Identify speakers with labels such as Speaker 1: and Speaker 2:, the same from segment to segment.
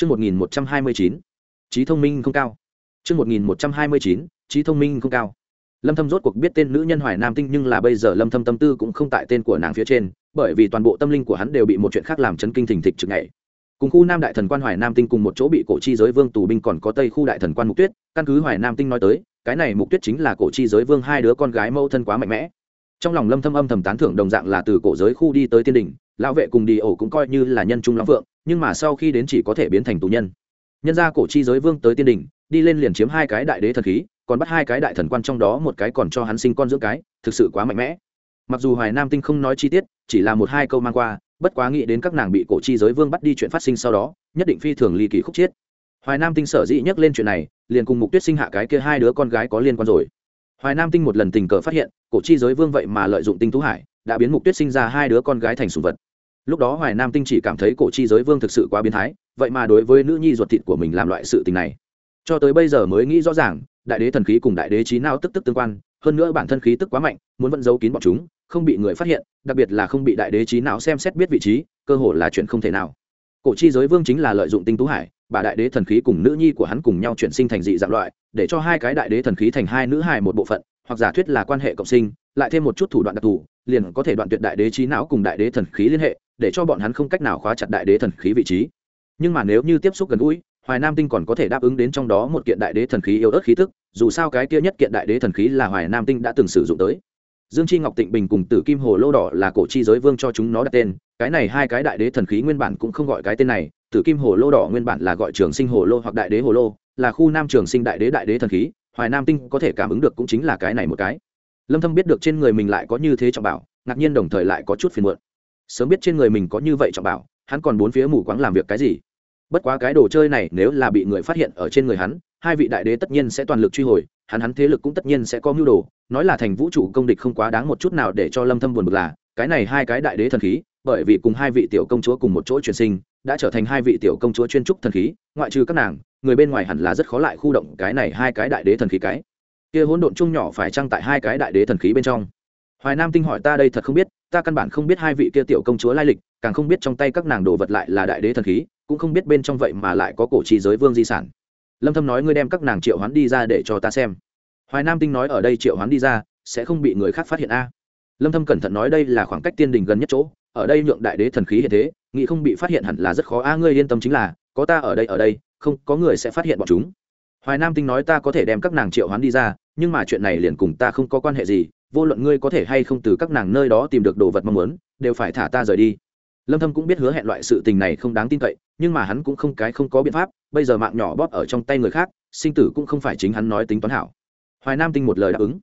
Speaker 1: Chương 1129. Trí thông minh không cao. Chương 1129. Trí thông minh không cao. Lâm Thâm rốt cuộc biết tên nữ nhân Hoài Nam Tinh nhưng là bây giờ Lâm Thâm tâm tư cũng không tại tên của nàng phía trên, bởi vì toàn bộ tâm linh của hắn đều bị một chuyện khác làm chấn kinh thình thịch trực ngày. Cùng khu Nam Đại Thần Quan Hoài Nam Tinh cùng một chỗ bị cổ chi giới vương tù binh còn có Tây khu Đại Thần Quan Mục Tuyết, căn cứ Hoài Nam Tinh nói tới, cái này Mục Tuyết chính là cổ chi giới vương hai đứa con gái mâu thân quá mạnh mẽ. Trong lòng Lâm Thâm âm thầm tán thưởng đồng dạng là từ cổ giới khu đi tới tiên đỉnh, lão vệ cùng đi ổ cũng coi như là nhân trung lắm vượng, nhưng mà sau khi đến chỉ có thể biến thành tù nhân. Nhân ra cổ chi giới vương tới tiên đình đi lên liền chiếm hai cái đại đế thần khí còn bắt hai cái đại thần quan trong đó một cái còn cho hắn sinh con dưỡng cái thực sự quá mạnh mẽ. Mặc dù hoài nam tinh không nói chi tiết chỉ là một hai câu mang qua bất quá nghĩ đến các nàng bị cổ chi giới vương bắt đi chuyện phát sinh sau đó nhất định phi thường ly kỳ khúc chiết. Hoài nam tinh sở dĩ nhắc lên chuyện này liền cùng mục tuyết sinh hạ cái kia hai đứa con gái có liên quan rồi. Hoài nam tinh một lần tình cờ phát hiện cổ chi giới vương vậy mà lợi dụng tinh thú hải đã biến mục tuyết sinh ra hai đứa con gái thành sùng vật lúc đó hoài nam tinh chỉ cảm thấy cổ chi giới vương thực sự quá biến thái, vậy mà đối với nữ nhi ruột thịt của mình làm loại sự tình này. Cho tới bây giờ mới nghĩ rõ ràng, đại đế thần khí cùng đại đế trí nào tức tức tương quan, hơn nữa bản thân khí tức quá mạnh, muốn vẫn giấu kín bọn chúng, không bị người phát hiện, đặc biệt là không bị đại đế trí não xem xét biết vị trí, cơ hội là chuyện không thể nào. Cổ chi giới vương chính là lợi dụng tinh tú hải, bà đại đế thần khí cùng nữ nhi của hắn cùng nhau chuyển sinh thành dị dạng loại, để cho hai cái đại đế thần khí thành hai nữ hài một bộ phận, hoặc giả thuyết là quan hệ cộng sinh, lại thêm một chút thủ đoạn đặc thù, liền có thể đoạn tuyệt đại đế trí não cùng đại đế thần khí liên hệ để cho bọn hắn không cách nào khóa chặt đại đế thần khí vị trí. Nhưng mà nếu như tiếp xúc gần gũi, hoài nam tinh còn có thể đáp ứng đến trong đó một kiện đại đế thần khí yếu ớt khí tức, dù sao cái kia nhất kiện đại đế thần khí là hoài nam tinh đã từng sử dụng tới. Dương chi ngọc tịnh bình cùng tử kim hồ lô đỏ là cổ chi giới vương cho chúng nó đặt tên, cái này hai cái đại đế thần khí nguyên bản cũng không gọi cái tên này, tử kim hồ lô đỏ nguyên bản là gọi trường sinh hồ lô hoặc đại đế hồ lô, là khu nam trường sinh đại đế đại đế thần khí, hoài nam tinh có thể cảm ứng được cũng chính là cái này một cái. Lâm thâm biết được trên người mình lại có như thế trọng bảo, ngạc nhiên đồng thời lại có chút phiền muộn sớm biết trên người mình có như vậy trọng bảo, hắn còn bốn phía mù quáng làm việc cái gì? Bất quá cái đồ chơi này nếu là bị người phát hiện ở trên người hắn, hai vị đại đế tất nhiên sẽ toàn lực truy hồi, hắn hắn thế lực cũng tất nhiên sẽ có mưu đồ, nói là thành vũ trụ công địch không quá đáng một chút nào để cho lâm thâm buồn bực là, cái này hai cái đại đế thần khí, bởi vì cùng hai vị tiểu công chúa cùng một chỗ truyền sinh, đã trở thành hai vị tiểu công chúa chuyên trúc thần khí, ngoại trừ các nàng, người bên ngoài hẳn là rất khó lại khu động cái này hai cái đại đế thần khí cái. Kia hỗn độn chung nhỏ phải trang tại hai cái đại đế thần khí bên trong? Hoài nam tinh hỏi ta đây thật không biết, ta căn bản không biết hai vị kia tiểu công chúa lai lịch, càng không biết trong tay các nàng đồ vật lại là đại đế thần khí, cũng không biết bên trong vậy mà lại có cổ chi giới vương di sản. Lâm thâm nói ngươi đem các nàng triệu hoán đi ra để cho ta xem. Hoài nam tinh nói ở đây triệu hoán đi ra, sẽ không bị người khác phát hiện a. Lâm thâm cẩn thận nói đây là khoảng cách tiên đình gần nhất chỗ, ở đây nhượng đại đế thần khí hiện thế, nghĩ không bị phát hiện hẳn là rất khó a, ngươi yên tâm chính là, có ta ở đây ở đây, không, có người sẽ phát hiện bọn chúng. Hoài nam tinh nói ta có thể đem các nàng triệu hoán đi ra, nhưng mà chuyện này liền cùng ta không có quan hệ gì vô luận ngươi có thể hay không từ các nàng nơi đó tìm được đồ vật mong muốn, đều phải thả ta rời đi. Lâm thâm cũng biết hứa hẹn loại sự tình này không đáng tin cậy, nhưng mà hắn cũng không cái không có biện pháp, bây giờ mạng nhỏ bóp ở trong tay người khác, sinh tử cũng không phải chính hắn nói tính toán hảo. Hoài nam tinh một lời đáp ứng.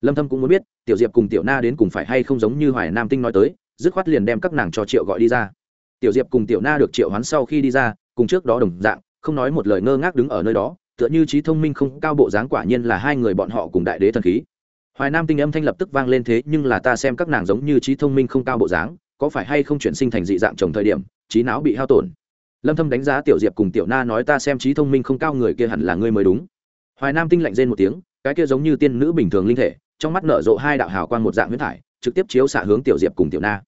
Speaker 1: Lâm thâm cũng muốn biết, tiểu diệp cùng tiểu na đến cùng phải hay không giống như hoài nam tinh nói tới, dứt khoát liền đem các nàng cho triệu gọi đi ra. Tiểu diệp cùng tiểu na được triệu hoán sau khi đi ra, cùng trước đó đồng dạng, không nói một lời ngơ ngác đứng ở nơi đó, tựa như trí thông minh không, cao bộ dáng quả nhiên là hai người bọn họ cùng đại đế thần khí hoài nam tinh âm thanh lập tức vang lên thế nhưng là ta xem các nàng giống như trí thông minh không cao bộ dáng, có phải hay không chuyển sinh thành dị dạng trồng thời điểm, trí não bị hao tổn. Lâm thâm đánh giá tiểu diệp cùng tiểu na nói ta xem trí thông minh không cao người kia hẳn là ngươi mới đúng. Hoài nam tinh lạnh rên một tiếng, cái kia giống như tiên nữ bình thường linh thể, trong mắt nở rộ hai đạo hào quang một dạng huyết thải, trực tiếp chiếu xạ hướng tiểu diệp cùng tiểu na.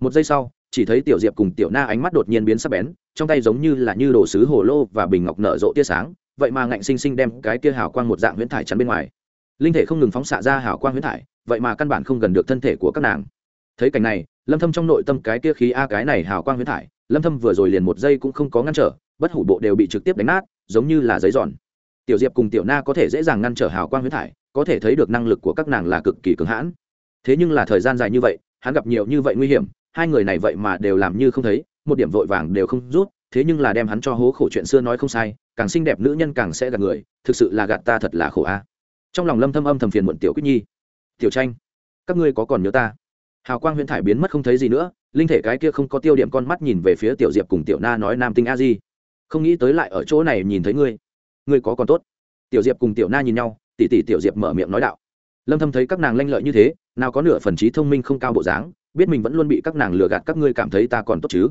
Speaker 1: Một giây sau, chỉ thấy tiểu diệp cùng tiểu na ánh mắt đột nhiên biến sắc bén, trong tay giống như là như đồ sứ hồ lô và bình ngọc nở rộ tia sáng, vậy mà ngạnh sinh sinh đem cái kia hào quang một dạng huyễn thải chắn bên ngoài linh thể không ngừng phóng xạ ra hào quang huyễn thải, vậy mà căn bản không gần được thân thể của các nàng. Thấy cảnh này, lâm thâm trong nội tâm cái kia khí a cái này hào quang huyễn thải, lâm thâm vừa rồi liền một giây cũng không có ngăn trở, bất hủ bộ đều bị trực tiếp đánh nát, giống như là giấy giòn. Tiểu diệp cùng tiểu na có thể dễ dàng ngăn trở hào quang huyễn thải, có thể thấy được năng lực của các nàng là cực kỳ cứng hãn. Thế nhưng là thời gian dài như vậy, hắn gặp nhiều như vậy nguy hiểm, hai người này vậy mà đều làm như không thấy, một điểm vội vàng đều không rút, thế nhưng là đem hắn cho hố khổ chuyện xưa nói không sai, càng xinh đẹp nữ nhân càng sẽ gạt người, thực sự là gạt ta thật là khổ a trong lòng lâm thâm âm thầm phiền muộn tiểu quyết nhi. Tiểu tranh, các ngươi có còn nhớ ta? Hào quang huyễn thải biến mất không thấy gì nữa, linh thể cái kia không có tiêu điểm con mắt nhìn về phía tiểu diệp cùng tiểu na nói nam tinh a di. Không nghĩ tới lại ở chỗ này nhìn thấy ngươi. Ngươi có còn tốt? Tiểu diệp cùng tiểu na nhìn nhau tỷ tỷ tiểu diệp mở miệng nói đạo. Lâm thâm thấy các nàng lanh lợi như thế, nào có nửa phần trí thông minh không cao bộ dáng, biết mình vẫn luôn bị các nàng lừa gạt, các ngươi cảm thấy ta còn tốt chứ?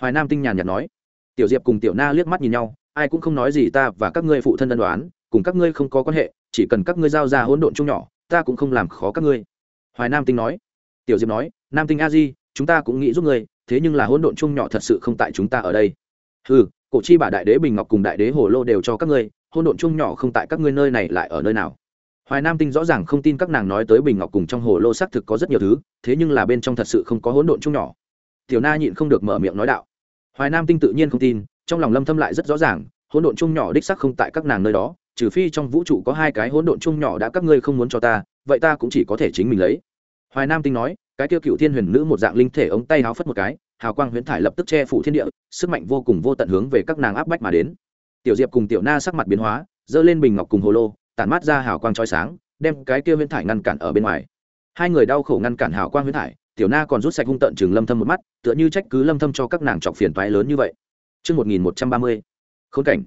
Speaker 1: Hoài nam tinh nhàn nhạt nói. Tiểu diệp cùng tiểu na liếc mắt nhìn nhau, ai cũng không nói gì ta và các ngươi phụ thân ân đoán cùng các ngươi không có quan hệ, chỉ cần các ngươi giao ra hỗn độn chung nhỏ, ta cũng không làm khó các ngươi. Hoài nam tinh nói. Tiểu diệp nói, nam tinh a di, chúng ta cũng nghĩ giúp ngươi, thế nhưng là hỗn độn chung nhỏ thật sự không tại chúng ta ở đây. Ừ cổ chi bà đại đế bình ngọc cùng đại đế hồ lô đều cho các ngươi hôn độn chung nhỏ không tại các ngươi nơi này lại ở nơi nào? Hoài nam tinh rõ ràng không tin các nàng nói tới bình ngọc cùng trong hồ lô xác thực có rất nhiều thứ, thế nhưng là bên trong thật sự không có hỗn độn chung nhỏ. Tiểu na nhịn không được mở miệng nói đạo. Hoài nam tinh tự nhiên không tin, trong lòng lâm thâm lại rất rõ ràng, hỗn độn chung nhỏ đích xác không tại các nàng nơi đó trừ phi trong vũ trụ có hai cái hỗn độn chung nhỏ đã các ngươi không muốn cho ta vậy ta cũng chỉ có thể chính mình lấy. Hoài nam tinh nói cái tiêu cựu thiên huyền nữ một dạng linh thể ống tay háo phất một cái hào quang huyễn thải lập tức che phủ thiên địa sức mạnh vô cùng vô tận hướng về các nàng áp bách mà đến. Tiểu diệp cùng tiểu na sắc mặt biến hóa dơ lên bình ngọc cùng hồ lô tản mát ra hào quang trói sáng đem cái kia huyễn thải ngăn cản ở bên ngoài. Hai người đau khổ ngăn cản hào quang huyễn thải tiểu na còn rút sạch hung tận chừng lâm thâm một mắt tựa như trách cứ lâm thâm cho các nàng chọc phiền toái lớn như vậy. Chương 1130, khốn cảnh.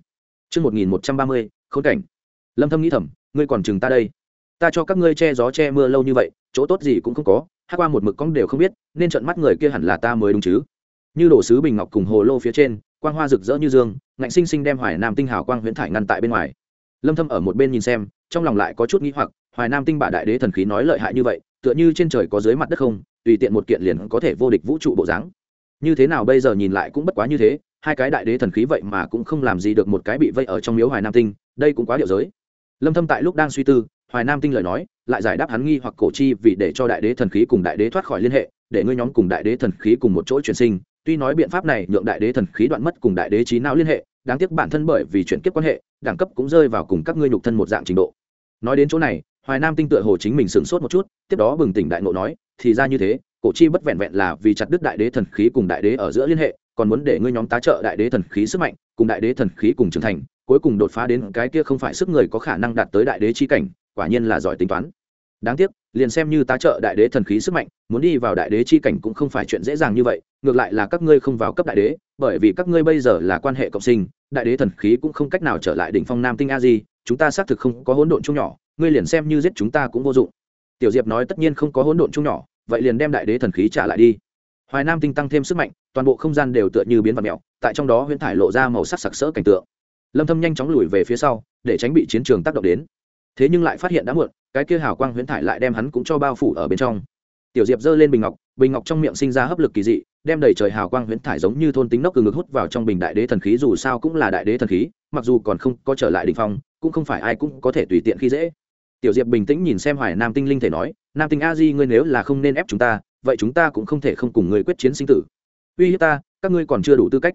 Speaker 1: chương 1130, khốn cảnh. Lâm thâm nghĩ thầm, ngươi còn chừng ta đây. Ta cho các ngươi che gió che mưa lâu như vậy, chỗ tốt gì cũng không có, hát qua một mực cong đều không biết, nên trận mắt người kia hẳn là ta mới đúng chứ. Như đổ sứ bình ngọc cùng hồ lô phía trên, quang hoa rực rỡ như dương, ngạnh sinh sinh đem Hoài Nam tinh hào quang huyễn thải ngăn tại bên ngoài. Lâm Thâm ở một bên nhìn xem, trong lòng lại có chút nghi hoặc, Hoài Nam tinh bả đại đế thần khí nói lợi hại như vậy, tựa như trên trời có dưới mặt đất không, tùy tiện một kiện liền có thể vô địch vũ trụ bộ dáng như thế nào bây giờ nhìn lại cũng bất quá như thế hai cái đại đế thần khí vậy mà cũng không làm gì được một cái bị vây ở trong miếu hoài nam tinh đây cũng quá điệu giới. Lâm thâm tại lúc đang suy tư, hoài nam tinh lời nói, lại giải đáp hắn nghi hoặc cổ chi vì để cho đại đế thần khí cùng đại đế thoát khỏi liên hệ, để ngươi nhóm cùng đại đế thần khí cùng một chỗ chuyển sinh. Tuy nói biện pháp này nhượng đại đế thần khí đoạn mất cùng đại đế trí não liên hệ, đáng tiếc bản thân bởi vì chuyển kiếp quan hệ, đẳng cấp cũng rơi vào cùng các ngươi nhục thân một dạng trình độ. Nói đến chỗ này, hoài nam tinh tựa hồ chính mình sửng sốt một chút, tiếp đó bừng tỉnh đại ngộ nói, thì ra như thế, cổ chi bất vẹn vẹn là vì chặt đứt đại đế thần khí cùng đại đế ở giữa liên hệ, còn muốn để ngươi nhóm tá trợ đại đế thần khí sức mạnh, cùng đại đế thần khí cùng trưởng thành cuối cùng đột phá đến cái kia không phải sức người có khả năng đạt tới đại đế chi cảnh quả nhiên là giỏi tính toán. Đáng tiếc liền xem như tá trợ đại đế thần khí sức mạnh muốn đi vào đại đế chi cảnh cũng không phải chuyện dễ dàng như vậy ngược lại là các ngươi không vào cấp đại đế bởi vì các ngươi bây giờ là quan hệ cộng sinh đại đế thần khí cũng không cách nào trở lại đỉnh phong nam tinh a di chúng ta xác thực không có hỗn độn chung nhỏ ngươi liền xem như giết chúng ta cũng vô dụng. Tiểu diệp nói tất nhiên không có hỗn độn chung nhỏ vậy liền đem đại đế thần khí trả lại đi. Hoài nam tinh tăng thêm sức mạnh toàn bộ không gian đều tựa như biến vật mèo, tại trong đó huyễn thải lộ ra màu sắc sặc sỡ cảnh tượng lâm thâm nhanh chóng lùi về phía sau, để tránh bị chiến trường tác động đến. Thế nhưng lại phát hiện đã muộn, cái kia hào quang huyễn thải lại đem hắn cũng cho bao phủ ở bên trong. Tiểu diệp giơ lên bình ngọc bình ngọc trong miệng sinh ra hấp lực kỳ dị, đem đầy trời hào quang huyễn thải giống như thôn tính nóc từ ngực hút vào trong bình đại đế thần khí, dù sao cũng là đại đế thần khí, mặc dù còn không có trở lại đỉnh phong, cũng không phải ai cũng có thể tùy tiện khi dễ. Tiểu diệp bình tĩnh nhìn xem hoài nam tinh linh thể nói, nam tinh a di, ngươi nếu là không nên ép chúng ta, vậy chúng ta cũng không thể không cùng ngươi quyết chiến sinh tử. Uy hiếp ta, các ngươi còn chưa đủ tư cách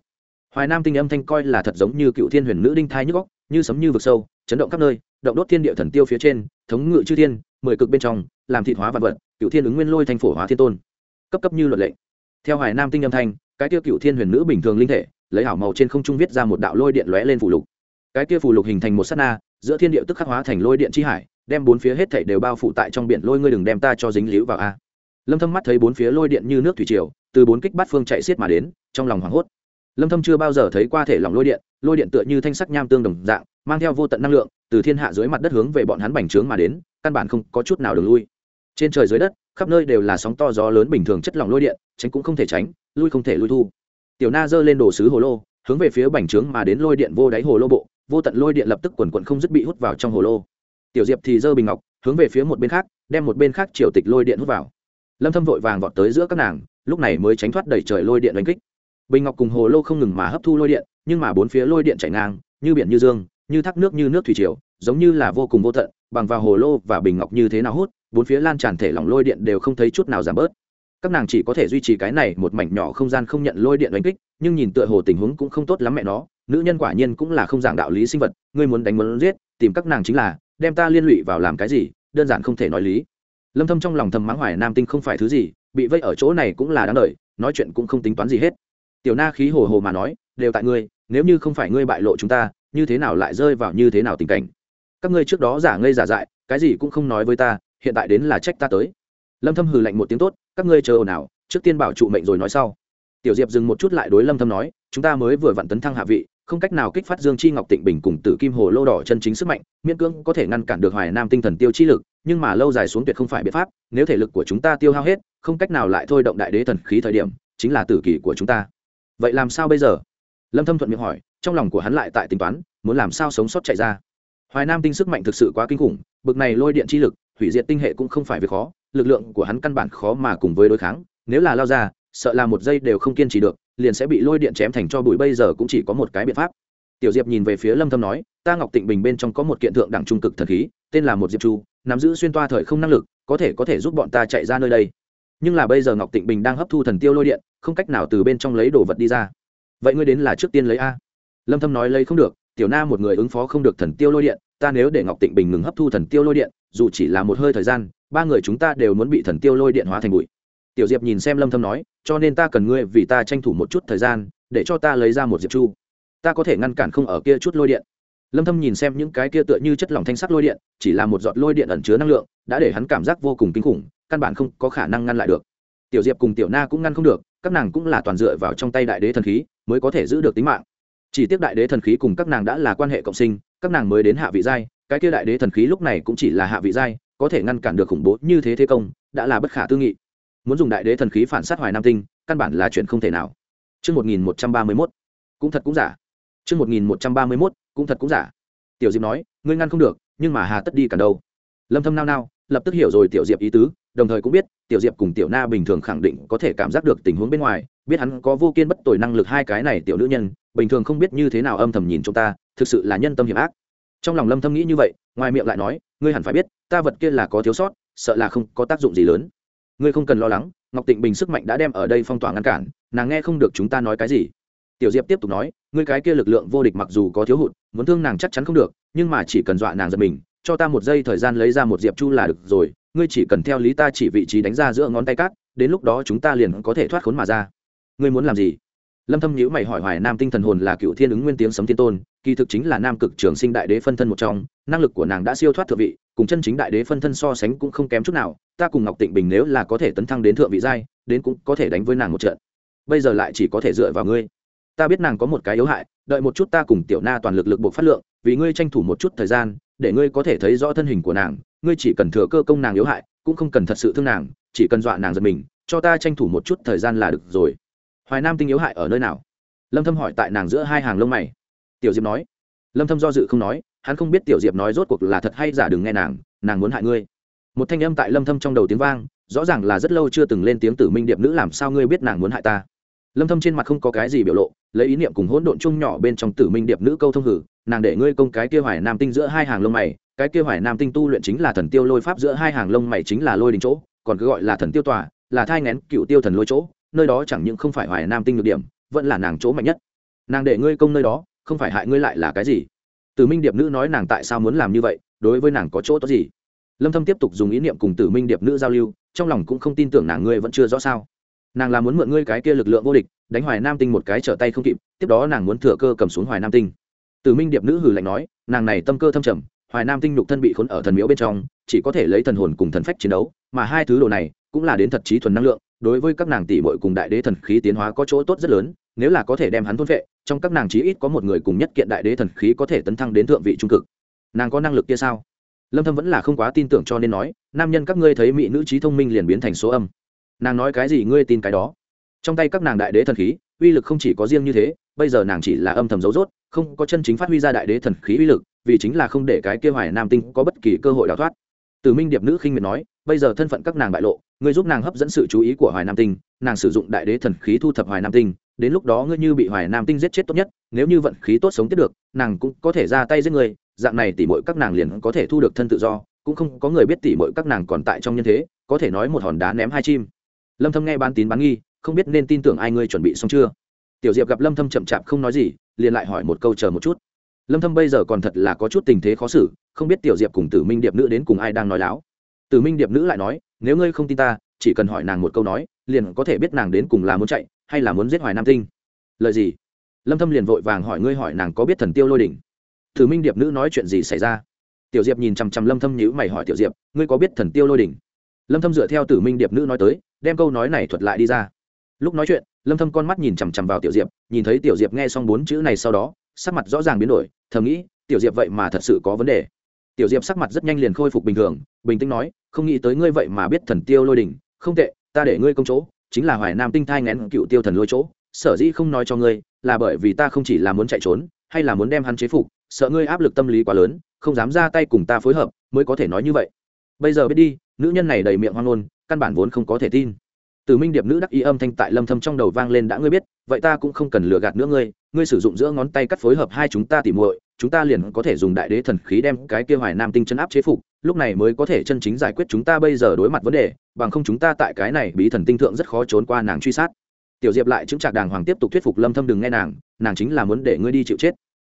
Speaker 1: hoài nam tinh âm thanh coi là thật giống như cựu thiên huyền nữ đinh thai nhức góc như sấm như vực sâu, chấn động khắp nơi, động đốt thiên địa thần tiêu phía trên, thống ngự chư thiên, mười cực bên trong, làm thịt hóa vạn vật, cựu thiên ứng nguyên lôi thanh phổ hóa thiên tôn. Cấp cấp như luật lệ theo hoài nam tinh âm thanh, cái tiêu cựu thiên huyền nữ bình thường linh thể, lấy hảo màu trên không trung viết ra một đạo lôi điện lóe lên phù lục. Cái kia phù lục hình thành một sát na, giữa thiên địa tức khắc hóa thành lôi điện chi hải, đem bốn phía hết thảy đều bao phủ tại trong biển lôi, ngươi đừng đem ta cho dính líu vào a. Lâm thâm mắt thấy bốn phía lôi điện như nước thủy triều, từ bốn kích bát phương chạy xiết mà đến, trong lòng hoảng hốt lâm thâm chưa bao giờ thấy qua thể lỏng lôi điện lôi điện tựa như thanh sắc nham tương đồng dạng, mang theo vô tận năng lượng, từ thiên hạ dưới mặt đất hướng về bọn hắn bành trướng mà đến, căn bản không có chút nào đường lui. Trên trời dưới đất, khắp nơi đều là sóng to gió lớn bình thường chất lỏng lôi điện, tránh cũng không thể tránh, lui không thể lui thu. Tiểu na giơ lên đồ sứ hồ lô, hướng về phía bành trướng mà đến lôi điện vô đáy hồ lô bộ, vô tận lôi điện lập tức quần quần không dứt bị hút vào trong hồ lô. Tiểu diệp thì giơ bình ngọc, hướng về phía một bên khác, đem một bên khác triều tịch lôi điện hút vào. Lâm thâm vội vàng vọt tới giữa các nàng, lúc này mới tránh thoát đẩy trời lôi điện đánh kích bình ngọc cùng hồ lô không ngừng mà hấp thu lôi điện, nhưng mà bốn phía lôi điện chảy ngang, như biển như dương, như thác nước như nước thủy triều, giống như là vô cùng vô tận, bằng vào hồ lô và bình ngọc như thế nào hút, bốn phía lan tràn thể lỏng lôi điện đều không thấy chút nào giảm bớt. Các nàng chỉ có thể duy trì cái này một mảnh nhỏ không gian không nhận lôi điện đánh kích, nhưng nhìn tựa hồ tình huống cũng không tốt lắm mẹ nó, nữ nhân quả nhiên cũng là không giảng đạo lý sinh vật, ngươi muốn đánh muốn giết, tìm các nàng chính là, đem ta liên lụy vào làm cái gì, đơn giản không thể nói lý. Lâm thâm trong lòng thầm mắng hoài nam tinh không phải thứ gì, bị vây ở chỗ này cũng là đáng đợi nói chuyện cũng không tính toán gì hết tiểu na khí hồ hồ mà nói, đều tại ngươi, nếu như không phải ngươi bại lộ chúng ta, như thế nào lại rơi vào như thế nào tình cảnh? Các ngươi trước đó giả ngây giả dại, cái gì cũng không nói với ta, hiện tại đến là trách ta tới. Lâm thâm hừ lạnh một tiếng tốt, các ngươi chờ ồn nào trước tiên bảo trụ mệnh rồi nói sau. Tiểu diệp dừng một chút lại đối lâm thâm nói, chúng ta mới vừa vặn tấn thăng hạ vị, không cách nào kích phát dương chi ngọc tịnh bình cùng tử kim hồ lô đỏ chân chính sức mạnh, miễn cưỡng có thể ngăn cản được hoài nam tinh thần tiêu chi lực, nhưng mà lâu dài xuống tuyệt không phải biện pháp, nếu thể lực của chúng ta tiêu hao hết, không cách nào lại thôi động đại đế thần khí thời điểm, chính là tử kỷ của chúng ta vậy làm sao bây giờ? Lâm thâm thuận miệng hỏi, trong lòng của hắn lại tại tính toán, muốn làm sao sống sót chạy ra. Hoài nam tinh sức mạnh thực sự quá kinh khủng, bực này lôi điện chi lực, hủy diệt tinh hệ cũng không phải việc khó, lực lượng của hắn căn bản khó mà cùng với đối kháng, nếu là lao ra, sợ là một giây đều không kiên trì được, liền sẽ bị lôi điện chém thành cho bụi, bây giờ cũng chỉ có một cái biện pháp. Tiểu diệp nhìn về phía lâm thâm nói, ta ngọc tịnh bình bên trong có một kiện thượng đẳng trung cực thần khí, tên là một diệp chu, nắm giữ xuyên toa thời không năng lực, có thể có thể giúp bọn ta chạy ra nơi đây. Nhưng là bây giờ ngọc tịnh bình đang hấp thu thần tiêu lôi điện không cách nào từ bên trong lấy đồ vật đi ra. Vậy ngươi đến là trước tiên lấy a. Lâm thâm nói lấy không được, tiểu na một người ứng phó không được thần tiêu lôi điện, ta nếu để ngọc tịnh bình ngừng hấp thu thần tiêu lôi điện, dù chỉ là một hơi thời gian, ba người chúng ta đều muốn bị thần tiêu lôi điện hóa thành bụi. Tiểu diệp nhìn xem lâm thâm nói, cho nên ta cần ngươi vì ta tranh thủ một chút thời gian, để cho ta lấy ra một diệp chu. Ta có thể ngăn cản không ở kia chút lôi điện. Lâm thâm nhìn xem những cái kia tựa như chất lỏng thanh sắc lôi điện, chỉ là một giọt lôi điện ẩn chứa năng lượng, đã để hắn cảm giác vô cùng kinh khủng, căn bản không có khả năng ngăn lại được. Tiểu diệp cùng tiểu na cũng ngăn không được các nàng cũng là toàn dựa vào trong tay đại đế thần khí mới có thể giữ được tính mạng chỉ tiếc đại đế thần khí cùng các nàng đã là quan hệ cộng sinh các nàng mới đến hạ vị giai cái kia đại đế thần khí lúc này cũng chỉ là hạ vị giai có thể ngăn cản được khủng bố như thế thế công đã là bất khả tư nghị muốn dùng đại đế thần khí phản sát hoài nam tinh căn bản là chuyện không thể nào Trước 1131, cũng thật cũng giả. Trước 1131, cũng thật cũng giả. Tiểu Diệp nói, ngươi ngăn không được, nhưng mà hà tất đi cả đâu. Lâm Thâm nao nao, lập tức hiểu rồi Tiểu Diệp ý tứ, đồng thời cũng biết, Tiểu Diệp cùng Tiểu Na bình thường khẳng định có thể cảm giác được tình huống bên ngoài, biết hắn có vô kiên bất tội năng lực hai cái này tiểu nữ nhân, bình thường không biết như thế nào âm thầm nhìn chúng ta, thực sự là nhân tâm hiểm ác. Trong lòng Lâm Thâm nghĩ như vậy, ngoài miệng lại nói, ngươi hẳn phải biết, ta vật kia là có thiếu sót, sợ là không có tác dụng gì lớn. Ngươi không cần lo lắng, Ngọc Tịnh Bình sức mạnh đã đem ở đây phong tỏa ngăn cản, nàng nghe không được chúng ta nói cái gì tiểu diệp tiếp tục nói ngươi cái kia lực lượng vô địch mặc dù có thiếu hụt muốn thương nàng chắc chắn không được nhưng mà chỉ cần dọa nàng giật mình cho ta một giây thời gian lấy ra một diệp chu là được rồi ngươi chỉ cần theo lý ta chỉ vị trí đánh ra giữa ngón tay cát, đến lúc đó chúng ta liền có thể thoát khốn mà ra. Ngươi muốn làm gì? Lâm thâm nhíu mày hỏi hoài nam tinh thần hồn là cựu thiên ứng nguyên tiếng sấm thiên tôn, kỳ thực chính là nam cực trường sinh đại đế phân thân một trong, năng lực của nàng đã siêu thoát thượng vị, cùng chân chính đại đế phân thân so sánh cũng không kém chút nào, ta cùng ngọc tịnh bình nếu là có thể tấn thăng đến thượng vị giai, đến cũng có thể đánh với nàng một trận. Bây giờ lại chỉ có thể dựa vào ngươi. Ta biết nàng có một cái yếu hại, đợi một chút ta cùng tiểu na toàn lực lực buộc phát lượng, vì ngươi tranh thủ một chút thời gian để ngươi có thể thấy rõ thân hình của nàng, ngươi chỉ cần thừa cơ công nàng yếu hại, cũng không cần thật sự thương nàng, chỉ cần dọa nàng giật mình, cho ta tranh thủ một chút thời gian là được rồi. Hoài nam tinh yếu hại ở nơi nào? Lâm thâm hỏi tại nàng giữa hai hàng lông mày. Tiểu diệp nói. Lâm thâm do dự không nói, hắn không biết tiểu diệp nói rốt cuộc là thật hay giả đừng nghe nàng nàng muốn hại ngươi. Một thanh âm tại lâm thâm trong đầu tiếng vang, rõ ràng là rất lâu chưa từng lên tiếng tử minh điệp nữ làm sao ngươi biết nàng muốn hại ta. Lâm thâm trên mặt không có cái gì biểu lộ, lấy ý niệm cùng hỗn độn chung nhỏ bên trong tử minh điệp nữ câu thông hử nàng để ngươi công cái kia hoài nam tinh giữa hai hàng lông mày, cái kia hoài nam tinh tu luyện chính là thần tiêu lôi pháp giữa hai hàng lông mày chính là lôi đình chỗ, còn cứ gọi là thần tiêu tòa, là thai ngén cựu tiêu thần lôi chỗ, nơi đó chẳng những không phải hoài nam tinh được điểm, vẫn là nàng chỗ mạnh nhất. Nàng để ngươi công nơi đó, không phải hại ngươi lại là cái gì? Tử minh điệp nữ nói nàng tại sao muốn làm như vậy, đối với nàng có chỗ tốt gì? Lâm thâm tiếp tục dùng ý niệm cùng tử minh điệp nữ giao lưu, trong lòng cũng không tin tưởng nàng ngươi vẫn chưa rõ sao. Nàng là muốn mượn ngươi cái kia lực lượng vô địch, đánh hoài nam tinh một cái trở tay không kịp, tiếp đó nàng muốn thừa cơ cầm xuống hoài nam tinh từ minh điệp nữ hừ lạnh nói nàng này tâm cơ thâm trầm hoài nam tinh nhục thân bị khốn ở thần miếu bên trong chỉ có thể lấy thần hồn cùng thần phách chiến đấu mà hai thứ đồ này cũng là đến thật trí thuần năng lượng đối với các nàng tỷ muội cùng đại đế thần khí tiến hóa có chỗ tốt rất lớn nếu là có thể đem hắn thôn vệ trong các nàng chí ít có một người cùng nhất kiện đại đế thần khí có thể tấn thăng đến thượng vị trung cực. Nàng có năng lực kia sao? Lâm thâm vẫn là không quá tin tưởng cho nên nói nam nhân các ngươi thấy mỹ nữ trí thông minh liền biến thành số âm. Nàng nói cái gì ngươi tin cái đó. Trong tay các nàng đại đế thần khí uy lực không chỉ có riêng như thế bây giờ nàng chỉ là âm thầm giấu rốt, không có chân chính phát huy ra đại đế thần khí uy lực, vì chính là không để cái kia hoài nam tinh có bất kỳ cơ hội đào thoát. Từ minh điệp nữ khinh miệt nói, bây giờ thân phận các nàng bại lộ, ngươi giúp nàng hấp dẫn sự chú ý của hoài nam tinh, nàng sử dụng đại đế thần khí thu thập hoài nam tinh, đến lúc đó ngươi như bị hoài nam tinh giết chết tốt nhất, nếu như vận khí tốt sống tiếp được, nàng cũng có thể ra tay giết người dạng này tỉ mỗi các nàng liền có thể thu được thân tự do, cũng không có người biết tỉ mỗi các nàng còn tại trong nhân thế, có thể nói một hòn đá ném hai chim. Lâm thâm nghe bán tín bán nghi, không biết nên tin tưởng ai ngươi chuẩn bị xong chưa? Tiểu diệp gặp lâm thâm chậm chạp không nói gì, liền lại hỏi một câu chờ một chút. Lâm thâm bây giờ còn thật là có chút tình thế khó xử, không biết tiểu diệp cùng tử minh điệp nữ đến cùng ai đang nói láo. Tử minh điệp nữ lại nói, nếu ngươi không tin ta, chỉ cần hỏi nàng một câu nói, liền có thể biết nàng đến cùng là muốn chạy, hay là muốn giết hoài nam tinh. Lời gì? Lâm thâm liền vội vàng hỏi, ngươi hỏi nàng có biết thần tiêu lôi đỉnh? Tử minh điệp nữ nói chuyện gì xảy ra? Tiểu diệp nhìn chăm chăm lâm thâm nhíu mày hỏi tiểu diệp, ngươi có biết thần tiêu lôi đỉnh? Lâm thâm dựa theo tử minh điệp nữ nói tới, đem câu nói này thuật lại đi ra lúc nói chuyện, lâm thâm con mắt nhìn chằm chằm vào tiểu diệp, nhìn thấy tiểu diệp nghe xong bốn chữ này sau đó, sắc mặt rõ ràng biến đổi, thầm nghĩ, tiểu diệp vậy mà thật sự có vấn đề. Tiểu diệp sắc mặt rất nhanh liền khôi phục bình thường, bình tĩnh nói, không nghĩ tới ngươi vậy mà biết thần tiêu lôi đỉnh. Không tệ, ta để ngươi công chỗ, chính là hoài nam tinh thai ngén cựu tiêu thần lôi chỗ, sở dĩ không nói cho ngươi, là bởi vì ta không chỉ là muốn chạy trốn, hay là muốn đem hắn chế phục, sợ ngươi áp lực tâm lý quá lớn, không dám ra tay cùng ta phối hợp, mới có thể nói như vậy. Bây giờ biết đi, nữ nhân này đầy miệng hoang ngôn căn bản vốn không có thể tin từ minh điệp nữ đắc ý âm thanh tại lâm thâm trong đầu vang lên đã ngươi biết, vậy ta cũng không cần lừa gạt nữa ngươi ngươi sử dụng giữa ngón tay cắt phối hợp hai chúng ta tỉ muội, chúng ta liền có thể dùng đại đế thần khí đem cái kia hoài nam tinh chân áp chế phục, lúc này mới có thể chân chính giải quyết chúng ta bây giờ đối mặt vấn đề, bằng không chúng ta tại cái này bí thần tinh thượng rất khó trốn qua nàng truy sát. Tiểu diệp lại chứng trạc đàng hoàng tiếp tục thuyết phục lâm thâm đừng nghe nàng nàng chính là muốn để ngươi đi chịu chết.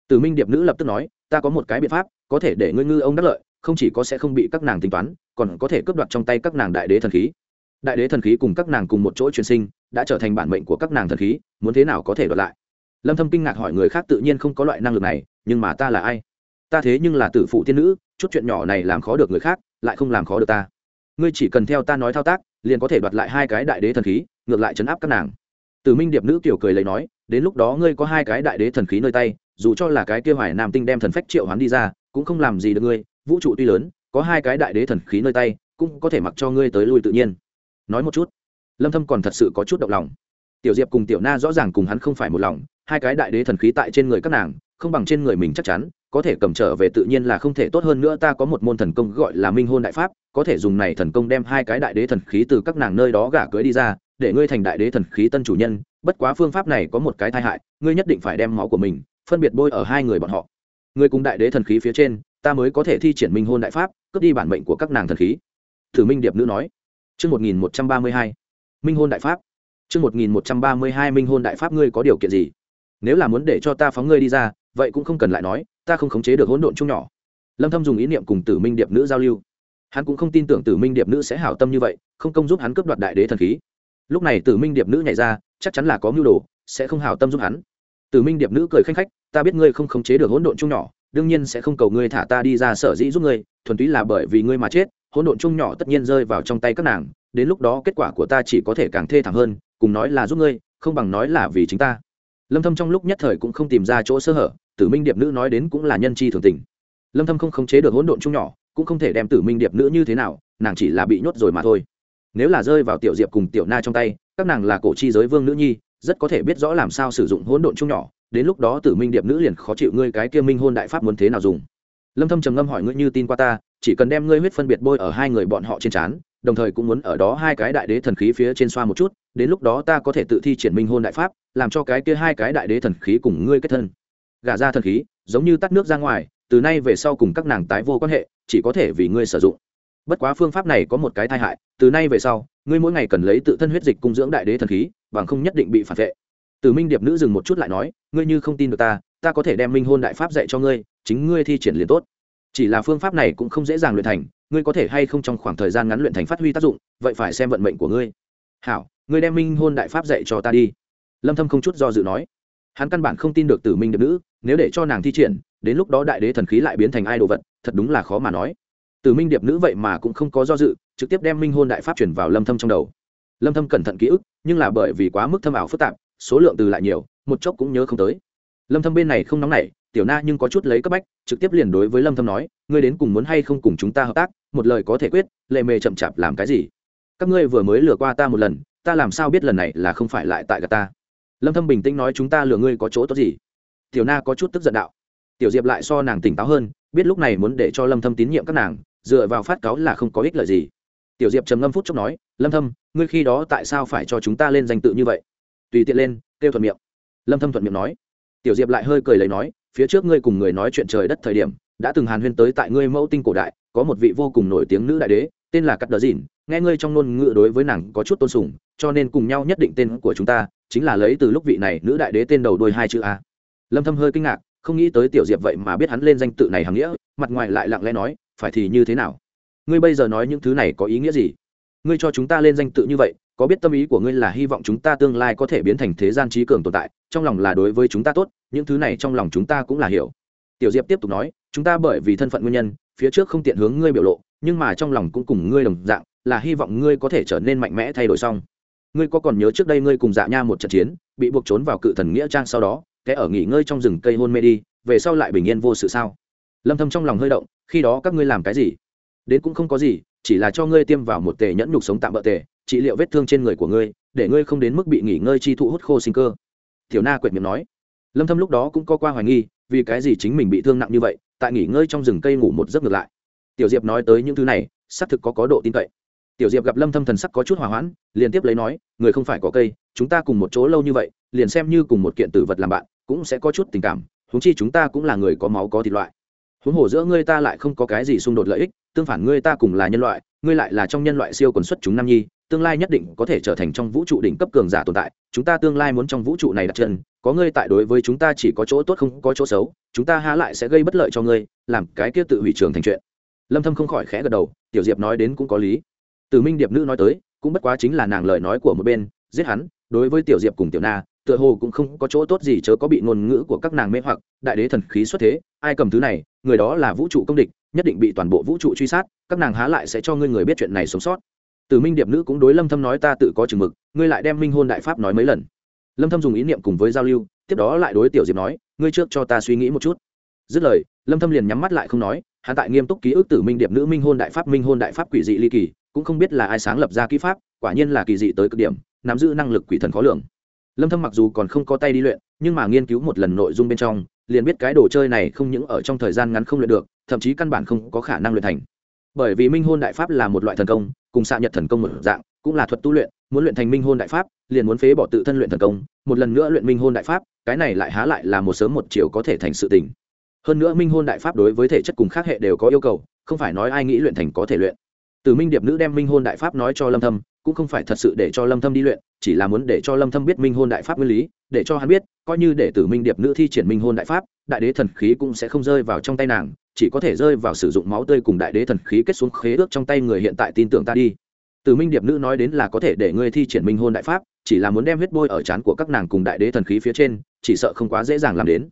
Speaker 1: Từ minh điệp nữ lập tức nói, ta có một cái biện pháp, có thể để ngươi ngư ông đắc lợi, không chỉ có sẽ không bị các nàng tính toán, còn có thể cướp đoạt trong tay các nàng đại đế thần khí đại đế thần khí cùng các nàng cùng một chỗ truyền sinh, đã trở thành bản mệnh của các nàng thần khí, muốn thế nào có thể đoạt lại? Lâm thâm kinh ngạc hỏi người khác tự nhiên không có loại năng lực này, nhưng mà ta là ai? Ta thế nhưng là tử phụ tiên nữ, chút chuyện nhỏ này làm khó được người khác, lại không làm khó được ta. Ngươi chỉ cần theo ta nói thao tác, liền có thể đoạt lại hai cái đại đế thần khí, ngược lại chấn áp các nàng. Tử minh điệp nữ tiểu cười lấy nói, đến lúc đó ngươi có hai cái đại đế thần khí nơi tay, dù cho là cái kia hoài nam tinh đem thần phách triệu hoán đi ra, cũng không làm gì được ngươi. Vũ trụ tuy lớn, có hai cái đại đế thần khí nơi tay, cũng có thể mặc cho ngươi tới lui tự nhiên nói một chút. Lâm thâm còn thật sự có chút động lòng. Tiểu diệp cùng tiểu na rõ ràng cùng hắn không phải một lòng, hai cái đại đế thần khí tại trên người các nàng, không bằng trên người mình chắc chắn, có thể cầm trở về tự nhiên là không thể tốt hơn nữa, ta có một môn thần công gọi là minh hôn đại pháp, có thể dùng này thần công đem hai cái đại đế thần khí từ các nàng nơi đó gả cưới đi ra, để ngươi thành đại đế thần khí tân chủ nhân, bất quá phương pháp này có một cái tai hại, ngươi nhất định phải đem máu của mình phân biệt bôi ở hai người bọn họ. Ngươi cùng đại đế thần khí phía trên, ta mới có thể thi triển minh hôn đại pháp, cướp đi bản mệnh của các nàng thần khí. Thử minh điệp nữ nói. Chương 1132. Minh hôn đại pháp. Chương 1132 Minh hôn đại pháp ngươi có điều kiện gì? Nếu là muốn để cho ta phóng ngươi đi ra, vậy cũng không cần lại nói, ta không khống chế được hỗn độn chung nhỏ. Lâm Thâm dùng ý niệm cùng Tử Minh Điệp nữ giao lưu. Hắn cũng không tin tưởng Tử Minh Điệp nữ sẽ hảo tâm như vậy, không công giúp hắn cướp đoạt đại đế thần khí. Lúc này Tử Minh Điệp nữ nhảy ra, chắc chắn là có mưu đồ, sẽ không hảo tâm giúp hắn. Tử Minh Điệp nữ cười khanh khách, ta biết ngươi không khống chế được hỗn độn chung nhỏ, đương nhiên sẽ không cầu ngươi thả ta đi ra sở dĩ giúp ngươi, thuần túy là bởi vì ngươi mà chết, hỗn độn chung nhỏ tất nhiên rơi vào trong tay các nàng, đến lúc đó kết quả của ta chỉ có thể càng thê thảm hơn, cùng nói là giúp ngươi, không bằng nói là vì chính ta. Lâm thâm trong lúc nhất thời cũng không tìm ra chỗ sơ hở, tử minh điệp nữ nói đến cũng là nhân chi thường tình. Lâm thâm không khống chế được hỗn độn chung nhỏ, cũng không thể đem tử minh điệp nữ như thế nào, nàng chỉ là bị nhốt rồi mà thôi. Nếu là rơi vào tiểu diệp cùng tiểu na trong tay, các nàng là cổ chi giới vương nữ nhi, rất có thể biết rõ làm sao sử dụng hỗn độn chung nhỏ, đến lúc đó tử minh điệp nữ liền khó chịu ngươi cái kia minh hôn đại pháp muốn thế nào dùng. Lâm thâm trầm ngâm hỏi ngươi như tin qua ta chỉ cần đem ngươi huyết phân biệt bôi ở hai người bọn họ trên trán, đồng thời cũng muốn ở đó hai cái đại đế thần khí phía trên xoa một chút, đến lúc đó ta có thể tự thi triển minh hôn đại pháp, làm cho cái kia hai cái đại đế thần khí cùng ngươi kết thân. Gả ra thần khí, giống như tắt nước ra ngoài, từ nay về sau cùng các nàng tái vô quan hệ, chỉ có thể vì ngươi sử dụng. Bất quá phương pháp này có một cái tai hại, từ nay về sau, ngươi mỗi ngày cần lấy tự thân huyết dịch cung dưỡng đại đế thần khí, bằng không nhất định bị phản vệ. Từ minh điệp nữ dừng một chút lại nói, ngươi như không tin được ta ta có thể đem minh hôn đại pháp dạy cho ngươi, chính ngươi thi triển liền tốt chỉ là phương pháp này cũng không dễ dàng luyện thành, ngươi có thể hay không trong khoảng thời gian ngắn luyện thành phát huy tác dụng, vậy phải xem vận mệnh của ngươi. Hảo, ngươi đem minh hôn đại pháp dạy cho ta đi. Lâm thâm không chút do dự nói. Hắn căn bản không tin được tử minh điệp nữ, nếu để cho nàng thi triển, đến lúc đó đại đế thần khí lại biến thành ai đồ vật, thật đúng là khó mà nói. Tử minh điệp nữ vậy mà cũng không có do dự, trực tiếp đem minh hôn đại pháp chuyển vào lâm thâm trong đầu. Lâm thâm cẩn thận ký ức, nhưng là bởi vì quá mức thâm ảo phức tạp, số lượng từ lại nhiều, một chốc cũng nhớ không tới. Lâm thâm bên này không nóng nảy tiểu na nhưng có chút lấy cấp bách, trực tiếp liền đối với lâm thâm nói, ngươi đến cùng muốn hay không cùng chúng ta hợp tác, một lời có thể quyết, lệ mề chậm chạp làm cái gì? Các ngươi vừa mới lừa qua ta một lần, ta làm sao biết lần này là không phải lại tại gặp ta? Lâm thâm bình tĩnh nói, chúng ta lừa ngươi có chỗ tốt gì? Tiểu na có chút tức giận đạo. Tiểu diệp lại so nàng tỉnh táo hơn, biết lúc này muốn để cho lâm thâm tín nhiệm các nàng, dựa vào phát cáo là không có ích lợi gì. Tiểu diệp trầm ngâm phút chốc nói, lâm thâm, ngươi khi đó tại sao phải cho chúng ta lên danh tự như vậy? Tùy tiện lên, kêu thuận miệng. Lâm thâm thuận miệng nói. Tiểu diệp lại hơi cười lấy nói phía trước ngươi cùng người nói chuyện trời đất thời điểm, đã từng hàn huyên tới tại ngươi mẫu tinh cổ đại, có một vị vô cùng nổi tiếng nữ đại đế, tên là cắt đờ dìn, nghe ngươi trong ngôn ngữ đối với nàng có chút tôn sùng, cho nên cùng nhau nhất định tên của chúng ta, chính là lấy từ lúc vị này nữ đại đế tên đầu đôi hai chữ a. Lâm thâm hơi kinh ngạc, không nghĩ tới tiểu diệp vậy mà biết hắn lên danh tự này hàng nghĩa, mặt ngoài lại lặng lẽ nói, phải thì như thế nào? Ngươi bây giờ nói những thứ này có ý nghĩa gì? Ngươi cho chúng ta lên danh tự như vậy có biết tâm ý của ngươi là hy vọng chúng ta tương lai có thể biến thành thế gian trí cường tồn tại, trong lòng là đối với chúng ta tốt, những thứ này trong lòng chúng ta cũng là hiểu. Tiểu diệp tiếp tục nói, chúng ta bởi vì thân phận nguyên nhân, phía trước không tiện hướng ngươi biểu lộ, nhưng mà trong lòng cũng cùng ngươi đồng dạng, là hy vọng ngươi có thể trở nên mạnh mẽ thay đổi xong. Ngươi có còn nhớ trước đây ngươi cùng dạ nha một trận chiến, bị buộc trốn vào cự thần nghĩa trang sau đó, kẻ ở nghỉ ngơi trong rừng cây hôn mê đi, về sau lại bình yên vô sự sao? Lâm thâm trong lòng hơi động, khi đó các ngươi làm cái gì? Đến cũng không có gì, chỉ là cho ngươi tiêm vào một tề nhẫn nhục sống tạm bỡ tề trị liệu vết thương trên người của ngươi, để ngươi không đến mức bị nghỉ ngơi chi thụ hút khô sinh cơ. Tiểu na quệt miệng nói. Lâm thâm lúc đó cũng có qua hoài nghi, vì cái gì chính mình bị thương nặng như vậy, tại nghỉ ngơi trong rừng cây ngủ một giấc ngược lại. Tiểu diệp nói tới những thứ này, xác thực có có độ tin cậy. Tiểu diệp gặp lâm thâm thần sắc có chút hòa hoãn, liền tiếp lấy nói, người không phải có cây, chúng ta cùng một chỗ lâu như vậy, liền xem như cùng một kiện tử vật làm bạn, cũng sẽ có chút tình cảm chúng chi chúng ta cũng là người có máu có thịt loại huống hồ giữa ngươi ta lại không có cái gì xung đột lợi ích, tương phản ngươi ta cùng là nhân loại, ngươi lại là trong nhân loại siêu quần xuất chúng nam nhi, tương lai nhất định có thể trở thành trong vũ trụ đỉnh cấp cường giả tồn tại, chúng ta tương lai muốn trong vũ trụ này đặt chân, có ngươi tại đối với chúng ta chỉ có chỗ tốt không có chỗ xấu, chúng ta há lại sẽ gây bất lợi cho ngươi, làm cái kia tự hủy trường thành chuyện. Lâm thâm không khỏi khẽ gật đầu, tiểu diệp nói đến cũng có lý. Từ minh điệp nữ nói tới, cũng bất quá chính là nàng lời nói của một bên, giết hắn, đối với tiểu diệp cùng tiểu na, tựa hồ cũng không có chỗ tốt gì chớ có bị ngôn ngữ của các nàng mê hoặc, đại đế thần khí xuất thế, ai cầm thứ này người đó là vũ trụ công địch, nhất định bị toàn bộ vũ trụ truy sát, các nàng há lại sẽ cho ngươi người biết chuyện này sống sót. Từ minh điệp nữ cũng đối lâm thâm nói ta tự có chừng mực, ngươi lại đem minh hôn đại pháp nói mấy lần. Lâm thâm dùng ý niệm cùng với giao lưu, tiếp đó lại đối tiểu diệp nói, ngươi trước cho ta suy nghĩ một chút. Dứt lời, lâm thâm liền nhắm mắt lại không nói, hắn tại nghiêm túc ký ức tử minh điệp nữ minh hôn đại pháp, minh hôn đại pháp quỷ dị ly kỳ, cũng không biết là ai sáng lập ra kỹ pháp, quả nhiên là kỳ dị tới cực điểm, nắm giữ năng lực quỷ thần khó lường. Lâm thâm mặc dù còn không có tay đi luyện, nhưng mà nghiên cứu một lần nội dung bên trong liền biết cái đồ chơi này không những ở trong thời gian ngắn không luyện được, thậm chí căn bản không có khả năng luyện thành. Bởi vì minh hôn đại pháp là một loại thần công, cùng xạ nhật thần công một dạng, cũng là thuật tu luyện, muốn luyện thành minh hôn đại pháp, liền muốn phế bỏ tự thân luyện thần công, một lần nữa luyện minh hôn đại pháp, cái này lại há lại là một sớm một chiều có thể thành sự tình. Hơn nữa minh hôn đại pháp đối với thể chất cùng khác hệ đều có yêu cầu, không phải nói ai nghĩ luyện thành có thể luyện. Từ minh điệp nữ đem minh hôn đại pháp nói cho lâm thâm cũng không phải thật sự để cho lâm thâm đi luyện, chỉ là muốn để cho lâm thâm biết minh hôn đại pháp nguyên lý, để cho hắn biết, coi như để tử minh điệp nữ thi triển minh hôn đại pháp, đại đế thần khí cũng sẽ không rơi vào trong tay nàng, chỉ có thể rơi vào sử dụng máu tươi cùng đại đế thần khí kết xuống khế ước trong tay người hiện tại tin tưởng ta đi. Tử minh điệp nữ nói đến là có thể để ngươi thi triển minh hôn đại pháp, chỉ là muốn đem huyết bôi ở trán của các nàng cùng đại đế thần khí phía trên, chỉ sợ không quá dễ dàng làm đến.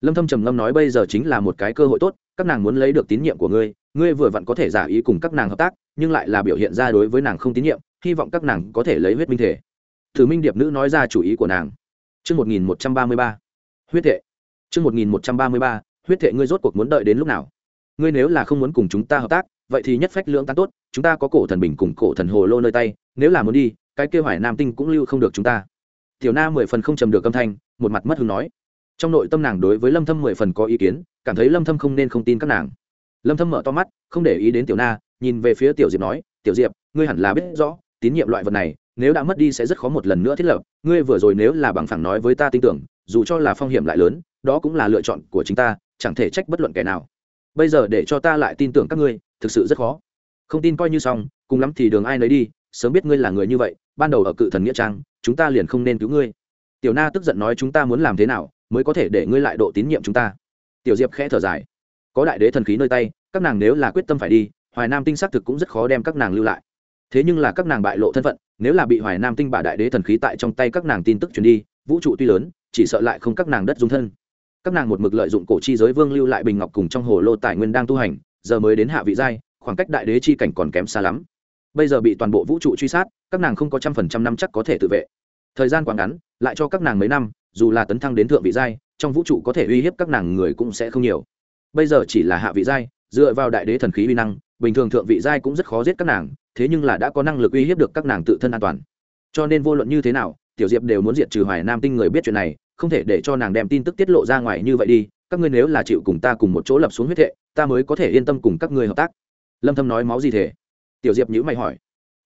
Speaker 1: Lâm thâm trầm ngâm nói bây giờ chính là một cái cơ hội tốt, các nàng muốn lấy được tín nhiệm của ngươi ngươi vừa vặn có thể giả ý cùng các nàng hợp tác, nhưng lại là biểu hiện ra đối với nàng không tín nhiệm hy vọng các nàng có thể lấy huyết minh thể thử minh điệp nữ nói ra chủ ý của nàng Chương 1133. Huyết thệ. Chương 1133. Huyết thệ ngươi rốt cuộc muốn đợi đến lúc nào? Ngươi nếu là không muốn cùng chúng ta hợp tác, vậy thì nhất phách lưỡng tán tốt, chúng ta có cổ thần bình cùng cổ thần hồ lô nơi tay, nếu là muốn đi, cái kia Hoài Nam Tinh cũng lưu không được chúng ta. Tiểu Na mười phần không trầm được âm thanh, một mặt mất hứng nói. Trong nội tâm nàng đối với Lâm Thâm mười phần có ý kiến, cảm thấy Lâm Thâm không nên không tin các nàng. Lâm Thâm mở to mắt, không để ý đến Tiểu Na, nhìn về phía Tiểu Diệp nói, "Tiểu Diệp, ngươi hẳn là biết rõ, tín nhiệm loại vật này, nếu đã mất đi sẽ rất khó một lần nữa thiết lập. Ngươi vừa rồi nếu là bằng phẳng nói với ta tin tưởng dù cho là phong hiểm lại lớn đó cũng là lựa chọn của chính ta chẳng thể trách bất luận kẻ nào. Bây giờ để cho ta lại tin tưởng các ngươi thực sự rất khó. Không tin coi như xong cùng lắm thì đường ai nấy đi sớm biết ngươi là người như vậy ban đầu ở cự thần nghĩa trang chúng ta liền không nên cứu ngươi. Tiểu na tức giận nói chúng ta muốn làm thế nào mới có thể để ngươi lại độ tín nhiệm chúng ta. Tiểu diệp khẽ thở dài. Có đại đế thần khí nơi tay các nàng nếu là quyết tâm phải đi hoài nam tinh xác thực cũng rất khó đem các nàng lưu lại thế nhưng là các nàng bại lộ thân phận, nếu là bị hoài nam tinh bà đại đế thần khí tại trong tay các nàng tin tức truyền đi, vũ trụ tuy lớn, chỉ sợ lại không các nàng đất dung thân. Các nàng một mực lợi dụng cổ chi giới vương lưu lại bình ngọc cùng trong hồ lô tài nguyên đang tu hành, giờ mới đến hạ vị giai, khoảng cách đại đế chi cảnh còn kém xa lắm. Bây giờ bị toàn bộ vũ trụ truy sát, các nàng không có trăm phần trăm năm chắc có thể tự vệ. Thời gian quá ngắn, lại cho các nàng mấy năm, dù là tấn thăng đến thượng vị giai, trong vũ trụ có thể uy hiếp các nàng người cũng sẽ không nhiều. Bây giờ chỉ là hạ vị giai, dựa vào đại đế thần khí uy năng bình thường thượng vị giai cũng rất khó giết các nàng, thế nhưng là đã có năng lực uy hiếp được các nàng tự thân an toàn. Cho nên vô luận như thế nào, tiểu diệp đều muốn diệt trừ hoài nam tinh người biết chuyện này, không thể để cho nàng đem tin tức tiết lộ ra ngoài như vậy đi, các ngươi nếu là chịu cùng ta cùng một chỗ lập xuống huyết thệ ta mới có thể yên tâm cùng các ngươi hợp tác. Lâm thâm nói máu gì thể tiểu diệp nhữ mày hỏi.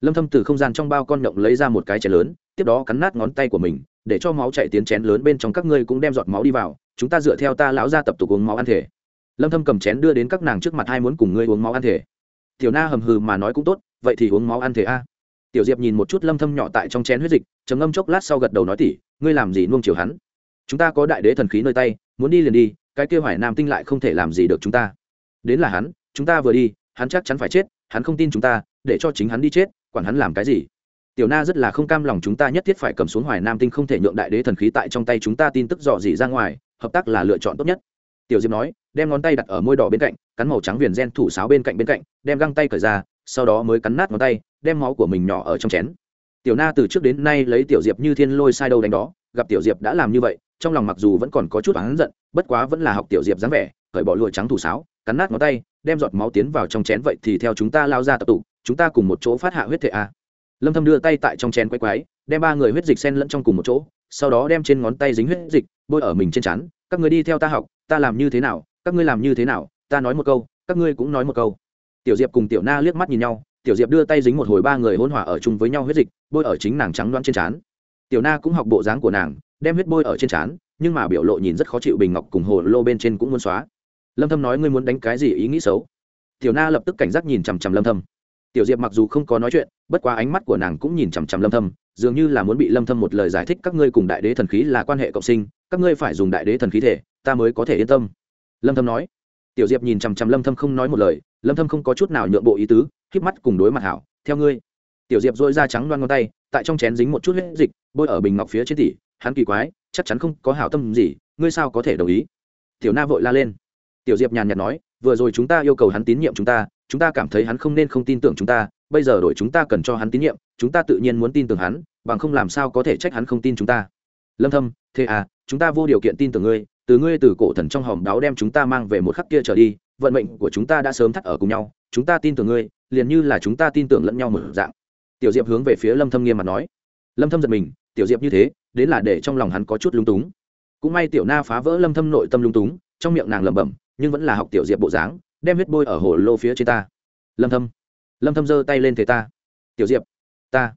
Speaker 1: Lâm thâm từ không gian trong bao con nhộng lấy ra một cái chén lớn, tiếp đó cắn nát ngón tay của mình, để cho máu chảy tiến chén lớn bên trong các ngươi cũng đem giọt máu đi vào, chúng ta dựa theo ta lão gia tập tục uống máu ăn thể. Lâm thâm cầm chén đưa đến các nàng trước mặt hai muốn cùng ngươi uống máu ăn thể tiểu na hầm hừ mà nói cũng tốt, vậy thì uống máu ăn thế a. Tiểu diệp nhìn một chút lâm thâm nhỏ tại trong chén huyết dịch, trầm ngâm chốc lát sau gật đầu nói tỉ, ngươi làm gì nuông chiều hắn? Chúng ta có đại đế thần khí nơi tay, muốn đi liền đi, cái kia hoài nam tinh lại không thể làm gì được chúng ta. Đến là hắn, chúng ta vừa đi, hắn chắc chắn phải chết, hắn không tin chúng ta, để cho chính hắn đi chết, quản hắn làm cái gì? Tiểu na rất là không cam lòng chúng ta nhất thiết phải cầm xuống hoài nam tinh không thể nhượng đại đế thần khí tại trong tay chúng ta tin tức dò dỉ ra ngoài, hợp tác là lựa chọn tốt nhất. Tiểu diệp nói, đem ngón tay đặt ở môi đỏ bên cạnh cắn màu trắng viền gen thủ sáo bên cạnh bên cạnh, đem găng tay cởi ra, sau đó mới cắn nát ngón tay, đem máu của mình nhỏ ở trong chén. Tiểu na từ trước đến nay lấy tiểu diệp như thiên lôi sai đâu đánh đó, gặp tiểu diệp đã làm như vậy, trong lòng mặc dù vẫn còn có chút oán giận, bất quá vẫn là học tiểu diệp dáng vẻ, cởi bỏ lụa trắng thủ sáo, cắn nát ngón tay, đem giọt máu tiến vào trong chén, vậy thì theo chúng ta lao ra tập tụ, chúng ta cùng một chỗ phát hạ huyết thể a. Lâm thâm đưa tay tại trong chén quay quái đem ba người huyết dịch xen lẫn trong cùng một chỗ, sau đó đem trên ngón tay dính huyết dịch bôi ở mình trên chắn các người đi theo ta học, ta làm như thế nào, các ngươi làm như thế nào ta nói một câu, các ngươi cũng nói một câu. Tiểu diệp cùng tiểu na liếc mắt nhìn nhau, tiểu diệp đưa tay dính một hồi ba người hôn hỏa ở chung với nhau huyết dịch, bôi ở chính nàng trắng đoán trên trán. Tiểu na cũng học bộ dáng của nàng, đem huyết bôi ở trên trán, nhưng mà biểu lộ nhìn rất khó chịu bình ngọc cùng hồ lô bên trên cũng muốn xóa. Lâm thâm nói ngươi muốn đánh cái gì ý nghĩ xấu? Tiểu na lập tức cảnh giác nhìn chằm chằm lâm thâm. Tiểu diệp mặc dù không có nói chuyện, bất quá ánh mắt của nàng cũng nhìn chằm chằm lâm thâm, dường như là muốn bị lâm thâm một lời giải thích các ngươi cùng đại đế thần khí là quan hệ cộng sinh, các ngươi phải dùng đại đế thần khí thể, ta mới có thể yên tâm. Lâm thâm nói tiểu diệp nhìn chằm chằm lâm thâm không nói một lời lâm thâm không có chút nào nhượng bộ ý tứ khép mắt cùng đối mặt hảo theo ngươi. Tiểu diệp dội ra trắng loan ngón tay tại trong chén dính một chút huyết dịch bôi ở bình ngọc phía trên tỷ, hắn kỳ quái chắc chắn không có hảo tâm gì ngươi sao có thể đồng ý? Tiểu na vội la lên. Tiểu diệp nhàn nhạt nói vừa rồi chúng ta yêu cầu hắn tín nhiệm chúng ta chúng ta cảm thấy hắn không nên không tin tưởng chúng ta bây giờ đổi chúng ta cần cho hắn tín nhiệm chúng ta tự nhiên muốn tin tưởng hắn bằng không làm sao có thể trách hắn không tin chúng ta? Lâm thâm thế à chúng ta vô điều kiện tin tưởng ngươi từ ngươi từ cổ thần trong hòm đáo đem chúng ta mang về một khắc kia trở đi, vận mệnh của chúng ta đã sớm thắt ở cùng nhau, chúng ta tin tưởng ngươi, liền như là chúng ta tin tưởng lẫn nhau một dạng. Tiểu diệp hướng về phía lâm thâm nghiêm mặt nói. Lâm thâm giật mình, tiểu diệp như thế, đến là để trong lòng hắn có chút lung túng. Cũng may tiểu na phá vỡ lâm thâm nội tâm lung túng, trong miệng nàng lẩm bẩm, nhưng vẫn là học tiểu diệp bộ dáng, đem huyết bôi ở hồ lô phía trên ta. Lâm thâm lâm thâm giơ tay lên thế ta. Tiểu diệp, ta.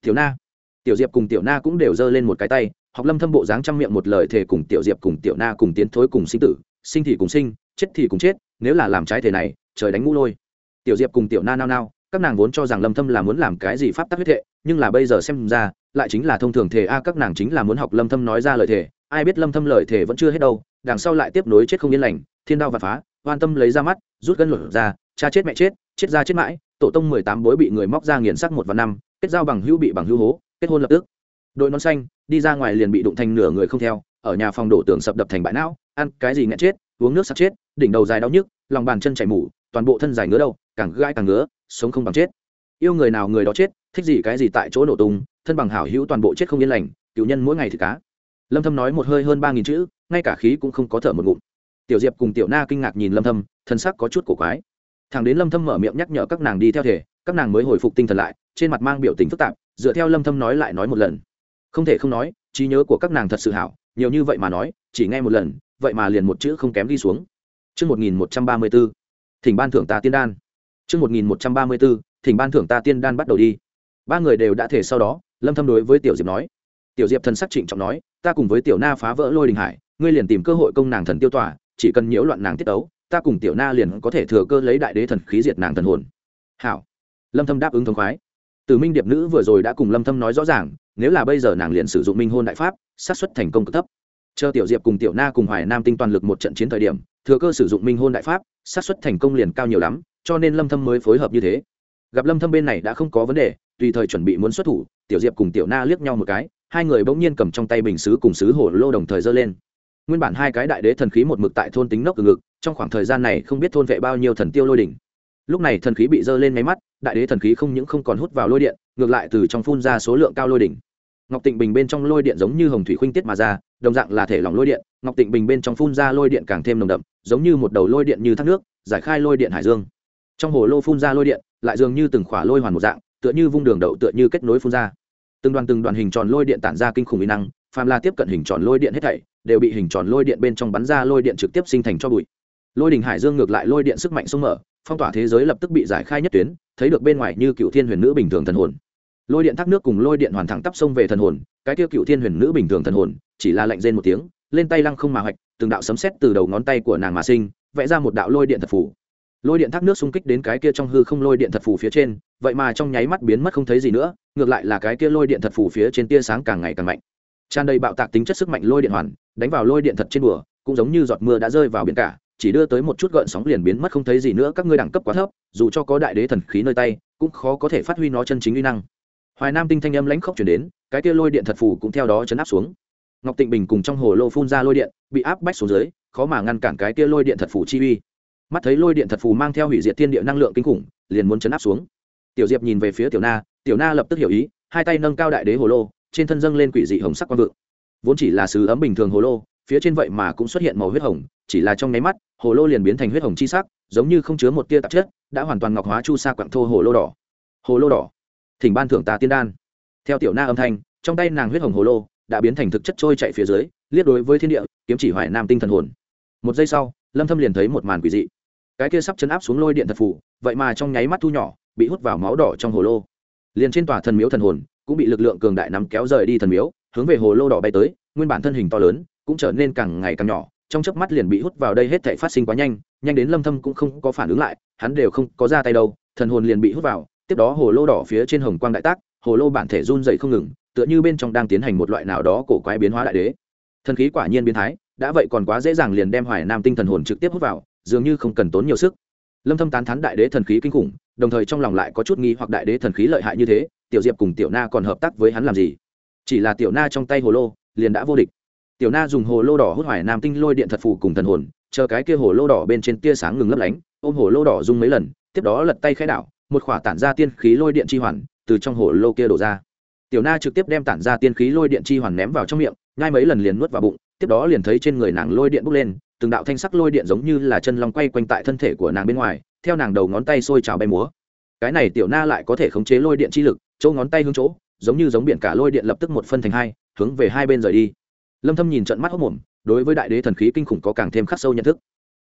Speaker 1: Tiểu na, tiểu diệp cùng tiểu na cũng đều giơ lên một cái tay học lâm thâm bộ dáng trăm miệng một lời thề cùng tiểu diệp cùng tiểu na cùng tiến thối cùng sinh tử, sinh thì cùng sinh, chết thì cùng chết, nếu là làm trái thể này, trời đánh ngũ lôi. Tiểu diệp cùng tiểu na nao nao, các nàng vốn cho rằng lâm thâm là muốn làm cái gì pháp tắc huyết thệ, nhưng là bây giờ xem ra, lại chính là thông thường thể a, các nàng chính là muốn học lâm thâm nói ra lời thể ai biết lâm thâm lời thể vẫn chưa hết đâu, đằng sau lại tiếp nối chết không yên lành, thiên đao và phá hoan tâm lấy ra mắt, rút gân lột ra, cha chết mẹ chết chết ra chết mãi, tổ tông 18 bối bị người móc ra nghiền xác một và năm, kết giao bằng hữu bị bằng hữu hố, kết hôn lập tức. Đội nón xanh đi ra ngoài liền bị đụng thành nửa người không theo, ở nhà phòng đổ tường sập đập thành bãi não, ăn cái gì nghẹn chết, uống nước sặc chết, đỉnh đầu dài đau nhức, lòng bàn chân chảy mủ toàn bộ thân dài ngứa đâu càng gai càng ngứa, sống không bằng chết. Yêu người nào người đó chết, thích gì cái gì tại chỗ nổ tung, thân bằng hảo hữu toàn bộ chết không yên lành, cựu nhân mỗi ngày thì cá. Lâm thâm nói một hơi hơn ba nghìn chữ, ngay cả khí cũng không có thở một ngụm. Tiểu diệp cùng tiểu na kinh ngạc nhìn lâm thâm, thân sắc có chút cổ quái. Thằng đến lâm thâm mở miệng nhắc nhở các nàng đi theo thể, các nàng mới hồi phục tinh thần lại, trên mặt mang biểu tình phức tạp, dựa theo lâm thâm nói lại nói một lần không thể không nói trí nhớ của các nàng thật sự hảo nhiều như vậy mà nói chỉ nghe một lần vậy mà liền một chữ không kém đi xuống Trước 1134, thỉnh ban thưởng ta tiên đan. Trước 1134, thỉnh ban thưởng ta tiên đan bắt đầu đi. Ba người đều đã thể sau đó, Lâm Thâm đối với Tiểu Diệp nói. Tiểu Diệp thần sắc trịnh trọng nói, ta cùng với Tiểu Na phá vỡ lôi đình hải, ngươi liền tìm cơ hội công nàng thần tiêu tỏa, chỉ cần nhiễu loạn nàng tiết đấu ta cùng Tiểu Na liền có thể thừa cơ lấy đại đế thần khí diệt nàng thần hồn. Hảo. Lâm Thâm đáp ứng thông khoái. Từ Minh Điệp nữ vừa rồi đã cùng Lâm Thâm nói rõ ràng, nếu là bây giờ nàng liền sử dụng Minh Hôn đại pháp, sát suất thành công cực thấp. Chờ Tiểu Diệp cùng Tiểu Na cùng Hoài Nam tinh toàn lực một trận chiến thời điểm, thừa cơ sử dụng Minh Hôn đại pháp, sát suất thành công liền cao nhiều lắm, cho nên Lâm Thâm mới phối hợp như thế. Gặp Lâm Thâm bên này đã không có vấn đề, tùy thời chuẩn bị muốn xuất thủ, Tiểu Diệp cùng Tiểu Na liếc nhau một cái, hai người bỗng nhiên cầm trong tay bình sứ cùng sứ hổ lô đồng thời giơ lên. Nguyên bản hai cái đại đế thần khí một mực tại thôn tính nóc từ ngực, trong khoảng thời gian này không biết thôn vệ bao nhiêu thần tiêu lôi đỉnh. Lúc này thần khí bị giơ lên mấy mắt, đại đế thần khí không những không còn hút vào lôi điện, ngược lại từ trong phun ra số lượng cao lôi đỉnh. Ngọc tịnh bình bên trong lôi điện giống như hồng thủy khuynh tiết mà ra đồng dạng là thể lỏng lôi điện ngọc tịnh bình bên trong phun ra lôi điện càng thêm nồng đậm giống như một đầu lôi điện như thác nước giải khai lôi điện hải dương. Trong hồ lô phun ra lôi điện lại dường như từng khỏa lôi hoàn một dạng tựa như vung đường đậu tựa như kết nối phun ra. Từng đoàn từng đoàn hình tròn lôi điện tản ra kinh khủng uy năng phàm là tiếp cận hình tròn lôi điện hết thảy đều bị hình tròn lôi điện bên trong bắn ra lôi điện trực tiếp sinh thành cho bụi. Lôi đình hải dương ngược lại lôi điện sức mạnh sông mở phong tỏa thế giới lập tức bị giải khai nhất tuyến thấy được bên ngoài như cựu thiên huyền nữ bình thường thần hồn. Lôi điện thác nước cùng lôi điện hoàn thẳng tắp sông về thần hồn, cái tiêu cựu thiên huyền nữ bình thường thần hồn, chỉ là lạnh rên một tiếng, lên tay lăng không mà hoạch, từng đạo sấm xét từ đầu ngón tay của nàng mà sinh, vẽ ra một đạo lôi điện thật phủ lôi điện thác nước xung kích đến cái kia trong hư không lôi điện thật phủ phía trên, vậy mà trong nháy mắt biến mất không thấy gì nữa, ngược lại là cái kia lôi điện thật phủ phía trên tia sáng càng ngày càng mạnh. Tràn đầy bạo tạc tính chất sức mạnh lôi điện hoàn, đánh vào lôi điện thật trên bùa, cũng giống như giọt mưa đã rơi vào biển cả chỉ đưa tới một chút gợn sóng liền biến mất không thấy gì nữa, các ngươi đẳng cấp quá thấp, dù cho có đại đế thần khí nơi tay, cũng khó có thể phát huy nó chân chính uy năng. Hoài nam tinh thanh âm lãnh khốc chuyển đến, cái kia lôi điện thật phù cũng theo đó chấn áp xuống. Ngọc tịnh bình cùng trong hồ lô phun ra lôi điện, bị áp bách xuống dưới, khó mà ngăn cản cái kia lôi điện thật phù chi uy. Mắt thấy lôi điện thật phù mang theo hủy diệt thiên địa năng lượng kinh khủng, liền muốn chấn áp xuống. Tiểu diệp nhìn về phía tiểu na tiểu na lập tức hiểu ý, hai tay nâng cao đại đế hồ lô, trên thân dâng lên quỷ dị hồng sắc quang vượng. Vốn chỉ là sứ ấm bình thường hồ lô phía trên vậy mà cũng xuất hiện màu huyết hồng, chỉ là trong nháy mắt, hồ lô liền biến thành huyết hồng chi sắc, giống như không chứa một tia tạp chất, đã hoàn toàn ngọc hóa chu sa quặng thô hồ lô đỏ. Hồ lô đỏ. Thỉnh ban thưởng ta tiên đan. Theo tiểu na âm thanh, trong tay nàng huyết hồng hồ lô đã biến thành thực chất trôi chạy phía dưới, liếc đối với thiên địa, kiếm chỉ hoài nam tinh thần hồn. Một giây sau, lâm thâm liền thấy một màn quỷ dị. Cái kia sắp chấn áp xuống lôi điện thật phủ vậy mà trong nháy mắt thu nhỏ, bị hút vào máu đỏ trong hồ lô. Liền trên tòa thần miếu thần hồn cũng bị lực lượng cường đại nắm kéo rời đi thần miếu, hướng về hồ lô đỏ bay tới, nguyên bản thân hình to lớn cũng trở nên càng ngày càng nhỏ, trong chớp mắt liền bị hút vào đây hết thể phát sinh quá nhanh nhanh đến lâm thâm cũng không có phản ứng lại, hắn đều không có ra tay đâu, thần hồn liền bị hút vào, tiếp đó hồ lô đỏ phía trên hồng quang đại tác, hồ lô bản thể run dậy không ngừng, tựa như bên trong đang tiến hành một loại nào đó cổ quái biến hóa đại đế. Thần khí quả nhiên biến thái, đã vậy còn quá dễ dàng liền đem hoài nam tinh thần hồn trực tiếp hút vào, dường như không cần tốn nhiều sức. Lâm thâm tán thán đại đế thần khí kinh khủng, đồng thời trong lòng lại có chút nghi hoặc đại đế thần khí lợi hại như thế, tiểu diệp cùng tiểu na còn hợp tác với hắn làm gì? Chỉ là tiểu na trong tay hồ lô, liền đã vô địch tiểu na dùng hồ lô đỏ hút hoài nam tinh lôi điện thật phù cùng thần hồn, chờ cái kia hồ lô đỏ bên trên tia sáng ngừng lấp lánh, ôm hồ lô đỏ rung mấy lần, tiếp đó lật tay khai đảo, một khỏa tản ra tiên khí lôi điện chi hoàn từ trong hồ lô kia đổ ra. Tiểu na trực tiếp đem tản ra tiên khí lôi điện chi hoàn ném vào trong miệng ngay mấy lần liền nuốt vào bụng, tiếp đó liền thấy trên người nàng lôi điện bốc lên, từng đạo thanh sắc lôi điện giống như là chân long quay quanh tại thân thể của nàng bên ngoài, theo nàng đầu ngón tay sôi trào bay múa. Cái này tiểu na lại có thể khống chế lôi điện chi lực, chỗ ngón tay hướng chỗ, giống như giống biển cả lôi điện lập tức một phân thành hai, hướng về hai bên rời đi lâm thâm nhìn trận mắt hốc mồm, đối với đại đế thần khí kinh khủng có càng thêm khắc sâu nhận thức.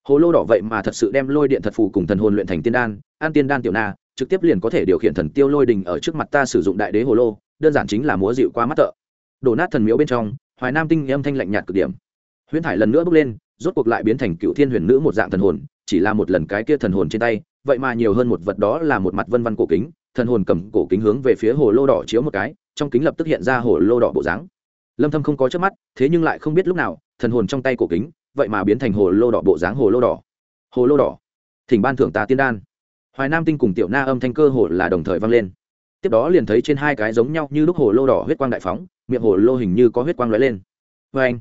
Speaker 1: Hồ lô đỏ vậy mà thật sự đem lôi điện thật phù cùng thần hồn luyện thành tiên đan, an tiên đan tiểu na, trực tiếp liền có thể điều khiển thần tiêu lôi đình ở trước mặt ta sử dụng đại đế hồ lô, đơn giản chính là múa dịu qua mắt tợ. Đổ nát thần miếu bên trong, hoài nam tinh âm thanh lạnh nhạt cực điểm. Huyễn thải lần nữa bước lên, rốt cuộc lại biến thành cựu thiên huyền nữ một dạng thần hồn, chỉ là một lần cái kia thần hồn trên tay, vậy mà nhiều hơn một vật đó là một mặt vân văn cổ kính, thần hồn cầm cổ kính hướng về phía hồ lô đỏ chiếu một cái, trong kính lập tức hiện ra hồ lô đỏ bộ dáng lâm thâm không có chớp mắt, thế nhưng lại không biết lúc nào, thần hồn trong tay cổ kính, vậy mà biến thành hồ lô đỏ bộ dáng hồ lô đỏ. Hồ lô đỏ. Thỉnh ban thưởng ta tiên đan. Hoài nam tinh cùng tiểu na âm thanh cơ hồ là đồng thời vang lên. Tiếp đó liền thấy trên hai cái giống nhau như lúc hồ lô đỏ huyết quang đại phóng, miệng hồ lô hình như có huyết quang lóe lên. Vê anh,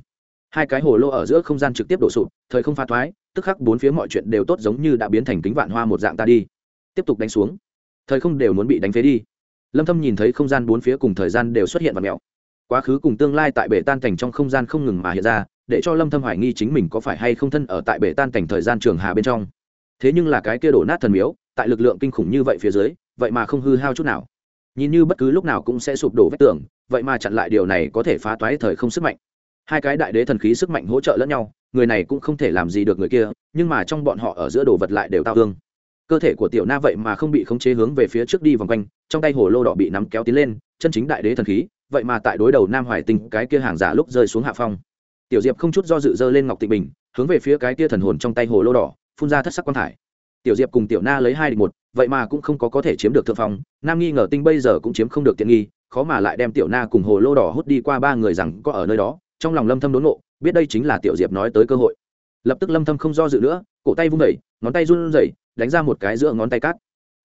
Speaker 1: hai cái hồ lô ở giữa không gian trực tiếp đổ sụp, thời không pha thoái, tức khắc bốn phía mọi chuyện đều tốt giống như đã biến thành kính vạn hoa một dạng ta đi. Tiếp tục đánh xuống. Thời không đều muốn bị đánh phế đi. Lâm thâm nhìn thấy không gian bốn phía cùng thời gian đều xuất hiện và mèo quá khứ cùng tương lai tại bể tan cảnh trong không gian không ngừng mà hiện ra, để cho lâm thâm hoài nghi chính mình có phải hay không thân ở tại bể tan cảnh thời gian trường hà bên trong. Thế nhưng là cái kia đổ nát thần miếu, tại lực lượng kinh khủng như vậy phía dưới, vậy mà không hư hao chút nào. Nhìn như bất cứ lúc nào cũng sẽ sụp đổ vách tường, vậy mà chặn lại điều này có thể phá toái thời không sức mạnh. Hai cái đại đế thần khí sức mạnh hỗ trợ lẫn nhau, người này cũng không thể làm gì được người kia, nhưng mà trong bọn họ ở giữa đồ vật lại đều tao thương. Cơ thể của tiểu na vậy mà không bị khống chế hướng về phía trước đi vòng quanh, trong tay hồ lô đỏ bị nắm kéo tiến lên, chân chính đại đế thần khí vậy mà tại đối đầu nam hoài tinh, cái kia hàng giả lúc rơi xuống hạ phong. Tiểu diệp không chút do dự dơ lên ngọc tịnh bình, hướng về phía cái kia thần hồn trong tay hồ lô đỏ, phun ra thất sắc quan thải. Tiểu diệp cùng tiểu na lấy hai địch một, vậy mà cũng không có có thể chiếm được thượng phong. Nam nghi ngờ tinh bây giờ cũng chiếm không được tiện nghi, khó mà lại đem tiểu na cùng hồ lô đỏ hút đi qua ba người rằng có ở nơi đó. Trong lòng lâm thâm đốn ngộ, biết đây chính là tiểu diệp nói tới cơ hội. Lập tức lâm thâm không do dự nữa, cổ tay vung đẩy ngón tay run rẩy, đánh ra một cái giữa ngón tay cát.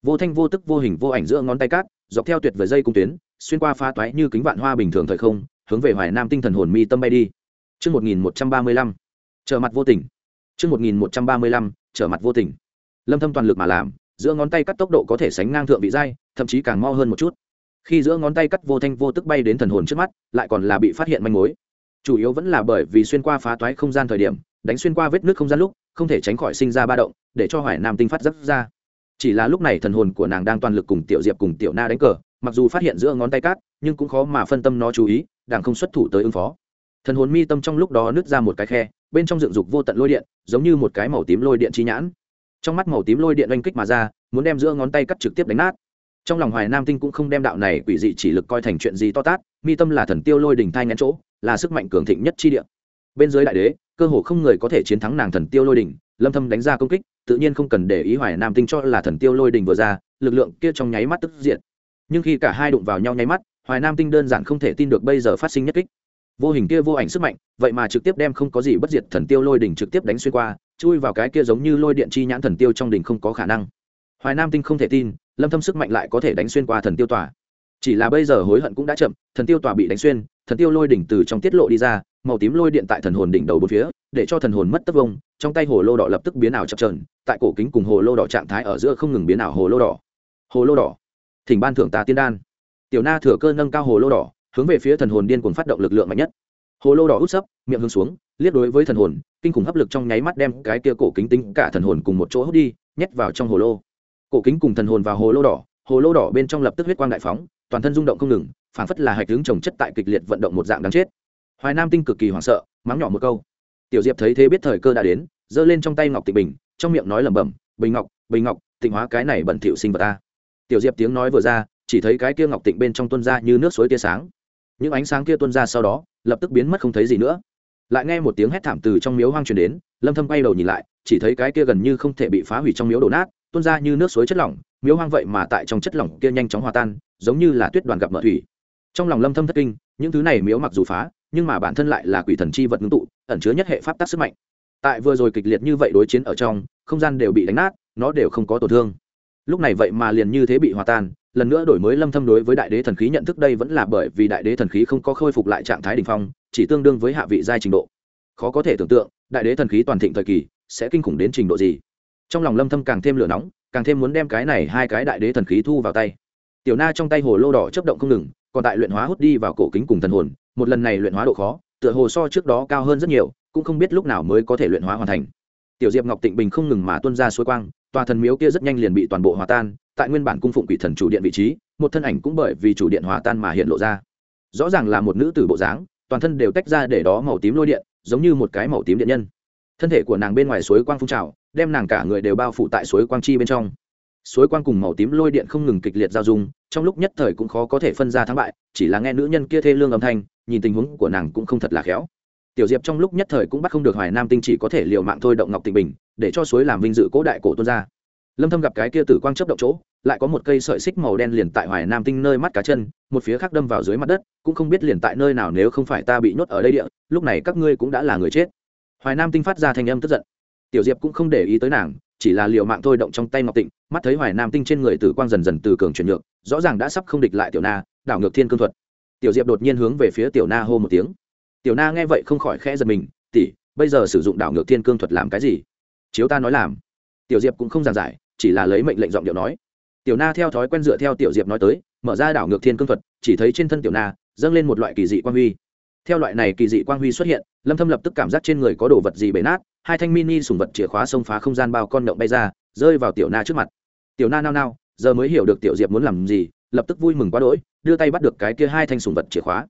Speaker 1: Vô thanh vô tức vô hình vô ảnh giữa ngón tay cát, dọc theo tuyệt vời dây cung tuyến xuyên qua phá toái như kính vạn hoa bình thường thời không, hướng về hoài nam tinh thần hồn mi tâm bay đi. Chương 1135 trở mặt vô tình. Chương 1135 trở mặt vô tình. Lâm thâm toàn lực mà làm, giữa ngón tay cắt tốc độ có thể sánh ngang thượng vị giai, thậm chí càng mau hơn một chút. Khi giữa ngón tay cắt vô thanh vô tức bay đến thần hồn trước mắt, lại còn là bị phát hiện manh mối. Chủ yếu vẫn là bởi vì xuyên qua phá toái không gian thời điểm, đánh xuyên qua vết nước không gian lúc, không thể tránh khỏi sinh ra ba động, để cho hoài nam tinh phát dấp ra. Chỉ là lúc này thần hồn của nàng đang toàn lực cùng tiểu diệp cùng tiểu na đánh cờ mặc dù phát hiện giữa ngón tay cát, nhưng cũng khó mà phân tâm nó chú ý, đảng không xuất thủ tới ứng phó. Thần hồn mi tâm trong lúc đó nứt ra một cái khe, bên trong dựng dục vô tận lôi điện, giống như một cái màu tím lôi điện chi nhãn. Trong mắt màu tím lôi điện oanh kích mà ra, muốn đem giữa ngón tay cắt trực tiếp đánh nát. Trong lòng hoài nam tinh cũng không đem đạo này quỷ dị chỉ lực coi thành chuyện gì to tát, mi tâm là thần tiêu lôi đỉnh thai ngắn chỗ, là sức mạnh cường thịnh nhất chi địa. Bên dưới đại đế, cơ hồ không người có thể chiến thắng nàng thần tiêu lôi đỉnh, lâm thâm đánh ra công kích, tự nhiên không cần để ý hoài nam tinh cho là thần tiêu lôi đỉnh vừa ra, lực lượng kia trong nháy mắt tức diện nhưng khi cả hai đụng vào nhau nháy mắt, hoài nam tinh đơn giản không thể tin được bây giờ phát sinh nhất kích. Vô hình kia vô ảnh sức mạnh, vậy mà trực tiếp đem không có gì bất diệt thần tiêu lôi đỉnh trực tiếp đánh xuyên qua, chui vào cái kia giống như lôi điện chi nhãn thần tiêu trong đỉnh không có khả năng. Hoài nam tinh không thể tin, lâm thâm sức mạnh lại có thể đánh xuyên qua thần tiêu tòa. Chỉ là bây giờ hối hận cũng đã chậm, thần tiêu tòa bị đánh xuyên, thần tiêu lôi đỉnh từ trong tiết lộ đi ra, màu tím lôi điện tại thần hồn đỉnh đầu bốn phía, để cho thần hồn mất tất vông, trong tay hồ lô đỏ lập tức biến ảo chập chờn, tại cổ kính cùng hồ lô đỏ trạng thái ở giữa không ngừng biến ảo hồ lô đỏ. Hồ lô đỏ thỉnh ban thưởng tá tiên đan. Tiểu na thừa cơ nâng cao hồ lô đỏ, hướng về phía thần hồn điên cuồng phát động lực lượng mạnh nhất. Hồ lô đỏ út sấp, miệng hướng xuống, liếc đối với thần hồn, kinh khủng hấp lực trong nháy mắt đem cái kia cổ kính tính cả thần hồn cùng một chỗ hút đi, nhét vào trong hồ lô. Cổ kính cùng thần hồn vào hồ lô đỏ, hồ lô đỏ bên trong lập tức huyết quang đại phóng, toàn thân rung động không ngừng, phản phất là hạch hướng trồng chất tại kịch liệt vận động một dạng đáng chết. Hoài nam tinh cực kỳ hoảng sợ, mắng nhỏ một câu. Tiểu diệp thấy thế biết thời cơ đã đến, giơ lên trong tay ngọc tịnh bình, trong miệng nói lẩm bẩm, bình ngọc bình ngọc, tịnh hóa cái này bẩn thỉu sinh vật ta tiểu diệp tiếng nói vừa ra, chỉ thấy cái kia ngọc tịnh bên trong tuân ra như nước suối tia sáng. Những ánh sáng kia tuân ra sau đó, lập tức biến mất không thấy gì nữa. Lại nghe một tiếng hét thảm từ trong miếu hoang truyền đến, lâm thâm quay đầu nhìn lại, chỉ thấy cái kia gần như không thể bị phá hủy trong miếu đổ nát, tuôn ra như nước suối chất lỏng, miếu hoang vậy mà tại trong chất lỏng kia nhanh chóng hòa tan, giống như là tuyết đoàn gặp mở thủy. Trong lòng lâm thâm thất kinh, những thứ này miếu mặc dù phá, nhưng mà bản thân lại là quỷ thần chi vật ngưng tụ, ẩn chứa nhất hệ pháp tắc sức mạnh. Tại vừa rồi kịch liệt như vậy đối chiến ở trong, không gian đều bị đánh nát, nó đều không có tổn thương lúc này vậy mà liền như thế bị hòa tan, lần nữa đổi mới lâm thâm đối với đại đế thần khí nhận thức đây vẫn là bởi vì đại đế thần khí không có khôi phục lại trạng thái đỉnh phong, chỉ tương đương với hạ vị giai trình độ. Khó có thể tưởng tượng, đại đế thần khí toàn thịnh thời kỳ sẽ kinh khủng đến trình độ gì. Trong lòng lâm thâm càng thêm lửa nóng, càng thêm muốn đem cái này hai cái đại đế thần khí thu vào tay. Tiểu na trong tay hồ lô đỏ chớp động không ngừng, còn tại luyện hóa hút đi vào cổ kính cùng thần hồn, một lần này luyện hóa độ khó, tựa hồ so trước đó cao hơn rất nhiều, cũng không biết lúc nào mới có thể luyện hóa hoàn thành. Tiểu diệp ngọc tịnh bình không ngừng mà tuôn ra suối quang tòa thần miếu kia rất nhanh liền bị toàn bộ hòa tan, tại nguyên bản cung phụng quỷ thần chủ điện vị trí, một thân ảnh cũng bởi vì chủ điện hòa tan mà hiện lộ ra. Rõ ràng là một nữ tử bộ dáng, toàn thân đều tách ra để đó màu tím lôi điện, giống như một cái màu tím điện nhân. Thân thể của nàng bên ngoài suối quang phun trào, đem nàng cả người đều bao phủ tại suối quang chi bên trong. Suối quang cùng màu tím lôi điện không ngừng kịch liệt giao dung, trong lúc nhất thời cũng khó có thể phân ra thắng bại, chỉ là nghe nữ nhân kia thê lương âm thanh, nhìn tình huống của nàng cũng không thật là khéo. Tiểu diệp trong lúc nhất thời cũng bắt không được hoài nam tinh chỉ có thể liều mạng thôi động ngọc tịnh bình để cho suối làm vinh dự cố đại cổ tuôn ra. Lâm thâm gặp cái kia tử quang chớp động chỗ, lại có một cây sợi xích màu đen liền tại hoài nam tinh nơi mắt cá chân, một phía khác đâm vào dưới mặt đất, cũng không biết liền tại nơi nào nếu không phải ta bị nhốt ở đây địa, lúc này các ngươi cũng đã là người chết. Hoài nam tinh phát ra thanh âm tức giận. Tiểu diệp cũng không để ý tới nàng, chỉ là liều mạng thôi động trong tay ngọc tịnh, mắt thấy hoài nam tinh trên người tử quang dần dần từ cường chuyển nhượng, rõ ràng đã sắp không địch lại tiểu na, đảo ngược thiên cương thuật. Tiểu diệp đột nhiên hướng về phía tiểu na hô một tiếng. Tiểu na nghe vậy không khỏi khẽ giật mình, tỷ, bây giờ sử dụng đảo ngược thiên cương thuật làm cái gì? Chiếu ta nói làm. Tiểu diệp cũng không giảng giải, chỉ là lấy mệnh lệnh giọng điệu nói. Tiểu na theo thói quen dựa theo tiểu diệp nói tới, mở ra đảo ngược thiên cương thuật, chỉ thấy trên thân tiểu na, dâng lên một loại kỳ dị quang huy. Theo loại này kỳ dị quang huy xuất hiện, lâm thâm lập tức cảm giác trên người có đồ vật gì bể nát, hai thanh mini sùng vật chìa khóa xông phá không gian bao con động bay ra, rơi vào tiểu na trước mặt. Tiểu na nao nao, giờ mới hiểu được tiểu diệp muốn làm gì, lập tức vui mừng quá đỗi, đưa tay bắt được cái kia hai thanh sùng vật chìa khóa.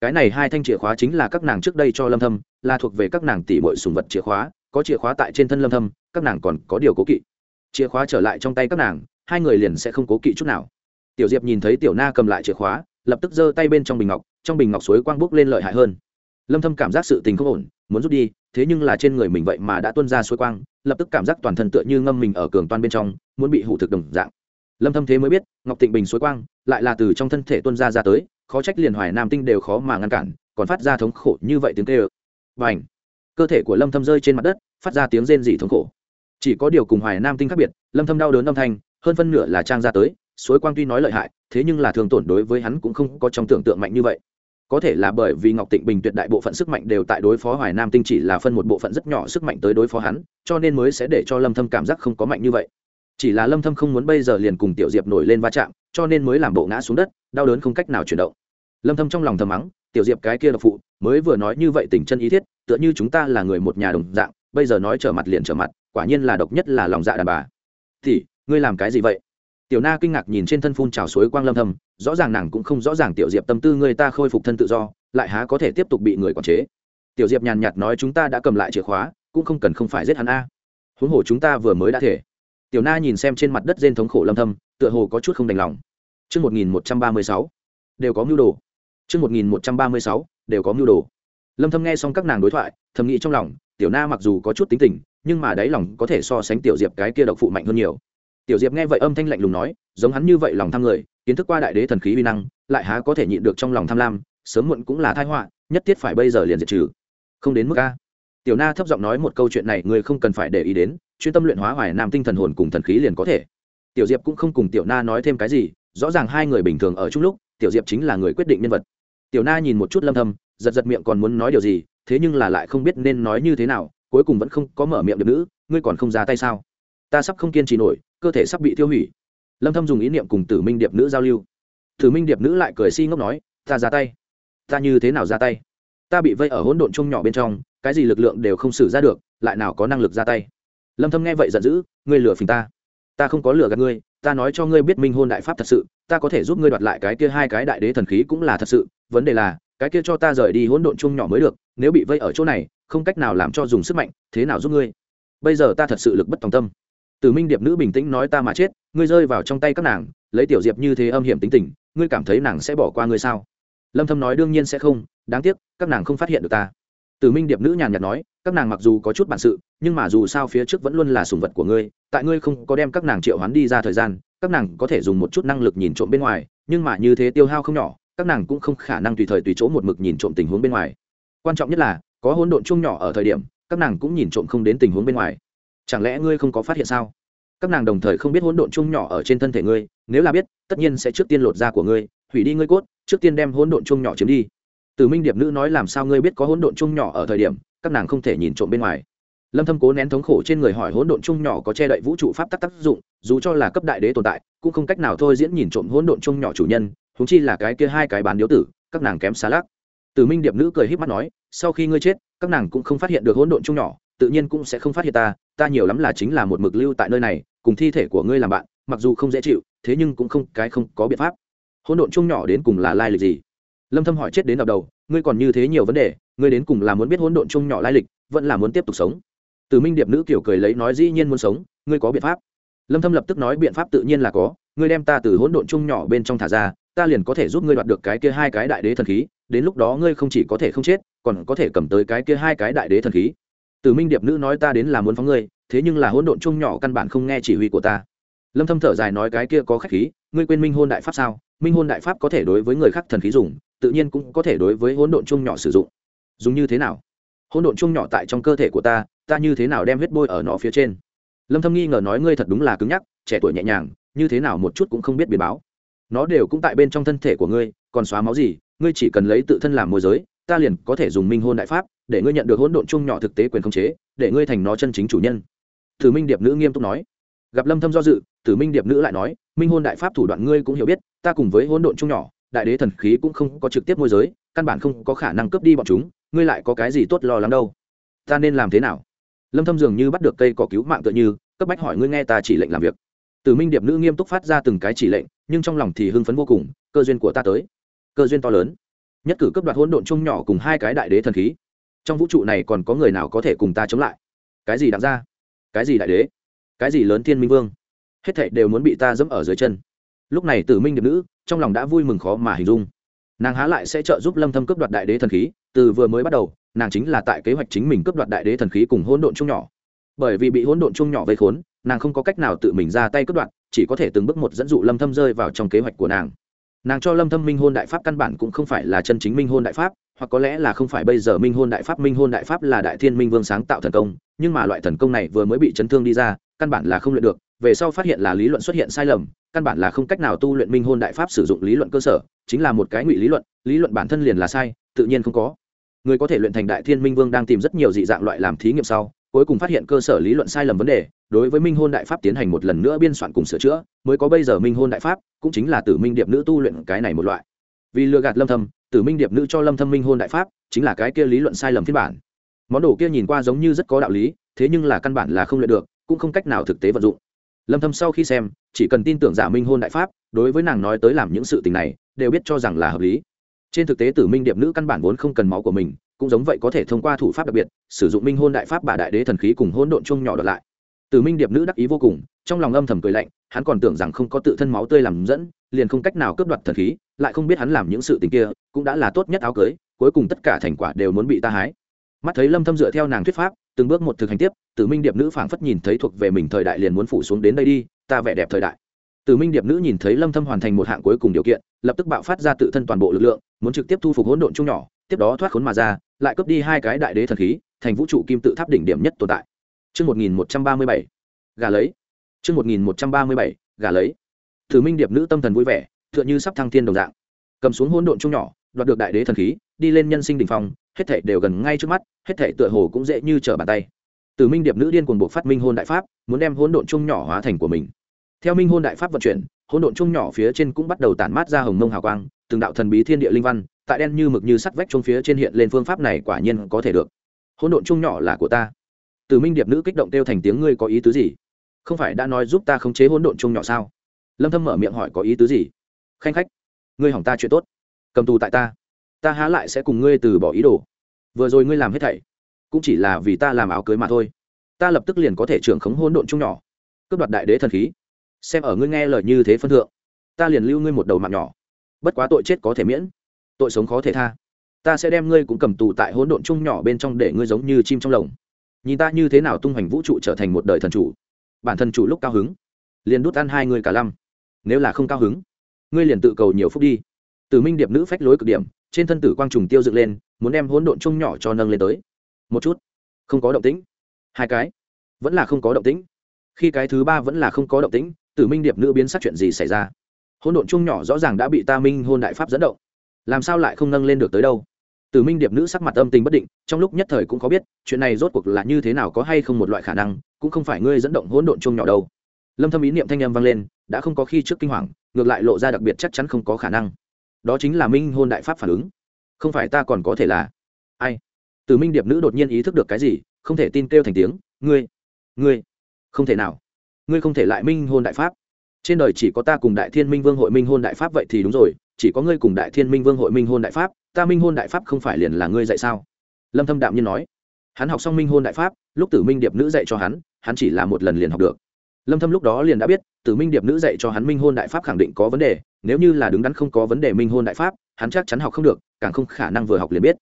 Speaker 1: Cái này hai thanh chìa khóa chính là các nàng trước đây cho lâm thâm, là thuộc về các nàng tỷ muội sùng vật chìa khóa có chìa khóa tại trên thân lâm thâm, các nàng còn có điều cố kỵ. Chìa khóa trở lại trong tay các nàng, hai người liền sẽ không cố kỵ chút nào. Tiểu diệp nhìn thấy tiểu na cầm lại chìa khóa, lập tức giơ tay bên trong bình ngọc, trong bình ngọc suối quang bốc lên lợi hại hơn. Lâm thâm cảm giác sự tình không ổn, muốn rút đi, thế nhưng là trên người mình vậy mà đã tuôn ra suối quang, lập tức cảm giác toàn thân tựa như ngâm mình ở cường toan bên trong, muốn bị hủ thực đồng dạng. Lâm thâm thế mới biết, ngọc tịnh bình suối quang, lại là từ trong thân thể tuôn ra ra tới, khó trách liền hoài nam tinh đều khó mà ngăn cản, còn phát ra thống khổ như vậy tiếng kêu. Bảnh cơ thể của lâm thâm rơi trên mặt đất, phát ra tiếng rên rỉ thống khổ. Chỉ có điều cùng hoài nam tinh khác biệt, lâm thâm đau đớn âm thanh, hơn phân nửa là trang ra tới, suối quang tuy nói lợi hại, thế nhưng là thường tổn đối với hắn cũng không có trong tưởng tượng mạnh như vậy. Có thể là bởi vì ngọc tịnh bình tuyệt đại bộ phận sức mạnh đều tại đối phó hoài nam tinh chỉ là phân một bộ phận rất nhỏ sức mạnh tới đối phó hắn, cho nên mới sẽ để cho lâm thâm cảm giác không có mạnh như vậy. Chỉ là lâm thâm không muốn bây giờ liền cùng tiểu diệp nổi lên va chạm, cho nên mới làm bộ ngã xuống đất, đau đớn không cách nào chuyển động. Lâm thâm trong lòng thầm mắng tiểu diệp cái kia độc phụ mới vừa nói như vậy tình chân ý thiết tựa như chúng ta là người một nhà đồng dạng bây giờ nói trở mặt liền trở mặt quả nhiên là độc nhất là lòng dạ đàn bà. Thì ngươi làm cái gì vậy? Tiểu na kinh ngạc nhìn trên thân phun trào suối quang lâm thầm, rõ ràng nàng cũng không rõ ràng tiểu diệp tâm tư người ta khôi phục thân tự do lại há có thể tiếp tục bị người quản chế. Tiểu diệp nhàn nhạt nói chúng ta đã cầm lại chìa khóa cũng không cần không phải giết hắn a. Huống hồ chúng ta vừa mới đã thể. Tiểu na nhìn xem trên mặt đất rên thống khổ lâm thâm tựa hồ có chút không đành lòng. Trước 1136, đều có mưu đồ. Trước 1136, đều có mưu đồ. Lâm Thâm nghe xong các nàng đối thoại, thầm nghĩ trong lòng, tiểu na mặc dù có chút tính tình, nhưng mà đáy lòng có thể so sánh tiểu diệp cái kia độc phụ mạnh hơn nhiều. Tiểu diệp nghe vậy âm thanh lạnh lùng nói, giống hắn như vậy lòng tham người, kiến thức qua đại đế thần khí uy năng, lại há có thể nhịn được trong lòng tham lam, sớm muộn cũng là tai họa, nhất thiết phải bây giờ liền diệt trừ. Không đến mức a. Tiểu Na thấp giọng nói một câu chuyện này, người không cần phải để ý đến, chuyên tâm luyện hóa hoài nam tinh thần hồn cùng thần khí liền có thể tiểu diệp cũng không cùng tiểu na nói thêm cái gì rõ ràng hai người bình thường ở chung lúc tiểu diệp chính là người quyết định nhân vật tiểu na nhìn một chút lâm thâm, giật giật miệng còn muốn nói điều gì, thế nhưng là lại không biết nên nói như thế nào, cuối cùng vẫn không có mở miệng được nữ, ngươi còn không ra tay sao? Ta sắp không kiên trì nổi, cơ thể sắp bị tiêu hủy. Lâm thâm dùng ý niệm cùng tử minh điệp nữ giao lưu. Tử minh điệp nữ lại cười si ngốc nói, ta ra tay. Ta như thế nào ra tay? Ta bị vây ở hỗn độn chung nhỏ bên trong, cái gì lực lượng đều không xử ra được, lại nào có năng lực ra tay? Lâm thâm nghe vậy giận dữ, ngươi lừa phình ta. Ta không có lừa gạt ngươi ta nói cho ngươi biết minh hôn đại pháp thật sự, ta có thể giúp ngươi đoạt lại cái kia hai cái đại đế thần khí cũng là thật sự, vấn đề là, cái kia cho ta rời đi hỗn độn chung nhỏ mới được, nếu bị vây ở chỗ này, không cách nào làm cho dùng sức mạnh, thế nào giúp ngươi? Bây giờ ta thật sự lực bất tòng tâm. Từ minh điệp nữ bình tĩnh nói ta mà chết, ngươi rơi vào trong tay các nàng, lấy tiểu diệp như thế âm hiểm tính tình, ngươi cảm thấy nàng sẽ bỏ qua ngươi sao? Lâm thâm nói đương nhiên sẽ không, đáng tiếc, các nàng không phát hiện được ta. Tử minh điệp nữ nhàn nhạt nói các nàng mặc dù có chút bản sự, nhưng mà dù sao phía trước vẫn luôn là sùng vật của ngươi, tại ngươi không có đem các nàng triệu hoán đi ra thời gian, các nàng có thể dùng một chút năng lực nhìn trộm bên ngoài, nhưng mà như thế tiêu hao không nhỏ, các nàng cũng không khả năng tùy thời tùy chỗ một mực nhìn trộm tình huống bên ngoài. Quan trọng nhất là, có hỗn độn chung nhỏ ở thời điểm, các nàng cũng nhìn trộm không đến tình huống bên ngoài. Chẳng lẽ ngươi không có phát hiện sao? Các nàng đồng thời không biết hỗn độn chung nhỏ ở trên thân thể ngươi, nếu là biết, tất nhiên sẽ trước tiên lột da của ngươi, hủy đi ngươi cốt, trước tiên đem hỗn độn chung nhỏ chiếm đi. Từ minh điệp nữ nói làm sao ngươi biết có hỗn độn chung nhỏ ở thời điểm các nàng không thể nhìn trộm bên ngoài. Lâm thâm cố nén thống khổ trên người hỏi hỗn độn chung nhỏ có che đậy vũ trụ pháp tắc tác dụng, dù cho là cấp đại đế tồn tại, cũng không cách nào thôi diễn nhìn trộm hỗn độn chung nhỏ chủ nhân chúng chi là cái kia hai cái bán điếu tử, các nàng kém xa lắc. Từ minh điệp nữ cười híp mắt nói, sau khi ngươi chết, các nàng cũng không phát hiện được hỗn độn chung nhỏ, tự nhiên cũng sẽ không phát hiện ta ta nhiều lắm là chính là một mực lưu tại nơi này, cùng thi thể của ngươi làm bạn, mặc dù không dễ chịu, thế nhưng cũng không, cái không có biện pháp. Hỗn độn chung nhỏ đến cùng là lai lịch gì? Lâm thâm hỏi chết đến đầu đầu ngươi còn như thế nhiều vấn đề, ngươi đến cùng là muốn biết hỗn độn chung nhỏ lai lịch, vẫn là muốn tiếp tục sống. Từ minh điệp nữ kiểu cười lấy nói dĩ nhiên muốn sống, ngươi có biện pháp. Lâm thâm lập tức nói biện pháp tự nhiên là có, ngươi đem ta từ hỗn độn chung nhỏ bên trong thả ra, ta liền có thể giúp ngươi đoạt được cái kia hai cái đại đế thần khí, đến lúc đó ngươi không chỉ có thể không chết, còn có thể cầm tới cái kia hai cái đại đế thần khí. Từ minh điệp nữ nói ta đến là muốn phóng ngươi, thế nhưng là hỗn độn chung nhỏ căn bản không nghe chỉ huy của ta. Lâm thâm thở dài nói cái kia có khách khí, ngươi quên minh hôn đại pháp sao? Minh hôn đại pháp có thể đối với người khác thần khí dùng tự nhiên cũng có thể đối với hỗn độn chung nhỏ sử dụng. Dùng như thế nào? Hỗn độn chung nhỏ tại trong cơ thể của ta ta như thế nào đem huyết bôi ở nó phía trên? Lâm thâm nghi ngờ nói ngươi thật đúng là cứng nhắc, trẻ tuổi nhẹ nhàng, như thế nào một chút cũng không biết biến báo. Nó đều cũng tại bên trong thân thể của ngươi, còn xóa máu gì, ngươi chỉ cần lấy tự thân làm môi giới, ta liền có thể dùng minh hôn đại pháp, để ngươi nhận được hỗn độn chung nhỏ thực tế quyền khống chế, để ngươi thành nó chân chính chủ nhân. Thử minh điệp nữ nghiêm túc nói. Gặp lâm thâm do dự tử minh điệp nữ lại nói, minh hôn đại pháp thủ đoạn ngươi cũng hiểu biết, ta cùng với hỗn độn chung nhỏ đại đế thần khí cũng không có trực tiếp môi giới, căn bản không có khả năng cướp đi bọn chúng, ngươi lại có cái gì tốt lo lắng đâu? Ta nên làm thế nào? Lâm thâm dường như bắt được cây cỏ cứu mạng tựa như, cấp bách hỏi, ngươi nghe ta chỉ lệnh làm việc. Từ minh điệp nữ nghiêm túc phát ra từng cái chỉ lệnh, nhưng trong lòng thì hưng phấn vô cùng, cơ duyên của ta tới. Cơ duyên to lớn. Nhất cử cấp đoạt hỗn độn chung nhỏ cùng hai cái đại đế thần khí. Trong vũ trụ này còn có người nào có thể cùng ta chống lại? Cái gì đặng ra cái gì đại đế? Cái gì lớn thiên minh vương? Hết thảy đều muốn bị ta dẫm ở dưới chân lúc này tử minh điệp nữ, trong lòng đã vui mừng khó mà hình dung. Nàng há lại sẽ trợ giúp lâm thâm cướp đoạt đại đế thần khí, từ vừa mới bắt đầu, nàng chính là tại kế hoạch chính mình cướp đoạt đại đế thần khí cùng hỗn độn chung nhỏ. Bởi vì bị hỗn độn chung nhỏ vây khốn, nàng không có cách nào tự mình ra tay cướp đoạt, chỉ có thể từng bước một dẫn dụ lâm thâm rơi vào trong kế hoạch của nàng. Nàng cho lâm thâm minh hôn đại pháp căn bản cũng không phải là chân chính minh hôn đại pháp, hoặc có lẽ là không phải bây giờ minh hôn đại pháp, minh hôn đại pháp là đại thiên minh vương sáng tạo thần công, nhưng mà loại thần công này vừa mới bị chấn thương đi ra, căn bản là không luyện được về sau phát hiện là lý luận xuất hiện sai lầm, căn bản là không cách nào tu luyện minh hôn đại pháp sử dụng lý luận cơ sở, chính là một cái ngụy lý luận lý luận bản thân liền là sai, tự nhiên không có. Người có thể luyện thành đại thiên minh vương đang tìm rất nhiều dị dạng loại làm thí nghiệm sau, cuối cùng phát hiện cơ sở lý luận sai lầm vấn đề, đối với minh hôn đại pháp tiến hành một lần nữa biên soạn cùng sửa chữa, mới có bây giờ minh hôn đại pháp, cũng chính là tử minh điệp nữ tu luyện cái này một loại. Vì lừa gạt lâm thâm, tử minh điệp nữ cho lâm thâm minh hôn đại pháp, chính là cái kia lý luận sai lầm phiên bản. Món đồ kia nhìn qua giống như rất có đạo lý, thế nhưng là căn bản là không luyện được, cũng không cách nào thực tế vận dụng lâm thâm sau khi xem, chỉ cần tin tưởng giả minh hôn đại pháp, đối với nàng nói tới làm những sự tình này, đều biết cho rằng là hợp lý. Trên thực tế tử minh điệp nữ căn bản vốn không cần máu của mình, cũng giống vậy có thể thông qua thủ pháp đặc biệt, sử dụng minh hôn đại pháp bà đại đế thần khí cùng hôn độn chung nhỏ đợt lại. Tử minh điệp nữ đắc ý vô cùng, trong lòng âm thầm cười lạnh, hắn còn tưởng rằng không có tự thân máu tươi làm dẫn, liền không cách nào cướp đoạt thần khí, lại không biết hắn làm những sự tình kia, cũng đã là tốt nhất áo cưới, cuối cùng tất cả thành quả đều muốn bị ta hái. Mắt thấy lâm thâm dựa theo nàng thuyết pháp từng bước một thực hành tiếp tử minh điệp nữ phảng phất nhìn thấy thuộc về mình thời đại liền muốn phủ xuống đến đây đi ta vẻ đẹp thời đại tử minh điệp nữ nhìn thấy lâm thâm hoàn thành một hạng cuối cùng điều kiện lập tức bạo phát ra tự thân toàn bộ lực lượng muốn trực tiếp thu phục hỗn độn chung nhỏ tiếp đó thoát khốn mà ra lại cướp đi hai cái đại đế thần khí thành vũ trụ kim tự tháp đỉnh điểm nhất tồn tại Chương 1137. Gà lấy. Chương 1137. Gà lấy. Tử Minh Điệp nữ tâm thần vui vẻ, tựa như sắp thăng thiên đồng dạng. Cầm xuống hỗn độn chung nhỏ, đoạt được đại đế thần khí, đi lên nhân sinh đỉnh phong, hết thảy đều gần ngay trước mắt, hết thảy tựa hồ cũng dễ như trở bàn tay. Từ Minh Điệp nữ điên cuồng buộc phát minh hôn đại pháp, muốn đem hỗn độn chung nhỏ hóa thành của mình. Theo minh hôn đại pháp vận chuyển, hỗn độn chung nhỏ phía trên cũng bắt đầu tản mát ra hồng mông hào quang, từng đạo thần bí thiên địa linh văn, tại đen như mực như sắt vách chung phía trên hiện lên phương pháp này quả nhiên có thể được. Hỗn độn chung nhỏ là của ta. Từ Minh Điệp nữ kích động kêu thành tiếng ngươi có ý tứ gì? Không phải đã nói giúp ta khống chế hỗn độn chung nhỏ sao? Lâm Thâm mở miệng hỏi có ý tứ gì? Khanh khách, ngươi hỏng ta chuyện tốt, cầm tù tại ta, ta há lại sẽ cùng ngươi từ bỏ ý đồ. Vừa rồi ngươi làm hết thảy, cũng chỉ là vì ta làm áo cưới mà thôi. Ta lập tức liền có thể trưởng khống hôn độn chung nhỏ, cướp đoạt đại đế thần khí. Xem ở ngươi nghe lời như thế phân thượng ta liền lưu ngươi một đầu mạng nhỏ. Bất quá tội chết có thể miễn tội sống khó thể tha. Ta sẽ đem ngươi cũng cầm tù tại hỗn độn chung nhỏ bên trong để ngươi giống như chim trong lồng. Nhìn ta như thế nào tung hoành vũ trụ trở thành một đời thần chủ. Bản thân chủ lúc cao hứng liền đút ăn hai người cả lăm. Nếu là không cao hứng ngươi liền tự cầu nhiều phúc đi. Từ minh điệp nữ phách lối cực điểm trên thân tử quang trùng tiêu dựng lên, muốn đem hỗn độn chung nhỏ cho nâng lên tới. Một chút. Không có động tĩnh. Hai cái. Vẫn là không có động tĩnh. Khi cái thứ ba vẫn là không có động tĩnh, tử minh điệp nữ biến sắc chuyện gì xảy ra? Hỗn độn chung nhỏ rõ ràng đã bị ta minh hôn đại pháp dẫn động. Làm sao lại không nâng lên được tới đâu? Tử minh điệp nữ sắc mặt âm tình bất định, trong lúc nhất thời cũng có biết, chuyện này rốt cuộc là như thế nào, có hay không một loại khả năng, cũng không phải ngươi dẫn động hỗn độn chung nhỏ đâu. Lâm thâm ý niệm thanh âm vang lên, đã không có khi trước kinh hoàng, ngược lại lộ ra đặc biệt chắc chắn không có khả năng đó chính là minh hôn đại pháp phản ứng. Không phải ta còn có thể là. Ai? Từ minh điệp nữ đột nhiên ý thức được cái gì, không thể tin kêu thành tiếng, ngươi ngươi, không thể nào. Ngươi không thể lại minh hôn đại pháp. Trên đời chỉ có ta cùng đại thiên minh vương hội minh hôn đại pháp vậy thì đúng rồi, chỉ có ngươi cùng đại thiên minh vương hội minh hôn đại pháp, ta minh hôn đại pháp không phải liền là ngươi dạy sao? Lâm thâm đạm nhiên nói. Hắn học xong minh hôn đại pháp, lúc tử minh điệp nữ dạy cho hắn hắn chỉ là một lần liền học được lâm thâm lúc đó liền đã biết, tử minh điệp nữ dạy cho hắn minh hôn đại pháp khẳng định có vấn đề, nếu như là đứng đắn không có vấn đề minh hôn đại pháp, hắn chắc chắn học không được, càng không khả năng vừa học liền biết.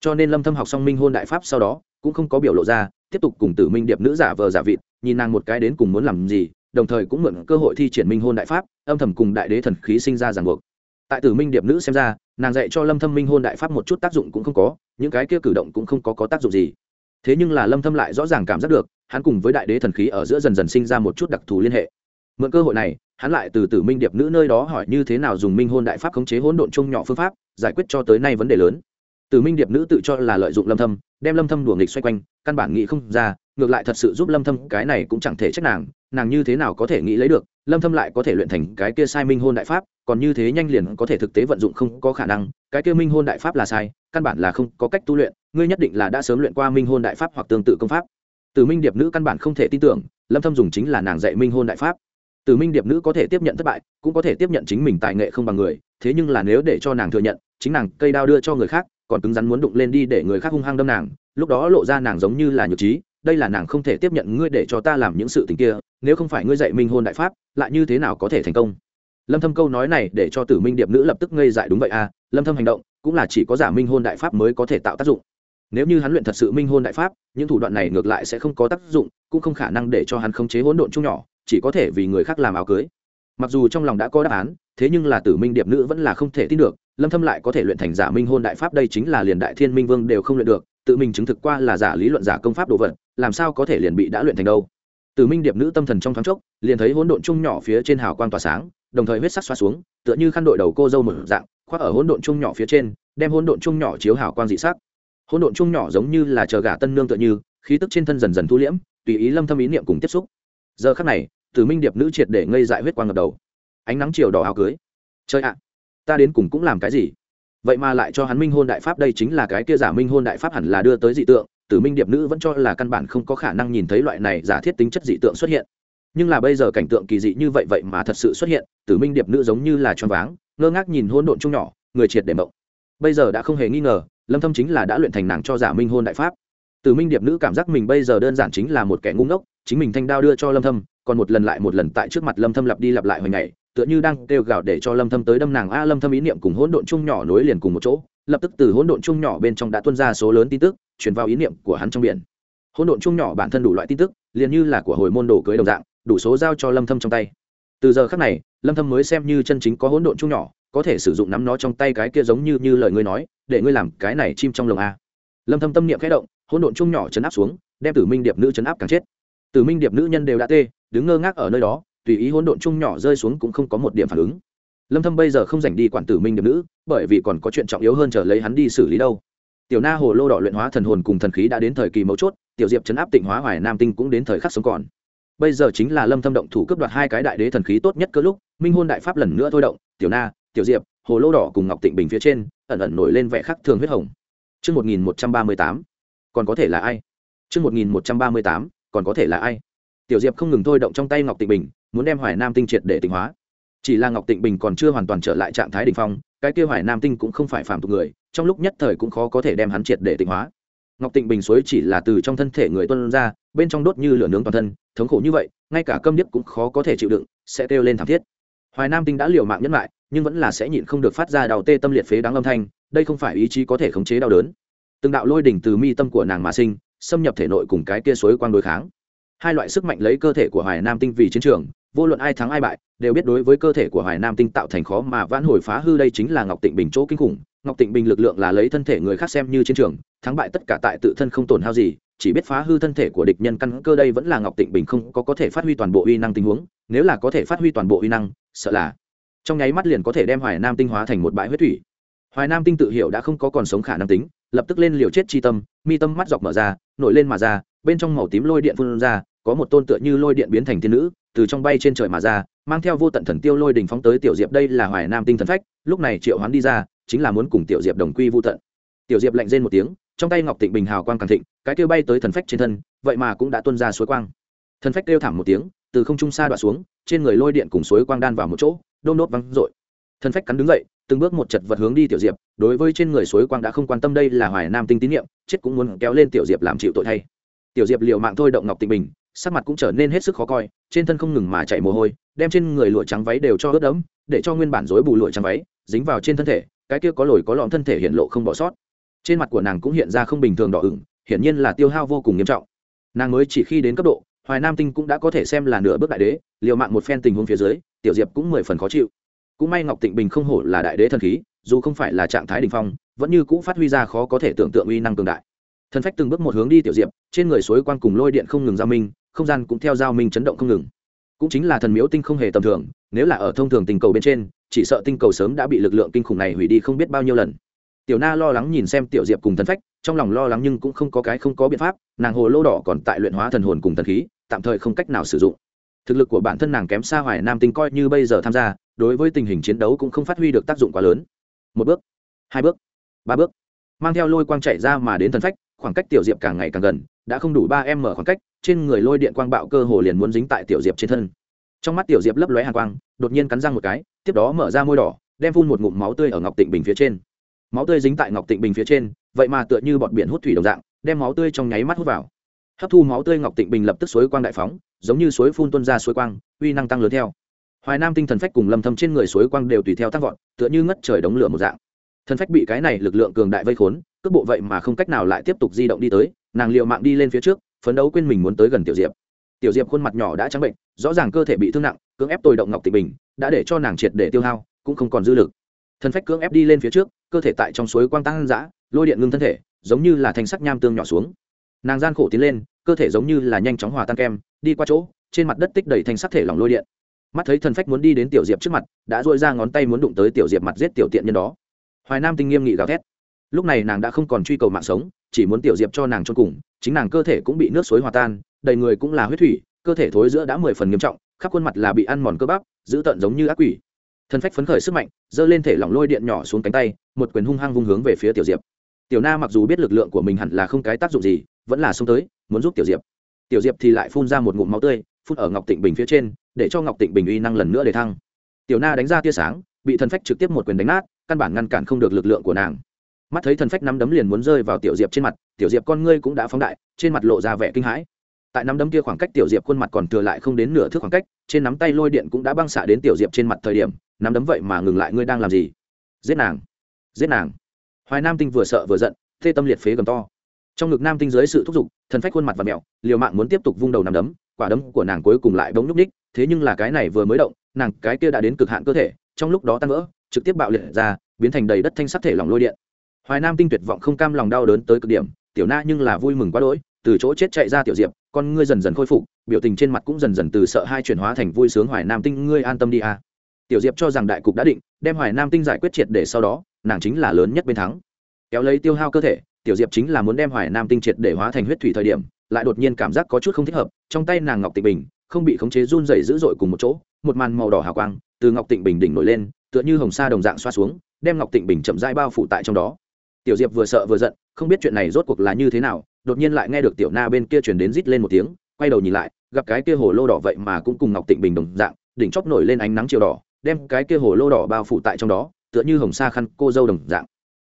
Speaker 1: Cho nên lâm thâm học xong minh hôn đại pháp sau đó, cũng không có biểu lộ ra, tiếp tục cùng tử minh điệp nữ giả vờ giả vịt, nhìn nàng một cái đến cùng muốn làm gì, đồng thời cũng mượn cơ hội thi triển minh hôn đại pháp, âm thầm cùng đại đế thần khí sinh ra ràng buộc. Tại tử minh điệp nữ xem ra, nàng dạy cho lâm thâm minh hôn đại pháp một chút tác dụng cũng không có, những cái kia cử động cũng không có có tác dụng gì. Thế nhưng là lâm thâm lại rõ ràng cảm giác được hắn cùng với đại đế thần khí ở giữa dần dần sinh ra một chút đặc thù liên hệ. Mượn cơ hội này, hắn lại từ tử minh điệp nữ nơi đó hỏi như thế nào dùng minh hôn đại pháp khống chế hỗn độn chung nhỏ phương pháp, giải quyết cho tới nay vấn đề lớn. Tử minh điệp nữ tự cho là lợi dụng lâm thâm, đem lâm thâm đuổi nghịch xoay quanh, căn bản nghĩ không ra, ngược lại thật sự giúp lâm thâm, cái này cũng chẳng thể trách nàng nàng như thế nào có thể nghĩ lấy được, lâm thâm lại có thể luyện thành cái kia sai minh hôn đại pháp, còn như thế nhanh liền có thể thực tế vận dụng không có khả năng, cái kia minh hôn đại pháp là sai, căn bản là không có cách tu luyện, ngươi nhất định là đã sớm luyện qua minh hôn đại pháp hoặc tương tự công pháp từ minh điệp nữ căn bản không thể tin tưởng, lâm thâm dùng chính là nàng dạy minh hôn đại pháp. Từ minh điệp nữ có thể tiếp nhận thất bại, cũng có thể tiếp nhận chính mình tài nghệ không bằng người, thế nhưng là nếu để cho nàng thừa nhận, chính nàng cây đao đưa cho người khác, còn cứng rắn muốn đụng lên đi để người khác hung hăng đâm nàng, lúc đó lộ ra nàng giống như là nhược trí, đây là nàng không thể tiếp nhận, ngươi để cho ta làm những sự tình kia, nếu không phải ngươi dạy minh hôn đại pháp, lại như thế nào có thể thành công? Lâm thâm câu nói này để cho tử minh điệp nữ lập tức ngây dại, đúng vậy à lâm thâm hành động, cũng là chỉ có giả minh hôn đại pháp mới có thể tạo tác dụng nếu như hắn luyện thật sự minh hôn đại pháp, những thủ đoạn này ngược lại sẽ không có tác dụng, cũng không khả năng để cho hắn khống chế hỗn độn chung nhỏ, chỉ có thể vì người khác làm áo cưới. Mặc dù trong lòng đã có đáp án, thế nhưng là tử minh điệp nữ vẫn là không thể tin được, lâm thâm lại có thể luyện thành giả minh hôn đại pháp đây chính là liền đại thiên minh vương đều không luyện được, tự mình chứng thực qua là giả lý luận giả công pháp đồ vật, làm sao có thể liền bị đã luyện thành đâu. Tử minh điệp nữ tâm thần trong thoáng chốc, liền thấy hỗn độn chung nhỏ phía trên hào quang tỏa sáng, đồng thời huyết sắc xoa xuống, tựa như khăn đội đầu cô dâu một dạng, khoác ở hỗn độn chung nhỏ phía trên, đem hỗn độn chung nhỏ chiếu hào quang dị sắc hỗn độn chung nhỏ giống như là chờ gà tân nương tựa như, khí tức trên thân dần dần thu liễm, tùy ý lâm thâm ý niệm cùng tiếp xúc. Giờ khắc này, tử minh điệp nữ triệt để ngây dại huyết quang ngập đầu. Ánh nắng chiều đỏ áo cưới. Chơi ạ, ta đến cùng cũng làm cái gì? Vậy mà lại cho hắn minh hôn đại pháp, đây chính là cái kia giả minh hôn đại pháp hẳn là đưa tới dị tượng, tử minh điệp nữ vẫn cho là căn bản không có khả năng nhìn thấy loại này giả thiết tính chất dị tượng xuất hiện. Nhưng là bây giờ cảnh tượng kỳ dị như vậy vậy mà thật sự xuất hiện, tử minh điệp nữ giống như là choáng váng, ngơ ngác nhìn hôn độn chung nhỏ, người triệt để mộng. Bây giờ đã không hề nghi ngờ lâm thâm chính là đã luyện thành nàng cho giả minh hôn đại pháp. Từ minh điệp nữ cảm giác mình bây giờ đơn giản chính là một kẻ ngu ngốc, chính mình thanh đao đưa cho lâm thâm, còn một lần lại một lần tại trước mặt lâm thâm lặp đi lặp lại hồi ngày, tựa như đang kêu gào để cho lâm thâm tới đâm nàng a lâm thâm ý niệm cùng hỗn độn chung nhỏ nối liền cùng một chỗ, lập tức từ hỗn độn chung nhỏ bên trong đã tuôn ra số lớn tin tức, truyền vào ý niệm của hắn trong biển. Hỗn độn chung nhỏ bản thân đủ loại tin tức, liền như là của hồi môn đồ cưới đồng dạng, đủ số giao cho lâm thâm trong tay. Từ giờ khắc này, lâm thâm mới xem như chân chính có hỗn độn chung nhỏ có thể sử dụng nắm nó trong tay cái kia giống như như lời ngươi nói, để ngươi làm cái này chim trong lồng a lâm thâm tâm niệm khẽ động, hỗn độn chung nhỏ chấn áp xuống, đem tử minh điệp nữ chấn áp càng chết. Tử minh điệp nữ nhân đều đã tê, đứng ngơ ngác ở nơi đó, tùy ý hỗn độn chung nhỏ rơi xuống cũng không có một điểm phản ứng. Lâm thâm bây giờ không rảnh đi quản tử minh điệp nữ, bởi vì còn có chuyện trọng yếu hơn chờ lấy hắn đi xử lý đâu. Tiểu na hồ lô đỏ luyện hóa thần hồn cùng thần khí đã đến thời kỳ mấu chốt, tiểu diệp chấn áp tịnh hóa hoài nam tinh cũng đến thời khắc sống còn. Bây giờ chính là lâm thâm động thủ cướp đoạt hai cái đại đế thần khí tốt nhất cơ lúc, minh hôn đại pháp lần nữa thôi động, tiểu na tiểu diệp hồ lô đỏ cùng ngọc tịnh bình phía trên ẩn ẩn nổi lên vẻ khắc thường huyết hồng Trước 1138, còn có thể là ai? Trước 1138, còn có thể là ai? Tiểu Diệp không ngừng thôi động trong tay Ngọc Tịnh Bình, muốn đem Hoài Nam tinh triệt để tịnh hóa. Chỉ là Ngọc Tịnh Bình còn chưa hoàn toàn trở lại trạng thái đỉnh phong, cái kia Hoài Nam tinh cũng không phải phàm tục người, trong lúc nhất thời cũng khó có thể đem hắn triệt để tịnh hóa. Ngọc Tịnh Bình suối chỉ là từ trong thân thể người tuôn ra, bên trong đốt như lửa nướng toàn thân, thống khổ như vậy, ngay cả câm điếc cũng khó có thể chịu đựng, sẽ kêu lên thảm thiết hoài nam tinh đã liều mạng nhẫn lại nhưng vẫn là sẽ nhịn không được phát ra đau tê tâm liệt phế đáng âm thanh, đây không phải ý chí có thể khống chế đau đớn. Từng đạo lôi đỉnh từ mi tâm của nàng mà sinh, xâm nhập thể nội cùng cái kia suối quang đối kháng. Hai loại sức mạnh lấy cơ thể của hoài nam tinh vì chiến trường, vô luận ai thắng ai bại, đều biết đối với cơ thể của hoài nam tinh tạo thành khó mà vãn hồi phá hư đây chính là ngọc tịnh bình chỗ kinh khủng. Ngọc tịnh bình lực lượng là lấy thân thể người khác xem như chiến trường, thắng bại tất cả tại tự thân không tổn hao gì, chỉ biết phá hư thân thể của địch nhân căn cơ đây vẫn là ngọc tịnh bình không có có thể phát huy toàn bộ uy năng tình huống, nếu là có thể phát huy toàn bộ uy năng, sợ là trong nháy mắt liền có thể đem hoài nam tinh hóa thành một bãi huyết thủy hoài nam tinh tự hiểu đã không có còn sống khả năng tính lập tức lên liều chết chi tâm mi tâm mắt dọc mở ra nổi lên mà ra bên trong màu tím lôi điện phun ra có một tôn tựa như lôi điện biến thành thiên nữ từ trong bay trên trời mà ra mang theo vô tận thần tiêu lôi đình phóng tới tiểu diệp đây là hoài nam tinh thần phách lúc này triệu hoán đi ra chính là muốn cùng tiểu diệp đồng quy vô tận tiểu diệp lạnh rên một tiếng trong tay ngọc tịnh bình hào quang càng thịnh cái kêu bay tới thần phách trên thân vậy mà cũng đã tuân ra suối quang thần phách kêu thảm một tiếng từ không trung xa đoạn xuống trên người lôi điện cùng suối quang đan vào một chỗ đôm nốt văng rội. Thần phách cắn đứng dậy, từng bước một chật vật hướng đi tiểu diệp, đối với trên người suối quang đã không quan tâm đây là hoài nam tinh tín nhiệm chết cũng muốn kéo lên tiểu diệp làm chịu tội thay. Tiểu diệp liều mạng thôi động ngọc tình bình, sắc mặt cũng trở nên hết sức khó coi, trên thân không ngừng mà chạy mồ hôi, đem trên người lụa trắng váy đều cho ướt đẫm, để cho nguyên bản rối bù lụa trắng váy dính vào trên thân thể, cái kia có lồi có lõm thân thể hiện lộ không bỏ sót. Trên mặt của nàng cũng hiện ra không bình thường đỏ ửng, hiển nhiên là tiêu hao vô cùng nghiêm trọng. Nàng mới chỉ khi đến cấp độ, hoài nam tinh cũng đã có thể xem là nửa bước đại đế, liều mạng một phen tình huống phía dưới tiểu diệp cũng mười phần khó chịu. Cũng may ngọc tịnh bình không hổ là đại đế thần khí, dù không phải là trạng thái đình phong, vẫn như cũ phát huy ra khó có thể tưởng tượng uy năng cường đại. Thần phách từng bước một hướng đi tiểu diệp, trên người suối quan cùng lôi điện không ngừng giao minh, không gian cũng theo giao minh chấn động không ngừng. Cũng chính là thần miếu tinh không hề tầm thường, nếu là ở thông thường tinh cầu bên trên, chỉ sợ tinh cầu sớm đã bị lực lượng kinh khủng này hủy đi không biết bao nhiêu lần. Tiểu na lo lắng nhìn xem tiểu diệp cùng thần phách, trong lòng lo lắng nhưng cũng không có cái không có biện pháp, nàng hồ lô đỏ còn tại luyện hóa thần hồn cùng thần khí, tạm thời không cách nào sử dụng thực lực của bản thân nàng kém xa hoài nam tinh coi như bây giờ tham gia, đối với tình hình chiến đấu cũng không phát huy được tác dụng quá lớn. Một bước, hai bước, ba bước. Mang theo lôi quang chạy ra mà đến thần phách, khoảng cách tiểu diệp càng ngày càng gần, đã không đủ ba em mở khoảng cách, trên người lôi điện quang bạo cơ hồ liền muốn dính tại tiểu diệp trên thân. Trong mắt tiểu diệp lấp lóe hàng quang, đột nhiên cắn răng một cái, tiếp đó mở ra môi đỏ, đem phun một ngụm máu tươi ở ngọc tịnh bình phía trên. Máu tươi dính tại ngọc tịnh bình phía trên, vậy mà tựa như bọt biển hút thủy đồng dạng, đem máu tươi trong nháy mắt hút vào hấp thu máu tươi ngọc tịnh bình lập tức suối quang đại phóng, giống như suối phun tuân ra suối quang, uy năng tăng lớn theo. Hoài nam tinh thần phách cùng lâm thâm trên người suối quang đều tùy theo tăng vọt, tựa như ngất trời đống lửa một dạng. Thần phách bị cái này lực lượng cường đại vây khốn, cước bộ vậy mà không cách nào lại tiếp tục di động đi tới, nàng liều mạng đi lên phía trước, phấn đấu quên mình muốn tới gần tiểu diệp. Tiểu diệp khuôn mặt nhỏ đã trắng bệnh, rõ ràng cơ thể bị thương nặng, cưỡng ép tồi động ngọc tịnh bình, đã để cho nàng triệt để tiêu hao, cũng không còn dư lực. Thần phách cưỡng ép đi lên phía trước, cơ thể tại trong suối quang tăng dã, lôi điện ngưng thân thể, giống như là thành sắc nham tương nhỏ xuống nàng gian khổ tiến lên, cơ thể giống như là nhanh chóng hòa tan kem, đi qua chỗ, trên mặt đất tích đầy thành sắc thể lỏng lôi điện. Mắt thấy thần phách muốn đi đến tiểu diệp trước mặt, đã dội ra ngón tay muốn đụng tới tiểu diệp mặt giết tiểu tiện nhân đó. Hoài nam tinh nghiêm nghị gào thét. Lúc này nàng đã không còn truy cầu mạng sống, chỉ muốn tiểu diệp cho nàng cho cùng, chính nàng cơ thể cũng bị nước suối hòa tan, đầy người cũng là huyết thủy, cơ thể thối giữa đã mười phần nghiêm trọng, khắp khuôn mặt là bị ăn mòn cơ bắp giữ tận giống như ác quỷ. Thần phách phấn khởi sức mạnh, giơ lên thể lỏng lôi điện nhỏ xuống cánh tay, một quyền hung hăng vung hướng về phía tiểu diệp. Tiểu na mặc dù biết lực lượng của mình hẳn là không cái tác dụng gì vẫn là xông tới, muốn giúp tiểu diệp. Tiểu diệp thì lại phun ra một ngụm máu tươi phun ở ngọc tịnh bình phía trên, để cho ngọc tịnh bình uy năng lần nữa để thăng. Tiểu na đánh ra tia sáng, bị thần phách trực tiếp một quyền đánh nát, căn bản ngăn cản không được lực lượng của nàng. Mắt thấy thần phách nắm đấm liền muốn rơi vào tiểu diệp trên mặt, tiểu diệp con ngươi cũng đã phóng đại, trên mặt lộ ra vẻ kinh hãi. Tại nắm đấm kia khoảng cách tiểu diệp khuôn mặt còn thừa lại không đến nửa thước khoảng cách, trên nắm tay lôi điện cũng đã băng xạ đến tiểu diệp trên mặt thời điểm, nắm đấm vậy mà ngừng lại, ngươi đang làm gì? Giết nàng! Giết nàng! Hoài nam tinh vừa sợ vừa giận, thê tâm liệt phế gầm to trong ngực nam tinh dưới sự thúc giục, thần phách khuôn mặt và mẹo, liều mạng muốn tiếp tục vung đầu nằm đấm, quả đấm của nàng cuối cùng lại bỗng nhúc ních thế nhưng là cái này vừa mới động, nàng cái kia đã đến cực hạn cơ thể, trong lúc đó tan vỡ, trực tiếp bạo liệt ra, biến thành đầy đất thanh sắc thể lòng lôi điện hoài nam tinh tuyệt vọng không cam lòng đau đớn tới cực điểm, tiểu na nhưng là vui mừng quá đỗi, từ chỗ chết chạy ra tiểu diệp, con ngươi dần dần khôi phục, biểu tình trên mặt cũng dần dần từ sợ hai chuyển hóa thành vui sướng, hoài nam tinh, ngươi an tâm đi à. tiểu diệp cho rằng đại cục đã định, đem hoài nam tinh giải quyết triệt để sau đó, nàng chính là lớn nhất bên thắng kéo lấy tiêu hao cơ thể tiểu diệp chính là muốn đem hoài nam tinh triệt để hóa thành huyết thủy thời điểm, lại đột nhiên cảm giác có chút không thích hợp, trong tay nàng ngọc tịnh bình, không bị khống chế run dày dữ dội cùng một chỗ, một màn màu đỏ hào quang, từ ngọc tịnh bình đỉnh nổi lên, tựa như hồng sa đồng dạng xoa xuống, đem ngọc tịnh bình chậm dai bao phủ tại trong đó. Tiểu diệp vừa sợ vừa giận, không biết chuyện này rốt cuộc là như thế nào, đột nhiên lại nghe được tiểu na bên kia chuyển đến rít lên một tiếng, quay đầu nhìn lại, gặp cái kia hồ lô đỏ vậy mà cũng cùng ngọc tịnh bình đồng dạng, đỉnh chóp nổi lên ánh nắng chiều đỏ, đem cái kia hồ lô đỏ bao phủ tại trong đó, tựa như hồng sa khăn cô dâu đồng dạng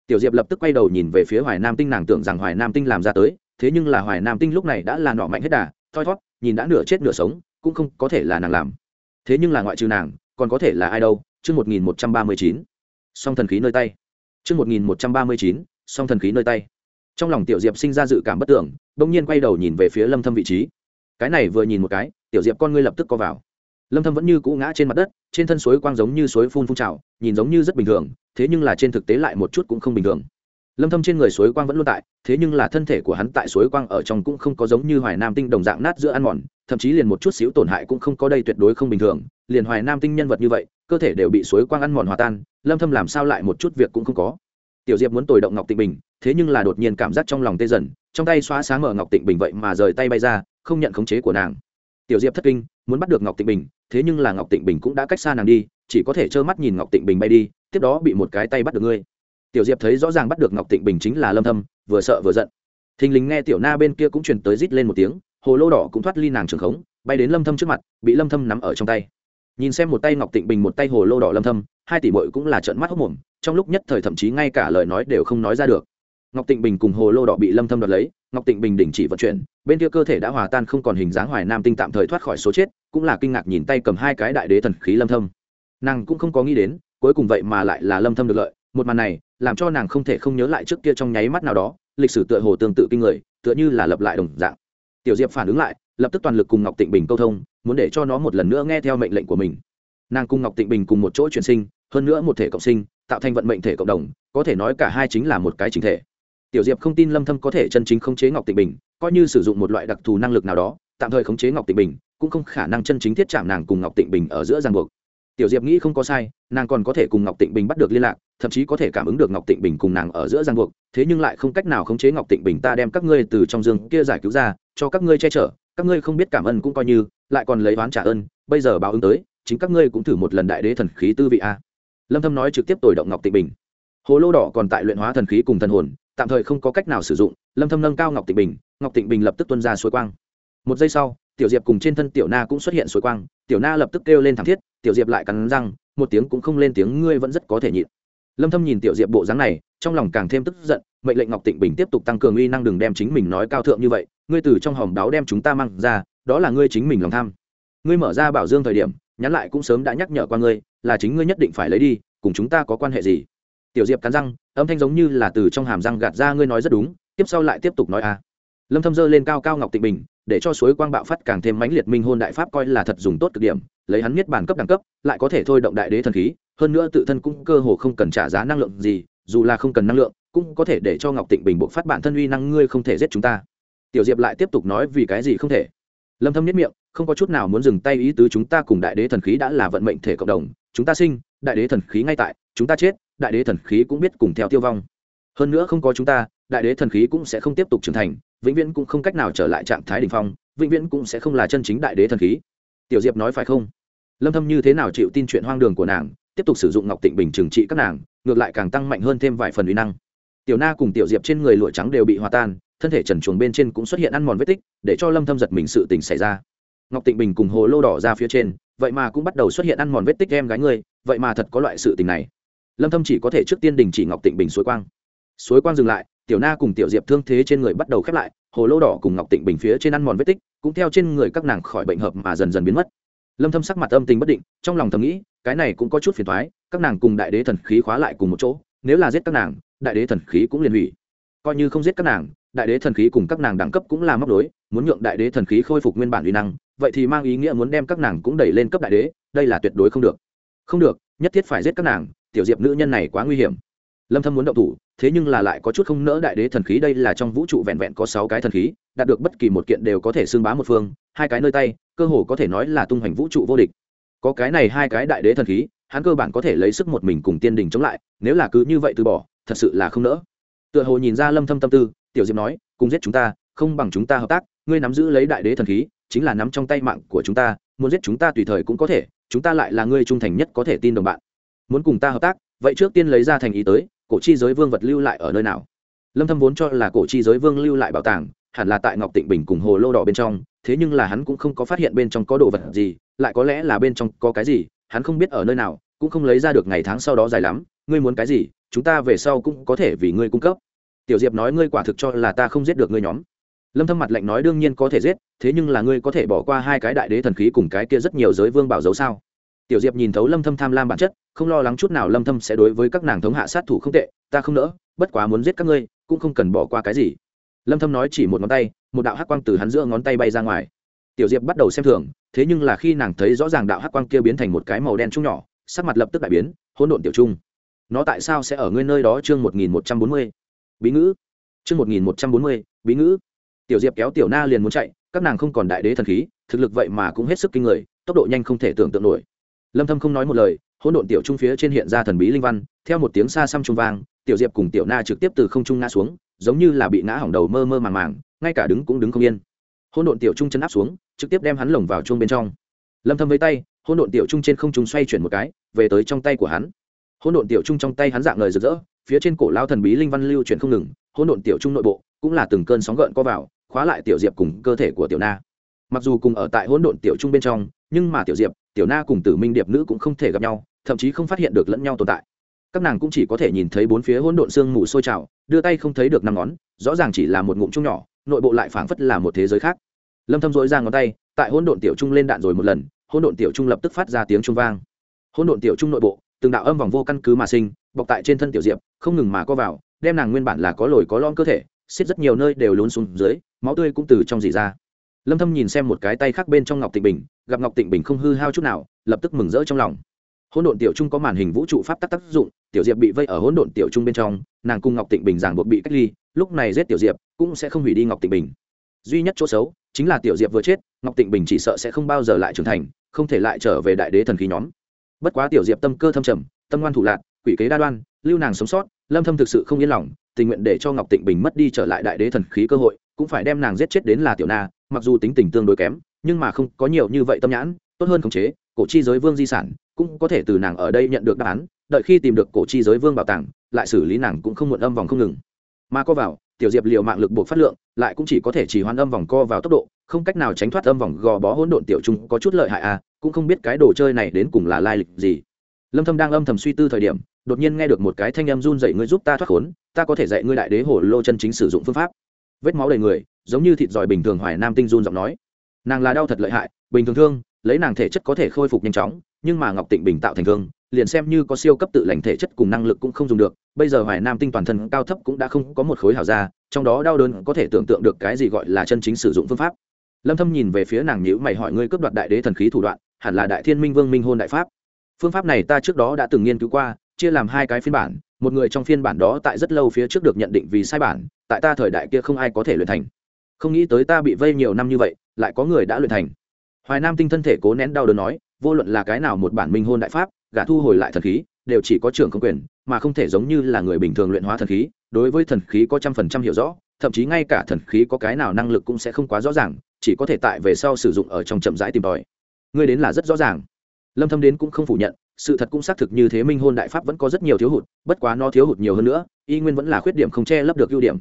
Speaker 1: tiểu diệp lập tức quay đầu nhìn về phía hoài nam tinh, nàng tưởng rằng hoài nam tinh làm ra tới, thế nhưng là hoài nam tinh lúc này đã là nọ mạnh hết đà, thoi thót, nhìn đã nửa chết nửa sống, cũng không có thể là nàng làm. Thế nhưng là ngoại trừ nàng, còn có thể là ai đâu? Chương một nghìn một trăm ba mươi chín. Song thần khí nơi tay. Chương một nghìn một trăm ba mươi chín, song thần khí nơi tay. Trong lòng tiểu diệp sinh ra dự cảm bất tưởng bỗng nhiên quay đầu nhìn về phía lâm thâm vị trí. Cái này vừa nhìn một cái, tiểu diệp con ngươi lập tức co vào lâm thâm vẫn như cũ ngã trên mặt đất, trên thân suối quang giống như suối phun phun trào, nhìn giống như rất bình thường, thế nhưng là trên thực tế lại một chút cũng không bình thường. Lâm thâm trên người suối quang vẫn luôn tại, thế nhưng là thân thể của hắn tại suối quang ở trong cũng không có giống như hoài nam tinh đồng dạng nát giữa ăn mòn, thậm chí liền một chút xíu tổn hại cũng không có đây tuyệt đối không bình thường, liền hoài nam tinh nhân vật như vậy, cơ thể đều bị suối quang ăn mòn hòa tan, lâm thâm làm sao lại một chút việc cũng không có. Tiểu diệp muốn tồi động ngọc tịnh bình, thế nhưng là đột nhiên cảm giác trong lòng tê dần, trong tay xóa sáng mở ngọc tịnh bình vậy mà rời tay bay ra, không nhận khống chế của nàng tiểu diệp thất kinh, muốn bắt được ngọc tịnh bình, thế nhưng là ngọc tịnh bình cũng đã cách xa nàng đi, chỉ có thể trơ mắt nhìn ngọc tịnh bình bay đi, tiếp đó bị một cái tay bắt được ngươi. Tiểu diệp thấy rõ ràng bắt được ngọc tịnh bình chính là lâm thâm, vừa sợ vừa giận. Thình lình nghe tiểu na bên kia cũng truyền tới rít lên một tiếng, hồ lô đỏ cũng thoát ly nàng trường khống, bay đến lâm thâm trước mặt, bị lâm thâm nắm ở trong tay. Nhìn xem một tay ngọc tịnh bình, một tay hồ lô đỏ lâm thâm, hai tỷ muội cũng là trợn mắt hốc mồm, trong lúc nhất thời thậm chí ngay cả lời nói đều không nói ra được ngọc tịnh bình cùng hồ lô đỏ bị lâm thâm đoạt lấy, ngọc tịnh bình đình chỉ vận chuyển, bên kia cơ thể đã hòa tan không còn hình dáng hoài nam tinh tạm thời thoát khỏi số chết, cũng là kinh ngạc nhìn tay cầm hai cái đại đế thần khí lâm thâm. Nàng cũng không có nghĩ đến, cuối cùng vậy mà lại là lâm thâm được lợi, một màn này, làm cho nàng không thể không nhớ lại trước kia trong nháy mắt nào đó, lịch sử tựa hồ tương tự kinh người, tựa như là lập lại đồng dạng. Tiểu diệp phản ứng lại, lập tức toàn lực cùng ngọc tịnh bình câu thông, muốn để cho nó một lần nữa nghe theo mệnh lệnh của mình. Nàng cùng ngọc tịnh bình cùng một chỗ chuyển sinh, hơn nữa một thể cộng sinh, tạo thành vận mệnh thể cộng đồng, có thể nói cả hai chính là một cái chính thể tiểu diệp không tin lâm thâm có thể chân chính khống chế ngọc tịnh bình, coi như sử dụng một loại đặc thù năng lực nào đó, tạm thời khống chế ngọc tịnh bình, cũng không khả năng chân chính thiết chạm nàng cùng ngọc tịnh bình ở giữa ràng buộc. Tiểu diệp nghĩ không có sai, nàng còn có thể cùng ngọc tịnh bình bắt được liên lạc, thậm chí có thể cảm ứng được ngọc tịnh bình cùng nàng ở giữa ràng buộc, thế nhưng lại không cách nào khống chế ngọc tịnh bình, ta đem các ngươi từ trong giường kia giải cứu ra, cho các ngươi che chở, các ngươi không biết cảm ơn cũng coi như, lại còn lấy oán trả ơn, bây giờ báo ứng tới, chính các ngươi cũng thử một lần đại đế thần khí tư vị a. Lâm thâm nói trực tiếp tồi động ngọc tịnh bình. Hồ lô đỏ còn tại luyện hóa thần khí cùng thần hồn tạm thời không có cách nào sử dụng, lâm thâm nâng cao ngọc tịnh bình, ngọc tịnh bình lập tức tuôn ra suối quang. Một giây sau, tiểu diệp cùng trên thân tiểu na cũng xuất hiện suối quang, tiểu na lập tức kêu lên thảm thiết, tiểu diệp lại cắn răng, một tiếng cũng không lên tiếng, ngươi vẫn rất có thể nhịn. Lâm thâm nhìn tiểu diệp bộ dáng này, trong lòng càng thêm tức giận, mệnh lệnh ngọc tịnh bình tiếp tục tăng cường uy năng đừng đem chính mình nói cao thượng như vậy, ngươi từ trong hòm đáo đem chúng ta mang ra, đó là ngươi chính mình lòng tham. Ngươi mở ra bảo dương thời điểm, nhắn lại cũng sớm đã nhắc nhở qua ngươi, là chính ngươi nhất định phải lấy đi, cùng chúng ta có quan hệ gì? Tiểu diệp cắn răng âm thanh giống như là từ trong hàm răng gạt ra, ngươi nói rất đúng, tiếp sau lại tiếp tục nói a à. lâm thâm dơ lên cao cao ngọc tịnh bình, để cho suối quang bạo phát càng thêm mãnh liệt minh hôn đại pháp coi là thật dùng tốt cực điểm, lấy hắn miết bản cấp đẳng cấp, lại có thể thôi động đại đế thần khí, hơn nữa tự thân cũng cơ hồ không cần trả giá năng lượng gì, dù là không cần năng lượng, cũng có thể để cho ngọc tịnh bình buộc phát bản thân uy năng, ngươi không thể giết chúng ta tiểu diệp lại tiếp tục nói vì cái gì không thể lâm thâm nhất miệng, không có chút nào muốn dừng tay ý tứ chúng ta cùng đại đế thần khí đã là vận mệnh thể cộng đồng, chúng ta sinh, đại đế thần khí ngay tại, chúng ta chết đại đế thần khí cũng biết cùng theo tiêu vong. Hơn nữa không có chúng ta, đại đế thần khí cũng sẽ không tiếp tục trưởng thành, vĩnh viễn cũng không cách nào trở lại trạng thái đ ỉ n h phong, vĩnh viễn cũng sẽ không là chân chính đại đế thần khí. Tiểu diệp nói phải không? Lâm thâm như thế nào chịu tin chuyện hoang đường của nàng, tiếp tục sử dụng ngọc tịnh bình trừng trị các nàng, ngược lại càng tăng mạnh hơn thêm vài phần uy năng. Tiểu na cùng tiểu diệp trên người lụa trắng đều bị hòa tan, thân thể trần chuồng bên trên cũng xuất hiện ăn mòn vết tích, để cho lâm thâm giật mình sự tình xảy ra. Ngọc tịnh bình cùng hồ lô đỏ ra phía trên, vậy mà cũng bắt đầu xuất hiện ăn mòn vết tích em gái ngươi, vậy mà thật có loại sự tình này lâm thâm chỉ có thể trước tiên đình chỉ ngọc tịnh bình suối quang suối quang dừng lại tiểu na cùng tiểu diệp thương thế trên người bắt đầu khép lại hồ lô đỏ cùng ngọc tịnh bình phía trên ăn mòn vết tích cũng theo trên người các nàng khỏi bệnh hợp mà dần dần biến mất lâm thâm sắc mặt âm tình bất định trong lòng thầm nghĩ cái này cũng có chút phiền toái các nàng cùng đại đế thần khí khóa lại cùng một chỗ nếu là giết các nàng đại đế thần khí cũng liền hủy coi như không giết các nàng đại đế thần khí cùng các nàng đẳng cấp cũng là móc đối muốn nhượng đại đế thần khí khôi phục nguyên bản uy năng vậy thì mang ý nghĩa muốn đem các nàng cũng đẩy lên cấp đại đế đây là tuyệt đối không được không được nhất thiết phải giết các nàng tiểu diệp nữ nhân này quá nguy hiểm. Lâm thâm muốn động thủ, thế nhưng là lại có chút không nỡ đại đế thần khí, đây là trong vũ trụ vẹn vẹn có 6 cái thần khí, đạt được bất kỳ một kiện đều có thể xương bá một phương, hai cái nơi tay, cơ hồ có thể nói là tung hoành vũ trụ vô địch. Có cái này hai cái đại đế thần khí, hắn cơ bản có thể lấy sức một mình cùng tiên đình chống lại, nếu là cứ như vậy từ bỏ, thật sự là không nỡ. Tựa hồ nhìn ra lâm thâm tâm tư, tiểu diệp nói, cùng giết chúng ta, không bằng chúng ta hợp tác, ngươi nắm giữ lấy đại đế thần khí, chính là nắm trong tay mạng của chúng ta, muốn giết chúng ta tùy thời cũng có thể, chúng ta lại là ngươi trung thành nhất có thể tin đồng bạn muốn cùng ta hợp tác, vậy trước tiên lấy ra thành ý tới, cổ chi giới vương vật lưu lại ở nơi nào? Lâm thâm vốn cho là cổ chi giới vương lưu lại bảo tàng, hẳn là tại ngọc tịnh bình cùng hồ lô đỏ bên trong, thế nhưng là hắn cũng không có phát hiện bên trong có đồ vật gì, lại có lẽ là bên trong có cái gì, hắn không biết ở nơi nào, cũng không lấy ra được ngày tháng sau đó dài lắm, ngươi muốn cái gì, chúng ta về sau cũng có thể vì ngươi cung cấp. Tiểu diệp nói ngươi quả thực cho là ta không giết được ngươi nhóm. Lâm thâm mặt lạnh nói đương nhiên có thể giết, thế nhưng là ngươi có thể bỏ qua hai cái đại đế thần khí cùng cái kia rất nhiều giới vương bảo dấu sao? Tiểu diệp nhìn thấu lâm thâm tham lam bản chất, không lo lắng chút nào lâm thâm sẽ đối với các nàng thống hạ sát thủ không tệ, ta không nỡ, bất quá muốn giết các ngươi, cũng không cần bỏ qua cái gì. Lâm thâm nói chỉ một ngón tay, một đạo hắc quang từ hắn giữa ngón tay bay ra ngoài. Tiểu diệp bắt đầu xem thường, thế nhưng là khi nàng thấy rõ ràng đạo hắc quang kia biến thành một cái màu đen trung nhỏ, sắc mặt lập tức đại biến, hỗn độn tiểu trung. Nó tại sao sẽ ở ngươi nơi đó chương 1140 bí ngữ. Chương 1140 bí ngữ. Tiểu diệp kéo tiểu na liền muốn chạy, các nàng không còn đại đế thần khí, thực lực vậy mà cũng hết sức kinh người, tốc độ nhanh không thể tưởng tượng nổi lâm thâm không nói một lời, hỗn độn tiểu trung phía trên hiện ra thần bí linh văn, theo một tiếng xa xăm trung vang, tiểu diệp cùng tiểu na trực tiếp từ không trung ngã xuống, giống như là bị ngã hỏng đầu mơ mơ màng màng, ngay cả đứng cũng đứng không yên. Hỗn độn tiểu trung chân áp xuống, trực tiếp đem hắn lồng vào chuông bên trong. Lâm thâm với tay, hỗn độn tiểu trung trên không trung xoay chuyển một cái, về tới trong tay của hắn. Hỗn độn tiểu trung trong tay hắn dạng lời rực rỡ, phía trên cổ lao thần bí linh văn lưu chuyển không ngừng, hỗn độn tiểu trung nội bộ cũng là từng cơn sóng gợn co vào, khóa lại tiểu diệp cùng cơ thể của tiểu na. Mặc dù cùng ở tại hỗn độn tiểu trung bên trong, nhưng mà tiểu diệp tiểu na cùng tử minh điệp nữ cũng không thể gặp nhau, thậm chí không phát hiện được lẫn nhau tồn tại. Các nàng cũng chỉ có thể nhìn thấy bốn phía hỗn độn xương mù sôi trào, đưa tay không thấy được năm ngón, rõ ràng chỉ là một ngụm chung nhỏ, nội bộ lại phảng phất là một thế giới khác. Lâm thâm dỗi ra ngón tay, tại hỗn độn tiểu trung lên đạn rồi một lần, hỗn độn tiểu trung lập tức phát ra tiếng trung vang. Hỗn độn tiểu trung nội bộ, từng đạo âm vòng vô căn cứ mà sinh, bọc tại trên thân tiểu diệp, không ngừng mà co vào, đem nàng nguyên bản là có lồi có lõm cơ thể, xiết rất nhiều nơi đều lún xuống dưới, máu tươi cũng từ trong dì ra lâm thâm nhìn xem một cái tay khác bên trong ngọc tịnh bình, gặp ngọc tịnh bình không hư hao chút nào, lập tức mừng rỡ trong lòng. Hỗn độn tiểu trung có màn hình vũ trụ pháp tác tác dụng, tiểu diệp bị vây ở hỗn độn tiểu trung bên trong, nàng cùng ngọc tịnh bình giảng buộc bị cách ly, lúc này giết tiểu diệp cũng sẽ không hủy đi ngọc tịnh bình. Duy nhất chỗ xấu chính là tiểu diệp vừa chết, ngọc tịnh bình chỉ sợ sẽ không bao giờ lại trưởng thành, không thể lại trở về đại đế thần khí nhóm. Bất quá tiểu diệp tâm cơ thâm trầm, tâm ngoan thủ lạc, quỷ kế đa đoan, lưu nàng sống sót, lâm thâm thực sự không yên lòng, tình nguyện để cho ngọc tịnh bình mất đi trở lại đại đế thần khí cơ hội, cũng phải đem nàng giết chết đến là tiểu na mặc dù tính tình tương đối kém, nhưng mà không có nhiều như vậy tâm nhãn, tốt hơn khống chế, cổ chi giới vương di sản cũng có thể từ nàng ở đây nhận được đáp án, đợi khi tìm được cổ chi giới vương bảo tàng, lại xử lý nàng cũng không muộn âm vòng không ngừng. Mà co vào, tiểu diệp liều mạng lực buộc phát lượng, lại cũng chỉ có thể chỉ hoan âm vòng co vào tốc độ, không cách nào tránh thoát âm vòng gò bó hỗn độn tiểu trung có chút lợi hại à cũng không biết cái đồ chơi này đến cùng là lai lịch gì. Lâm thâm đang âm thầm suy tư thời điểm, đột nhiên nghe được một cái thanh âm run dậy ngươi giúp ta thoát khốn, ta có thể dạy ngươi đại đế hổ lô chân chính sử dụng phương pháp. Vết máu đầy người giống như thịt giỏi bình thường hoài nam tinh run giọng nói. Nàng là đau thật lợi hại, bình thường thương, lấy nàng thể chất có thể khôi phục nhanh chóng, nhưng mà ngọc tịnh bình tạo thành thương, liền xem như có siêu cấp tự lành thể chất cùng năng lực cũng không dùng được, bây giờ hoài nam tinh toàn thân cao thấp cũng đã không có một khối hào ra, trong đó đau đớn có thể tưởng tượng được cái gì gọi là chân chính sử dụng phương pháp. Lâm thâm nhìn về phía nàng nhữ mày hỏi ngươi cướp đoạt đại đế thần khí thủ đoạn, hẳn là đại thiên minh vương minh hôn đại pháp. Phương pháp này ta trước đó đã từng nghiên cứu qua, chia làm hai cái phiên bản, một người trong phiên bản đó tại rất lâu phía trước được nhận định vì sai bản, tại ta thời đại kia không ai có thể luyện thành không nghĩ tới ta bị vây nhiều năm như vậy, lại có người đã luyện thành. Hoài nam tinh thân thể cố nén đau đớn nói, vô luận là cái nào một bản minh hôn đại pháp gã thu hồi lại thần khí, đều chỉ có trưởng không quyền, mà không thể giống như là người bình thường luyện hóa thần khí, đối với thần khí có trăm phần trăm hiểu rõ, thậm chí ngay cả thần khí có cái nào năng lực cũng sẽ không quá rõ ràng, chỉ có thể tại về sau sử dụng ở trong chậm rãi tìm tòi. Ngươi đến là rất rõ ràng. Lâm thâm đến cũng không phủ nhận, sự thật cũng xác thực như thế minh hôn đại pháp vẫn có rất nhiều thiếu hụt, bất quá nó thiếu hụt nhiều hơn nữa, y nguyên vẫn là khuyết điểm không che lấp được ưu điểm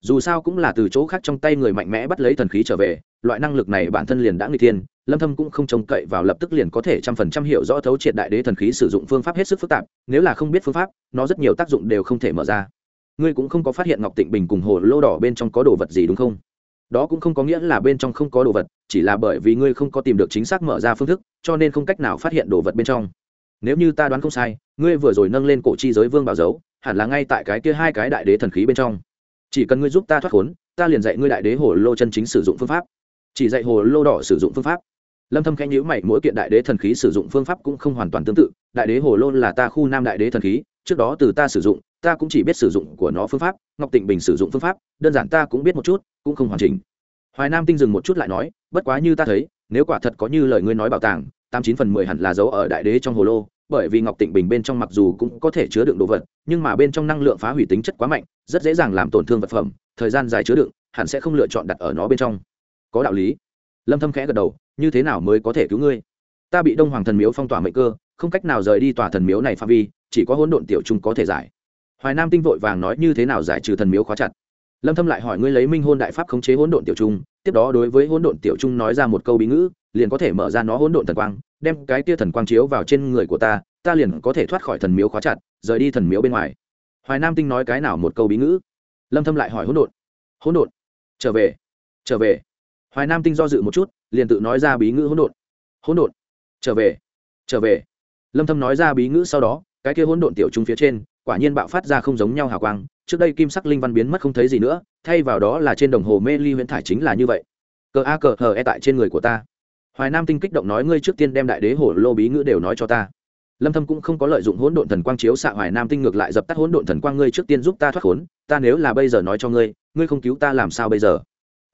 Speaker 1: dù sao cũng là từ chỗ khác trong tay người mạnh mẽ bắt lấy thần khí trở về, loại năng lực này bản thân liền đã người thiên, lâm thâm cũng không trông cậy vào lập tức liền có thể trăm phần trăm hiểu rõ thấu triệt đại đế thần khí sử dụng phương pháp hết sức phức tạp, nếu là không biết phương pháp, nó rất nhiều tác dụng đều không thể mở ra. Ngươi cũng không có phát hiện ngọc tịnh bình cùng hồ lô đỏ bên trong có đồ vật gì đúng không? Đó cũng không có nghĩa là bên trong không có đồ vật, chỉ là bởi vì ngươi không có tìm được chính xác mở ra phương thức, cho nên không cách nào phát hiện đồ vật bên trong. Nếu như ta đoán không sai, ngươi vừa rồi nâng lên cổ chi giới vương bảo dấu, hẳn là ngay tại cái kia hai cái đại đế thần khí bên trong chỉ cần ngươi giúp ta thoát khốn, ta liền dạy ngươi đại đế hồ lô chân chính sử dụng phương pháp. Chỉ dạy hồ lô đỏ sử dụng phương pháp. Lâm thâm khẽ nhíu mày, mỗi kiện đại đế thần khí sử dụng phương pháp cũng không hoàn toàn tương tự. Đại đế hồ lô là ta khu nam đại đế thần khí, trước đó từ ta sử dụng, ta cũng chỉ biết sử dụng của nó phương pháp. Ngọc tịnh bình sử dụng phương pháp, đơn giản ta cũng biết một chút, cũng không hoàn chỉnh. Hoài nam tinh dừng một chút lại nói, bất quá như ta thấy, nếu quả thật có như lời ngươi nói bảo tàng, tám chín phần mười hẳn là dấu ở đại đế trong hồ lô bởi vì ngọc tịnh bình bên trong mặc dù cũng có thể chứa đựng đồ vật, nhưng mà bên trong năng lượng phá hủy tính chất quá mạnh, rất dễ dàng làm tổn thương vật phẩm, thời gian dài chứa đựng, hẳn sẽ không lựa chọn đặt ở nó bên trong. Có đạo lý. Lâm thâm khẽ gật đầu, như thế nào mới có thể cứu ngươi? Ta bị đông hoàng thần miếu phong tỏa mệnh cơ, không cách nào rời đi tòa thần miếu này phạm vi, chỉ có hỗn độn tiểu trung có thể giải. Hoài nam tinh vội vàng nói như thế nào giải trừ thần miếu khóa chặt? Lâm thâm lại hỏi ngươi lấy minh hôn đại pháp khống chế hỗn độn tiểu trung, tiếp đó đối với hỗn độn tiểu trung nói ra một câu bí ngữ liền có thể mở ra nó hỗn độn thần quang, đem cái tia thần quang chiếu vào trên người của ta ta liền có thể thoát khỏi thần miếu khóa chặt, rời đi thần miếu bên ngoài. Hoài nam tinh nói cái nào một câu bí ngữ? Lâm thâm lại hỏi hỗn độn. Hỗn độn? Trở về. Trở về. Hoài nam tinh do dự một chút, liền tự nói ra bí ngữ hỗn độn. Hỗn độn? Trở về. Trở về. Lâm thâm nói ra bí ngữ sau đó, cái kia hỗn độn tiểu trung phía trên, quả nhiên bạo phát ra không giống nhau hào quang. Trước đây kim sắc linh văn biến mất không thấy gì nữa, thay vào đó là trên đồng hồ mê ly huyễn thải chính là như vậy. Cờ a cờ hờ e tại trên người của ta hoài nam tinh kích động nói, ngươi trước tiên đem đại đế hổ lô bí ngữ đều nói cho ta. Lâm thâm cũng không có lợi dụng hỗn độn thần quang chiếu xạ hoài nam tinh ngược lại dập tắt hỗn độn thần quang, ngươi trước tiên giúp ta thoát khốn, ta nếu là bây giờ nói cho ngươi ngươi không cứu ta làm sao bây giờ?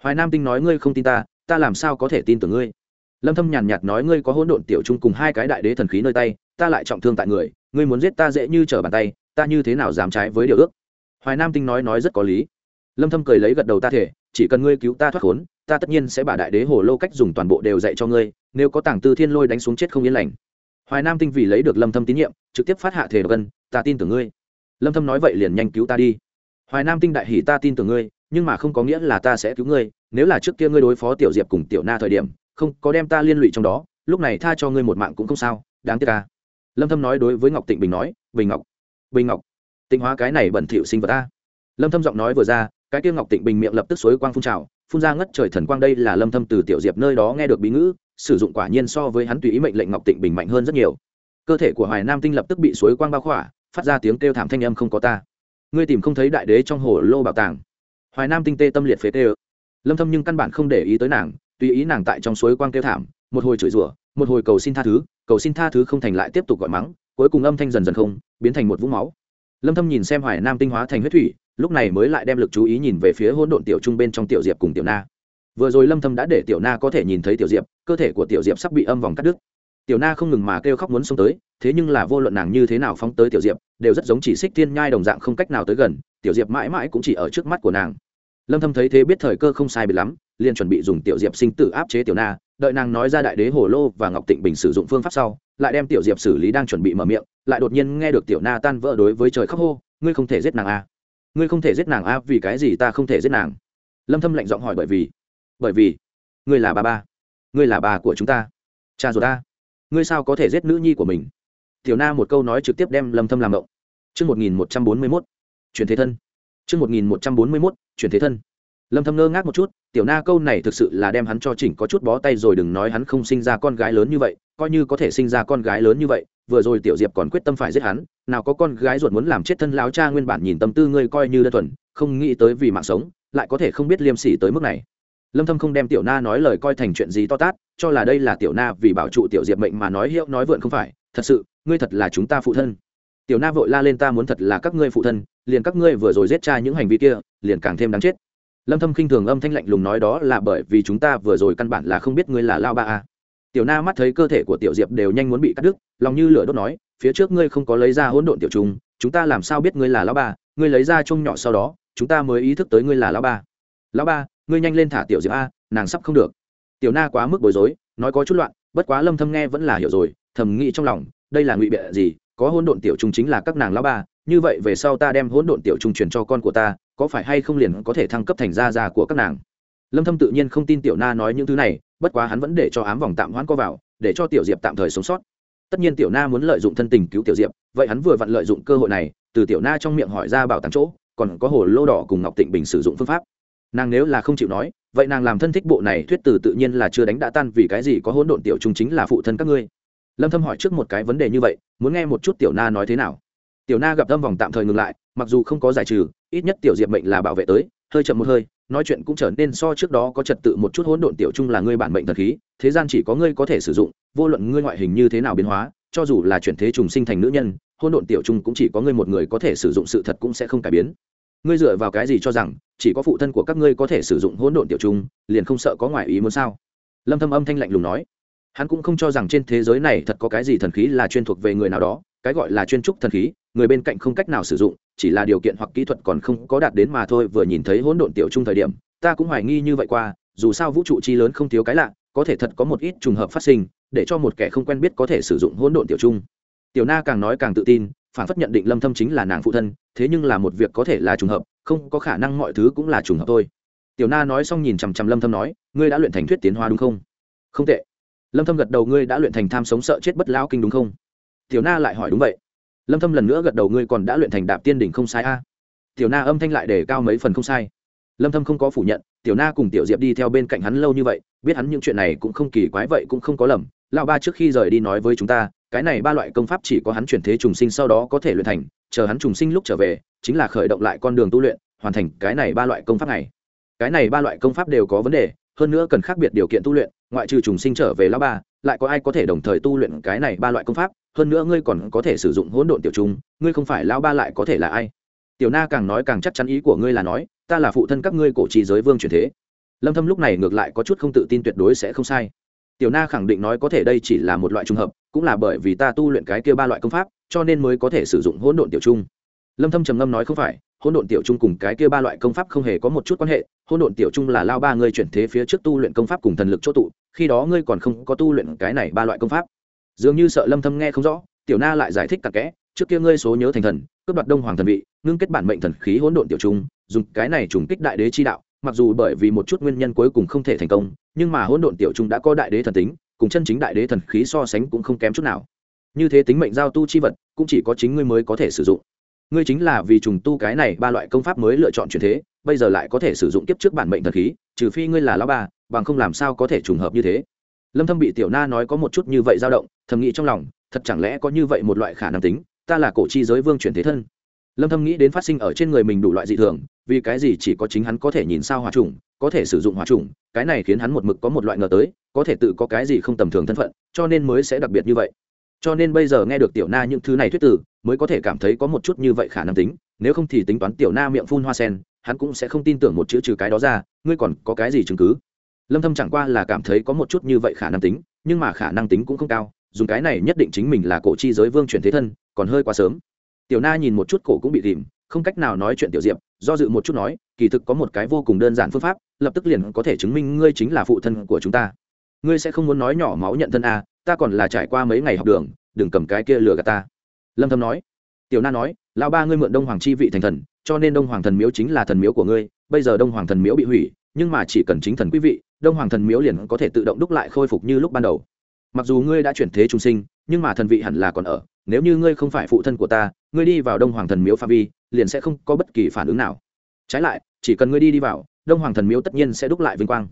Speaker 1: Hoài nam tinh nói, ngươi không tin ta ta làm sao có thể tin tưởng ngươi? Lâm thâm nhàn nhạt nói, ngươi có hỗn độn tiểu trung cùng hai cái đại đế thần khí nơi tay, ta lại trọng thương tại người, ngươi muốn giết ta dễ như trở bàn tay, ta như thế nào dám trái với điều ước? Hoài nam tinh nói nói rất có lý. Lâm thâm cười lấy gật đầu, ta thể, chỉ cần ngươi cứu ta thoát khốn ta tất nhiên sẽ bảo đại đế hồ lô cách dùng toàn bộ đều dạy cho ngươi, nếu có tàng tư thiên lôi đánh xuống chết không yên lành. Hoài nam tinh vì lấy được lâm thâm tín nhiệm, trực tiếp phát hạ thể độc ân, ta tin tưởng ngươi. Lâm thâm nói vậy liền nhanh cứu ta đi. Hoài nam tinh đại hỉ ta tin tưởng ngươi, nhưng mà không có nghĩa là ta sẽ cứu ngươi, nếu là trước kia ngươi đối phó tiểu diệp cùng tiểu na thời điểm, không có đem ta liên lụy trong đó, lúc này tha cho ngươi một mạng cũng không sao, đáng tiếc ta lâm thâm nói đối với ngọc tịnh bình nói, bình ngọc bình ngọc, tịnh hóa cái này bẩn thỉu sinh vật ta. Lâm thâm giọng nói vừa ra, cái kia ngọc tịnh bình miệng lập tức suối quang phun trào phun ra ngất trời thần quang đây là lâm thâm từ tiểu diệp nơi đó nghe được bí ngữ, sử dụng quả nhiên so với hắn tùy ý mệnh lệnh ngọc tịnh bình mạnh hơn rất nhiều. Cơ thể của hoài nam tinh lập tức bị suối quang bao khỏa, phát ra tiếng kêu thảm thanh âm không có ta. Ngươi tìm không thấy đại đế trong hồ lô bảo tàng. Hoài nam tinh tê tâm liệt phế tê lâm thâm nhưng căn bản không để ý tới nàng, tùy ý nàng tại trong suối quang kêu thảm, một hồi chửi rủa, một hồi cầu xin tha thứ, cầu xin tha thứ không thành lại tiếp tục gọi mắng, cuối cùng âm thanh dần dần không, biến thành một vũng máu. Lâm thâm nhìn xem hoài nam tinh hóa thành huyết thủy lúc này mới lại đem lực chú ý nhìn về phía hỗn độn tiểu trung bên trong tiểu diệp cùng tiểu na. Vừa rồi lâm thâm đã để tiểu na có thể nhìn thấy tiểu diệp, cơ thể của tiểu diệp sắp bị âm vòng cắt đứt. Tiểu na không ngừng mà kêu khóc muốn xông tới, thế nhưng là vô luận nàng như thế nào phóng tới tiểu diệp, đều rất giống chỉ xích thiên nhai đồng dạng không cách nào tới gần, tiểu diệp mãi mãi cũng chỉ ở trước mắt của nàng. Lâm thâm thấy thế biết thời cơ không sai biệt lắm, liền chuẩn bị dùng tiểu diệp sinh tử áp chế tiểu na, đợi nàng nói ra đại đế hồ lô và ngọc tịnh bình sử dụng phương pháp sau, lại đem tiểu diệp xử lý đang chuẩn bị mở miệng, lại đột nhiên nghe được tiểu na tan vỡ đối với trời khóc hô, ngươi không thể giết nàng à? Ngươi không thể giết nàng a à, vì cái gì ta không thể giết nàng? Lâm thâm lạnh giọng hỏi bởi vì bởi vì ngươi là ba ba ngươi là bà của chúng ta cha rồi ta ngươi sao có thể giết nữ nhi của mình? Tiểu na một câu nói trực tiếp đem lâm thâm làm động. Chương 1141 chuyển thế thân. Chương 1141 chuyển thế thân lâm thâm ngơ ngác một chút, tiểu na câu này thực sự là đem hắn cho chỉnh có chút bó tay rồi, đừng nói hắn không sinh ra con gái lớn như vậy, coi như có thể sinh ra con gái lớn như vậy, vừa rồi tiểu diệp còn quyết tâm phải giết hắn, nào có con gái ruột muốn làm chết thân láo cha nguyên bản nhìn tâm tư ngươi coi như đơn thuần, không nghĩ tới vì mạng sống, lại có thể không biết liêm sỉ tới mức này. Lâm thâm không đem tiểu na nói lời coi thành chuyện gì to tát, cho là đây là tiểu na vì bảo trụ tiểu diệp mệnh mà nói hiệu, nói vượn không phải, thật sự, ngươi thật là chúng ta phụ thân. Tiểu na vội la lên ta muốn thật là các ngươi phụ thân, liền các ngươi vừa rồi giết cha những hành vi kia, liền càng thêm đáng chết lâm thâm khinh thường âm thanh lạnh lùng nói đó là bởi vì chúng ta vừa rồi căn bản là không biết ngươi là lao ba a. Tiểu na mắt thấy cơ thể của tiểu diệp đều nhanh muốn bị cắt đứt, lòng như lửa đốt nói, phía trước ngươi không có lấy ra hỗn độn tiểu trùng, chúng ta làm sao biết ngươi là lão ba, ngươi lấy ra chung nhỏ sau đó, chúng ta mới ý thức tới ngươi là lão ba. Lão ba, ngươi nhanh lên thả tiểu diệp a, nàng sắp không được. Tiểu na quá mức bối rối, nói có chút loạn, bất quá lâm thâm nghe vẫn là hiểu rồi, thầm nghĩ trong lòng, đây là ngụy biện gì, có hỗn độn tiểu trùng chính là các nàng lão ba, như vậy về sau ta đem hỗn độn tiểu trùng truyền cho con của ta có phải hay không liền có thể thăng cấp thành gia già của các nàng? Lâm thâm tự nhiên không tin tiểu na nói những thứ này, bất quá hắn vẫn để cho ám vòng tạm hoãn co vào, để cho tiểu diệp tạm thời sống sót. Tất nhiên tiểu na muốn lợi dụng thân tình cứu tiểu diệp, vậy hắn vừa vặn lợi dụng cơ hội này, từ tiểu na trong miệng hỏi ra bảo tàng chỗ, còn có hồ lô đỏ cùng ngọc tịnh bình sử dụng phương pháp. Nàng nếu là không chịu nói, vậy nàng làm thân thích bộ này thuyết từ tự nhiên là chưa đánh đã tan vì cái gì có hỗn độn tiểu trung chính là phụ thân các ngươi. Lâm thâm hỏi trước một cái vấn đề như vậy, muốn nghe một chút tiểu na nói thế nào tiểu na gặp âm vòng tạm thời ngừng lại, mặc dù không có giải trừ, ít nhất tiểu diệp mệnh là bảo vệ tới, hơi chậm một hơi, nói chuyện cũng trở nên so trước đó có trật tự một chút hỗn độn tiểu trung là ngươi bản mệnh thần khí, thế gian chỉ có ngươi có thể sử dụng, vô luận ngươi ngoại hình như thế nào biến hóa, cho dù là chuyển thế trùng sinh thành nữ nhân, hỗn độn tiểu trung cũng chỉ có ngươi một người có thể sử dụng sự thật cũng sẽ không cải biến. Ngươi dựa vào cái gì cho rằng, chỉ có phụ thân của các ngươi có thể sử dụng hỗn độn tiểu trung, liền không sợ có ngoại ý muốn sao? Lâm thâm âm thanh lạnh lùng nói. Hắn cũng không cho rằng trên thế giới này thật có cái gì thần khí là chuyên thuộc về người nào đó cái gọi là chuyên trúc thần khí, người bên cạnh không cách nào sử dụng, chỉ là điều kiện hoặc kỹ thuật còn không có đạt đến mà thôi, vừa nhìn thấy hỗn độn tiểu trung thời điểm, ta cũng hoài nghi như vậy qua, dù sao vũ trụ chi lớn không thiếu cái lạ, có thể thật có một ít trùng hợp phát sinh, để cho một kẻ không quen biết có thể sử dụng hỗn độn tiểu trung. Tiểu na càng nói càng tự tin, phản phất nhận định lâm thâm chính là nàng phụ thân, thế nhưng là một việc có thể là trùng hợp, không có khả năng mọi thứ cũng là trùng hợp thôi. Tiểu na nói xong nhìn chằm chằm lâm thâm nói, ngươi đã luyện thành thuyết tiến hóa đúng không? Không tệ. Lâm thâm gật đầu, ngươi đã luyện thành tham sống sợ chết bất lão kinh đúng không? Tiểu na lại hỏi đúng vậy. Lâm thâm lần nữa gật đầu, ngươi còn đã luyện thành đạp tiên đỉnh không sai a. Tiểu na âm thanh lại để cao mấy phần không sai. Lâm thâm không có phủ nhận, tiểu na cùng tiểu diệp đi theo bên cạnh hắn lâu như vậy, biết hắn những chuyện này cũng không kỳ quái vậy cũng không có lầm. Lão ba trước khi rời đi nói với chúng ta, cái này ba loại công pháp chỉ có hắn chuyển thế trùng sinh sau đó có thể luyện thành, chờ hắn trùng sinh lúc trở về, chính là khởi động lại con đường tu luyện, hoàn thành cái này ba loại công pháp này. Cái này ba loại công pháp đều có vấn đề, hơn nữa cần khác biệt điều kiện tu luyện, ngoại trừ trùng sinh trở về lão ba lại có ai có thể đồng thời tu luyện cái này ba loại công pháp, hơn nữa ngươi còn có thể sử dụng hỗn độn tiểu trung, ngươi không phải lao ba lại có thể là ai? Tiểu na càng nói càng chắc chắn ý của ngươi là nói, ta là phụ thân các ngươi cổ trì giới vương truyền thế. Lâm thâm lúc này ngược lại có chút không tự tin tuyệt đối sẽ không sai. Tiểu na khẳng định nói có thể đây chỉ là một loại trùng hợp, cũng là bởi vì ta tu luyện cái kia ba loại công pháp, cho nên mới có thể sử dụng hỗn độn tiểu trung lâm thâm trầm ngâm nói không phải, hỗn độn tiểu trung cùng cái kia ba loại công pháp không hề có một chút quan hệ, hỗn độn tiểu trung là lao ba ngươi chuyển thế phía trước tu luyện công pháp cùng thần lực chỗ tụ, khi đó ngươi còn không có tu luyện cái này ba loại công pháp. Dường như sợ lâm thâm nghe không rõ, tiểu na lại giải thích cặn kẽ, trước kia ngươi số nhớ thành thần, cướp đoạt đông hoàng thần vị, ngưng kết bản mệnh thần khí hỗn độn tiểu trung, dùng cái này trùng kích đại đế chi đạo, mặc dù bởi vì một chút nguyên nhân cuối cùng không thể thành công, nhưng mà hỗn độn tiểu trung đã có đại đế thần tính, cùng chân chính đại đế thần khí so sánh cũng không kém chút nào. Như thế tính mệnh giao tu chi vật, cũng chỉ có chính ngươi mới có thể sử dụng ngươi chính là vì trùng tu cái này ba loại công pháp mới lựa chọn chuyển thế, bây giờ lại có thể sử dụng kiếp trước bản mệnh thần khí, trừ phi ngươi là lão ba bằng không làm sao có thể trùng hợp như thế. Lâm thâm bị tiểu na nói có một chút như vậy dao động, thầm nghĩ trong lòng, thật chẳng lẽ có như vậy một loại khả năng tính, ta là cổ chi giới vương chuyển thế thân. Lâm thâm nghĩ đến phát sinh ở trên người mình đủ loại dị thường, vì cái gì chỉ có chính hắn có thể nhìn sao hỏa trùng, có thể sử dụng hỏa trùng, cái này khiến hắn một mực có một loại ngờ tới, có thể tự có cái gì không tầm thường thân phận, cho nên mới sẽ đặc biệt như vậy cho nên bây giờ nghe được tiểu na những thứ này thuyết tử, mới có thể cảm thấy có một chút như vậy khả năng tính. Nếu không thì tính toán tiểu na miệng phun hoa sen, hắn cũng sẽ không tin tưởng một chữ trừ cái đó ra. Ngươi còn có cái gì chứng cứ? Lâm thâm chẳng qua là cảm thấy có một chút như vậy khả năng tính, nhưng mà khả năng tính cũng không cao. Dùng cái này nhất định chính mình là cổ chi giới vương chuyển thế thân, còn hơi quá sớm. Tiểu na nhìn một chút cổ cũng bị tìm, không cách nào nói chuyện tiểu diệp, do dự một chút nói, kỳ thực có một cái vô cùng đơn giản phương pháp, lập tức liền có thể chứng minh ngươi chính là phụ thân của chúng ta ngươi sẽ không muốn nói nhỏ máu nhận thân à, ta còn là trải qua mấy ngày học đường đừng cầm cái kia lừa gạt ta. Lâm thâm nói. Tiểu na nói lão ba ngươi mượn đông hoàng chi vị thành thần cho nên đông hoàng thần miếu chính là thần miếu của ngươi bây giờ đông hoàng thần miếu bị hủy nhưng mà chỉ cần chính thần quý vị đông hoàng thần miếu liền có thể tự động đúc lại khôi phục như lúc ban đầu. Mặc dù ngươi đã chuyển thế trung sinh nhưng mà thần vị hẳn là còn ở nếu như ngươi không phải phụ thân của ta ngươi đi vào đông hoàng thần miếu phạm vi liền sẽ không có bất kỳ phản ứng nào. Trái lại chỉ cần ngươi đi đi vào đông hoàng thần miếu tất nhiên sẽ đúc lại vinh quang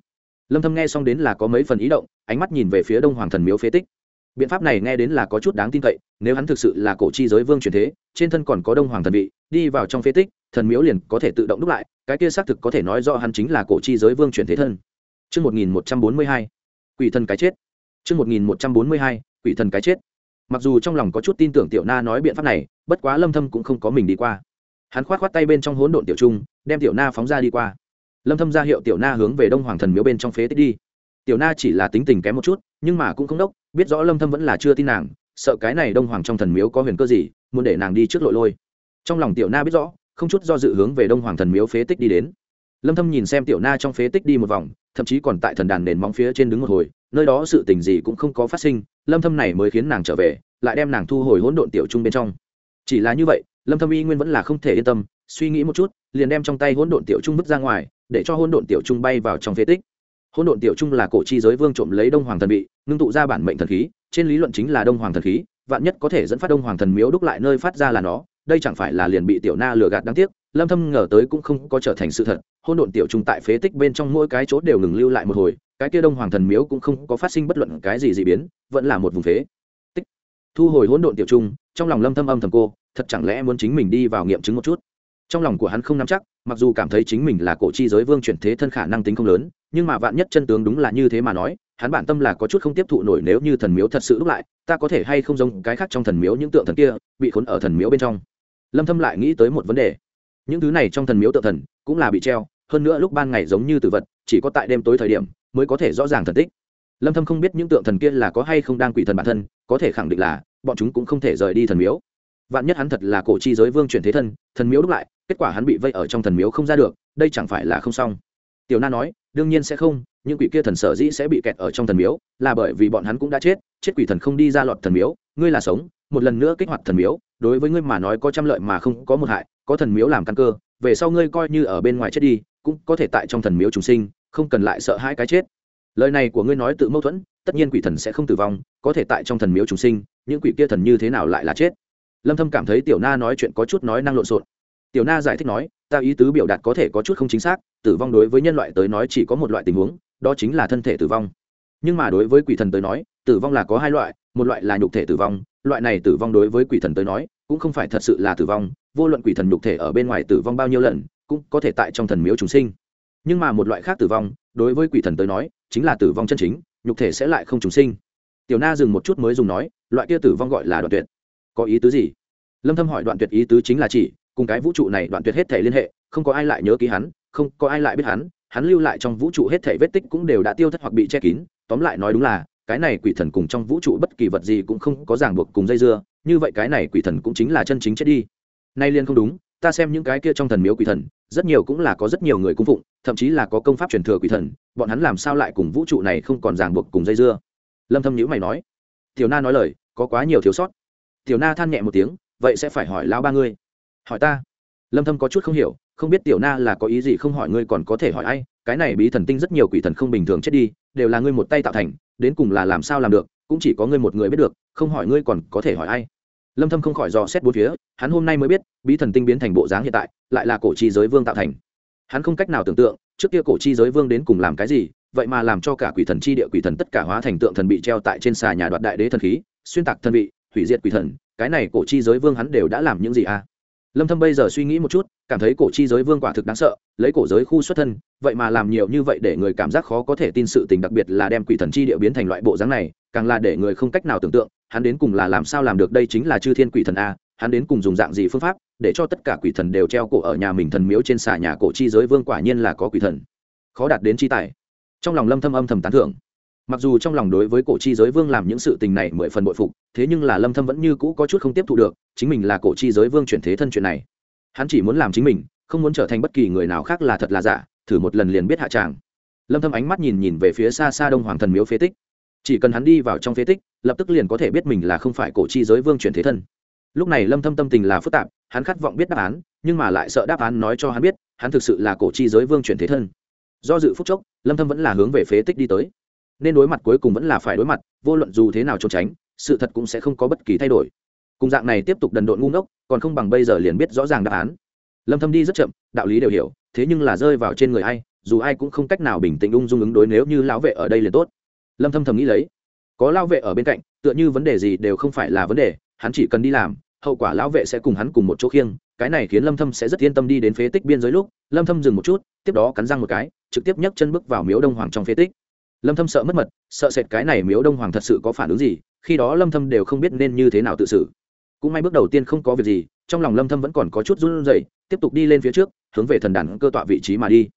Speaker 1: lâm thâm nghe xong đến là có mấy phần ý động ánh mắt nhìn về phía đông hoàng thần miếu phế tích biện pháp này nghe đến là có chút đáng tin cậy nếu hắn thực sự là cổ chi giới vương truyền thế trên thân còn có đông hoàng thần vị đi vào trong phế tích thần miếu liền có thể tự động đúc lại cái kia xác thực có thể nói rõ hắn chính là cổ chi giới vương truyền thế thân chương 1142, quỷ thần cái chết. chương 1142, quỷ thần cái chết. Mặc dù trong lòng có chút tin tưởng Tiểu Na nói biện pháp này, bất quá Lâm Thâm cũng không có mình đi qua. Hắn khoát khoát tay bên trong hỗn độn tiểu trung, đem Tiểu Na phóng ra đi qua. Lâm Thâm ra hiệu Tiểu Na hướng về Đông Hoàng Thần Miếu bên trong phế tích đi. Tiểu Na chỉ là tính tình kém một chút, nhưng mà cũng không đốc, biết rõ Lâm Thâm vẫn là chưa tin nàng, sợ cái này Đông Hoàng trong thần miếu có huyền cơ gì, muốn để nàng đi trước lội lôi. Trong lòng Tiểu Na biết rõ, không chút do dự hướng về Đông Hoàng thần miếu phế tích đi đến. Lâm Thâm nhìn xem Tiểu Na trong phế tích đi một vòng, thậm chí còn tại thần đàn nền móng phía trên đứng một hồi nơi đó sự tình gì cũng không có phát sinh lâm thâm này mới khiến nàng trở về lại đem nàng thu hồi hỗn độn tiểu trung bên trong chỉ là như vậy lâm thâm y nguyên vẫn là không thể yên tâm, suy nghĩ một chút, liền đem trong tay hỗn độn tiểu trung vứt ra ngoài, để cho hỗn độn tiểu trung bay vào trong phế tích. Hỗn độn tiểu trung là cổ chi giới vương trộm lấy đông hoàng thần bị, ngưng tụ ra bản mệnh thần khí, trên lý luận chính là đông hoàng thần khí, vạn nhất có thể dẫn phát đông hoàng thần miếu đúc lại nơi phát ra là nó, đây chẳng phải là liền bị tiểu na lừa gạt đáng tiếc. Lâm thâm ngờ tới cũng không có trở thành sự thật hôn độn tiểu trung tại phế tích bên trong mỗi cái chỗ đều ngừng lưu lại một hồi, cái kia đông hoàng thần miếu cũng không có phát sinh bất luận cái gì dị biến, vẫn là một vùng phế tích. Thu hồi hỗn độn tiểu trung, trong lòng lâm thâm âm thầm cô thật chẳng lẽ muốn chính mình đi vào nghiệm chứng một chút? Trong lòng của hắn không nắm chắc, mặc dù cảm thấy chính mình là cổ chi giới vương chuyển thế thân khả năng tính không lớn, nhưng mà vạn nhất chân tướng đúng là như thế mà nói, hắn bản tâm là có chút không tiếp thụ nổi nếu như thần miếu thật sự lúc lại, ta có thể hay không giống cái khác trong thần miếu những tượng thần kia, bị khốn ở thần miếu bên trong. Lâm thâm lại nghĩ tới một vấn đề. Những thứ này trong thần miếu tượng thần cũng là bị treo, hơn nữa lúc ban ngày giống như tử vật, chỉ có tại đêm tối thời điểm mới có thể rõ ràng thần tích. Lâm thâm không biết những tượng thần kia là có hay không đang quỷ thần bản thân, có thể khẳng định là bọn chúng cũng không thể rời đi thần miếu vạn nhất hắn thật là cổ chi giới vương chuyển thế thân, thần miếu đúc lại, kết quả hắn bị vây ở trong thần miếu không ra được, đây chẳng phải là không xong. Tiểu na nói, đương nhiên sẽ không, những quỷ kia thần sở dĩ sẽ bị kẹt ở trong thần miếu, là bởi vì bọn hắn cũng đã chết chết quỷ thần không đi ra lọt thần miếu, ngươi là sống, một lần nữa kích hoạt thần miếu, đối với ngươi mà nói có trăm lợi mà không có một hại, có thần miếu làm căn cơ, về sau ngươi coi như ở bên ngoài chết đi, cũng có thể tại trong thần miếu trùng sinh, không cần lại sợ hai cái chết. Lời này của ngươi nói tự mâu thuẫn, tất nhiên quỷ thần sẽ không tử vong, có thể tại trong thần miếu trùng sinh, những quỷ kia thần như thế nào lại là chết? Lâm thâm cảm thấy tiểu na nói chuyện có chút nói năng lộn xộn. Tiểu na giải thích nói, ta ý tứ biểu đạt có thể có chút không chính xác, tử vong đối với nhân loại tới nói chỉ có một loại tình huống, đó chính là thân thể tử vong. Nhưng mà đối với quỷ thần tới nói, tử vong là có hai loại, một loại là nhục thể tử vong, loại này tử vong đối với quỷ thần tới nói, cũng không phải thật sự là tử vong, vô luận quỷ thần nhục thể ở bên ngoài tử vong bao nhiêu lần, cũng có thể tại trong thần miếu chúng sinh. Nhưng mà một loại khác tử vong, đối với quỷ thần tới nói, chính là tử vong chân chính, nhục thể sẽ lại không chúng sinh. Tiểu na dừng một chút mới dùng nói, loại kia tử vong gọi là đoạn tuyệt có ý tứ gì? Lâm thâm hỏi đoạn tuyệt ý tứ chính là chỉ, cùng cái vũ trụ này đoạn tuyệt hết thể liên hệ, không có ai lại nhớ ký hắn, không có ai lại biết hắn hắn lưu lại trong vũ trụ hết thể vết tích cũng đều đã tiêu thất hoặc bị che kín, tóm lại nói đúng là, cái này quỷ thần cùng trong vũ trụ bất kỳ vật gì cũng không có ràng buộc cùng dây dưa, như vậy cái này quỷ thần cũng chính là chân chính chết đi. Nay liên không đúng, ta xem những cái kia trong thần miếu quỷ thần, rất nhiều cũng là có rất nhiều người cung phụng, thậm chí là có công pháp truyền thừa quỷ thần, bọn hắn làm sao lại cùng vũ trụ này không còn ràng buộc cùng dây dưa? Lâm thâm nhữ mày nói, tiểu na nói lời, có quá nhiều thiếu sót tiểu na than nhẹ một tiếng, vậy sẽ phải hỏi lão ba ngươi. Hỏi ta? Lâm thâm có chút không hiểu, không biết tiểu na là có ý gì không hỏi ngươi còn có thể hỏi ai, cái này bí thần tinh rất nhiều quỷ thần không bình thường chết đi, đều là ngươi một tay tạo thành, đến cùng là làm sao làm được, cũng chỉ có ngươi một người biết được, không hỏi ngươi còn có thể hỏi ai. Lâm thâm không khỏi dò xét bốn phía, hắn hôm nay mới biết, bí thần tinh biến thành bộ dáng hiện tại, lại là cổ chi giới vương tạo thành. Hắn không cách nào tưởng tượng, trước kia cổ chi giới vương đến cùng làm cái gì, vậy mà làm cho cả quỷ thần chi địa quỷ thần tất cả hóa thành tượng thần bị treo tại trên xà nhà đoạt đại đế thần khí, xuyên tạc thần vị hủy diệt quỷ thần, cái này cổ chi giới vương hắn đều đã làm những gì à? Lâm thâm bây giờ suy nghĩ một chút, cảm thấy cổ chi giới vương quả thực đáng sợ, lấy cổ giới khu xuất thân, vậy mà làm nhiều như vậy để người cảm giác khó có thể tin sự tình đặc biệt là đem quỷ thần chi địa biến thành loại bộ dáng này, càng là để người không cách nào tưởng tượng, hắn đến cùng là làm sao làm được đây chính là chư thiên quỷ thần a hắn đến cùng dùng dạng gì phương pháp để cho tất cả quỷ thần đều treo cổ ở nhà mình thần miếu trên xà nhà cổ chi giới vương quả nhiên là có quỷ thần. Khó đạt đến chi tài. Trong lòng lâm thâm âm thầm tán thưởng mặc dù trong lòng đối với cổ chi giới vương làm những sự tình này mười phần bội phục, thế nhưng là lâm thâm vẫn như cũ có chút không tiếp thu được, chính mình là cổ chi giới vương chuyển thế thân chuyện này. Hắn chỉ muốn làm chính mình, không muốn trở thành bất kỳ người nào khác là thật là giả, thử một lần liền biết hạ tràng. Lâm thâm ánh mắt nhìn nhìn về phía xa xa đông hoàng thần miếu phế tích. Chỉ cần hắn đi vào trong phế tích, lập tức liền có thể biết mình là không phải cổ chi giới vương chuyển thế thân. Lúc này lâm thâm tâm tình là phức tạp, hắn khát vọng biết đáp án, nhưng mà lại sợ đáp án nói cho hắn biết, hắn thực sự là cổ chi giới vương chuyển thế thân. Do dự phúc chốc, lâm thâm vẫn là hướng về phế tích đi tới nên đối mặt cuối cùng vẫn là phải đối mặt, vô luận dù thế nào trốn tránh, sự thật cũng sẽ không có bất kỳ thay đổi. Cùng dạng này tiếp tục đần độn ngu ngốc, còn không bằng bây giờ liền biết rõ ràng đáp án. Lâm thâm đi rất chậm, đạo lý đều hiểu, thế nhưng là rơi vào trên người ai, dù ai cũng không cách nào bình tĩnh ung dung ứng đối nếu như lão vệ ở đây liền tốt. Lâm thâm thầm nghĩ lấy, có lão vệ ở bên cạnh, tựa như vấn đề gì đều không phải là vấn đề, hắn chỉ cần đi làm, hậu quả lão vệ sẽ cùng hắn cùng một chỗ khiêng, cái này khiến lâm thâm sẽ rất yên tâm đi đến phế tích biên giới lúc, lâm thâm dừng một chút, tiếp đó cắn răng một cái, trực tiếp nhấc chân bước vào miếu đông hoàng trong phế tích lâm thâm sợ mất mật sợ sệt cái này miếu đông hoàng thật sự có phản ứng gì khi đó lâm thâm đều không biết nên như thế nào tự xử cũng may bước đầu tiên không có việc gì trong lòng lâm thâm vẫn còn có chút run rẩy tiếp tục đi lên phía trước hướng về thần đàn cơ tọa vị trí mà đi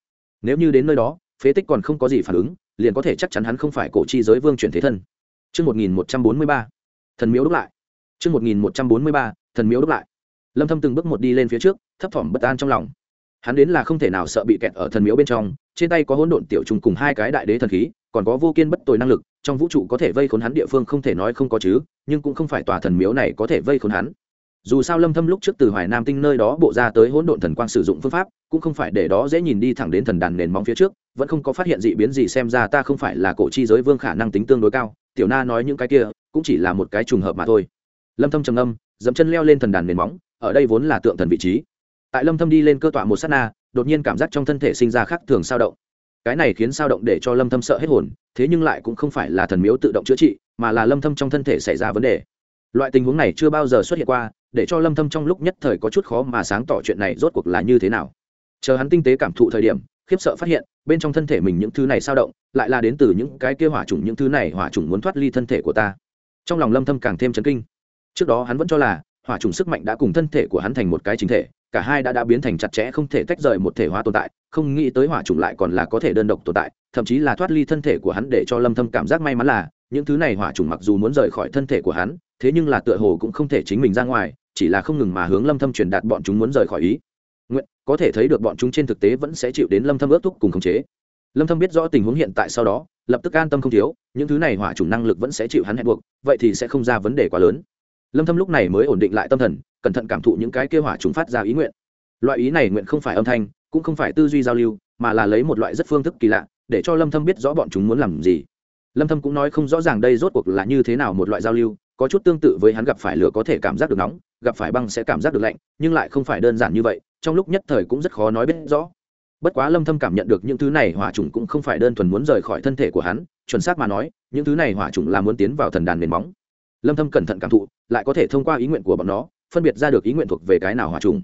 Speaker 1: nếu như đến nơi đó phế tích còn không có gì phản ứng liền có thể chắc chắn hắn không phải cổ chi giới vương chuyển thế thân Trước 1143, thần miếu đúc lại. Trước 1143, thần miếu đúc lại. Lâm Thâm từng bước một đi lên phía trước, thấp thỏm bất an trong lòng. Hắn đến là không thể nào sợ bị kẹt ở thần miếu bên trong, trên tay có hỗn độn tiểu trùng cùng hai cái đại đế thần khí, còn có vô kiên bất tồi năng lực, trong vũ trụ có thể vây khốn hắn địa phương không thể nói không có chứ, nhưng cũng không phải tòa thần miếu này có thể vây khốn hắn. Dù sao Lâm Thâm lúc trước từ Hoài Nam Tinh nơi đó bộ ra tới hỗn độn thần quang sử dụng phương pháp, cũng không phải để đó dễ nhìn đi thẳng đến thần đàn nền móng phía trước, vẫn không có phát hiện dị biến gì xem ra ta không phải là cổ chi giới vương khả năng tính tương đối cao, tiểu na nói những cái kia, cũng chỉ là một cái trùng hợp mà thôi. Lâm Thâm trầm ngâm, dẫm chân leo lên thần đàn nền móng, ở đây vốn là tượng thần vị trí. Tại Lâm Thâm đi lên cơ tọa một sát na, đột nhiên cảm giác trong thân thể sinh ra khác thường sao động. Cái này khiến sao động để cho lâm thâm sợ hết hồn thế nhưng lại cũng không phải là thần miếu tự động chữa trị mà là lâm thâm trong thân thể xảy ra vấn đề. Loại tình huống này chưa bao giờ xuất hiện qua để cho lâm thâm trong lúc nhất thời có chút khó mà sáng tỏ chuyện này rốt cuộc là như thế nào. Chờ hắn tinh tế cảm thụ thời điểm khiếp sợ phát hiện bên trong thân thể mình những thứ này sao động lại là đến từ những cái kia hỏa trùng những thứ này hỏa trùng muốn thoát ly thân thể của ta. Trong lòng lâm thâm càng thêm chấn kinh. Trước đó hắn vẫn cho là hỏa trùng sức mạnh đã cùng thân thể của hắn thành một cái chính thể cả hai đã đã biến thành chặt chẽ, không thể tách rời một thể hóa tồn tại, không nghĩ tới hỏa trùng lại còn là có thể đơn độc tồn tại, thậm chí là thoát ly thân thể của hắn để cho lâm thâm cảm giác may mắn là, những thứ này hỏa trùng mặc dù muốn rời khỏi thân thể của hắn, thế nhưng là tựa hồ cũng không thể chính mình ra ngoài, chỉ là không ngừng mà hướng lâm thâm truyền đạt bọn chúng muốn rời khỏi ý. Nguyện, có thể thấy được bọn chúng trên thực tế vẫn sẽ chịu đến lâm thâm ước thúc cùng khống chế. Lâm thâm biết rõ tình huống hiện tại sau đó, lập tức an tâm không thiếu, những thứ này hỏa trùng năng lực vẫn sẽ chịu hắn hẹn buộc, vậy thì sẽ không ra vấn đề quá lớn lâm thâm lúc này mới ổn định lại tâm thần, cẩn thận cảm thụ những cái kia hỏa trùng phát ra ý nguyện. Loại ý này nguyện không phải âm thanh, cũng không phải tư duy giao lưu, mà là lấy một loại rất phương thức kỳ lạ, để cho lâm thâm biết rõ bọn chúng muốn làm gì. Lâm thâm cũng nói không rõ ràng đây rốt cuộc là như thế nào một loại giao lưu, có chút tương tự với hắn gặp phải lửa có thể cảm giác được nóng, gặp phải băng sẽ cảm giác được lạnh, nhưng lại không phải đơn giản như vậy, trong lúc nhất thời cũng rất khó nói biết rõ. Bất quá lâm thâm cảm nhận được những thứ này hỏa trùng cũng không phải đơn thuần muốn rời khỏi thân thể của hắn, chuẩn xác mà nói, những thứ này hỏa trùng là muốn tiến vào thần đàn nền móng lâm thâm cẩn thận cảm thụ, lại có thể thông qua ý nguyện của bọn nó, phân biệt ra được ý nguyện thuộc về cái nào hỏa trùng.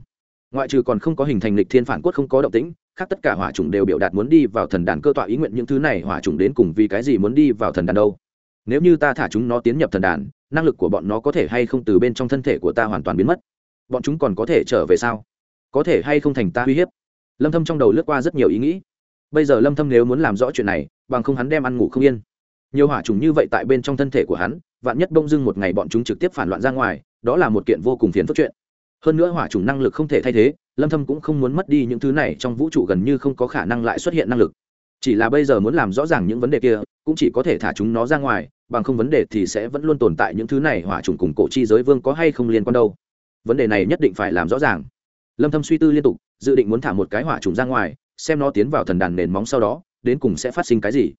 Speaker 1: Ngoại trừ còn không có hình thành lịch thiên phản quốc không có động tĩnh, khác tất cả hỏa trùng đều biểu đạt muốn đi vào thần đàn cơ tọa ý nguyện những thứ này hỏa trùng đến cùng vì cái gì muốn đi vào thần đàn đâu. Nếu như ta thả chúng nó tiến nhập thần đàn, năng lực của bọn nó có thể hay không từ bên trong thân thể của ta hoàn toàn biến mất? Bọn chúng còn có thể trở về sao? Có thể hay không thành ta uy hiếp? Lâm thâm trong đầu lướt qua rất nhiều ý nghĩ. Bây giờ lâm thâm nếu muốn làm rõ chuyện này, bằng không hắn đem ăn ngủ không yên nhiều hỏa trùng như vậy tại bên trong thân thể của hắn, vạn nhất bông dưng một ngày bọn chúng trực tiếp phản loạn ra ngoài, đó là một kiện vô cùng phiền phức chuyện. Hơn nữa hỏa trùng năng lực không thể thay thế, lâm thâm cũng không muốn mất đi những thứ này, trong vũ trụ gần như không có khả năng lại xuất hiện năng lực. Chỉ là bây giờ muốn làm rõ ràng những vấn đề kia, cũng chỉ có thể thả chúng nó ra ngoài, bằng không vấn đề thì sẽ vẫn luôn tồn tại những thứ này, hỏa trùng cùng cổ chi giới vương có hay không liên quan đâu. Vấn đề này nhất định phải làm rõ ràng. Lâm thâm suy tư liên tục, dự định muốn thả một cái hỏa trùng ra ngoài, xem nó tiến vào thần đàn nền móng sau đó, đến cùng sẽ phát sinh cái gì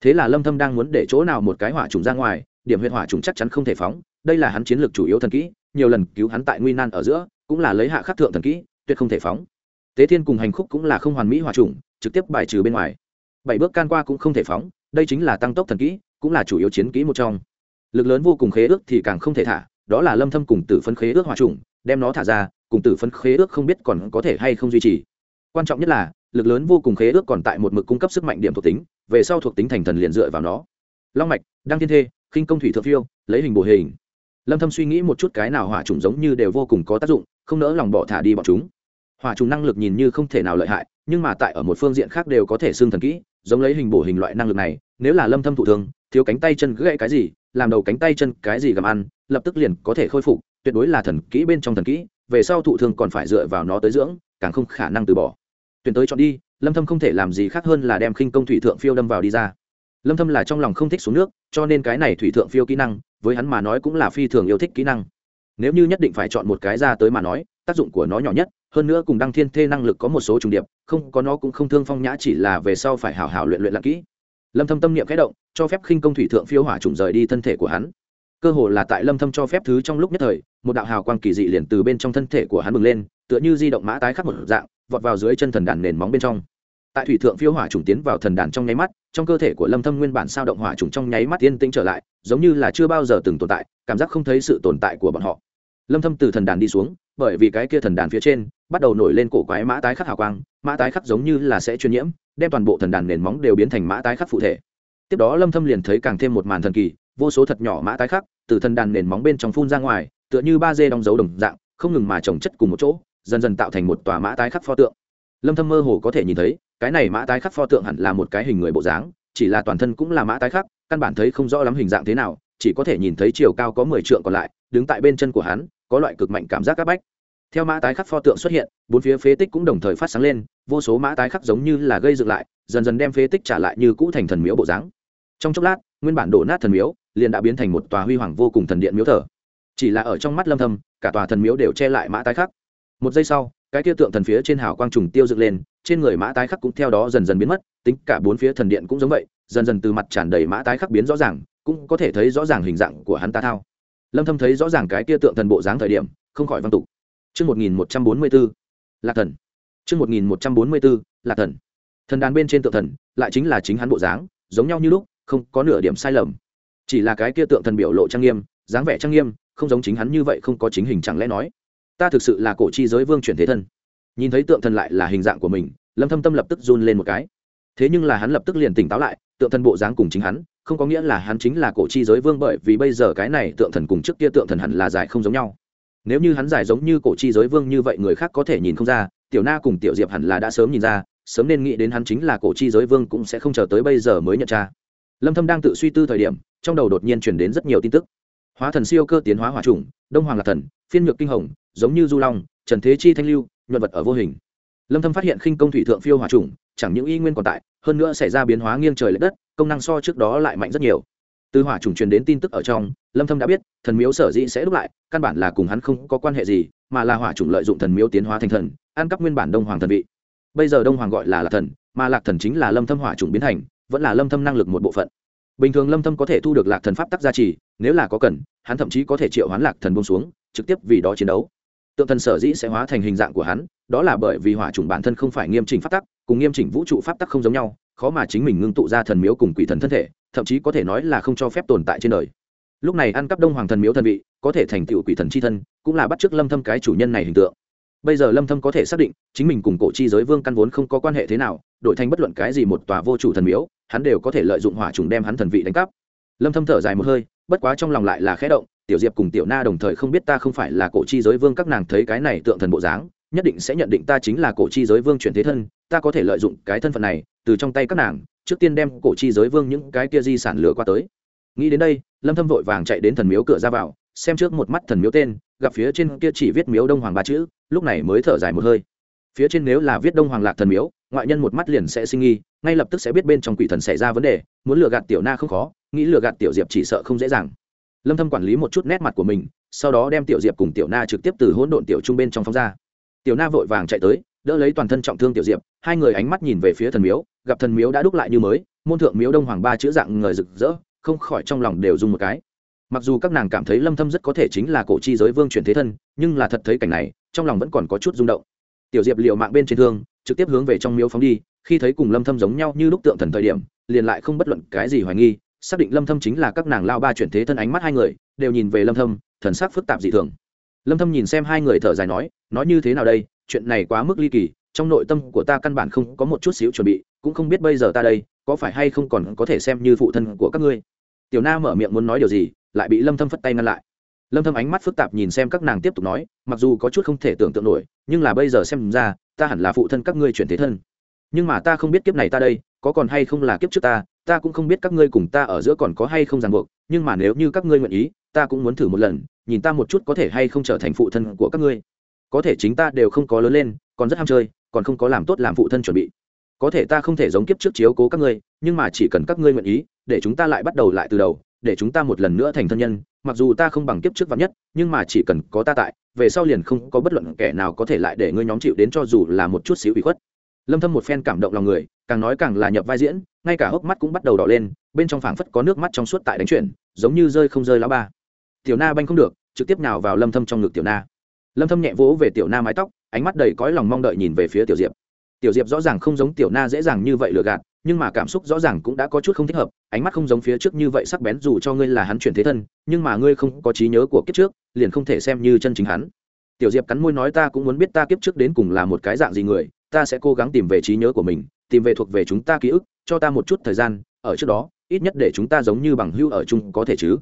Speaker 1: thế là lâm thâm đang muốn để chỗ nào một cái hỏa trùng ra ngoài, điểm huyệt hỏa trùng chắc chắn không thể phóng, đây là hắn chiến lược chủ yếu thần kỹ, nhiều lần cứu hắn tại nguy nan ở giữa, cũng là lấy hạ khắc thượng thần kỹ, tuyệt không thể phóng. Tế thiên cùng hành khúc cũng là không hoàn mỹ hỏa trùng, trực tiếp bài trừ bên ngoài. Bảy bước can qua cũng không thể phóng, đây chính là tăng tốc thần kỹ, cũng là chủ yếu chiến kỹ một trong. Lực lớn vô cùng khế ước thì càng không thể thả, đó là lâm thâm cùng tử phân khế ước hỏa trùng, đem nó thả ra, cùng tử phân khế ước không biết còn có thể hay không duy trì. Quan trọng nhất là, lực lớn vô cùng khế ước còn tại một mực cung cấp sức mạnh điểm thuộc tính về sau thuộc tính thành thần liền dựa vào nó. Long mạch, đăng thiên thê, khinh công thủy thượng phiêu, lấy hình bổ hình. Lâm thâm suy nghĩ một chút cái nào hỏa trùng giống như đều vô cùng có tác dụng, không nỡ lòng bỏ thả đi bọn chúng. Hỏa trùng năng lực nhìn như không thể nào lợi hại, nhưng mà tại ở một phương diện khác đều có thể xương thần kỹ, giống lấy hình bổ hình loại năng lực này, nếu là lâm thâm thụ thương, thiếu cánh tay chân gãy cái gì, làm đầu cánh tay chân cái gì gặm ăn, lập tức liền có thể khôi phục, tuyệt đối là thần kỹ bên trong thần kỹ, về sau thụ thương còn phải dựa vào nó tới dưỡng, càng không khả năng từ bỏ. Tuyển tới chọn đi lâm thâm không thể làm gì khác hơn là đem khinh công thủy thượng phiêu đâm vào đi ra. Lâm thâm là trong lòng không thích xuống nước, cho nên cái này thủy thượng phiêu kỹ năng, với hắn mà nói cũng là phi thường yêu thích kỹ năng. Nếu như nhất định phải chọn một cái ra tới mà nói, tác dụng của nó nhỏ nhất, hơn nữa cùng đăng thiên thê năng lực có một số trùng điệp, không có nó cũng không thương phong nhã chỉ là về sau phải hảo hảo luyện luyện lặng kỹ. Lâm thâm tâm niệm khẽ động, cho phép khinh công thủy thượng phiêu hỏa trùng rời đi thân thể của hắn. Cơ hồ là tại lâm thâm cho phép thứ trong lúc nhất thời, một đạo hào quang kỳ dị liền từ bên trong thân thể của hắn bừng lên, tựa như di động mã tái khắc một dạng vọt vào dưới chân thần đàn nền móng bên trong. Tại thủy thượng phiêu hỏa trùng tiến vào thần đàn trong nháy mắt, trong cơ thể của lâm thâm nguyên bản sao động hỏa trùng trong nháy mắt yên tĩnh trở lại, giống như là chưa bao giờ từng tồn tại, cảm giác không thấy sự tồn tại của bọn họ. Lâm thâm từ thần đàn đi xuống, bởi vì cái kia thần đàn phía trên bắt đầu nổi lên cổ quái mã tái khắc hào quang, mã tái khắc giống như là sẽ truyền nhiễm, đem toàn bộ thần đàn nền móng đều biến thành mã tái khắc phụ thể. Tiếp đó lâm thâm liền thấy càng thêm một màn thần kỳ, vô số thật nhỏ mã tái khắc từ thần đàn nền móng bên trong phun ra ngoài, tựa như ba dê đóng dấu đồng dạng, không ngừng mà trồng chất cùng một chỗ dần dần tạo thành một tòa mã tái khắc pho tượng. Lâm thâm mơ hồ có thể nhìn thấy, cái này mã tái khắc pho tượng hẳn là một cái hình người bộ dáng, chỉ là toàn thân cũng là mã tái khắc, căn bản thấy không rõ lắm hình dạng thế nào, chỉ có thể nhìn thấy chiều cao có 10 trượng còn lại, đứng tại bên chân của hắn, có loại cực mạnh cảm giác các bách. Theo mã tái khắc pho tượng xuất hiện, bốn phía phế tích cũng đồng thời phát sáng lên, vô số mã tái khắc giống như là gây dựng lại, dần dần đem phế tích trả lại như cũ thành thần miếu bộ dáng. Trong chốc lát, nguyên bản đổ nát thần miếu, liền đã biến thành một tòa huy hoàng vô cùng thần điện miếu thờ. Chỉ là ở trong mắt lâm thâm, cả tòa thần miếu đều che lại mã tái khắc một giây sau cái tiêu tượng thần phía trên hào quang trùng tiêu dựng lên trên người mã tái khắc cũng theo đó dần dần biến mất tính cả bốn phía thần điện cũng giống vậy dần dần từ mặt tràn đầy mã tái khắc biến rõ ràng cũng có thể thấy rõ ràng hình dạng của hắn ta thao lâm thâm thấy rõ ràng cái kia tượng thần bộ dáng thời điểm không khỏi văn tục Trước 1144, Lạc Thần. Trước 1144, Lạc Thần. Thần đàn bên trên tượng thần, lại chính là chính hắn bộ dáng, giống nhau như lúc, không có nửa điểm sai lầm. Chỉ là cái kia tượng thần biểu lộ trang nghiêm, dáng vẻ trang nghiêm, không giống chính hắn như vậy không có chính hình chẳng lẽ nói. Ta thực sự là cổ chi giới vương chuyển thế thân. Nhìn thấy tượng thần lại là hình dạng của mình, Lâm Thâm Tâm lập tức run lên một cái. Thế nhưng là hắn lập tức liền tỉnh táo lại, tượng thần bộ dáng cùng chính hắn, không có nghĩa là hắn chính là cổ chi giới vương bởi vì bây giờ cái này tượng thần cùng trước kia tượng thần hẳn là giải không giống nhau nếu như hắn giải giống như cổ chi giới vương như vậy người khác có thể nhìn không ra tiểu na cùng tiểu diệp hẳn là đã sớm nhìn ra sớm nên nghĩ đến hắn chính là cổ chi giới vương cũng sẽ không chờ tới bây giờ mới nhận ra lâm thâm đang tự suy tư thời điểm trong đầu đột nhiên truyền đến rất nhiều tin tức hóa thần siêu cơ tiến hóa hỏa trùng đông hoàng lạc thần phiên nhược kinh hồng giống như du long, trần thế chi thanh lưu, nhuận vật ở vô hình. Lâm thâm phát hiện khinh công thủy thượng phiêu hỏa trùng, chẳng những y nguyên còn tại, hơn nữa xảy ra biến hóa nghiêng trời lệch đất, công năng so trước đó lại mạnh rất nhiều. Từ hỏa trùng truyền đến tin tức ở trong, lâm thâm đã biết, thần miếu sở dĩ sẽ đúc lại, căn bản là cùng hắn không có quan hệ gì, mà là hỏa trùng lợi dụng thần miếu tiến hóa thành thần, ăn cắp nguyên bản đông hoàng thần vị. Bây giờ đông hoàng gọi là lạc thần, mà lạc thần chính là lâm thâm hỏa trùng biến thành, vẫn là lâm thâm năng lực một bộ phận. Bình thường lâm thâm có thể thu được lạc thần pháp tắc gia trì, nếu là có cần, hắn thậm chí có thể triệu hoán lạc thần buông xuống, trực tiếp vì đó chiến đấu tượng thần sở dĩ sẽ hóa thành hình dạng của hắn, đó là bởi vì hỏa trùng bản thân không phải nghiêm chỉnh pháp tắc, cùng nghiêm chỉnh vũ trụ pháp tắc không giống nhau, khó mà chính mình ngưng tụ ra thần miếu cùng quỷ thần thân thể, thậm chí có thể nói là không cho phép tồn tại trên đời. Lúc này ăn cắp đông hoàng thần miếu thần vị, có thể thành tựu quỷ thần c h i thân, cũng là bắt t r ư ớ c lâm thâm cái chủ nhân này hình tượng. Bây giờ lâm thâm có thể xác định, chính mình cùng cổ chi giới vương căn vốn không có quan hệ thế nào, đổi thành bất luận cái gì một tòa vô chủ thần miếu, hắn đều có thể lợi dụng hỏa trùng đem hắn thần vị đánh cắp. Lâm thâm thở dài một hơi, bất quá trong lòng lại là khẽ động tiểu diệp cùng tiểu na đồng thời không biết ta không phải là cổ chi giới vương, các nàng thấy cái này tượng thần bộ dáng, nhất định sẽ nhận định ta chính là cổ chi giới vương chuyển thế thân, ta có thể lợi dụng cái thân phận này, từ trong tay các nàng, trước tiên đem cổ chi giới vương những cái kia di sản lửa qua tới. Nghĩ đến đây, lâm thâm vội vàng chạy đến thần miếu cửa ra vào, xem trước một mắt thần miếu tên, gặp phía trên kia chỉ viết miếu đông hoàng ba chữ, lúc này mới thở dài một hơi. Phía trên nếu là viết đông hoàng lạc thần miếu, ngoại nhân một mắt liền sẽ sinh nghi, ngay lập tức sẽ biết bên trong quỷ thần xảy ra vấn đề, muốn lừa gạt tiểu na không khó, nghĩ lừa gạt tiểu diệp chỉ sợ không dễ dàng lâm thâm quản lý một chút nét mặt của mình sau đó đem tiểu diệp cùng tiểu na trực tiếp từ hỗn độn tiểu trung bên trong phóng ra tiểu na vội vàng chạy tới đỡ lấy toàn thân trọng thương tiểu diệp hai người ánh mắt nhìn về phía thần miếu gặp thần miếu đã đúc lại như mới môn thượng miếu đông hoàng ba chữ dạng người rực rỡ không khỏi trong lòng đều dùng một cái mặc dù các nàng cảm thấy lâm thâm rất có thể chính là cổ chi giới vương chuyển thế thân nhưng là thật thấy cảnh này trong lòng vẫn còn có chút rung động tiểu diệp liều mạng bên trên thương trực tiếp hướng về trong miếu phóng đi khi thấy cùng lâm thâm giống nhau như lúc tượng thần thời điểm liền lại không bất luận cái gì hoài nghi xác định lâm thâm chính là các nàng lao ba chuyển thế thân ánh mắt hai người, đều nhìn về lâm thâm, thần sắc phức tạp dị thường. Lâm thâm nhìn xem hai người thở dài nói nói như thế nào đây, chuyện này quá mức ly kỳ, trong nội tâm của ta căn bản không có một chút xíu chuẩn bị, cũng không biết bây giờ ta đây, có phải hay không còn có thể xem như phụ thân của các ngươi. Tiểu na mở miệng muốn nói điều gì, lại bị lâm thâm phất tay ngăn lại. Lâm thâm ánh mắt phức tạp nhìn xem các nàng tiếp tục nói, mặc dù có chút không thể tưởng tượng nổi, nhưng là bây giờ xem ra, ta hẳn là phụ thân các ngươi chuyển thế thân. Nhưng mà ta không biết kiếp này ta đây có còn hay không là kiếp trước ta ta cũng không biết các ngươi cùng ta ở giữa còn có hay không ràng buộc, nhưng mà nếu như các ngươi nguyện ý, ta cũng muốn thử một lần, nhìn ta một chút có thể hay không trở thành phụ thân của các ngươi. Có thể chính ta đều không có lớn lên, còn rất ham chơi, còn không có làm tốt làm phụ thân chuẩn bị. Có thể ta không thể giống kiếp trước chiếu cố các ngươi, nhưng mà chỉ cần các ngươi nguyện ý, để chúng ta lại bắt đầu lại từ đầu, để chúng ta một lần nữa thành thân nhân, mặc dù ta không bằng kiếp trước vắn nhất, nhưng mà chỉ cần có ta tại, về sau liền không có bất luận kẻ nào có thể lại để ngươi nhóm chịu đến cho dù là một chút xíu bị khuất. Lâm thâm một phen cảm động lòng người càng nói càng là nhập vai diễn, ngay cả hốc mắt cũng bắt đầu đỏ lên, bên trong phảng phất có nước mắt trong suốt tại đánh chuyển, giống như rơi không rơi lá ba. Tiểu na banh không được, trực tiếp nào vào lâm thâm trong ngực tiểu na. Lâm thâm nhẹ vỗ về tiểu na mái tóc, ánh mắt đầy cõi lòng mong đợi nhìn về phía tiểu diệp. Tiểu diệp rõ ràng không giống tiểu na dễ dàng như vậy lừa gạt, nhưng mà cảm xúc rõ ràng cũng đã có chút không thích hợp, ánh mắt không giống phía trước như vậy sắc bén dù cho ngươi là hắn chuyển thế thân, nhưng mà ngươi không có trí nhớ của kiếp trước, liền không thể xem như chân chính hắn. Tiểu diệp cắn môi nói ta cũng muốn biết ta kiếp trước đến cùng là một cái dạng gì người ta sẽ cố gắng tìm về trí nhớ của mình, tìm về thuộc về chúng ta ký ức, cho ta một chút thời gian, ở trước đó, ít nhất để chúng ta giống như bằng hưu ở chung có thể chứ.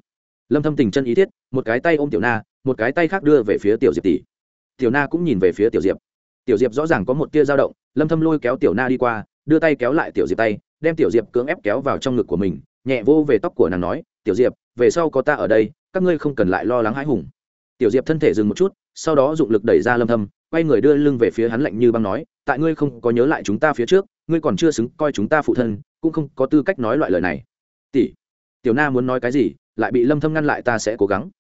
Speaker 1: Lâm thâm tình chân ý thiết, một cái tay ôm tiểu na, một cái tay khác đưa về phía tiểu diệp tỷ. Tiểu na cũng nhìn về phía tiểu diệp. Tiểu diệp rõ ràng có một tia dao động, lâm thâm lôi kéo tiểu na đi qua, đưa tay kéo lại tiểu diệp tay, đem tiểu diệp cưỡng ép kéo vào trong ngực của mình, nhẹ vô về tóc của nàng nói, tiểu diệp, về sau có ta ở đây, các ngươi không cần lại lo lắng hãi hùng. Tiểu diệp thân thể dừng một chút, sau đó dụng lực đẩy ra lâm thâm quay người đưa lưng về phía hắn lạnh như băng nói tại ngươi không có nhớ lại chúng ta phía trước ngươi còn chưa xứng coi chúng ta phụ thân cũng không có tư cách nói loại lời này. Tỷ tiểu na muốn nói cái gì lại bị lâm thâm ngăn lại ta sẽ cố gắng.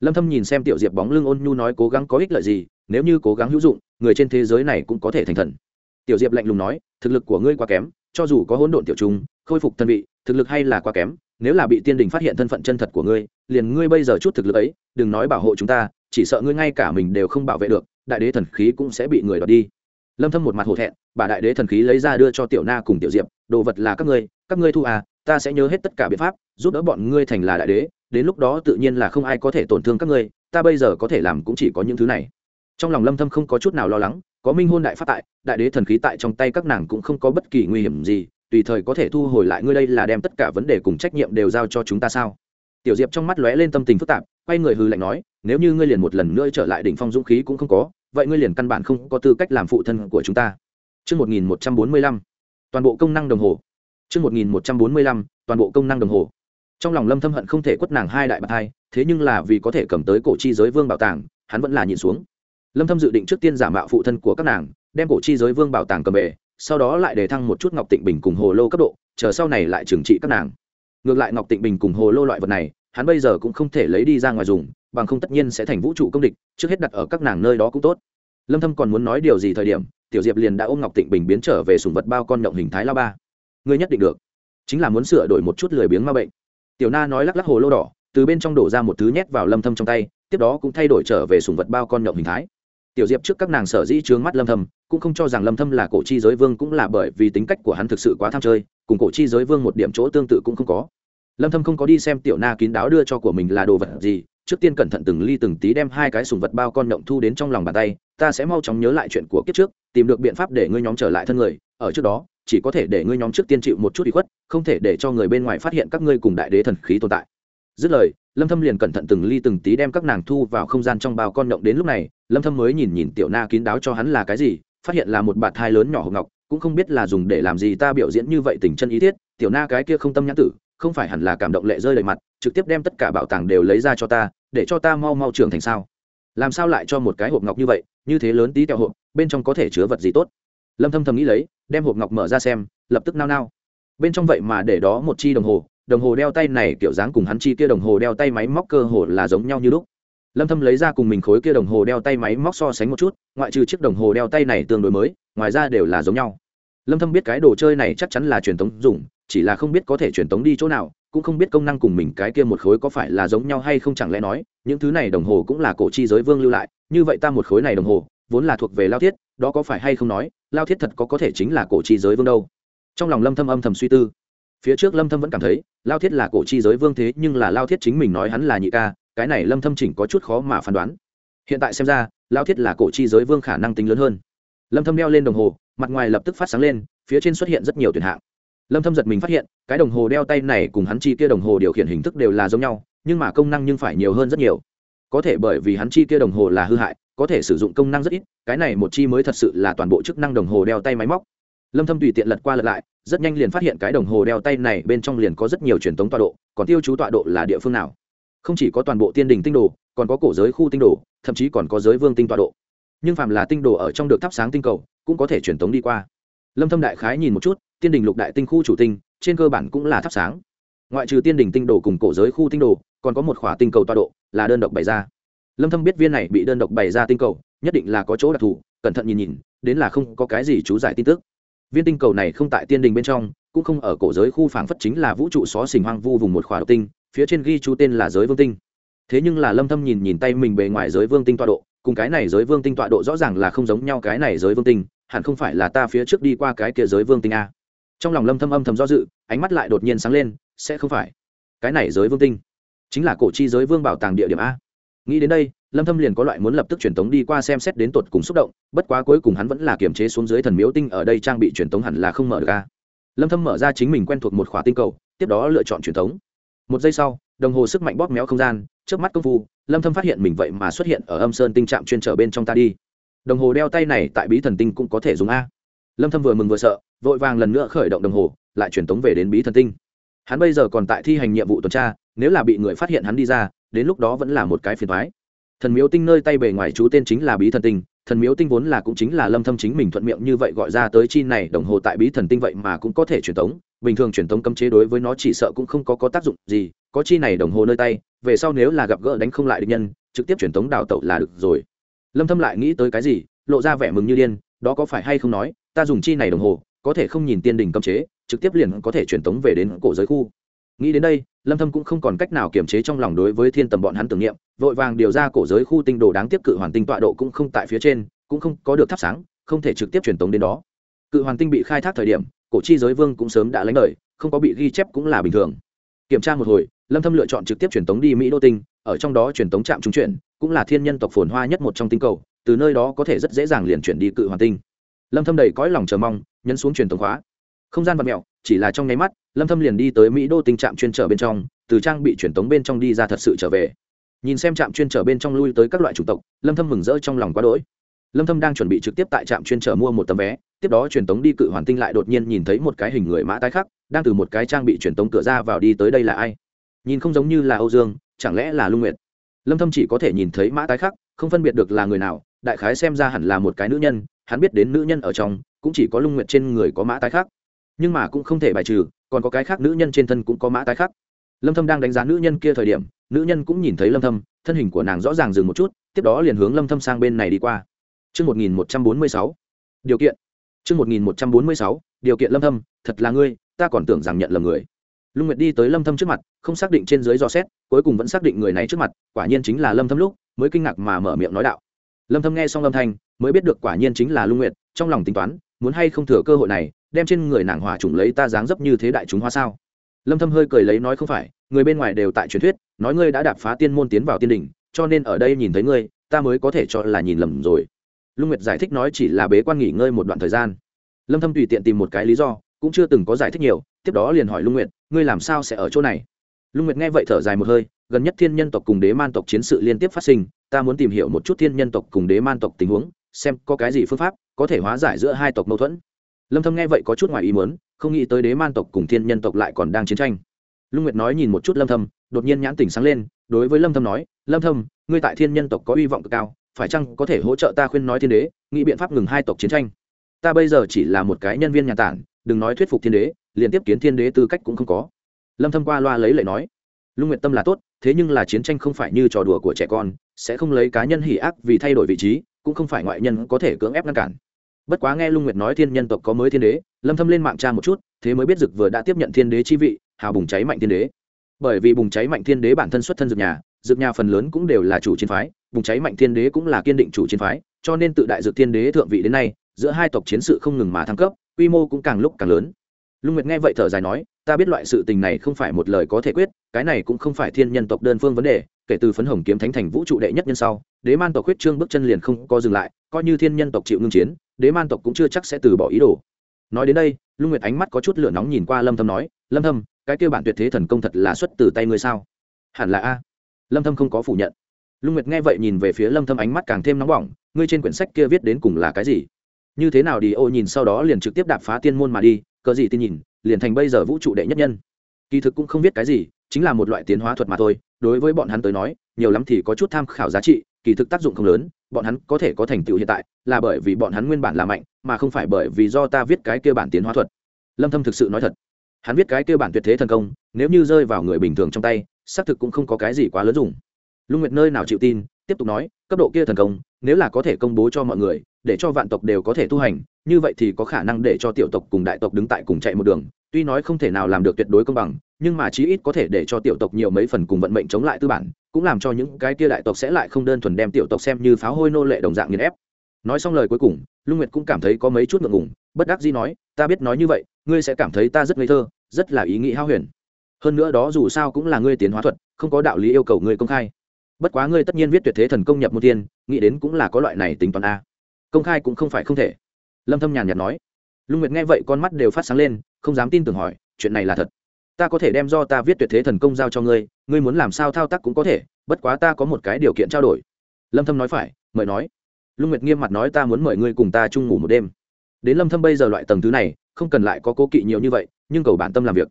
Speaker 1: Lâm thâm nhìn xem tiểu diệp bóng lưng ôn nhu nói cố gắng có ích lợi gì nếu như cố gắng hữu dụng người trên thế giới này cũng có thể thành thần. Tiểu diệp lạnh lùng nói thực lực của ngươi quá kém cho dù có hỗn độn tiểu trùng, khôi phục thân vị thực lực hay là quá kém nếu là bị tiên đình phát hiện thân phận chân thật của ngươi liền ngươi bây giờ chút thực lực ấy đừng nói bảo hộ chúng ta chỉ sợ ngươi ngay cả mình đều không bảo vệ được đại đế thần khí cũng sẽ bị người đoạt đi. Lâm thâm một mặt hổ thẹn, bà đại đế thần khí lấy ra đưa cho tiểu na cùng tiểu diệp, đồ vật là các ngươi các ngươi thu à ta sẽ nhớ hết tất cả biện pháp, giúp đỡ bọn ngươi thành là đại đế, đến lúc đó tự nhiên là không ai có thể tổn thương các ngươi, ta bây giờ có thể làm cũng chỉ có những thứ này. Trong lòng lâm thâm không có chút nào lo lắng, có minh hôn đại pháp tại, đại đế thần khí tại trong tay các nàng cũng không có bất kỳ nguy hiểm gì, tùy thời có thể thu hồi lại ngươi đây là đem tất cả vấn đề cùng trách nhiệm đều giao cho chúng ta sao? Tiểu diệp trong mắt lóe lên tâm tình phức tạp, quay người hư lạnh nói, nếu như ngươi liền một lần nữa trở lại đỉnh phong dũng khí cũng không có vậy ngươi liền căn bản không có tư cách làm phụ thân của chúng ta chương 1145, toàn bộ công năng đồng hồ. chương 1145, toàn bộ công năng đồng hồ. Trong lòng Lâm Thâm hận không thể quất nàng hai đại bạc hai, thế nhưng là vì có thể cầm tới cổ chi giới vương bảo tàng, hắn vẫn là nhìn xuống lâm thâm dự định trước tiên giả mạo phụ thân của các nàng đem cổ chi giới vương bảo tàng cầm về sau đó lại để thăng một chút ngọc tịnh bình cùng hồ lô cấp độ chờ sau này lại trừng trị các nàng ngược lại ngọc tịnh bình cùng hồ lô loại vật này hắn bây giờ cũng không thể lấy đi ra ngoài dùng bằng không tất nhiên sẽ thành vũ trụ công địch, trước hết đặt ở các nàng nơi đó cũng tốt. Lâm thâm còn muốn nói điều gì thời điểm, tiểu diệp liền đã ôm ngọc tịnh bình biến trở về sùng vật bao con động hình thái la ba. Ngươi nhất định được. Chính là muốn sửa đổi một chút lười biếng ma bệnh. Tiểu na nói lắc lắc hồ lô đỏ, từ bên trong đổ ra một thứ nhét vào lâm thâm trong tay, tiếp đó cũng thay đổi trở về sùng vật bao con động hình thái. Tiểu diệp trước các nàng sở dĩ trướng mắt lâm thâm, cũng không cho rằng lâm thâm là cổ chi giới vương cũng là bởi vì tính cách của hắn thực sự quá tham chơi, cùng cổ chi giới vương một điểm chỗ tương tự cũng không có. Lâm thâm không có đi xem tiểu na kín đáo đưa cho của mình là đồ vật gì trước tiên cẩn thận từng ly từng tí đem hai cái sùng vật bao con động thu đến trong lòng bàn tay, ta sẽ mau chóng nhớ lại chuyện của kiếp trước, tìm được biện pháp để ngươi nhóm trở lại thân người, ở trước đó, chỉ có thể để ngươi nhóm trước tiên chịu một chút bị khuất, không thể để cho người bên ngoài phát hiện các ngươi cùng đại đế thần khí tồn tại. Dứt lời, lâm thâm liền cẩn thận từng ly từng tí đem các nàng thu vào không gian trong bao con động đến lúc này, lâm thâm mới nhìn nhìn tiểu na kín đáo cho hắn là cái gì, phát hiện là một bạt thai lớn nhỏ hộp ngọc, cũng không biết là dùng để làm gì ta biểu diễn như vậy tình chân ý thiết, tiểu na cái kia không tâm nhãn tử không phải hẳn là cảm động lệ rơi đầy mặt, trực tiếp đem tất cả bảo tàng đều lấy ra cho ta, để cho ta mau mau trưởng thành sao? Làm sao lại cho một cái hộp ngọc như vậy, như thế lớn tí tẹo hộp, bên trong có thể chứa vật gì tốt? Lâm thâm thầm nghĩ lấy, đem hộp ngọc mở ra xem, lập tức nao nao. Bên trong vậy mà để đó một chi đồng hồ đồng hồ đeo tay này kiểu dáng cùng hắn chi kia đồng hồ đeo tay máy móc cơ hồ là giống nhau như lúc. Lâm thâm lấy ra cùng mình khối kia đồng hồ đeo tay máy móc so sánh một chút, ngoại trừ chiếc đồng hồ đeo tay này tương đối mới, ngoài ra đều là giống nhau. Lâm thâm biết cái đồ chơi này chắc chắn là truyền thống dùng chỉ là không biết có thể truyền tống đi chỗ nào, cũng không biết công năng cùng mình cái kia một khối có phải là giống nhau hay không chẳng lẽ nói, những thứ này đồng hồ cũng là cổ chi giới vương lưu lại, như vậy ta một khối này đồng hồ, vốn là thuộc về lao thiết, đó có phải hay không nói, lao thiết thật có có thể chính là cổ chi giới vương đâu. Trong lòng lâm thâm âm thầm suy tư. Phía trước lâm thâm vẫn cảm thấy, lao thiết là cổ chi giới vương thế, nhưng là lao thiết chính mình nói hắn là nhị ca, cái này lâm thâm chỉnh có chút khó mà phán đoán. Hiện tại xem ra, lao thiết là cổ chi giới vương khả năng tính lớn hơn. Lâm thâm đeo lên đồng hồ, mặt ngoài lập tức phát sáng lên, phía trên xuất hiện rất nhiều tuyển hạng lâm thâm giật mình phát hiện, cái đồng hồ đeo tay này cùng hắn chi kia đồng hồ điều khiển hình thức đều là giống nhau, nhưng mà công năng nhưng phải nhiều hơn rất nhiều. Có thể bởi vì hắn chi kia đồng hồ là hư hại, có thể sử dụng công năng rất ít, cái này một chi mới thật sự là toàn bộ chức năng đồng hồ đeo tay máy móc. Lâm thâm tùy tiện lật qua lật lại, rất nhanh liền phát hiện cái đồng hồ đeo tay này bên trong liền có rất nhiều truyền thống tọa độ, còn tiêu chú tọa độ là địa phương nào. Không chỉ có toàn bộ tiên đình tinh đồ, còn có cổ giới khu tinh đồ, thậm chí còn có giới vương tinh tọa độ. Nhưng phàm là tinh đồ ở trong được thắp sáng tinh cầu, cũng có thể truyền thống đi qua. Lâm thâm đại khái nhìn một chút tiên đình lục đại tinh khu chủ tinh, trên cơ bản cũng là thắp sáng. Ngoại trừ tiên đình tinh đồ cùng cổ giới khu tinh đồ, còn có một khỏa tinh cầu toa độ, là đơn độc bày ra. Lâm thâm biết viên này bị đơn độc bày ra tinh cầu, nhất định là có chỗ đặc thù, cẩn thận nhìn nhìn, đến là không có cái gì chú giải tin tức. Viên tinh cầu này không tại tiên đình bên trong, cũng không ở cổ giới khu phảng phất chính là vũ trụ xó xỉnh hoang vu vùng một khỏa độc tinh, phía trên ghi chú tên là giới vương tinh. Thế nhưng là lâm thâm nhìn nhìn tay mình bề ngoài giới vương tinh tọa độ, cùng cái này giới vương tinh tọa độ rõ ràng là không giống nhau cái này giới vương tinh, hẳn không phải là ta phía trước đi qua cái kia giới vương tinh a trong lòng lâm thâm âm thầm do dự, ánh mắt lại đột nhiên sáng lên, sẽ không phải. Cái này giới vương tinh, chính là cổ chi giới vương bảo tàng địa điểm a. Nghĩ đến đây, lâm thâm liền có loại muốn lập tức truyền tống đi qua xem xét đến tột cùng xúc động, bất quá cuối cùng hắn vẫn là kiềm chế xuống dưới thần miếu tinh ở đây trang bị truyền tống hẳn là không mở được a. Lâm thâm mở ra chính mình quen thuộc một khóa tinh cầu, tiếp đó lựa chọn truyền tống. Một giây sau, đồng hồ sức mạnh bóp méo không gian trước mắt công phu, lâm thâm phát hiện mình vậy mà xuất hiện ở âm sơn tinh trạm chuyên trở bên trong ta đi. Đồng hồ đeo tay này tại bí thần tinh cũng có thể dùng a. Lâm thâm vừa mừng vừa sợ vội vàng lần nữa khởi động đồng hồ, lại truyền tống về đến bí thần tinh. Hắn bây giờ còn tại thi hành nhiệm vụ tuần tra, nếu là bị người phát hiện hắn đi ra, đến lúc đó vẫn là một cái phiền toái. Thần miếu tinh nơi tay bề ngoài chú tên chính là bí thần tinh, thần miếu tinh vốn là cũng chính là lâm thâm chính mình thuận miệng như vậy gọi ra tới chi này, đồng hồ tại bí thần tinh vậy mà cũng có thể truyền tống, bình thường truyền tống cấm chế đối với nó chỉ sợ cũng không có có tác dụng gì, có chi này đồng hồ nơi tay, về sau nếu là gặp gỡ đánh không lại địch nhân, trực tiếp truyền tống đào tẩu là được rồi. Lâm thâm lại nghĩ tới cái gì, lộ ra vẻ mừng như điên, đó có phải hay không nói, ta dùng chi này đồng hồ có thể không nhìn tiên đình cấm chế, trực tiếp liền có thể truyền tống về đến cổ giới khu. Nghĩ đến đây, lâm thâm cũng không còn cách nào kiềm chế trong lòng đối với thiên tầm bọn hắn tưởng niệm, vội vàng điều ra cổ giới khu tinh đồ đáng tiếp cự hoàn tinh tọa độ cũng không tại phía trên, cũng không có được thắp sáng, không thể trực tiếp truyền tống đến đó. Cự hoàn tinh bị khai thác thời điểm, cổ chi giới vương cũng sớm đã lấy đời, không có bị ghi chép cũng là bình thường. Kiểm tra một hồi, lâm thâm lựa chọn trực tiếp truyền tống đi mỹ đô tinh, ở trong đó truyền tống trạm trung chuyển, cũng là thiên nhân tộc phồn hoa nhất một trong tinh cầu, từ nơi đó có thể rất dễ dàng liền chuyển đi cự hoàn tinh lâm thâm đầy cõi lòng chờ mong, nhấn xuống truyền tống khóa. Không gian vật mèo chỉ là trong nháy mắt, lâm thâm liền đi tới mỹ đô tinh trạm chuyên trở bên trong, từ trang bị truyền tống bên trong đi ra thật sự trở về. Nhìn xem trạm chuyên trở bên trong lui tới các loại chủng tộc, lâm thâm mừng rỡ trong lòng quá đỗi. Lâm thâm đang chuẩn bị trực tiếp tại trạm chuyên trở mua một tấm vé, tiếp đó truyền tống đi cự hoàn tinh lại đột nhiên nhìn thấy một cái hình người mã tái khắc, đang từ một cái trang bị truyền tống cửa ra vào đi tới đây là ai? Nhìn không giống như là âu dương, chẳng lẽ là lung nguyệt? Lâm thâm chỉ có thể nhìn thấy mã tái khắc, không phân biệt được là người nào, đại khái xem ra hẳn là một cái nữ nhân hắn biết đến nữ nhân ở trong cũng chỉ có lung nguyệt trên người có mã tái khắc nhưng mà cũng không thể bài trừ còn có cái khác nữ nhân trên thân cũng có mã tái khắc lâm thâm đang đánh giá nữ nhân kia thời điểm nữ nhân cũng nhìn thấy lâm thâm thân hình của nàng rõ ràng dừng một chút tiếp đó liền hướng lâm thâm sang bên này đi qua Chương 1146. Điều kiện. Chương 1146. Điều kiện Lâm Thâm, thật là ngươi, ta còn tưởng rằng nhận lầm người. Lung Nguyệt đi tới Lâm Thâm trước mặt, không xác định trên dưới dò xét, cuối cùng vẫn xác định người này trước mặt, quả nhiên chính là Lâm Thâm lúc, mới kinh ngạc mà mở miệng nói đạo. lâm thâm nghe xong âm thanh mới biết được quả nhiên chính là lung nguyệt, trong lòng tính toán, muốn hay không thừa cơ hội này, đem trên người nàng hỏa trùng lấy ta dáng dấp như thế đại chúng hoa sao? Lâm thâm hơi cười lấy nói không phải, người bên ngoài đều tại truyền thuyết, nói ngươi đã đạp phá tiên môn tiến vào tiên đỉnh, cho nên ở đây nhìn thấy ngươi, ta mới có thể cho là nhìn lầm rồi. Lung nguyệt giải thích nói chỉ là bế quan nghỉ ngơi một đoạn thời gian. Lâm thâm tùy tiện tìm một cái lý do, cũng chưa từng có giải thích nhiều, tiếp đó liền hỏi lung nguyệt, ngươi làm sao sẽ ở chỗ này? Lung nguyệt nghe vậy thở dài một hơi, gần nhất thiên nhân tộc cùng đế man tộc chiến sự liên tiếp phát sinh, ta muốn tìm hiểu một chút thiên nhân tộc cùng đế man tộc tình huống xem có cái gì phương pháp có thể hóa giải giữa hai tộc mâu thuẫn. Lâm thâm nghe vậy có chút ngoài ý muốn, không nghĩ tới đế man tộc cùng thiên nhân tộc lại còn đang chiến tranh. Lung nguyệt nói nhìn một chút lâm thâm, đột nhiên nhãn tỉnh sáng lên, đối với lâm thâm nói, lâm thâm, ngươi tại thiên nhân tộc có uy vọng cực cao, phải chăng có thể hỗ trợ ta khuyên nói thiên đế, nghĩ biện pháp ngừng hai tộc chiến tranh? Ta bây giờ chỉ là một cái nhân viên nhà tản, đừng nói thuyết phục thiên đế, liền tiếp kiến thiên đế tư cách cũng không có. Lâm thâm qua loa lấy lệ nói, lung nguyệt tâm là tốt, thế nhưng là chiến tranh không phải như trò đùa của trẻ con, sẽ không lấy cá nhân hỉ ác vì thay đổi vị trí cũng không phải ngoại nhân có thể cưỡng ép ngăn cản. Bất quá nghe lung nguyệt nói thiên nhân tộc có mới thiên đế, lâm thâm lên mạng tra một chút, thế mới biết dực vừa đã tiếp nhận thiên đế chi vị, hào bùng cháy mạnh thiên đế. Bởi vì bùng cháy mạnh thiên đế bản thân xuất thân dược nhà dược nhà phần lớn cũng đều là chủ chiến phái, bùng cháy mạnh thiên đế cũng là kiên định chủ chiến phái, cho nên tự đại dược thiên đế thượng vị đến nay, giữa hai tộc chiến sự không ngừng mà thăng cấp, quy mô cũng càng lúc càng lớn. Lung nguyệt nghe vậy thở dài nói, ta biết loại sự tình này không phải một lời có thể quyết, cái này cũng không phải thiên nhân tộc đơn phương vấn đề kể từ phấn hồng kiếm thánh thành vũ trụ đệ nhất nhân sau, đế man tộc huyết trương bước chân liền không có dừng lại, coi như thiên nhân tộc chịu ngưng chiến, đế man tộc cũng chưa chắc sẽ từ bỏ ý đồ. Nói đến đây, lung nguyệt ánh mắt có chút lửa nóng nhìn qua lâm thâm nói, lâm thâm, cái kia bản tuyệt thế thần công thật là xuất từ tay ngươi sao? Hẳn là a. Lâm thâm không có phủ nhận. Lung nguyệt nghe vậy nhìn về phía lâm thâm ánh mắt càng thêm nóng bỏng, ngươi trên quyển sách kia viết đến cùng là cái gì? Như thế nào đi, ô, nhìn sau đó liền trực tiếp đạp phá tiên môn mà đi cờ gì tin nhìn, liền thành bây giờ vũ trụ đệ nhất nhân. Kỳ thực cũng không biết cái gì, chính là một loại tiến hóa thuật mà thôi đối với bọn hắn tới nói, nhiều lắm thì có chút tham khảo giá trị, kỳ thực tác dụng không lớn, bọn hắn có thể có thành tựu hiện tại, là bởi vì bọn hắn nguyên bản là mạnh, mà không phải bởi vì do ta viết cái kia bản tiến hóa thuật. Lâm thâm thực sự nói thật, hắn viết cái kia bản tuyệt thế thần công, nếu như rơi vào người bình thường trong tay, xác thực cũng không có cái gì quá lớn dùng. Lung nguyệt nơi nào chịu tin, tiếp tục nói, cấp độ kia thần công, nếu là có thể công bố cho mọi người, để cho vạn tộc đều có thể tu hành, như vậy thì có khả năng để cho tiểu tộc cùng đại tộc đứng tại cùng chạy một đường, tuy nói không thể nào làm được tuyệt đối công bằng nhưng mà chí ít có thể để cho tiểu tộc nhiều mấy phần cùng vận mệnh chống lại tư bản, cũng làm cho những cái kia đại tộc sẽ lại không đơn thuần đem tiểu tộc xem như pháo hôi nô lệ đồng dạng nghiền ép. Nói xong lời cuối cùng, lung nguyệt cũng cảm thấy có mấy chút ngượng ngùng, bất đắc dĩ nói, ta biết nói như vậy, ngươi sẽ cảm thấy ta rất ngây thơ, rất là ý nghĩ hao huyền. Hơn nữa đó dù sao cũng là ngươi tiến hóa thuật, không có đạo lý yêu cầu ngươi công khai. Bất quá ngươi tất nhiên viết tuyệt thế thần công nhập một tiên, nghĩ đến cũng là có loại này tính toán a. Công khai cũng không phải không thể. Lâm thâm nhàn nhạt nói. Lung nguyệt nghe vậy con mắt đều phát sáng lên, không dám tin tưởng hỏi, chuyện này là thật? Ta có thể đem do ta viết tuyệt thế thần công giao cho ngươi ngươi muốn làm sao thao tác cũng có thể, bất quá ta có một cái điều kiện trao đổi. Lâm thâm nói phải, mời nói. Lung nguyệt nghiêm mặt nói, ta muốn mời ngươi cùng ta chung ngủ một đêm. Đến lâm thâm bây giờ loại tầng thứ này, không cần lại có cố kỵ nhiều như vậy, nhưng cầu bản tâm làm việc.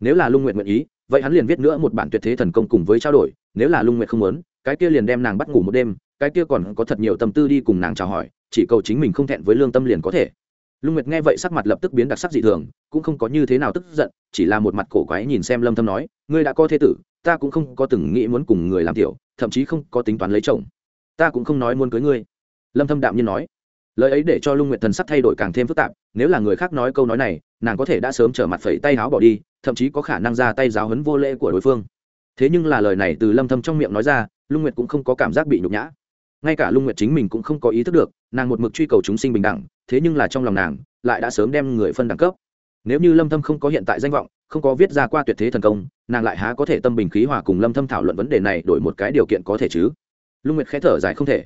Speaker 1: Nếu là lung nguyệt nguyện ý, vậy hắn liền viết nữa một bản tuyệt thế thần công cùng với trao đổi, nếu là lung nguyệt không muốn, cái kia liền đem nàng bắt ngủ một đêm, cái kia còn có thật nhiều tâm tư đi cùng nàng chào hỏi, chỉ cầu chính mình không thẹn với lương tâm liền có thể lung nguyệt nghe vậy sắc mặt lập tức biến đặc sắc dị thường, cũng không có như thế nào tức giận, chỉ là một mặt cổ quái nhìn xem lâm thâm nói, ngươi đã có thế tử, ta cũng không có từng nghĩ muốn cùng người làm tiểu, thậm chí không có tính toán lấy chồng. Ta cũng không nói muốn cưới ngươi. Lâm thâm đạm nhiên nói. Lời ấy để cho lung nguyệt thần sắc thay đổi càng thêm phức tạp, nếu là người khác nói câu nói này, nàng có thể đã sớm trở mặt phẩy tay áo bỏ đi, thậm chí có khả năng ra tay giáo huấn vô lễ của đối phương. Thế nhưng là lời này từ lâm thâm trong miệng nói ra, lung nguyệt cũng không có cảm giác bị nhục nhã. Ngay cả lung nguyệt chính mình cũng không có ý thức được, nàng một mực truy cầu chúng sinh bình đẳng thế nhưng là trong lòng nàng, lại đã sớm đem người phân đẳng cấp. Nếu như lâm thâm không có hiện tại danh vọng, không có viết ra qua tuyệt thế thần công, nàng lại há có thể tâm bình khí hòa cùng lâm thâm thảo luận vấn đề này đổi một cái điều kiện có thể chứ? Lung nguyệt khẽ thở dài không thể.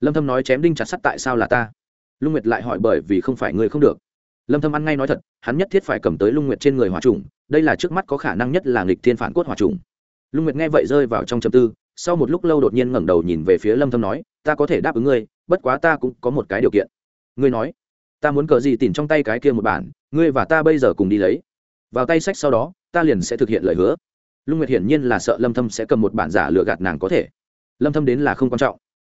Speaker 1: Lâm thâm nói chém đinh chặt sắt tại sao là ta? Lung nguyệt lại hỏi bởi vì không phải người không được. Lâm thâm ăn ngay nói thật, hắn nhất thiết phải cầm tới lung nguyệt trên người hỏa trùng, đây là trước mắt có khả năng nhất là nghịch thiên phản cốt hỏa trùng. Lung nguyệt nghe vậy rơi vào trong trầm tư, sau một lúc lâu đột nhiên ngẩng đầu nhìn về phía lâm thâm nói, ta có thể đáp ứng ngươi, bất quá ta cũng có một cái điều kiện. Ngươi nói ta muốn cờ gì tìm trong tay cái kia một bản, ngươi và ta bây giờ cùng đi lấy. Vào tay sách sau đó, ta liền sẽ thực hiện lời hứa. Lung nguyệt hiển nhiên là sợ lâm thâm sẽ cầm một bản giả lừa gạt nàng có thể. Lâm thâm đến là không quan trọng.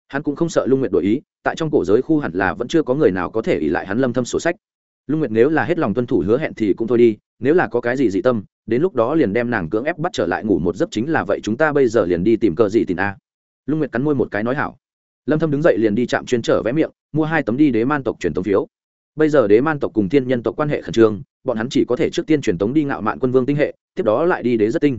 Speaker 1: Hắn cũng không sợ lung nguyệt đổi ý, tại trong cổ giới khu hẳn là vẫn chưa có người nào có thể ỉ lại hắn lâm thâm sổ sách. Lung nguyệt nếu là hết lòng tuân thủ hứa hẹn thì cũng thôi đi, nếu là có cái gì dị tâm, đến lúc đó liền đem nàng cưỡng ép bắt trở lại ngủ một giấc chính là vậy chúng ta bây giờ liền đi tìm cờ gì tìm a. Lung nguyệt cắn môi một cái nói hảo. Lâm thâm đứng dậy liền đi chạm chuyên trở vé miệng, mua hai tấm đi đế man tộc truyền tống phiếu bây giờ đế man tộc cùng thiên nhân tộc quan hệ khẩn trương bọn hắn chỉ có thể trước tiên truyền tống đi ngạo mạn quân vương tinh hệ tiếp đó lại đi đế rất tinh.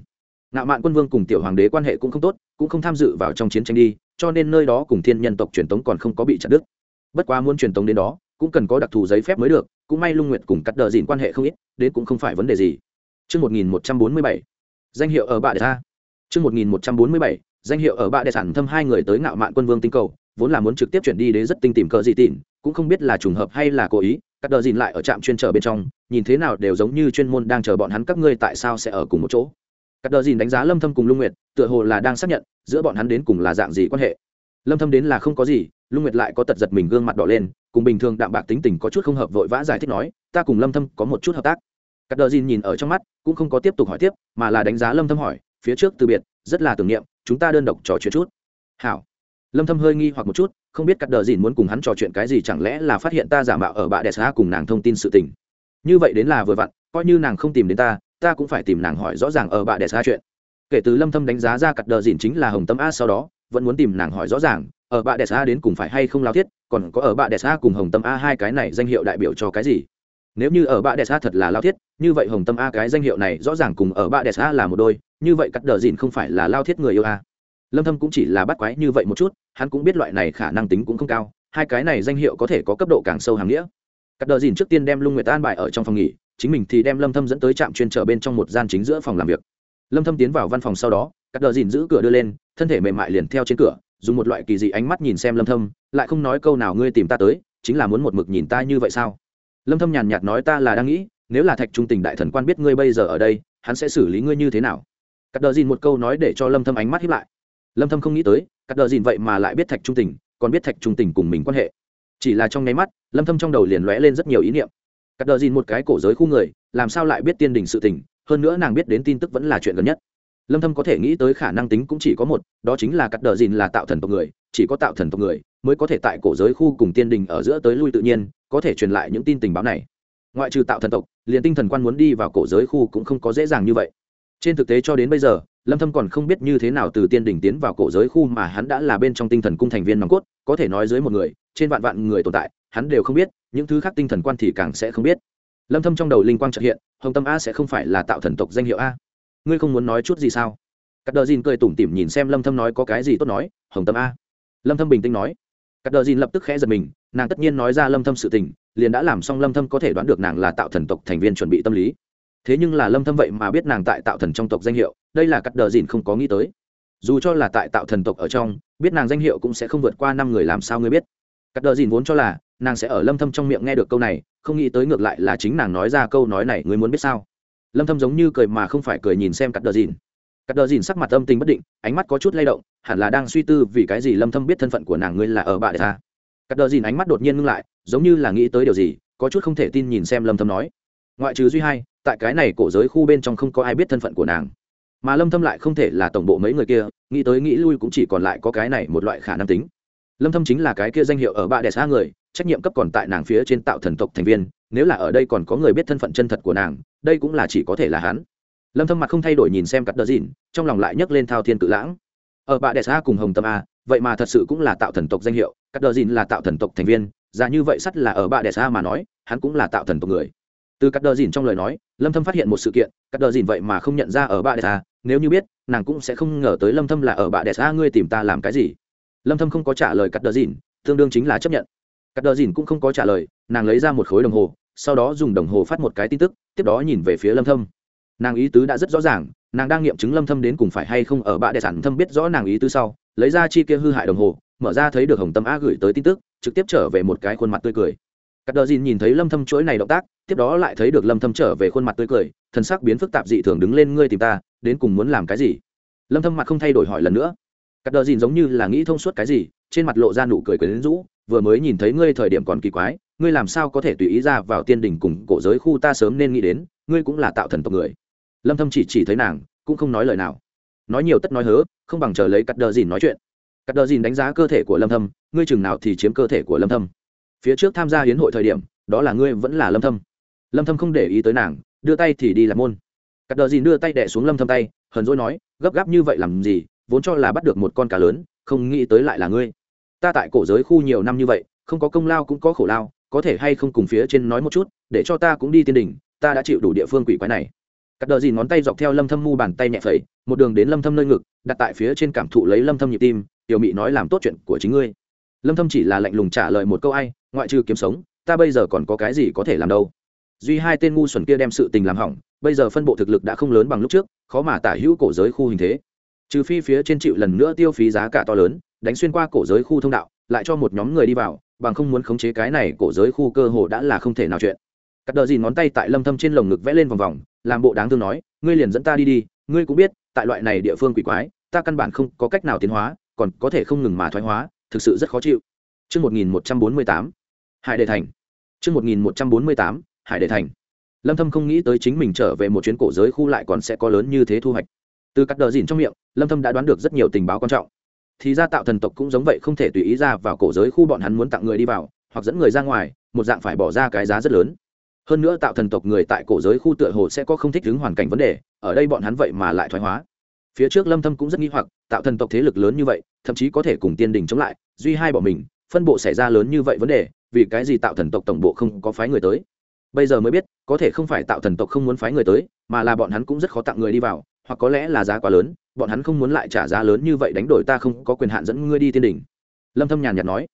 Speaker 1: Ngạo mạn quân vương cùng tiểu hoàng đế quan hệ cũng không tốt cũng không tham dự vào trong chiến tranh đi cho nên nơi đó cùng thiên nhân tộc truyền tống còn không có bị chặt đứt. Bất quá muốn truyền tống đến đó cũng cần có đặc thù giấy phép mới được cũng may lung nguyệt cùng cắt đờ dìn quan hệ không ít đến cũng không phải vấn đề gì. Trước 1147, danh hiệu ở bạ đề ta. Trước 1147, danh hiệu ở bạ đệ sản thâm hai người tới ngạo mạn quân vương tinh cầu vốn là muốn trực tiếp chuyển đi đế rất tinh tìm cờ gì tỉn cũng không biết là trùng hợp hay là cố ý, các đờ dìn lại ở trạm chuyên trở bên trong, nhìn thế nào đều giống như chuyên môn đang chờ bọn hắn các ngươi tại sao sẽ ở cùng một chỗ. Các đờ dìn đánh giá lâm thâm cùng lung nguyệt, tựa hồ là đang xác nhận, giữa bọn hắn đến cùng là dạng gì quan hệ. Lâm thâm đến là không có gì, lung nguyệt lại có tật giật mình gương mặt đỏ lên, cùng bình thường đạm bạc tính tình có chút không hợp vội vã giải thích nói, ta cùng lâm thâm có một chút hợp tác. Các đờ dìn nhìn ở trong mắt, cũng không có tiếp tục hỏi tiếp, mà là đánh giá lâm thâm hỏi, phía trước từ biệt, rất là tưởng niệm, chúng ta đơn độc trò chuyện chút. Hảo lâm thâm hơi nghi hoặc một chút, không biết cắt đờ dìn muốn cùng hắn trò chuyện cái gì chẳng lẽ là phát hiện ta giả mạo ở bạ đẹp xa cùng nàng thông tin sự tình. Như vậy đến là vừa vặn, coi như nàng không tìm đến ta ta cũng phải tìm nàng hỏi rõ ràng ở bạ đẹp xa chuyện. Kể từ lâm thâm đánh giá ra cắt đờ dìn chính là hồng tâm a sau đó, vẫn muốn tìm nàng hỏi rõ ràng, ở bạ đẹp xa đến cùng phải hay không lao thiết, còn có ở bạ đẹp xa cùng hồng tâm a hai cái này danh hiệu đại biểu cho cái gì? Nếu như ở bạ đẹp xa thật là lao thiết, như vậy hồng tâm a cái danh hiệu này rõ ràng cùng ở bạ đẹp xa là một đôi, như vậy cắt đờ dìn không phải là lao thiết người yêu a lâm thâm cũng chỉ là bắt quái như vậy một chút, hắn cũng biết loại này khả năng tính cũng không cao, hai cái này danh hiệu có thể có cấp độ càng sâu hàng nghĩa. Cắt đờ dìn trước tiên đem lung nguyệt an bài ở trong phòng nghỉ, chính mình thì đem lâm thâm dẫn tới trạm chuyên trở bên trong một gian chính giữa phòng làm việc. Lâm thâm tiến vào văn phòng sau đó, cắt đờ dìn giữ cửa đưa lên, thân thể mềm mại liền theo trên cửa, dùng một loại kỳ dị ánh mắt nhìn xem lâm thâm, lại không nói câu nào ngươi tìm ta tới, chính là muốn một mực nhìn ta như vậy sao? Lâm thâm nhàn nhạt nói ta là đang nghĩ, nếu là thạch trung tình đại thần quan biết ngươi bây giờ ở đây, hắn sẽ xử lý ngươi như thế nào? Cắt đờ dìn một câu nói để cho lâm thâm ánh mắt hiếp lại lâm thâm không nghĩ tới, cắt đờ dìn vậy mà lại biết thạch trung tình, còn biết thạch trung tình cùng mình quan hệ. Chỉ là trong nháy mắt, lâm thâm trong đầu liền lóe lên rất nhiều ý niệm. Cắt đờ dìn một cái cổ giới khu người, làm sao lại biết tiên đình sự tình, hơn nữa nàng biết đến tin tức vẫn là chuyện gần nhất. Lâm thâm có thể nghĩ tới khả năng tính cũng chỉ có một, đó chính là cắt đờ dìn là tạo thần tộc người, chỉ có tạo thần tộc người mới có thể tại cổ giới khu cùng tiên đình ở giữa tới lui tự nhiên, có thể truyền lại những tin tình báo này. Ngoại trừ tạo thần tộc, liền tinh thần quan muốn đi vào cổ giới khu cũng không có dễ dàng như vậy. Trên thực tế cho đến bây giờ lâm thâm còn không biết như thế nào từ tiên đỉnh tiến vào cổ giới khu mà hắn đã là bên trong tinh thần cung thành viên nòng cốt, có thể nói dưới một người, trên vạn vạn người tồn tại, hắn đều không biết, những thứ khác tinh thần quan thì càng sẽ không biết. Lâm thâm trong đầu linh quang chợt hiện, hồng tâm a sẽ không phải là tạo thần tộc danh hiệu a. Ngươi không muốn nói chút gì sao? Cắt đờ dìn cười tủm tỉm nhìn xem lâm thâm nói có cái gì tốt nói, hồng tâm a. Lâm thâm bình tĩnh nói. Cắt đờ dìn lập tức khẽ giật mình, nàng tất nhiên nói ra lâm thâm sự tình, liền đã làm xong lâm thâm có thể đoán được nàng là tạo thần tộc thành viên chuẩn bị tâm lý. Thế nhưng là lâm thâm vậy mà biết nàng tại tạo thần trong tộc danh hiệu đây là cắt đờ dìn không có nghĩ tới. Dù cho là tại tạo thần tộc ở trong, biết nàng danh hiệu cũng sẽ không vượt qua năm người làm sao ngươi biết. Cắt đờ dìn vốn cho là, nàng sẽ ở lâm thâm trong miệng nghe được câu này, không nghĩ tới ngược lại là chính nàng nói ra câu nói này, ngươi muốn biết sao? Lâm thâm giống như cười mà không phải cười nhìn xem cắt đờ dìn. Cắt đờ dìn sắc mặt âm tình bất định, ánh mắt có chút lay động, hẳn là đang suy tư vì cái gì lâm thâm biết thân phận của nàng ngươi là ở bạ để ta cắt đờ dìn ánh mắt đột nhiên ngưng lại, giống như là nghĩ tới điều gì, có chút không thể tin nhìn xem lâm thâm nói. Ngoại trừ duy hai, tại cái này cổ giới khu bên trong không có ai biết thân phận của nàng mà lâm thâm lại không thể là tổng bộ mấy người kia, nghĩ tới nghĩ lui cũng chỉ còn lại có cái này một loại khả năng tính. Lâm thâm chính là cái kia danh hiệu ở bạ đẻ xa người, trách nhiệm cấp còn tại nàng phía trên tạo thần tộc thành viên, nếu là ở đây còn có người biết thân phận chân thật của nàng, đây cũng là chỉ có thể là hắn. Lâm thâm mặt không thay đổi nhìn xem cắt đờ dìn, trong lòng lại nhấc lên thao thiên cự lãng. Ở bạ đẻ xa cùng hồng tâm a, vậy mà thật sự cũng là tạo thần tộc danh hiệu, cắt đờ dìn là tạo thần tộc thành viên ra như vậy sắt là ở bạ đẻ xa mà nói, hắn cũng là tạo thần tộc người từ cắt đờ dìn trong lời nói, lâm thâm phát hiện một sự kiện, cắt đờ dìn vậy mà không nhận ra ở bạ đẹp xa nếu như biết, nàng cũng sẽ không ngờ tới lâm thâm là ở bạ đẹp xa ngươi tìm ta làm cái gì? Lâm thâm không có trả lời cắt đờ dìn, tương đương chính là chấp nhận. Cắt đờ dìn cũng không có trả lời, nàng lấy ra một khối đồng hồ, sau đó dùng đồng hồ phát một cái tin tức, tiếp đó nhìn về phía lâm thâm. Nàng ý tứ đã rất rõ ràng, nàng đang nghiệm chứng lâm thâm đến cùng phải hay không ở bạ đệ sản thâm biết rõ nàng ý tứ sau, lấy ra chi kia hư hại đồng hồ, mở ra thấy được hồng tâm a gửi tới tin tức, trực tiếp trở về một cái khuôn mặt tươi cười cắt Đở dìn nhìn thấy lâm thâm chuỗi này động tác, tiếp đó lại thấy được lâm thâm trở về khuôn mặt tươi cười, thần sắc biến phức tạp dị thường đứng lên, ngươi tìm ta, đến cùng muốn làm cái gì? Lâm thâm mặt không thay đổi hỏi lần nữa. Cắt Đở dìn giống như là nghĩ thông suốt cái gì, trên mặt lộ ra nụ cười quyến rũ, vừa mới nhìn thấy ngươi thời điểm còn kỳ quái, ngươi làm sao có thể tùy ý ra vào tiên đỉnh cùng cổ giới khu ta sớm nên nghĩ đến, ngươi cũng là tạo thần tộc người. Lâm thâm chỉ chỉ thấy nàng, cũng không nói lời nào. Nói nhiều tất nói hớ, không bằng chờ lấy cắt Đở dìn nói chuyện. Cắt Đở dìn đánh giá cơ thể của lâm thâm, ngươi chừng nào thì chiếm cơ thể của lâm thâm phía trước tham gia hiến hội thời điểm, đó là ngươi vẫn là lâm thâm. Lâm thâm không để ý tới nàng, đưa tay thì đi làm môn. Cắt đờ dìn đưa tay đè xuống lâm thâm tay, hờn dỗi nói, gấp gáp như vậy làm gì, vốn cho là bắt được một con cá lớn, không nghĩ tới lại là ngươi. Ta tại cổ giới khu nhiều năm như vậy, không có công lao cũng có khổ lao, có thể hay không cùng phía trên nói một chút, để cho ta cũng đi tiên đỉnh, ta đã chịu đủ địa phương quỷ quái này. Cắt đờ dìn ngón tay dọc theo lâm thâm mu bàn tay nhẹ phẩy, một đường đến lâm thâm nơi ngực, đặt tại phía trên cảm thụ lấy lâm thâm nhịp tim, tiểu mị nói làm tốt chuyện của chính ngươi lâm thâm chỉ là lạnh lùng trả lời một câu ai, ngoại trừ kiếm sống, ta bây giờ còn có cái gì có thể làm đâu? Duy hai tên ngu xuẩn kia đem sự tình làm hỏng, bây giờ phân bộ thực lực đã không lớn bằng lúc trước, khó mà tả hữu cổ giới khu hình thế. Trừ phi phía trên chịu lần nữa tiêu phí giá cả to lớn, đánh xuyên qua cổ giới khu thông đạo, lại cho một nhóm người đi vào, bằng không muốn khống chế cái này cổ giới khu cơ hồ đã là không thể nào chuyện. Cắt đờ gì ngón tay tại lâm thâm trên lồng ngực vẽ lên vòng vòng, làm bộ đáng thương nói, ngươi liền dẫn ta đi đi, ngươi cũng biết, tại loại này địa phương quỷ quái, ta căn bản không có cách nào tiến hóa, còn có thể không ngừng mà thoái hóa thực sự rất khó chịu Chương 1148, Hải Đề Thành. Chương 1148, Hải Đề Thành. Lâm Thâm không nghĩ tới chính mình trở về một chuyến cổ giới khu lại còn sẽ có lớn như thế thu hoạch. Từ cắt đờ dỉn trong miệng, Lâm Thâm đã đoán được rất nhiều tình báo quan trọng. Thì ra tạo thần tộc cũng giống vậy không thể tùy ý ra vào cổ giới khu bọn hắn muốn tặng người đi vào, hoặc dẫn người ra ngoài, một dạng phải bỏ ra cái giá rất lớn. Hơn nữa tạo thần tộc người tại cổ giới khu tựa hồ sẽ có không thích ứng hoàn cảnh vấn đề, ở đây bọn hắn vậy mà lại thoái hóa. Phía trước Lâm Thâm cũng rất nghi hoặc, tạo thần tộc thế lực lớn như vậy, thậm chí có thể cùng tiên đình chống lại, duy hai bỏ mình, phân bộ xảy ra lớn như vậy vấn đề, vì cái gì tạo thần tộc tổng bộ không có phái người tới? Bây giờ mới biết có thể không phải tạo thần tộc không muốn phái người tới mà là bọn hắn cũng rất khó tặng người đi vào hoặc có lẽ là giá quá lớn bọn hắn không muốn lại trả giá lớn như vậy đánh đổi ta không có quyền hạn dẫn ngươi đi tiên đình. Lâm thâm nhàn nhạt nói.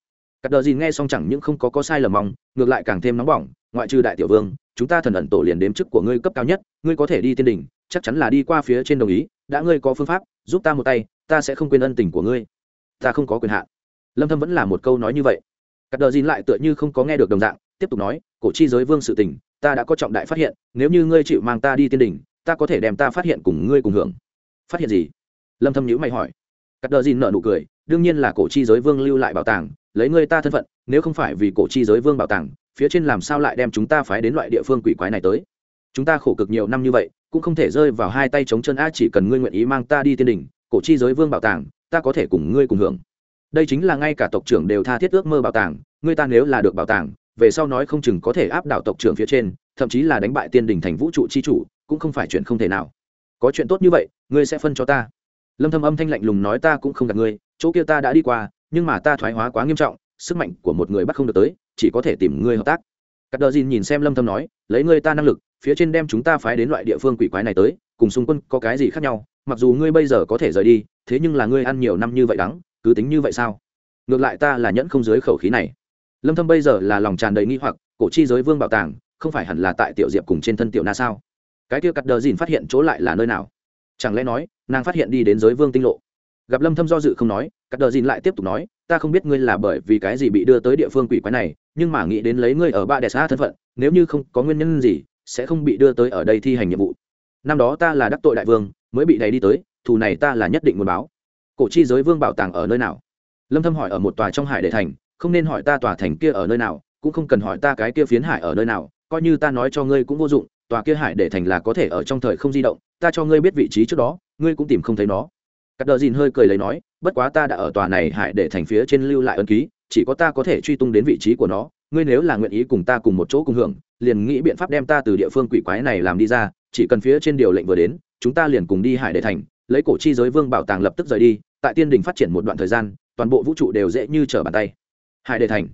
Speaker 1: Cắt đờ gì nghe xong chẳng những không có có sai lầm mong ngược lại càng thêm nóng bỏng ngoại trừ đại tiểu vương chúng ta thần ẩn tổ liền đếm chức của ngươi cấp cao nhất ngươi có thể đi tiên đỉnh, chắc chắn là đi qua phía trên đồng ý đã ngươi có phương pháp giúp ta một tay ta sẽ không quên ân tình của ngươi. Ta không có quyền hạn. Lâm thâm vẫn là một câu nói như vậy. Cắt đờ dìn lại tựa như không có nghe được đồng dạng tiếp tục nói cổ chi giới vương sự tình ta đã có trọng đại phát hiện nếu như ngươi chịu mang ta đi tiên đỉnh, ta có thể đem ta phát hiện cùng ngươi cùng hưởng. Phát hiện gì? Lâm thâm nhíu mày hỏi. Cắt đờ dìn nở nụ cười đương nhiên là cổ chi giới vương lưu lại bảo tàng lấy ngươi ta thân phận nếu không phải vì cổ chi giới vương bảo tàng phía trên làm sao lại đem chúng ta phái đến loại địa phương quỷ quái này tới? Chúng ta khổ cực nhiều năm như vậy, cũng không thể rơi vào hai tay chống chân a chỉ cần ngươi nguyện ý mang ta đi tiên đình cổ chi giới vương bảo tàng, ta có thể cùng ngươi cùng hưởng. Đây chính là ngay cả tộc trưởng đều tha thiết ước mơ bảo tàng, ngươi ta nếu là được bảo tàng, về sau nói không chừng có thể áp đảo tộc trưởng phía trên, thậm chí là đánh bại tiên đình thành vũ trụ chi chủ, cũng không phải chuyện không thể nào. Có chuyện tốt như vậy, ngươi sẽ phân cho ta. Lâm thâm âm thanh lạnh lùng nói ta cũng không gặp ngươi, chỗ kia ta đã đi qua, nhưng mà ta thoái hóa quá nghiêm trọng, sức mạnh của một người bắt không được tới chỉ có thể tìm ngươi hợp tác. Cắt đờ dìn nhìn xem lâm thâm nói, lấy ngươi ta năng lực, phía trên đem chúng ta phái đến loại địa phương quỷ quái này tới, cùng xung quân có cái gì khác nhau, mặc dù ngươi bây giờ có thể rời đi, thế nhưng là ngươi ăn nhiều năm như vậy đắng, cứ tính như vậy sao? Ngược lại ta là nhẫn không dưới khẩu khí này. Lâm thâm bây giờ là lòng tràn đầy nghi hoặc, cổ chi giới vương bảo tàng, không phải hẳn là tại tiểu diệp cùng trên thân tiểu na sao? Cái kia cắt đờ dìn phát hiện chỗ lại là nơi nào? Chẳng lẽ nói, nàng phát hiện đi đến giới vương tinh lộ? Gặp lâm thâm do dự không nói cắt đờ dìn lại tiếp tục nói ta không biết ngươi là bởi vì cái gì bị đưa tới địa phương quỷ quái này nhưng mà nghĩ đến lấy ngươi ở ba đẻ xa thân phận nếu như không có nguyên nhân gì sẽ không bị đưa tới ở đây thi hành nhiệm vụ năm đó ta là đắc tội đại vương mới bị đẩy đi tới thù này ta là nhất định muốn báo cổ chi giới vương bảo tàng ở nơi nào lâm thâm hỏi ở một tòa trong hải đệ thành không nên hỏi ta tòa thành kia ở nơi nào cũng không cần hỏi ta cái kia phiến hải ở nơi nào coi như ta nói cho ngươi cũng vô dụng tòa kia hải đệ thành là có thể ở trong thời không di động ta cho ngươi biết vị trí trước đó ngươi cũng tìm không thấy nó cắt đờ dìn hơi cười lấy nói, bất quá ta đã ở tòa này hải đệ thành phía trên lưu lại ân ký, chỉ có ta có thể truy tung đến vị trí của nó. Ngươi nếu là nguyện ý cùng ta cùng một chỗ cùng hưởng, liền nghĩ biện pháp đem ta từ địa phương quỷ quái này làm đi ra, chỉ cần phía trên điều lệnh vừa đến, chúng ta liền cùng đi hải đệ thành, lấy cổ chi giới vương bảo tàng lập tức rời đi, tại tiên đình phát triển một đoạn thời gian, toàn bộ vũ trụ đều dễ như trở bàn tay. Hải đề thành.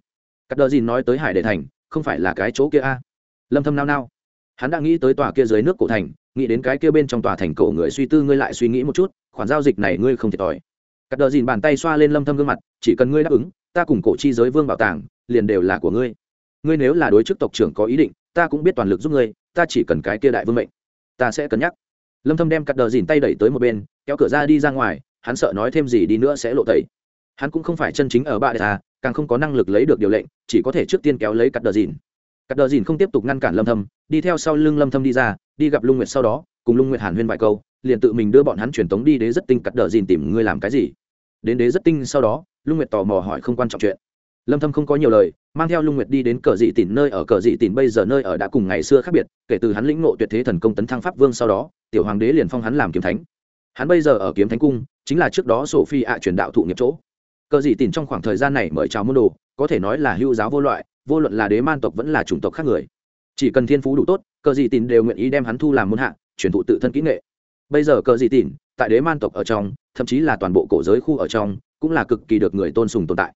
Speaker 1: Cắt đờ dìn nói tới hải đề thành, không phải là cái chỗ kia a. Lâm thâm nao nao. Hắn đã nghĩ tới tòa kia dưới nước cổ thành, nghĩ đến cái kia bên trong tòa thành cổ người suy tư, ngươi lại suy nghĩ một chút khoản giao dịch này ngươi không thiệt thòi. Cắt đờ dìn bàn tay xoa lên lâm thâm gương mặt, chỉ cần ngươi đáp ứng, ta cùng cổ chi giới vương bảo tàng, liền đều là của ngươi. Ngươi nếu là đối chức tộc trưởng có ý định, ta cũng biết toàn lực giúp ngươi, ta chỉ cần cái kia đại vương mệnh, ta sẽ cân nhắc. Lâm thâm đem cắt đờ dìn tay đẩy tới một bên, kéo cửa ra đi ra ngoài, hắn sợ nói thêm gì đi nữa sẽ lộ tẩy. Hắn cũng không phải chân chính ở bạ đệ ta càng không có năng lực lấy được điều lệnh, chỉ có thể trước tiên kéo lấy cắt đờ dìn. Cắt đờ dìn không tiếp tục ngăn cản lâm thâm, đi theo sau lưng lâm thâm đi ra, đi gặp lung nguyệt sau đó, cùng lung nguyệt hàn huyên vài câu liền tự mình đưa bọn hắn truyền tống đi đế rất tinh cắt đờ dìn tìm ngươi làm cái gì? Đến đế rất tinh sau đó, lung nguyệt tò mò hỏi không quan trọng chuyện. Lâm thâm không có nhiều lời, mang theo lung nguyệt đi đến cờ dị tỉn nơi ở, cờ dị tỉn bây giờ nơi ở đã cùng ngày xưa khác biệt, kể từ hắn lĩnh ngộ tuyệt thế thần công tấn thăng pháp vương sau đó, tiểu hoàng đế liền phong hắn làm kiếm thánh. Hắn bây giờ ở kiếm thánh cung, chính là trước đó sổ phi ạ truyền đạo thụ nghiệp chỗ. Cờ dị tỉn trong khoảng thời gian này mời chào môn đồ, có thể nói là hưu giáo vô loại, vô luận là đế man tộc vẫn là chủng tộc khác người. Chỉ cần thiên phú đủ tốt, cờ dị tỉn đều nguyện ý đem hắn thu làm môn hạ, truyền thụ tự thân kỹ nghệ bây giờ cờ dị tỉn, tại đế man tộc ở trong, thậm chí là toàn bộ cổ giới khu ở trong, cũng là cực kỳ được người tôn sùng tồn tại.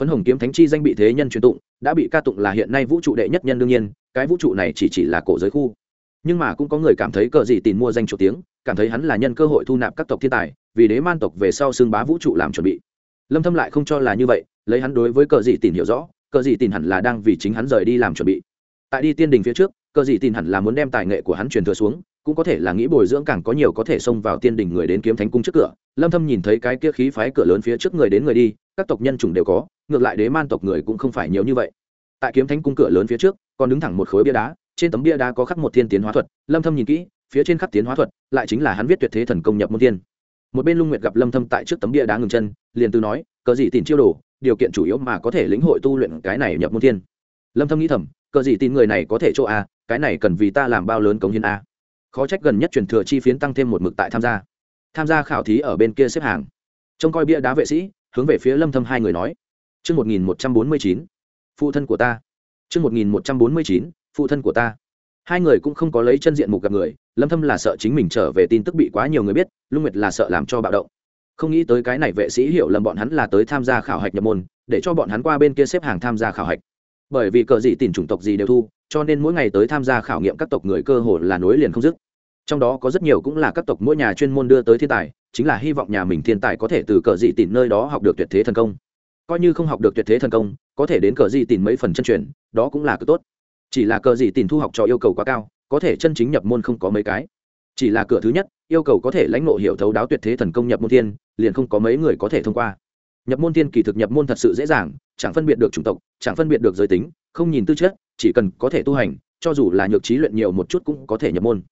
Speaker 1: Phấn hồng kiếm thánh chi danh bị thế nhân truyền tụng, đã bị ca tụng là hiện nay vũ trụ đệ nhất nhân đương nhiên, cái vũ trụ này chỉ chỉ là cổ giới khu. Nhưng mà cũng có người cảm thấy cờ dị tìm mua danh chủ tiếng, cảm thấy hắn là nhân cơ hội thu nạp các tộc thiên tài, vì đế man tộc về sau xương bá vũ trụ làm chuẩn bị. Lâm thâm lại không cho là như vậy, lấy hắn đối với cờ dị tìm hiểu rõ, cờ dị tìm hẳn là đang vì chính hắn rời đi làm chuẩn bị. Tại đi tiên đình phía trước, cờ dị tìm hẳn là muốn đem tài nghệ của hắn truyền thừa xuống cũng có thể là nghĩ bồi dưỡng càng có nhiều có thể xông vào tiên đình người đến kiếm thánh cung trước cửa. Lâm thâm nhìn thấy cái kia khí phái cửa lớn phía trước người đến người đi, các tộc nhân chủng đều có, ngược lại đế man tộc người cũng không phải nhiều như vậy. Tại kiếm thánh cung cửa lớn phía trước, còn đứng thẳng một khối bia đá, trên tấm bia đá có khắc một thiên tiến hóa thuật. Lâm thâm nhìn kỹ, phía trên khắc tiến hóa thuật, lại chính là hắn viết tuyệt thế thần công nhập môn tiên. Một bên lung nguyệt gặp lâm thâm tại trước tấm bia đá ngừng chân, liền từ nói, cờ gì tìm chiêu đồ, điều kiện chủ yếu mà có thể lĩnh hội tu luyện cái này nhập môn tiên. Lâm thâm nghĩ thầm, cờ gì tin người này có thể chỗ a cái này cần vì ta làm bao lớn cống hiến a khó trách gần nhất truyền thừa chi phiến tăng thêm một mực tại tham gia. Tham gia khảo thí ở bên kia xếp hàng. Trông coi bia đá vệ sĩ, hướng về phía lâm thâm hai người nói. Chương 1149 phụ thân của ta. Chương 1149 phụ thân của ta. Hai người cũng không có lấy chân diện mục gặp người, lâm thâm là sợ chính mình trở về tin tức bị quá nhiều người biết, lung nguyệt là sợ làm cho bạo động. Không nghĩ tới cái này vệ sĩ hiểu lầm bọn hắn là tới tham gia khảo hạch nhập môn, để cho bọn hắn qua bên kia xếp hàng tham gia khảo hạch. Bởi vì cờ gì tìm chủng tộc gì đều thu cho nên mỗi ngày tới tham gia khảo nghiệm các tộc người cơ hồ là nối liền không dứt. Trong đó có rất nhiều cũng là các tộc mỗi nhà chuyên môn đưa tới thiên tài, chính là hy vọng nhà mình thiên tài có thể từ cờ dị tìm nơi đó học được tuyệt thế thần công. Coi như không học được tuyệt thế thần công, có thể đến cờ dị tìm mấy phần chân truyền, đó cũng là cực tốt. Chỉ là cờ dị tìm thu học cho yêu cầu quá cao, có thể chân chính nhập môn không có mấy cái. Chỉ là cửa thứ nhất, yêu cầu có thể lãnh ngộ hiểu thấu đáo tuyệt thế thần công nhập môn thiên, liền không có mấy người có thể thông qua. Nhập môn thiên kỳ thực nhập môn thật sự dễ dàng, chẳng phân biệt được chủng tộc, chẳng phân biệt được giới tính không nhìn tư chất, chỉ cần có thể tu hành, cho dù là nhược trí luyện nhiều một chút cũng có thể nhập môn.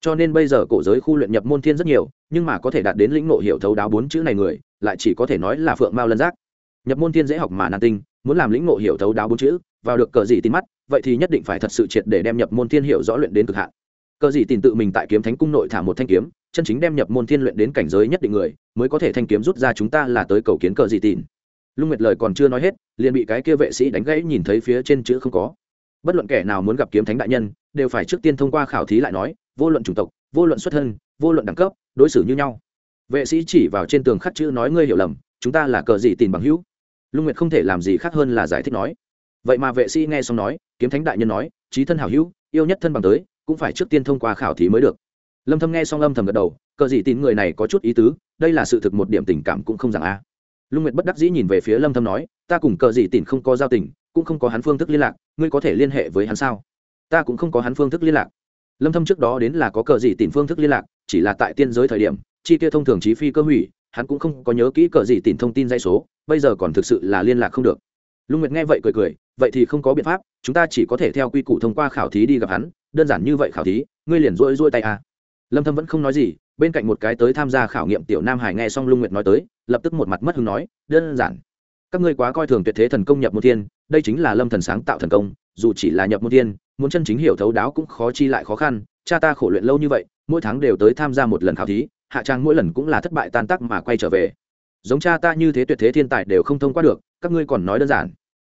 Speaker 1: Cho nên bây giờ cổ giới khu luyện nhập môn thiên rất nhiều, nhưng mà có thể đạt đến lĩnh ngộ hiểu thấu đáo bốn chữ này người, lại chỉ có thể nói là phượng mao lân giác. Nhập môn thiên dễ học mà nan tinh, muốn làm lĩnh ngộ hiểu thấu đáo bốn chữ, vào được cờ gì tin mắt, vậy thì nhất định phải thật sự triệt để đem nhập môn thiên hiểu rõ luyện đến cực hạn. Cờ gì tin tự mình tại kiếm thánh cung nội thả một thanh kiếm, chân chính đem nhập môn thiên luyện đến cảnh giới nhất định người, mới có thể thanh kiếm rút ra chúng ta là tới cầu kiến cờ gì tin lung nguyệt lời còn chưa nói hết, liền bị cái kia vệ sĩ đánh gãy nhìn thấy phía trên chữ không có. Bất luận kẻ nào muốn gặp kiếm thánh đại nhân, đều phải trước tiên thông qua khảo thí lại nói, vô luận chủng tộc, vô luận xuất thân, vô luận đẳng cấp, đối xử như nhau. Vệ sĩ chỉ vào trên tường khắc chữ nói ngươi hiểu lầm, chúng ta là cờ gì tìm bằng hữu. Lung nguyệt không thể làm gì khác hơn là giải thích nói. Vậy mà vệ sĩ nghe xong nói, kiếm thánh đại nhân nói, trí thân hảo hữu, yêu nhất thân bằng tới, cũng phải trước tiên thông qua khảo thí mới được. Lâm thâm nghe xong âm thầm gật đầu, cờ gì tin người này có chút ý tứ, đây là sự thực một điểm tình cảm cũng không rằng a lung nguyệt bất đắc dĩ nhìn về phía lâm thâm nói, ta cùng cờ gì tin không có giao tình, cũng không có hắn phương thức liên lạc, ngươi có thể liên hệ với hắn sao? Ta cũng không có hắn phương thức liên lạc. Lâm thâm trước đó đến là có cờ gì tìm phương thức liên lạc, chỉ là tại tiên giới thời điểm, chi kia thông thường chí phi cơ hủy, hắn cũng không có nhớ kỹ cờ gì tìm thông tin dây số, bây giờ còn thực sự là liên lạc không được. Lung nguyệt nghe vậy cười cười, vậy thì không có biện pháp, chúng ta chỉ có thể theo quy củ thông qua khảo thí đi gặp hắn, đơn giản như vậy khảo thí, ngươi liền rỗi rỗi tay à. lâm thâm vẫn không nói gì bên cạnh một cái tới tham gia khảo nghiệm tiểu nam hải nghe xong lung nguyệt nói tới, lập tức một mặt mất hứng nói, đơn giản. Các ngươi quá coi thường tuyệt thế thần công nhập môn thiên, đây chính là lâm thần sáng tạo thần công, dù chỉ là nhập môn thiên, muốn chân chính hiểu thấu đáo cũng khó chi lại khó khăn, cha ta khổ luyện lâu như vậy, mỗi tháng đều tới tham gia một lần khảo thí, hạ trang mỗi lần cũng là thất bại tan tác mà quay trở về. Giống cha ta như thế tuyệt thế thiên tài đều không thông qua được, các ngươi còn nói đơn giản.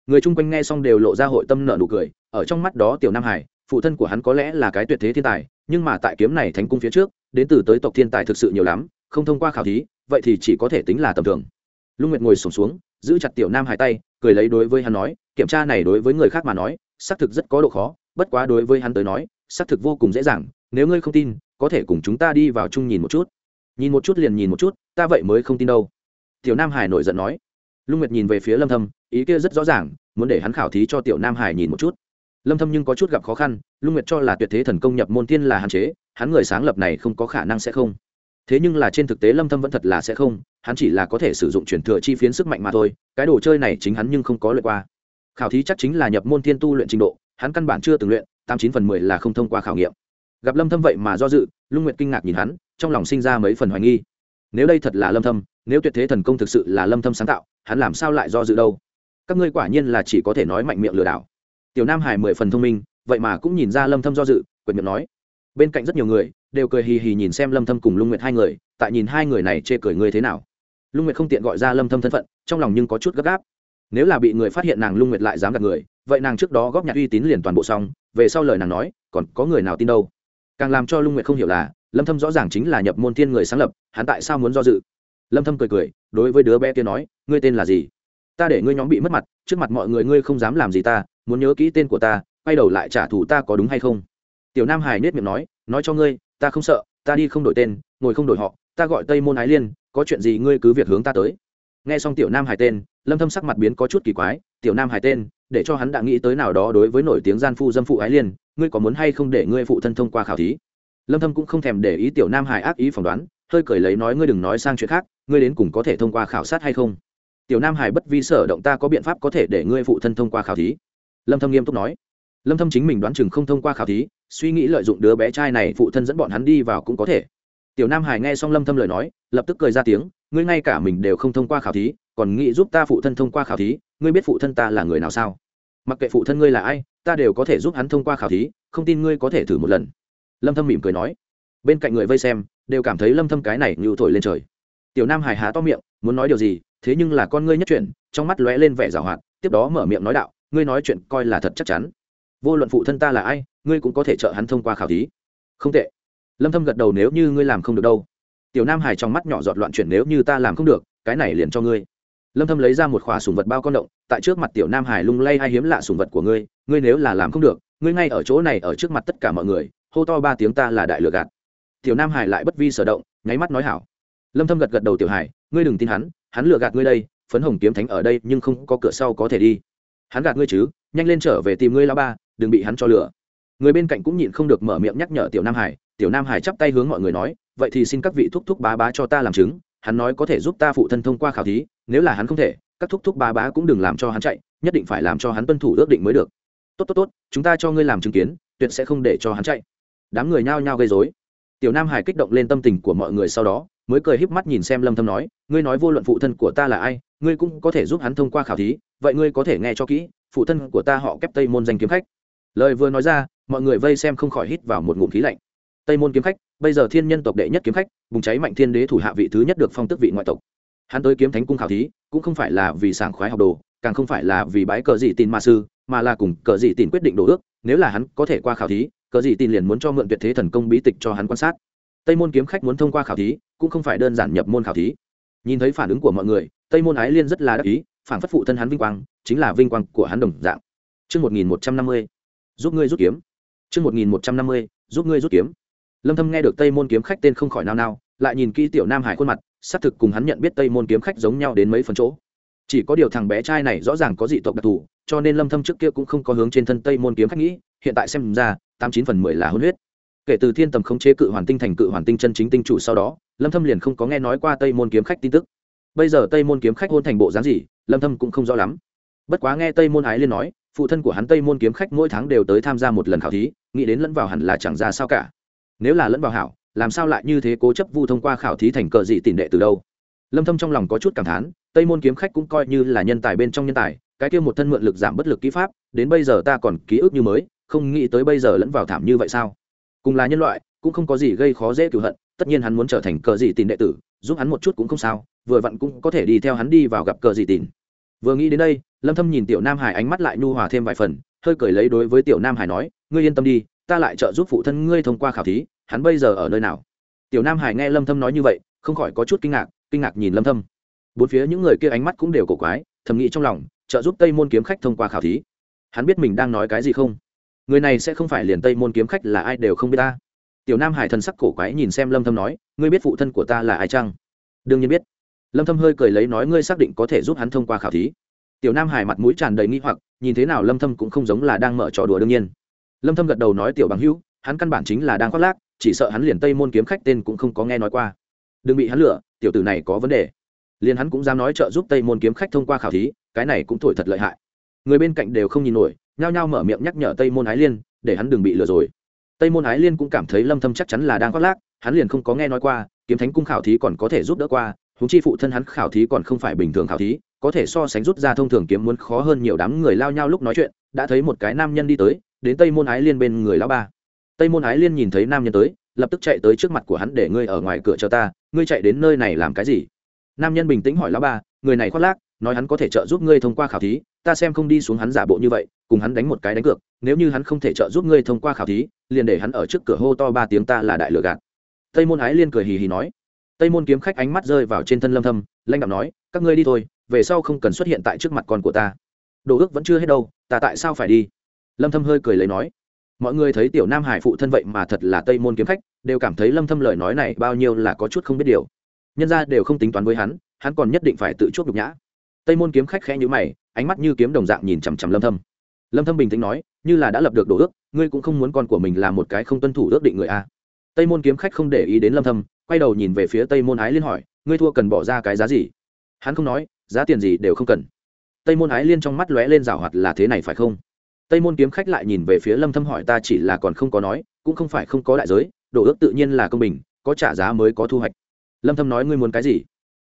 Speaker 1: Người chung quanh nghe xong đều lộ ra hội tâm nợ nụ cười, ở trong mắt đó tiểu nam hải, phụ thân của hắn có lẽ là cái tuyệt thế thiên tài, nhưng mà tại kiếm này thành cung phía trước đến từ tới tộc thiên tài thực sự nhiều lắm không thông qua khảo thí vậy thì chỉ có thể tính là tầm thường. Lung nguyệt ngồi sổm xuống, xuống giữ chặt tiểu nam hải tay cười lấy đối với hắn nói kiểm tra này đối với người khác mà nói xác thực rất có độ khó bất quá đối với hắn tới nói xác thực vô cùng dễ dàng nếu ngươi không tin có thể cùng chúng ta đi vào chung nhìn một chút. Nhìn một chút liền nhìn một chút ta vậy mới không tin đâu. Tiểu nam hải nổi giận nói. Lung nguyệt nhìn về phía lâm thâm ý kia rất rõ ràng muốn để hắn khảo thí cho tiểu nam hải nhìn một chút lâm thâm nhưng có chút gặp khó khăn, lung nguyệt cho là tuyệt thế thần công nhập môn tiên là hạn chế, hắn người sáng lập này không có khả năng sẽ không. Thế nhưng là trên thực tế lâm thâm vẫn thật là sẽ không, hắn chỉ là có thể sử dụng chuyển thừa chi phiến sức mạnh mà thôi, cái đồ chơi này chính hắn nhưng không có luyện qua. Khảo thí chắc chính là nhập môn tiên tu luyện trình độ, hắn căn bản chưa từng luyện, tám chín phần mười là không thông qua khảo nghiệm. Gặp lâm thâm vậy mà do dự, lung nguyệt kinh ngạc nhìn hắn, trong lòng sinh ra mấy phần hoài nghi. Nếu đây thật là lâm thâm, nếu tuyệt thế thần công thực sự là lâm thâm sáng tạo, hắn làm sao lại do dự đâu? Các ngươi quả nhiên là chỉ có thể nói mạnh miệng lừa đảo tiểu nam hải mười phần thông minh, vậy mà cũng nhìn ra lâm thâm do dự quyệt miệng nói. Bên cạnh rất nhiều người, đều cười hì hì nhìn xem lâm thâm cùng lung nguyệt hai người, tại nhìn hai người này chê cười người thế nào. Lung nguyệt không tiện gọi ra lâm thâm thân phận, trong lòng nhưng có chút gấp gáp. Nếu là bị người phát hiện nàng lung nguyệt lại dám gạt người, vậy nàng trước đó góp nhặt uy tín liền toàn bộ xong, về sau lời nàng nói, còn có người nào tin đâu? Càng làm cho lung nguyệt không hiểu là, lâm thâm rõ ràng chính là nhập môn thiên người sáng lập, hắn tại sao muốn do dự? Lâm thâm cười cười, đối với đứa bé kia nói, ngươi tên là gì? Ta để ngươi nhóm bị mất mặt, trước mặt mọi người ngươi không dám làm gì ta muốn nhớ kỹ tên của ta, quay đầu lại trả thù ta có đúng hay không? Tiểu nam hải nết miệng nói nói cho ngươi, ta không sợ, ta đi không đổi tên, ngồi không đổi họ, ta gọi tây môn ái liên, có chuyện gì ngươi cứ việc hướng ta tới. Nghe xong tiểu nam hải tên, lâm thâm sắc mặt biến có chút kỳ quái, tiểu nam hải tên, để cho hắn đã nghĩ tới nào đó đối với nổi tiếng gian phu dâm phụ ái liên, ngươi có muốn hay không để ngươi phụ thân thông qua khảo thí? Lâm thâm cũng không thèm để ý tiểu nam hải ác ý phỏng đoán, hơi cười lấy nói ngươi đừng nói sang chuyện khác, ngươi đến cùng có thể thông qua khảo sát hay không? Tiểu nam hải bất vi sở động ta có biện pháp có thể để ngươi phụ thân thông qua khảo thí lâm thâm nghiêm túc nói. Lâm thâm chính mình đoán chừng không thông qua khảo thí, suy nghĩ lợi dụng đứa bé trai này phụ thân dẫn bọn hắn đi vào cũng có thể. Tiểu nam hải nghe xong lâm thâm lời nói, lập tức cười ra tiếng, ngươi ngay cả mình đều không thông qua khảo thí, còn nghĩ giúp ta phụ thân thông qua khảo thí, ngươi biết phụ thân ta là người nào sao? Mặc kệ phụ thân ngươi là ai, ta đều có thể giúp hắn thông qua khảo thí, không tin ngươi có thể thử một lần. Lâm thâm mỉm cười nói. Bên cạnh người vây xem, đều cảm thấy lâm thâm cái này như thổi lên trời. Tiểu nam hải há to miệng, muốn nói điều gì, thế nhưng là con ngươi nhất chuyển, trong mắt lóe lên vẻ giảo hoạt, tiếp đó mở miệng nói đạo ngươi nói chuyện coi là thật chắc chắn. Vô luận phụ thân ta là ai, ngươi cũng có thể trợ hắn thông qua khảo thí. Không tệ. Lâm thâm gật đầu nếu như ngươi làm không được đâu. Tiểu nam hải trong mắt nhỏ giọt loạn chuyển nếu như ta làm không được, cái này liền cho ngươi. Lâm thâm lấy ra một khóa sùng vật bao con động, tại trước mặt tiểu nam hải lung lay hay hiếm lạ sùng vật của ngươi ngươi nếu là làm không được, ngươi ngay ở chỗ này ở trước mặt tất cả mọi người, hô to ba tiếng ta là đại lừa gạt. Tiểu nam hải lại bất vi sở động, nháy mắt nói hảo. Lâm thâm gật gật đầu tiểu hải, ngươi đừng tin hắn hắn lừa gạt ngươi đây, phấn hồng kiếm thánh ở đây nhưng không có cửa sau có thể đi hắn gạt ngươi chứ, nhanh lên trở về tìm ngươi lao ba, đừng bị hắn cho lừa. Người bên cạnh cũng nhịn không được mở miệng nhắc nhở tiểu nam hải, tiểu nam hải chắp tay hướng mọi người nói, vậy thì xin các vị thúc thúc bá bá cho ta làm chứng, hắn nói có thể giúp ta phụ thân thông qua khảo thí, nếu là hắn không thể, các thúc thúc bá bá cũng đừng làm cho hắn chạy, nhất định phải làm cho hắn tuân thủ ước định mới được. Tốt tốt tốt, chúng ta cho ngươi làm chứng kiến, tuyệt sẽ không để cho hắn chạy. Đám người nhao nhao gây dối tiểu nam hải kích động lên tâm tình của mọi người sau đó mới cười híp mắt nhìn xem lâm thâm nói, ngươi nói vô luận phụ thân của ta là ai, ngươi cũng có thể giúp hắn thông qua khảo thí, vậy ngươi có thể nghe cho kỹ, phụ thân của ta họ kép tây môn danh kiếm khách. Lời vừa nói ra, mọi người vây xem không khỏi hít vào một ngụm khí lạnh. Tây môn kiếm khách, bây giờ thiên nhân tộc đệ nhất kiếm khách, bùng cháy mạnh thiên đế thủ hạ vị thứ nhất được phong tước vị ngoại tộc. Hắn tới kiếm thánh cung khảo thí, cũng không phải là vì sảng khoái học đồ, càng không phải là vì bái cờ dị tin ma sư, mà là cùng cờ dị tin quyết định đồ ước, nếu là hắn có thể qua khảo thí, cờ dị tin liền muốn cho mượn tuyệt thế thần công bí tịch cho hắn quan sát. Tây môn kiếm khách muốn thông qua khảo thí cũng không phải đơn giản nhập môn khảo thí nhìn thấy phản ứng của mọi người tây môn ái liên rất là đắc ý phản phất phụ thân hắn vinh quang chính là vinh quang của hắn đồng dạng Trư một nghìn một trăm năm mươi, giúp ngươi rút kiếm. Trư một nghìn một trăm năm mươi, giúp ngươi rút kiếm. Lâm Thâm nghe được Tây môn kiếm khách tên không khỏi nao nao, lại nhìn kỹ tiểu Nam Hải khuôn mặt, xác thực cùng hắn nhận biết Tây môn kiếm khách giống nhau đến mấy phần chỗ. Chỉ có điều thằng bé trai này rõ ràng có dị tộc đặc thù, cho nên Lâm Thâm trước kia cũng không có hướng trên thân Tây môn kiếm khách nghĩ, hiện tại xem ra, tám chín phần mười là hôn huyết. Kể từ Thiên Tầm khống chế cự hoàn tinh thành cự hoàn tinh chân chính tinh chủ sau đó, Lâm Thâm liền không có nghe nói qua Tây môn kiếm khách tin tức. Bây giờ Tây môn kiếm khách hôn thành bộ dáng gì, Lâm Thâm cũng không rõ lắm. Bất quá nghe Tây môn ái liên nói, phụ thân của hắn Tây môn kiếm khách mỗi tháng đều tới tham gia một lần khảo thí, nghĩ đến lẫn vào hẳn là chẳng ra sao cả nếu là lẫn vào hảo làm sao lại như thế cố chấp vu thông qua khảo thí thành cờ dị tỷ đệ từ đâu lâm thâm trong lòng có chút cảm thán tây môn kiếm khách cũng coi như là nhân tài bên trong nhân tài cái kia một thân mượn lực giảm bất lực kỹ pháp đến bây giờ ta còn ký ức như mới không nghĩ tới bây giờ lẫn vào thảm như vậy sao cùng là nhân loại cũng không có gì gây khó dễ cửu hận tất nhiên hắn muốn trở thành cờ dị tỷ đệ tử, giúp hắn một chút cũng không sao, vừa vặn cũng có thể đi theo hắn đi vào gặp cờ dị tỷ vừa nghĩ đến đây, lâm thâm nhìn tiểu nam hải ánh mắt lại nhu hòa thêm vài phần, hơi cười lấy đối với tiểu nam hải nói, ngươi yên tâm đi, ta lại trợ giúp phụ thân ngươi thông qua khảo thí, hắn bây giờ ở nơi nào? Tiểu nam hải nghe lâm thâm nói như vậy, không khỏi có chút kinh ngạc kinh ngạc nhìn lâm thâm. Bốn phía những người kia ánh mắt cũng đều cổ quái, thầm nghĩ trong lòng, trợ giúp tây môn kiếm khách thông qua khảo thí. Hắn biết mình đang nói cái gì không? Người này sẽ không phải liền tây môn kiếm khách là ai đều không biết ta tiểu nam hải thần sắc cổ quái nhìn xem lâm thâm nói, ngươi biết phụ thân của ta là ai chăng? Đương nhiên biết. Lâm thâm hơi cười lấy nói, ngươi xác định có thể giúp hắn thông qua khảo thí? Tiểu nam hải mặt mũi tràn đầy nghi hoặc, nhìn thế nào lâm thâm cũng không giống là đang mở trò đùa đương nhiên. Lâm thâm gật đầu nói, tiểu bằng hữu, hắn căn bản chính là đang khoác lác, chỉ sợ hắn liền tây môn kiếm khách tên cũng không có nghe nói qua. Đừng bị hắn lừa, tiểu tử này có vấn đề. Liền hắn cũng dám nói trợ giúp tây môn kiếm khách thông qua khảo thí, cái này cũng thổi thật lợi hại. Người bên cạnh đều không nhìn nổi, nhao nhao mở miệng nhắc nhở tây môn ái liên, để hắn đừng bị lừa rồi tây môn ái liên cũng cảm thấy lâm thâm chắc chắn là đang khoác lác, hắn liền không có nghe nói qua, kiếm thánh cung khảo thí còn có thể giúp đỡ qua chúng chi phụ thân hắn khảo thí còn không phải bình thường khảo thí, có thể so sánh rút ra thông thường kiếm muốn khó hơn nhiều đám người lao nhau lúc nói chuyện, đã thấy một cái nam nhân đi tới, đến tây môn ái liên bên người lão ba. Tây môn ái liên nhìn thấy nam nhân tới, lập tức chạy tới trước mặt của hắn để ngươi ở ngoài cửa cho ta, ngươi chạy đến nơi này làm cái gì? Nam nhân bình tĩnh hỏi lão ba, người này khoác lác, nói hắn có thể trợ giúp ngươi thông qua khảo thí, ta xem không đi xuống hắn giả bộ như vậy, cùng hắn đánh một cái đánh cược, nếu như hắn không thể trợ giúp ngươi thông qua khảo thí liền để hắn ở trước cửa hô to ba tiếng ta là đại lừa gạt. Tây môn ái liên cười hì hì nói. Tây môn kiếm khách ánh mắt rơi vào trên thân lâm thâm lanh đạo nói, các ngươi đi thôi, về sau không cần xuất hiện tại trước mặt con của ta. Đồ ước vẫn chưa hết đâu, ta tại sao phải đi? Lâm thâm hơi cười lấy nói. Mọi người thấy tiểu nam hải phụ thân vậy mà thật là tây môn kiếm khách, đều cảm thấy lâm thâm lời nói này bao nhiêu là có chút không biết điều. Nhân gia đều không tính toán với hắn hắn còn nhất định phải tự chuốc nhục nhã. Tây môn kiếm khách khẽ nhíu mày, ánh mắt như kiếm đồng dạng nhìn chằm chằm lâm thâm. Lâm thâm bình tĩnh nói như là đã lập được đồ ước, ngươi cũng không muốn con của mình là một cái không tuân thủ ước định người a. Tây môn kiếm khách không để ý đến lâm thâm, quay đầu nhìn về phía tây môn ái liên hỏi, ngươi thua cần bỏ ra cái giá gì? Hắn không nói, giá tiền gì đều không cần. Tây môn ái liên trong mắt lóe lên rào hoạt là thế này phải không? Tây môn kiếm khách lại nhìn về phía lâm thâm hỏi, ta chỉ là còn không có nói, cũng không phải không có đại giới, đồ ước tự nhiên là công bình, có trả giá mới có thu hoạch. Lâm thâm nói, ngươi muốn cái gì?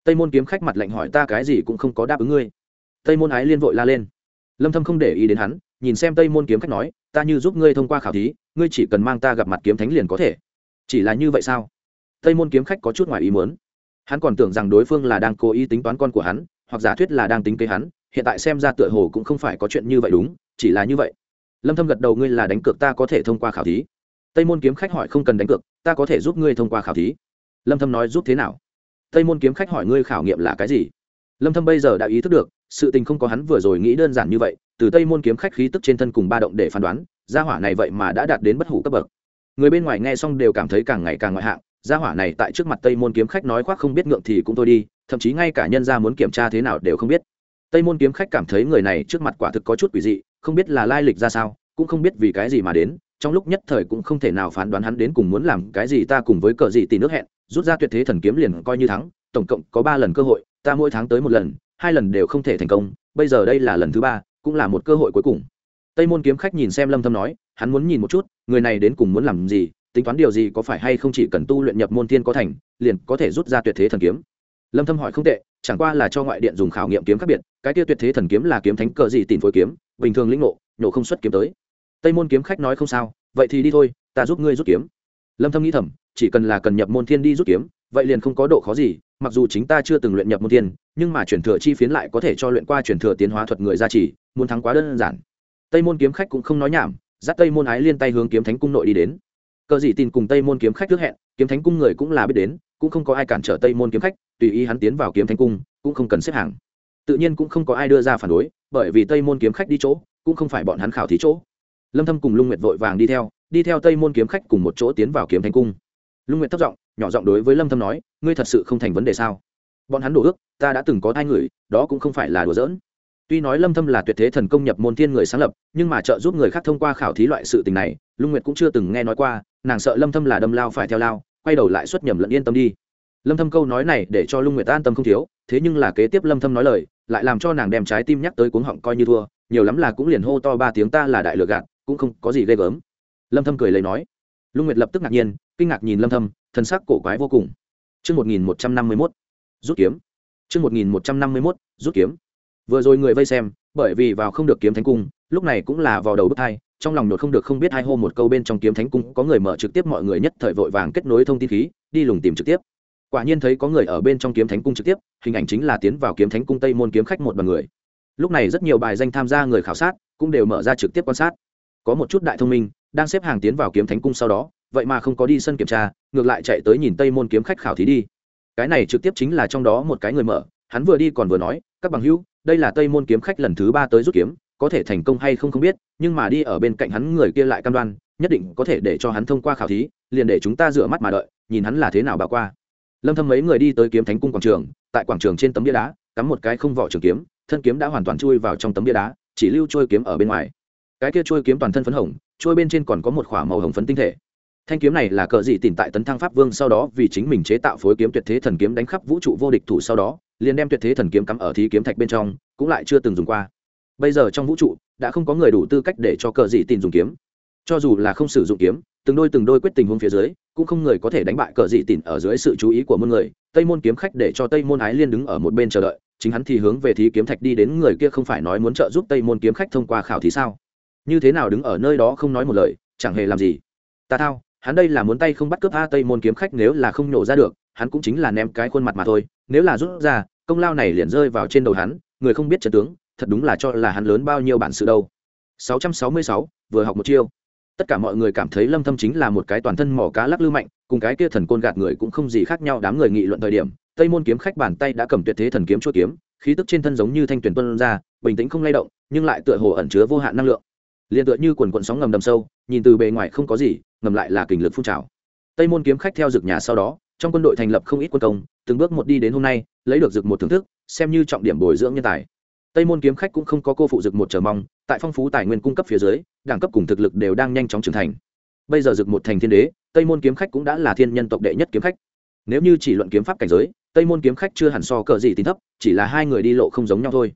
Speaker 1: Tây môn kiếm khách mặt lạnh hỏi, ta cái gì cũng không có đáp ứng ngươi. Tây môn ái liên vội la lên. Lâm thâm không để ý đến hắn nhìn xem tây môn kiếm khách nói, ta như giúp ngươi thông qua khảo thí, ngươi chỉ cần mang ta gặp mặt kiếm thánh liền có thể. Chỉ là như vậy sao? Tây môn kiếm khách có chút ngoài ý muốn. Hắn còn tưởng rằng đối phương là đang cố ý tính toán con của hắn, hoặc giả thuyết là đang tính kế hắn, hiện tại xem ra tựa hồ cũng không phải có chuyện như vậy đúng, chỉ là như vậy. Lâm thâm gật đầu, ngươi là đánh cược, ta có thể thông qua khảo thí. Tây môn kiếm khách hỏi, không cần đánh cược, ta có thể giúp ngươi thông qua khảo thí? Lâm thâm nói, giúp thế nào? Tây môn kiếm khách hỏi, ngươi khảo nghiệm là cái gì? Lâm thâm bây giờ đã ý thức được sự tình không có hắn vừa rồi nghĩ đơn giản như vậy, từ tây môn kiếm khách khí tức trên thân cùng ba động để phán đoán, gia hỏa này vậy mà đã đạt đến bất hủ cấp bậc. Người bên ngoài nghe xong đều cảm thấy càng ngày càng ngoại hạng, gia hỏa này tại trước mặt tây môn kiếm khách nói khoác không biết ngượng thì cũng thôi đi, thậm chí ngay cả nhân gia muốn kiểm tra thế nào đều không biết. Tây môn kiếm khách cảm thấy người này trước mặt quả thực có chút quỷ dị, không biết là lai lịch ra sao, cũng không biết vì cái gì mà đến, trong lúc nhất thời cũng không thể nào phán đoán hắn đến cùng muốn làm cái gì ta cùng với cờ gì tì nước hẹn, rút ra tuyệt thế thần kiếm liền coi như thắng tổng cộng có ba lần cơ hội, ta mỗi tháng tới một lần, hai lần đều không thể thành công, bây giờ đây là lần thứ ba, cũng là một cơ hội cuối cùng. Tây môn kiếm khách nhìn xem lâm thâm nói, hắn muốn nhìn một chút, người này đến cùng muốn làm gì, tính toán điều gì có phải hay không chỉ cần tu luyện nhập môn thiên có thành, liền có thể rút ra tuyệt thế thần kiếm. Lâm thâm hỏi không tệ, chẳng qua là cho ngoại điện dùng khảo nghiệm kiếm khác biệt, cái kia tuyệt thế thần kiếm là kiếm thánh cờ gì tìm phối kiếm, bình thường lĩnh ngộ, nhổ không xuất kiếm tới. Tây môn kiếm khách nói không sao, vậy thì đi thôi, ta giúp ngươi rút kiếm. Lâm thâm nghĩ thầm, chỉ cần là cần nhập môn thiên đi rút kiếm, vậy liền không có độ khó gì mặc dù chính ta chưa từng luyện nhập môn tiên, nhưng mà chuyển thừa chi phiến lại có thể cho luyện qua chuyển thừa tiến hóa thuật người gia trì muốn thắng quá đơn giản. Tây môn kiếm khách cũng không nói nhảm dắt tây môn ái liên tay hướng kiếm thánh cung nội đi đến. Cờ dị tin cùng tây môn kiếm khách trước hẹn kiếm thánh cung người cũng là biết đến cũng không có ai cản trở tây môn kiếm khách tùy ý hắn tiến vào kiếm thánh cung cũng không cần xếp hàng. Tự nhiên cũng không có ai đưa ra phản đối bởi vì tây môn kiếm khách đi chỗ cũng không phải bọn hắn khảo thí chỗ. Lâm thâm cùng lung nguyệt vội vàng đi theo đi theo tây môn kiếm khách cùng một chỗ tiến vào kiếm thánh cung. Lung nguyệt thấp giọng nhỏ giọng đối với lâm thâm nói ngươi thật sự không thành vấn đề sao? Bọn hắn đổ ước, ta đã từng có hai người, đó cũng không phải là đùa giỡn. Tuy nói lâm thâm là tuyệt thế thần công nhập môn thiên người sáng lập, nhưng mà trợ giúp người khác thông qua khảo thí loại sự tình này, lung nguyệt cũng chưa từng nghe nói qua, nàng sợ lâm thâm là đâm lao phải theo lao, quay đầu lại xuất nhầm lẫn yên tâm đi. Lâm thâm câu nói này để cho lung nguyệt an tâm không thiếu, thế nhưng là kế tiếp lâm thâm nói lời, lại làm cho nàng đem trái tim nhắc tới cuống họng coi như thua, nhiều lắm là cũng liền hô to ba tiếng ta là đại lừa gạt, cũng không có gì ghê gớm. Lâm thâm cười lấy nói. Lung nguyệt lập tức ngạc nhiên, kinh ngạc nhìn lâm thâm, thần sắc cổ quái vô cùng chương 1151 rút kiếm. Chương 1151 rút kiếm. Vừa rồi người vây xem, bởi vì vào không được kiếm thánh cung, lúc này cũng là vào đầu bức thai, trong lòng nhột không được không biết hai hô một câu bên trong kiếm thánh cung có người mở trực tiếp mọi người nhất thời vội vàng kết nối thông tin khí, đi lùng tìm trực tiếp. Quả nhiên thấy có người ở bên trong kiếm thánh cung trực tiếp, hình ảnh chính là tiến vào kiếm thánh cung tây môn kiếm khách một bằng người. Lúc này rất nhiều bài danh tham gia người khảo sát cũng đều mở ra trực tiếp quan sát. Có một chút đại thông minh, đang xếp hàng tiến vào kiếm thánh cung sau đó vậy mà không có đi sân kiểm tra, ngược lại chạy tới nhìn tây môn kiếm khách khảo thí đi. Cái này trực tiếp chính là trong đó một cái người mở, hắn vừa đi còn vừa nói, các bằng hữu, đây là tây môn kiếm khách lần thứ ba tới rút kiếm, có thể thành công hay không không biết, nhưng mà đi ở bên cạnh hắn người kia lại cam đoan, nhất định có thể để cho hắn thông qua khảo thí, liền để chúng ta rửa mắt mà đợi, nhìn hắn là thế nào bà qua. Lâm thâm mấy người đi tới kiếm thánh cung quảng trường, tại quảng trường trên tấm bia đá, cắm một cái không vỏ trường kiếm, thân kiếm đã hoàn toàn chui vào trong tấm bia đá, chỉ lưu trôi kiếm ở bên ngoài. Cái kia trôi kiếm toàn thân phấn hồng, trôi bên trên còn có một khỏa màu hồng phấn tinh thể thanh kiếm này là cờ dị tìm tại tấn thăng pháp vương sau đó vì chính mình chế tạo phối kiếm tuyệt thế thần kiếm đánh khắp vũ trụ vô địch thủ sau đó, liền đem tuyệt thế thần kiếm cắm ở thí kiếm thạch bên trong, cũng lại chưa từng dùng qua. Bây giờ trong vũ trụ, đã không có người đủ tư cách để cho cờ dị tìm dùng kiếm. Cho dù là không sử dụng kiếm, từng đôi từng đôi quyết tình huống phía dưới, cũng không người có thể đánh bại cờ dị tìm ở dưới sự chú ý của muôn người. Tây môn kiếm khách để cho tây môn ái liên đứng ở một bên chờ đợi, chính hắn thì hướng về thí kiếm thạch đi đến người kia không phải nói muốn trợ giúp tây môn kiếm khách thông qua khảo thí sao? Như thế nào đứng ở nơi đó không nói một lời, chẳng hề làm gì. Ta thao hắn đây là muốn tay không bắt cướp a tây môn kiếm khách nếu là không nổ ra được hắn cũng chính là ném cái khuôn mặt mà thôi nếu là rút ra công lao này liền rơi vào trên đầu hắn người không biết trận tướng thật đúng là cho là hắn lớn bao nhiêu bản sự đâu. 666, vừa học một chiêu. Tất cả mọi người cảm thấy lâm thâm chính là một cái toàn thân mỏ cá lắc lư mạnh cùng cái kia thần côn gạt người cũng không gì khác nhau đám người nghị luận thời điểm tây môn kiếm khách bàn tay đã cầm tuyệt thế thần kiếm chuôi kiếm khí tức trên thân giống như thanh tuyển tuân ra bình tĩnh không lay động nhưng lại tựa hồ ẩn chứa vô hạn năng lượng. Liền tựa như quần quần sóng ngầm đầm sâu nhìn từ bề ngoài không có gì ngầm lại là kình lực phun trào. Tây môn kiếm khách theo dược nhà sau đó, trong quân đội thành lập không ít quân công, từng bước một đi đến hôm nay, lấy được dực một thưởng thức, xem như trọng điểm bồi dưỡng nhân tài. Tây môn kiếm khách cũng không có cô phụ dực một chờ mong, tại phong phú tài nguyên cung cấp phía dưới, đẳng cấp cùng thực lực đều đang nhanh chóng trưởng thành. Bây giờ dực một thành thiên đế, tây môn kiếm khách cũng đã là thiên nhân tộc đệ nhất kiếm khách. Nếu như chỉ luận kiếm pháp cảnh giới, tây môn kiếm khách chưa hẳn so cờ gì tín thấp, chỉ là hai người đi lộ không giống nhau thôi.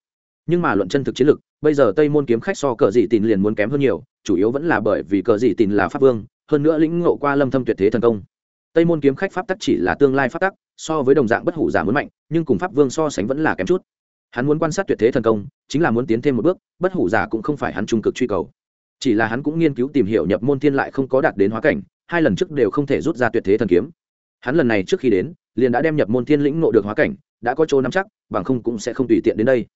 Speaker 1: Nhưng mà luận chân thực chiến lực bây giờ tây môn kiếm khách so cờ gì tín liền muốn kém hơn nhiều, chủ yếu vẫn là bởi vì cờ gì tín là pháp vương hơn nữa lĩnh ngộ qua lâm thâm tuyệt thế thần công. Tây môn kiếm khách pháp tắc chỉ là tương lai pháp tắc, so với đồng dạng bất hủ giả muốn mạnh, nhưng cùng pháp vương so sánh vẫn là kém chút. Hắn muốn quan sát tuyệt thế thần công, chính là muốn tiến thêm một bước, bất hủ giả cũng không phải hắn trung cực truy cầu. Chỉ là hắn cũng nghiên cứu tìm hiểu nhập môn thiên lại không có đạt đến hóa cảnh, hai lần trước đều không thể rút ra tuyệt thế thần kiếm. Hắn lần này trước khi đến, liền đã đem nhập môn thiên lĩnh ngộ được hóa cảnh, đã có chỗ nắm chắc, bằng không cũng sẽ không tùy tiện đến đây.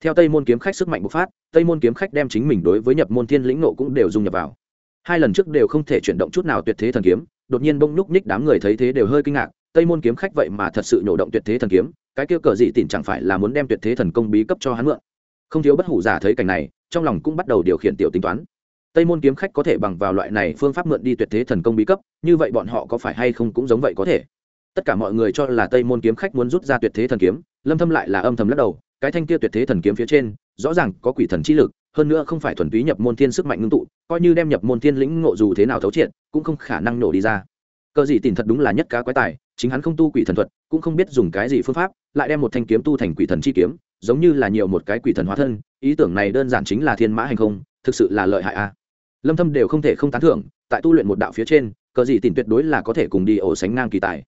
Speaker 1: Theo tây môn kiếm khách sức mạnh bộc phát, tây môn kiếm khách đem chính mình đối với nhập môn thiên lĩnh ngộ cũng đều dung nhập vào hai lần trước đều không thể chuyển động chút nào tuyệt thế thần kiếm, đột nhiên bông lúc ních đám người thấy thế đều hơi kinh ngạc, tây môn kiếm khách vậy mà thật sự nhổ động tuyệt thế thần kiếm, cái kia cờ dị tịn chẳng phải là muốn đem tuyệt thế thần công bí cấp cho hắn mượn. Không thiếu bất hủ giả thấy cảnh này, trong lòng cũng bắt đầu điều khiển tiểu tính toán. Tây môn kiếm khách có thể bằng vào loại này phương pháp mượn đi tuyệt thế thần công bí cấp, như vậy bọn họ có phải hay không cũng giống vậy có thể. Tất cả mọi người cho là tây môn kiếm khách muốn rút ra tuyệt thế thần kiếm, lâm thâm lại là âm thầm lắc đầu, cái thanh kia tuyệt thế thần kiếm phía trên, rõ ràng có quỷ thần chi lực hơn nữa không phải thuần túy nhập môn thiên sức mạnh ngưng tụ, coi như đem nhập môn thiên lĩnh ngộ dù thế nào thấu triệt, cũng không khả năng nổ đi ra. Cờ gì tìm thật đúng là nhất cá quái tài, chính hắn không tu quỷ thần thuật, cũng không biết dùng cái gì phương pháp, lại đem một thanh kiếm tu thành quỷ thần chi kiếm, giống như là nhiều một cái quỷ thần hóa thân, ý tưởng này đơn giản chính là thiên mã hành không, thực sự là lợi hại a. Lâm thâm đều không thể không tán thưởng, tại tu luyện một đạo phía trên, cờ gì tìm tuyệt đối là có thể cùng đi ổ sánh ngang kỳ tài.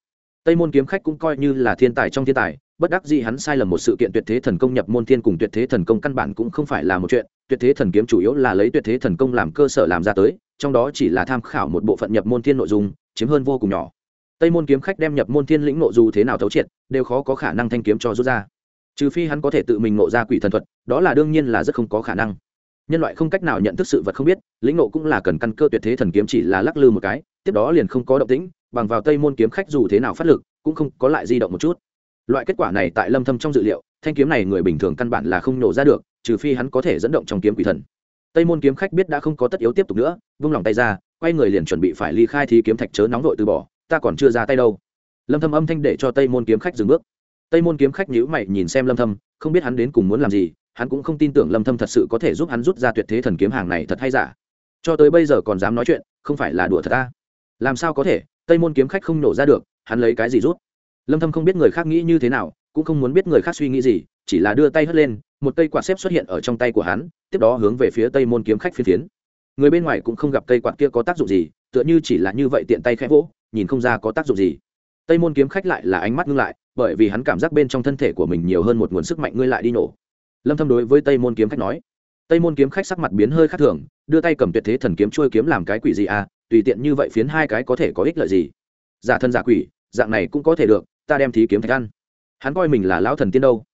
Speaker 1: Tây môn kiếm khách cũng coi như là thiên tài trong thiên tài bất đắc dĩ hắn sai lầm một sự kiện tuyệt thế thần công nhập môn thiên cùng tuyệt thế thần công căn bản cũng không phải là một chuyện, tuyệt thế thần kiếm chủ yếu là lấy tuyệt thế thần công làm cơ sở làm ra tới, trong đó chỉ là tham khảo một bộ phận nhập môn thiên nội dung, chiếm hơn vô cùng nhỏ. Tây môn kiếm khách đem nhập môn thiên lĩnh nội dù thế nào thấu triệt, đều khó có khả năng thanh kiếm cho rút ra. Trừ phi hắn có thể tự mình nộ ra quỷ thần thuật, đó là đương nhiên là rất không có khả năng. Nhân loại không cách nào nhận thức sự vật không biết, lĩnh nộ cũng là cần căn cơ tuyệt thế thần kiếm chỉ là lắc lư một cái, tiếp đó liền không có động tĩnh, bằng vào tây môn kiếm khách dù thế nào phát lực, cũng không có lại di động một chút loại kết quả này tại lâm thâm trong dự liệu, thanh kiếm này người bình thường căn bản là không nổ ra được, trừ phi hắn có thể dẫn động trong kiếm quỷ thần. Tây môn kiếm khách biết đã không có tất yếu tiếp tục nữa, vung lòng tay ra, quay người liền chuẩn bị phải ly khai thì kiếm thạch chớ nóng vội từ bỏ, ta còn chưa ra tay đâu. Lâm thâm âm thanh để cho tây môn kiếm khách dừng bước. Tây môn kiếm khách nhíu mày nhìn xem lâm thâm, không biết hắn đến cùng muốn làm gì, hắn cũng không tin tưởng lâm thâm thật sự có thể giúp hắn rút ra tuyệt thế thần kiếm hàng này thật hay giả. Cho tới bây giờ còn dám nói chuyện, không phải là đùa thật ta làm sao có thể, tây môn kiếm khách không nổ ra được, hắn lấy cái gì rút? Lâm thâm không biết người khác nghĩ như thế nào, cũng không muốn biết người khác suy nghĩ gì, chỉ là đưa tay hất lên, một cây quạt xếp xuất hiện ở trong tay của hắn, tiếp đó hướng về phía tây môn kiếm khách phiến phiến. Người bên ngoài cũng không gặp cây quạt kia có tác dụng gì, tựa như chỉ là như vậy tiện tay khẽ vỗ, nhìn không ra có tác dụng gì. Tây môn kiếm khách lại là ánh mắt ngưng lại, bởi vì hắn cảm giác bên trong thân thể của mình nhiều hơn một nguồn sức mạnh ngươi lại đi nổ. Lâm thâm đối với tây môn kiếm khách nói. Tây môn kiếm khách sắc mặt biến hơi khác thường, đưa tay cầm tuyệt thế thần kiếm trôi kiếm làm cái quỷ gì à tùy tiện như vậy phiến hai cái có thể có ích lợi gì. Giả thân giả quỷ, dạng này cũng có thể được ta đem thí kiếm thạch ăn hắn coi mình là lão thần tiên đâu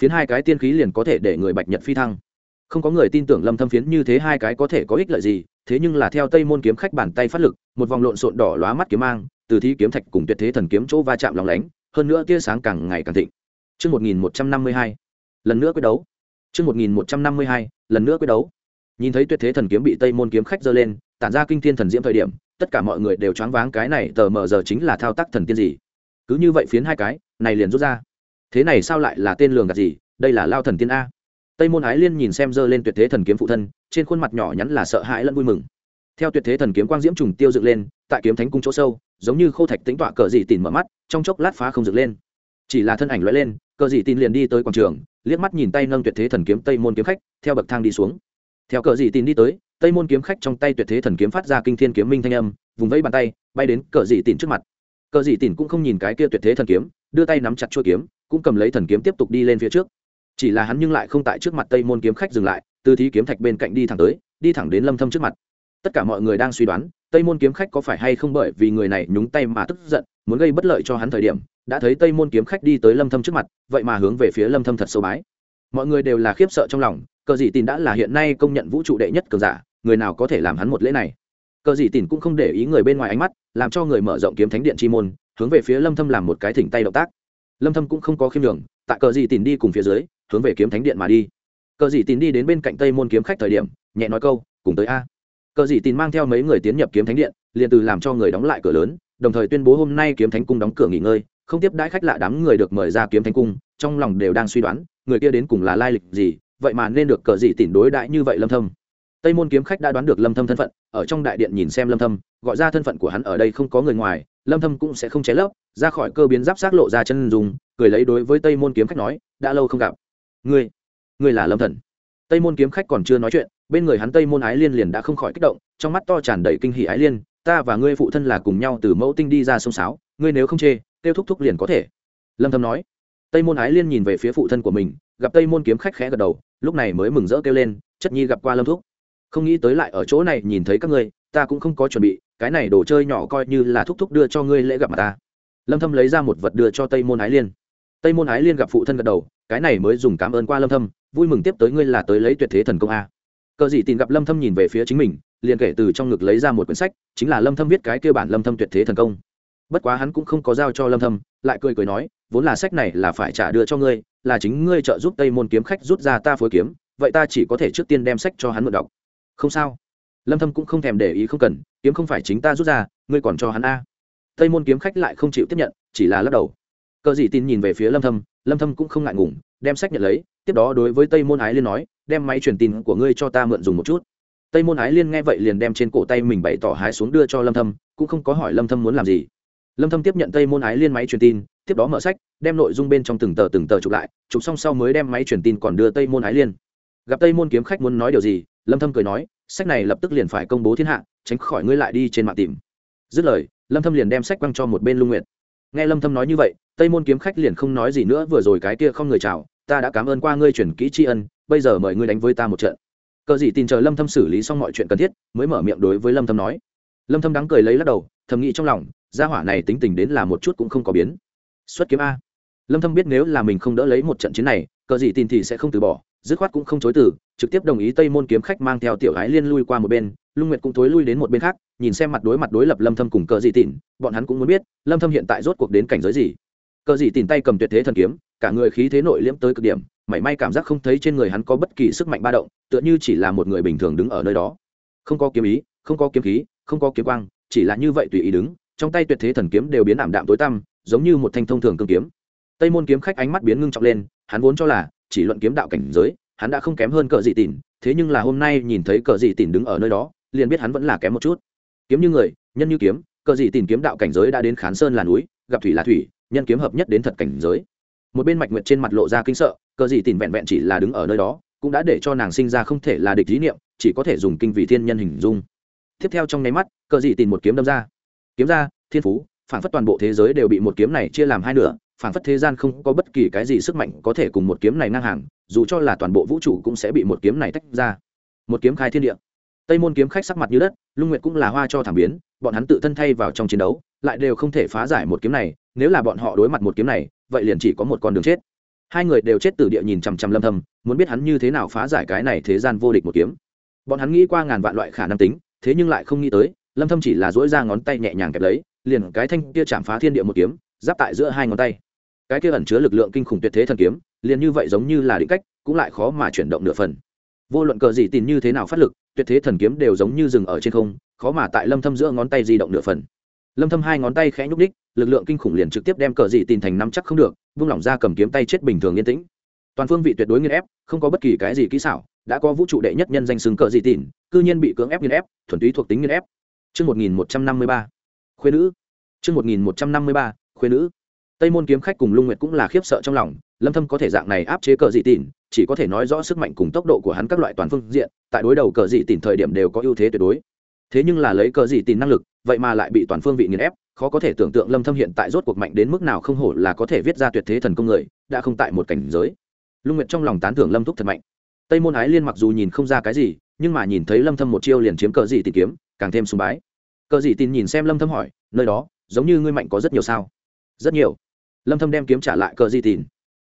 Speaker 1: phiến hai cái tiên khí liền có thể để người bạch nhật phi thăng không có người tin tưởng lâm thâm phiến như thế hai cái có thể có ích lợi gì thế nhưng là theo tây môn kiếm khách bàn tay phát lực một vòng lộn xộn đỏ lóa mắt kiếm mang từ thí kiếm thạch cùng tuyệt thế thần kiếm chỗ va chạm lóng lánh hơn nữa tia sáng càng ngày càng thịnh Trước 1152, lần nữa quyết đấu. Trước 1152, lần nữa quyết đấu. Nhìn thấy tuyệt thế thần kiếm bị Tây môn kiếm khách giơ lên, tản ra kinh thiên thần diễm thời điểm, tất cả mọi người đều choáng váng cái này tờ mờ giờ chính là thao tác thần tiên gì? Cứ như vậy phiến hai cái, này liền rút ra. Thế này sao lại là tên lường gạt gì? Đây là lao thần tiên a. Tây môn Ái Liên nhìn xem giơ lên tuyệt thế thần kiếm phụ thân, trên khuôn mặt nhỏ nhắn là sợ hãi lẫn vui mừng. Theo tuyệt thế thần kiếm quang diễm trùng tiêu dựng lên, tại kiếm thánh cung chỗ sâu, giống như khô thạch tính tọa cờ dị tìm mở mắt, trong chốc lát phá không dựng lên. Chỉ là thân ảnh lóe lên, cờ dị tin liền đi tới quảng trường, liếc mắt nhìn tay nâng tuyệt thế thần kiếm tây môn kiếm khách theo bậc thang đi xuống theo cờ dị tin đi tới tây môn kiếm khách trong tay tuyệt thế thần kiếm phát ra kinh thiên kiếm minh thanh âm vùng vẫy bàn tay bay đến cờ dị tin trước mặt cờ dị tìn cũng không nhìn cái kia tuyệt thế thần kiếm, đưa tay nắm chặt chuôi kiếm, cũng cầm lấy thần kiếm tiếp tục đi lên phía trước. Chỉ là hắn nhưng lại không tại trước mặt tây môn kiếm khách dừng lại, từ thí kiếm thạch bên cạnh đi thẳng tới, đi thẳng đến lâm thâm trước mặt. Tất cả mọi người đang suy đoán, tây môn kiếm khách có phải hay không bởi vì người này nhúng tay mà tức giận, muốn gây bất lợi cho hắn thời điểm, đã thấy tây môn kiếm khách đi tới lâm thâm trước mặt, vậy mà hướng về phía lâm thâm thật sâu bái. Mọi người đều là khiếp sợ trong lòng, cờ dị tin đã là hiện nay công nhận vũ trụ đệ nhất cường giả, người nào có thể làm hắn một lễ này? Cờ dị tỉn cũng không để ý người bên ngoài ánh mắt, làm cho người mở rộng kiếm thánh điện chi môn, hướng về phía lâm thâm làm một cái thỉnh tay động tác. Lâm thâm cũng không có khiêm đường tại cờ dị tỉn đi cùng phía dưới, hướng về kiếm thánh điện mà đi. Cờ dị tỉn đi đến bên cạnh tây môn kiếm khách thời điểm, nhẹ nói câu, cùng tới a. Cờ dị tỉn mang theo mấy người tiến nhập kiếm thánh điện, liền từ làm cho người đóng lại cửa lớn, đồng thời tuyên bố hôm nay kiếm thánh cung đóng cửa nghỉ ngơi, không tiếp đãi khách lạ đám người được mời ra kiếm thánh cung, trong lòng đều đang suy đoán, người kia đến cùng là lai lịch gì, vậy mà nên được cờ Dị tỉnh đối đãi như vậy lâm thâm tây môn kiếm khách đã đoán được lâm thâm thân phận, ở trong đại điện nhìn xem lâm thâm, gọi ra thân phận của hắn ở đây không có người ngoài, lâm thâm cũng sẽ không chế lấp, ra khỏi cơ biến giáp xác lộ ra chân dùng cười lấy đối với tây môn kiếm khách nói, đã lâu không gặp. Ngươi ngươi là lâm thần. Tây môn kiếm khách còn chưa nói chuyện, bên người hắn tây môn ái liên liền đã không khỏi kích động, trong mắt to tràn đầy kinh hỉ ái liên, ta và ngươi phụ thân là cùng nhau từ mẫu tinh đi ra sông sáo, ngươi nếu không chê, tiêu thúc thúc liền có thể. Lâm thâm nói. Tây môn ái liên nhìn về phía phụ thân của mình, gặp tây môn kiếm khách khẽ gật đầu, lúc này mới mừng rỡ kêu lên, chất nhi gặp qua lâm thúc không nghĩ tới lại ở chỗ này nhìn thấy các ngươi, ta cũng không có chuẩn bị, cái này đồ chơi nhỏ coi như là thúc thúc đưa cho ngươi lễ gặp mặt ta. Lâm thâm lấy ra một vật đưa cho tây môn ái liên. Tây môn ái liên gặp phụ thân gật đầu, cái này mới dùng cảm ơn qua lâm thâm, vui mừng tiếp tới ngươi là tới lấy tuyệt thế thần công a. Cờ gì tìm gặp lâm thâm nhìn về phía chính mình, liền kể từ trong ngực lấy ra một quyển sách, chính là lâm thâm viết cái kia bản lâm thâm tuyệt thế thần công. Bất quá hắn cũng không có giao cho lâm thâm, lại cười cười nói, vốn là sách này là phải trả đưa cho ngươi, là chính ngươi trợ giúp tây môn kiếm khách rút ra ta phối kiếm, vậy ta chỉ có thể trước tiên đem sách cho hắn mượn đọc không sao. Lâm thâm cũng không thèm để ý không cần, kiếm không phải chính ta rút ra, ngươi còn cho hắn a. Tây môn kiếm khách lại không chịu tiếp nhận, chỉ là lắc đầu. Cờ dị tin nhìn về phía lâm thâm lâm thâm cũng không ngại ngùng, đem sách nhận lấy, tiếp đó đối với tây môn ái liên nói, đem máy truyền tin của ngươi cho ta mượn dùng một chút. Tây môn ái liên nghe vậy liền đem trên cổ tay mình bày tỏ hái xuống đưa cho lâm thâm, cũng không có hỏi lâm thâm muốn làm gì. Lâm thâm tiếp nhận tây môn ái liên máy truyền tin, tiếp đó mở sách, đem nội dung bên trong từng tờ từng tờ chụp lại, chụp xong sau mới đem máy truyền tin còn đưa tây môn ái liên gặp tây môn kiếm khách muốn nói điều gì, lâm thâm cười nói, sách này lập tức liền phải công bố thiên hạ, tránh khỏi ngươi lại đi trên mạng tìm. Dứt lời, lâm thâm liền đem sách quăng cho một bên lung nguyệt. Nghe lâm thâm nói như vậy, tây môn kiếm khách liền không nói gì nữa, vừa rồi cái kia không người chào, ta đã cảm ơn qua ngươi chuyển kỹ tri ân, bây giờ mời ngươi đánh với ta một trận. Cờ gì tin chờ lâm thâm xử lý xong mọi chuyện cần thiết, mới mở miệng đối với lâm thâm nói. Lâm thâm đắng cười lấy lắc đầu, thầm nghĩ trong lòng, gia hỏa này tính tình đến là một chút cũng không có biến. Xuất kiếm a. Lâm thâm biết nếu là mình không đỡ lấy một trận chiến này, cờ gì tin thì sẽ không từ bỏ dứt khoát cũng không chối từ, trực tiếp đồng ý tây môn kiếm khách mang theo tiểu gái liên lui qua một bên, lung nguyệt cũng thối lui đến một bên khác, nhìn xem mặt đối mặt đối lập lâm thâm cùng cờ Dị tỉn bọn hắn cũng muốn biết, lâm thâm hiện tại rốt cuộc đến cảnh giới gì. Cờ Dị tỉn tay cầm tuyệt thế thần kiếm, cả người khí thế nội liễm tới cực điểm, mảy may cảm giác không thấy trên người hắn có bất kỳ sức mạnh ba động, tựa như chỉ là một người bình thường đứng ở nơi đó. Không có kiếm ý, không có kiếm khí, không có kiếm quang, chỉ là như vậy tùy ý đứng, trong tay tuyệt thế thần kiếm đều biến ảm đạm tối tăm, giống như một thanh thông thường cương kiếm. Tây môn kiếm khách ánh mắt biến ngưng trọng lên, hắn vốn cho là chỉ luận kiếm đạo cảnh giới, hắn đã không kém hơn cờ dị tìn. thế nhưng là hôm nay nhìn thấy cờ dị tìn đứng ở nơi đó, liền biết hắn vẫn là kém một chút. Kiếm như người, nhân như kiếm, cờ dị tìn kiếm đạo cảnh giới đã đến khán sơn là núi, gặp thủy là thủy, nhân kiếm hợp nhất đến thật cảnh giới. Một bên mạch nguyệt trên mặt lộ ra kinh sợ, cờ dị tìn vẹn vẹn chỉ là đứng ở nơi đó, cũng đã để cho nàng sinh ra không thể là địch lý niệm, chỉ có thể dùng kinh vị thiên nhân hình dung. Tiếp theo trong nháy mắt, cờ dị tỉn một kiếm đâm ra. Kiếm ra, thiên phú, phản phất toàn bộ thế giới đều bị một kiếm này chia làm hai nửa phản phất thế gian không có bất kỳ cái gì sức mạnh có thể cùng một kiếm này ngang hàng, dù cho là toàn bộ vũ trụ cũng sẽ bị một kiếm này tách ra. Một kiếm khai thiên địa. Tây môn kiếm khách sắc mặt như đất, lung nguyệt cũng là hoa cho thảm biến, bọn hắn tự thân thay vào trong chiến đấu, lại đều không thể phá giải một kiếm này, nếu là bọn họ đối mặt một kiếm này, vậy liền chỉ có một con đường chết. Hai người đều chết từ địa nhìn chằm chằm lâm thầm muốn biết hắn như thế nào phá giải cái này thế gian vô địch một kiếm. Bọn hắn nghĩ qua ngàn vạn loại khả năng tính, thế nhưng lại không nghĩ tới, lâm thâm chỉ là duỗi ra ngón tay nhẹ nhàng kẹp lấy, liền cái thanh kia chạm phá thiên địa một kiếm, giáp tại giữa hai ngón tay cái kia ẩn chứa lực lượng kinh khủng tuyệt thế thần kiếm, liền như vậy giống như là định cách, cũng lại khó mà chuyển động nửa phần. Vô luận cờ gì tìm như thế nào phát lực, tuyệt thế thần kiếm đều giống như dừng ở trên không, khó mà tại lâm thâm giữa ngón tay di động nửa phần. Lâm thâm hai ngón tay khẽ nhúc đích lực lượng kinh khủng liền trực tiếp đem cờ gì tìm thành nắm chắc không được, vung lỏng ra cầm kiếm tay chết bình thường yên tĩnh. Toàn phương vị tuyệt đối nghiên ép, không có bất kỳ cái gì kỹ xảo, đã có vũ trụ đệ nhất nhân danh xưng cờ gì tìm, cư nhiên bị cưỡng ép nghiên ép, thuần túy thuộc tính nghiên ép. Chương 1153 khuê nữ. Chương 1153 khuê nữ tây môn kiếm khách cùng lung nguyệt cũng là khiếp sợ trong lòng, lâm thâm có thể dạng này áp chế cờ dị tỉn chỉ có thể nói rõ sức mạnh cùng tốc độ của hắn các loại toàn phương diện, tại đối đầu cờ dị tỉn thời điểm đều có ưu thế tuyệt đối. Thế nhưng là lấy cờ dị tỉn năng lực, vậy mà lại bị toàn phương vị nghiền ép, khó có thể tưởng tượng lâm thâm hiện tại rốt cuộc mạnh đến mức nào không hổ là có thể viết ra tuyệt thế thần công người, đã không tại một cảnh giới. Lung nguyệt trong lòng tán thưởng lâm thúc thật mạnh. Tây môn ái liên mặc dù nhìn không ra cái gì, nhưng mà nhìn thấy lâm thâm một chiêu liền chiếm cờ dị tỉn kiếm, càng thêm sùng bái. Cờ dị tỉn nhìn xem lâm thâm hỏi, nơi đó, giống như ngươi mạnh có rất nhiều sao? Rất nhiều lâm thâm đem kiếm trả lại cờ dị tỉn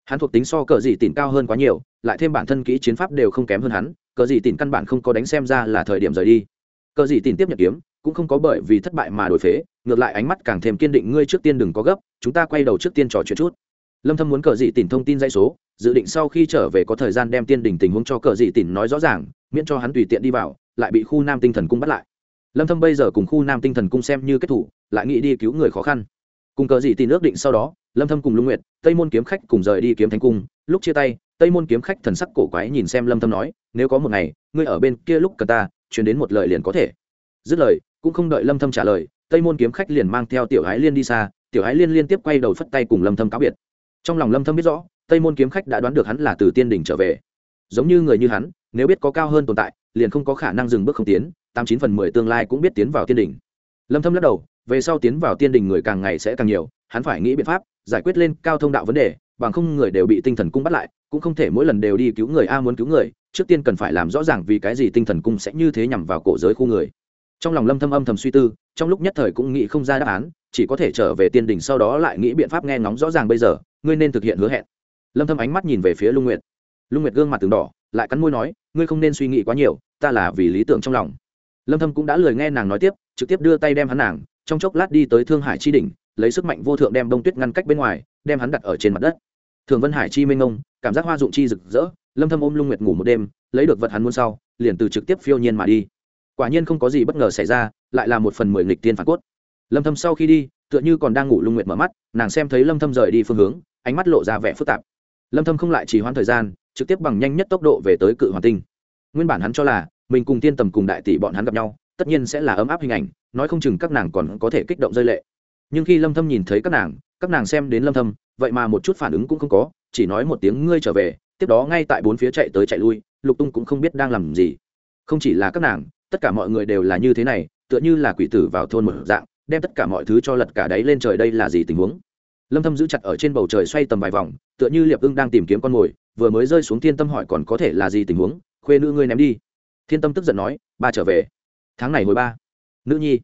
Speaker 1: hắn thuộc tính so cờ dị tỉn cao hơn quá nhiều, lại thêm bản thân kỹ chiến pháp đều không kém hơn hắn, cờ dị tỉn căn bản không có đánh xem ra là thời điểm rời đi. Cờ dị tỉn tiếp nhận kiếm, cũng không có bởi vì thất bại mà đổi phế, ngược lại ánh mắt càng thêm kiên định, ngươi trước tiên đừng có gấp, chúng ta quay đầu trước tiên trò chuyện chút. Lâm thâm muốn cờ dị Tỉnh thông tin dây số, dự định sau khi trở về có thời gian đem tiên đỉnh tình huống cho cờ dị Tỉnh nói rõ ràng, miễn cho hắn tùy tiện đi vào, lại bị khu nam tinh thần cung bắt lại. Lâm thâm bây giờ cùng khu nam tinh thần cung xem như kết thủ, lại nghĩ đi cứu người khó khăn. Cùng cờ Dị Tỉnh ước định sau đó lâm thâm cùng lung nguyệt, tây môn kiếm khách cùng rời đi kiếm thánh cung, lúc chia tay, tây môn kiếm khách thần sắc cổ quái nhìn xem lâm thâm nói, nếu có một ngày, ngươi ở bên kia lúc cần ta, truyền đến một lời liền có thể. Dứt lời, cũng không đợi lâm thâm trả lời, tây môn kiếm khách liền mang theo tiểu ái liên đi xa, tiểu ái liên liên tiếp quay đầu phất tay cùng lâm thâm cáo biệt. Trong lòng lâm thâm biết rõ, tây môn kiếm khách đã đoán được hắn là từ tiên đỉnh trở về. Giống như người như hắn, nếu biết có cao hơn tồn tại, liền không có khả năng dừng bước không tiến, tám chín phần mười tương lai cũng biết tiến vào tiên đỉnh. Lâm thâm lắc đầu, về sau tiến vào tiên đỉnh người càng ngày sẽ càng nhiều, hắn phải nghĩ biện pháp giải quyết lên cao thông đạo vấn đề, bằng không người đều bị tinh thần cung bắt lại, cũng không thể mỗi lần đều đi cứu người, a muốn cứu người, trước tiên cần phải làm rõ ràng vì cái gì tinh thần cung sẽ như thế nhằm vào cổ giới khu người. Trong lòng lâm thâm âm thầm suy tư, trong lúc nhất thời cũng nghĩ không ra đáp án, chỉ có thể trở về tiên đỉnh sau đó lại nghĩ biện pháp nghe ngóng rõ ràng bây giờ, ngươi nên thực hiện hứa hẹn. Lâm thâm ánh mắt nhìn về phía lung nguyệt. Lung nguyệt gương mặt từng đỏ, lại cắn môi nói, ngươi không nên suy nghĩ quá nhiều, ta là vì lý tưởng trong lòng. Lâm thâm cũng đã lười nghe nàng nói tiếp, trực tiếp đưa tay đem hắn nàng, trong chốc lát đi tới thương hải chi đỉnh lấy sức mạnh vô thượng đem đông tuyết ngăn cách bên ngoài, đem hắn đặt ở trên mặt đất. Thường vân hải chi minh ông, cảm giác hoa dụng chi rực rỡ, lâm thâm ôm lung nguyệt ngủ một đêm, lấy được vật hắn muốn sau, liền từ trực tiếp phiêu nhiên mà đi. Quả nhiên không có gì bất ngờ xảy ra, lại là một phần mười nghịch tiên phản cốt. Lâm thâm sau khi đi, tựa như còn đang ngủ lung nguyệt mở mắt, nàng xem thấy lâm thâm rời đi phương hướng, ánh mắt lộ ra vẻ phức tạp. Lâm thâm không lại trì hoãn thời gian, trực tiếp bằng nhanh nhất tốc độ về tới cự hoàn tinh. Nguyên bản hắn cho là, mình cùng tiên tầm cùng đại tỷ bọn hắn gặp nhau, tất nhiên sẽ là ấm áp hình ảnh, nói không chừng các nàng còn có thể kích động rơi lệ nhưng khi lâm thâm nhìn thấy các nàng các nàng xem đến lâm thâm, vậy mà một chút phản ứng cũng không có, chỉ nói một tiếng ngươi trở về, tiếp đó ngay tại bốn phía chạy tới chạy lui, lục tung cũng không biết đang làm gì. Không chỉ là các nàng, tất cả mọi người đều là như thế này, tựa như là quỷ tử vào thôn một dạng, đem tất cả mọi thứ cho lật cả đáy lên trời đây là gì tình huống. Lâm thâm giữ chặt ở trên bầu trời xoay tầm vài vòng, tựa như liệp ưng đang tìm kiếm con mồi, vừa mới rơi xuống thiên tâm hỏi còn có thể là gì tình huống, khuê nữ ngươi ném đi. Thiên tâm tức giận nói, ba trở về. Tháng này hồi ba. Nữ nhi,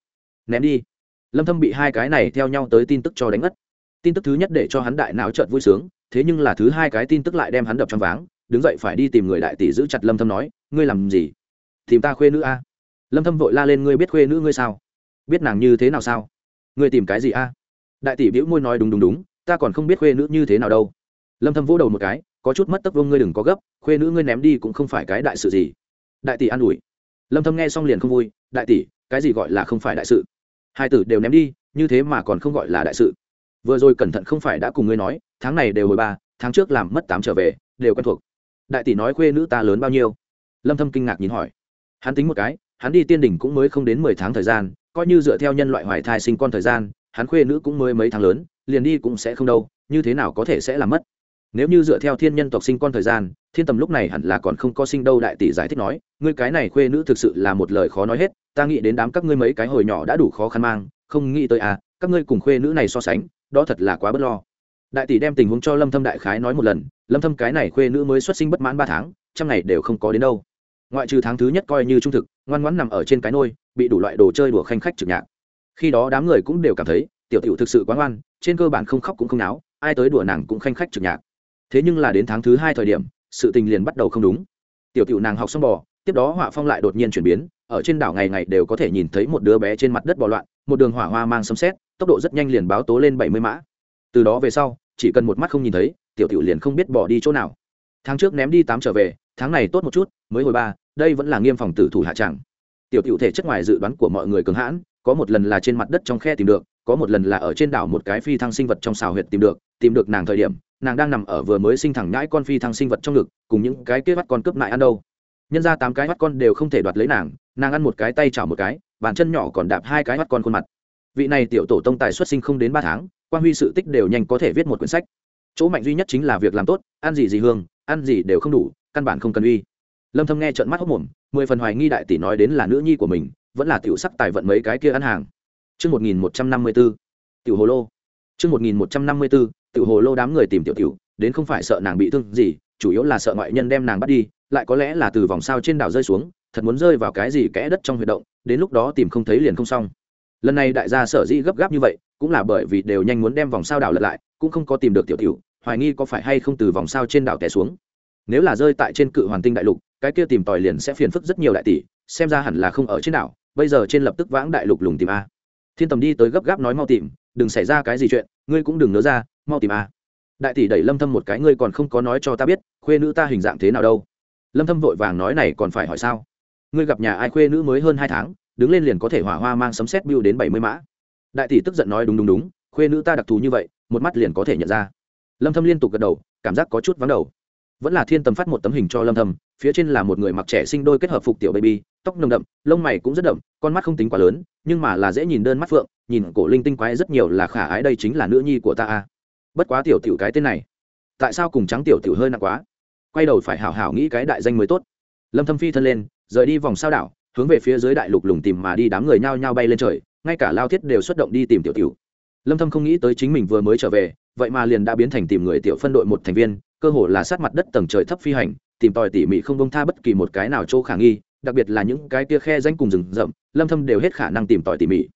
Speaker 1: ném đi lâm thâm bị hai cái này theo nhau tới tin tức cho đánh ngất. Tin tức thứ nhất để cho hắn đại não chợt vui sướng, thế nhưng là thứ hai cái tin tức lại đem hắn đập trong váng, đứng dậy phải đi tìm người đại tỷ giữ chặt lâm thâm nói, ngươi làm gì? Tìm ta khuê nữ a? Lâm thâm vội la lên, ngươi biết khuê nữ ngươi sao? Biết nàng như thế nào sao? Ngươi tìm cái gì a? Đại tỷ bĩu môi nói, đúng đúng đúng, ta còn không biết khuê nữ như thế nào đâu. Lâm thâm vỗ đầu một cái, có chút mất tất vương ngươi đừng có gấp, khuê nữ ngươi ném đi cũng không phải cái đại sự gì. Đại tỷ an ủi. Lâm thâm nghe xong liền không vui, đại tỷ, cái gì gọi là không phải đại sự? Hai tử đều ném đi, như thế mà còn không gọi là đại sự. Vừa rồi cẩn thận không phải đã cùng ngươi nói, tháng này đều hồi ba, tháng trước làm mất tám trở về, đều quen thuộc. Đại tỷ nói khuê nữ ta lớn bao nhiêu? Lâm thâm kinh ngạc nhìn hỏi. Hắn tính một cái, hắn đi tiên đỉnh cũng mới không đến 10 tháng thời gian, coi như dựa theo nhân loại hoài thai sinh con thời gian, hắn khuê nữ cũng mới mấy tháng lớn, liền đi cũng sẽ không đâu, như thế nào có thể sẽ làm mất? Nếu như dựa theo thiên nhân tộc sinh con thời gian, thiên tầm lúc này hẳn là còn không có sinh đâu, đại tỷ giải thích nói, ngươi cái này khuê nữ thực sự là một lời khó nói hết ta nghĩ đến đám các ngươi mấy cái hồi nhỏ đã đủ khó khăn mang, không nghĩ tới à các ngươi cùng khuê nữ này so sánh, đó thật là quá bất lo. Đại tỷ đem tình huống cho lâm thâm đại khái nói một lần, lâm thâm cái này khuê nữ mới xuất sinh bất mãn ba tháng, trăm ngày đều không có đến đâu. Ngoại trừ tháng thứ nhất coi như trung thực, ngoan ngoãn nằm ở trên cái nôi, bị đủ loại đồ chơi đùa khanh khách trực nhạc. Khi đó đám người cũng đều cảm thấy, tiểu tiểu thực sự quá ngoan, trên cơ bản không khóc cũng không náo, ai tới đùa nàng cũng khanh khách trực nhạc. Thế nhưng là đến tháng thứ hai thời điểm, sự tình liền bắt đầu không đúng. Tiểu tiểu nàng học xong bò tiếp đó họa phong lại đột nhiên chuyển biến, ở trên đảo ngày ngày đều có thể nhìn thấy một đứa bé trên mặt đất bò loạn, một đường hỏa hoa mang sấm xét tốc độ rất nhanh liền báo tố lên bảy mươi mã. Từ đó về sau, chỉ cần một mắt không nhìn thấy, tiểu tiểu liền không biết bỏ đi chỗ nào. Tháng trước ném đi tám trở về, tháng này tốt một chút, mới hồi ba, đây vẫn là nghiêm phòng tử thủ hạ tràng tiểu tiểu thể chất ngoài dự đoán của mọi người cường hãn, có một lần là trên mặt đất trong khe tìm được, có một lần là ở trên đảo một cái phi thăng sinh vật trong xào huyệt tìm được tìm được nàng thời điểm, nàng đang nằm ở vừa mới sinh thẳng nhãi con phi thăng sinh vật trong ngực, cùng những cái kia bắt con cướp lại ăn đâu nhân ra tám cái mắt con đều không thể đoạt lấy nàng nàng ăn một cái tay chảo một cái, bàn chân nhỏ còn đạp hai cái mắt con khuôn mặt. Vị này tiểu tổ tông tài xuất sinh không đến ba tháng quan huy sự tích đều nhanh có thể viết một quyển sách. Chỗ mạnh duy nhất chính là việc làm tốt, ăn gì gì hương, ăn gì đều không đủ, căn bản không cần uy. Lâm thâm nghe trợn mắt hốc mồm, mười phần hoài nghi đại tỷ nói đến là nữ nhi của mình, vẫn là tiểu sắc tài vận mấy cái kia ăn hàng. Chương 1154 tiểu hồ lô. Chương 1154 tiểu hồ lô đám người tìm tiểu tiểu, đến không phải sợ nàng bị thương gì, chủ yếu là sợ ngoại nhân đem nàng bắt đi lại có lẽ là từ vòng sao trên đảo rơi xuống, thật muốn rơi vào cái gì kẽ đất trong huy động, đến lúc đó tìm không thấy liền không xong. Lần này đại gia sở dĩ gấp gáp như vậy, cũng là bởi vì đều nhanh muốn đem vòng sao đảo lật lại, cũng không có tìm được tiểu tiểu, hoài nghi có phải hay không từ vòng sao trên đảo té xuống. Nếu là rơi tại trên cự hoàn tinh đại lục, cái kia tìm tòi liền sẽ phiền phức rất nhiều đại tỷ, xem ra hẳn là không ở trên đảo, bây giờ trên lập tức vãng đại lục lùng tìm a. Thiên tầm đi tới gấp gáp nói mau tìm, đừng xảy ra cái gì chuyện, ngươi cũng đừng nỡ ra, mau tìm a. Đại tỷ đẩy lâm thâm một cái, ngươi còn không có nói cho ta biết, khuê nữ ta hình dạng thế nào đâu lâm thâm vội vàng nói này còn phải hỏi sao? Ngươi gặp nhà ai khuê nữ mới hơn hai tháng, đứng lên liền có thể hỏa hoa mang sấm sét bưu đến bảy mươi mã. Đại tỷ tức giận nói đúng đúng đúng, khuê nữ ta đặc thù như vậy, một mắt liền có thể nhận ra. Lâm thâm liên tục gật đầu, cảm giác có chút vắng đầu. Vẫn là thiên tầm phát một tấm hình cho lâm thâm, phía trên là một người mặc trẻ sinh đôi kết hợp phục tiểu baby, tóc nồng đậm, lông mày cũng rất đậm, con mắt không tính quá lớn, nhưng mà là dễ nhìn đơn mắt phượng, nhìn cổ linh tinh quái rất nhiều là khả ái đây chính là nữ nhi của ta a. Bất quá tiểu tiểu cái tên này, tại sao cùng trắng tiểu tiểu hơi nặng quá? Quay đầu phải hảo hảo nghĩ cái đại danh mới tốt. Lâm thâm phi thân lên, rời đi vòng sao đảo, hướng về phía dưới đại lục lùng tìm mà đi đám người nhao nhao bay lên trời, ngay cả lao thiết đều xuất động đi tìm tiểu tiểu lâm thâm không nghĩ tới chính mình vừa mới trở về, vậy mà liền đã biến thành tìm người tiểu phân đội một thành viên, cơ hồ là sát mặt đất tầng trời thấp phi hành, tìm tòi tỉ mỉ không bông tha bất kỳ một cái nào chỗ khả nghi, đặc biệt là những cái kia khe danh cùng rừng rậm, lâm thâm đều hết khả năng tìm tòi tỉ mỉ.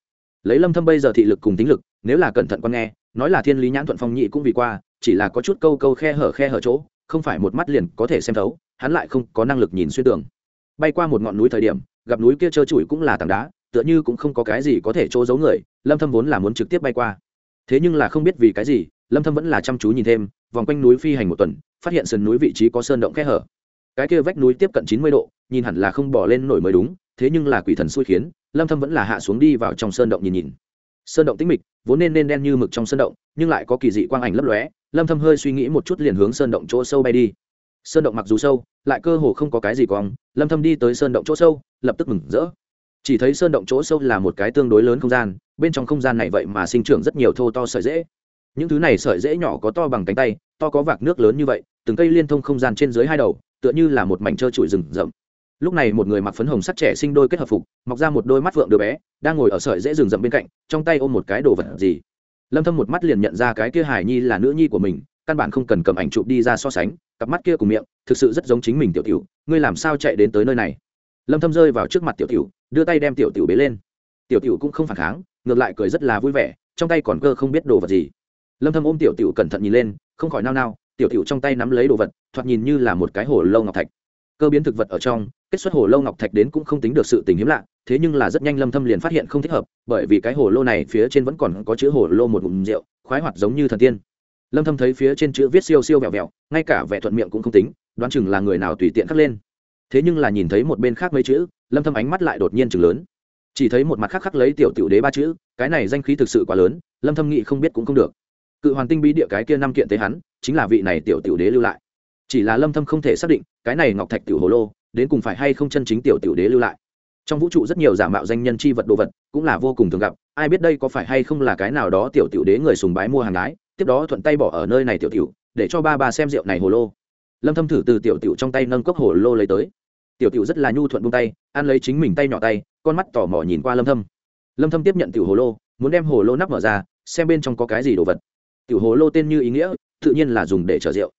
Speaker 1: Lấy lâm thâm bây giờ thị lực cùng tính lực, nếu là cẩn thận quan nghe, nói là thiên lý nhãn thuận phong nhị cũng vì qua, chỉ là có chút câu câu khe hở khe hở chỗ không phải một mắt liền có thể xem thấu, hắn lại không có năng lực nhìn xuyên tường. Bay qua một ngọn núi thời điểm, gặp núi kia trơ trụi cũng là tảng đá, tựa như cũng không có cái gì có thể chỗ giấu người, lâm thâm vốn là muốn trực tiếp bay qua. Thế nhưng là không biết vì cái gì, lâm thâm vẫn là chăm chú nhìn thêm, vòng quanh núi phi hành một tuần, phát hiện sườn núi vị trí có sơn động khe hở. Cái kia vách núi tiếp cận 90 độ, nhìn hẳn là không bỏ lên nổi mới đúng, thế nhưng là quỷ thần xui khiến, lâm thâm vẫn là hạ xuống đi vào trong sơn động nhìn nhìn. Sơn động tĩnh mịch, vốn nên nên đen như mực trong sơn động, nhưng lại có kỳ dị quang ảnh lấp lóe lâm thâm hơi suy nghĩ một chút liền hướng sơn động chỗ sâu bay đi. Sơn động mặc dù sâu, lại cơ hồ không có cái gì quang. Lâm thâm đi tới sơn động chỗ sâu, lập tức mừng rỡ. Chỉ thấy sơn động chỗ sâu là một cái tương đối lớn không gian, bên trong không gian này vậy mà sinh trưởng rất nhiều thô to sợi dễ. Những thứ này sợi dễ nhỏ có to bằng cánh tay, to có vạc nước lớn như vậy, từng cây liên thông không gian trên dưới hai đầu, tựa như là một mảnh trơ trụi rừng rậm. Lúc này một người mặc phấn hồng sắt trẻ sinh đôi kết hợp phục, mọc ra một đôi mắt vượng đứa bé, đang ngồi ở sợi dễ rừng rậm bên cạnh, trong tay ôm một cái đồ vật gì lâm thâm một mắt liền nhận ra cái kia hải nhi là nữ nhi của mình, căn bản không cần cầm ảnh chụp đi ra so sánh, cặp mắt kia cùng miệng, thực sự rất giống chính mình tiểu tiểu, ngươi làm sao chạy đến tới nơi này? Lâm thâm rơi vào trước mặt tiểu tiểu, đưa tay đem tiểu tiểu bế lên. Tiểu tiểu cũng không phản kháng, ngược lại cười rất là vui vẻ, trong tay còn cơ không biết đồ vật gì. Lâm thâm ôm tiểu tiểu cẩn thận nhìn lên, không khỏi nao nao, tiểu tiểu trong tay nắm lấy đồ vật, thoạt nhìn như là một cái hồ lâu ngọc thạch. Cơ biến thực vật ở trong, kết xuất hồ lâu ngọc thạch đến cũng không tính được sự tình hiếm lạ thế nhưng là rất nhanh lâm thâm liền phát hiện không thích hợp, bởi vì cái hồ lô này phía trên vẫn còn có chữ hồ lô một ngụm rượu, khoái hoạt giống như thần tiên. Lâm thâm thấy phía trên chữ viết siêu siêu vẹo vẹo, ngay cả vẻ thuận miệng cũng không tính, đoán chừng là người nào tùy tiện khắc lên. Thế nhưng là nhìn thấy một bên khác mấy chữ, lâm thâm ánh mắt lại đột nhiên chừng lớn. Chỉ thấy một mặt khác khắc lấy tiểu tiểu đế ba chữ, cái này danh khí thực sự quá lớn, lâm thâm nghĩ không biết cũng không được. Cự hoàn tinh bí địa cái kia năm kiện tế hắn, chính là vị này tiểu tiểu đế lưu lại. Chỉ là lâm thâm không thể xác định, cái này ngọc thạch tiểu hồ lô, đến cùng phải hay không chân chính tiểu tiểu đế lưu lại trong vũ trụ rất nhiều giả mạo danh nhân chi vật đồ vật cũng là vô cùng thường gặp, ai biết đây có phải hay không là cái nào đó tiểu tiểu đế người sùng bái mua hàng gái, tiếp đó thuận tay bỏ ở nơi này tiểu tiểu, để cho ba bà xem rượu này hồ lô. Lâm thâm thử từ tiểu tiểu trong tay nâng cốc hồ lô lấy tới. Tiểu tiểu rất là nhu thuận buông tay, ăn lấy chính mình tay nhỏ tay, con mắt tò mò nhìn qua lâm thâm. Lâm thâm tiếp nhận tiểu hồ lô, muốn đem hồ lô nắp mở ra, xem bên trong có cái gì đồ vật. Tiểu hồ lô tên như ý nghĩa, tự nhiên là dùng để chở rượu.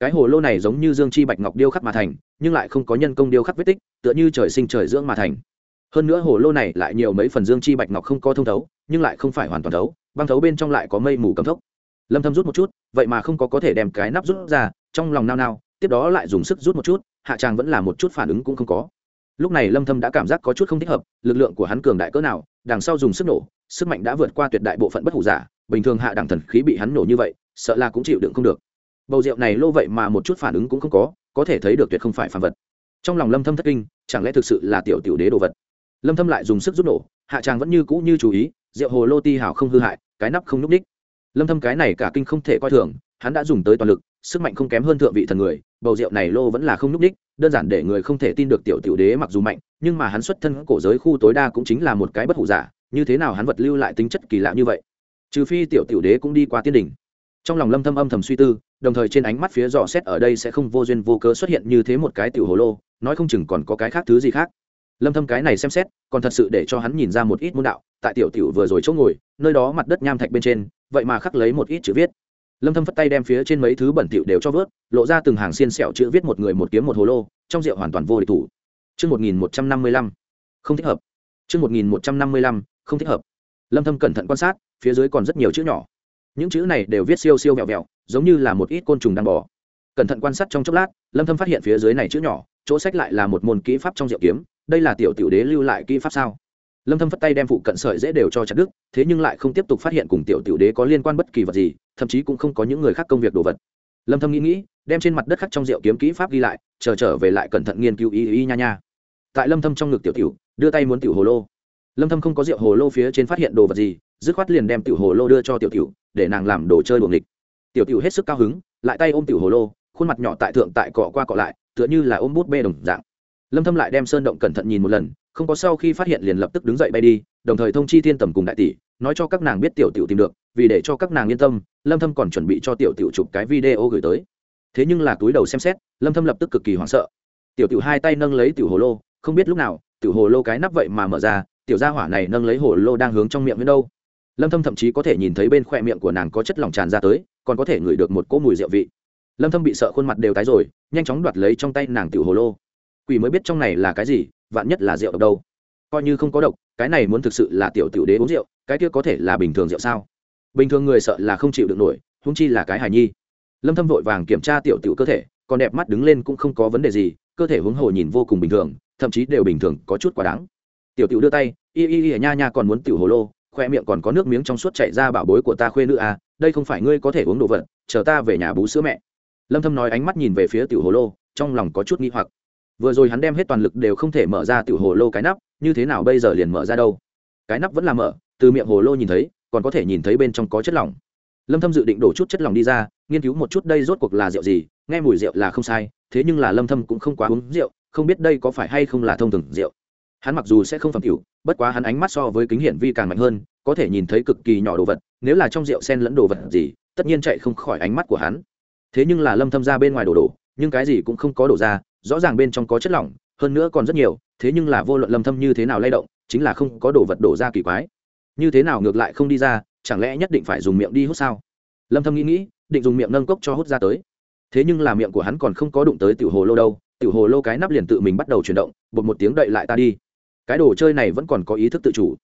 Speaker 1: Cái hồ lô này giống như dương chi bạch ngọc điêu khắc mà thành, nhưng lại không có nhân công điêu khắc vết tích, tựa như trời sinh trời dưỡng mà thành hơn nữa hồ lô này lại nhiều mấy phần dương chi bạch ngọc không có thông thấu, nhưng lại không phải hoàn toàn thấu, băng thấu bên trong lại có mây mù cầm thốc. Lâm thâm rút một chút, vậy mà không có có thể đem cái nắp rút ra, trong lòng nao nao, tiếp đó lại dùng sức rút một chút, hạ tràng vẫn là một chút phản ứng cũng không có. Lúc này lâm thâm đã cảm giác có chút không thích hợp, lực lượng của hắn cường đại cỡ nào, đằng sau dùng sức nổ, sức mạnh đã vượt qua tuyệt đại bộ phận bất hủ giả, bình thường hạ đẳng thần khí bị hắn nổ như vậy, sợ là cũng chịu đựng không được. Bầu rượu này lô vậy mà một chút phản ứng cũng không có có thể thấy được tuyệt không phải phản vật. Trong lòng lâm thâm thất kinh, chẳng lẽ thực sự là tiểu tiểu đế đồ vật? Lâm thâm lại dùng sức giúp nổ, hạ tràng vẫn như cũ như chú ý, rượu hồ lô ti hảo không hư hại, cái nắp không núc đích lâm thâm cái này cả kinh không thể coi thường, hắn đã dùng tới toàn lực, sức mạnh không kém hơn thượng vị thần người, bầu rượu này lô vẫn là không núc đích đơn giản để người không thể tin được tiểu tiểu đế mặc dù mạnh, nhưng mà hắn xuất thân cổ giới khu tối đa cũng chính là một cái bất hủ giả, như thế nào hắn vật lưu lại tính chất kỳ lạ như vậy? Trừ phi tiểu tiểu đế cũng đi qua tiên đỉnh. Trong lòng lâm thâm âm thầm suy tư, đồng thời trên ánh mắt phía dò xét ở đây sẽ không vô duyên vô cớ xuất hiện như thế một cái tiểu hồ lô, nói không chừng còn có cái khác thứ gì khác lâm thâm cái này xem xét còn thật sự để cho hắn nhìn ra một ít môn đạo tại tiểu tiểu vừa rồi chỗ ngồi nơi đó mặt đất nham thạch bên trên vậy mà khắc lấy một ít chữ viết lâm thâm phất tay đem phía trên mấy thứ bẩn thỉu đều cho vớt lộ ra từng hàng xiên sẹo chữ viết một người một kiếm một hồ lô trong rượu hoàn toàn vô địch thủ chương 1155, không thích hợp. chương 1155, không thích hợp. Lâm Thâm cẩn thận quan sát, phía dưới còn rất nhiều chữ nhỏ. Những chữ này đều viết siêu siêu vẹo vẹo, giống như là một ít côn trùng đang bò. Cẩn thận quan sát trong chốc lát, Lâm Thâm phát hiện phía dưới này chữ nhỏ, chỗ sách lại là một môn kỹ pháp trong rượu kiếm, đây là tiểu tiểu đế lưu lại kỹ pháp sao? lâm thâm phất tay đem phụ cận sợi dễ đều cho chặt đứt, thế nhưng lại không tiếp tục phát hiện cùng tiểu tiểu đế có liên quan bất kỳ vật gì, thậm chí cũng không có những người khác công việc đồ vật. Lâm thâm nghĩ nghĩ, đem trên mặt đất khắc trong rượu kiếm kỹ pháp ghi lại, chờ trở về lại cẩn thận nghiên cứu ý ý nha nha. Tại lâm thâm trong ngực tiểu tiểu, đưa tay muốn tiểu hồ lô. Lâm thâm không có rượu hồ lô phía trên phát hiện đồ vật gì, dứt khoát liền đem tiểu hồ lô đưa cho tiểu tiểu, để nàng làm đồ chơi đuổi địch tiểu tiểu hết sức cao hứng, lại tay ôm tiểu hồ lô, khuôn mặt nhỏ tại thượng tại cọ qua cọ lại, tựa như là ôm bút bê đồng dạng lâm thâm lại đem sơn động cẩn thận nhìn một lần, không có sau khi phát hiện liền lập tức đứng dậy bay đi, đồng thời thông chi thiên tầm cùng đại tỷ, nói cho các nàng biết tiểu tiểu tìm được, vì để cho các nàng yên tâm, lâm thâm còn chuẩn bị cho tiểu tiểu chụp cái video gửi tới. Thế nhưng là túi đầu xem xét, lâm thâm lập tức cực kỳ hoảng sợ. Tiểu tiểu hai tay nâng lấy tiểu hồ lô, không biết lúc nào, tiểu hồ lô cái nắp vậy mà mở ra, tiểu gia hỏa này nâng lấy hồ lô đang hướng trong miệng đến đâu. Lâm thâm thậm chí có thể nhìn thấy bên khoe miệng của nàng có chất lỏng tràn ra tới, còn có thể ngửi được một cỗ mùi rượu vị. Lâm thâm bị sợ khuôn mặt đều tái rồi, nhanh chóng đoạt lấy trong tay nàng tiểu hồ lô quỷ mới biết trong này là cái gì, vạn nhất là rượu độc đâu. Coi như không có độc, cái này muốn thực sự là tiểu tiểu đế uống rượu, cái kia có thể là bình thường rượu sao? Bình thường người sợ là không chịu được nổi húng chi là cái hài nhi. Lâm thâm vội vàng kiểm tra tiểu tiểu cơ thể, còn đẹp mắt đứng lên cũng không có vấn đề gì, cơ thể huống hồ nhìn vô cùng bình thường, thậm chí đều bình thường, có chút quá đáng. Tiểu tiểu đưa tay, y y y, nha nha, còn muốn tiểu hồ lô, khoe miệng còn có nước miếng trong suốt chảy ra bảo bối của ta khuê nữ à đây không phải ngươi có thể uống đồ vật, chờ ta về nhà bú sữa mẹ. Lâm thâm nói ánh mắt nhìn về phía tiểu hồ lô, trong lòng có chút nghi hoặc vừa rồi hắn đem hết toàn lực đều không thể mở ra tiểu hồ lô cái nắp, như thế nào bây giờ liền mở ra đâu? Cái nắp vẫn là mở, từ miệng hồ lô nhìn thấy, còn có thể nhìn thấy bên trong có chất lỏng. Lâm thâm dự định đổ chút chất lỏng đi ra, nghiên cứu một chút đây rốt cuộc là rượu gì, nghe mùi rượu là không sai, thế nhưng là lâm thâm cũng không quá uống rượu, không biết đây có phải hay không là thông thường rượu. Hắn mặc dù sẽ không phẩm tiểu, bất quá hắn ánh mắt so với kính hiển vi càng mạnh hơn, có thể nhìn thấy cực kỳ nhỏ đồ vật, nếu là trong rượu xen lẫn đồ vật gì, tất nhiên chạy không khỏi ánh mắt của hắn. Thế nhưng là lâm thâm ra bên ngoài đổ đổ, nhưng cái gì cũng không có đổ ra rõ ràng bên trong có chất lỏng, hơn nữa còn rất nhiều, thế nhưng là vô luận lâm thâm như thế nào lay động, chính là không có đồ vật đổ ra kỳ quái. Như thế nào ngược lại không đi ra, chẳng lẽ nhất định phải dùng miệng đi hút sao? Lâm thâm nghĩ nghĩ, định dùng miệng nâng cốc cho hút ra tới. Thế nhưng là miệng của hắn còn không có đụng tới tiểu hồ lô đâu, tiểu hồ lô cái nắp liền tự mình bắt đầu chuyển động, bột một tiếng đậy lại ta đi. Cái đồ chơi này vẫn còn có ý thức tự chủ.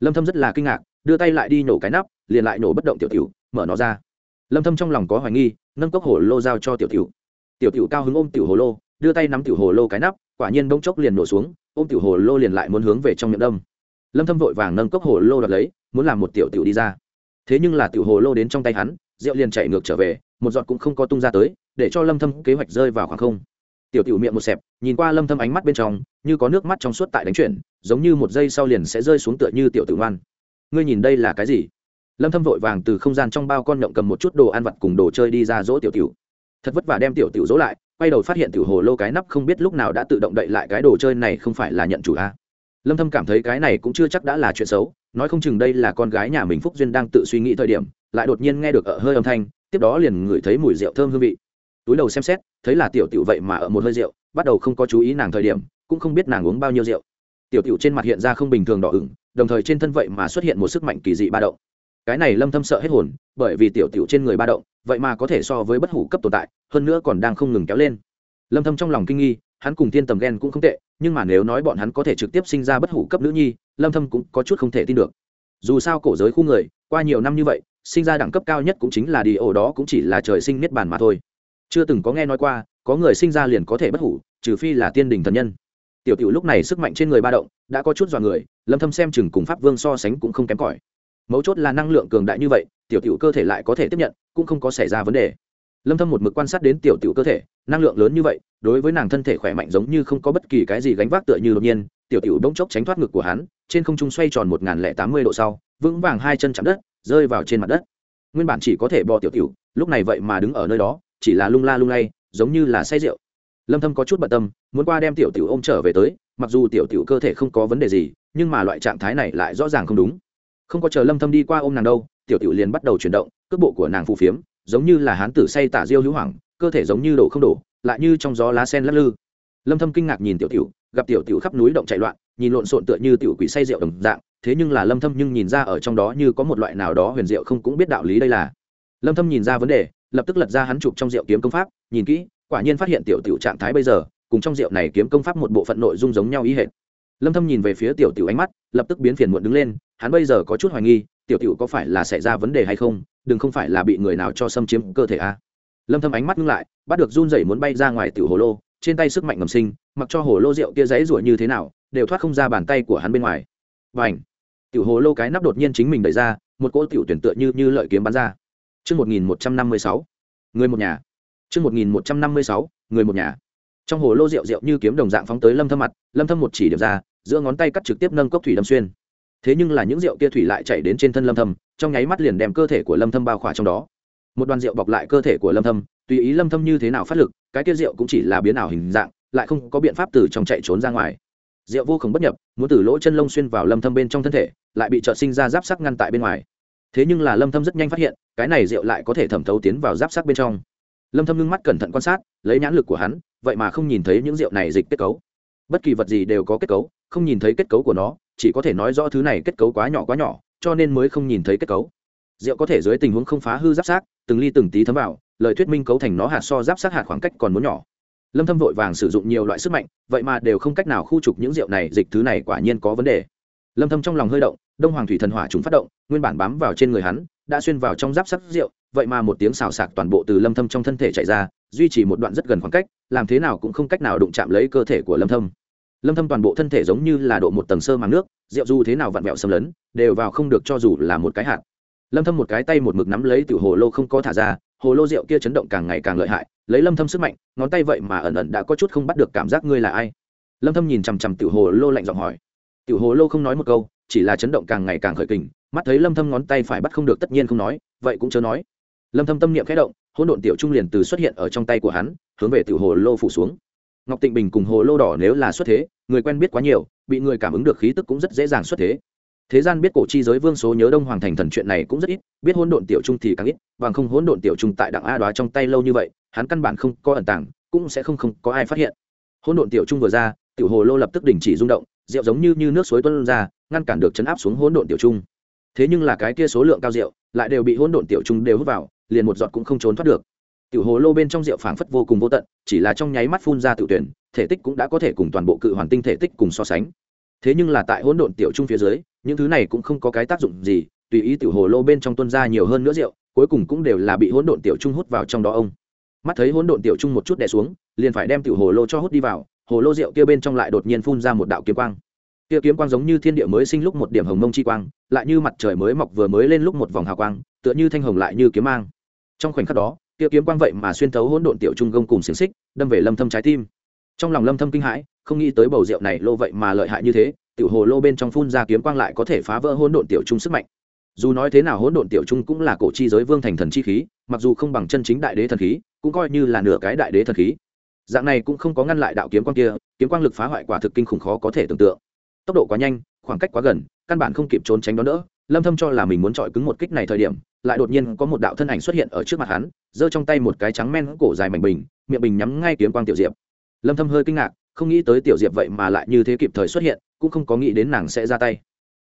Speaker 1: Lâm thâm rất là kinh ngạc, đưa tay lại đi nổ cái nắp, liền lại nổ bất động tiểu tiểu, mở nó ra. Lâm thâm trong lòng có hoài nghi, nâng cốc hồ lô giao cho tiểu tiểu. Tiểu tiểu cao hứng ôm tiểu hồ lô đưa tay nắm tiểu hồ lô cái nắp quả nhiên bỗng chốc liền nổ xuống ôm tiểu hồ lô liền lại muốn hướng về trong miệng đâm. Lâm thâm vội vàng nâng cốc hồ lô đoạt lấy muốn làm một tiểu tiểu đi ra. Thế nhưng là tiểu hồ lô đến trong tay hắn rượu liền chạy ngược trở về một giọt cũng không có tung ra tới để cho lâm thâm kế hoạch rơi vào khoảng không. Tiểu tiểu miệng một sẹp, nhìn qua lâm thâm ánh mắt bên trong như có nước mắt trong suốt tại đánh chuyển giống như một giây sau liền sẽ rơi xuống tựa như tiểu tử ngoan. Ngươi nhìn đây là cái gì? Lâm thâm vội vàng từ không gian trong bao con nhộng cầm một chút đồ ăn vặt cùng đồ chơi đi ra dỗ tiểu tiểu. Thật vất vả đem tiểu tiểu dỗ lại quay đầu phát hiện tiểu hồ lô cái nắp không biết lúc nào đã tự động đậy lại cái đồ chơi này không phải là nhận chủ a. Lâm thâm cảm thấy cái này cũng chưa chắc đã là chuyện xấu, nói không chừng đây là con gái nhà mình phúc duyên đang tự suy nghĩ thời điểm, lại đột nhiên nghe được ở hơi âm thanh, tiếp đó liền ngửi thấy mùi rượu thơm hương vị. Túi đầu xem xét, thấy là tiểu tiểu vậy mà ở một hơi rượu, bắt đầu không có chú ý nàng thời điểm, cũng không biết nàng uống bao nhiêu rượu. Tiểu tiểu trên mặt hiện ra không bình thường đỏ ửng, đồng thời trên thân vậy mà xuất hiện một sức mạnh kỳ dị ba động cái này lâm thâm sợ hết hồn, bởi vì tiểu tiểu trên người ba động, vậy mà có thể so với bất hủ cấp tồn tại, hơn nữa còn đang không ngừng kéo lên. Lâm thâm trong lòng kinh nghi, hắn cùng tiên tầm ghen cũng không tệ, nhưng mà nếu nói bọn hắn có thể trực tiếp sinh ra bất hủ cấp nữ nhi, lâm thâm cũng có chút không thể tin được. Dù sao cổ giới khu người, qua nhiều năm như vậy, sinh ra đẳng cấp cao nhất cũng chính là đi ổ đó cũng chỉ là trời sinh niết bàn mà thôi. Chưa từng có nghe nói qua, có người sinh ra liền có thể bất hủ, trừ phi là tiên đình thần nhân. Tiểu tiểu lúc này sức mạnh trên người ba động, đã có chút dọa người, lâm thâm xem chừng cùng pháp vương so sánh cũng không kém cỏi mấu chốt là năng lượng cường đại như vậy, tiểu tiểu cơ thể lại có thể tiếp nhận, cũng không có xảy ra vấn đề. Lâm thâm một mực quan sát đến tiểu tiểu cơ thể, năng lượng lớn như vậy, đối với nàng thân thể khỏe mạnh giống như không có bất kỳ cái gì gánh vác tựa như đột nhiên, tiểu tiểu bỗng chốc tránh thoát ngực của hắn, trên không trung xoay tròn một lẻ tám mươi độ sau, vững vàng hai chân chạm đất, rơi vào trên mặt đất. Nguyên bản chỉ có thể bò tiểu tiểu, lúc này vậy mà đứng ở nơi đó, chỉ là lung la lung lay, giống như là say rượu. Lâm thâm có chút bận tâm, muốn qua đem tiểu tiểu ôm trở về tới, mặc dù tiểu tiểu cơ thể không có vấn đề gì, nhưng mà loại trạng thái này lại rõ ràng không đúng không có chờ lâm thâm đi qua ôm nàng đâu tiểu tiểu liền bắt đầu chuyển động cước bộ của nàng phù phiếm giống như là hán tử say tả diêu hữu hoàng cơ thể giống như đổ không đổ lại như trong gió lá sen lắc lư lâm thâm kinh ngạc nhìn tiểu tiểu gặp tiểu tiểu khắp núi động chạy loạn nhìn lộn xộn tựa như tiểu quỷ say rượu đồng dạng thế nhưng là lâm thâm nhưng nhìn ra ở trong đó như có một loại nào đó huyền diệu không cũng biết đạo lý đây là lâm thâm nhìn ra vấn đề lập tức lật ra hắn chụp trong rượu kiếm công pháp nhìn kỹ quả nhiên phát hiện tiểu tiểu trạng thái bây giờ cùng trong rượu này kiếm công pháp một bộ phận nội dung giống nhau ý hệt lâm thâm nhìn về phía tiểu tiểu ánh mắt, lập tức biến phiền muộn đứng lên, hắn bây giờ có chút hoài nghi, tiểu tiểu có phải là xảy ra vấn đề hay không, đừng không phải là bị người nào cho xâm chiếm cơ thể a à. lâm thâm ánh mắt ngưng lại, bắt được run rẩy muốn bay ra ngoài tiểu hồ lô, trên tay sức mạnh ngầm sinh, mặc cho hồ lô rượu kia giấy rủa như thế nào, đều thoát không ra bàn tay của hắn bên ngoài Bành! tiểu hồ lô cái nắp đột nhiên chính mình đẩy ra, một cỗ tiểu tuyển tựa như như lợi kiếm bắn ra chương 1156 người một nhà chương 1156 người một nhà trong hồ lô rượu rượu như kiếm đồng dạng phóng tới lâm thâm mặt, lâm thâm một chỉ điểm ra giữa ngón tay cắt trực tiếp nâng cốc thủy đâm xuyên. Thế nhưng là những rượu kia thủy lại chảy đến trên thân lâm thâm, trong nháy mắt liền đem cơ thể của lâm thâm bao khỏa trong đó. Một đoàn rượu bọc lại cơ thể của lâm thâm, tùy ý lâm thâm như thế nào phát lực, cái kia rượu cũng chỉ là biến ảo hình dạng, lại không có biện pháp từ trong chạy trốn ra ngoài. Rượu vô cùng bất nhập, muốn từ lỗ chân lông xuyên vào lâm thâm bên trong thân thể, lại bị trợ sinh ra giáp sắc ngăn tại bên ngoài. Thế nhưng là lâm thâm rất nhanh phát hiện, cái này rượu lại có thể thẩm thấu tiến vào giáp sắc bên trong. Lâm thâm ngưng mắt cẩn thận quan sát, lấy nhãn lực của hắn, vậy mà không nhìn thấy những rượu này dịch kết cấu. Bất kỳ vật gì đều có kết cấu không nhìn thấy kết cấu của nó, chỉ có thể nói rõ thứ này kết cấu quá nhỏ quá nhỏ, cho nên mới không nhìn thấy kết cấu. Rượu có thể dưới tình huống không phá hư giáp sát, từng ly từng tí thấm vào, lời thuyết minh cấu thành nó hạt so giáp sát hạt khoảng cách còn muốn nhỏ. Lâm thâm vội vàng sử dụng nhiều loại sức mạnh, vậy mà đều không cách nào khu trục những rượu này, dịch thứ này quả nhiên có vấn đề. Lâm thâm trong lòng hơi động, đông hoàng thủy thần hỏa chúng phát động, nguyên bản bám vào trên người hắn, đã xuyên vào trong giáp sắt rượu, vậy mà một tiếng xào xạc toàn bộ từ lâm thâm trong thân thể chạy ra, duy trì một đoạn rất gần khoảng cách, làm thế nào cũng không cách nào đụng chạm lấy cơ thể của lâm thâm lâm thâm toàn bộ thân thể giống như là độ một tầng sơ màng nước, rượu dù thế nào vặn vẹo xâm lấn, đều vào không được cho dù là một cái hạt. Lâm thâm một cái tay một mực nắm lấy tiểu hồ lô không có thả ra, hồ lô rượu kia chấn động càng ngày càng lợi hại, lấy lâm thâm sức mạnh, ngón tay vậy mà ẩn ẩn đã có chút không bắt được cảm giác ngươi là ai. Lâm thâm nhìn chằm chằm tiểu hồ lô lạnh giọng hỏi. Tiểu hồ lô không nói một câu, chỉ là chấn động càng ngày càng khởi kình, mắt thấy lâm thâm ngón tay phải bắt không được tất nhiên không nói, vậy cũng chớ nói. Lâm thâm tâm niệm khẽ động, hỗn độn tiểu trung liền từ xuất hiện ở trong tay của hắn, hướng về tiểu hồ lô phủ xuống ngọc tịnh bình cùng hồ lô đỏ nếu là xuất thế người quen biết quá nhiều bị người cảm ứng được khí tức cũng rất dễ dàng xuất thế. Thế gian biết cổ chi giới vương số nhớ đông hoàng thành thần chuyện này cũng rất ít biết hỗn độn tiểu trung thì càng ít bằng không hỗn độn tiểu trung tại đặng a đoá trong tay lâu như vậy hắn căn bản không có ẩn tàng cũng sẽ không không có ai phát hiện. Hỗn độn tiểu trung vừa ra tiểu hồ lô lập tức đình chỉ rung động rượu giống như, như nước suối tuôn ra ngăn cản được chấn áp xuống hỗn độn tiểu trung. Thế nhưng là cái kia số lượng cao rượu lại đều bị hỗn độn tiểu trung đều hút vào liền một giọt cũng không trốn thoát được tiểu hồ lô bên trong rượu phảng phất vô cùng vô tận, chỉ là trong nháy mắt phun ra tự tuyển, thể tích cũng đã có thể cùng toàn bộ cự hoàn tinh thể tích cùng so sánh. Thế nhưng là tại hỗn độn tiểu trung phía dưới, những thứ này cũng không có cái tác dụng gì, tùy ý tiểu hồ lô bên trong tuân ra nhiều hơn nữa rượu, cuối cùng cũng đều là bị hỗn độn tiểu trung hút vào trong đó ông. Mắt thấy hỗn độn tiểu trung một chút đè xuống, liền phải đem tiểu hồ lô cho hút đi vào, hồ lô rượu kia bên trong lại đột nhiên phun ra một đạo kiếm quang. Kia kiếm quang giống như thiên địa mới sinh lúc một điểm hồng mông chi quang, lại như mặt trời mới mọc vừa mới lên lúc một vòng hào quang, tựa như thanh hồng lại như kiếm mang. Trong khoảnh khắc đó kia kiếm quang vậy mà xuyên thấu hỗn độn tiểu trung gông cùng xiềng xích, đâm về lâm thâm trái tim. Trong lòng lâm thâm kinh hãi, không nghĩ tới bầu rượu này lô vậy mà lợi hại như thế, tiểu hồ lô bên trong phun ra kiếm quang lại có thể phá vỡ hỗn độn tiểu trung sức mạnh. Dù nói thế nào hỗn độn tiểu trung cũng là cổ chi giới vương thành thần chi khí, mặc dù không bằng chân chính đại đế thần khí, cũng coi như là nửa cái đại đế thần khí. Dạng này cũng không có ngăn lại đạo kiếm quang kia, kiếm quang lực phá hoại quả thực kinh khủng khó có thể tưởng tượng. Tốc độ quá nhanh, khoảng cách quá gần, căn bản không kịp trốn tránh đó nữa lâm thâm cho là mình muốn chọi cứng một kích này thời điểm lại đột nhiên có một đạo thân ảnh xuất hiện ở trước mặt hắn, giơ trong tay một cái trắng men cổ dài mảnh bình, miệng bình nhắm ngay kiếm quang tiểu diệp. Lâm thâm hơi kinh ngạc, không nghĩ tới tiểu diệp vậy mà lại như thế kịp thời xuất hiện, cũng không có nghĩ đến nàng sẽ ra tay.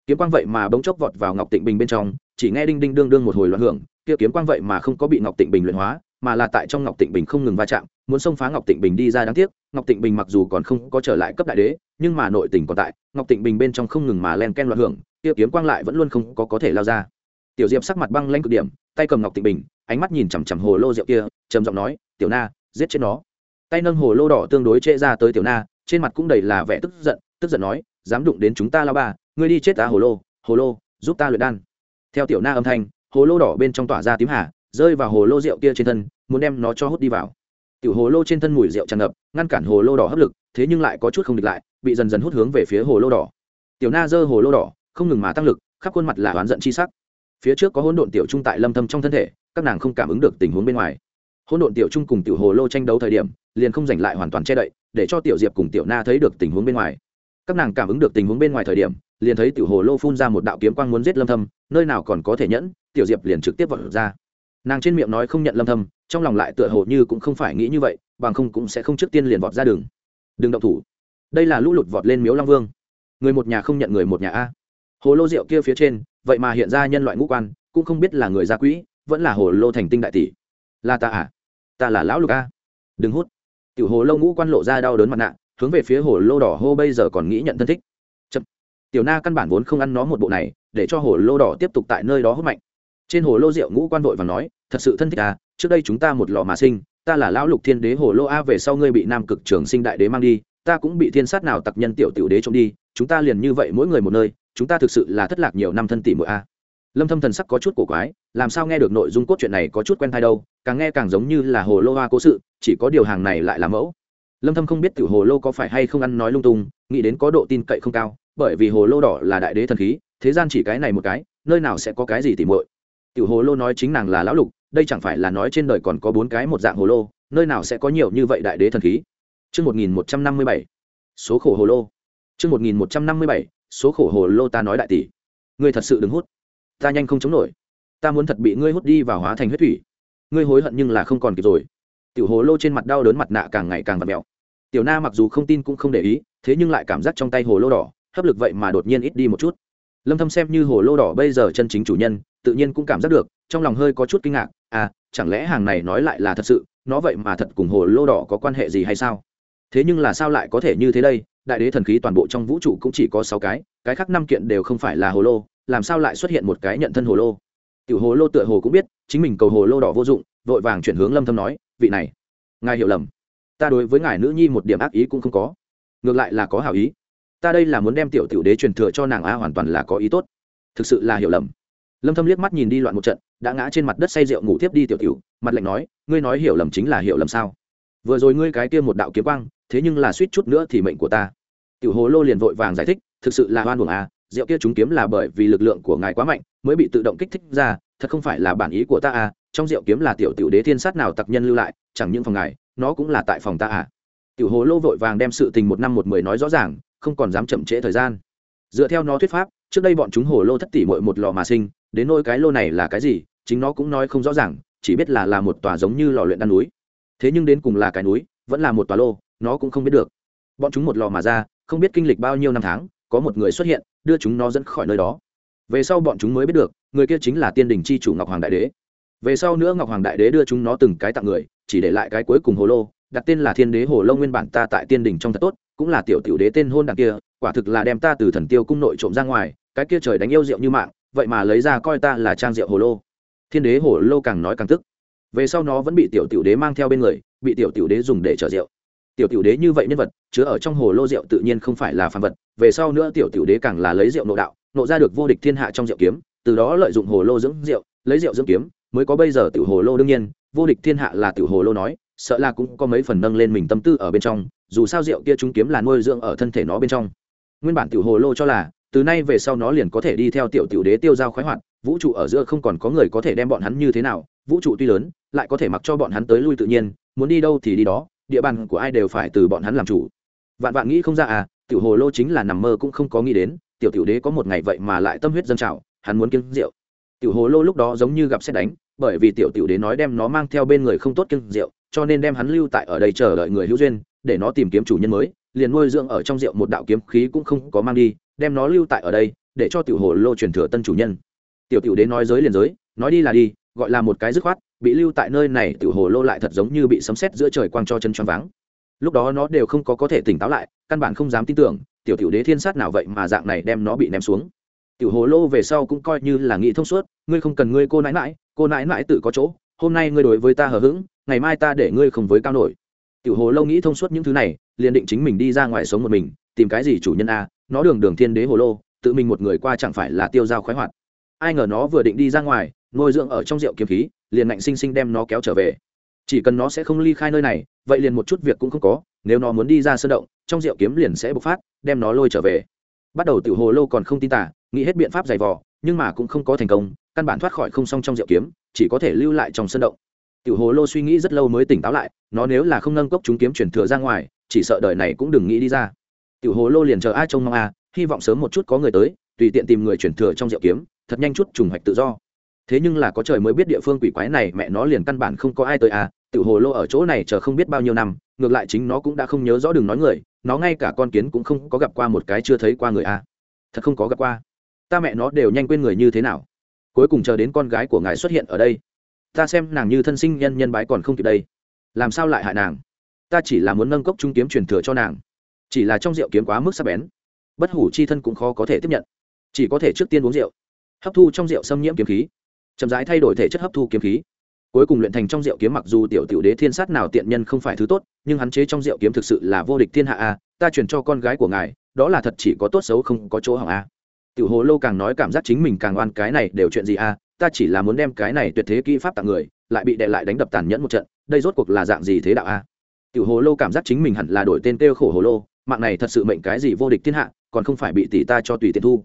Speaker 1: Kiếm quang vậy mà bỗng chốc vọt vào ngọc tịnh bình bên trong, chỉ nghe đinh đinh đương đương một hồi loạn hưởng, kia kiếm quang vậy mà không có bị ngọc tịnh bình luyện hóa, mà là tại trong ngọc tịnh bình không ngừng va chạm, muốn xông phá ngọc tịnh bình đi ra đáng tiếc, ngọc tịnh bình mặc dù còn không có trở lại cấp đại đế, nhưng mà nội tình còn tại, ngọc tịnh bình bên trong không ngừng mà len ken loạn hưởng, kia kiếm quang lại vẫn luôn không có có thể lao ra tiểu diệp sắc mặt băng lanh cực điểm, tay cầm ngọc tịnh bình, ánh mắt nhìn chằm chằm hồ lô rượu kia, trầm giọng nói, tiểu na, giết chết nó. Tay nâng hồ lô đỏ tương đối trễ ra tới tiểu na, trên mặt cũng đầy là vẻ tức giận tức giận nói, dám đụng đến chúng ta lao ba ngươi đi chết ta hồ lô hồ lô, giúp ta luyện đan. Theo tiểu na âm thanh, hồ lô đỏ bên trong tỏa ra tím hà, rơi vào hồ lô rượu kia trên thân, muốn đem nó cho hút đi vào. Tiểu hồ lô trên thân mùi rượu tràn ngập, ngăn cản hồ lô đỏ hấp lực, thế nhưng lại có chút không địch lại, bị dần dần hút hướng về phía hồ lô đỏ. Tiểu na giơ hồ lô đỏ, không ngừng mà tăng lực, khắp khuôn mặt là oán giận chi sắc phía trước có hỗn độn tiểu trung tại lâm thâm trong thân thể, các nàng không cảm ứng được tình huống bên ngoài. Hỗn độn tiểu trung cùng tiểu hồ lô tranh đấu thời điểm, liền không giành lại hoàn toàn che đậy, để cho tiểu diệp cùng tiểu na thấy được tình huống bên ngoài. Các nàng cảm ứng được tình huống bên ngoài thời điểm, liền thấy tiểu hồ lô phun ra một đạo kiếm quang muốn giết lâm thâm, nơi nào còn có thể nhẫn, tiểu diệp liền trực tiếp vọt ra. Nàng trên miệng nói không nhận lâm thâm, trong lòng lại tựa hồ như cũng không phải nghĩ như vậy, bằng không cũng sẽ không trước tiên liền vọt ra đường. Đừng động thủ. Đây là lũ lụt vọt lên miếu long vương. Người một nhà không nhận người một nhà a. Hồ lô rượu kia phía trên vậy mà hiện ra nhân loại ngũ quan, cũng không biết là người gia quỹ, vẫn là hồ lô thành tinh đại tỷ. Là ta à? Ta là lão lục a. Đừng hút. Tiểu hồ lô ngũ quan lộ ra đau đớn mặt nạ, hướng về phía hồ lô đỏ hô bây giờ còn nghĩ nhận thân thích. Chậm. tiểu na căn bản vốn không ăn nó một bộ này, để cho hồ lô đỏ tiếp tục tại nơi đó hút mạnh. Trên hồ lô rượu ngũ quan vội và nói, thật sự thân thích à trước đây chúng ta một lọ mà sinh, ta là lão lục thiên đế hồ lô a, về sau ngươi bị nam cực trường sinh đại đế mang đi ta cũng bị thiên sát nào tặc nhân tiểu tiểu đế trộm đi, chúng ta liền như vậy mỗi người một nơi, chúng ta thực sự là thất lạc nhiều năm thân tỷ mỗi a. Lâm thâm thần sắc có chút cổ quái, làm sao nghe được nội dung cốt truyện này có chút quen thai đâu, càng nghe càng giống như là hồ lô hoa cố sự, chỉ có điều hàng này lại là mẫu. Lâm thâm không biết tiểu hồ lô có phải hay không ăn nói lung tung, nghĩ đến có độ tin cậy không cao, bởi vì hồ lô đỏ là đại đế thần khí, thế gian chỉ cái này một cái, nơi nào sẽ có cái gì tỉ muội. Tiểu hồ lô nói chính nàng là lão lục, đây chẳng phải là nói trên đời còn có bốn cái một dạng hồ lô, nơi nào sẽ có nhiều như vậy đại đế thần khí. Trước 1157, số khổ hồ lô. Trước 1157, số khổ hồ lô ta nói đại tỷ. Ngươi thật sự đừng hút. Ta nhanh không chống nổi. Ta muốn thật bị ngươi hút đi và hóa thành huyết thủy. Ngươi hối hận nhưng là không còn kịp rồi. Tiểu hồ lô trên mặt đau đớn mặt nạ càng ngày càng vặn mèo. Tiểu Na mặc dù không tin cũng không để ý, thế nhưng lại cảm giác trong tay hồ lô đỏ, hấp lực vậy mà đột nhiên ít đi một chút. Lâm Thâm xem như hồ lô đỏ bây giờ chân chính chủ nhân, tự nhiên cũng cảm giác được, trong lòng hơi có chút kinh ngạc, à, chẳng lẽ hàng này nói lại là thật sự, nó vậy mà thật cùng hồ lô đỏ có quan hệ gì hay sao? Thế nhưng là sao lại có thể như thế đây? Đại đế thần khí toàn bộ trong vũ trụ cũng chỉ có sáu cái cái khác năm kiện đều không phải là hồ lô, làm sao lại xuất hiện một cái nhận thân hồ lô? Tiểu hồ lô tựa hồ cũng biết, chính mình cầu hồ lô đỏ vô dụng, vội vàng chuyển hướng lâm thâm nói, vị này, ngài hiểu lầm. Ta đối với ngài nữ nhi một điểm ác ý cũng không có. Ngược lại là có hảo ý. Ta đây là muốn đem tiểu tiểu đế truyền thừa cho nàng a hoàn toàn là có ý tốt. Thực sự là hiểu lầm. Lâm thâm liếc mắt nhìn đi loạn một trận, đã ngã trên mặt đất say rượu ngủ tiếp đi tiểu tiểu, mặt lạnh nói, ngươi nói hiểu lầm chính là hiểu lầm sao? Vừa rồi ngươi cái kia một đạo kiếm quang thế nhưng là suýt chút nữa thì mệnh của ta. Tiểu hồ lô liền vội vàng giải thích, thực sự là hoan uổng à rượu kia chúng kiếm là bởi vì lực lượng của ngài quá mạnh, mới bị tự động kích thích ra, thật không phải là bản ý của ta à trong rượu kiếm là tiểu tiểu đế thiên sát nào tặc nhân lưu lại, chẳng những phòng ngài, nó cũng là tại phòng ta à. Tiểu hồ lô vội vàng đem sự tình một năm một mười nói rõ ràng, không còn dám chậm trễ thời gian. Dựa theo nó thuyết pháp, trước đây bọn chúng hồ lô thất tỷ mội một lò mà sinh, đến nôi cái lô này là cái gì, chính nó cũng nói không rõ ràng, chỉ biết là là một tòa giống như lò luyện đan núi. Thế nhưng đến cùng là cái núi, vẫn là một tòa lô nó cũng không biết được. Bọn chúng một lò mà ra, không biết kinh lịch bao nhiêu năm tháng, có một người xuất hiện, đưa chúng nó dẫn khỏi nơi đó. Về sau bọn chúng mới biết được, người kia chính là tiên đình c h i chủ ngọc hoàng đại đế. Về sau nữa ngọc hoàng đại đế đưa chúng nó từng cái tặng người, chỉ để lại cái cuối cùng hồ lô, đặt tên là thiên đế hồ lô nguyên bản ta tại tiên đình trong thật tốt, cũng là tiểu tiểu đế tên hôn đằng kia, quả thực là đem ta từ thần tiêu cung nội trộm ra ngoài, cái kia trời đánh yêu rượu như mạng, vậy mà lấy ra coi ta là trang rượu hồ lô. Thiên đế hồ lô càng nói càng tức. Về sau nó vẫn bị tiểu tiểu đế mang theo bên người, bị tiểu tiểu đế dùng để chở rượu tiểu tiểu đế như vậy nhân vật, chứa ở trong hồ lô rượu tự nhiên không phải là phàm vật, về sau nữa tiểu tiểu đế càng là lấy rượu nộ đạo, nộ ra được vô địch thiên hạ trong rượu kiếm, từ đó lợi dụng hồ lô dưỡng rượu, lấy rượu dưỡng kiếm, mới có bây giờ tiểu hồ lô đương nhiên, vô địch thiên hạ là tiểu hồ lô nói, sợ là cũng có mấy phần nâng lên mình tâm tư ở bên trong, dù sao rượu kia chúng kiếm là nuôi dưỡng ở thân thể nó bên trong. Nguyên bản tiểu hồ lô cho là, từ nay về sau nó liền có thể đi theo tiểu tiểu đế tiêu giao khoái hoạt, vũ trụ ở giữa không còn có người có thể đem bọn hắn như thế nào, vũ trụ tuy lớn, lại có thể mặc cho bọn hắn tới lui tự nhiên, muốn đi đâu thì đi đó địa bàn của ai đều phải từ bọn hắn làm chủ. Vạn vạn nghĩ không ra à tiểu hồ lô chính là nằm mơ cũng không có nghĩ đến, tiểu tiểu đế có một ngày vậy mà lại tâm huyết dân trào, hắn muốn kiêng rượu. Tiểu hồ lô lúc đó giống như gặp xét đánh, bởi vì tiểu tiểu đế nói đem nó mang theo bên người không tốt kiêng rượu, cho nên đem hắn lưu tại ở đây chờ đợi người hữu duyên, để nó tìm kiếm chủ nhân mới, liền nuôi dưỡng ở trong rượu một đạo kiếm khí cũng không có mang đi, đem nó lưu tại ở đây, để cho tiểu hồ lô truyền thừa tân chủ nhân. Tiểu tiểu đế nói giới liền giới, nói đi là đi gọi là một cái dứt khoát, bị lưu tại nơi này tiểu hồ lô lại thật giống như bị sấm sét giữa trời quang cho chân choáng váng. Lúc đó nó đều không có có thể tỉnh táo lại, căn bản không dám tin tưởng, tiểu tiểu đế thiên sát nào vậy mà dạng này đem nó bị ném xuống. Tiểu hồ lô về sau cũng coi như là nghĩ thông suốt, ngươi không cần ngươi cô nãi nãi, cô nãi nãi tự có chỗ, hôm nay ngươi đối với ta hờ hững, ngày mai ta để ngươi không với cao nổi. Tiểu hồ lô nghĩ thông suốt những thứ này, liền định chính mình đi ra ngoài sống một mình, tìm cái gì chủ nhân a, nó đường đường thiên đế hồ lô, tự mình một người qua chẳng phải là tiêu dao khoái hoạt. Ai ngờ nó vừa định đi ra ngoài nuôi dưỡng ở trong rượu kiếm khí, liền ngạnh sinh sinh đem nó kéo trở về. Chỉ cần nó sẽ không ly khai nơi này, vậy liền một chút việc cũng không có, nếu nó muốn đi ra sơn động, trong rượu kiếm liền sẽ bộc phát, đem nó lôi trở về. Bắt đầu tiểu hồ lô còn không tin tả nghĩ hết biện pháp giày vò, nhưng mà cũng không có thành công, căn bản thoát khỏi không xong trong rượu kiếm, chỉ có thể lưu lại trong sơn động. Tiểu hồ lô suy nghĩ rất lâu mới tỉnh táo lại, nó nếu là không nâng cốc chúng kiếm chuyển thừa ra ngoài, chỉ sợ đời này cũng đừng nghĩ đi ra. Tiểu hồ lô liền chờ ai trông mong a, hy vọng sớm một chút có người tới, tùy tiện tìm người chuyển thừa trong rượu kiếm, thật nhanh chút trùng hoạch tự do thế nhưng là có trời mới biết địa phương quỷ quái này mẹ nó liền căn bản không có ai tới à tự hồ lô ở chỗ này chờ không biết bao nhiêu năm, ngược lại chính nó cũng đã không nhớ rõ đừng nói người, nó ngay cả con kiến cũng không có gặp qua một cái chưa thấy qua người à. Thật không có gặp qua. Ta mẹ nó đều nhanh quên người như thế nào. Cuối cùng chờ đến con gái của ngài xuất hiện ở đây. Ta xem nàng như thân sinh nhân nhân bái còn không kịp đây. Làm sao lại hại nàng? Ta chỉ là muốn nâng cốc trung kiếm truyền thừa cho nàng. Chỉ là trong rượu kiếm quá mức sắc bén. Bất hủ chi thân cũng khó có thể tiếp nhận. Chỉ có thể trước tiên uống rượu. Hấp thu trong rượu xâm nhiễm kiếm khí chậm rãi thay đổi thể chất hấp thu kiếm khí. Cuối cùng luyện thành trong rượu kiếm mặc dù tiểu tiểu đế thiên sát nào tiện nhân không phải thứ tốt, nhưng hắn chế trong rượu kiếm thực sự là vô địch thiên hạ a, ta truyền cho con gái của ngài, đó là thật chỉ có tốt xấu không có chỗ hỏng a. Tiểu hồ lô càng nói cảm giác chính mình càng oan cái này đều chuyện gì a, ta chỉ là muốn đem cái này tuyệt thế kỹ pháp tặng người, lại bị đệ lại đánh đập tàn nhẫn một trận, đây rốt cuộc là dạng gì thế đạo a? Tiểu hồ lô cảm giác chính mình hẳn là đổi tên kêu khổ hồ lô, mạng này thật sự mệnh cái gì vô địch thiên hạ, còn không phải bị tỷ ta cho tùy tiện thu.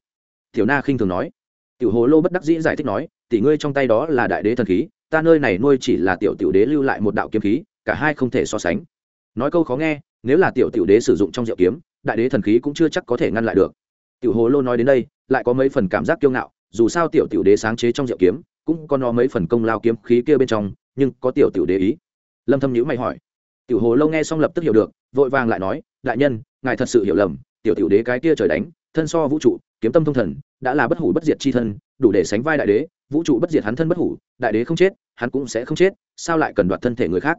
Speaker 1: Tiểu na khinh thường nói. Tiểu hồ lô bất đắc dĩ giải thích nói tỷ ngươi trong tay đó là đại đế thần khí, ta nơi này nuôi chỉ là tiểu tiểu đế lưu lại một đạo kiếm khí, cả hai không thể so sánh. Nói câu khó nghe, nếu là tiểu tiểu đế sử dụng trong diệu kiếm, đại đế thần khí cũng chưa chắc có thể ngăn lại được. Tiểu hồ lô nói đến đây, lại có mấy phần cảm giác kiêu ngạo, dù sao tiểu tiểu đế sáng chế trong diệu kiếm, cũng có nó mấy phần công lao kiếm khí kia bên trong, nhưng có tiểu tiểu đế ý. Lâm thâm nhữ mày hỏi. Tiểu hồ lâu nghe xong lập tức hiểu được, vội vàng lại nói, đại nhân, ngài thật sự hiểu lầm, tiểu tiểu đế cái kia trời đánh, thân so vũ trụ, kiếm tâm thông thần, đã là bất hủ bất diệt chi thân, đủ để sánh vai đại đế vũ trụ bất diệt hắn thân bất hủ, đại đế không chết, hắn cũng sẽ không chết, sao lại cần đoạt thân thể người khác?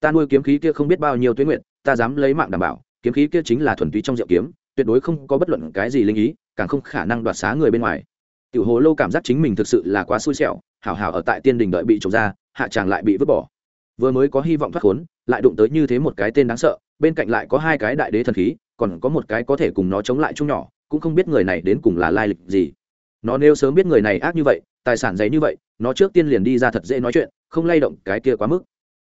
Speaker 1: Ta nuôi kiếm khí kia không biết bao nhiêu tuyến nguyện ta dám lấy mạng đảm bảo, kiếm khí kia chính là thuần túy trong rượu kiếm, tuyệt đối không có bất luận cái gì linh ý, càng không khả năng đoạt xá người bên ngoài. Tiểu hồ lô cảm giác chính mình thực sự là quá xui xẻo, hảo hảo ở tại tiên đình đợi bị trộm ra, hạ chàng lại bị vứt bỏ. Vừa mới có hy vọng thoát khốn, lại đụng tới như thế một cái tên đáng sợ, bên cạnh lại có hai cái đại đế thần khí, còn có một cái có thể cùng nó chống lại chung nhỏ, cũng không biết người này đến cùng là lai lịch gì nó nếu sớm biết người này ác như vậy tài sản giấy như vậy nó trước tiên liền đi ra thật dễ nói chuyện không lay động cái kia quá mức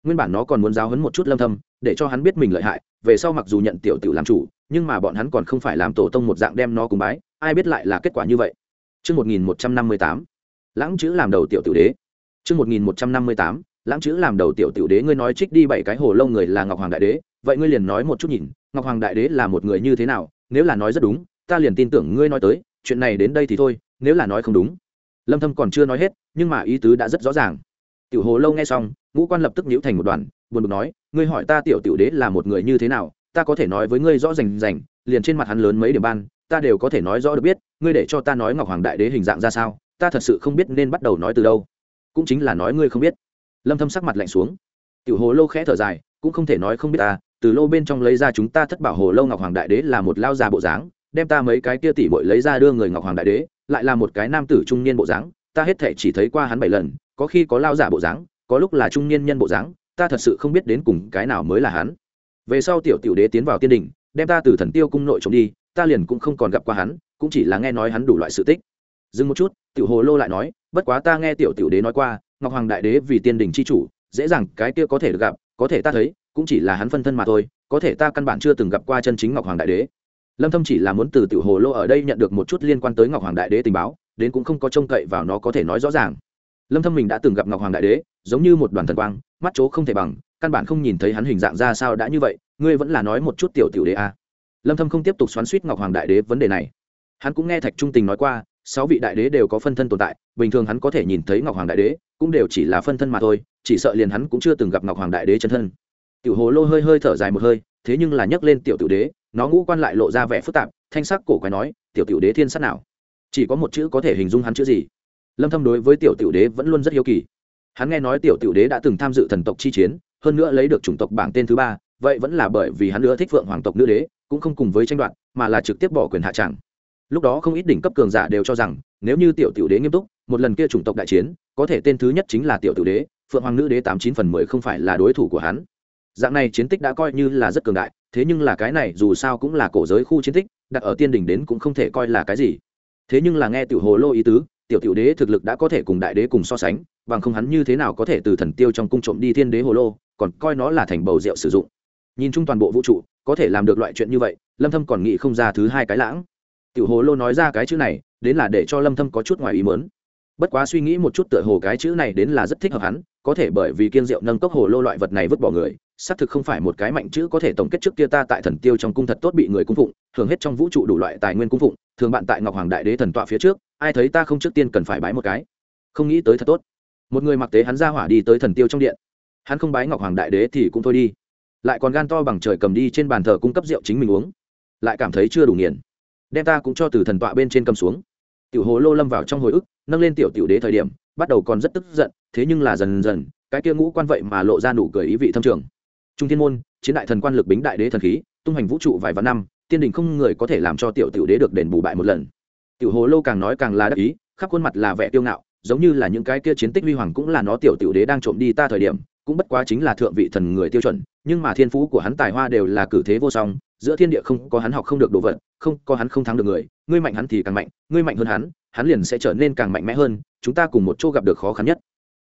Speaker 1: nguyên bản nó còn muốn giáo hấn một chút lâm thâm để cho hắn biết mình lợi hại về sau mặc dù nhận tiểu tiểu làm chủ nhưng mà bọn hắn còn không phải làm tổ tông một dạng đem nó cùng bái ai biết lại là kết quả như vậy Trước 1158, lãng chữ làm đầu tiểu tiểu đế. Trước 1158, lãng chữ làm đầu tiểu tiểu đế ngươi nói trích đi bảy cái hồ lông người là ngọc hoàng đại đế vậy ngươi liền nói một chút nhìn ngọc hoàng đại đế là một người như thế nào nếu là nói rất đúng ta liền tin tưởng ngươi nói tới chuyện này đến đây thì thôi nếu là nói không đúng. Lâm thâm còn chưa nói hết, nhưng mà ý tứ đã rất rõ ràng. Tiểu hồ lâu nghe xong, ngũ quan lập tức nhíu thành một đoàn, buồn bực nói, ngươi hỏi ta tiểu tiểu đế là một người như thế nào, ta có thể nói với ngươi rõ rành rành, liền trên mặt hắn lớn mấy điểm ban, ta đều có thể nói rõ được biết, ngươi để cho ta nói ngọc hoàng đại đế hình dạng ra sao, ta thật sự không biết nên bắt đầu nói từ đâu. Cũng chính là nói ngươi không biết. Lâm thâm sắc mặt lạnh xuống. Tiểu hồ lô khẽ thở dài, cũng không thể nói không biết ta, từ lô bên trong lấy ra chúng ta thất bảo hồ lô ngọc hoàng đại đế là một lao già bộ dáng, đem ta mấy cái kia tỷ muội lấy ra đưa người ngọc hoàng đại đế lại là một cái nam tử trung niên bộ dáng, ta hết thể chỉ thấy qua hắn bảy lần, có khi có lao giả bộ dáng, có lúc là trung niên nhân bộ dáng, ta thật sự không biết đến cùng cái nào mới là hắn. Về sau tiểu tiểu đế tiến vào tiên đình, đem ta từ thần tiêu cung nội trộm đi, ta liền cũng không còn gặp qua hắn, cũng chỉ là nghe nói hắn đủ loại sự tích. Dừng một chút, tiểu hồ lô lại nói, bất quá ta nghe tiểu tiểu đế nói qua, ngọc hoàng đại đế vì tiên đình c h i chủ, dễ dàng cái kia có thể được gặp, có thể ta thấy, cũng chỉ là hắn phân thân mà thôi, có thể ta căn bản chưa từng gặp qua chân chính ngọc hoàng đại đế lâm thâm chỉ là muốn từ tiểu hồ lô ở đây nhận được một chút liên quan tới ngọc hoàng đại đế tình báo, đến cũng không có trông cậy vào nó có thể nói rõ ràng. Lâm thâm mình đã từng gặp ngọc hoàng đại đế, giống như một đoàn thần quang, mắt chố không thể bằng, căn bản không nhìn thấy hắn hình dạng ra sao đã như vậy, ngươi vẫn là nói một chút tiểu tiểu đế a à. lâm thâm không tiếp tục xoắn xuýt ngọc hoàng đại đế vấn đề này. Hắn cũng nghe thạch trung tình nói qua, sáu vị đại đế đều có phân thân tồn tại, bình thường hắn có thể nhìn thấy ngọc hoàng đại đế, cũng đều chỉ là phân thân mà thôi, chỉ sợ liền hắn cũng chưa từng gặp ngọc hoàng đại đế chân thân. Tiểu hồ lô hơi hơi thở dài một hơi, thế nhưng là nhấc lên tiểu tiểu đế nó ngũ quan lại lộ ra vẻ phức tạp, thanh sắc cổ quái nói, tiểu tiểu đế thiên sát nào? Chỉ có một chữ có thể hình dung hắn chữ gì? Lâm thâm đối với tiểu tiểu đế vẫn luôn rất hiếu kỳ. Hắn nghe nói tiểu tiểu đế đã từng tham dự thần tộc chi chiến, hơn nữa lấy được chủng tộc bảng tên thứ ba, vậy vẫn là bởi vì hắn nữa thích vượng hoàng tộc nữ đế, cũng không cùng với tranh đoạt, mà là trực tiếp bỏ quyền hạ tràng. Lúc đó không ít đỉnh cấp cường giả đều cho rằng, nếu như tiểu tiểu đế nghiêm túc, một lần kia chủng tộc đại chiến, có thể tên thứ nhất chính là tiểu tiểu đế, phượng hoàng nữ đế tám chín phần mười không phải là đối thủ của hắn dạng này chiến tích đã coi như là rất cường đại, thế nhưng là cái này dù sao cũng là cổ giới khu chiến tích, đặt ở tiên đỉnh đến cũng không thể coi là cái gì. Thế nhưng là nghe tiểu hồ lô ý tứ, tiểu tiểu đế thực lực đã có thể cùng đại đế cùng so sánh, bằng không hắn như thế nào có thể từ thần tiêu trong cung trộm đi thiên đế hồ lô, còn coi nó là thành bầu rượu sử dụng. Nhìn chung toàn bộ vũ trụ, có thể làm được loại chuyện như vậy, lâm thâm còn nghĩ không ra thứ hai cái lãng. Tiểu hồ lô nói ra cái chữ này, đến là để cho lâm thâm có chút ngoài ý muốn. Bất quá suy nghĩ một chút tựa hồ cái chữ này đến là rất thích hợp hắn, có thể bởi vì kiên rượu nâng cốc hồ lô loại vật này vứt bỏ người xác thực không phải một cái mạnh chữ có thể tổng kết trước kia ta tại thần tiêu trong cung thật tốt bị người cung phụng, thường hết trong vũ trụ đủ loại tài nguyên cung phụng, thường bạn tại ngọc hoàng đại đế thần tọa phía trước, ai thấy ta không trước tiên cần phải bái một cái. Không nghĩ tới thật tốt. Một người mặc tế hắn ra hỏa đi tới thần tiêu trong điện. Hắn không bái ngọc hoàng đại đế thì cũng thôi đi. Lại còn gan to bằng trời cầm đi trên bàn thờ cung cấp rượu chính mình uống. Lại cảm thấy chưa đủ nghiền. Đem ta cũng cho từ thần tọa bên trên cầm xuống. Tiểu hồ lô lâm vào trong hồi ức, nâng lên tiểu tiểu đế thời điểm, bắt đầu còn rất tức giận, thế nhưng là dần dần, cái kia ngũ quan vậy mà lộ ra nụ cười ý vị thâm trường trung thiên môn, chiến đại thần quan lực bính đại đế thần khí, tung hành vũ trụ vài vạn năm, tiên đình không người có thể làm cho tiểu tiểu đế được đền bù bại một lần. Tiểu hồ lô càng nói càng là đắc ý, khắp khuôn mặt là vẻ tiêu ngạo, giống như là những cái kia chiến tích huy hoàng cũng là nó tiểu tiểu đế đang trộm đi ta thời điểm, cũng bất quá chính là thượng vị thần người tiêu chuẩn, nhưng mà thiên phú của hắn tài hoa đều là cử thế vô song, giữa thiên địa không có hắn học không được đồ vật, không có hắn không thắng được người, ngươi mạnh hắn thì càng mạnh, ngươi mạnh hơn hắn hắn liền sẽ trở nên càng mạnh mẽ hơn, chúng ta cùng một chỗ gặp được khó khăn nhất.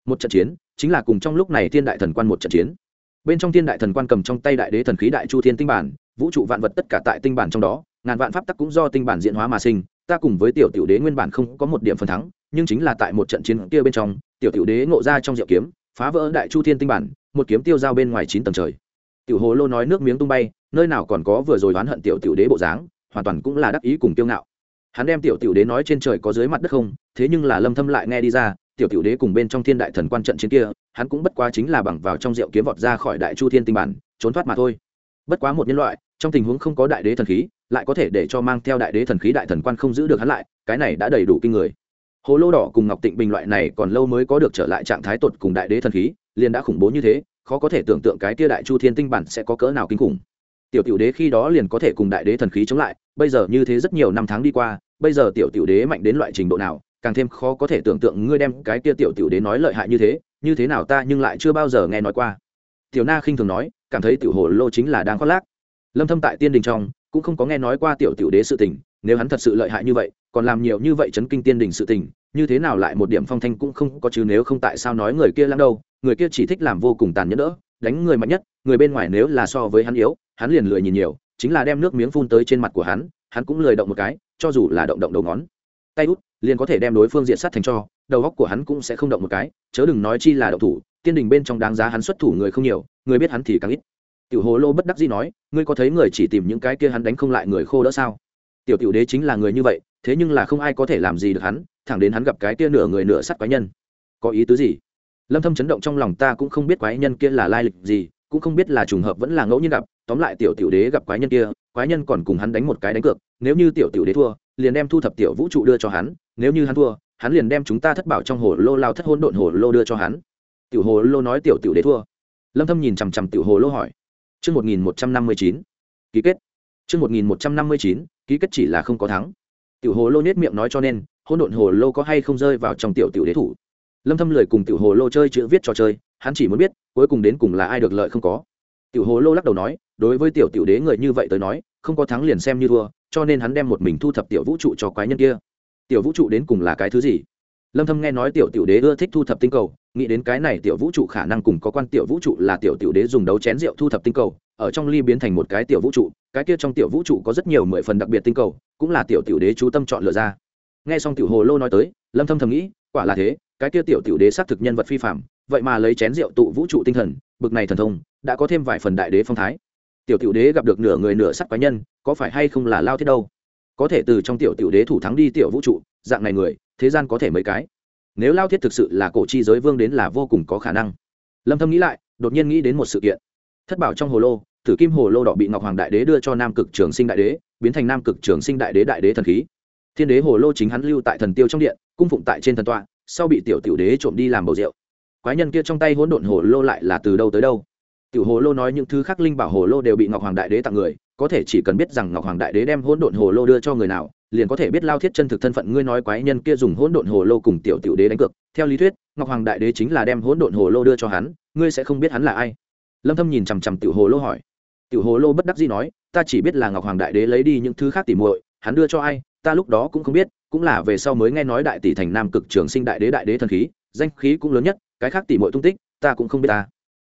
Speaker 1: Một trận chiến, chính là cùng trong lúc này thiên đại thần quan một trận chiến bên trong thiên đại thần quan cầm trong tay đại đế thần khí đại chu thiên tinh bản, vũ trụ vạn vật tất cả tại tinh bản trong đó, ngàn vạn pháp tắc cũng do tinh bản diễn hóa mà sinh, ta cùng với tiểu tiểu đế nguyên bản không có một điểm phần thắng, nhưng chính là tại một trận chiến kia bên trong, tiểu tiểu đế ngộ ra trong diệu kiếm, phá vỡ đại chu thiên tinh bản, một kiếm tiêu dao bên ngoài chín tầng trời. Tiểu hồ lô nói nước miếng tung bay, nơi nào còn có vừa rồi oán hận tiểu tiểu đế bộ dáng, hoàn toàn cũng là đắc ý cùng kiêu ngạo. Hắn đem tiểu tiểu đế nói trên trời có dưới mặt đất không, thế nhưng là lâm thâm lại nghe đi ra, tiểu tiểu đế cùng bên trong thiên đại thần quan trận chiến kia hắn cũng bất quá chính là bằng vào trong rượu kiếm vọt ra khỏi đại chu thiên tinh bản, trốn thoát mà thôi. Bất quá một nhân loại, trong tình huống không có đại đế thần khí, lại có thể để cho mang theo đại đế thần khí đại thần quan không giữ được hắn lại, cái này đã đầy đủ kinh người. Hồ lô đỏ cùng ngọc tịnh bình loại này còn lâu mới có được trở lại trạng thái tột cùng đại đế thần khí, liền đã khủng bố như thế, khó có thể tưởng tượng cái kia đại chu thiên tinh bản sẽ có cỡ nào kinh khủng. Tiểu tiểu đế khi đó liền có thể cùng đại đế thần khí chống lại, bây giờ như thế rất nhiều năm tháng đi qua, bây giờ tiểu tiểu đế mạnh đến loại trình độ nào, càng thêm khó có thể tưởng tượng ngươi đem cái kia tiểu tiểu đế nói lợi hại như thế như thế nào ta nhưng lại chưa bao giờ nghe nói qua. Tiểu na khinh thường nói, cảm thấy tiểu hồ lô chính là đang khoác lác. Lâm thâm tại tiên đình trong, cũng không có nghe nói qua tiểu tiểu đế sự tình, nếu hắn thật sự lợi hại như vậy, còn làm nhiều như vậy chấn kinh tiên đình sự tình, như thế nào lại một điểm phong thanh cũng không có chứ nếu không tại sao nói người kia lắm đâu, người kia chỉ thích làm vô cùng tàn nhẫn đỡ, đánh người mạnh nhất, người bên ngoài nếu là so với hắn yếu, hắn liền lười nhìn nhiều, chính là đem nước miếng phun tới trên mặt của hắn hắn cũng lười động một cái, cho dù là động động đầu ngón. Tay út liền có thể đem đối phương diện sát thành cho, đầu góc của hắn cũng sẽ không động một cái, chớ đừng nói chi là động thủ, tiên đình bên trong đáng giá hắn xuất thủ người không nhiều, người biết hắn thì càng ít. Tiểu hồ lô bất đắc dĩ nói, ngươi có thấy người chỉ tìm những cái kia hắn đánh không lại người khô đỡ sao? Tiểu tiểu đế chính là người như vậy, thế nhưng là không ai có thể làm gì được hắn, thẳng đến hắn gặp cái kia nửa người nửa sắt quái nhân. Có ý tứ gì? Lâm thâm chấn động trong lòng ta cũng không biết quái nhân kia là lai lịch gì, cũng không biết là trùng hợp vẫn là ngẫu nhiên gặp, tóm lại tiểu tiểu đế gặp quái nhân kia, quái nhân còn cùng hắn đánh một cái đánh cược, nếu như tiểu tiểu đế thua liền đem thu thập tiểu vũ trụ đưa cho hắn, nếu như hắn thua, hắn liền đem chúng ta thất bảo trong hồ lô lao thất hôn độn hồ lô đưa cho hắn. Tiểu hồ lô nói tiểu tiểu đế thua. Lâm thâm nhìn chằm chằm tiểu hồ lô hỏi. Chương 1159 ký kết. Chương 1159 ký kết chỉ là không có thắng. Tiểu hồ lô nết miệng nói cho nên hôn độn hồ lô có hay không rơi vào trong tiểu tiểu đế thủ? Lâm thâm lười cùng tiểu hồ lô chơi chữ viết trò chơi, hắn chỉ muốn biết, cuối cùng đến cùng là ai được lợi không có. Tiểu hồ lô lắc đầu nói, đối với tiểu tiểu đế người như vậy tới nói, không có thắng liền xem như thua cho nên hắn đem một mình thu thập tiểu vũ trụ cho quái nhân kia. Tiểu vũ trụ đến cùng là cái thứ gì? Lâm thâm nghe nói tiểu tiểu đế ưa thích thu thập tinh cầu, nghĩ đến cái này tiểu vũ trụ khả năng cùng có quan tiểu vũ trụ là tiểu tiểu đế dùng đấu chén rượu thu thập tinh cầu, ở trong ly biến thành một cái tiểu vũ trụ, cái kia trong tiểu vũ trụ có rất nhiều mười phần đặc biệt tinh cầu, cũng là tiểu tiểu đế chú tâm chọn lựa ra. Nghe xong tiểu hồ lô nói tới, lâm thâm thầm nghĩ, quả là thế, cái kia tiểu tiểu đế xác thực nhân vật phi phạm vậy mà lấy chén rượu tụ vũ trụ tinh thần, bực này thần thông, đã có thêm vài phần đại đế phong thái tiểu tiểu đế gặp được nửa người nửa sắt quái nhân, có phải hay không là lao thiết đâu? Có thể từ trong tiểu tiểu đế thủ thắng đi tiểu vũ trụ, dạng này người, thế gian có thể mấy cái? Nếu lao thiết thực sự là cổ chi giới vương đến là vô cùng có khả năng. Lâm thâm nghĩ lại, đột nhiên nghĩ đến một sự kiện. Thất bảo trong hồ lô thử kim hồ lô đỏ bị ngọc hoàng đại đế đưa cho nam cực trường sinh đại đế, biến thành nam cực trường sinh đại đế đại đế thần khí. Thiên đế hồ lô chính hắn lưu tại thần tiêu trong điện, cung phụng tại trên thần tọa, sau bị tiểu tiểu đế trộm đi làm bầu rượu. Quái nhân kia trong tay hỗn độn hồ lô lại là từ đâu tới đâu? Tiểu hồ lô nói những thứ khác linh bảo hồ lô đều bị ngọc hoàng đại đế tặng người, có thể chỉ cần biết rằng ngọc hoàng đại đế đem hỗn độn hồ lô đưa cho người nào, liền có thể biết lao thiết chân thực thân phận ngươi nói quái nhân kia dùng hỗn độn hồ lô cùng tiểu tiểu đế đánh cược. Theo lý thuyết, ngọc hoàng đại đế chính là đem hỗn độn hồ lô đưa cho hắn, ngươi sẽ không biết hắn là ai. Lâm thâm nhìn chằm chằm tiểu hồ lô hỏi. Tiểu hồ lô bất đắc dĩ nói, ta chỉ biết là ngọc hoàng đại đế lấy đi những thứ khác tỉ muội, hắn đưa cho ai, ta lúc đó cũng không biết, cũng là về sau mới nghe nói đại tỷ thành nam cực trường sinh đại đế đại đế thần khí, danh khí cũng lớn nhất, cái khác tỉ muội tung tích, ta cũng không biết ta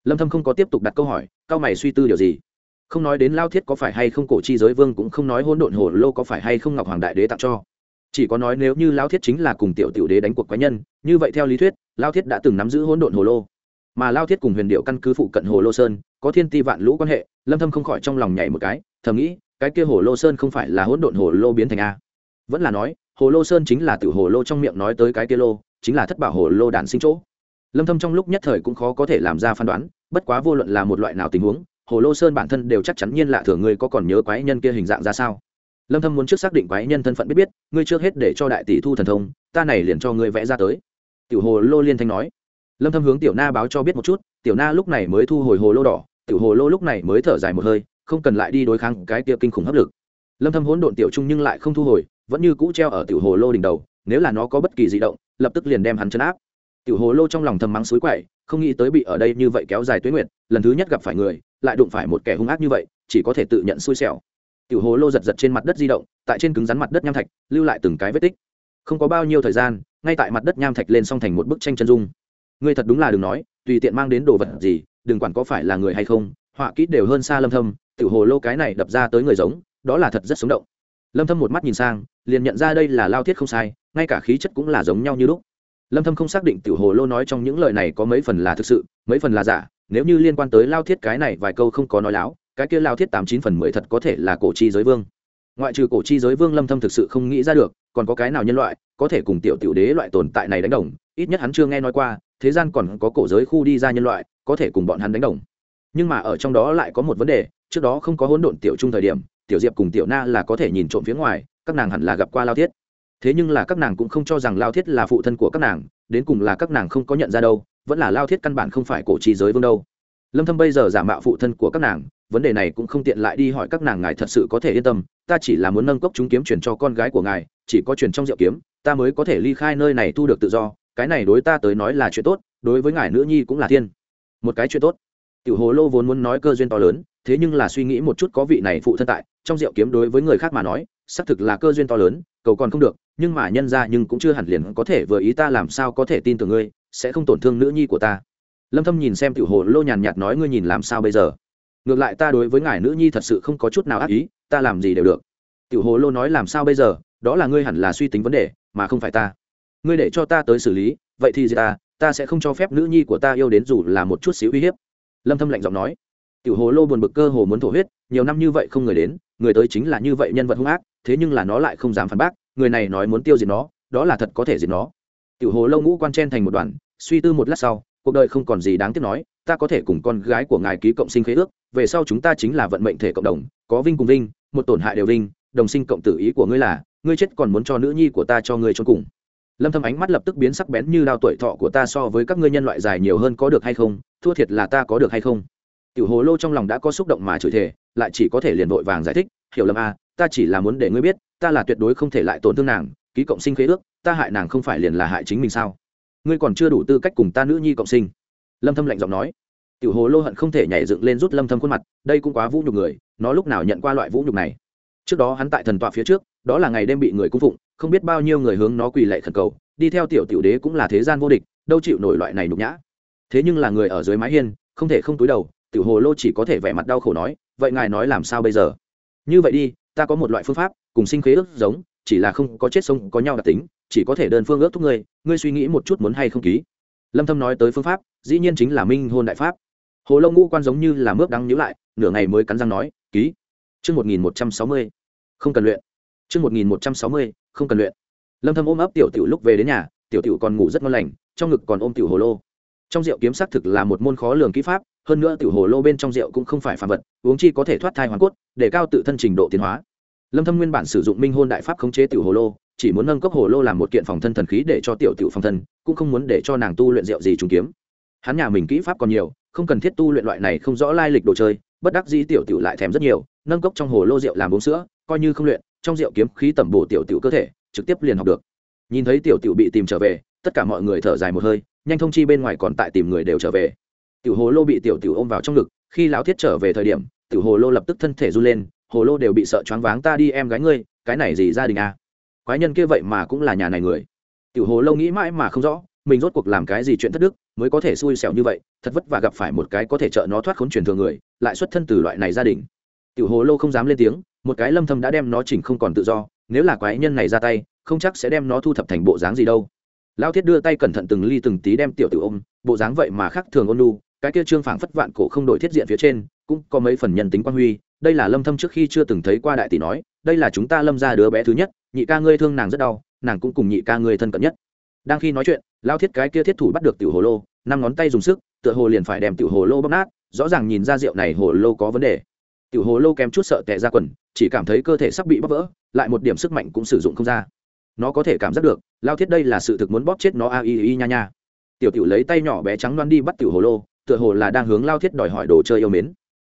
Speaker 1: lâm thâm không có tiếp tục đặt câu hỏi cao mày suy tư điều gì? Không nói đến lao thiết có phải hay không cổ chi giới vương cũng không nói hỗn độn hồ lô có phải hay không ngọc hoàng đại đế tặng cho. Chỉ có nói nếu như lao thiết chính là cùng tiểu tiểu đế đánh cuộc quái nhân, như vậy theo lý thuyết, lao thiết đã từng nắm giữ hỗn độn hồ lô. Mà lao thiết cùng huyền điệu căn cứ phụ cận hồ lô sơn, có thiên ti vạn lũ quan hệ, lâm thâm không khỏi trong lòng nhảy một cái, thầm nghĩ, cái kia hồ lô sơn không phải là hỗn độn hồ lô biến thành a. Vẫn là nói, hồ lô sơn chính là tiểu hồ lô trong miệng nói tới cái kia lô, chính là thất bảo hồ lô đản sinh chỗ lâm thâm trong lúc nhất thời cũng khó có thể làm ra phán đoán, bất quá vô luận là một loại nào tình huống, hồ lô sơn bản thân đều chắc chắn nhiên lạ thường ngươi có còn nhớ quái nhân kia hình dạng ra sao? Lâm thâm muốn trước xác định quái nhân thân phận biết biết, ngươi trước hết để cho đại tỷ thu thần thông, ta này liền cho ngươi vẽ ra tới. Tiểu hồ lô liên thanh nói. Lâm thâm hướng tiểu na báo cho biết một chút, tiểu na lúc này mới thu hồi hồ lô đỏ, tiểu hồ lô lúc này mới thở dài một hơi, không cần lại đi đối kháng cái kia kinh khủng hấp lực. Lâm thâm hỗn độn tiểu trung nhưng lại không thu hồi, vẫn như cũ treo ở tiểu hồ lô đỉnh đầu, nếu là nó có bất kỳ dị động, lập tức liền đem hắn chấn áp tiểu hồ lô trong lòng thầm mắng suối quậy, không nghĩ tới bị ở đây như vậy kéo dài tuyến nguyện lần thứ nhất gặp phải người, lại đụng phải một kẻ hung ác như vậy, chỉ có thể tự nhận xui xẻo. Tiểu hồ lô giật giật trên mặt đất di động, tại trên cứng rắn mặt đất nham thạch, lưu lại từng cái vết tích. Không có bao nhiêu thời gian, ngay tại mặt đất nham thạch lên xong thành một bức tranh chân dung. Ngươi thật đúng là đừng nói, tùy tiện mang đến đồ vật gì, đừng quản có phải là người hay không, họa kỹ đều hơn xa lâm thâm tiểu hồ lô cái này đập ra tới người giống, đó là thật rất sống động. Lâm thâm một mắt nhìn sang, liền nhận ra đây là lao thiết không sai, ngay cả khí chất cũng là giống nhau như lúc lâm thâm không xác định tiểu hồ lô nói trong những lời này có mấy phần là thực sự, mấy phần là giả, nếu như liên quan tới lao thiết cái này vài câu không có nói láo, cái kia lao thiết tám chín phần mười thật có thể là cổ chi giới vương. Ngoại trừ cổ chi giới vương lâm thâm thực sự không nghĩ ra được, còn có cái nào nhân loại có thể cùng tiểu tiểu đế loại tồn tại này đánh đồng, ít nhất hắn chưa nghe nói qua, thế gian còn có cổ giới khu đi ra nhân loại, có thể cùng bọn hắn đánh đồng. Nhưng mà ở trong đó lại có một vấn đề, trước đó không có hỗn độn tiểu trung thời điểm, tiểu diệp cùng tiểu na là có thể nhìn trộm phía ngoài, các nàng hẳn là gặp qua lao thiết thế nhưng là các nàng cũng không cho rằng lao thiết là phụ thân của các nàng, đến cùng là các nàng không có nhận ra đâu, vẫn là lao thiết căn bản không phải cổ trí giới vương đâu. Lâm thâm bây giờ giả mạo phụ thân của các nàng, vấn đề này cũng không tiện lại đi hỏi các nàng ngài thật sự có thể yên tâm, ta chỉ là muốn nâng cốc chúng kiếm truyền cho con gái của ngài, chỉ có truyền trong rượu kiếm, ta mới có thể ly khai nơi này thu được tự do, cái này đối ta tới nói là chuyện tốt, đối với ngài nữ nhi cũng là thiên. Một cái chuyện tốt. Tiểu hồ lô vốn muốn nói cơ duyên to lớn, thế nhưng là suy nghĩ một chút có vị này phụ thân tại, trong rượu kiếm đối với người khác mà nói, xác thực là cơ duyên to lớn cầu còn không được, nhưng mà nhân ra nhưng cũng chưa hẳn liền có thể vừa ý ta làm sao có thể tin tưởng ngươi, sẽ không tổn thương nữ nhi của ta. Lâm thâm nhìn xem tiểu hồ lô nhàn nhạt nói ngươi nhìn làm sao bây giờ? Ngược lại ta đối với ngài nữ nhi thật sự không có chút nào ác ý, ta làm gì đều được. Tiểu hồ lô nói làm sao bây giờ, đó là ngươi hẳn là suy tính vấn đề, mà không phải ta. Ngươi để cho ta tới xử lý, vậy thì gì ta ta sẽ không cho phép nữ nhi của ta yêu đến dù là một chút xíu uy hiếp. Lâm thâm lạnh giọng nói. Tiểu hồ lô buồn bực cơ hồ muốn thổ huyết, nhiều năm như vậy không người đến người tới chính là như vậy nhân vật hung ác, thế nhưng là nó lại không dám phản bác, người này nói muốn tiêu diệt nó, đó là thật có thể diệt nó. Tiểu hồ lâu ngũ quan chen thành một đoàn suy tư một lát sau, cuộc đời không còn gì đáng tiếc nói, ta có thể cùng con gái của ngài ký cộng sinh khế ước, về sau chúng ta chính là vận mệnh thể cộng đồng, có vinh cùng vinh, một tổn hại đều vinh, đồng sinh cộng tử ý của ngươi là, ngươi chết còn muốn cho nữ nhi của ta cho ngươi cho cùng. Lâm thâm ánh mắt lập tức biến sắc bén như đao tuổi thọ của ta so với các ngươi nhân loại dài nhiều hơn có được hay không, thua thiệt là ta có được hay không tiểu hồ lô trong lòng đã có xúc động mà chửi thề lại chỉ có thể liền vội vàng giải thích hiểu lầm a à, ta chỉ là muốn để ngươi biết ta là tuyệt đối không thể lại tổn thương nàng ký cộng sinh khế ước ta hại nàng không phải liền là hại chính mình sao? Ngươi còn chưa đủ tư cách cùng ta nữ nhi cộng sinh. Lâm thâm lạnh giọng nói. Tiểu hồ lô hận không thể nhảy dựng lên rút lâm thâm khuôn mặt đây cũng quá vũ nhục người nó lúc nào nhận qua loại vũ nhục này? Trước đó hắn tại thần tọa phía trước đó là ngày đêm bị người cung phụng không biết bao nhiêu người hướng nó quỳ lạy khẩn cầu đi theo tiểu tiểu đế cũng là thế gian vô địch đâu chịu nổi loại này nhục nhã. Thế nhưng là người ở dưới mái hiên không thể không túi đầu tiểu hồ lô chỉ có thể vẻ mặt đau khổ nói, vậy ngài nói làm sao bây giờ? Như vậy đi, ta có một loại phương pháp, cùng sinh khế ước giống, chỉ là không có chết sống, có nhau đặc tính, chỉ có thể đơn phương ước thúc ngươi ngươi suy nghĩ một chút muốn hay không ký. Lâm thâm nói tới phương pháp, dĩ nhiên chính là minh hôn đại pháp. Hồ Lô ngũ quan giống như là mướp đắng nhíu lại, nửa ngày mới cắn răng nói, ký. Chương 1160 không cần luyện. Chương 1160 không cần luyện. Lâm thâm ôm ấp tiểu tiểu lúc về đến nhà, tiểu tiểu còn ngủ rất ngon lành, trong ngực còn ôm tiểu hồ lô trong rượu kiếm xác thực là một môn khó lường kỹ pháp, hơn nữa tiểu hồ lô bên trong rượu cũng không phải phàm vật, uống chi có thể thoát thai hoàn cốt, để cao tự thân trình độ tiến hóa. Lâm thâm nguyên bản sử dụng minh hôn đại pháp khống chế tiểu hồ lô, chỉ muốn nâng cấp hồ lô làm một kiện phòng thân thần khí để cho tiểu tiểu phòng thân, cũng không muốn để cho nàng tu luyện rượu gì trùng kiếm. Hắn nhà mình kỹ pháp còn nhiều, không cần thiết tu luyện loại này không rõ lai lịch đồ chơi, bất đắc dĩ tiểu tiểu lại thèm rất nhiều, nâng cốc trong hồ lô rượu làm uống sữa, coi như không luyện, trong rượu kiếm khí tẩm bổ tiểu tiểu cơ thể, trực tiếp liền học được. Nhìn thấy tiểu tiểu bị tìm trở về tất cả mọi người thở dài một hơi, nhanh thông chi bên ngoài còn tại tìm người đều trở về. Tiểu hồ lô bị tiểu tiểu ôm vào trong ngực, khi lão thiết trở về thời điểm, tiểu hồ lô lập tức thân thể run lên, hồ lô đều bị sợ choáng váng, ta đi em gái ngươi, cái này gì gia đình à? quái nhân kia vậy mà cũng là nhà này người. Tiểu hồ lô nghĩ mãi mà không rõ, mình rốt cuộc làm cái gì chuyện thất đức mới có thể xui xẻo như vậy, thật vất vả gặp phải một cái có thể trợ nó thoát khốn truyền thường người, lại xuất thân từ loại này gia đình. Tiểu hồ lô không dám lên tiếng, một cái lâm thâm đã đem nó chỉnh không còn tự do, nếu là quái nhân này ra tay, không chắc sẽ đem nó thu thập thành bộ dáng gì đâu lao thiết đưa tay cẩn thận từng ly từng tí đem tiểu tiểu ôm, bộ dáng vậy mà khác thường ôn lu cái kia trương phảng phất vạn cổ không đổi thiết diện phía trên, cũng có mấy phần nhân tính quan huy. Đây là lâm thâm trước khi chưa từng thấy qua đại tỷ nói, đây là chúng ta lâm ra đứa bé thứ nhất, nhị ca ngươi thương nàng rất đau, nàng cũng cùng nhị ca ngươi thân cận nhất. Đang khi nói chuyện, lao thiết cái kia thiết thủ bắt được tiểu hồ lô, năm ngón tay dùng sức, tựa hồ liền phải đem tiểu hồ lô bóp nát, rõ ràng nhìn ra rượu này hồ lô có vấn đề. Tiểu hồ lô kém chút sợ tệ ra quần, chỉ cảm thấy cơ thể sắp bị bóp vỡ, lại một điểm sức mạnh cũng sử dụng không ra nó có thể cảm giác được, lao thiết đây là sự thực muốn bóp chết nó, a i i nha nha. Tiểu tiểu lấy tay nhỏ bé trắng loan đi bắt tiểu hồ lô, tựa hồ là đang hướng lao thiết đòi hỏi đồ chơi yêu mến.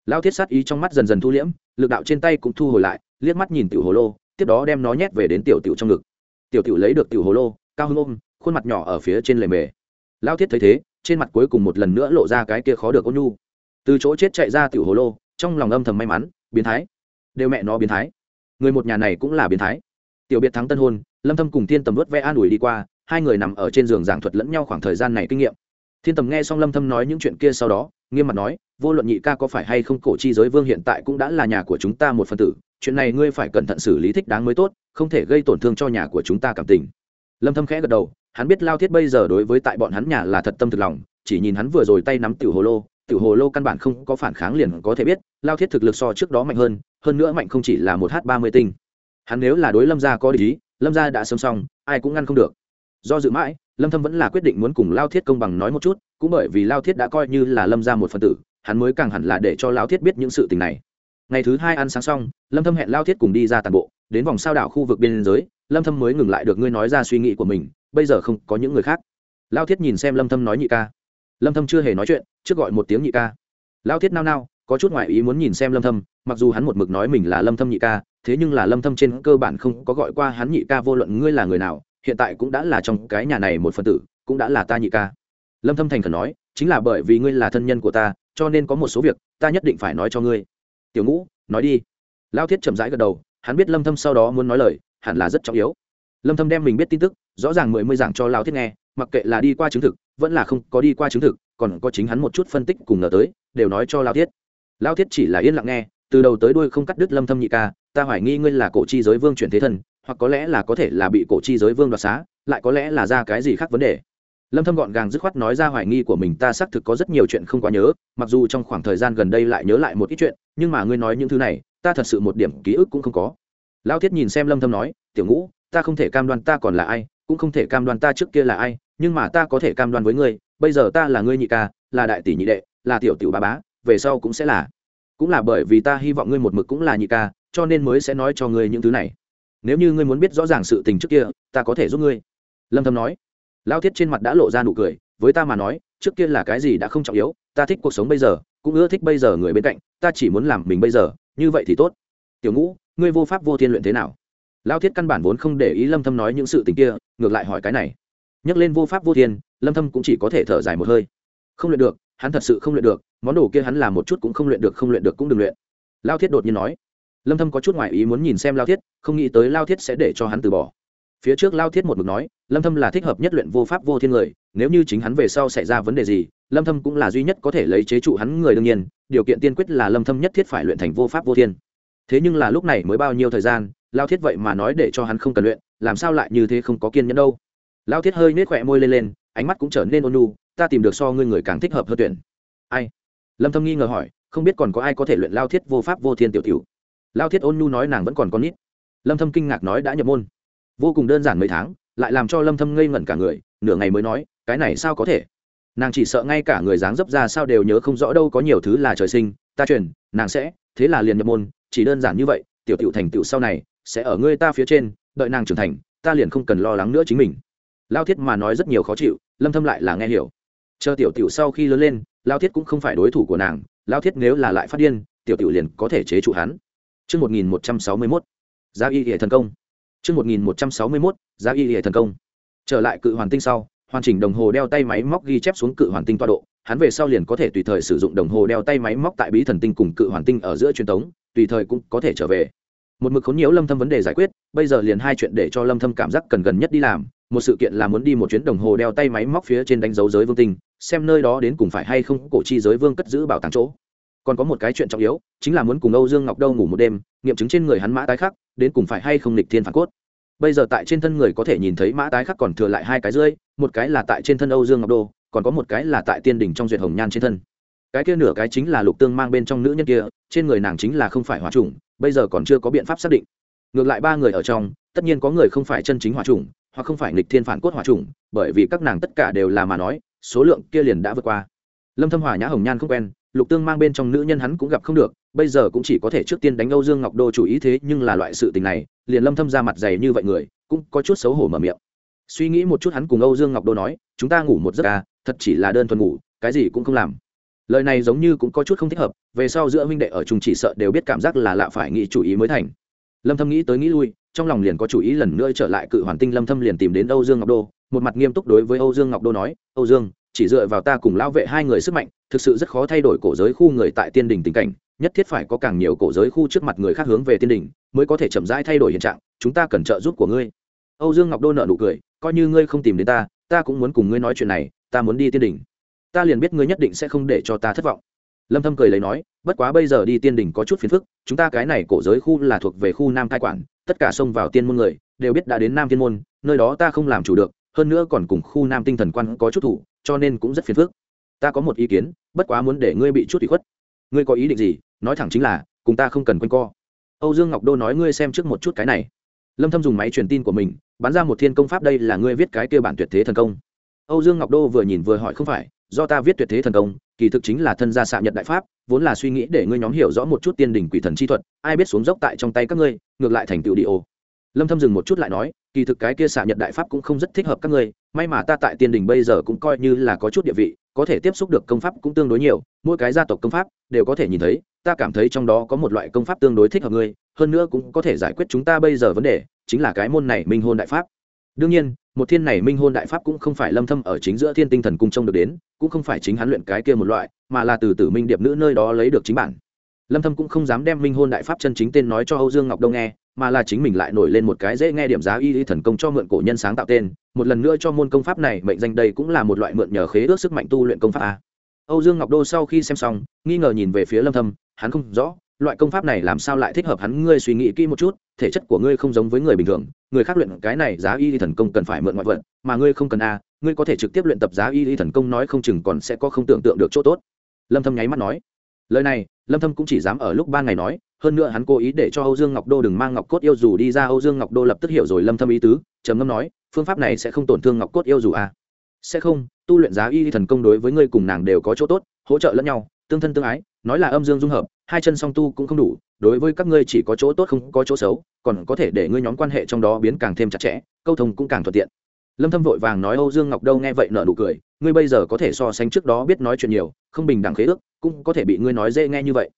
Speaker 1: Lao thiết sát ý trong mắt dần dần thu liễm, lực đạo trên tay cũng thu hồi lại, liếc mắt nhìn tiểu hồ lô, tiếp đó đem nó nhét về đến tiểu tiểu trong ngực. Tiểu tiểu lấy được tiểu hồ lô, cao hưng ôm, khuôn mặt nhỏ ở phía trên lề mề. Lao thiết thấy thế, trên mặt cuối cùng một lần nữa lộ ra cái kia khó được ôn nhu. Từ chỗ chết chạy ra tiểu hồ lô, trong lòng âm thầm may mắn, biến thái. Đều mẹ nó biến thái. Người một nhà này cũng là biến thái tiểu biệt thắng tân hôn, lâm thâm cùng thiên tầm vớt vẽ an ủi đi qua, hai người nằm ở trên giường giảng thuật lẫn nhau khoảng thời gian này kinh nghiệm. Thiên tầm nghe xong lâm thâm nói những chuyện kia sau đó, nghiêm mặt nói, vô luận nhị ca có phải hay không cổ chi giới vương hiện tại cũng đã là nhà của chúng ta một phần tử, chuyện này ngươi phải cẩn thận xử lý thích đáng mới tốt, không thể gây tổn thương cho nhà của chúng ta cảm tình. Lâm thâm khẽ gật đầu, hắn biết lao thiết bây giờ đối với tại bọn hắn nhà là thật tâm thực lòng, chỉ nhìn hắn vừa rồi tay nắm tiểu hồ lô, tiểu hồ lô căn bản không có phản kháng liền có thể biết, lao thiết thực lực so trước đó mạnh hơn hơn nữa mạnh không chỉ là một h ba mươi tinh hắn nếu là đối lâm gia có ý, lâm gia đã sớm xong ai cũng ngăn không được. Do dự mãi lâm thâm vẫn là quyết định muốn cùng lao thiết công bằng nói một chút cũng bởi vì lao thiết đã coi như là lâm gia một phần tử hắn mới càng hẳn là để cho lao thiết biết những sự tình này. Ngày thứ hai ăn sáng xong lâm thâm hẹn lao thiết cùng đi ra toàn bộ đến vòng sao đảo khu vực biên giới lâm thâm mới ngừng lại được ngươi nói ra suy nghĩ của mình bây giờ không có những người khác. Lao thiết nhìn xem lâm thâm nói nhị ca. Lâm thâm chưa hề nói chuyện trước gọi một tiếng nhị ca. Lao thiết nao nao có chút ngoại ý muốn nhìn xem lâm thâm mặc dù hắn một mực nói mình là lâm thâm nhị ca thế nhưng là lâm thâm trên cơ bản không có gọi qua hắn nhị ca vô luận ngươi là người nào, hiện tại cũng đã là trong cái nhà này một phần tử, cũng đã là ta nhị ca. Lâm thâm thành khẩn nói, chính là bởi vì ngươi là thân nhân của ta, cho nên có một số việc, ta nhất định phải nói cho ngươi. Tiểu ngũ, nói đi. Lao thiết chậm rãi gật đầu, hắn biết lâm thâm sau đó muốn nói lời, hẳn là rất trọng yếu. Lâm thâm đem mình biết tin tức, rõ ràng mười mươi giảng cho lao thiết nghe, mặc kệ là đi qua chứng thực, vẫn là không có đi qua chứng thực, còn có chính hắn một chút phân tích cùng ngờ tới, đều nói cho lao thiết. Lao thiết chỉ là yên lặng nghe, từ đầu tới đuôi không cắt đứt lâm thâm nhị ca ta hoài nghi ngươi là cổ chi giới vương chuyển thế thân, hoặc có lẽ là có thể là bị cổ chi giới vương đoạt xá, lại có lẽ là ra cái gì khác vấn đề. Lâm thâm gọn gàng dứt khoát nói ra hoài nghi của mình, ta xác thực có rất nhiều chuyện không quá nhớ, mặc dù trong khoảng thời gian gần đây lại nhớ lại một ít chuyện, nhưng mà ngươi nói những thứ này, ta thật sự một điểm ký ức cũng không có. Lao thiết nhìn xem lâm thâm nói, tiểu ngũ, ta không thể cam đoan ta còn là ai, cũng không thể cam đoan ta trước kia là ai, nhưng mà ta có thể cam đoan với ngươi, bây giờ ta là ngươi nhị ca, là đại tỷ nhị đệ, là tiểu tiểu ba bá, về sau cũng sẽ là. Cũng là bởi vì ta hy vọng ngươi một mực cũng là nhị ca cho nên mới sẽ nói cho ngươi những thứ này. Nếu như ngươi muốn biết rõ ràng sự tình trước kia, ta có thể giúp ngươi. Lâm thâm nói. Lao thiết trên mặt đã lộ ra nụ cười, với ta mà nói, trước kia là cái gì đã không trọng yếu, ta thích cuộc sống bây giờ, cũng ưa thích bây giờ người bên cạnh, ta chỉ muốn làm mình bây giờ, như vậy thì tốt. Tiểu ngũ, ngươi vô pháp vô thiên luyện thế nào? Lao thiết căn bản vốn không để ý lâm thâm nói những sự tình kia, ngược lại hỏi cái này. Nhắc lên vô pháp vô thiên, lâm thâm cũng chỉ có thể thở dài một hơi. Không luyện được, hắn thật sự không luyện được, món đồ kia hắn làm một chút cũng không luyện được, không luyện được cũng đừng luyện. Lao thiết đột nhiên nói lâm thâm có chút ngoại ý muốn nhìn xem lao thiết, không nghĩ tới lao thiết sẽ để cho hắn từ bỏ. Phía trước lao thiết một mực nói, lâm thâm là thích hợp nhất luyện vô pháp vô thiên người, nếu như chính hắn về sau xảy ra vấn đề gì, lâm thâm cũng là duy nhất có thể lấy chế trụ hắn người đương nhiên, điều kiện tiên quyết là lâm thâm nhất thiết phải luyện thành vô pháp vô thiên. Thế nhưng là lúc này mới bao nhiêu thời gian, lao thiết vậy mà nói để cho hắn không cần luyện, làm sao lại như thế không có kiên nhẫn đâu. Lao thiết hơi nết khỏe môi lên lên, ánh mắt cũng trở nên ôn nhu, ta tìm được so ngươi người càng thích hợp hơn tuyển. Ai? Lâm thâm nghi ngờ hỏi, không biết còn có ai có thể luyện lao thiết vô pháp vô thiên tiểu tiểu lao thiết ôn nhu nói nàng vẫn còn con nít. Lâm thâm kinh ngạc nói đã nhập môn. Vô cùng đơn giản mấy tháng, lại làm cho lâm thâm ngây ngẩn cả người, nửa ngày mới nói, cái này sao có thể? Nàng chỉ sợ ngay cả người dáng dấp ra sao đều nhớ không rõ đâu có nhiều thứ là trời sinh, ta truyền, nàng sẽ, thế là liền nhập môn, chỉ đơn giản như vậy, tiểu tiểu thành tiểu sau này, sẽ ở ngươi ta phía trên, đợi nàng trưởng thành, ta liền không cần lo lắng nữa chính mình. Lao thiết mà nói rất nhiều khó chịu, lâm thâm lại là nghe hiểu. Chờ tiểu tiểu sau khi lớn lên, lao thiết cũng không phải đối thủ của nàng, lao thiết nếu là lại phát điên, tiểu tiểu liền có thể chế trụ hắn. Trước 1161, giá y hệ thần công. Trước 1161, giá y hệ thần công. Trở lại cự hoàn tinh sau, hoàn chỉnh đồng hồ đeo tay máy móc ghi chép xuống cự hoàn tinh tọa độ, hắn về sau liền có thể tùy thời sử dụng đồng hồ đeo tay máy móc tại bí thần tinh cùng cự hoàn tinh ở giữa truyền tống, tùy thời cũng có thể trở về. Một mực khốn nhiễu Lâm Thâm vấn đề giải quyết, bây giờ liền hai chuyện để cho Lâm Thâm cảm giác cần gần nhất đi làm, một sự kiện là muốn đi một chuyến đồng hồ đeo tay máy móc phía trên đánh dấu giới vương tinh, xem nơi đó đến cùng phải hay không cổ chi giới vương cất giữ bảo tàng chỗ còn có một cái chuyện trọng yếu, chính là muốn cùng âu dương ngọc đâu ngủ một đêm, nghiệm chứng trên người hắn mã tái khắc, đến cùng phải hay không lịch thiên phản cốt. Bây giờ tại trên thân người có thể nhìn thấy mã tái khắc còn thừa lại hai cái rưỡi, một cái là tại trên thân âu dương ngọc đô, còn có một cái là tại tiên đỉnh trong duyệt hồng nhan trên thân. Cái kia nửa cái chính là lục tương mang bên trong nữ nhân kia, trên người nàng chính là không phải hòa trùng bây giờ còn chưa có biện pháp xác định. Ngược lại ba người ở trong, tất nhiên có người không phải chân chính hòa trùng hoặc không phải nghịch thiên phản cốt hòa trùng bởi vì các nàng tất cả đều là mà nói, số lượng kia liền đã vượt qua. Lâm thâm hòa nhã hồng nhan không quen lục tương mang bên trong nữ nhân hắn cũng gặp không được, bây giờ cũng chỉ có thể trước tiên đánh âu dương ngọc đô chủ ý thế, nhưng là loại sự tình này, liền lâm thâm ra mặt dày như vậy người, cũng có chút xấu hổ mở miệng. Suy nghĩ một chút hắn cùng âu dương ngọc đô nói, chúng ta ngủ một giấc à thật chỉ là đơn thuần ngủ, cái gì cũng không làm. Lời này giống như cũng có chút không thích hợp, về sau giữa huynh đệ ở chung chỉ sợ đều biết cảm giác là lạ phải nghĩ chủ ý mới thành. Lâm thâm nghĩ tới nghĩ lui, trong lòng liền có chủ ý lần nữa trở lại cự hoàn tinh lâm thâm liền tìm đến âu dương ngọc đô, một mặt nghiêm túc đối với âu dương ngọc đô nói, âu dương chỉ dựa vào ta cùng lão vệ hai người sức mạnh, thực sự rất khó thay đổi cổ giới khu người tại tiên đình tình cảnh, nhất thiết phải có càng nhiều cổ giới khu trước mặt người khác hướng về tiên đình mới có thể chậm rãi thay đổi hiện trạng, chúng ta cần trợ giúp của ngươi. Âu dương ngọc đô nợ nụ cười, coi như ngươi không tìm đến ta ta cũng muốn cùng ngươi nói chuyện này, ta muốn đi tiên đình ta liền biết ngươi nhất định sẽ không để cho ta thất vọng. Lâm thâm cười lấy nói, bất quá bây giờ đi tiên đỉnh có chút phiền phức, chúng ta cái này cổ giới khu là thuộc về khu nam cai quản, tất cả xông vào tiên môn người, đều biết đã đến nam tiên môn, nơi đó ta không làm chủ được, hơn nữa còn cùng khu nam tinh thần quan có chút thủ cho nên cũng rất phiền phức. Ta có một ý kiến, bất quá muốn để ngươi bị chút ủy khuất. Ngươi có ý định gì? Nói thẳng chính là, cùng ta không cần quanh co. Âu dương ngọc đô nói ngươi xem trước một chút cái này. Lâm thâm dùng máy truyền tin của mình, bắn ra một thiên công pháp đây là ngươi viết cái kia bản tuyệt thế thần công. Âu dương ngọc đô vừa nhìn vừa hỏi không phải, do ta viết tuyệt thế thần công, kỳ thực chính là thân gia xạ nhật đại pháp, vốn là suy nghĩ để ngươi nhóm hiểu rõ một chút tiên đỉnh quỷ thần chi thuật, ai biết xuống dốc tại trong tay các ngươi, ngược lại thành tựu đi ô. Lâm thâm dừng một chút lại nói, kỳ thực cái kia xạ nhật đại pháp cũng không rất thích hợp các ngươi may mà ta tại tiên Đình bây giờ cũng coi như là có chút địa vị, có thể tiếp xúc được công pháp cũng tương đối nhiều, mỗi cái gia tộc công pháp đều có thể nhìn thấy, ta cảm thấy trong đó có một loại công pháp tương đối thích hợp ngươi, hơn nữa cũng có thể giải quyết chúng ta bây giờ vấn đề, chính là cái môn này minh hôn đại pháp. Đương nhiên, một thiên này minh hôn đại pháp cũng không phải lâm thâm ở chính giữa thiên tinh thần cung trông được đến, cũng không phải chính hắn luyện cái kia một loại, mà là từ tử minh điệp nữ nơi đó lấy được chính bản. Lâm thâm cũng không dám đem minh hôn đại pháp chân chính tên nói cho âu dương ngọc đông nghe mà là chính mình lại nổi lên một cái dễ nghe điểm giá y y thần công cho mượn cổ nhân sáng tạo tên, một lần nữa cho môn công pháp này mệnh danh đây cũng là một loại mượn nhờ khế ước sức mạnh tu luyện công pháp a. Âu dương ngọc đô sau khi xem xong, nghi ngờ nhìn về phía lâm thâm, hắn không rõ, loại công pháp này làm sao lại thích hợp hắn ngươi suy nghĩ kỹ một chút, thể chất của ngươi không giống với người bình thường, người khác luyện cái này giá y thần công cần phải mượn ngoại vận mà ngươi không cần a, ngươi có thể trực tiếp luyện tập giá y thần công nói không chừng còn sẽ có không tưởng tượng được chỗ tốt. Lâm thâm nháy mắt nói lời này, lâm thâm cũng chỉ dám ở lúc ban ngày nói, hơn nữa hắn cố ý để cho âu dương ngọc đô đừng mang ngọc cốt yêu dù đi ra, âu dương ngọc đô lập tức hiểu rồi lâm thâm ý tứ, trầm ngâm nói, phương pháp này sẽ không tổn thương ngọc cốt yêu dù à? Sẽ không, tu luyện giá y thần công đối với ngươi cùng nàng đều có chỗ tốt, hỗ trợ lẫn nhau, tương thân tương ái, nói là âm dương dung hợp, hai chân song tu cũng không đủ, đối với các ngươi chỉ có chỗ tốt không có chỗ xấu, còn có thể để ngươi nhóm quan hệ trong đó biến càng thêm chặt chẽ, câu thông cũng càng thuận tiện. Lâm thâm vội vàng nói âu dương ngọc đâu nghe vậy nở nụ cười ngươi bây giờ có thể so sánh trước đó biết nói chuyện nhiều, không bình đẳng khế ước, cũng có thể bị ngươi nói dễ nghe như vậy.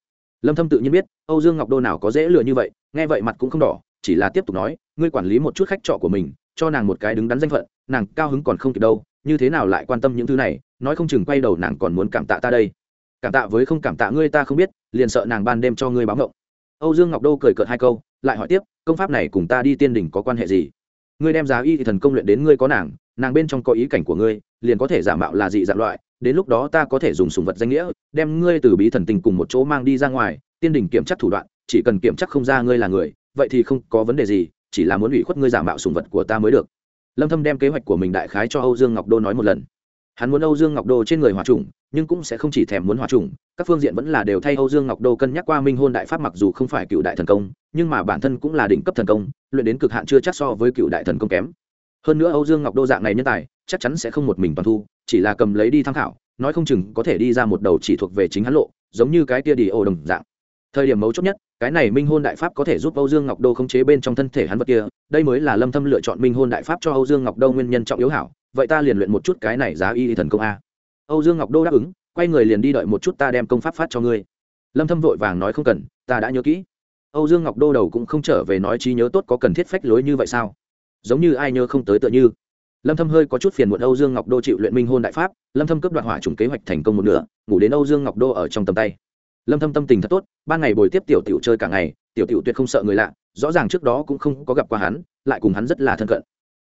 Speaker 1: Lâm thâm tự nhiên biết, âu dương ngọc đô nào có dễ lừa như vậy, nghe vậy mặt cũng không đỏ, chỉ là tiếp tục nói, ngươi quản lý một chút khách trọ của mình, cho nàng một cái đứng đắn danh phận, nàng cao hứng còn không kịp đâu, như thế nào lại quan tâm những thứ này, nói không chừng quay đầu nàng còn muốn cảm tạ ta đây. Cảm tạ với không cảm tạ ngươi ta không biết, liền sợ nàng ban đêm cho ngươi báo ngộng. Âu dương ngọc đô cười cợt hai câu, lại hỏi tiếp, công pháp này cùng ta đi tiên đỉnh có quan hệ gì? Ngươi đem giá y thì thần công luyện đến ngươi có nàng nàng bên trong có ý cảnh của ngươi, liền có thể giả mạo là dị dạng loại, đến lúc đó ta có thể dùng sùng vật danh nghĩa, đem ngươi từ bí thần tình cùng một chỗ mang đi ra ngoài, tiên đỉnh kiểm chắc thủ đoạn, chỉ cần kiểm chắc không ra ngươi là người, vậy thì không có vấn đề gì, chỉ là muốn ủy khuất ngươi giả mạo sùng vật của ta mới được. Lâm thâm đem kế hoạch của mình đại khái cho âu dương ngọc đô nói một lần. Hắn muốn âu dương ngọc đô trên người hòa trùng, nhưng cũng sẽ không chỉ thèm muốn hòa trùng, các phương diện vẫn là đều thay âu dương ngọc đô cân nhắc qua minh hôn đại pháp mặc dù không phải cựu đại thần công, nhưng mà bản thân cũng là đỉnh cấp thần công, luyện đến cực hạn chưa chắc so với cựu đại thần công kém hơn nữa âu dương ngọc đô dạng này nhân tài, chắc chắn sẽ không một mình toàn thu, chỉ là cầm lấy đi tham khảo, nói không chừng có thể đi ra một đầu chỉ thuộc về chính hắn lộ, giống như cái kia đi ô đồng dạng. Thời điểm mấu chốt nhất, cái này minh hôn đại pháp có thể giúp âu dương ngọc đô khống chế bên trong thân thể hắn vật kia, đây mới là lâm thâm lựa chọn minh hôn đại pháp cho âu dương ngọc đô nguyên nhân trọng yếu hảo, vậy ta liền luyện một chút cái này giá y thần công a. Âu dương ngọc đô đáp ứng, quay người liền đi đợi một chút ta đem công pháp phát cho ngươi. Lâm thâm vội vàng nói không cần, ta đã nhớ kỹ. Âu dương ngọc đô đầu cũng không trở về nói trí nhớ tốt có cần thiết phách lối như vậy sao? Giống như ai nhớ không tới tựa như. Lâm thâm hơi có chút phiền muộn âu dương ngọc đô chịu luyện minh hôn đại pháp, lâm thâm cướp đoạt hỏa trùng kế hoạch thành công một nửa, ngủ đến âu dương ngọc đô ở trong tầm tay. Lâm thâm tâm tình thật tốt, ban ngày bồi tiếp tiểu tiểu chơi cả ngày, tiểu tiểu tuyệt không sợ người lạ, rõ ràng trước đó cũng không có gặp qua hắn, lại cùng hắn rất là thân cận.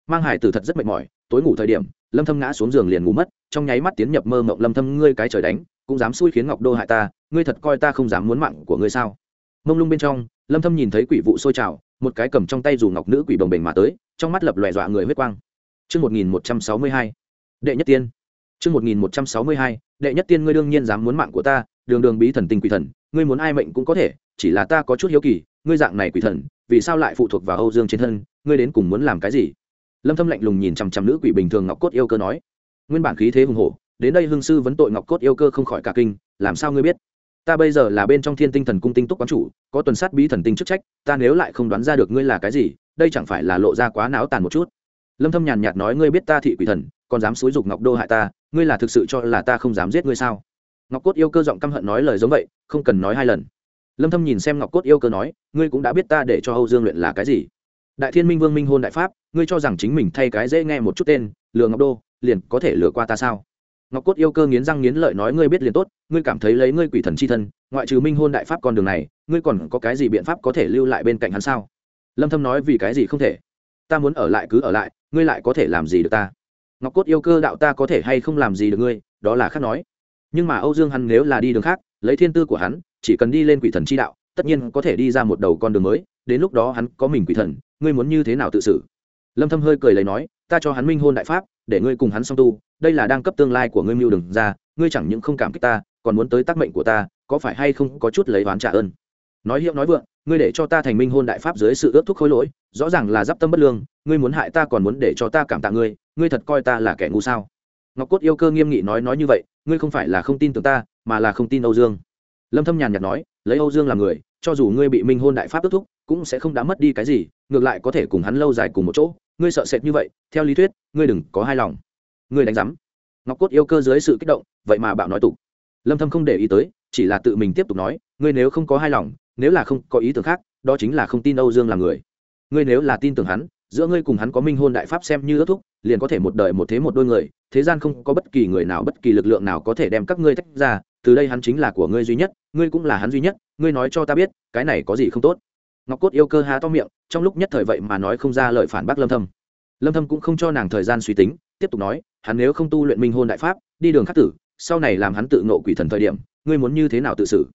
Speaker 1: Mang hải tử thật rất mệt mỏi, tối ngủ thời điểm, lâm thâm ngã xuống giường liền ngủ mất, trong nháy mắt tiến nhập mơ mộng lâm thâm, ngươi cái trời đánh, cũng dám xui khiến ngọc đô hại ta, ngươi thật coi ta không dám muốn mạng của ngươi sao? Mông lung bên trong, lâm thâm nhìn thấy quỷ vụ sôi trào một cái cầm trong tay dù ngọc nữ quỷ bồng bềnh mà tới trong mắt lập lòe dọa người huyết quang Chương 1162. Đệ nhất tiên. Chương 1162. Đệ nhất tiên ngươi đương nhiên dám muốn mạng của ta, đường đường bí thần tinh quỷ thần, ngươi muốn ai mệnh cũng có thể, chỉ là ta có chút hiếu kỳ, ngươi dạng này quỷ thần, vì sao lại phụ thuộc vào Âu Dương trên thân, ngươi đến cùng muốn làm cái gì? Lâm Thâm lạnh lùng nhìn chằm chằm nữ quỷ bình thường ngọc cốt yêu cơ nói, nguyên bản khí thế hùng hổ, đến đây hương sư vấn tội ngọc cốt yêu cơ không khỏi cả kinh, làm sao ngươi biết? Ta bây giờ là bên trong Thiên Tinh Thần Cung tinh túc quán chủ, có tuần sát bí thần tinh chức trách, ta nếu lại không đoán ra được ngươi là cái gì, đây chẳng phải là lộ ra quá náo tàn một chút. Lâm thâm nhàn nhạt nói ngươi biết ta thị quỷ thần còn dám xúi dục ngọc đô hại ta ngươi là thực sự cho là ta không dám giết ngươi sao? Ngọc cốt yêu cơ giọng căm hận nói lời giống vậy không cần nói hai lần. Lâm thâm nhìn xem ngọc cốt yêu cơ nói ngươi cũng đã biết ta để cho âu dương luyện là cái gì. Đại thiên minh vương minh hôn đại pháp ngươi cho rằng chính mình thay cái dễ nghe một chút tên lừa ngọc đô liền có thể lừa qua ta sao? Ngọc cốt yêu cơ nghiến răng nghiến lợi nói ngươi biết liền tốt, ngươi cảm thấy lấy ngươi quỷ thần chi thân, ngoại trừ minh hôn đại pháp con đường này, ngươi còn có cái gì biện pháp có thể lưu lại bên cạnh hắn sao? Lâm thâm nói vì cái gì không thể? Ta muốn ở lại cứ ở lại, ngươi lại có thể làm gì được ta? Ngọc cốt yêu cơ đạo ta có thể hay không làm gì được ngươi? Đó là khác nói. Nhưng mà âu dương hắn nếu là đi đường khác, lấy thiên tư của hắn, chỉ cần đi lên quỷ thần chi đạo, tất nhiên có thể đi ra một đầu con đường mới, đến lúc đó hắn có mình quỷ thần, ngươi muốn như thế nào tự xử? Lâm thâm hơi cười lấy nói, ta cho hắn minh hôn đại pháp để ngươi cùng hắn song tu, đây là đang cấp tương lai của ngươi mưu đừng ra, ngươi chẳng những không cảm kích ta, còn muốn tới tác mệnh của ta, có phải hay không có chút lấy oán trả ơn? Nói hiệu nói vượng, ngươi để cho ta thành minh hôn đại pháp dưới sự ước thúc khối lỗi, rõ ràng là giáp tâm bất lương, ngươi muốn hại ta còn muốn để cho ta cảm tạ ngươi ngươi thật coi ta là kẻ ngu sao? Ngọc cốt yêu cơ nghiêm nghị nói nói như vậy, ngươi không phải là không tin tưởng ta, mà là không tin âu dương. Lâm thâm nhàn nhạt nói, lấy âu dương làm người, cho dù ngươi bị minh hôn đại pháp ước thúc, cũng sẽ không đã mất đi cái gì, ngược lại có thể cùng hắn lâu dài cùng một chỗ ngươi sợ sệt như vậy, theo lý thuyết, ngươi đừng có hai lòng. Ngươi đánh giám. Ngọc cốt yêu cơ dưới sự kích động, vậy mà bạo nói tục. Lâm thâm không để ý tới, chỉ là tự mình tiếp tục nói, ngươi nếu không có hai lòng, nếu là không có ý tưởng khác, đó chính là không tin âu dương là người. Ngươi nếu là tin tưởng hắn, giữa ngươi cùng hắn có minh hôn đại pháp xem như ước thúc, liền có thể một đời một thế một đôi người, thế gian không có bất kỳ người nào bất kỳ lực lượng nào có thể đem các ngươi tách ra, từ đây hắn chính là của ngươi duy nhất, ngươi cũng là hắn duy nhất, ngươi nói cho ta biết, cái này có gì không tốt? Ngọc cốt yêu cơ há to miệng, trong lúc nhất thời vậy mà nói không ra lời phản bác lâm thâm. Lâm thâm cũng không cho nàng thời gian suy tính, tiếp tục nói, hắn nếu không tu luyện minh hôn đại pháp, đi đường khắc tử, sau này làm hắn tự ngộ quỷ thần thời điểm, ngươi muốn như thế nào tự xử?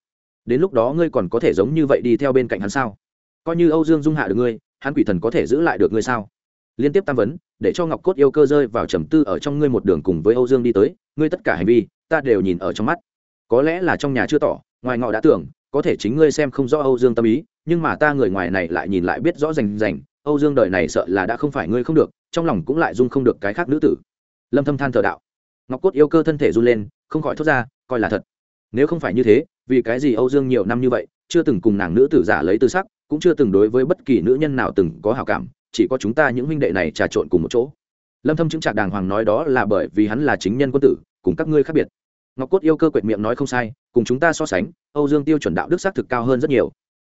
Speaker 1: Đến lúc đó ngươi còn có thể giống như vậy đi theo bên cạnh hắn sao? Coi như âu dương dung hạ được ngươi, hắn quỷ thần có thể giữ lại được ngươi sao? Liên tiếp tam vấn, để cho ngọc cốt yêu cơ rơi vào trầm tư ở trong ngươi một đường cùng với âu dương đi tới, ngươi tất cả hành vi, ta đều nhìn ở trong mắt. Có lẽ là trong nhà chưa tỏ, ngoài ngọ đã tưởng, có thể chính ngươi xem không rõ âu dương tâm ý nhưng mà ta người ngoài này lại nhìn lại biết rõ rành rành, âu dương đời này sợ là đã không phải ngươi không được, trong lòng cũng lại dung không được cái khác nữ tử. Lâm thâm than thờ đạo. Ngọc cốt yêu cơ thân thể run lên, không khỏi thốt ra, coi là thật. Nếu không phải như thế, vì cái gì âu dương nhiều năm như vậy, chưa từng cùng nàng nữ tử giả lấy tư sắc, cũng chưa từng đối với bất kỳ nữ nhân nào từng có hảo cảm, chỉ có chúng ta những huynh đệ này trà trộn cùng một chỗ. Lâm thâm chứng trạc đàng hoàng nói đó là bởi vì hắn là chính nhân quân tử, cùng các ngươi khác biệt. Ngọc cốt yêu cơ quệt miệng nói không sai, cùng chúng ta so sánh, âu dương tiêu chuẩn đạo đức xác thực cao hơn rất nhiều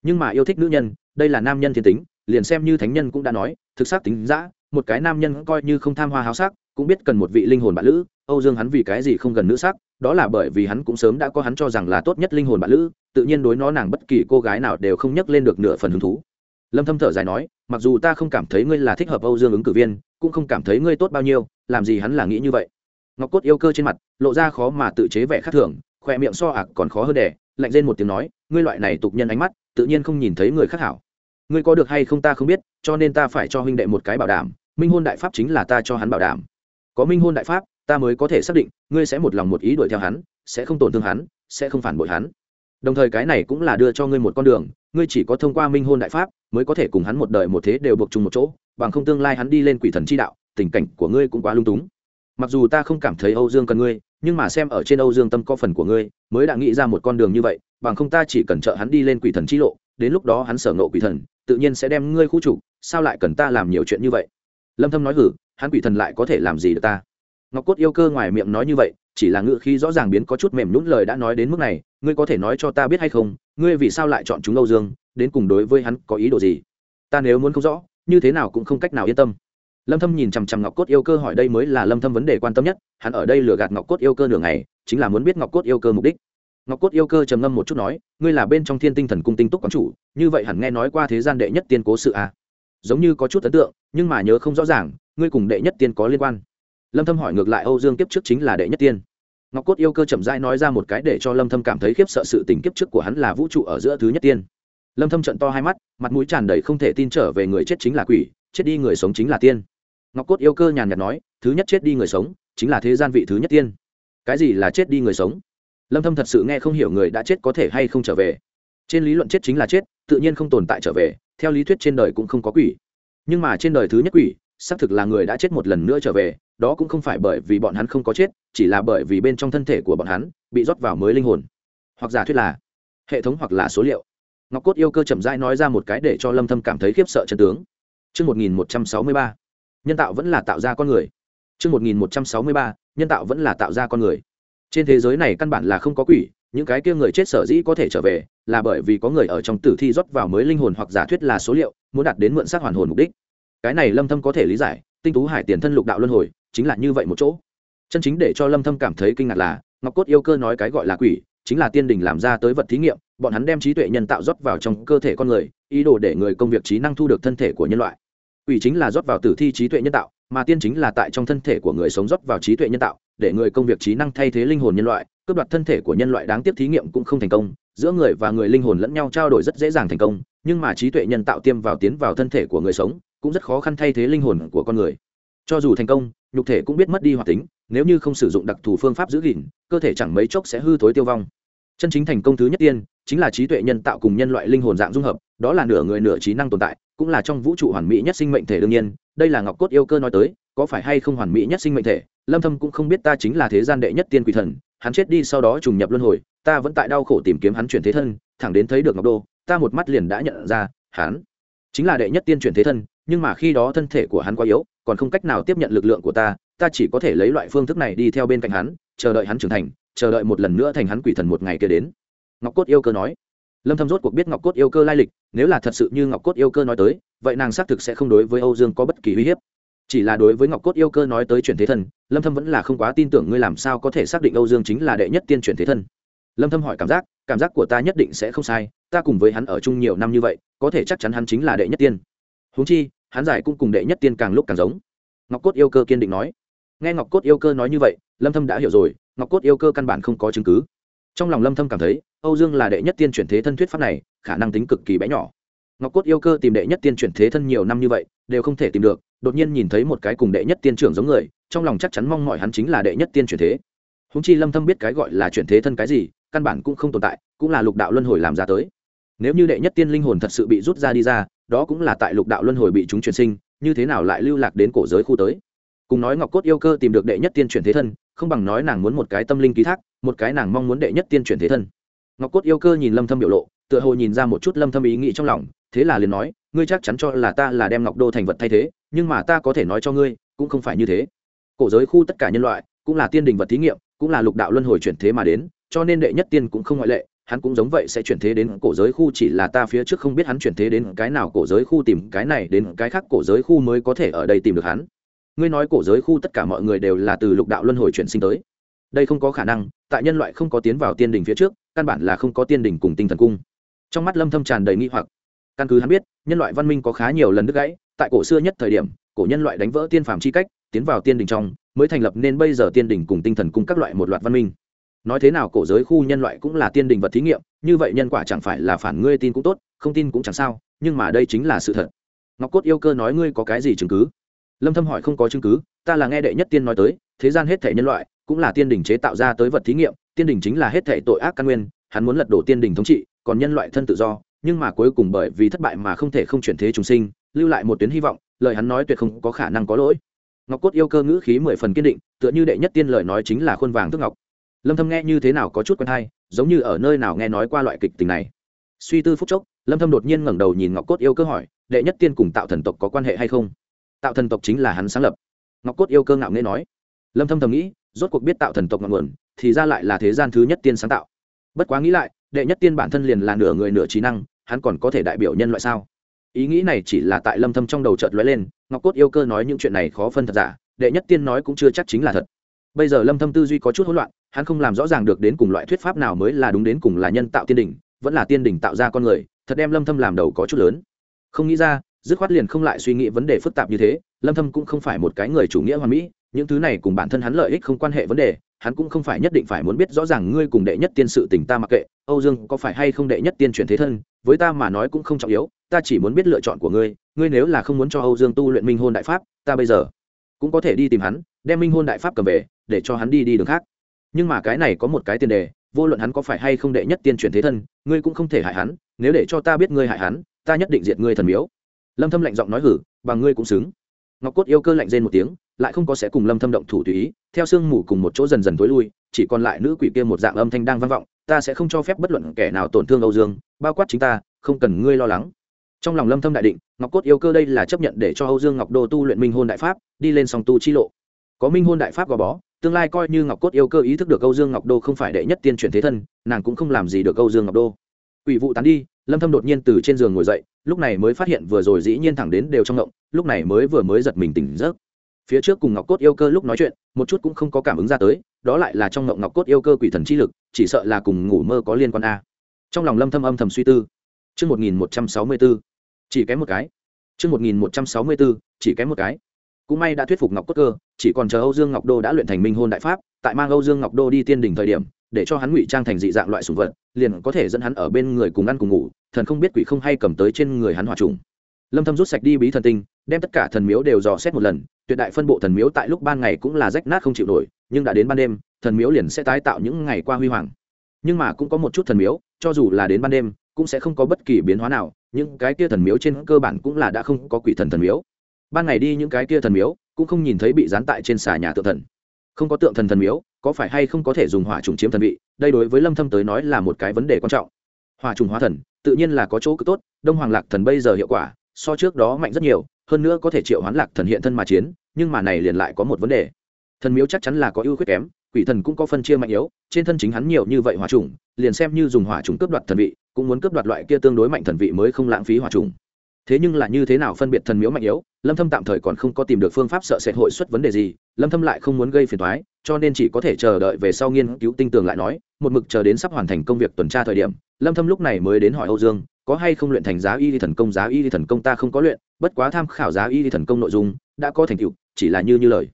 Speaker 1: nhưng mà yêu thích nữ nhân, đây là nam nhân thiên tính, liền xem như thánh nhân cũng đã nói, thực xác tính dã, một cái nam nhân coi như không tham hoa háo sắc, cũng biết cần một vị linh hồn bạn lữ. Âu dương hắn vì cái gì không gần nữ sắc, đó là bởi vì hắn cũng sớm đã có hắn cho rằng là tốt nhất linh hồn bạn lữ, tự nhiên đối nó nàng bất kỳ cô gái nào đều không nhắc lên được nửa phần hứng thú. Lâm thâm thở dài nói, mặc dù ta không cảm thấy ngươi là thích hợp âu dương ứng cử viên, cũng không cảm thấy ngươi tốt bao nhiêu, làm gì hắn là nghĩ như vậy? Ngọc cốt yêu cơ trên mặt, lộ ra khó mà tự chế vẻ khác thường, khoe miệng so ạc còn khó hơn đẻ lạnh lên một tiếng nói, ngươi loại này tục nhân ánh mắt, tự nhiên không nhìn thấy người khác hảo. Ngươi có được hay không ta không biết, cho nên ta phải cho huynh đệ một cái bảo đảm, minh hôn đại pháp chính là ta cho hắn bảo đảm. Có minh hôn đại pháp, ta mới có thể xác định, ngươi sẽ một lòng một ý đuổi theo hắn, sẽ không tổn thương hắn, sẽ không phản bội hắn. Đồng thời cái này cũng là đưa cho ngươi một con đường, ngươi chỉ có thông qua minh hôn đại pháp mới có thể cùng hắn một đời một thế đều buộc chung một chỗ, bằng không tương lai hắn đi lên quỷ thần chi đạo, tình cảnh của ngươi cũng quá lung túng mặc dù ta không cảm thấy âu dương cần ngươi, nhưng mà xem ở trên âu dương tâm có phần của ngươi, mới đã nghĩ ra một con đường như vậy, bằng không ta chỉ cần trợ hắn đi lên quỷ thần chi lộ, đến lúc đó hắn sở nộ quỷ thần, tự nhiên sẽ đem ngươi khu trục, sao lại cần ta làm nhiều chuyện như vậy? Lâm thâm nói hử, hắn quỷ thần lại có thể làm gì được ta? Ngọc cốt yêu cơ ngoài miệng nói như vậy, chỉ là ngữ khí rõ ràng biến có chút mềm nhũn lời đã nói đến mức này, ngươi có thể nói cho ta biết hay không, ngươi vì sao lại chọn chúng âu dương, đến cùng đối với hắn có ý đồ gì? Ta nếu muốn không rõ, như thế nào cũng không cách nào yên tâm lâm thâm nhìn chằm chằm ngọc cốt yêu cơ hỏi đây mới là lâm thâm vấn đề quan tâm nhất, hắn ở đây lừa gạt ngọc cốt yêu cơ nửa ngày, chính là muốn biết ngọc cốt yêu cơ mục đích. Ngọc cốt yêu cơ trầm ngâm một chút nói, ngươi là bên trong thiên tinh thần cung tinh túc quán chủ, như vậy hẳn nghe nói qua thế gian đệ nhất tiên cố sự à? Giống như có chút ấn tượng, nhưng mà nhớ không rõ ràng, ngươi cùng đệ nhất tiên có liên quan. Lâm thâm hỏi ngược lại, âu dương kiếp trước chính là đệ nhất tiên? Ngọc cốt yêu cơ chậm rãi nói ra một cái để cho lâm thâm cảm thấy khiếp sợ sự tình kiếp trước của hắn là vũ trụ ở giữa thứ nhất tiên. Lâm thâm trợn to hai mắt, mặt mũi tràn đầy không thể tin trở về người chết chính là quỷ, chết đi người sống chính là tiên ngọc cốt yêu cơ nhàn nhạt nói thứ nhất chết đi người sống chính là thế gian vị thứ nhất tiên. Cái gì là chết đi người sống? Lâm thâm thật sự nghe không hiểu người đã chết có thể hay không trở về. Trên lý luận chết chính là chết tự nhiên không tồn tại trở về theo lý thuyết trên đời cũng không có quỷ. Nhưng mà trên đời thứ nhất quỷ xác thực là người đã chết một lần nữa trở về đó cũng không phải bởi vì bọn hắn không có chết chỉ là bởi vì bên trong thân thể của bọn hắn bị rót vào mới linh hồn. Hoặc giả thuyết là hệ thống hoặc là số liệu. Ngọc cốt yêu cơ chậm rãi nói ra một cái để cho lâm thâm cảm thấy khiếp sợ chân tướng. Chương 1163, nhân tạo vẫn là tạo ra con người. Trước 1163, nhân tạo vẫn là tạo ra con người. Trên thế giới này căn bản là không có quỷ, những cái kia người chết sở dĩ có thể trở về, là bởi vì có người ở trong tử thi rót vào mới linh hồn hoặc giả thuyết là số liệu, muốn đạt đến mượn xác hoàn hồn mục đích. Cái này Lâm Thâm có thể lý giải, tinh tú hải tiền thân lục đạo luân hồi, chính là như vậy một chỗ. Chân chính để cho Lâm Thâm cảm thấy kinh ngạc là, Ngọc Cốt yêu cơ nói cái gọi là quỷ, chính là tiên đình làm ra tới vật thí nghiệm, bọn hắn đem trí tuệ nhân tạo rót vào trong cơ thể con người, ý đồ để người công việc trí năng thu được thân thể của nhân loại quỷ chính là rót vào tử thi trí tuệ nhân tạo, mà tiên chính là tại trong thân thể của người sống rót vào trí tuệ nhân tạo, để người công việc trí năng thay thế linh hồn nhân loại, cướp đoạt thân thể của nhân loại đáng tiếc thí nghiệm cũng không thành công, giữa người và người linh hồn lẫn nhau trao đổi rất dễ dàng thành công, nhưng mà trí tuệ nhân tạo tiêm vào tiến vào thân thể của người sống, cũng rất khó khăn thay thế linh hồn của con người. Cho dù thành công, nhục thể cũng biết mất đi hoạt tính, nếu như không sử dụng đặc thù phương pháp giữ gìn, cơ thể chẳng mấy chốc sẽ hư thối tiêu vong. Chân chính thành công thứ nhất tiên chính là trí tuệ nhân tạo cùng nhân loại linh hồn dạng dung hợp, đó là nửa người nửa trí năng tồn tại, cũng là trong vũ trụ hoàn mỹ nhất sinh mệnh thể đương nhiên, đây là ngọc cốt yêu cơ nói tới, có phải hay không hoàn mỹ nhất sinh mệnh thể, lâm thâm cũng không biết ta chính là thế gian đệ nhất tiên quỷ thần, hắn chết đi sau đó trùng nhập luân hồi, ta vẫn tại đau khổ tìm kiếm hắn chuyển thế thân, thẳng đến thấy được ngọc đô, ta một mắt liền đã nhận ra, hắn chính là đệ nhất tiên chuyển thế thân, nhưng mà khi đó thân thể của hắn quá yếu, còn không cách nào tiếp nhận lực lượng của ta ta chỉ có thể lấy loại phương thức này đi theo bên cạnh hắn, chờ đợi hắn trưởng thành, chờ đợi một lần nữa thành hắn quỷ thần một ngày kia đến ngọc cốt yêu cơ nói. Lâm thâm rốt cuộc biết ngọc cốt yêu cơ lai lịch, nếu là thật sự như ngọc cốt yêu cơ nói tới, vậy nàng xác thực sẽ không đối với âu dương có bất kỳ uy hiếp. Chỉ là đối với ngọc cốt yêu cơ nói tới chuyển thế thân lâm thâm vẫn là không quá tin tưởng ngươi làm sao có thể xác định âu dương chính là đệ nhất tiên chuyển thế thân lâm thâm hỏi cảm giác cảm giác của ta nhất định sẽ không sai, ta cùng với hắn ở chung nhiều năm như vậy, có thể chắc chắn hắn chính là đệ nhất tiên. Huống chi, hắn giải cũng cùng đệ nhất tiên càng lúc càng giống. Ngọc cốt yêu cơ kiên định nói. Nghe ngọc cốt yêu cơ nói như vậy, lâm thâm đã hiểu rồi, ngọc cốt yêu cơ căn bản không có chứng cứ trong lòng lâm thâm cảm thấy, âu dương là đệ nhất tiên chuyển thế thân thuyết pháp này, khả năng tính cực kỳ bé nhỏ. Ngọc cốt yêu cơ tìm đệ nhất tiên chuyển thế thân nhiều năm như vậy, đều không thể tìm được, đột nhiên nhìn thấy một cái cùng đệ nhất tiên trưởng giống người, trong lòng chắc chắn mong mọi hắn chính là đệ nhất tiên chuyển thế. Húng chi lâm thâm biết cái gọi là chuyển thế thân cái gì, căn bản cũng không tồn tại, cũng là lục đạo luân hồi làm ra tới. Nếu như đệ nhất tiên linh hồn thật sự bị rút ra đi ra, đó cũng là tại lục đạo luân hồi bị chúng truyền sinh, như thế nào lại lưu lạc đến cổ giới khu tới? Cùng nói ngọc cốt yêu cơ tìm được đệ nhất tiên chuyển thế thân, không bằng nói nàng muốn một cái tâm linh ký thác một cái nàng mong muốn đệ nhất tiên chuyển thế thân. Ngọc cốt yêu cơ nhìn lâm thâm biểu lộ, tựa hồ nhìn ra một chút lâm thâm ý nghĩ trong lòng, thế là liền nói, ngươi chắc chắn cho là ta là đem ngọc đô thành vật thay thế, nhưng mà ta có thể nói cho ngươi, cũng không phải như thế. Cổ giới khu tất cả nhân loại, cũng là tiên đình vật thí nghiệm, cũng là lục đạo luân hồi chuyển thế mà đến, cho nên đệ nhất tiên cũng không ngoại lệ, hắn cũng giống vậy sẽ chuyển thế đến cổ giới khu, chỉ là ta phía trước không biết hắn chuyển thế đến cái nào, cổ giới khu tìm cái này đến cái khác, cổ giới khu mới có thể ở đây tìm được hắn. Ngươi nói cổ giới khu tất cả mọi người đều là từ lục đạo luân hồi chuyển sinh tới. Đây không có khả năng tại nhân loại không có tiến vào tiên đình phía trước, căn bản là không có tiên đình cùng tinh thần cung. Trong mắt lâm thâm tràn đầy nghi hoặc. Căn cứ hắn biết, nhân loại văn minh có khá nhiều lần đứt gãy, tại cổ xưa nhất thời điểm, cổ nhân loại đánh vỡ tiên phàm chi cách, tiến vào tiên đình trong, mới thành lập nên bây giờ tiên đình cùng tinh thần cung các loại một loạt văn minh. Nói thế nào cổ giới khu nhân loại cũng là tiên đình vật thí nghiệm, như vậy nhân quả chẳng phải là phản ngươi tin cũng tốt, không tin cũng chẳng sao, nhưng mà đây chính là sự thật. Ngọc cốt yêu cơ nói ngươi có cái gì chứng cứ? Lâm thâm hỏi không có chứng cứ, ta là nghe đệ nhất tiên nói tới, thế gian hết thể nhân loại cũng là tiên đình chế tạo ra tới vật thí nghiệm, tiên đình chính là hết thể tội ác căn nguyên, hắn muốn lật đổ tiên đình thống trị, còn nhân loại thân tự do, nhưng mà cuối cùng bởi vì thất bại mà không thể không chuyển thế chúng sinh, lưu lại một tuyến hy vọng, lời hắn nói tuyệt không có khả năng có lỗi. Ngọc cốt yêu cơ ngữ khí mười phần kiên định, tựa như đệ nhất tiên lời nói chính là khuôn vàng thức ngọc. Lâm thâm nghe như thế nào có chút quen hay, giống như ở nơi nào nghe nói qua loại kịch tình này. Suy tư phút chốc, lâm thâm đột nhiên ngẩng đầu nhìn ngọc cốt yêu cơ hỏi, đệ nhất tiên cùng tạo thần tộc có quan hệ hay không? Tạo thần tộc chính là hắn sáng lập. Ngọc cốt yêu cơ ngạo nghễ nói. Lâm thâm thầm nghĩ rốt cuộc biết tạo thần tộc ngọn nguồn, thì ra lại là thế gian thứ nhất tiên sáng tạo. Bất quá nghĩ lại, đệ nhất tiên bản thân liền là nửa người nửa trí năng, hắn còn có thể đại biểu nhân loại sao? Ý nghĩ này chỉ là tại lâm thâm trong đầu chợt lóe lên, ngọc cốt yêu cơ nói những chuyện này khó phân thật giả, đệ nhất tiên nói cũng chưa chắc chính là thật. Bây giờ lâm thâm tư duy có chút hỗn loạn, hắn không làm rõ ràng được đến cùng loại thuyết pháp nào mới là đúng đến cùng là nhân tạo tiên đỉnh, vẫn là tiên đỉnh tạo ra con người, thật đem lâm thâm làm đầu có chút lớn. Không nghĩ ra dứt khoát liền không lại suy nghĩ vấn đề phức tạp như thế, lâm thâm cũng không phải một cái người chủ nghĩa hoàn mỹ, những thứ này cùng bản thân hắn lợi ích không quan hệ vấn đề, hắn cũng không phải nhất định phải muốn biết rõ ràng ngươi cùng đệ nhất tiên sự tình ta mặc kệ, âu dương có phải hay không đệ nhất tiên chuyển thế thân, với ta mà nói cũng không trọng yếu, ta chỉ muốn biết lựa chọn của ngươi ngươi nếu là không muốn cho âu dương tu luyện minh hôn đại pháp, ta bây giờ cũng có thể đi tìm hắn, đem minh hôn đại pháp cầm về, để cho hắn đi đi đường khác. Nhưng mà cái này có một cái tiền đề, vô luận hắn có phải hay không đệ nhất tiên chuyển thế thân, ngươi cũng không thể hại hắn, nếu để cho ta biết ngươi hại hắn, ta nhất định diệt ngươi thần miếu lâm thâm lạnh giọng nói hử bằng ngươi cũng xứng. Ngọc cốt yêu cơ lạnh rên một tiếng, lại không có sẽ cùng lâm thâm động thủ tùy ý, theo xương mù cùng một chỗ dần dần tối lui, chỉ còn lại nữ quỷ kia một dạng âm thanh đang vang vọng, ta sẽ không cho phép bất luận kẻ nào tổn thương âu dương, bao quát chính ta, không cần ngươi lo lắng. Trong lòng lâm thâm đại định, ngọc cốt yêu cơ đây là chấp nhận để cho âu dương ngọc đô tu luyện minh hôn đại pháp, đi lên song tu chi lộ. Có minh hôn đại pháp gò bó, tương lai coi như ngọc cốt yêu cơ ý thức được âu dương ngọc đô không phải đệ nhất tiên chuyển thế thân, nàng cũng không làm gì được âu dương ngọc đô. Quỷ vụ tán đi lâm thâm đột nhiên từ trên giường ngồi dậy lúc này mới phát hiện vừa rồi dĩ nhiên thẳng đến đều trong ngộng lúc này mới vừa mới giật mình tỉnh giấc. Phía trước cùng ngọc cốt yêu cơ lúc nói chuyện một chút cũng không có cảm ứng ra tới đó lại là trong ngộng ngọc cốt yêu cơ quỷ thần chi lực chỉ sợ là cùng ngủ mơ có liên quan a. Trong lòng lâm thâm âm thầm suy tư. Chương 1164, chỉ kém một cái. chương 1164, chỉ kém một cái. Cũng may đã thuyết phục Ngọc Cốt Cơ, chỉ còn chờ Âu Dương Ngọc Đô đã luyện thành Minh Hôn Đại Pháp, tại mang Âu Dương Ngọc Đô đi tiên đỉnh thời điểm, để cho hắn ngụy trang thành dị dạng loại sùng vật, liền có thể dẫn hắn ở bên người cùng ăn cùng ngủ, thần không biết quỷ không hay cầm tới trên người hắn hòa trùng. Lâm thâm rút sạch đi bí thần tinh, đem tất cả thần miếu đều dò xét một lần, tuyệt đại phân bộ thần miếu tại lúc ban ngày cũng là rách nát không chịu nổi, nhưng đã đến ban đêm, thần miếu liền sẽ tái tạo những ngày qua huy hoàng. Nhưng mà cũng có một chút thần miếu, cho dù là đến ban đêm, cũng sẽ không có bất kỳ biến hóa nào, những cái kia thần miếu trên cơ bản cũng là đã không có quỷ thần thần miếu. Ban ngày đi những cái kia thần miếu, cũng không nhìn thấy bị dán tại trên xà nhà tự thần không có tượng thần thần miếu, có phải hay không có thể dùng hỏa trùng chiếm thần vị, đây đối với lâm thâm tới nói là một cái vấn đề quan trọng. Hỏa trùng hóa thần, tự nhiên là có chỗ cực tốt, đông hoàng lạc thần bây giờ hiệu quả, so trước đó mạnh rất nhiều, hơn nữa có thể triệu hoán lạc thần hiện thân mà chiến, nhưng mà này liền lại có một vấn đề. Thần miếu chắc chắn là có ưu khuyết kém, quỷ thần cũng có phân chia mạnh yếu, trên thân chính hắn nhiều như vậy hỏa trùng, liền xem như dùng hỏa trùng cướp đoạt thần vị, cũng muốn cướp đoạt loại kia tương đối mạnh thần vị mới không lãng phí hỏa trùng thế nhưng là như thế nào phân biệt thần miếu mạnh yếu, lâm thâm tạm thời còn không có tìm được phương pháp sợ sệt hội xuất vấn đề gì, lâm thâm lại không muốn gây phiền toái, cho nên chỉ có thể chờ đợi về sau nghiên cứu tinh tường lại nói, một mực chờ đến sắp hoàn thành công việc tuần tra thời điểm, lâm thâm lúc này mới đến hỏi âu dương, có hay không luyện thành giá y thần công, giá y thần công ta không có luyện, bất quá tham khảo giá y thần công nội dung, đã có thành tựu, chỉ là như như lời.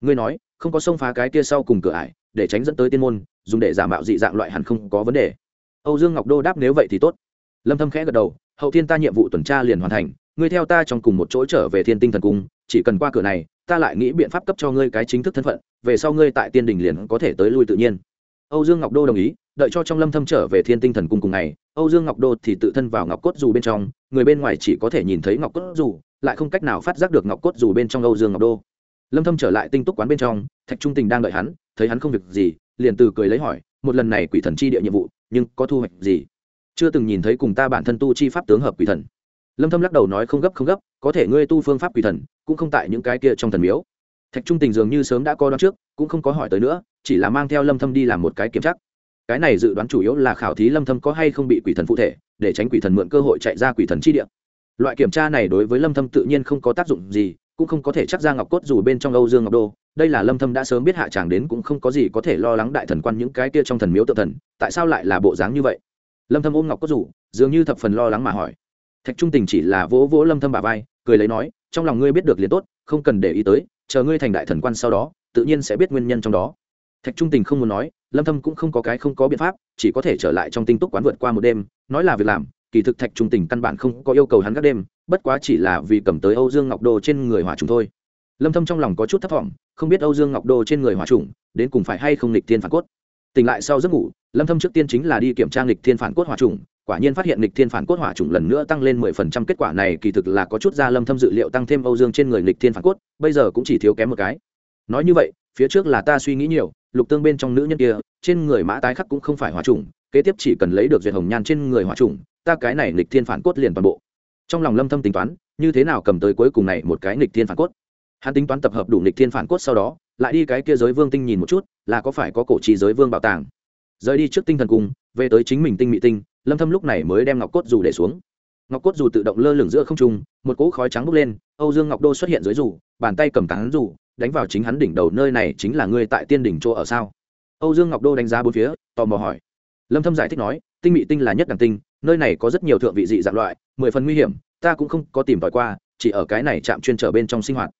Speaker 1: Ngươi nói, không có xông phá cái kia sau cùng cửa ải, để tránh dẫn tới tiên môn, dùng để giả mạo dị dạng loại hẳn không có vấn đề. Âu dương ngọc đô đáp nếu vậy thì tốt. Lâm thâm khẽ gật đầu hậu thiên ta nhiệm vụ tuần tra liền hoàn thành, ngươi theo ta trong cùng một chỗ trở về thiên tinh thần cung, chỉ cần qua cửa này, ta lại nghĩ biện pháp cấp cho ngươi cái chính thức thân phận, về sau ngươi tại tiên đình liền có thể tới lui tự nhiên. Âu dương ngọc đô đồng ý, đợi cho trong lâm thâm trở về thiên tinh thần cung cùng ngày, âu dương ngọc đô thì tự thân vào ngọc cốt dù bên trong, người bên ngoài chỉ có thể nhìn thấy ngọc cốt dù, lại không cách nào phát giác được ngọc cốt dù bên trong âu dương ngọc đô. Lâm thâm trở lại tinh túc quán bên trong, thạch trung tình đang đợi hắn, thấy hắn không việc gì, liền từ cười lấy hỏi, một lần này quỷ thần chi địa nhiệm vụ, nhưng có thu hoạch gì? Chưa từng nhìn thấy cùng ta bản thân tu chi pháp tướng hợp quỷ thần. Lâm thâm lắc đầu nói không gấp không gấp, có thể ngươi tu phương pháp quỷ thần, cũng không tại những cái kia trong thần miếu. Thạch trung tình dường như sớm đã coi đoán trước, cũng không có hỏi tới nữa, chỉ là mang theo lâm thâm đi làm một cái kiểm tra. Cái này dự đoán chủ yếu là khảo thí lâm thâm có hay không bị quỷ thần phụ thể, để tránh quỷ thần mượn cơ hội chạy ra quỷ thần chi địa. Loại kiểm tra này đối với lâm thâm tự nhiên không có tác dụng gì, cũng không có thể chắc ra ngọc cốt dù bên trong âu dương ngọc đô. Đây là lâm thâm đã sớm biết hạ tràng đến cũng không có gì có thể lo lắng đại thần quan những cái kia trong thần miếu tự thần, tại sao lại là bộ dáng như vậy? Lâm thâm ôm ngọc cốt rủ dường như thập phần lo lắng mà hỏi. Thạch trung tình chỉ là vỗ vỗ lâm thâm bả vai, cười lấy nói, trong lòng ngươi biết được liền tốt, không cần để ý tới, chờ ngươi thành đại thần quan sau đó, tự nhiên sẽ biết nguyên nhân trong đó. Thạch trung tình không muốn nói, lâm thâm cũng không có cái không có biện pháp, chỉ có thể trở lại trong tinh túc quán vượt qua một đêm, nói là việc làm, kỳ thực thạch trung tình căn bản không có yêu cầu hắn các đêm, bất quá chỉ là vì cầm tới âu dương ngọc đô trên người hỏa trùng thôi. Lâm thâm trong lòng có chút thất vọng không biết âu dương ngọc đô trên người hỏa trùng, đến cùng phải hay không lịch thiên phản cốt. Tỉnh lại sau giấc ngủ lâm thâm trước tiên chính là đi kiểm tra lịch thiên phản cốt hỏa trùng, quả nhiên phát hiện lịch thiên phản cốt hỏa trùng lần nữa tăng lên 10% kết quả này kỳ thực là có chút ra lâm thâm dự liệu tăng thêm âu dương trên người lịch thiên phản cốt, bây giờ cũng chỉ thiếu kém một cái. Nói như vậy, phía trước là ta suy nghĩ nhiều, lục tương bên trong nữ nhân kia, trên người mã tái khắc cũng không phải hỏa trùng, kế tiếp chỉ cần lấy được duyệt hồng nhan trên người hỏa trùng, ta cái này lịch thiên phản cốt liền toàn bộ. Trong lòng lâm thâm tính toán, như thế nào cầm tới cuối cùng này một cái lịch thiên phản cốt? Hắn tính toán tập hợp đủ lịch thiên phản cốt sau đó, lại đi cái kia giới vương tinh nhìn một chút, là có phải có cổ trì giới vương bảo tàng? Rời đi trước tinh thần cung về tới chính mình tinh mỹ tinh, lâm thâm lúc này mới đem ngọc cốt dù để xuống. Ngọc cốt dù tự động lơ lửng giữa không trung, một cỗ khói trắng bốc lên, âu dương ngọc đô xuất hiện dưới dù, bàn tay cầm cán dù, đánh vào chính hắn đỉnh đầu nơi này chính là ngươi tại tiên đỉnh chỗ ở sao? Âu dương ngọc đô đánh giá bốn phía, tò mò hỏi. Lâm thâm giải thích nói, tinh mỹ tinh là nhất đẳng tinh, nơi này có rất nhiều thượng vị dị dạng loại, mười phần nguy hiểm, ta cũng không có tìm tòi qua, chỉ ở cái này chạm chuyên trở bên trong sinh hoạt.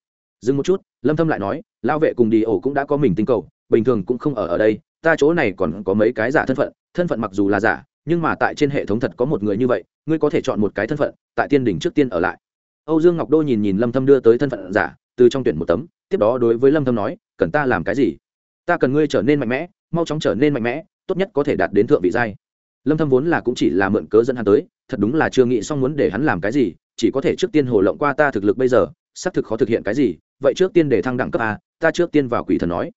Speaker 1: Dừng một chút, lâm thâm lại nói lao vệ cùng đi ổ cũng đã có mình tinh cầu, bình thường cũng không ở ở đây ta chỗ này còn có mấy cái giả thân phận thân phận mặc dù là giả, nhưng mà tại trên hệ thống thật có một người như vậy, ngươi có thể chọn một cái thân phận, tại tiên đỉnh trước tiên ở lại. Âu dương ngọc đô nhìn nhìn lâm thâm đưa tới thân phận giả, từ trong tuyển một tấm, tiếp đó đối với lâm thâm nói, cần ta làm cái gì? Ta cần ngươi trở nên mạnh mẽ, mau chóng trở nên mạnh mẽ, tốt nhất có thể đạt đến thượng vị giai. Lâm thâm vốn là cũng chỉ là mượn cớ dẫn hắn tới, thật đúng là chưa nghĩ xong muốn để hắn làm cái gì, chỉ có thể trước tiên hồ lộng qua ta thực lực bây giờ, xác thực khó thực hiện cái gì, vậy trước tiên để thăng đẳng cấp a, ta trước tiên vào quỷ thần nói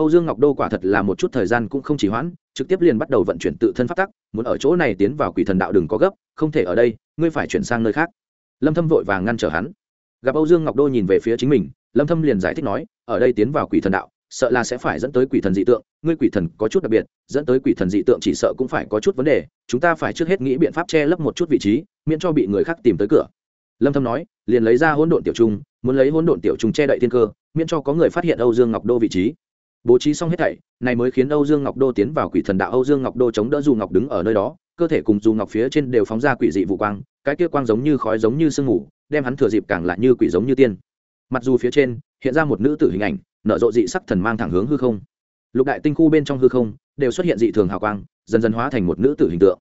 Speaker 1: âu dương ngọc đô quả thật là một chút thời gian cũng không chỉ hoãn, trực tiếp liền bắt đầu vận chuyển tự thân pháp tắc, muốn ở chỗ này tiến vào quỷ thần đạo đừng có gấp, không thể ở đây, ngươi phải chuyển sang nơi khác. Lâm thâm vội vàng ngăn trở hắn. Gặp âu dương ngọc đô nhìn về phía chính mình, lâm thâm liền giải thích nói, ở đây tiến vào quỷ thần đạo, sợ là sẽ phải dẫn tới quỷ thần dị tượng, ngươi quỷ thần có chút đặc biệt, dẫn tới quỷ thần dị tượng chỉ sợ cũng phải có chút vấn đề, chúng ta phải trước hết nghĩ biện pháp che lấp một chút vị trí, miễn cho bị người khác tìm tới cửa. Lâm thâm nói, liền lấy ra hỗn độn tiểu trung, muốn lấy hỗn độn tiểu trung che đậy thiên cơ, miễn cho có người phát hiện âu dương ngọc đô vị trí bố trí xong hết thảy, này mới khiến âu dương ngọc đô tiến vào quỷ thần đạo âu dương ngọc đô chống đỡ dù ngọc đứng ở nơi đó, cơ thể cùng dù ngọc phía trên đều phóng ra quỷ dị vụ quang, cái kia quang giống như khói giống như sương mù, đem hắn thừa dịp càng lại như quỷ giống như tiên. Mặc dù phía trên, hiện ra một nữ tử hình ảnh, nở rộ dị sắc thần mang thẳng hướng hư không. Lục đại tinh khu bên trong hư không, đều xuất hiện dị thường hào quang, dần dần hóa thành một nữ tử hình tượng.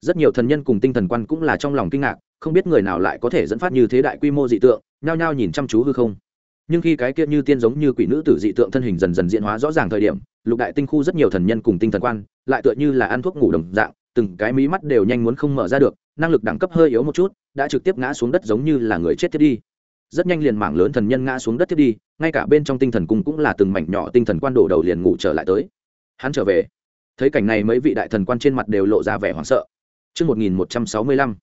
Speaker 1: Rất nhiều thần nhân cùng tinh thần quan cũng là trong lòng kinh ngạc, không biết người nào lại có thể dẫn phát như thế đại quy mô dị tượng, nhao nhao nhìn chăm chú hư không nhưng khi cái kia như tiên giống như quỷ nữ tử dị tượng thân hình dần dần diễn hóa rõ ràng thời điểm lục đại tinh khu rất nhiều thần nhân cùng tinh thần quan lại tựa như là ăn thuốc ngủ đồng dạng từng cái mí mắt đều nhanh muốn không mở ra được năng lực đẳng cấp hơi yếu một chút đã trực tiếp ngã xuống đất giống như là người chết thiết đi rất nhanh liền mảng lớn thần nhân ngã xuống đất thiết đi ngay cả bên trong tinh thần cung cũng là từng mảnh nhỏ tinh thần quan đổ đầu liền ngủ trở lại tới hắn trở về thấy cảnh này mấy vị đại thần quan trên mặt đều lộ ra vẻ hoảng sợ Trước 1165,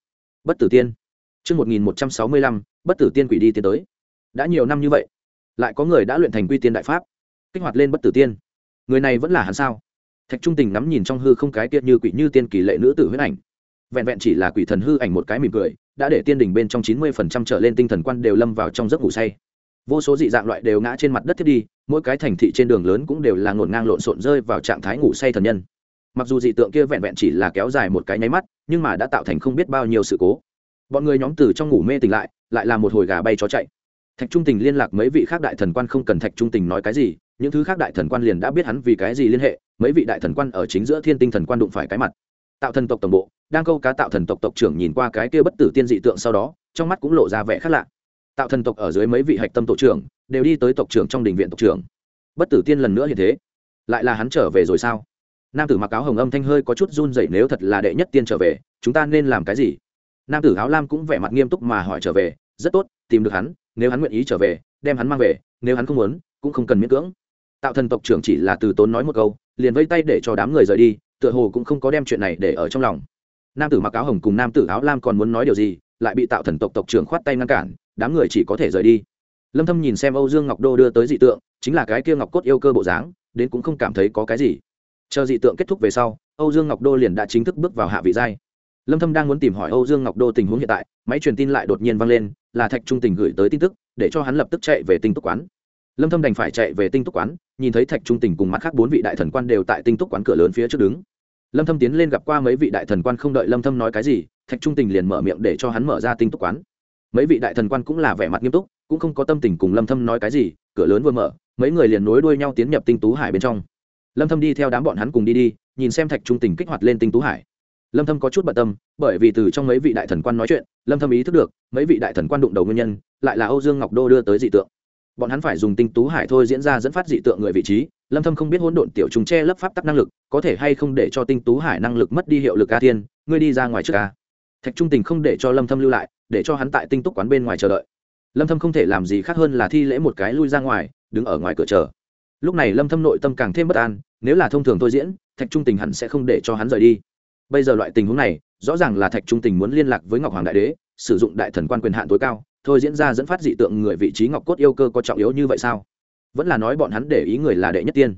Speaker 1: bất tử tiên. Trước 1165, bất tử tiên quỷ đi tiến tới. Đã nhiều năm như vậy, lại có người đã luyện thành quy tiên đại pháp, kích hoạt lên bất tử tiên. Người này vẫn là hắn sao? Thạch Trung Tình ngắm nhìn trong hư không cái kia như quỷ như tiên kỳ lệ nữ tử huyết ảnh. Vẹn vẹn chỉ là quỷ thần hư ảnh một cái mỉm cười, đã để tiên đỉnh bên trong chín mươi phần trăm trở lên tinh thần quan đều lâm vào trong giấc ngủ say. Vô số dị dạng loại đều ngã trên mặt đất thiết đi, mỗi cái thành thị trên đường lớn cũng đều là ngổn ngang lộn xộn rơi vào trạng thái ngủ say thần nhân mặc dù dị tượng kia vẹn vẹn chỉ là kéo dài một cái nháy mắt nhưng mà đã tạo thành không biết bao nhiêu sự cố bọn người nhóm từ trong ngủ mê tỉnh lại lại là một hồi gà bay chó chạy thạch trung tình liên lạc mấy vị khác đại thần quan không cần thạch trung tình nói cái gì, những thứ khác đại thần quan liền đã biết hắn vì cái gì liên hệ, mấy vị đại thần quan ở chính giữa thiên tinh thần quan đụng phải cái mặt. Tạo thần tộc tổng bộ, đang câu cá tạo thần tộc tộc trưởng nhìn qua cái kia bất tử tiên dị tượng sau đó, trong mắt cũng lộ ra vẻ khác lạ. Tạo thần tộc ở dưới mấy vị hạch tâm tổ trưởng, đều đi tới tộc trưởng trong đình viện tộc trưởng. Bất tử tiên lần nữa như thế. Lại là hắn trở về rồi sao? Nam tử mặc áo hồng âm thanh hơi có chút run dậy nếu thật là đệ nhất tiên trở về, chúng ta nên làm cái gì? Nam tử áo lam cũng vẻ mặt nghiêm túc mà hỏi trở về, rất tốt tìm được hắn, nếu hắn nguyện ý trở về, đem hắn mang về, nếu hắn không muốn, cũng không cần miễn cưỡng. Tạo thần tộc trưởng chỉ là từ tốn nói một câu, liền vây tay để cho đám người rời đi, tựa hồ cũng không có đem chuyện này để ở trong lòng. Nam tử mặc áo hồng cùng nam tử áo lam còn muốn nói điều gì, lại bị tạo thần tộc tộc trưởng khoát tay ngăn cản, đám người chỉ có thể rời đi. Lâm thâm nhìn xem âu dương ngọc đô đưa tới dị tượng, chính là cái kia ngọc cốt yêu cơ bộ dáng, đến cũng không cảm thấy có cái gì. Chờ dị tượng kết thúc về sau, âu dương ngọc đô liền đã chính thức bước vào hạ vị giai. Lâm thâm đang muốn tìm hỏi âu dương ngọc đô tình huống hiện tại, máy truyền tin lại đột nhiên vang lên là thạch trung tình gửi tới tin tức, để cho hắn lập tức chạy về tinh túc quán. Lâm thâm đành phải chạy về tinh túc quán, nhìn thấy thạch trung tình cùng mặt khác bốn vị đại thần quan đều tại tinh túc quán cửa lớn phía trước đứng. Lâm thâm tiến lên gặp qua mấy vị đại thần quan không đợi lâm thâm nói cái gì, thạch trung tình liền mở miệng để cho hắn mở ra tinh túc quán. Mấy vị đại thần quan cũng là vẻ mặt nghiêm túc, cũng không có tâm tình cùng lâm thâm nói cái gì, cửa lớn vừa mở, mấy người liền nối đuôi nhau tiến nhập tinh tú hải bên trong. Lâm thâm đi theo đám bọn hắn cùng đi đi, nhìn xem thạch trung tình kích hoạt lên tinh tú hải lâm thâm có chút bận tâm, bởi vì từ trong mấy vị đại thần quan nói chuyện, lâm thâm ý thức được, mấy vị đại thần quan đụng đầu nguyên nhân, lại là âu dương ngọc đô đưa tới dị tượng. Bọn hắn phải dùng tinh tú hải thôi diễn ra dẫn phát dị tượng người vị trí, lâm thâm không biết hỗn độn tiểu trùng che lấp pháp tắc năng lực, có thể hay không để cho tinh tú hải năng lực mất đi hiệu lực a thiên, ngươi đi ra ngoài trước a. Thạch trung tình không để cho lâm thâm lưu lại, để cho hắn tại tinh túc quán bên ngoài chờ đợi. Lâm thâm không thể làm gì khác hơn là thi lễ một cái lui ra ngoài, đứng ở ngoài cửa chờ. Lúc này lâm thâm nội tâm càng thêm bất an, nếu là thông thường thôi diễn, thạch trung tình hẳn sẽ không để cho hắn rời đi bây giờ loại tình huống này, rõ ràng là thạch trung tình muốn liên lạc với ngọc hoàng đại đế, sử dụng đại thần quan quyền hạn tối cao, thôi diễn ra dẫn phát dị tượng người vị trí ngọc cốt yêu cơ có trọng yếu như vậy sao? Vẫn là nói bọn hắn để ý người là đệ nhất tiên.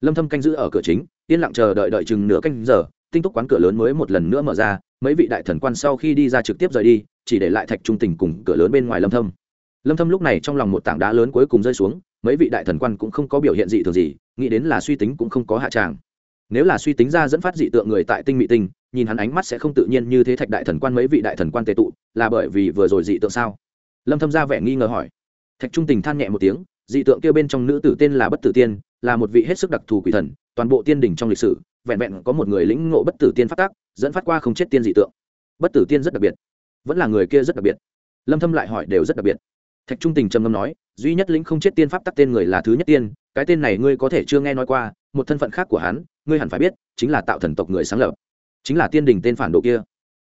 Speaker 1: Lâm thâm canh giữ ở cửa chính, yên lặng chờ đợi đợi chừng nửa canh giờ, tinh túc quán cửa lớn mới một lần nữa mở ra, mấy vị đại thần quan sau khi đi ra trực tiếp rời đi, chỉ để lại thạch trung tình cùng cửa lớn bên ngoài lâm thâm. Lâm thâm lúc này trong lòng một tảng đá lớn cuối cùng rơi xuống, mấy vị đại thần quan cũng không có biểu hiện dị thường gì, nghĩ đến là suy tính cũng không có hạ tràng nếu là suy tính ra dẫn phát dị tượng người tại tinh mỹ tinh, nhìn hắn ánh mắt sẽ không tự nhiên như thế thạch đại thần quan mấy vị đại thần quan tề tụ, là bởi vì vừa rồi dị tượng sao? Lâm thâm ra vẻ nghi ngờ hỏi. Thạch trung tình than nhẹ một tiếng, dị tượng kia bên trong nữ tử tên là bất tử tiên, là một vị hết sức đặc thù quỷ thần, toàn bộ tiên đỉnh trong lịch sử, vẹn vẹn có một người lĩnh ngộ bất tử tiên phát tác, dẫn phát qua không chết tiên dị tượng. Bất tử tiên rất đặc biệt. Vẫn là người kia rất đặc biệt. Lâm thâm lại hỏi đều rất đặc biệt. Thạch trung tình trầm ngâm nói, duy nhất lĩnh không chết tiên pháp tắc tên người là thứ nhất tiên, cái tên này ngươi có thể chưa nghe nói qua, một thân phận khác của hắn ngươi hẳn phải biết, chính là tạo thần tộc người sáng lập. Chính là tiên đình tên phản đồ kia.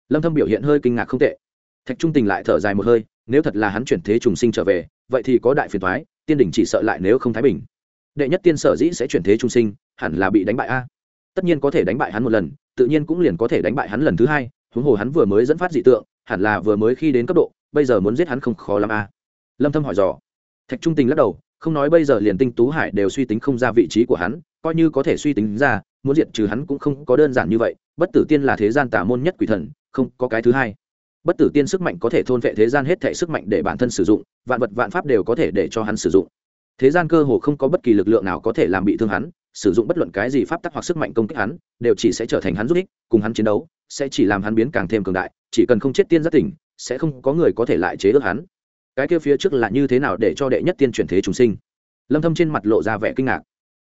Speaker 1: Lâm thâm biểu hiện hơi kinh ngạc không tệ. Thạch trung tình lại thở dài một hơi, nếu thật là hắn chuyển thế trùng sinh trở về, vậy thì có đại phiền toái, tiên đình chỉ sợ lại nếu không thái bình. Đệ nhất tiên sở dĩ sẽ chuyển thế trùng sinh, hẳn là bị đánh bại a. Tất nhiên có thể đánh bại hắn một lần, tự nhiên cũng liền có thể đánh bại hắn lần thứ hai, huống hồ hắn vừa mới dẫn phát dị tượng, hẳn là vừa mới khi đến cấp độ, bây giờ muốn giết hắn không khó lắm a. Lâm thâm hỏi dò. Thạch trung tình lắc đầu, không nói bây giờ liền tinh tú hải đều suy tính không ra vị trí của hắn coi như có thể suy tính ra, muốn diệt trừ hắn cũng không có đơn giản như vậy, bất tử tiên là thế gian tả môn nhất quỷ thần, không có cái thứ hai. Bất tử tiên sức mạnh có thể thôn vệ thế gian hết thể sức mạnh để bản thân sử dụng, vạn vật vạn pháp đều có thể để cho hắn sử dụng. Thế gian cơ hồ không có bất kỳ lực lượng nào có thể làm bị thương hắn, sử dụng bất luận cái gì pháp tắc hoặc sức mạnh công kích hắn, đều chỉ sẽ trở thành hắn giúp ích, cùng hắn chiến đấu, sẽ chỉ làm hắn biến càng thêm cường đại, chỉ cần không chết tiên rất tỉnh, sẽ không có người có thể lại chế ước hắn. Cái kia phía trước là như thế nào để cho đệ nhất tiên chuyển thế chúng sinh? Lâm thâm trên mặt lộ ra vẻ kinh ngạc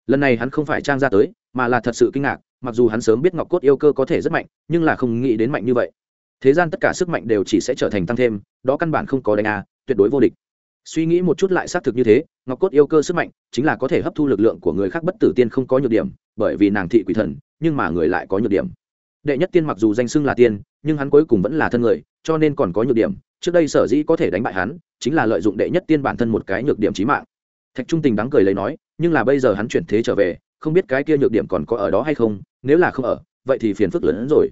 Speaker 1: lần này hắn không phải trang ra tới, mà là thật sự kinh ngạc, mặc dù hắn sớm biết ngọc cốt yêu cơ có thể rất mạnh, nhưng là không nghĩ đến mạnh như vậy. Thế gian tất cả sức mạnh đều chỉ sẽ trở thành tăng thêm, đó căn bản không có đánh a, tuyệt đối vô địch. Suy nghĩ một chút lại xác thực như thế, ngọc cốt yêu cơ sức mạnh chính là có thể hấp thu lực lượng của người khác bất tử tiên không có nhược điểm, bởi vì nàng thị quỷ thần, nhưng mà người lại có nhược điểm. Đệ nhất tiên mặc dù danh xưng là tiên, nhưng hắn cuối cùng vẫn là thân người, cho nên còn có nhược điểm, trước đây sở dĩ có thể đánh bại hắn, chính là lợi dụng đệ nhất tiên bản thân một cái nhược điểm trí mạng. Thạch trung tình đáng cười lấy nói nhưng là bây giờ hắn chuyển thế trở về, không biết cái kia nhược điểm còn có ở đó hay không, nếu là không ở, vậy thì phiền phức lớn hơn rồi.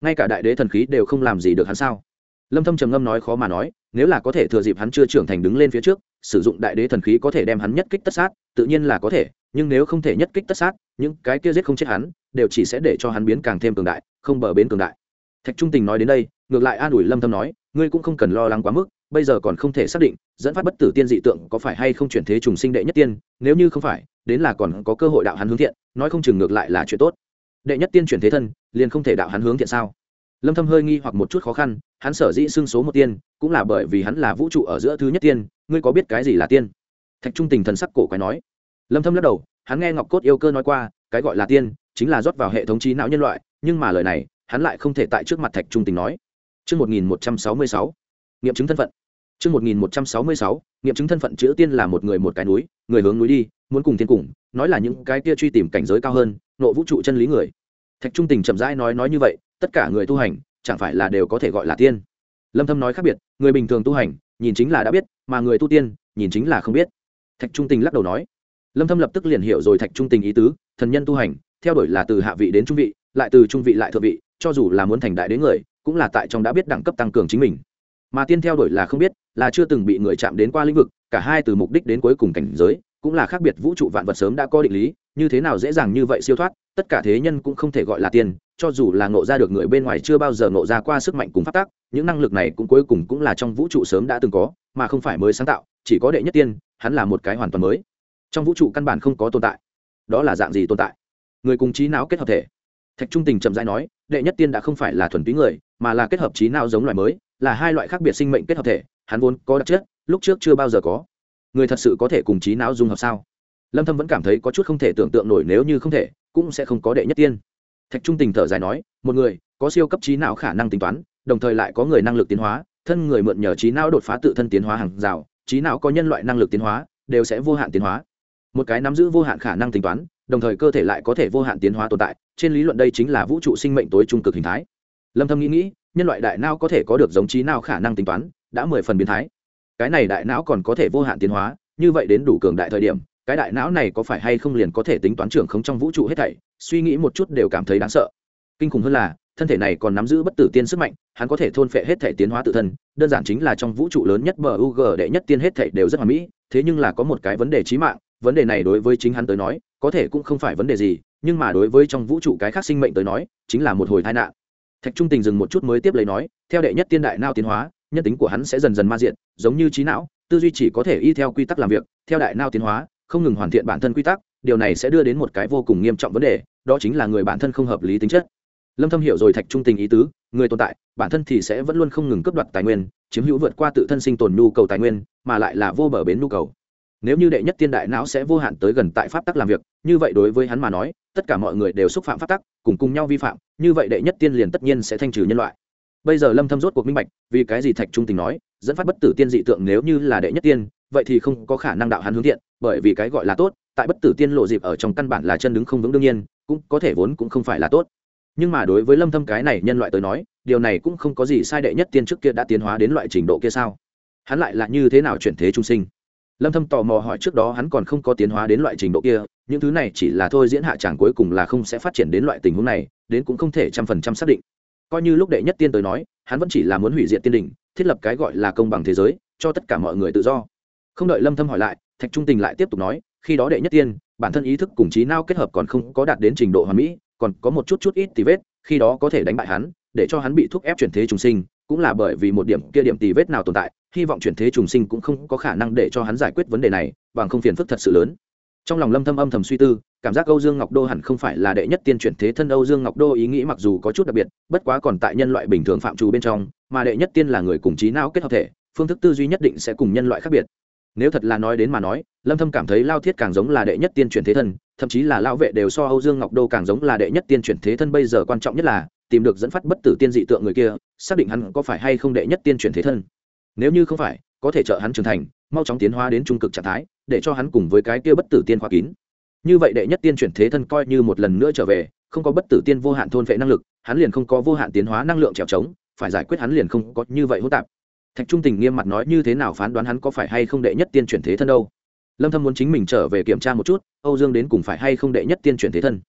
Speaker 1: Ngay cả đại đế thần khí đều không làm gì được hắn sao? Lâm thâm trầm ngâm nói khó mà nói, nếu là có thể thừa dịp hắn chưa trưởng thành đứng lên phía trước, sử dụng đại đế thần khí có thể đem hắn nhất kích tất sát, tự nhiên là có thể, nhưng nếu không thể nhất kích tất sát, những cái kia giết không chết hắn, đều chỉ sẽ để cho hắn biến càng thêm cường đại, không bờ bến cường đại. Thạch trung tình nói đến đây, ngược lại an ủi lâm thâm nói, ngươi cũng không cần lo lắng quá mức bây giờ còn không thể xác định dẫn phát bất tử tiên dị tượng có phải hay không chuyển thế trùng sinh đệ nhất tiên nếu như không phải đến là còn có cơ hội đạo hắn hướng thiện nói không chừng ngược lại là chuyện tốt. Đệ nhất tiên chuyển thế thân liền không thể đạo hắn hướng thiện sao? Lâm thâm hơi nghi hoặc một chút khó khăn hắn sở dĩ xưng số một tiên cũng là bởi vì hắn là vũ trụ ở giữa thứ nhất tiên ngươi có biết cái gì là tiên? Thạch trung tình thần sắc cổ quái nói. Lâm thâm lắc đầu hắn nghe ngọc cốt yêu cơ nói qua cái gọi là tiên chính là rót vào hệ thống trí não nhân loại nhưng mà lời này hắn lại không thể tại trước mặt thạch trung tình nói. Trước 1166, nghiệm chứng thân phận. Trước 1166, nghiệm chứng thân phận chữ tiên là một người một cái núi, người hướng núi đi, muốn cùng tiên cùng, nói là những cái kia truy tìm cảnh giới cao hơn, nộ vũ trụ chân lý người. Thạch Trung Tình chậm rãi nói nói như vậy, tất cả người tu hành chẳng phải là đều có thể gọi là tiên. Lâm thâm nói khác biệt người bình thường tu hành nhìn chính là đã biết mà người tu tiên nhìn chính là không biết. Thạch trung tình lắc đầu nói. Lâm thâm lập tức liền hiểu rồi thạch trung tình ý tứ thần nhân tu hành theo đuổi là từ hạ vị đến trung vị lại từ trung vị lại thượng vị cho dù là muốn thành đại đến người cũng là tại trong đã biết đẳng cấp tăng cường chính mình mà tiên theo đuổi là không biết, là chưa từng bị người chạm đến qua lĩnh vực, cả hai từ mục đích đến cuối cùng cảnh giới, cũng là khác biệt vũ trụ vạn vật sớm đã có định lý, như thế nào dễ dàng như vậy siêu thoát, tất cả thế nhân cũng không thể gọi là tiên, cho dù là ngộ ra được người bên ngoài chưa bao giờ ngộ ra qua sức mạnh cùng phát tác những năng lực này cũng cuối cùng cũng là trong vũ trụ sớm đã từng có, mà không phải mới sáng tạo, chỉ có đệ nhất tiên, hắn là một cái hoàn toàn mới. Trong vũ trụ căn bản không có tồn tại. Đó là dạng gì tồn tại? Người cùng trí não kết hợp thể thạch trung tình chậm rãi nói, đệ nhất tiên đã không phải là thuần túy người, mà là kết hợp trí não giống loài mới, là hai loại khác biệt sinh mệnh kết hợp thể, hắn vốn có đặc chất, lúc trước chưa bao giờ có. Người thật sự có thể cùng trí não dung hợp sao? Lâm thâm vẫn cảm thấy có chút không thể tưởng tượng nổi nếu như không thể, cũng sẽ không có đệ nhất tiên. Thạch trung tình thở dài nói, một người có siêu cấp trí não khả năng tính toán, đồng thời lại có người năng lực tiến hóa, thân người mượn nhờ trí não đột phá tự thân tiến hóa hàng rào, trí não có nhân loại năng lực tiến hóa, đều sẽ vô hạn tiến hóa. Một cái nắm giữ vô hạn khả năng tính toán, đồng thời cơ thể lại có thể vô hạn tiến hóa tồn tại trên lý luận đây chính là vũ trụ sinh mệnh tối trung cực hình thái. Lâm thâm nghĩ nghĩ, nhân loại đại não có thể có được giống trí não khả năng tính toán, đã mười phần biến thái. Cái này đại não còn có thể vô hạn tiến hóa, như vậy đến đủ cường đại thời điểm, cái đại não này có phải hay không liền có thể tính toán trưởng không trong vũ trụ hết thảy? Suy nghĩ một chút đều cảm thấy đáng sợ. Kinh khủng hơn là, thân thể này còn nắm giữ bất tử tiên sức mạnh, hắn có thể thôn phệ hết thể tiến hóa tự thân, đơn giản chính là trong vũ trụ lớn nhất bờ u g đệ nhất tiên hết thể đều rất hoàn mỹ, thế nhưng là có một cái vấn đề chí mạng vấn đề này đối với chính hắn tới nói, có thể cũng không phải vấn đề gì, nhưng mà đối với trong vũ trụ cái khác sinh mệnh tới nói, chính là một hồi tai nạn. Thạch trung tình dừng một chút mới tiếp lấy nói, theo đệ nhất tiên đại nao tiến hóa, nhân tính của hắn sẽ dần dần ma diện giống như trí não, tư duy chỉ có thể y theo quy tắc làm việc, theo đại nao tiến hóa, không ngừng hoàn thiện bản thân quy tắc, điều này sẽ đưa đến một cái vô cùng nghiêm trọng vấn đề, đó chính là người bản thân không hợp lý tính chất. Lâm thâm hiểu rồi thạch trung tình ý tứ, người tồn tại, bản thân thì sẽ vẫn luôn không ngừng cướp đoạt tài nguyên, chiếm hữu vượt qua tự thân sinh tồn nhu cầu tài nguyên, mà lại là vô bờ bến nhu cầu nếu như đệ nhất tiên đại não sẽ vô hạn tới gần tại pháp tắc làm việc, như vậy đối với hắn mà nói, tất cả mọi người đều xúc phạm pháp tắc, cùng cùng nhau vi phạm, như vậy đệ nhất tiên liền tất nhiên sẽ thanh trừ nhân loại. Bây giờ lâm thâm rốt cuộc minh bạch, vì cái gì thạch trung tình nói, dẫn phát bất tử tiên dị tượng nếu như là đệ nhất tiên, vậy thì không có khả năng đạo hắn hướng thiện, bởi vì cái gọi là tốt, tại bất tử tiên lộ dịp ở trong căn bản là chân đứng không vững đương nhiên, cũng có thể vốn cũng không phải là tốt. Nhưng mà đối với lâm thâm cái này nhân loại tới nói, điều này cũng không có gì sai đệ nhất tiên trước kia đã tiến hóa đến loại trình độ kia sao? Hắn lại là như thế nào chuyển thế trung sinh? Lâm thâm tò mò hỏi trước đó hắn còn không có tiến hóa đến loại trình độ kia, những thứ này chỉ là thôi diễn hạ tràng cuối cùng là không sẽ phát triển đến loại tình huống này, đến cũng không thể trăm phần trăm xác định. Coi như lúc đệ nhất tiên tới nói, hắn vẫn chỉ là muốn hủy diệt tiên đỉnh, thiết lập cái gọi là công bằng thế giới, cho tất cả mọi người tự do. Không đợi lâm thâm hỏi lại, thạch trung tình lại tiếp tục nói, khi đó đệ nhất tiên, bản thân ý thức cùng trí não kết hợp còn không có đạt đến trình độ hoàn mỹ, còn có một chút chút ít tì vết, khi đó có thể đánh bại hắn, để cho hắn bị thúc ép chuyển thế trùng sinh, cũng là bởi vì một điểm kia điểm tì vết nào tồn tại hy vọng chuyển thế trùng sinh cũng không có khả năng để cho hắn giải quyết vấn đề này, bằng không phiền phức thật sự lớn. Trong lòng lâm thâm âm thầm suy tư, cảm giác âu dương ngọc đô hẳn không phải là đệ nhất tiên chuyển thế thân âu dương ngọc đô, ý nghĩ mặc dù có chút đặc biệt, bất quá còn tại nhân loại bình thường phạm trù bên trong, mà đệ nhất tiên là người cùng trí não kết hợp thể, phương thức tư duy nhất định sẽ cùng nhân loại khác biệt. Nếu thật là nói đến mà nói, lâm thâm cảm thấy lao thiết càng giống là đệ nhất tiên chuyển thế thân, thậm chí là lão vệ đều so âu dương ngọc đô càng giống là đệ nhất tiên chuyển thế thân bây giờ quan trọng nhất là tìm được dẫn phát bất tử tiên dị tượng người kia, xác định hắn có phải hay không đệ nhất tiên chuyển thế thân nếu như không phải, có thể trợ hắn trưởng thành, mau chóng tiến hóa đến trung cực trạng thái, để cho hắn cùng với cái kia bất tử tiên khóa kín. Như vậy đệ nhất tiên chuyển thế thân coi như một lần nữa trở về, không có bất tử tiên vô hạn thôn vệ năng lực, hắn liền không có vô hạn tiến hóa năng lượng trèo trống, phải giải quyết hắn liền không có như vậy hỗn tạp. Thạch trung tình nghiêm mặt nói như thế nào phán đoán hắn có phải hay không đệ nhất tiên chuyển thế thân đâu? Lâm thâm muốn chính mình trở về kiểm tra một chút, âu dương đến cùng phải hay không đệ nhất tiên chuyển thế thân.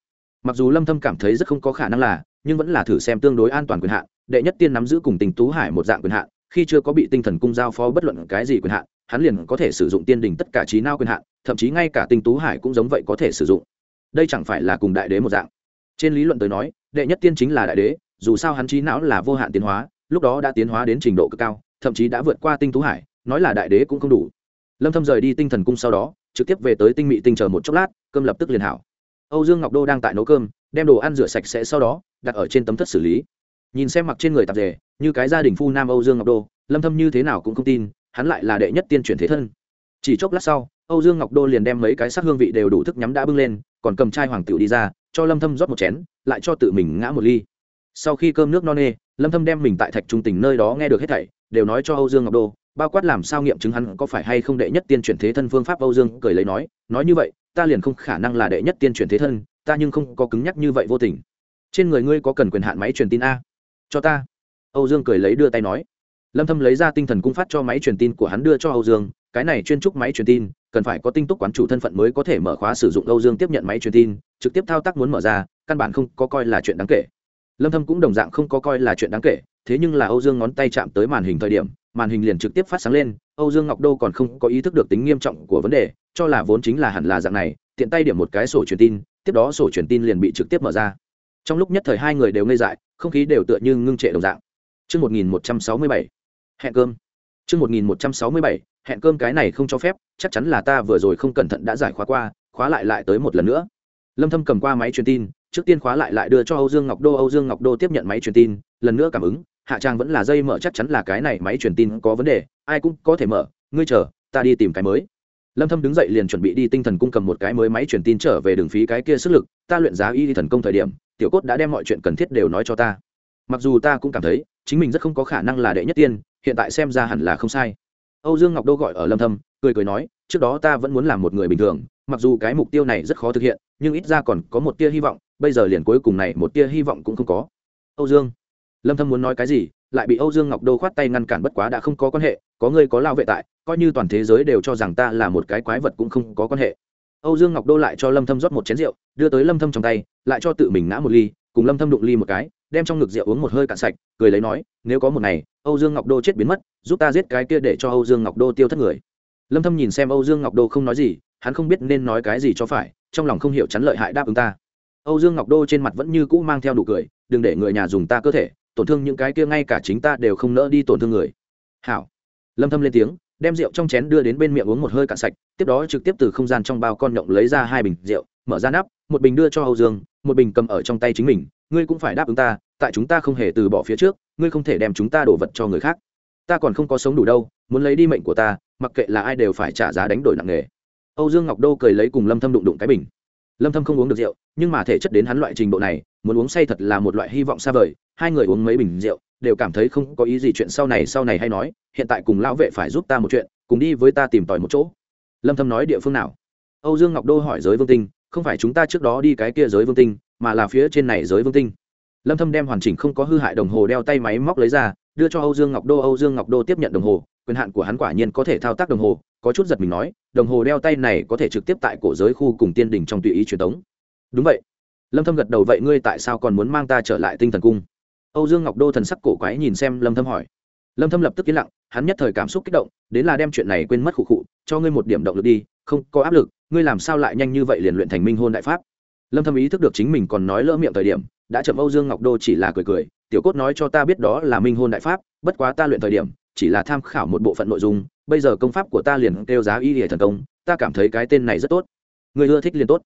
Speaker 1: Mặc dù lâm thâm cảm thấy rất không có khả năng là, nhưng vẫn là thử xem tương đối an toàn quyền hạn, đệ nhất tiên nắm giữ cùng tình tú hải một dạng quyền hạn khi chưa có bị tinh thần cung giao phó bất luận cái gì quyền hạn, hắn liền có thể sử dụng tiên đình tất cả trí não quyền hạn, thậm chí ngay cả tinh tú hải cũng giống vậy có thể sử dụng. Đây chẳng phải là cùng đại đế một dạng. Trên lý luận tới nói, đệ nhất tiên chính là đại đế, dù sao hắn trí não là vô hạn tiến hóa, lúc đó đã tiến hóa đến trình độ cực cao, thậm chí đã vượt qua tinh tú hải, nói là đại đế cũng không đủ. Lâm thâm rời đi tinh thần cung sau đó, trực tiếp về tới tinh mị tinh chờ một chốc lát, cơm lập tức liền hảo. Âu dương ngọc đô đang tại nấu cơm, đem đồ ăn rửa sạch sẽ sau đó, đặt ở trên tấm thất xử lý nhìn xem mặc trên người tạp dề, như cái gia đình phu nam âu dương ngọc đô, lâm thâm như thế nào cũng không tin, hắn lại là đệ nhất tiên chuyển thế thân. Chỉ chốc lát sau, âu dương ngọc đô liền đem mấy cái sắc hương vị đều đủ thức nhắm đã bưng lên, còn cầm chai hoàng tiểu đi ra, cho lâm thâm rót một chén, lại cho tự mình ngã một ly. Sau khi cơm nước no nê, lâm thâm đem mình tại thạch trung tình nơi đó nghe được hết thảy, đều nói cho âu dương ngọc đô, bao quát làm sao nghiệm chứng hắn có phải hay không đệ nhất tiên chuyển thế thân phương pháp, âu dương cười lấy nói nói như vậy, ta liền không khả năng là đệ nhất tiên chuyển thế thân, ta nhưng không có cứng nhắc như vậy vô tình. Trên người ngươi có cần quyền hạn máy truyền tin a? Cho ta. Âu dương cười lấy đưa tay nói. Lâm thâm lấy ra tinh thần cung phát cho máy truyền tin của hắn đưa cho âu dương, cái này chuyên trúc máy truyền tin, cần phải có tinh túc quán chủ thân phận mới có thể mở khóa sử dụng. Âu dương tiếp nhận máy truyền tin, trực tiếp thao tác muốn mở ra, căn bản không có coi là chuyện đáng kể. Lâm thâm cũng đồng dạng không có coi là chuyện đáng kể, thế nhưng là âu dương ngón tay chạm tới màn hình thời điểm, màn hình liền trực tiếp phát sáng lên, âu dương ngọc đô còn không có ý thức được tính nghiêm trọng của vấn đề, cho là vốn chính là hẳn là dạng này, tiện tay điểm một cái sổ truyền tin, tiếp đó sổ truyền tin liền bị trực tiếp mở ra trong lúc nhất thời hai người đều ngây dại không khí đều tựa như ngưng trệ đồng dạng Trước 1167, hẹn cơm. Trước 1167, hẹn cơm cái này không cho phép, chắc chắn là ta vừa rồi không cẩn thận đã giải khóa qua, khóa lại lại tới một lần nữa. Lâm Thâm cầm qua máy truyền tin, trước tiên khóa lại lại đưa cho Âu Dương Ngọc Đô, Âu Dương Ngọc Đô tiếp nhận máy truyền tin, lần nữa cảm ứng, hạ trang vẫn là dây mở chắc chắn là cái này máy truyền tin có vấn đề, ai cũng có thể mở, ngươi chờ, ta đi tìm cái mới. Lâm Thâm đứng dậy liền chuẩn bị đi tinh thần cung cầm một cái mới máy truyền tin trở về đường phí cái kia sức lực, ta luyện giá y thần công thời điểm, tiểu cốt đã đem mọi chuyện cần thiết đều nói cho ta. Mặc dù ta cũng cảm thấy, chính mình rất không có khả năng là đệ nhất tiên, hiện tại xem ra hẳn là không sai. Âu Dương Ngọc Đô gọi ở Lâm Thâm, cười cười nói, trước đó ta vẫn muốn làm một người bình thường, mặc dù cái mục tiêu này rất khó thực hiện, nhưng ít ra còn có một tia hy vọng, bây giờ liền cuối cùng này một tia hy vọng cũng không có âu dương lâm thâm muốn nói cái gì lại bị âu dương ngọc đô khoát tay ngăn cản bất quá đã không có quan hệ có ngươi có lao vệ tại coi như toàn thế giới đều cho rằng ta là một cái quái vật cũng không có quan hệ âu dương ngọc đô lại cho lâm thâm rót một chén rượu, đưa tới lâm thâm trong tay, lại cho tự mình ngã một ly, cùng lâm thâm đụng ly một cái, đem trong ngực rượu uống một hơi cạn sạch, cười lấy nói, nếu có một ngày, âu dương ngọc đô chết biến mất, giúp ta giết cái kia để cho âu dương ngọc đô tiêu thất người. Lâm thâm nhìn xem âu dương ngọc đô không nói gì, hắn không biết nên nói cái gì cho phải, trong lòng không hiểu chắn lợi hại đáp ứng ta. Âu dương ngọc đô trên mặt vẫn như cũ mang theo nụ cười, đừng để người nhà dùng ta cơ thể, tổn thương những cái kia ngay cả chính ta đều không nỡ đi tổn thương người. Hảo. Lâm thâm lên tiếng đem rượu trong chén đưa đến bên miệng uống một hơi cạn sạch, tiếp đó trực tiếp từ không gian trong bao con nhộng lấy ra hai bình rượu, mở ra nắp, một bình đưa cho âu dương, một bình cầm ở trong tay chính mình, ngươi cũng phải đáp ứng ta, tại chúng ta không hề từ bỏ phía trước, ngươi không thể đem chúng ta đổ vật cho người khác. Ta còn không có sống đủ đâu, muốn lấy đi mệnh của ta, mặc kệ là ai đều phải trả giá đánh đổi nặng nề. Âu dương ngọc đô cười lấy cùng lâm thâm đụng đụng cái bình. Lâm thâm không uống được rượu, nhưng mà thể chất đến hắn loại trình độ này, muốn uống say thật là một loại hy vọng xa vời. Hai người uống mấy bình rượu, đều cảm thấy không có ý gì chuyện sau này sau này hay nói hiện tại cùng lão vệ phải giúp ta một chuyện, cùng đi với ta tìm tòi một chỗ. Lâm thâm nói địa phương nào? Âu dương ngọc đô hỏi giới vương tinh, không phải chúng ta trước đó đi cái kia giới vương tinh, mà là phía trên này giới vương tinh. Lâm thâm đem hoàn chỉnh không có hư hại đồng hồ đeo tay máy móc lấy ra, đưa cho âu dương ngọc đô, âu dương ngọc đô tiếp nhận đồng hồ, quyền hạn của hắn quả nhiên có thể thao tác đồng hồ, có chút giật mình nói, đồng hồ đeo tay này có thể trực tiếp tại cổ giới khu cùng tiên đình trong tùy ý truyền tống. Đúng vậy. Lâm thâm gật đầu, vậy ngươi tại sao còn muốn mang ta trở lại tinh thần cung? Âu dương ngọc đô thần sắc cổ quái nhìn xem lâm thâm hỏi lâm thâm lập tức yên lặng, hắn nhất thời cảm xúc kích động, đến là đem chuyện này quên mất khụ khụ, cho ngươi một điểm động lực đi, không có áp lực, ngươi làm sao lại nhanh như vậy liền luyện thành minh hôn đại pháp? Lâm thâm ý thức được chính mình còn nói lỡ miệng thời điểm, đã chậm âu dương ngọc đô chỉ là cười cười, tiểu cốt nói cho ta biết đó là minh hôn đại pháp, bất quá ta luyện thời điểm, chỉ là tham khảo một bộ phận nội dung, bây giờ công pháp của ta liền kêu giá y hệ thần công, ta cảm thấy cái tên này rất tốt. Người ưa thích liền tốt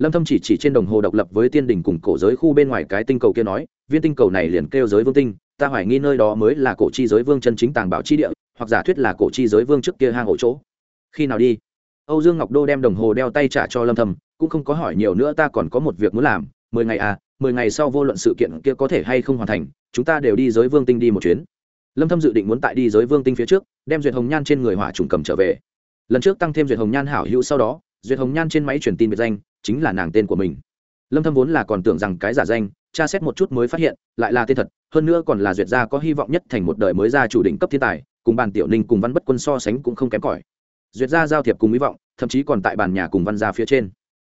Speaker 1: lâm thâm chỉ chỉ trên đồng hồ độc lập với tiên đỉnh cùng cổ giới khu bên ngoài cái tinh cầu kia nói, viên tinh cầu này liền kêu giới vương tinh, ta hoài nghi nơi đó mới là cổ chi giới vương chân chính tàng bảo chi địa, hoặc giả thuyết là cổ chi giới vương trước kia hang ổ chỗ. Khi nào đi? Âu dương ngọc đô đem đồng hồ đeo tay trả cho lâm thâm, cũng không có hỏi nhiều nữa ta còn có một việc muốn làm, mười ngày à mười ngày sau vô luận sự kiện kia có thể hay không hoàn thành, chúng ta đều đi giới vương tinh đi một chuyến. Lâm thâm dự định muốn tại đi giới vương tinh phía trước, đem duyệt hồng nhan trên người hỏa trùng cầm trở về. Lần trước tăng thêm duyệt hồng nhan hảo hữu sau đó, duyệt hồng nhan trên máy truyền tin biệt danh chính là nàng tên của mình. Lâm thâm vốn là còn tưởng rằng cái giả danh, tra xét một chút mới phát hiện, lại là tên thật, hơn nữa còn là duyệt gia có hy vọng nhất thành một đời mới ra chủ đỉnh cấp thiên tài, cùng bàn tiểu ninh cùng văn bất quân so sánh cũng không kém cỏi. Duyệt gia giao thiệp cùng hy vọng, thậm chí còn tại bàn nhà cùng văn gia phía trên.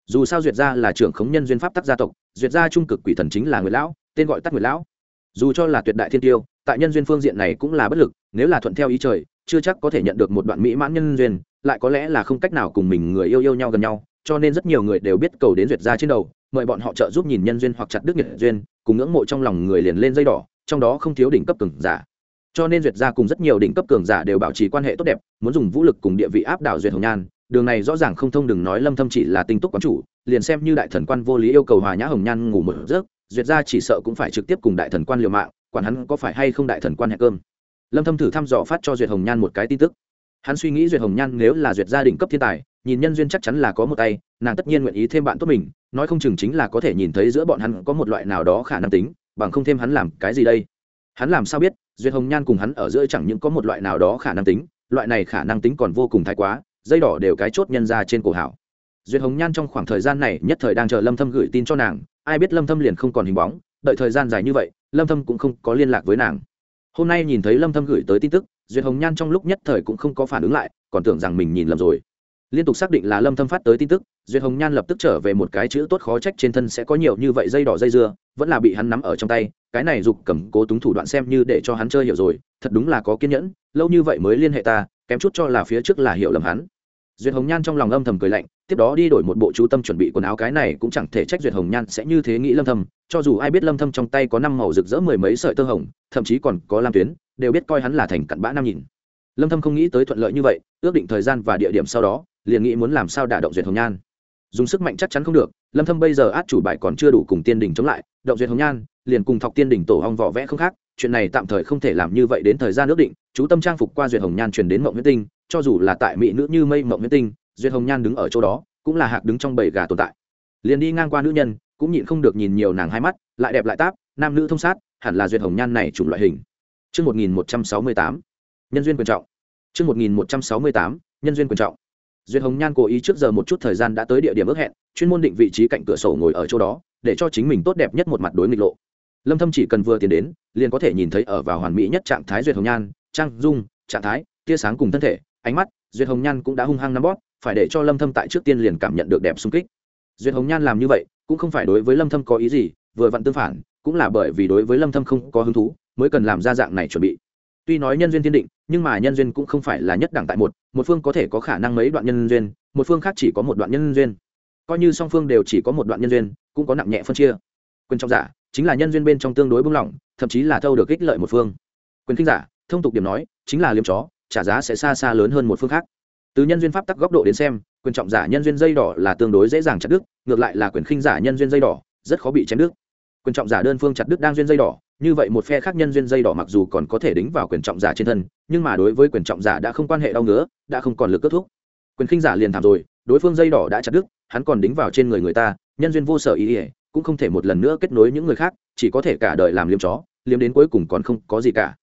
Speaker 1: Dù sao duyệt gia là trưởng khống nhân duyên pháp tắc gia tộc, duyệt gia trung cực quỷ thần chính là người lão, tên gọi tắt người lão. Dù cho là tuyệt đại thiên tiêu, tại nhân duyên phương diện này cũng là bất lực, nếu là thuận theo ý trời, chưa chắc có thể nhận được một đoạn mỹ mãn nhân duyên, lại có lẽ là không cách nào cùng mình người yêu yêu nhau gần nhau cho nên rất nhiều người đều biết cầu đến duyệt gia trên đầu, mời bọn họ trợ giúp nhìn nhân duyên hoặc chặt đức nhiệt duyên, cùng ngưỡng mộ trong lòng người liền lên dây đỏ, trong đó không thiếu đỉnh cấp cường giả. Cho nên duyệt gia cùng rất nhiều đỉnh cấp cường giả đều bảo trì quan hệ tốt đẹp, muốn dùng vũ lực cùng địa vị áp đảo duyệt hồng nhan, đường này rõ ràng không thông đừng nói lâm thâm chỉ là tinh túc quán chủ, liền xem như đại thần quan vô lý yêu cầu hòa nhã hồng nhan ngủ một giấc, duyệt gia chỉ sợ cũng phải trực tiếp cùng đại thần quan liều mạng, quản hắn có phải hay không đại thần quan hẹn cơm. Lâm thâm thử thăm dò phát cho duyệt hồng nhan một cái tin tức. Hắn suy nghĩ duyệt hồng nhan nếu là duyệt gia đình cấp thiên tài nhìn nhân duyên chắc chắn là có một tay, nàng tất nhiên nguyện ý thêm bạn tốt mình, nói không chừng chính là có thể nhìn thấy giữa bọn hắn có một loại nào đó khả năng tính, bằng không thêm hắn làm cái gì đây? Hắn làm sao biết, duyệt hồng nhan cùng hắn ở giữa chẳng những có một loại nào đó khả năng tính, loại này khả năng tính còn vô cùng thái quá, dây đỏ đều cái chốt nhân ra trên cổ hảo. Duyệt hồng nhan trong khoảng thời gian này nhất thời đang chờ lâm thâm gửi tin cho nàng, ai biết lâm thâm liền không còn hình bóng, đợi thời gian dài như vậy, lâm thâm cũng không có liên lạc với nàng. Hôm nay nhìn thấy lâm thâm gửi tới tin tức, duyệt hồng nhan trong lúc nhất thời cũng không có phản ứng lại, còn tưởng rằng mình nhìn lầm rồi liên tục xác định là lâm thâm phát tới tin tức duyệt hồng nhan lập tức trở về một cái chữ tốt khó trách trên thân sẽ có nhiều như vậy dây đỏ dây dưa vẫn là bị hắn nắm ở trong tay cái này dục cầm cố túng thủ đoạn xem như để cho hắn chơi hiểu rồi thật đúng là có kiên nhẫn lâu như vậy mới liên hệ ta kém chút cho là phía trước là hiểu lầm hắn duyệt hồng nhan trong lòng âm thầm cười lạnh tiếp đó đi đổi một bộ chú tâm chuẩn bị quần áo cái này cũng chẳng thể trách duyệt hồng nhan sẽ như thế nghĩ lâm thâm cho dù ai biết lâm thâm trong tay có năm màu rực rỡ mười mấy sợi tơ hồng thậm chí còn có lam tuyến đều biết coi hắn là thành cặn bã nam nhìn lâm thâm không nghĩ tới thuận lợi như vậy ước định thời gian và địa điểm sau đó liền nghĩ muốn làm sao đả động duyệt hồng nhan. Dùng sức mạnh chắc chắn không được lâm thâm bây giờ át chủ bài còn chưa đủ cùng tiên đỉnh chống lại động duyệt hồng nhan liền cùng thọc tiên đỉnh tổ hong vỏ vẽ không khác chuyện này tạm thời không thể làm như vậy đến thời gian nước định chú tâm trang phục qua duyệt hồng nhan truyền đến mộng huyết tinh cho dù là tại mỹ nữ như mây mộng huyết tinh duyệt hồng nhan đứng ở chỗ đó cũng là hạc đứng trong bầy gà tồn tại. Liền đi ngang qua nữ nhân cũng nhịn không được nhìn nhiều nàng hai mắt lại đẹp lại táp nam nữ thông sát hẳn là duyệt hồng nhan này chủng loại hình. Trước 1168, nhân duyên quan trọng. Trước 1168, nhân duyên quan trọng duyệt hồng nhan cố ý trước giờ một chút thời gian đã tới địa điểm ước hẹn, chuyên môn định vị trí cạnh cửa sổ ngồi ở chỗ đó, để cho chính mình tốt đẹp nhất một mặt đối nghịch lộ. Lâm thâm chỉ cần vừa tiến đến, liền có thể nhìn thấy ở vào hoàn mỹ nhất trạng thái duyệt hồng nhan, trang dung, trạng thái, tia sáng cùng thân thể, ánh mắt, duyệt hồng nhan cũng đã hung hăng nắm bóp, phải để cho lâm thâm tại trước tiên liền cảm nhận được đẹp sung kích. Duyệt hồng nhan làm như vậy, cũng không phải đối với lâm thâm có ý gì, vừa vặn tương phản, cũng là bởi vì đối với lâm thâm không có hứng thú, mới cần làm ra dạng này chuẩn bị tuy nói nhân duyên thiên định, nhưng mà nhân duyên cũng không phải là nhất đẳng tại một một phương có thể có khả năng mấy đoạn nhân duyên, một phương khác chỉ có một đoạn nhân duyên. Coi như song phương đều chỉ có một đoạn nhân duyên, cũng có nặng nhẹ phân chia. Quyền trọng giả, chính là nhân duyên bên trong tương đối bung lỏng, thậm chí là thâu được ích lợi một phương. Quyền kinh giả, thông tục điểm nói, chính là liếm chó, trả giá sẽ xa xa lớn hơn một phương khác. Từ nhân duyên pháp tắc góc độ đến xem, quyền trọng giả nhân duyên dây đỏ là tương đối dễ dàng chặt đứt, ngược lại là quyền khinh giả nhân duyên dây đỏ, rất khó bị chém đứt quyền trọng giả đơn phương chặt đứt đang duyên dây đỏ, như vậy một phe khác nhân duyên dây đỏ mặc dù còn có thể đính vào quyền trọng giả trên thân, nhưng mà đối với quyền trọng giả đã không quan hệ đau ngứa, đã không còn lực kết thúc. Quyền khinh giả liền thảm rồi, đối phương dây đỏ đã chặt đứt, hắn còn đính vào trên người người ta, nhân duyên vô sở ý ỉa cũng không thể một lần nữa kết nối những người khác, chỉ có thể cả đời làm liếm chó, liếm đến cuối cùng còn không có gì cả.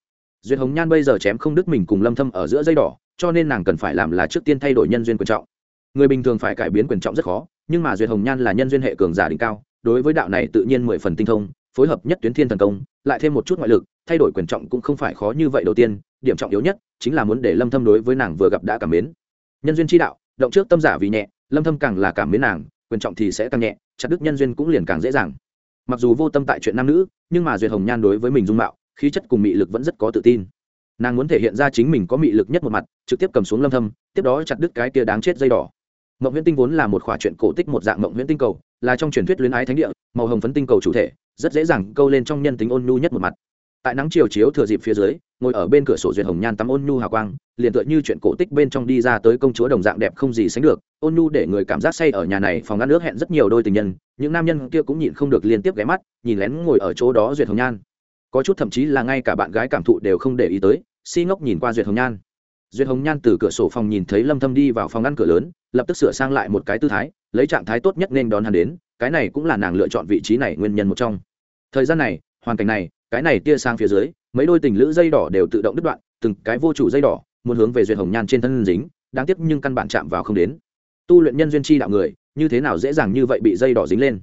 Speaker 1: Duyệt hồng nhan bây giờ chém không đứt mình cùng lâm thâm ở giữa dây đỏ, cho nên nàng cần phải làm là trước tiên thay đổi nhân duyên quyền trọng. Người bình thường phải cải biến quyền trọng rất khó, nhưng mà duyệt hồng nhan là nhân duyên hệ cường giả đỉnh cao đối với đạo này tự nhiên mười phần tinh thông, phối hợp nhất tuyến thiên thần công, lại thêm một chút ngoại lực, thay đổi quyền trọng cũng không phải khó như vậy đầu tiên, điểm trọng yếu nhất chính là muốn để lâm thâm đối với nàng vừa gặp đã cảm mến. Nhân duyên chi đạo, động trước tâm giả vì nhẹ, lâm thâm càng là cảm mến nàng, quyền trọng thì sẽ càng nhẹ, chặt đức nhân duyên cũng liền càng dễ dàng. Mặc dù vô tâm tại chuyện nam nữ, nhưng mà duyệt hồng nhan đối với mình dung mạo, khí chất cùng mị lực vẫn rất có tự tin. Nàng muốn thể hiện ra chính mình có mị lực nhất một mặt, trực tiếp cầm xuống lâm thâm, tiếp đó chặt đứt cái kia đáng chết dây đỏ. Mộng huyễn tinh vốn là một khỏa chuyện cổ tích một dạng mộng huyễn tinh cầu là trong truyền thuyết luyến ái thánh địa, màu hồng phấn tinh cầu chủ thể, rất dễ dàng câu lên trong nhân tính ôn nhu nhất một mặt. Tại nắng chiều chiếu thừa dịp phía dưới, ngồi ở bên cửa sổ duyệt hồng nhan tắm ôn nhu hào quang, liền tựa như chuyện cổ tích bên trong đi ra tới công chúa đồng dạng đẹp không gì sánh được, ôn nhu để người cảm giác say ở nhà này phòng ngăn nước hẹn rất nhiều đôi tình nhân, những nam nhân kia cũng nhịn không được liên tiếp ghé mắt, nhìn lén ngồi ở chỗ đó duyệt hồng nhan. Có chút thậm chí là ngay cả bạn gái cảm thụ đều không để ý tới, si ngốc nhìn qua duyệt hồng nhan duyệt hồng nhan từ cửa sổ phòng nhìn thấy lâm thâm đi vào phòng ngăn cửa lớn, lập tức sửa sang lại một cái tư thái, lấy trạng thái tốt nhất nên đón hắn đến, cái này cũng là nàng lựa chọn vị trí này nguyên nhân một trong. Thời gian này, hoàn cảnh này, cái này tia sang phía dưới, mấy đôi tình lữ dây đỏ đều tự động đứt đoạn, từng cái vô chủ dây đỏ, muốn hướng về duyệt hồng nhan trên thân dính, đáng tiếc nhưng căn bản chạm vào không đến. Tu luyện nhân duyên chi đạo người, như thế nào dễ dàng như vậy bị dây đỏ dính lên?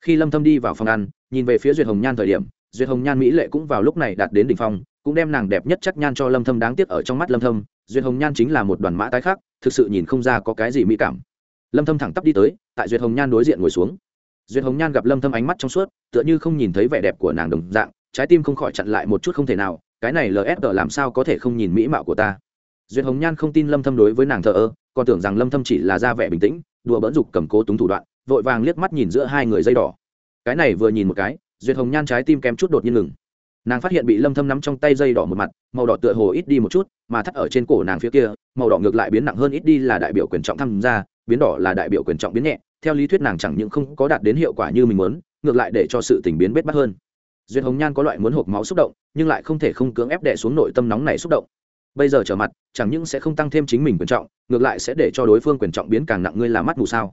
Speaker 1: Khi lâm thâm đi vào phòng ăn, nhìn về phía duyệt hồng nhan thời điểm, duyệt hồng nhan mỹ lệ cũng vào lúc này đạt đến đỉnh phong cũng đem nàng đẹp nhất chắc nhan cho lâm thâm đáng tiếc ở trong mắt lâm thâm, duyệt hồng nhan chính là một đoàn mã tái khác, thực sự nhìn không ra có cái gì mỹ cảm. Lâm thâm thẳng tắp đi tới, tại duyệt hồng nhan đối diện ngồi xuống. Duyệt hồng nhan gặp lâm thâm ánh mắt trong suốt, tựa như không nhìn thấy vẻ đẹp của nàng đồng dạng, trái tim không khỏi chặn lại một chút không thể nào, cái này lsg làm sao có thể không nhìn mỹ mạo của ta? Duyệt hồng nhan không tin lâm thâm đối với nàng thờ ơ, còn tưởng rằng lâm thâm chỉ là ra vẻ bình tĩnh, đùa bỡn dục cầm cố túng thủ đoạn, vội vàng liếc mắt nhìn giữa hai người dây đỏ. Cái này vừa nhìn một cái, duyệt hồng nhan trái tim kém chút đột nhiên ngừng nàng phát hiện bị lâm thâm nắm trong tay dây đỏ một mặt màu đỏ tựa hồ ít đi một chút mà thắt ở trên cổ nàng phía kia màu đỏ ngược lại biến nặng hơn ít đi là đại biểu quyền trọng tham gia biến đỏ là đại biểu quyền trọng biến nhẹ theo lý thuyết nàng chẳng những không có đạt đến hiệu quả như mình muốn ngược lại để cho sự tình biến bết bắt hơn duyệt hồng nhan có loại muốn hộp máu xúc động nhưng lại không thể không cưỡng ép đè xuống nội tâm nóng này xúc động bây giờ trở mặt chẳng những sẽ không tăng thêm chính mình quyền trọng ngược lại sẽ để cho đối phương quyền trọng biến càng nặng ngươi là mắt mù sao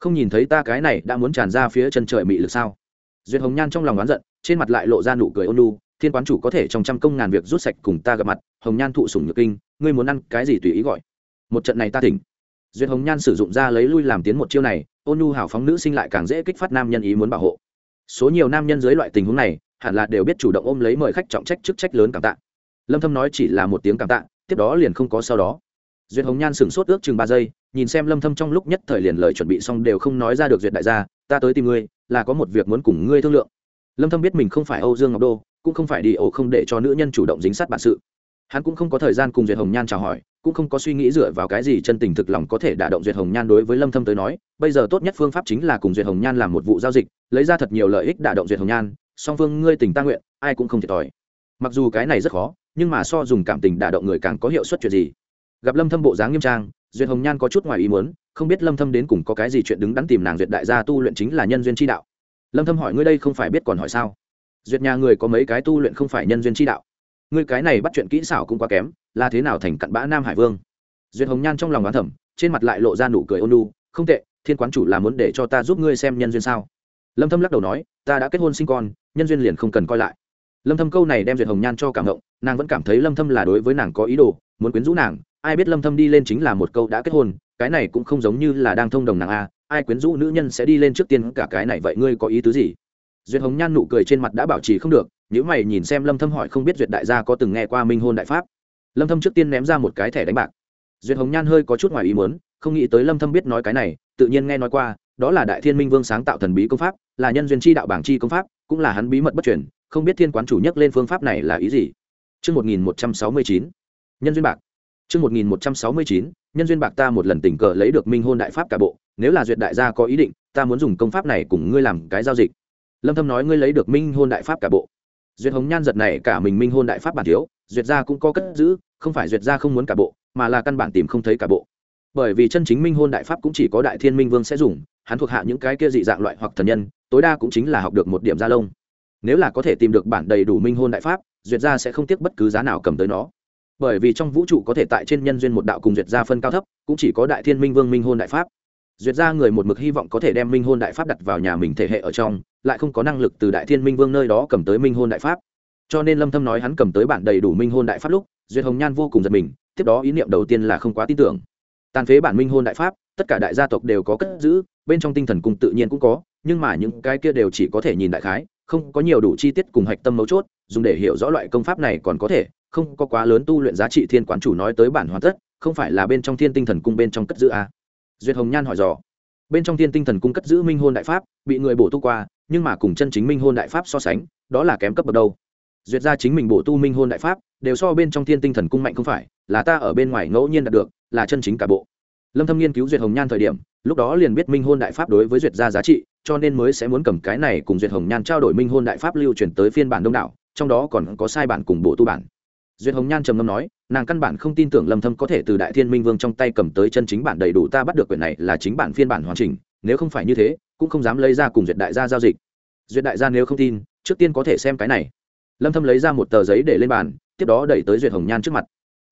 Speaker 1: không nhìn thấy ta cái này đã muốn tràn ra phía chân trời mị lực sao duyệt hồng nhan trong lòng oán giận trên mặt lại lộ ra nụ cười ôn lu thiên quán chủ có thể trong trăm công ngàn việc rút sạch cùng ta gặp mặt, hồng nhan thụ sủng nhược kinh, ngươi muốn ăn cái gì tùy ý gọi. Một trận này ta tỉnh duyệt hồng nhan sử dụng ra lấy lui làm tiến một chiêu này, ôn nhu hào phóng nữ sinh lại càng dễ kích phát nam nhân ý muốn bảo hộ. Số nhiều nam nhân dưới loại tình huống này, hẳn là đều biết chủ động ôm lấy mời khách trọng trách chức trách lớn cảm tạ. Lâm thâm nói chỉ là một tiếng cảm tạ, tiếp đó liền không có sau đó. Duyệt hồng nhan sửng sốt ước chừng ba giây, nhìn xem lâm thâm trong lúc nhất thời liền lời chuẩn bị xong đều không nói ra được duyệt đại gia, ta tới tìm ngươi, là có một việc muốn cùng ngươi thương lượng lâm thâm biết mình không phải âu dương ngọc đô, cũng không phải đi ổ không để cho nữ nhân chủ động dính sát bản sự. Hắn cũng không có thời gian cùng duyệt hồng nhan chào hỏi, cũng không có suy nghĩ dựa vào cái gì chân tình thực lòng có thể đả động duyệt hồng nhan đối với lâm thâm tới nói. Bây giờ tốt nhất phương pháp chính là cùng duyệt hồng nhan làm một vụ giao dịch, lấy ra thật nhiều lợi ích đả động duyệt hồng nhan. Song phương, ngươi tình ta nguyện, ai cũng không thiệt thòi. Mặc dù cái này rất khó, nhưng mà so dùng cảm tình đả động người càng có hiệu suất chuyện gì. Gặp lâm thâm bộ dáng nghiêm trang, duyệt hồng nhan có chút ngoài ý muốn, không biết lâm thâm đến cùng có cái gì chuyện đứng đắn tìm nàng duyệt đại gia tu luyện chính là nhân duyên chi đạo lâm thâm hỏi ngươi đây không phải biết còn hỏi sao? Duyệt nhà người có mấy cái tu luyện không phải nhân duyên chi đạo. Ngươi cái này bắt chuyện kỹ xảo cũng quá kém, là thế nào thành cặn bã nam hải vương? Duyệt hồng nhan trong lòng đoán thầm, trên mặt lại lộ ra nụ cười ôn nhu. không tệ, thiên quán chủ là muốn để cho ta giúp ngươi xem nhân duyên sao? Lâm thâm lắc đầu nói, ta đã kết hôn sinh con, nhân duyên liền không cần coi lại. Lâm thâm câu này đem duyệt hồng nhan cho cảm động, nàng vẫn cảm thấy lâm thâm là đối với nàng có ý đồ, muốn quyến rũ nàng. Ai biết lâm thâm đi lên chính là một câu đã kết hôn, cái này cũng không giống như là đang thông đồng nàng a ai quyến rũ nữ nhân sẽ đi lên trước tiên cả cái này vậy ngươi có ý tứ gì? Duyệt hồng nhan nụ cười trên mặt đã bảo trì không được nếu mày nhìn xem lâm thâm hỏi không biết duyệt đại gia có từng nghe qua minh hôn đại pháp. Lâm thâm trước tiên ném ra một cái thẻ đánh bạc. Duyệt hồng nhan hơi có chút ngoài ý muốn không nghĩ tới lâm thâm biết nói cái này tự nhiên nghe nói qua đó là đại thiên minh vương sáng tạo thần bí công pháp là nhân duyên chi đạo bảng chi công pháp cũng là hắn bí mật bất truyền không biết thiên quán chủ nhất lên phương pháp này là ý gì. Chương 1169, nhân duyên bạc. chương 1169, nhân duyên bạc ta một lần tình cờ lấy được minh hôn đại pháp cả bộ, nếu là duyệt đại gia có ý định, ta muốn dùng công pháp này cùng ngươi làm cái giao dịch. Lâm Thâm nói ngươi lấy được minh hôn đại pháp cả bộ. Duyệt Hồng Nhan giật này cả mình minh hôn đại pháp bản thiếu, duyệt gia cũng có cất giữ, không phải duyệt gia không muốn cả bộ, mà là căn bản tìm không thấy cả bộ. Bởi vì chân chính minh hôn đại pháp cũng chỉ có đại thiên minh vương sẽ dùng, hắn thuộc hạ những cái kia dị dạng loại hoặc thần nhân, tối đa cũng chính là học được một điểm gia lông nếu là có thể tìm được bản đầy đủ minh hôn đại pháp duyệt gia sẽ không tiếc bất cứ giá nào cầm tới nó bởi vì trong vũ trụ có thể tại trên nhân duyên một đạo cùng duyệt gia phân cao thấp cũng chỉ có đại thiên minh vương minh hôn đại pháp duyệt gia người một mực hy vọng có thể đem minh hôn đại pháp đặt vào nhà mình thể hệ ở trong, lại không có năng lực từ đại thiên minh vương nơi đó cầm tới minh hôn đại pháp cho nên lâm thâm nói hắn cầm tới bản đầy đủ minh hôn đại pháp lúc, duyệt hồng nhan vô cùng giật mình, tiếp đó ý niệm đầu tiên là không quá tin tưởng tàn phế bản minh hôn đại pháp, tất cả đại gia tộc đều có cất giữ, bên trong tinh thần cung tự nhiên cũng có, nhưng mà những cái kia đều chỉ có thể nhìn đại khái, không có nhiều đủ chi tiết cùng hạch tâm mấu chốt, dùng để hiểu rõ loại công pháp này còn có thể, không có quá lớn tu luyện giá trị thiên quán chủ nói tới bản hoàn tất, không phải là bên trong thiên tinh thần cung bên trong cất giữ à? Duyệt hồng nhan hỏi dò. Bên trong thiên tinh thần cung cất giữ minh hôn đại pháp, bị người bổ tu qua, nhưng mà cùng chân chính minh hôn đại pháp so sánh, đó là kém cấp bậc đâu. Duyệt ra chính mình bổ tu minh hôn đại pháp, đều so bên trong thiên tinh thần cung mạnh không phải, là ta ở bên ngoài ngẫu nhiên đạt được, là chân chính cả bộ. Lâm thâm nghiên cứu duyệt hồng nhan thời điểm, lúc đó liền biết minh hôn đại pháp đối với duyệt gia giá trị, cho nên mới sẽ muốn cầm cái này cùng duyệt hồng nhan trao đổi minh hôn đại pháp lưu truyền tới phiên bản đông đảo, trong đó còn có sai bản cùng bộ tu bản duyệt hồng nhan trầm ngâm nói, nàng căn bản không tin tưởng lâm thâm có thể từ đại thiên minh vương trong tay cầm tới chân chính bản đầy đủ ta bắt được quyển này là chính bản phiên bản hoàn chỉnh, nếu không phải như thế, cũng không dám lấy ra cùng duyệt đại gia giao dịch. Duyệt đại gia nếu không tin, trước tiên có thể xem cái này. Lâm thâm lấy ra một tờ giấy để lên bàn, tiếp đó đẩy tới duyệt hồng nhan trước mặt.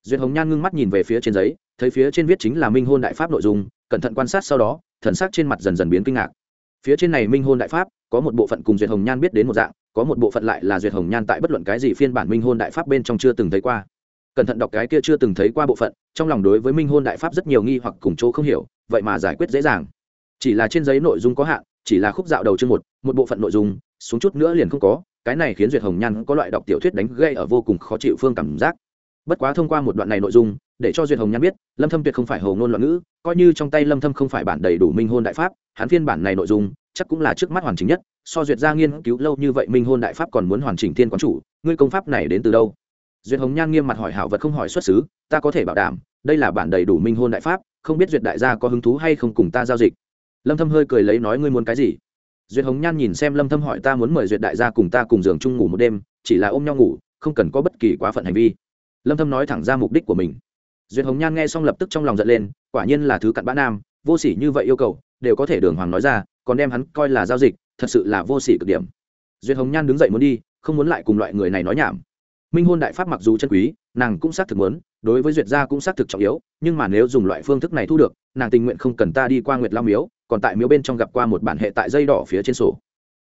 Speaker 1: Duyệt hồng nhan ngưng mắt nhìn về phía trên giấy, thấy phía trên viết chính là minh hôn đại pháp nội dung, cẩn thận quan sát sau đó, thần sắc trên mặt dần dần biến kinh ngạc. Phía trên này minh hôn đại pháp có một bộ phận cùng duyệt hồng nhan biết đến một dạng, có một bộ phận lại là duyệt hồng nhan tại bất luận cái gì phiên bản minh hôn đại pháp bên trong chưa từng thấy qua. Cẩn thận đọc cái kia chưa từng thấy qua bộ phận, trong lòng đối với minh hôn đại pháp rất nhiều nghi hoặc cùng chỗ không hiểu, vậy mà giải quyết dễ dàng. Chỉ là trên giấy nội dung có hạn, chỉ là khúc dạo đầu chương một một bộ phận nội dung, xuống chút nữa liền không có, cái này khiến duyệt hồng nhan có loại đọc tiểu thuyết đánh gây ở vô cùng khó chịu phương cảm giác. Bất quá thông qua một đoạn này nội dung, để cho duyệt hồng nhan biết, lâm thâm tuyệt không phải hồ ngôn loạn ngữ, coi như trong tay lâm thâm không phải bản đầy đủ minh hôn đại pháp, hắn phiên bản này nội dung chắc cũng là trước mắt hoàn chỉnh nhất, so duyệt gia nghiên cứu lâu như vậy, minh hôn đại pháp còn muốn hoàn chỉnh thiên quán chủ, ngươi công pháp này đến từ đâu? Duyệt hồng nhan nghiêm mặt hỏi hảo vật không hỏi xuất xứ, ta có thể bảo đảm, đây là bản đầy đủ minh hôn đại pháp, không biết duyệt đại gia có hứng thú hay không cùng ta giao dịch. Lâm thâm hơi cười lấy nói ngươi muốn cái gì? Duyệt hồng nhan nhìn xem lâm thâm hỏi ta muốn mời duyệt đại gia cùng ta cùng giường chung ngủ một đêm, chỉ là ôm nhau ngủ, không cần có bất kỳ quá phận hành vi. Lâm thâm nói thẳng ra mục đích của mình. Duyệt hồng nhan nghe xong lập tức trong lòng giận lên, quả nhiên là thứ cặn bã nam, vô sỉ như vậy yêu cầu, đều có thể đường hoàng nói ra còn đem hắn coi là giao dịch, thật sự là vô sỉ cực điểm. Duyệt hồng nhan đứng dậy muốn đi, không muốn lại cùng loại người này nói nhảm. Minh hôn đại pháp mặc dù chân quý, nàng cũng xác thực muốn, đối với duyệt gia cũng xác thực trọng yếu, nhưng mà nếu dùng loại phương thức này thu được, nàng tình nguyện không cần ta đi qua nguyệt lao miếu, còn tại miếu bên trong gặp qua một bản hệ tại dây đỏ phía trên sổ.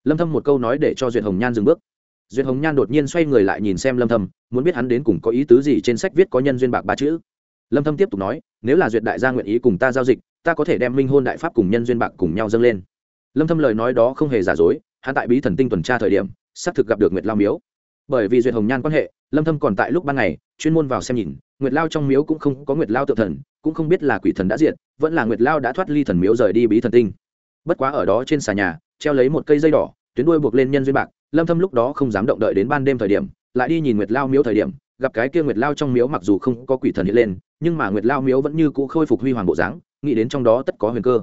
Speaker 1: Lâm thâm một câu nói để cho duyệt hồng nhan dừng bước. Duyệt hồng nhan đột nhiên xoay người lại nhìn xem lâm thâm, muốn biết hắn đến cùng có ý tứ gì trên sách viết có nhân duyên bạc ba chữ. Lâm thâm tiếp tục nói, nếu là duyệt đại gia nguyện ý cùng ta giao dịch, ta có thể đem minh hôn đại pháp cùng nhân duyên bạc cùng nhau dâng lên lâm thâm lời nói đó không hề giả dối, hắn tại bí thần tinh tuần tra thời điểm, xác thực gặp được nguyệt lao miếu. Bởi vì duyệt hồng nhan quan hệ, lâm thâm còn tại lúc ban ngày, chuyên môn vào xem nhìn, nguyệt lao trong miếu cũng không có nguyệt lao tự thần, cũng không biết là quỷ thần đã diệt, vẫn là nguyệt lao đã thoát ly thần miếu rời đi bí thần tinh. Bất quá ở đó trên xà nhà, treo lấy một cây dây đỏ, tuyến đuôi buộc lên nhân duyên bạc, lâm thâm lúc đó không dám động đợi đến ban đêm thời điểm, lại đi nhìn nguyệt lao miếu thời điểm, gặp cái kia nguyệt lao trong miếu mặc dù không có quỷ thần hiện lên, nhưng mà nguyệt lao miếu vẫn như cũ khôi phục huy hoàng bộ dáng, nghĩ đến trong đó tất có huyền cơ.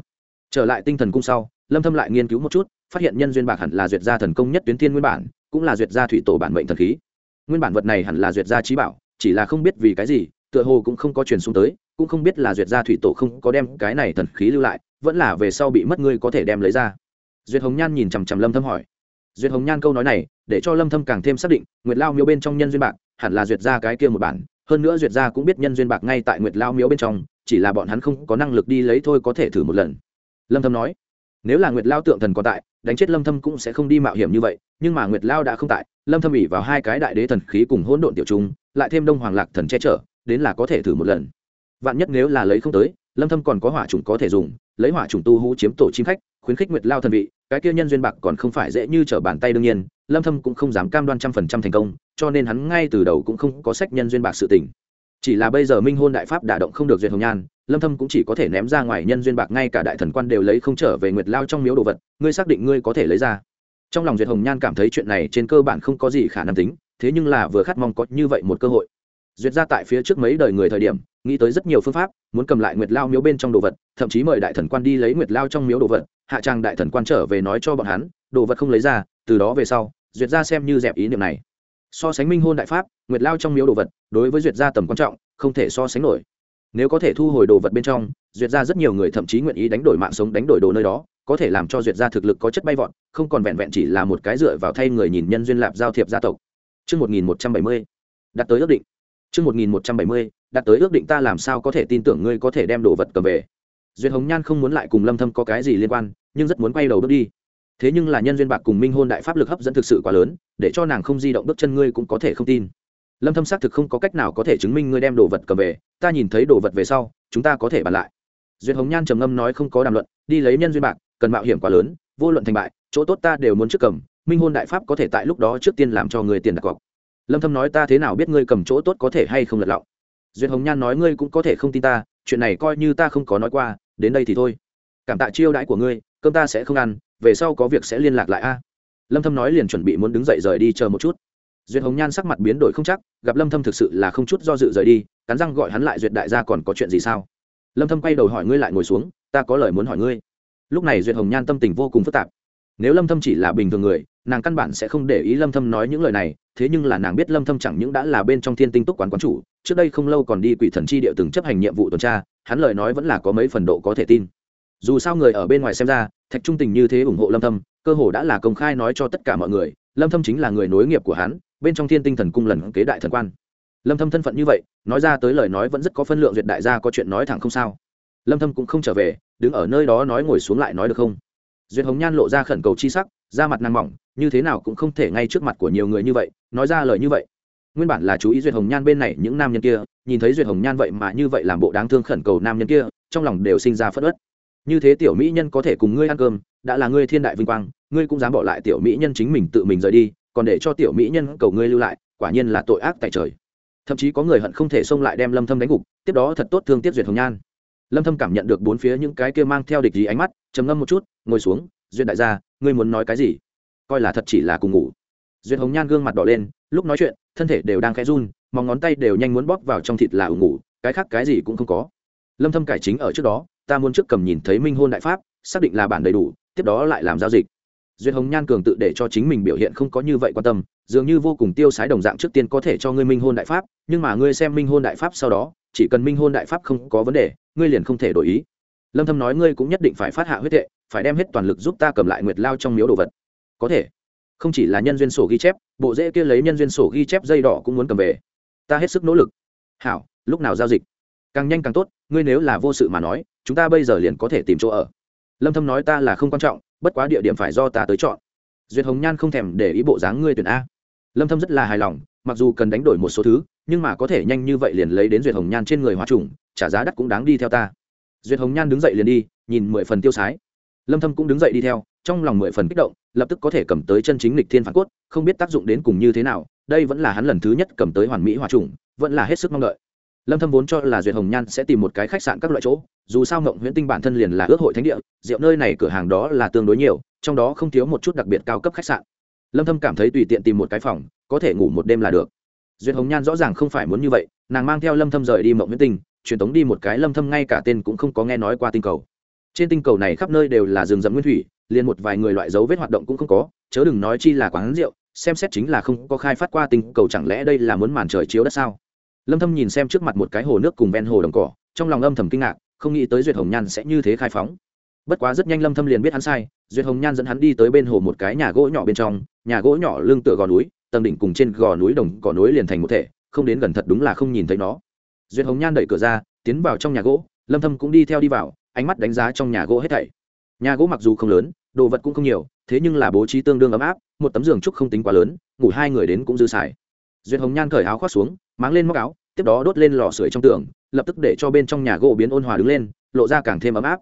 Speaker 1: Trở lại tinh thần cung sau lâm thâm lại nghiên cứu một chút, phát hiện nhân duyên bạc hẳn là duyệt gia thần công nhất tuyến thiên nguyên bản, cũng là duyệt gia thủy tổ bản mệnh thần khí. Nguyên bản vật này hẳn là duyệt gia trí bảo, chỉ là không biết vì cái gì, tựa hồ cũng không có truyền xuống tới, cũng không biết là duyệt gia thủy tổ không có đem cái này thần khí lưu lại, vẫn là về sau bị mất ngươi có thể đem lấy ra. Duyệt hồng nhan nhìn chằm chằm lâm thâm hỏi. Duyệt hồng nhan câu nói này, để cho lâm thâm càng thêm xác định, nguyệt lao miếu bên trong nhân duyên bạc, hẳn là duyệt gia cái kia một bản, hơn nữa duyệt gia cũng biết nhân duyên bạc ngay tại nguyệt lao miếu bên trong, chỉ là bọn hắn không có năng lực đi lấy thôi có thể thử một lần. Lâm thâm nói nếu là nguyệt lao tượng thần còn tại, đánh chết lâm thâm cũng sẽ không đi mạo hiểm như vậy, nhưng mà nguyệt lao đã không tại, lâm thâm ủy vào hai cái đại đế thần khí cùng hỗn độn tiểu trung, lại thêm đông hoàng lạc thần che chở, đến là có thể thử một lần. Vạn nhất nếu là lấy không tới, lâm thâm còn có hỏa trùng có thể dùng, lấy hỏa trùng tu hú chiếm tổ chim khách, khuyến khích nguyệt lao thần vị, cái kia nhân duyên bạc còn không phải dễ như trở bàn tay đương nhiên, lâm thâm cũng không dám cam đoan trăm phần trăm thành công, cho nên hắn ngay từ đầu cũng không có sách nhân duyên bạc sự tình chỉ là bây giờ minh hôn đại pháp đả động không được duyệt hồng nhan, lâm thâm cũng chỉ có thể ném ra ngoài nhân duyên bạc, ngay cả đại thần quan đều lấy không trở về nguyệt lao trong miếu đồ vật, ngươi xác định ngươi có thể lấy ra. Trong lòng duyệt hồng nhan cảm thấy chuyện này trên cơ bản không có gì khả năng tính, thế nhưng là vừa khát mong có như vậy một cơ hội. Duyệt ra tại phía trước mấy đời người thời điểm, nghĩ tới rất nhiều phương pháp, muốn cầm lại nguyệt lao miếu bên trong đồ vật, thậm chí mời đại thần quan đi lấy nguyệt lao trong miếu đồ vật, hạ trang đại thần quan trở về nói cho bọn hắn, đồ vật không lấy ra, từ đó về sau, duyệt ra xem như dẹp ý niệm này so sánh minh hôn đại pháp nguyệt lao trong miếu đồ vật đối với duyệt gia tầm quan trọng không thể so sánh nổi nếu có thể thu hồi đồ vật bên trong duyệt gia rất nhiều người thậm chí nguyện ý đánh đổi mạng sống đánh đổi đồ nơi đó có thể làm cho duyệt gia thực lực có chất bay vọt không còn vẹn vẹn chỉ là một cái dựa vào thay người nhìn nhân duyên lạp giao thiệp gia tộc Trước 1170, đặt tới ước định. Trước 1170, đặt tới ước định ta làm sao có thể tin tưởng ngươi có thể đem đồ vật cầm về. Duyệt Hồng Nhan không muốn lại cùng Lâm Thâm có cái gì liên quan, nhưng rất muốn quay đầu bước đi. Thế nhưng là nhân duyên bạc cùng Minh Hôn đại pháp lực hấp dẫn thực sự quá lớn, để cho nàng không di động bước chân ngươi cũng có thể không tin. Lâm Thâm xác thực không có cách nào có thể chứng minh ngươi đem đồ vật cầm về, ta nhìn thấy đồ vật về sau, chúng ta có thể bàn lại. Duyệt Hồng Nhan trầm ngâm nói không có đàm luận, đi lấy nhân duyên bạc, cần mạo hiểm quá lớn, vô luận thành bại, chỗ tốt ta đều muốn trước cầm, Minh Hôn đại pháp có thể tại lúc đó trước tiên làm cho người tiền đặt cọc lâm thâm nói ta thế nào biết ngươi cầm chỗ tốt có thể hay không lật lọng duyệt hồng nhan nói ngươi cũng có thể không tin ta chuyện này coi như ta không có nói qua đến đây thì thôi cảm tạ chiêu đãi của ngươi cơm ta sẽ không ăn về sau có việc sẽ liên lạc lại a. Lâm thâm nói liền chuẩn bị muốn đứng dậy rời đi chờ một chút. Duyệt hồng nhan sắc mặt biến đổi không chắc, gặp lâm thâm thực sự là không chút do dự rời đi, cắn răng gọi hắn lại duyệt đại gia còn có chuyện gì sao? Lâm thâm quay đầu hỏi ngươi lại ngồi xuống, ta có lời muốn hỏi ngươi. Lúc này duyệt hồng nhan tâm tình vô cùng phức tạp. Nếu lâm thâm chỉ là bình thường người, nàng căn bản sẽ không để ý lâm thâm nói những lời này, thế nhưng là nàng biết lâm thâm chẳng những đã là bên trong thiên tinh túc quán quán chủ, trước đây không lâu còn đi quỷ thần chi địa từng chấp hành nhiệm vụ tuần tra, hắn lời nói vẫn là có mấy phần độ có thể tin. Dù sao người ở bên ngoài xem ra thạch trung tình như thế ủng hộ lâm thâm, cơ hồ đã là công khai nói cho tất cả mọi người, lâm thâm chính là người nối nghiệp của hắn, bên trong thiên tinh thần cung lần kế đại thần quan. Lâm thâm thân phận như vậy, nói ra tới lời nói vẫn rất có phân lượng, duyệt đại gia có chuyện nói thẳng không sao. Lâm thâm cũng không trở về, đứng ở nơi đó nói ngồi xuống lại nói được không? Duyệt hồng nhan lộ ra khẩn cầu chi sắc, da mặt nàng mỏng, như thế nào cũng không thể ngay trước mặt của nhiều người như vậy, nói ra lời như vậy. Nguyên bản là chú ý duyệt hồng nhan bên này những nam nhân kia, nhìn thấy duyệt hồng nhan vậy mà như vậy làm bộ đáng thương khẩn cầu nam nhân kia, trong lòng đều sinh ra phất ớt như thế tiểu mỹ nhân có thể cùng ngươi ăn cơm, đã là ngươi thiên đại vinh quang, ngươi cũng dám bỏ lại tiểu mỹ nhân chính mình tự mình rời đi, còn để cho tiểu mỹ nhân cầu ngươi lưu lại, quả nhiên là tội ác tại trời. Thậm chí có người hận không thể xông lại đem lâm thâm đánh gục, tiếp đó thật tốt thương tiếp duyệt hồng nhan. Lâm thâm cảm nhận được bốn phía những cái kia mang theo địch gì ánh mắt, trầm ngâm một chút, ngồi xuống, duyệt đại gia, ngươi muốn nói cái gì? Coi là thật chỉ là cùng ngủ. Duyệt hồng nhan gương mặt đỏ lên, lúc nói chuyện, thân thể đều đang khẽ run mong ngón tay đều nhanh muốn bóp vào trong thịt là ủ ngủ, cái khác cái gì cũng không có. Lâm thâm cải chính ở trước đó ta muốn trước cầm nhìn thấy minh hôn đại pháp, xác định là bản đầy đủ, tiếp đó lại làm giao dịch. Duyệt hồng nhan cường tự để cho chính mình biểu hiện không có như vậy quan tâm, dường như vô cùng tiêu sái đồng dạng trước tiên có thể cho ngươi minh hôn đại pháp, nhưng mà ngươi xem minh hôn đại pháp sau đó, chỉ cần minh hôn đại pháp không có vấn đề, ngươi liền không thể đổi ý. Lâm thâm nói ngươi cũng nhất định phải phát hạ huyết thệ, phải đem hết toàn lực giúp ta cầm lại nguyệt lao trong miếu đồ vật. Có thể. Không chỉ là nhân duyên sổ ghi chép, bộ dễ kia lấy nhân duyên sổ ghi chép dây đỏ cũng muốn cầm về. Ta hết sức nỗ lực. Hảo, lúc nào giao dịch? Càng nhanh càng tốt ngươi nếu là vô sự mà nói, chúng ta bây giờ liền có thể tìm chỗ ở. Lâm thâm nói ta là không quan trọng, bất quá địa điểm phải do ta tới chọn. Duyệt hồng nhan không thèm để ý bộ dáng ngươi tuyển a. Lâm thâm rất là hài lòng, mặc dù cần đánh đổi một số thứ, nhưng mà có thể nhanh như vậy liền lấy đến duyệt hồng nhan trên người hóa trùng, trả giá đắt cũng đáng đi theo ta. Duyệt hồng nhan đứng dậy liền đi, nhìn mười phần tiêu sái. Lâm thâm cũng đứng dậy đi theo, trong lòng mười phần kích động, lập tức có thể cầm tới chân chính lịch thiên phản cốt, không biết tác dụng đến cùng như thế nào, đây vẫn là hắn lần thứ nhất cầm tới hoàn mỹ hòa trùng, vẫn là hết sức mong đợi lâm thâm vốn cho là duyệt hồng nhan sẽ tìm một cái khách sạn các loại chỗ, dù sao ngộng huyễn tinh bản thân liền là ước hội thánh địa, rượu nơi này cửa hàng đó là tương đối nhiều, trong đó không thiếu một chút đặc biệt cao cấp khách sạn. Lâm thâm cảm thấy tùy tiện tìm một cái phòng, có thể ngủ một đêm là được. Duyệt hồng nhan rõ ràng không phải muốn như vậy, nàng mang theo lâm thâm rời đi mộng huyễn tinh, truyền tống đi một cái lâm thâm ngay cả tên cũng không có nghe nói qua tinh cầu. Trên tinh cầu này khắp nơi đều là rừng rậm nguyên thủy, liền một vài người loại dấu vết hoạt động cũng không có, chớ đừng nói chi là quán rượu, xem xét chính là không có khai phát qua tinh cầu chẳng lẽ đây là muốn màn trời chiếu đất sao? Lâm thâm nhìn xem trước mặt một cái hồ nước cùng ven hồ đồng cỏ, trong lòng âm thầm kinh ngạc, không nghĩ tới duyệt hồng nhan sẽ như thế khai phóng. Bất quá rất nhanh lâm thâm liền biết hắn sai, duyệt hồng nhan dẫn hắn đi tới bên hồ một cái nhà gỗ nhỏ bên trong, nhà gỗ nhỏ lưng tựa gò núi, tầng đỉnh cùng trên gò núi đồng cỏ núi liền thành một thể, không đến gần thật đúng là không nhìn thấy nó. Duyệt hồng nhan đẩy cửa ra, tiến vào trong nhà gỗ, lâm thâm cũng đi theo đi vào, ánh mắt đánh giá trong nhà gỗ hết thảy. Nhà gỗ mặc dù không lớn, đồ vật cũng không nhiều, thế nhưng là bố trí tương đương ấm áp, một tấm giường trúc không tính quá lớn, ngủ hai người đến cũng dư xài duyệt hồng nhan cởi áo khoác xuống, máng lên móc áo, tiếp đó đốt lên lò sưởi trong tường, lập tức để cho bên trong nhà gỗ biến ôn hòa đứng lên, lộ ra càng thêm ấm áp.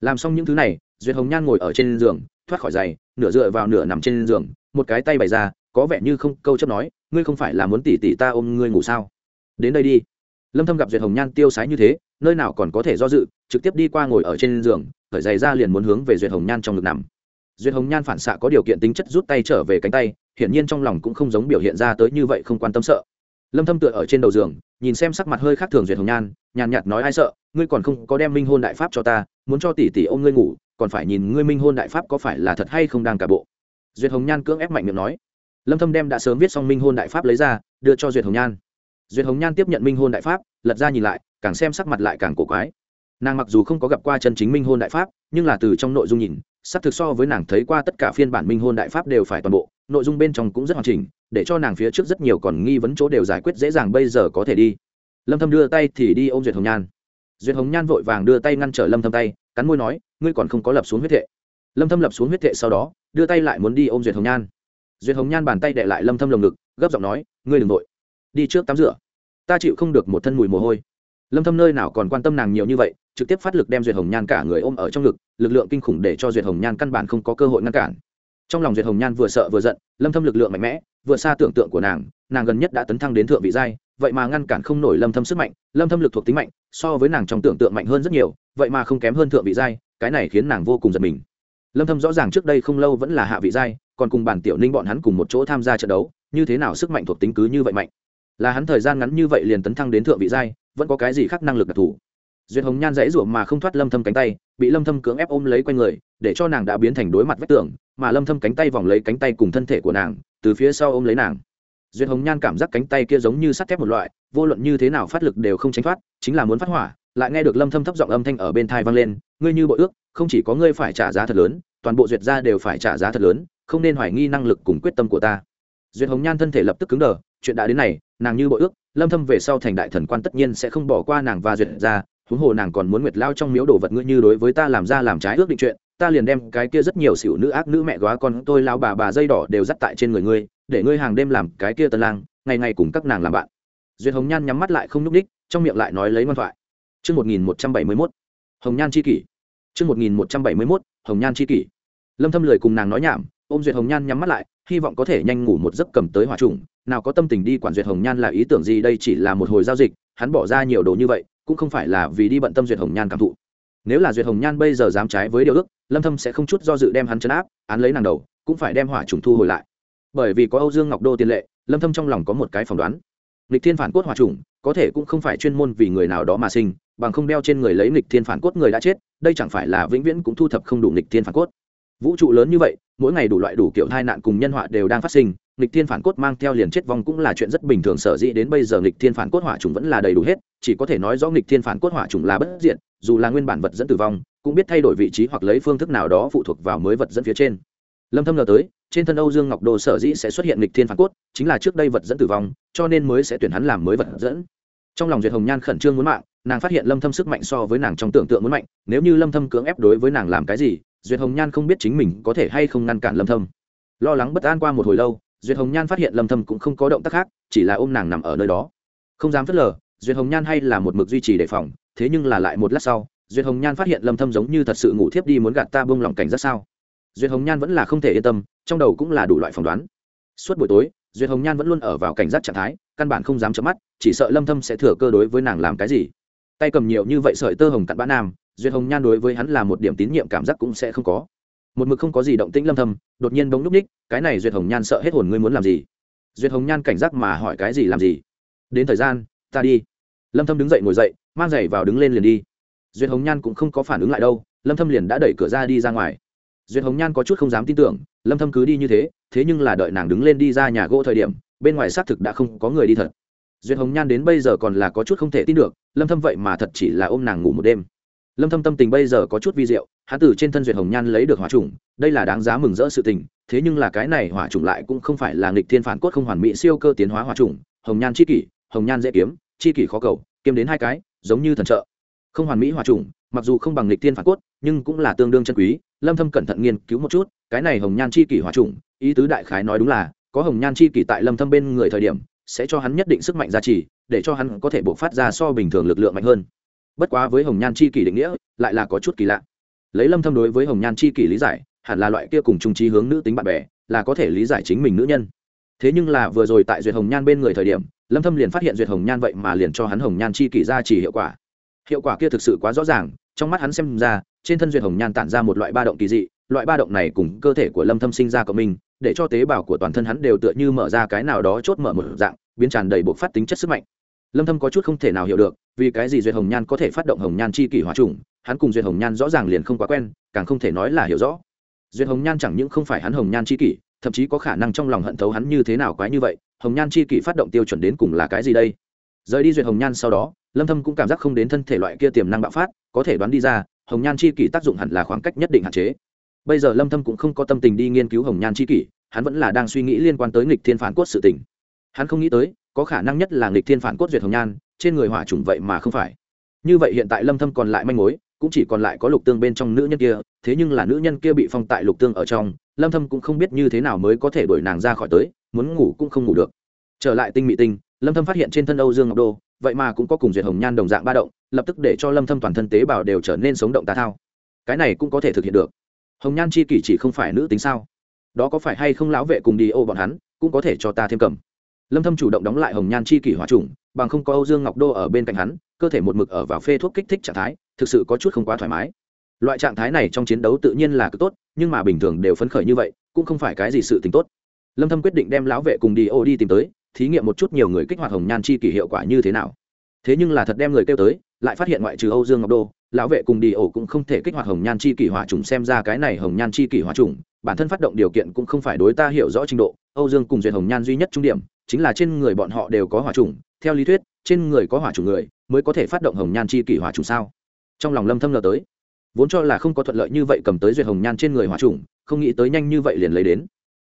Speaker 1: Làm xong những thứ này duyệt hồng nhan ngồi ở trên giường, thoát khỏi giày, nửa dựa vào nửa nằm trên giường, một cái tay bày ra, có vẻ như không câu chấp nói, ngươi không phải là muốn tỉ tỉ ta ôm ngươi ngủ sao? Đến đây đi. Lâm thâm gặp duyệt hồng nhan tiêu sái như thế, nơi nào còn có thể do dự, trực tiếp đi qua ngồi ở trên giường khởi giày ra liền muốn hướng về duyệt hồng nhan trong ngực nằm. Duyệt hồng nhan phản xạ có điều kiện tính chất rút tay trở về cánh tay hiển nhiên trong lòng cũng không giống biểu hiện ra tới như vậy không quan tâm sợ. Lâm thâm tựa ở trên đầu giường, nhìn xem sắc mặt hơi khác thường duyệt hồng nhan, nhàn nhạt nói ai sợ, ngươi còn không có đem minh hôn đại pháp cho ta, muốn cho tỷ tỷ ôm ngươi ngủ, còn phải nhìn ngươi minh hôn đại pháp có phải là thật hay không đang cả bộ. Duyệt hồng nhan cưỡng ép mạnh miệng nói. Lâm thâm đem đã sớm viết xong minh hôn đại pháp lấy ra, đưa cho duyệt hồng nhan. Duyệt hồng nhan tiếp nhận minh hôn đại pháp, lật ra nhìn lại, càng xem sắc mặt lại càng cổ quái. Nàng mặc dù không có gặp qua chân chính minh hôn đại pháp, nhưng là từ trong nội dung nhìn sắc thực so với nàng thấy qua tất cả phiên bản minh hôn đại pháp đều phải toàn bộ, nội dung bên trong cũng rất hoàn chỉnh, để cho nàng phía trước rất nhiều còn nghi vấn chỗ đều giải quyết dễ dàng bây giờ có thể đi. Lâm thâm đưa tay thì đi ôm duyệt hồng nhan. Duyệt hồng nhan vội vàng đưa tay ngăn trở lâm thâm tay, cắn môi nói, ngươi còn không có lập xuống huyết thệ. Lâm thâm lập xuống huyết thệ sau đó, đưa tay lại muốn đi ôm duyệt hồng nhan. Duyệt hồng nhan bàn tay đè lại lâm thâm lồng ngực, gấp giọng nói, ngươi đừng nội đi trước tắm rửa. Ta chịu không được một thân mùi mồ hôi. Lâm thâm nơi nào còn quan tâm nàng nhiều như vậy trực tiếp phát lực đem duyệt hồng nhan cả người ôm ở trong ngực, lực lượng kinh khủng để cho duyệt hồng nhan căn bản không có cơ hội ngăn cản. Trong lòng duyệt hồng nhan vừa sợ vừa giận, lâm thâm lực lượng mạnh mẽ, vừa xa tưởng tượng của nàng nàng gần nhất đã tấn thăng đến thượng vị giai, vậy mà ngăn cản không nổi lâm thâm sức mạnh, lâm thâm lực thuộc tính mạnh, so với nàng trong tưởng tượng mạnh hơn rất nhiều, vậy mà không kém hơn thượng vị giai, cái này khiến nàng vô cùng giật mình. Lâm thâm rõ ràng trước đây không lâu vẫn là hạ vị giai, còn cùng bản tiểu ninh bọn hắn cùng một chỗ tham gia trận đấu, như thế nào sức mạnh thuộc tính cứ như vậy mạnh? Là hắn thời gian ngắn như vậy liền tấn thăng đến thượng vị giai, vẫn có cái gì khác năng lực đặc thù? Duyệt hồng nhan dãy rủa mà không thoát lâm thâm cánh tay, bị lâm thâm cưỡng ép ôm lấy quanh người, để cho nàng đã biến thành đối mặt vách tường, mà lâm thâm cánh tay vòng lấy cánh tay cùng thân thể của nàng, từ phía sau ôm lấy nàng. Duyệt hồng nhan cảm giác cánh tay kia giống như sắt thép một loại, vô luận như thế nào phát lực đều không tránh thoát, chính là muốn phát hỏa, lại nghe được lâm thâm thấp giọng âm thanh ở bên tai vang lên, ngươi như bội ước, không chỉ có ngươi phải trả giá thật lớn, toàn bộ duyệt gia đều phải trả giá thật lớn, không nên hoài nghi năng lực cùng quyết tâm của ta. Duyệt hồng nhan thân thể lập tức cứng đờ, chuyện đã đến này, nàng như bội ước, lâm thâm về sau thành đại thần quan tất nhiên sẽ không bỏ qua nàng và duyệt gia huống hồ nàng còn muốn nguyệt lao trong miếu đồ vật ngươi như đối với ta làm ra làm trái ước định chuyện ta liền đem cái kia rất nhiều xỉu nữ ác nữ mẹ góa con tôi lao bà bà dây đỏ đều dắt tại trên người ngươi để ngươi hàng đêm làm cái kia tân lang ngày ngày cùng các nàng làm bạn duyệt hồng nhan nhắm mắt lại không nhúc ních trong miệng lại nói lấy ngoan thoại Trước 1171, Hồng Nhan chi kỷ. Trước 1171, Hồng Nhan chi kỷ. Lâm Thâm lười cùng nàng nói nhảm, ôm Duyệt Hồng Nhan nhắm mắt lại, hy vọng có thể nhanh ngủ một giấc cầm tới hỏa trùng, nào có tâm tình đi quản Duyệt Hồng Nhan là ý tưởng gì đây chỉ là một hồi giao dịch, hắn bỏ ra nhiều đồ như vậy, cũng không phải là vì đi bận tâm Duyệt Hồng Nhan cảm thụ. Nếu là Duyệt Hồng Nhan bây giờ dám trái với điều ước, Lâm Thâm sẽ không chút do dự đem hắn trấn áp, án lấy nàng đầu, cũng phải đem hỏa trùng thu hồi lại. Bởi vì có Âu Dương Ngọc Đô tiền lệ, Lâm Thâm trong lòng có một cái phỏng đoán. Lịch Thiên phản cốt hỏa trùng, có thể cũng không phải chuyên môn vì người nào đó mà sinh, bằng không đeo trên người lấy Lịch Thiên phản cốt người đã chết, đây chẳng phải là vĩnh viễn cũng thu thập không đủ Lịch Thiên phản cốt. Vũ trụ lớn như vậy, mỗi ngày đủ loại đủ kiểu tai nạn cùng nhân họa đều đang phát sinh, Nghịch Thiên phản cốt mang theo liền chết vong cũng là chuyện rất bình thường sở dĩ đến bây giờ Nghịch Thiên phản cốt hỏa trùng vẫn là đầy đủ hết, chỉ có thể nói rõ Nghịch Thiên phản cốt hỏa trùng là bất diệt, dù là nguyên bản vật dẫn tử vong, cũng biết thay đổi vị trí hoặc lấy phương thức nào đó phụ thuộc vào mới vật dẫn phía trên. Lâm Thâm ngờ tới, trên thân Âu Dương Ngọc Đồ sở dĩ sẽ xuất hiện Nghịch Thiên phản cốt, chính là trước đây vật dẫn tử vong, cho nên mới sẽ tuyển hắn làm mới vật dẫn. Trong lòng Duyệt Hồng Nhan khẩn trương muốn mạng, nàng phát hiện Lâm Thâm sức mạnh so với nàng trong tưởng tượng muốn mạnh, nếu như Lâm Thâm cưỡng ép đối với nàng làm cái gì, Duyệt Hồng Nhan không biết chính mình có thể hay không ngăn cản Lâm Thâm. Lo lắng bất an qua một hồi lâu, Duyệt Hồng Nhan phát hiện Lâm Thâm cũng không có động tác khác, chỉ là ôm nàng nằm ở nơi đó. Không dám phớt lờ, Duyệt Hồng Nhan hay là một mực duy trì đề phòng, thế nhưng là lại một lát sau, Duyệt Hồng Nhan phát hiện Lâm Thâm giống như thật sự ngủ thiếp đi muốn gạt ta buông lòng cảnh rất sao. Duyệt Hồng Nhan vẫn là không thể yên tâm, trong đầu cũng là đủ loại phỏng đoán. Suốt buổi tối, Duyệt Hồng Nhan vẫn luôn ở vào cảnh giác trạng thái, căn bản không dám chớm mắt, chỉ sợ Lâm Thâm sẽ thừa cơ đối với nàng làm cái gì. Tay cầm nhiều như vậy sợi tơ hồng cặn bã nam, Duyệt Hồng Nhan đối với hắn là một điểm tín nhiệm cảm giác cũng sẽ không có một mực không có gì động tĩnh lâm thâm, đột nhiên bỗng núp ních, cái này duyệt hồng nhan sợ hết hồn ngươi muốn làm gì? Duyệt hồng nhan cảnh giác mà hỏi cái gì làm gì? Đến thời gian, ta đi. Lâm thâm đứng dậy ngồi dậy, mang giày vào đứng lên liền đi. Duyệt hồng nhan cũng không có phản ứng lại đâu, lâm thâm liền đã đẩy cửa ra đi ra ngoài. Duyệt hồng nhan có chút không dám tin tưởng, lâm thâm cứ đi như thế thế nhưng là đợi nàng đứng lên đi ra nhà gỗ thời điểm, bên ngoài xác thực đã không có người đi thật. Duyệt hồng nhan đến bây giờ còn là có chút không thể tin được, lâm thâm vậy mà thật chỉ là ôm nàng ngủ một đêm. Lâm thâm tâm tình bây giờ có chút vi diệu hắn từ trên thân duyệt hồng nhan lấy được hỏa trùng đây là đáng giá mừng rỡ sự tình, thế nhưng là cái này hỏa trùng lại cũng không phải là nghịch thiên phản cốt không hoàn mỹ siêu cơ tiến hóa hỏa trùng hồng nhan chi kỷ, hồng nhan dễ kiếm, chi kỷ khó cầu, kiếm đến hai cái, giống như thần trợ. Không hoàn mỹ hỏa trùng mặc dù không bằng nghịch thiên phản cốt, nhưng cũng là tương đương chân quý, lâm thâm cẩn thận nghiên cứu một chút, cái này hồng nhan chi kỷ hỏa trùng ý tứ đại khái nói đúng là, có hồng nhan chi kỷ tại lâm thâm bên người thời điểm, sẽ cho hắn nhất định sức mạnh gia trì, để cho hắn có thể bộc phát ra so bình thường lực lượng mạnh hơn. Bất quá với hồng nhan chi kỷ định nghĩa, lại là có chút kỳ lạ lấy lâm thâm đối với hồng nhan chi kỷ lý giải, hẳn là loại kia cùng trung trí hướng nữ tính bạn bè, là có thể lý giải chính mình nữ nhân. Thế nhưng là vừa rồi tại duyệt hồng nhan bên người thời điểm, lâm thâm liền phát hiện duyệt hồng nhan vậy mà liền cho hắn hồng nhan chi kỷ ra chỉ hiệu quả. Hiệu quả kia thực sự quá rõ ràng, trong mắt hắn xem ra, trên thân duyệt hồng nhan tản ra một loại ba động kỳ dị, loại ba động này cùng cơ thể của lâm thâm sinh ra của mình để cho tế bào của toàn thân hắn đều tựa như mở ra cái nào đó chốt mở một dạng, biến tràn đầy bộ phát tính chất sức mạnh lâm thâm có chút không thể nào hiểu được, vì cái gì duyệt hồng nhan có thể phát động hồng nhan chi kỷ hỏa trùng, hắn cùng duyệt hồng nhan rõ ràng liền không quá quen, càng không thể nói là hiểu rõ. Duyệt hồng nhan chẳng những không phải hắn hồng nhan chi kỷ, thậm chí có khả năng trong lòng hận thấu hắn như thế nào quái như vậy, hồng nhan chi kỷ phát động tiêu chuẩn đến cùng là cái gì đây? Rời đi duyệt hồng nhan sau đó, lâm thâm cũng cảm giác không đến thân thể loại kia tiềm năng bạo phát, có thể đoán đi ra, hồng nhan chi kỷ tác dụng hẳn là khoảng cách nhất định hạn chế. Bây giờ lâm thâm cũng không có tâm tình đi nghiên cứu hồng nhan chi kỷ, hắn vẫn là đang suy nghĩ liên quan tới nghịch thiên phản cốt sự tình. Hắn không nghĩ tới có khả năng nhất là nghịch thiên phản cốt duyệt hồng nhan, trên người hỏa chủng vậy mà không phải. Như vậy hiện tại lâm thâm còn lại manh mối, cũng chỉ còn lại có lục tương bên trong nữ nhân kia, thế nhưng là nữ nhân kia bị phong tại lục tương ở trong, lâm thâm cũng không biết như thế nào mới có thể đuổi nàng ra khỏi tới, muốn ngủ cũng không ngủ được. Trở lại tinh mỹ tinh, lâm thâm phát hiện trên thân âu dương ngọc đô, vậy mà cũng có cùng duyệt hồng nhan đồng dạng ba động, lập tức để cho lâm thâm toàn thân tế bào đều trở nên sống động tà thao. Cái này cũng có thể thực hiện được. Hồng nhan chi kỷ chỉ không phải nữ tính sao? Đó có phải hay không lão vệ cùng đi ô bọn hắn, cũng có thể cho ta thêm cầm lâm thâm chủ động đóng lại hồng nhan chi kỷ hỏa trùng, bằng không có âu dương ngọc đô ở bên cạnh hắn, cơ thể một mực ở vào phê thuốc kích thích trạng thái, thực sự có chút không quá thoải mái. Loại trạng thái này trong chiến đấu tự nhiên là cực tốt, nhưng mà bình thường đều phấn khởi như vậy, cũng không phải cái gì sự tình tốt. Lâm thâm quyết định đem lão vệ cùng đi ô đi tìm tới, thí nghiệm một chút nhiều người kích hoạt hồng nhan chi kỷ hiệu quả như thế nào. Thế nhưng là thật đem người kêu tới, lại phát hiện ngoại trừ âu dương ngọc đô, lão vệ cùng đi ổ cũng không thể kích hoạt hồng nhan chi kỷ hỏa trùng, xem ra cái này hồng nhan chi kỷ hỏa trùng bản thân phát động điều kiện cũng không phải đối ta hiểu rõ trình độ, âu dương cùng duyệt hồng nhan duy nhất trung điểm chính là trên người bọn họ đều có hỏa trùng, theo lý thuyết, trên người có hỏa trùng người mới có thể phát động hồng nhan chi kỷ hỏa trùng sao? Trong lòng lâm thâm lờ tới. Vốn cho là không có thuận lợi như vậy cầm tới duyệt hồng nhan trên người hỏa trùng, không nghĩ tới nhanh như vậy liền lấy đến.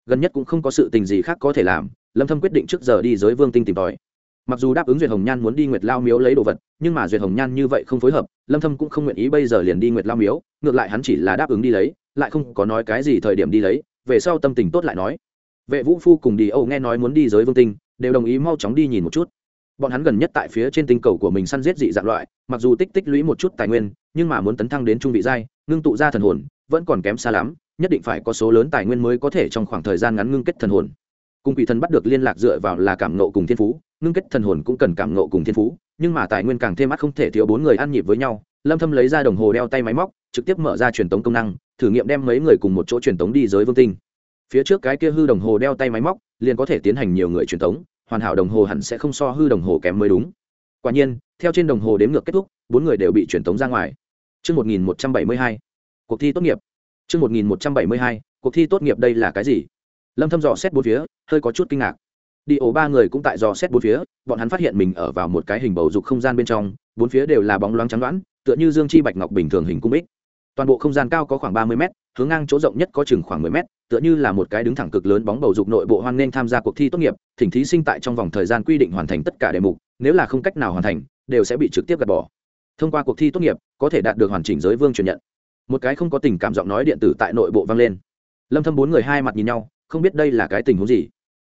Speaker 1: Gần nhất cũng không có sự tình gì khác có thể làm, lâm thâm quyết định trước giờ đi giới vương tinh tìm tòi. Mặc dù đáp ứng duyệt hồng nhan muốn đi nguyệt lao miếu lấy đồ vật, nhưng mà duyệt hồng nhan như vậy không phối hợp, lâm thâm cũng không nguyện ý bây giờ liền đi nguyệt lao miếu, ngược lại hắn chỉ là đáp ứng đi lấy lại không có nói cái gì thời điểm đi lấy, về sau tâm tình tốt lại nói. Vệ vũ phu cùng đi âu nghe nói muốn đi giới vương tinh, đều đồng ý mau chóng đi nhìn một chút. Bọn hắn gần nhất tại phía trên tinh cầu của mình săn giết dị dạng loại, mặc dù tích tích lũy một chút tài nguyên, nhưng mà muốn tấn thăng đến trung vị giai, ngưng tụ ra thần hồn, vẫn còn kém xa lắm, nhất định phải có số lớn tài nguyên mới có thể trong khoảng thời gian ngắn ngưng kết thần hồn. Cùng quỷ thần bắt được liên lạc dựa vào là cảm nộ cùng thiên phú, ngưng kết thần hồn cũng cần cảm nộ cùng thiên phú, nhưng mà tài nguyên càng thêm mắt không thể thiếu bốn người ăn nhịp với nhau. Lâm thâm lấy ra đồng hồ đeo tay máy móc, trực tiếp mở ra truyền tống công năng thử nghiệm đem mấy người cùng một chỗ truyền tống đi giới vương tinh phía trước cái kia hư đồng hồ đeo tay máy móc liền có thể tiến hành nhiều người truyền tống hoàn hảo đồng hồ hẳn sẽ không so hư đồng hồ kém mới đúng quả nhiên theo trên đồng hồ đếm ngược kết thúc bốn người đều bị truyền tống ra ngoài Trước 1172, cuộc thi tốt nghiệp. Trước 1172, cuộc thi tốt nghiệp đây là cái gì? Lâm Thâm dò xét bốn phía, hơi có chút kinh ngạc. Đi ổ ba người cũng tại dò xét bốn phía, bọn hắn phát hiện mình ở vào một cái hình bầu dục không gian bên trong, bốn phía đều là bóng loáng trắng đoán, tựa như dương chi bạch ngọc bình thường hình cung bích. Toàn bộ không gian cao có khoảng 30 mét, hướng ngang chỗ rộng nhất có chừng khoảng 10 mét, tựa như là một cái đứng thẳng cực lớn bóng bầu dục nội bộ hoan nên tham gia cuộc thi tốt nghiệp, thỉnh thí sinh tại trong vòng thời gian quy định hoàn thành tất cả đề mục, nếu là không cách nào hoàn thành, đều sẽ bị trực tiếp gạt bỏ. Thông qua cuộc thi tốt nghiệp, có thể đạt được hoàn chỉnh giới vương truyền nhận. Một cái không có tình cảm giọng nói điện tử tại nội bộ vang lên. Lâm Thâm bốn người hai mặt nhìn nhau, không biết đây là cái tình huống gì.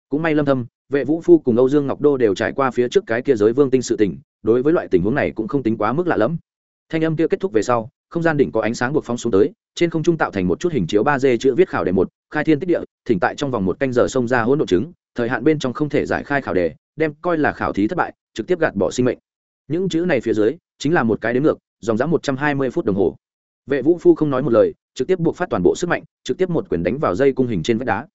Speaker 1: Cũng may Lâm Thâm, Vệ Vũ Phu cùng Âu Dương Ngọc Đô đều trải qua phía trước cái kia giới vương tinh sự tình, đối với loại tình huống này cũng không tính quá mức lạ lắm. Thanh âm kia kết thúc về sau, không gian đỉnh có ánh sáng buộc phóng xuống tới, trên không trung tạo thành một chút hình chiếu ba d chữ viết khảo đề một khai thiên tích địa thỉnh tại trong vòng một canh giờ xông ra hỗn độ chứng thời hạn bên trong không thể giải khai khảo đề đem coi là khảo thí thất bại trực tiếp gạt bỏ sinh mệnh. Những chữ này phía dưới chính là một cái đếm ngược dòng dã một trăm hai mươi phút đồng hồ. Vệ vũ phu không nói một lời trực tiếp buộc phát toàn bộ sức mạnh trực tiếp một quyền đánh vào dây cung hình trên vách đá.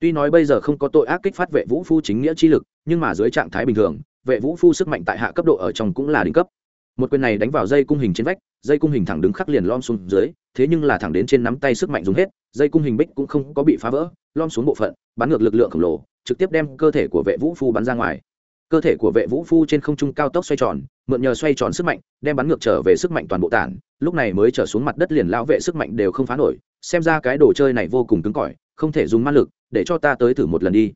Speaker 1: Tuy nói bây giờ không có tội ác kích phát vệ vũ phu chính nghĩa chi lực nhưng mà dưới trạng thái bình thường vệ vũ phu sức mạnh tại hạ cấp độ ở trong cũng là đỉnh cấp một quyền này đánh vào dây cung hình trên vách, dây cung hình thẳng đứng khắc liền lom xuống dưới, thế nhưng là thẳng đến trên nắm tay sức mạnh dùng hết, dây cung hình bích cũng không có bị phá vỡ, lom xuống bộ phận, bắn ngược lực lượng khổng lồ, trực tiếp đem cơ thể của vệ vũ phu bắn ra ngoài. Cơ thể của vệ vũ phu trên không trung cao tốc xoay tròn, mượn nhờ xoay tròn sức mạnh, đem bắn ngược trở về sức mạnh toàn bộ tản, lúc này mới trở xuống mặt đất liền lão vệ sức mạnh đều không phá nổi, xem ra cái đồ chơi này vô cùng cứng cỏi, không thể dùng ma lực, để cho ta tới thử một lần đi.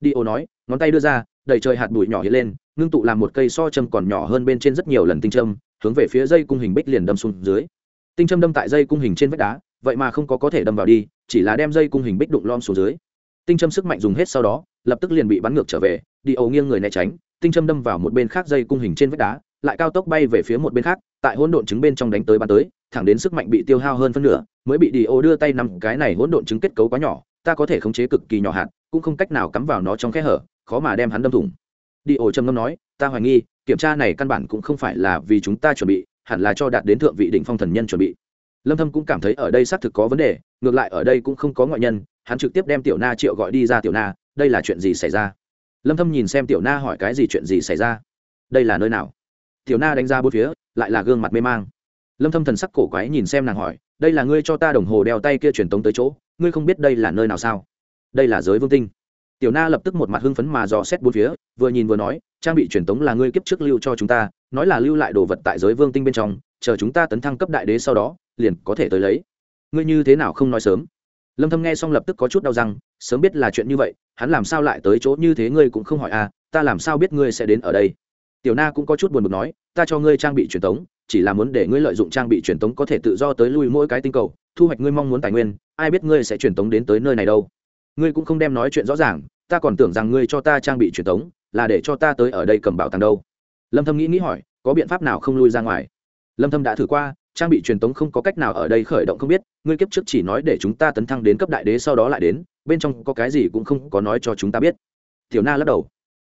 Speaker 1: Đi ô nói ngón tay đưa ra, đầy trời hạt bụi nhỏ hiện lên, ngưng tụ làm một cây so châm còn nhỏ hơn bên trên rất nhiều lần tinh châm, hướng về phía dây cung hình bích liền đâm xuống dưới. Tinh châm đâm tại dây cung hình trên vách đá, vậy mà không có có thể đâm vào đi, chỉ là đem dây cung hình bích đụng lom xuống dưới. Tinh châm sức mạnh dùng hết sau đó, lập tức liền bị bắn ngược trở về, đi ấu nghiêng người né tránh, tinh châm đâm vào một bên khác dây cung hình trên vách đá, lại cao tốc bay về phía một bên khác, tại hỗn độn trứng bên trong đánh tới bắn tới, thẳng đến sức mạnh bị tiêu hao hơn phân nửa, mới bị đi ô đưa tay nằm cái này hỗn độn trứng kết cấu quá nhỏ, ta có thể khống chế cực kỳ nhỏ hạt, cũng không cách nào cắm vào nó trong kẽ hở khó mà đem hắn đâm thủng. Đi ổ trầm ngâm nói, ta hoài nghi, kiểm tra này căn bản cũng không phải là vì chúng ta chuẩn bị, hẳn là cho đạt đến thượng vị đỉnh phong thần nhân chuẩn bị. Lâm thâm cũng cảm thấy ở đây xác thực có vấn đề, ngược lại ở đây cũng không có ngoại nhân, hắn trực tiếp đem tiểu na triệu gọi đi ra, tiểu na, đây là chuyện gì xảy ra? Lâm thâm nhìn xem tiểu na hỏi, cái gì chuyện gì xảy ra? Đây là nơi nào? Tiểu na đánh ra bốn phía, lại là gương mặt mê mang. Lâm thâm thần sắc cổ quái nhìn xem nàng hỏi, đây là ngươi cho ta đồng hồ đeo tay kia truyền tống tới chỗ, ngươi không biết đây là nơi nào sao? Đây là giới vương tinh tiểu na lập tức một mặt hưng phấn mà dò xét bốn phía, vừa nhìn vừa nói, trang bị truyền tống là ngươi kiếp trước lưu cho chúng ta, nói là lưu lại đồ vật tại giới vương tinh bên trong, chờ chúng ta tấn thăng cấp đại đế sau đó, liền có thể tới lấy. Ngươi như thế nào không nói sớm? Lâm thâm nghe xong lập tức có chút đau răng, sớm biết là chuyện như vậy, hắn làm sao lại tới chỗ như thế ngươi cũng không hỏi à ta làm sao biết ngươi sẽ đến ở đây? Tiểu na cũng có chút buồn bực nói, ta cho ngươi trang bị truyền tống, chỉ là muốn để ngươi lợi dụng trang bị truyền tống có thể tự do tới lui mỗi cái tinh cầu, thu hoạch ngươi mong muốn tài nguyên, ai biết ngươi sẽ truyền tống đến tới nơi này đâu? Ngươi cũng không đem nói chuyện rõ ràng, ta còn tưởng rằng ngươi cho ta trang bị truyền tống, là để cho ta tới ở đây cầm bảo tàng đâu. Lâm thâm nghĩ nghĩ hỏi, có biện pháp nào không lui ra ngoài? Lâm thâm đã thử qua, trang bị truyền tống không có cách nào ở đây khởi động không biết, ngươi kiếp trước chỉ nói để chúng ta tấn thăng đến cấp đại đế sau đó lại đến, bên trong có cái gì cũng không có nói cho chúng ta biết. Tiểu na lắc đầu.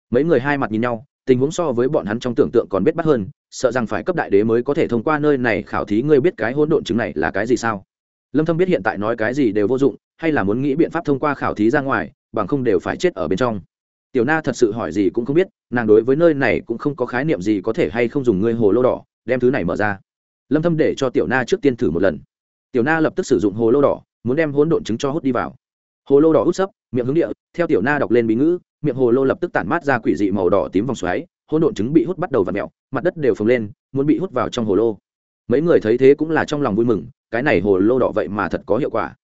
Speaker 1: Mấy người hai mặt nhìn nhau, tình huống so với bọn hắn trong tưởng tượng còn biết bắt hơn, sợ rằng phải cấp đại đế mới có thể thông qua nơi này khảo thí ngươi biết cái hỗn độn chứng này là cái gì sao? Lâm thâm biết hiện tại nói cái gì đều vô dụng hay là muốn nghĩ biện pháp thông qua khảo thí ra ngoài bằng không đều phải chết ở bên trong. Tiểu na thật sự hỏi gì cũng không biết nàng đối với nơi này cũng không có khái niệm gì có thể hay không dùng ngươi hồ lô đỏ đem thứ này mở ra. Lâm thâm để cho tiểu na trước tiên thử một lần. Tiểu na lập tức sử dụng hồ lô đỏ muốn đem hỗn độn trứng cho hút đi vào. Hồ lô đỏ hút sấp miệng hướng địa theo tiểu na đọc lên bí ngữ miệng hồ lô lập tức tản mát ra quỷ dị màu đỏ tím vòng xoáy hỗn độn trứng bị hút bắt đầu vặn mèo, mặt đất đều phồng lên muốn bị hút vào trong hồ lô. Mấy người thấy thế cũng là trong lòng vui mừng cái này hồ lô đỏ vậy mà thật có hiệu quả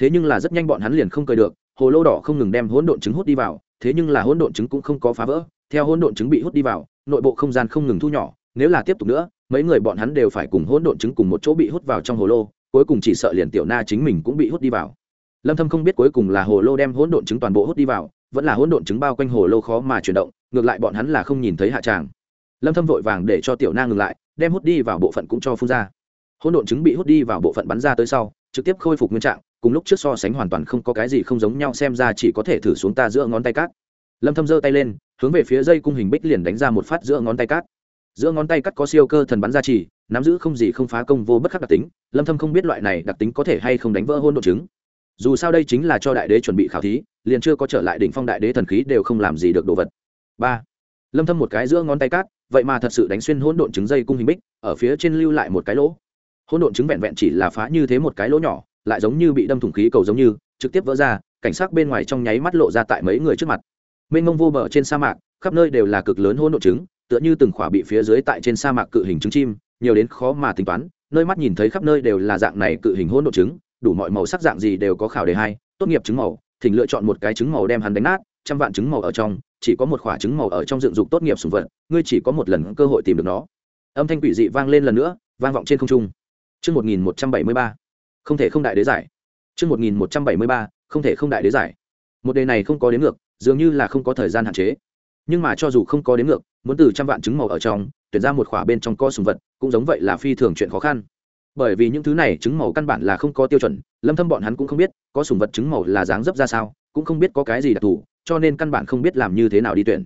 Speaker 1: thế nhưng là rất nhanh bọn hắn liền không cười được, hồ lô đỏ không ngừng đem hỗn độn trứng hút đi vào, thế nhưng là hỗn độn trứng cũng không có phá vỡ, theo hỗn độn trứng bị hút đi vào, nội bộ không gian không ngừng thu nhỏ, nếu là tiếp tục nữa, mấy người bọn hắn đều phải cùng hỗn độn trứng cùng một chỗ bị hút vào trong hồ lô, cuối cùng chỉ sợ liền tiểu na chính mình cũng bị hút đi vào. Lâm thâm không biết cuối cùng là hồ lô đem hỗn độn trứng toàn bộ hút đi vào, vẫn là hỗn độn trứng bao quanh hồ lô khó mà chuyển động, ngược lại bọn hắn là không nhìn thấy hạ tràng. Lâm thâm vội vàng để cho tiểu na ngừng lại, đem hút đi vào bộ phận cũng cho phun ra. Hỗn độn trứng bị hút đi vào bộ phận bắn ra tới sau, trực tiếp khôi phục nguyên trạng cùng lúc trước so sánh hoàn toàn không có cái gì không giống nhau, xem ra chỉ có thể thử xuống ta giữa ngón tay cát. Lâm thâm giơ tay lên, hướng về phía dây cung hình bích liền đánh ra một phát giữa ngón tay cát. Giữa ngón tay cắt có siêu cơ thần bắn ra chỉ, nắm giữ không gì không phá công vô bất khắc đặc tính, lâm thâm không biết loại này đặc tính có thể hay không đánh vỡ hôn độ chứng. Dù sao đây chính là cho đại đế chuẩn bị khảo thí, liền chưa có trở lại đỉnh phong đại đế thần khí đều không làm gì được đồ vật. Ba. Lâm thâm một cái giữa ngón tay cát, vậy mà thật sự đánh xuyên hỗn độn trứng dây cung hình bích, ở phía trên lưu lại một cái lỗ. Hỗn độn trứng vẹn vẹn chỉ là phá như thế một cái lỗ nhỏ lại giống như bị đâm thủng khí cầu giống như, trực tiếp vỡ ra, cảnh sát bên ngoài trong nháy mắt lộ ra tại mấy người trước mặt. Mênh mông vô bờ trên sa mạc, khắp nơi đều là cực lớn hỗn độn trứng, tựa như từng khỏa bị phía dưới tại trên sa mạc cự hình trứng chim, nhiều đến khó mà tính toán, nơi mắt nhìn thấy khắp nơi đều là dạng này cự hình hỗn độn trứng, đủ mọi màu sắc dạng gì đều có khảo đề hai, tốt nghiệp trứng màu, thỉnh lựa chọn một cái trứng màu đem hắn đánh nát, trăm vạn trứng màu ở trong, chỉ có một quả trứng màu ở trong dựng dục tốt nghiệp sùng vật, ngươi chỉ có một lần cơ hội tìm được nó. Âm thanh quỷ dị vang lên lần nữa, vang vọng trên không trung. Chương 1173. Không thể không đại đế giải. Chương 1173. Không thể không đại đế giải. Một đề này không có đến ngược, dường như là không có thời gian hạn chế. Nhưng mà cho dù không có đến ngược, muốn từ trăm vạn trứng màu ở trong, tuyển ra một khỏa bên trong co sùng vật, cũng giống vậy là phi thường chuyện khó khăn. Bởi vì những thứ này trứng màu căn bản là không có tiêu chuẩn, Lâm Thâm bọn hắn cũng không biết, có sùng vật trứng màu là dáng dấp ra sao, cũng không biết có cái gì đặc thù, cho nên căn bản không biết làm như thế nào đi tuyển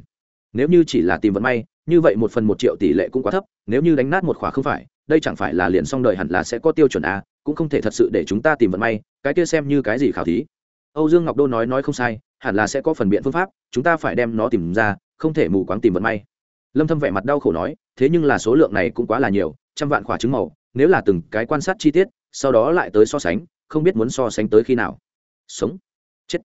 Speaker 1: nếu như chỉ là tìm vận may như vậy một phần một triệu tỷ lệ cũng quá thấp nếu như đánh nát một khỏa không phải đây chẳng phải là liền xong đời hẳn là sẽ có tiêu chuẩn a cũng không thể thật sự để chúng ta tìm vận may cái kia xem như cái gì khảo thí. Âu dương ngọc đô nói nói không sai hẳn là sẽ có phần biện phương pháp chúng ta phải đem nó tìm ra không thể mù quáng tìm vận may. Lâm thâm vẻ mặt đau khổ nói thế nhưng là số lượng này cũng quá là nhiều trăm vạn quả trứng màu nếu là từng cái quan sát chi tiết sau đó lại tới so sánh không biết muốn so sánh tới khi nào. Sống. Chết,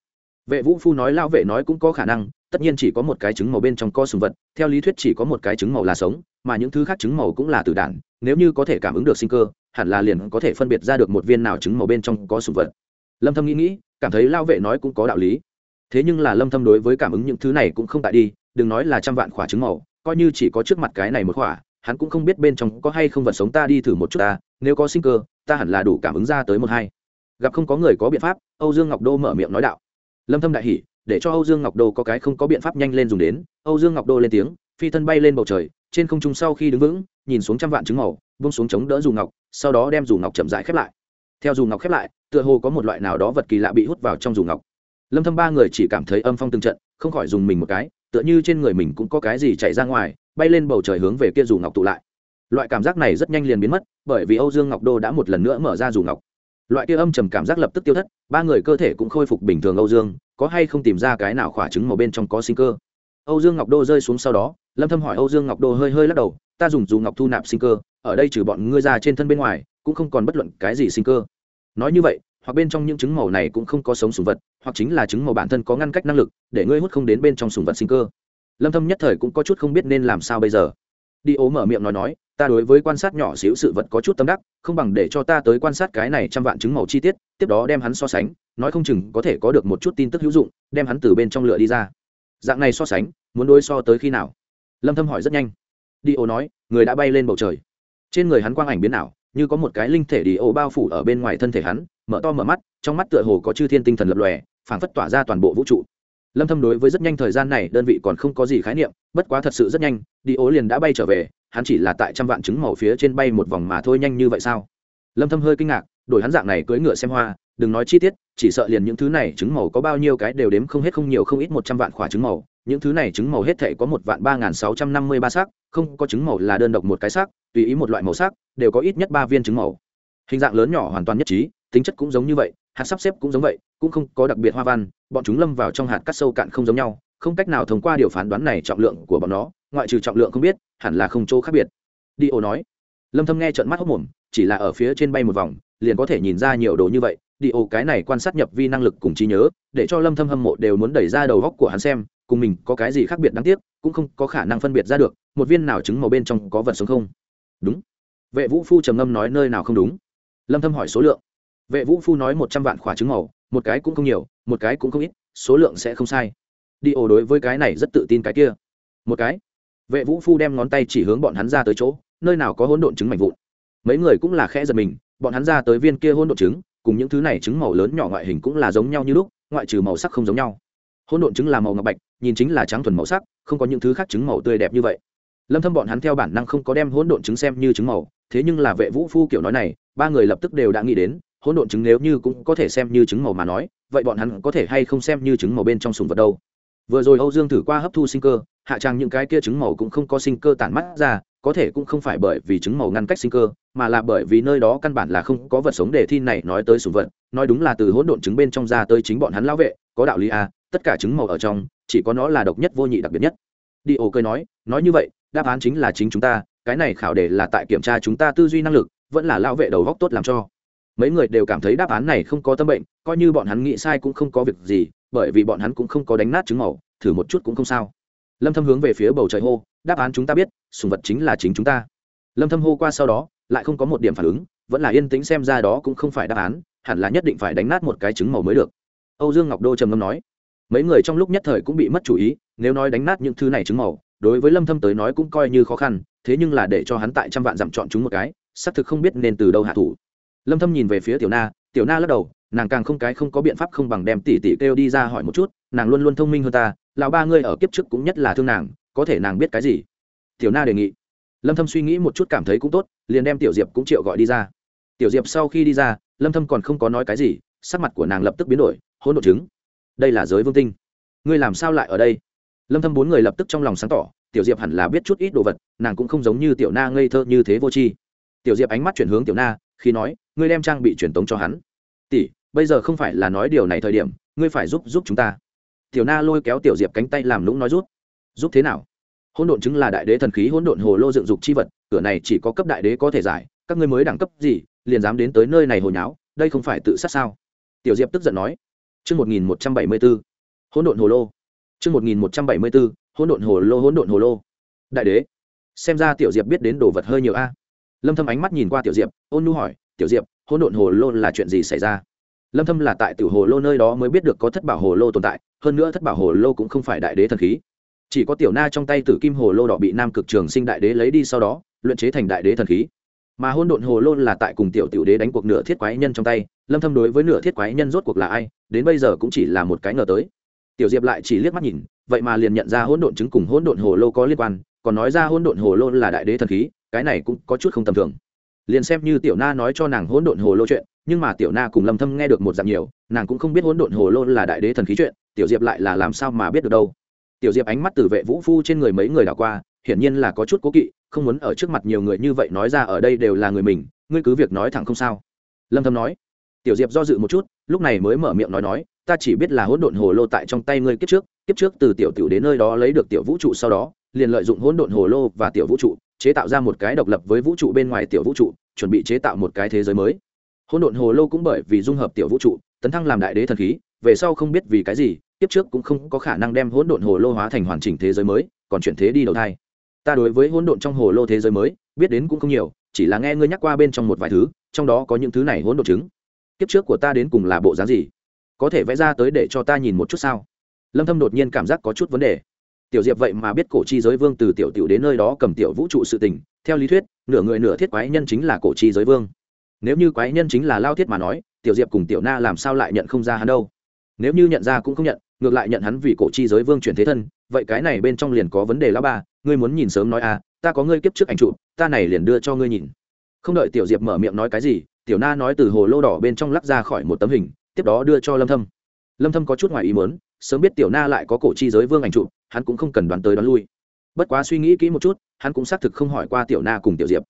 Speaker 1: vệ vũ phu nói lao vệ nói cũng có khả năng tất nhiên chỉ có một cái trứng màu bên trong co sùng vật theo lý thuyết chỉ có một cái trứng màu là sống mà những thứ khác trứng màu cũng là từ đản nếu như có thể cảm ứng được sinh cơ hẳn là liền có thể phân biệt ra được một viên nào trứng màu bên trong có sùng vật. Lâm thâm nghĩ nghĩ, cảm thấy lao vệ nói cũng có đạo lý. Thế nhưng là lâm thâm đối với cảm ứng những thứ này cũng không tại đi, đừng nói là trăm vạn khỏa trứng màu, coi như chỉ có trước mặt cái này một khỏa, hắn cũng không biết bên trong có hay không vật sống ta đi thử một chút ta, nếu có sinh cơ, ta hẳn là đủ cảm ứng ra tới một hai. Gặp không có người có biện pháp, âu dương ngọc đô mở miệng nói đạo. Lâm thâm đại hỉ, để cho âu dương ngọc đô có cái không có biện pháp nhanh lên dùng đến. Âu dương ngọc đô lên tiếng, phi thân bay lên bầu trời, trên không trung sau khi đứng vững, nhìn xuống trăm vạn trứng màu vung xuống chống đỡ dù ngọc, sau đó đem dù ngọc chậm rãi khép lại. Theo dù ngọc khép lại, tựa hồ có một loại nào đó vật kỳ lạ bị hút vào trong dù ngọc. Lâm thâm ba người chỉ cảm thấy âm phong từng trận, không khỏi dùng mình một cái, tựa như trên người mình cũng có cái gì chạy ra ngoài, bay lên bầu trời hướng về kia dù ngọc tụ lại. Loại cảm giác này rất nhanh liền biến mất, bởi vì âu dương ngọc đô đã một lần nữa mở ra dù ngọc. Loại kia âm trầm cảm giác lập tức tiêu thất, ba người cơ thể cũng khôi phục bình thường âu dương, có hay không tìm ra cái nào khỏa trứng màu bên trong có sinh cơ. Âu dương ngọc đô rơi xuống sau đó lâm thâm hỏi âu dương ngọc đô hơi hơi lắc đầu, ta dùng dù ngọc thu nạp sinh cơ, ở đây trừ bọn ngươi ra trên thân bên ngoài, cũng không còn bất luận cái gì sinh cơ. Nói như vậy, hoặc bên trong những trứng màu này cũng không có sống sùng vật, hoặc chính là trứng màu bản thân có ngăn cách năng lực, để ngươi hút không đến bên trong sùng vật sinh cơ. Lâm thâm nhất thời cũng có chút không biết nên làm sao bây giờ. Đi ố mở miệng nói nói, ta đối với quan sát nhỏ xíu sự vật có chút tâm đắc, không bằng để cho ta tới quan sát cái này trăm vạn trứng màu chi tiết, tiếp đó đem hắn so sánh, nói không chừng có thể có được một chút tin tức hữu dụng, đem hắn từ bên trong lựa đi ra. Dạng này so sánh, muốn đối so tới khi nào? Lâm thâm hỏi rất nhanh. Đi ô nói, người đã bay lên bầu trời. Trên người hắn quang ảnh biến ảo, như có một cái linh thể đi ô bao phủ ở bên ngoài thân thể hắn, mở to mở mắt, trong mắt tựa hồ có chư thiên tinh thần lập lòe, phảng phất tỏa ra toàn bộ vũ trụ. Lâm thâm đối với rất nhanh thời gian này, đơn vị còn không có gì khái niệm, bất quá thật sự rất nhanh, đi ô liền đã bay trở về, hắn chỉ là tại trăm vạn trứng màu phía trên bay một vòng mà thôi nhanh như vậy sao? Lâm thâm hơi kinh ngạc, đổi hắn dạng này cưỡi ngựa xem hoa đừng nói chi tiết, chỉ sợ liền những thứ này trứng màu có bao nhiêu cái đều đếm không hết không nhiều không ít một trăm vạn quả trứng màu. Những thứ này trứng màu hết thể có một vạn ba nghìn sáu trăm năm mươi ba sắc, không có trứng màu là đơn độc một cái sắc, tùy ý một loại màu sắc, đều có ít nhất ba viên trứng màu. Hình dạng lớn nhỏ hoàn toàn nhất trí, tính chất cũng giống như vậy, hạt sắp xếp cũng giống vậy, cũng không có đặc biệt hoa văn, bọn chúng lâm vào trong hạt cắt sâu cạn không giống nhau, không cách nào thông qua điều phán đoán này trọng lượng của bọn nó, ngoại trừ trọng lượng không biết, hẳn là không chỗ khác biệt. Đi ô nói. Lâm thâm nghe trợn mắt hốc mồm, chỉ là ở phía trên bay một vòng, liền có thể nhìn ra nhiều đồ như vậy đi ô, cái này quan sát nhập vi năng lực cùng trí nhớ, để cho lâm thâm hâm mộ đều muốn đẩy ra đầu góc của hắn xem, cùng mình có cái gì khác biệt đáng tiếc, cũng không có khả năng phân biệt ra được, một viên nào trứng màu bên trong có vật sống không. Đúng. Vệ vũ phu trầm ngâm nói nơi nào không đúng. Lâm thâm hỏi số lượng. Vệ vũ phu nói một trăm vạn quả trứng màu, một cái cũng không nhiều, một cái cũng không ít, số lượng sẽ không sai. Đi ô đối với cái này rất tự tin cái kia. Một cái. Vệ vũ phu đem ngón tay chỉ hướng bọn hắn ra tới chỗ, nơi nào có hỗn độn trứng mảnh vụn. Mấy người cũng là khẽ giật mình, bọn hắn ra tới viên kia hỗn độn trứng cùng những thứ này trứng màu lớn nhỏ ngoại hình cũng là giống nhau như lúc, ngoại trừ màu sắc không giống nhau. Hỗn độn trứng là màu ngọc bạch, nhìn chính là trắng thuần màu sắc, không có những thứ khác trứng màu tươi đẹp như vậy. Lâm thâm bọn hắn theo bản năng không có đem hỗn độn trứng xem như trứng màu, thế nhưng là vệ vũ phu kiểu nói này, ba người lập tức đều đã nghĩ đến, hỗn độn trứng nếu như cũng có thể xem như trứng màu mà nói, vậy bọn hắn có thể hay không xem như trứng màu bên trong sùng vật đâu? Vừa rồi âu dương thử qua hấp thu sinh cơ hạ trang những cái kia trứng màu cũng không có sinh cơ tản mắt ra, có thể cũng không phải bởi vì trứng màu ngăn cách sinh cơ, mà là bởi vì nơi đó căn bản là không có vật sống để thi này nói tới sùng vật, nói đúng là từ hỗn độn trứng bên trong ra tới chính bọn hắn lão vệ, có đạo lý à tất cả trứng màu ở trong, chỉ có nó là độc nhất vô nhị đặc biệt nhất. Đi ổ cười nói nói như vậy, đáp án chính là chính chúng ta, cái này khảo đề là tại kiểm tra chúng ta tư duy năng lực, vẫn là lão vệ đầu góc tốt làm cho. Mấy người đều cảm thấy đáp án này không có tâm bệnh, coi như bọn hắn nghĩ sai cũng không có việc gì, bởi vì bọn hắn cũng không có đánh nát trứng màu, thử một chút cũng không sao lâm thâm hướng về phía bầu trời hô, đáp án chúng ta biết, sùng vật chính là chính chúng ta. Lâm thâm hô qua sau đó, lại không có một điểm phản ứng, vẫn là yên tĩnh xem ra đó cũng không phải đáp án, hẳn là nhất định phải đánh nát một cái trứng màu mới được. Âu dương ngọc đô trầm ngâm nói, mấy người trong lúc nhất thời cũng bị mất chủ ý, nếu nói đánh nát những thứ này trứng màu, đối với lâm thâm tới nói cũng coi như khó khăn, thế nhưng là để cho hắn tại trăm vạn dặm chọn chúng một cái, xác thực không biết nên từ đâu hạ thủ. Lâm thâm nhìn về phía tiểu na tiểu na lắc đầu, nàng càng không cái không có biện pháp không bằng đem tỷ tỷ kêu đi ra hỏi một chút nàng luôn luôn thông minh hơn ta, lão ba ngươi ở kiếp trước cũng nhất là thương nàng, có thể nàng biết cái gì? Tiểu na đề nghị. Lâm thâm suy nghĩ một chút cảm thấy cũng tốt, liền đem tiểu diệp cũng triệu gọi đi ra. Tiểu diệp sau khi đi ra, lâm thâm còn không có nói cái gì, sắc mặt của nàng lập tức biến đổi, hỗn độn chứng. Đây là giới vương tinh. Ngươi làm sao lại ở đây? Lâm thâm bốn người lập tức trong lòng sáng tỏ, tiểu diệp hẳn là biết chút ít đồ vật, nàng cũng không giống như tiểu na ngây thơ như thế vô tri. Tiểu diệp ánh mắt chuyển hướng tiểu na, khi nói, ngươi đem trang bị truyền tống cho hắn. Tỷ, bây giờ không phải là nói điều này thời điểm, ngươi phải giúp giúp chúng ta tiểu na lôi kéo tiểu diệp cánh tay làm lũng nói rút giúp thế nào hỗn độn chứng là đại đế thần khí hỗn độn hồ lô dựng dục chi vật cửa này chỉ có cấp đại đế có thể giải các ngươi mới đẳng cấp gì liền dám đến tới nơi này hồi nháo đây không phải tự sát sao tiểu diệp tức giận nói Chương 1174. Hỗn độn hồ lô. Chương 1174. Hỗn độn hồ lô hỗn độn hồ lô. Đại đế. Xem ra tiểu Diệp biết đến đồ vật hơi nhiều a. Lâm Thâm ánh mắt nhìn qua tiểu Diệp, ôn nhu hỏi, "Tiểu Diệp, hỗn độn hồ lô là chuyện gì xảy ra?" Lâm Thâm là tại tiểu hồ lô nơi đó mới biết được có thất bảo hồ lô tồn tại, hơn nữa thất bảo hồ lô cũng không phải đại đế thần khí. Chỉ có tiểu na trong tay tử kim hồ lô đỏ bị Nam Cực Trường Sinh đại đế lấy đi sau đó, luyện chế thành đại đế thần khí. Mà hôn độn hồ lô là tại cùng tiểu tiểu đế đánh cuộc nửa thiết quái nhân trong tay lâm thâm đối với nửa thiết quái nhân rốt cuộc là ai đến bây giờ cũng chỉ là một cái ngờ tới. Tiểu diệp lại chỉ liếc mắt nhìn vậy mà liền nhận ra hỗn độn chứng cùng hỗn độn hồ lô có liên quan còn nói ra hỗn độn hồ lô là đại đế thần khí cái này cũng có chút không tầm thường. Liền xem như tiểu na nói cho nàng hỗn độn hồ lô chuyện nhưng mà tiểu na cùng lâm thâm nghe được một dạng nhiều, nàng cũng không biết hỗn độn hồ lô là đại đế thần khí chuyện, tiểu diệp lại là làm sao mà biết được đâu. Tiểu diệp ánh mắt từ vệ vũ phu trên người mấy người đảo qua, hiển nhiên là có chút cố kỵ, không muốn ở trước mặt nhiều người như vậy nói ra ở đây đều là người mình, ngươi cứ việc nói thẳng không sao. Lâm thâm nói, tiểu diệp do dự một chút, lúc này mới mở miệng nói nói, ta chỉ biết là hỗn độn hồ lô tại trong tay ngươi kiếp trước kiếp trước từ tiểu tiểu đến nơi đó lấy được tiểu vũ trụ sau đó, liền lợi dụng hỗn độn hồ lô và tiểu vũ trụ, chế tạo ra một cái độc lập với vũ trụ bên ngoài tiểu vũ trụ, chuẩn bị chế tạo một cái thế giới mới hỗn độn hồ lô cũng bởi vì dung hợp tiểu vũ trụ, tấn thăng làm đại đế thần khí, về sau không biết vì cái gì, kiếp trước cũng không có khả năng đem hỗn độn hồ lô hóa thành hoàn chỉnh thế giới mới, còn chuyển thế đi đầu thai. Ta đối với hỗn độn trong hồ lô thế giới mới, biết đến cũng không nhiều, chỉ là nghe ngươi nhắc qua bên trong một vài thứ, trong đó có những thứ này hỗn độn chứng. Kiếp trước của ta đến cùng là bộ dáng gì? Có thể vẽ ra tới để cho ta nhìn một chút sao? Lâm thâm đột nhiên cảm giác có chút vấn đề. Tiểu diệp vậy mà biết cổ chi giới vương từ tiểu tiểu đến nơi đó cầm tiểu vũ trụ sự tình, theo lý thuyết, nửa người nửa thiết quái nhân chính là cổ chi giới vương nếu như quái nhân chính là lao thiết mà nói, tiểu diệp cùng tiểu na làm sao lại nhận không ra hắn đâu? Nếu như nhận ra cũng không nhận, ngược lại nhận hắn vì cổ chi giới vương chuyển thế thân, vậy cái này bên trong liền có vấn đề lão ba, ngươi muốn nhìn sớm nói à ta có ngươi kiếp trước ảnh trụ ta này liền đưa cho ngươi nhìn. Không đợi tiểu diệp mở miệng nói cái gì, tiểu na nói từ hồ lô đỏ bên trong lắc ra khỏi một tấm hình, tiếp đó đưa cho lâm thâm. Lâm thâm có chút ngoài ý muốn, sớm biết tiểu na lại có cổ chi giới vương ảnh trụ hắn cũng không cần đoán tới đoán lui. Bất quá suy nghĩ kỹ một chút, hắn cũng xác thực không hỏi qua tiểu na cùng tiểu diệp.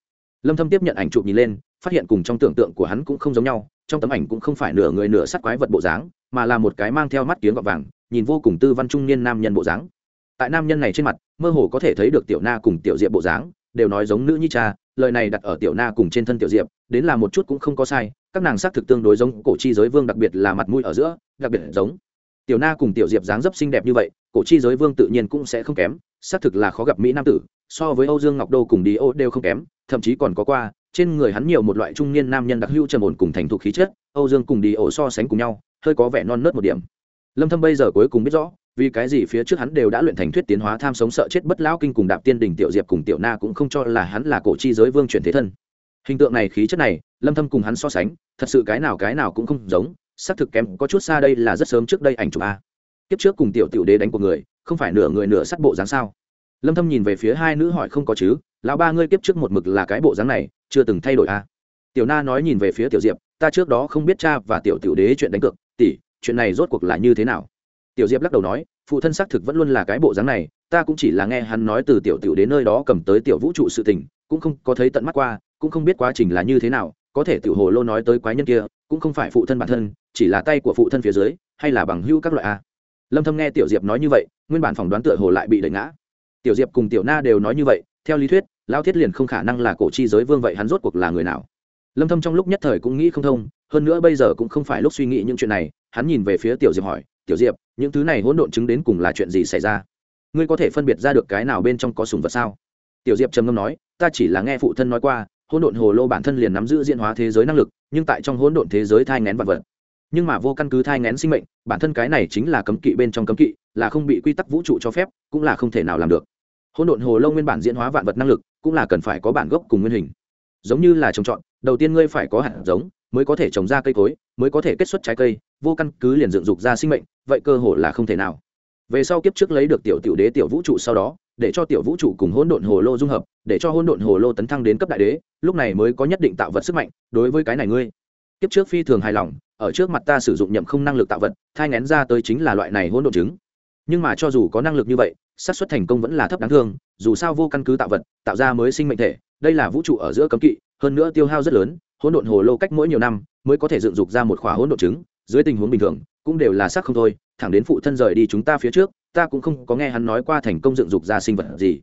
Speaker 1: Lâm thâm tiếp nhận ảnh chụp nhìn lên phát hiện cùng trong tưởng tượng của hắn cũng không giống nhau, trong tấm ảnh cũng không phải nửa người nửa sắt quái vật bộ dáng, mà là một cái mang theo mắt kiếng gọt vàng, nhìn vô cùng tư văn trung niên nam nhân bộ dáng. Tại nam nhân này trên mặt, mơ hồ có thể thấy được tiểu na cùng tiểu diệp bộ dáng, đều nói giống nữ nhi cha, lời này đặt ở tiểu na cùng trên thân tiểu diệp, đến là một chút cũng không có sai, các nàng xác thực tương đối giống cổ chi giới vương, đặc biệt là mặt mũi ở giữa, đặc biệt giống. Tiểu na cùng tiểu diệp dáng dấp xinh đẹp như vậy, cổ chi giới vương tự nhiên cũng sẽ không kém, xác thực là khó gặp mỹ nam tử, so với âu dương ngọc đô cùng đi ô đều không kém, thậm chí còn có qua trên người hắn nhiều một loại trung niên nam nhân đặc hữu trầm ổn cùng thành thục khí chất, âu dương cùng đi ổ so sánh cùng nhau, hơi có vẻ non nớt một điểm. Lâm thâm bây giờ cuối cùng biết rõ, vì cái gì phía trước hắn đều đã luyện thành thuyết tiến hóa tham sống sợ chết bất lão kinh cùng đạp tiên đỉnh tiểu diệp cùng tiểu na cũng không cho là hắn là cổ chi giới vương chuyển thế thân. Hình tượng này, khí chất này, lâm thâm cùng hắn so sánh, thật sự cái nào cái nào cũng không giống, xác thực kém, có chút xa đây là rất sớm trước đây ảnh chụp a. Kiếp trước cùng tiểu tiểu đế đánh của người, không phải nửa người nửa sắt bộ dáng sao? Lâm thâm nhìn về phía hai nữ hỏi không có chứ? Lão ba ngươi kiếp trước một mực là cái bộ dáng này, chưa từng thay đổi à? tiểu na nói nhìn về phía tiểu diệp, ta trước đó không biết cha và tiểu tiểu đế chuyện đánh cược, tỷ, chuyện này rốt cuộc là như thế nào? Tiểu diệp lắc đầu nói, phụ thân xác thực vẫn luôn là cái bộ dáng này, ta cũng chỉ là nghe hắn nói từ tiểu tiểu đến nơi đó cầm tới tiểu vũ trụ sự tình, cũng không có thấy tận mắt qua, cũng không biết quá trình là như thế nào, có thể tiểu hồ lô nói tới quái nhân kia, cũng không phải phụ thân bản thân, chỉ là tay của phụ thân phía dưới, hay là bằng hữu các loại a lâm thâm nghe tiểu diệp nói như vậy, nguyên bản phỏng đoán tựa hồ lại bị đẩy ngã. Tiểu diệp cùng tiểu na đều nói như vậy, theo lý thuyết lao thiết liền không khả năng là cổ chi giới vương vậy hắn rốt cuộc là người nào. Lâm thâm trong lúc nhất thời cũng nghĩ không thông, hơn nữa bây giờ cũng không phải lúc suy nghĩ những chuyện này, hắn nhìn về phía tiểu diệp hỏi, tiểu diệp, những thứ này hỗn độn chứng đến cùng là chuyện gì xảy ra? Ngươi có thể phân biệt ra được cái nào bên trong có sùng vật sao? Tiểu diệp trầm ngâm nói, ta chỉ là nghe phụ thân nói qua, hỗn độn hồ lô bản thân liền nắm giữ diễn hóa thế giới năng lực, nhưng tại trong hỗn độn thế giới thai ngén vật vật. Nhưng mà vô căn cứ thai ngén sinh mệnh, bản thân cái này chính là cấm kỵ bên trong cấm kỵ, là không bị quy tắc vũ trụ cho phép, cũng là không thể nào làm được hỗn độn hồ lâu nguyên bản diễn hóa vạn vật năng lực, cũng là cần phải có bản gốc cùng nguyên hình. Giống như là trồng trọt, đầu tiên ngươi phải có hạt giống, mới có thể trồng ra cây cối, mới có thể kết xuất trái cây, vô căn cứ liền dựng dục ra sinh mệnh, vậy cơ hội là không thể nào. Về sau kiếp trước lấy được tiểu tiểu đế tiểu vũ trụ sau đó, để cho tiểu vũ trụ cùng hỗn độn hồ lô dung hợp, để cho hỗn độn hồ lô tấn thăng đến cấp đại đế, lúc này mới có nhất định tạo vật sức mạnh, đối với cái này ngươi. Kiếp trước phi thường hài lòng, ở trước mặt ta sử dụng nhậm không năng lực tạo vật, thai ngén ra tới chính là loại này hỗn độn trứng. Nhưng mà cho dù có năng lực như vậy xác suất thành công vẫn là thấp đáng thương, dù sao vô căn cứ tạo vật, tạo ra mới sinh mệnh thể, đây là vũ trụ ở giữa cấm kỵ, hơn nữa tiêu hao rất lớn, hỗn độn hồ lô cách mỗi nhiều năm mới có thể dựng dục ra một khóa hỗn độn trứng, dưới tình huống bình thường, cũng đều là xác không thôi, thẳng đến phụ thân rời đi chúng ta phía trước, ta cũng không có nghe hắn nói qua thành công dựng dục ra sinh vật gì.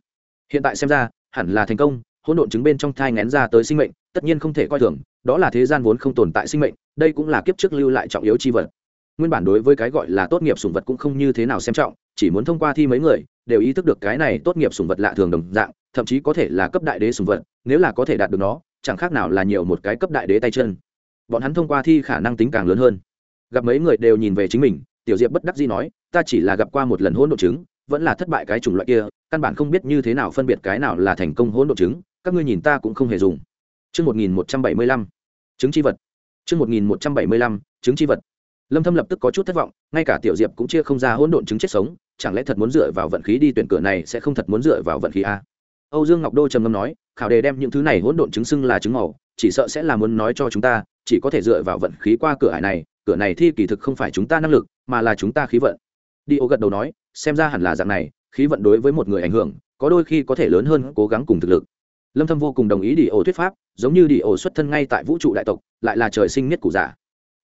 Speaker 1: Hiện tại xem ra, hẳn là thành công, hỗn độn trứng bên trong thai ngén ra tới sinh mệnh, tất nhiên không thể coi thường, đó là thế gian vốn không tồn tại sinh mệnh, đây cũng là kiếp trước lưu lại trọng yếu chi vật nguyên bản đối với cái gọi là tốt nghiệp sủng vật cũng không như thế nào xem trọng, chỉ muốn thông qua thi mấy người, đều ý thức được cái này tốt nghiệp sủng vật lạ thường đồng dạng, thậm chí có thể là cấp đại đế sủng vật, nếu là có thể đạt được nó, chẳng khác nào là nhiều một cái cấp đại đế tay chân bọn hắn thông qua thi khả năng tính càng lớn hơn gặp mấy người đều nhìn về chính mình, tiểu diệp bất đắc dĩ nói, ta chỉ là gặp qua một lần hỗn độ chứng, vẫn là thất bại cái chủng loại kia, căn bản không biết như thế nào phân biệt cái nào là thành công hỗn độ chứng, các ngươi nhìn ta cũng không hề dùng Chương 1175. Chứng chi vật. Chương 1175. Chứng chi vật. Lâm Thâm lập tức có chút thất vọng, ngay cả Tiểu Diệp cũng chia không ra hỗn độn chứng chết sống, chẳng lẽ thật muốn dựa vào vận khí đi tuyển cửa này sẽ không thật muốn dựa vào vận khí a? Âu Dương Ngọc Đô trầm ngâm nói, khảo đề đem những thứ này hỗn độn chứng xưng là chứng màu, chỉ sợ sẽ là muốn nói cho chúng ta, chỉ có thể dựa vào vận khí qua cửa ải này, cửa này thi kỳ thực không phải chúng ta năng lực, mà là chúng ta khí vận. Dio gật đầu nói, xem ra hẳn là dạng này, khí vận đối với một người ảnh hưởng, có đôi khi có thể lớn hơn cố gắng cùng thực lực lâm thâm vô cùng đồng ý đi ô thuyết pháp giống như đi ô xuất thân ngay tại vũ trụ đại tộc lại là trời sinh nhất cụ giả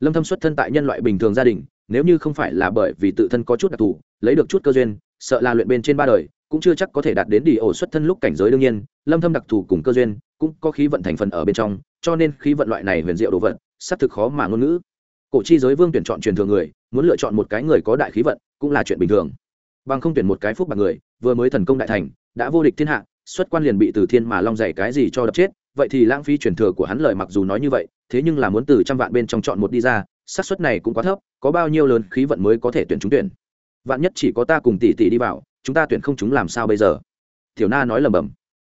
Speaker 1: lâm thâm xuất thân tại nhân loại bình thường gia đình, nếu như không phải là bởi vì tự thân có chút đặc thù, lấy được chút cơ duyên, sợ là luyện bên trên ba đời, cũng chưa chắc có thể đạt đến đi ổ xuất thân lúc cảnh giới đương nhiên, lâm thâm đặc thù cùng cơ duyên, cũng có khí vận thành phần ở bên trong, cho nên khí vận loại này huyền diệu đồ vật sắp thực khó mà ngôn ngữ. Cổ chi giới vương tuyển chọn truyền thường người, muốn lựa chọn một cái người có đại khí vận, cũng là chuyện bình thường. Bằng không tuyển một cái phúc bạc người, vừa mới thần công đại thành, đã vô địch thiên hạ, xuất quan liền bị từ thiên mà long dạy cái gì cho đập chết, vậy thì lãng phí truyền thừa của hắn lời mặc dù nói như vậy thế nhưng là muốn từ trăm vạn bên trong chọn một đi ra, xác suất này cũng quá thấp, có bao nhiêu lớn khí vận mới có thể tuyển trúng tuyển? Vạn nhất chỉ có ta cùng tỷ tỷ đi vào, chúng ta tuyển không chúng làm sao bây giờ? Tiểu na nói lầm bầm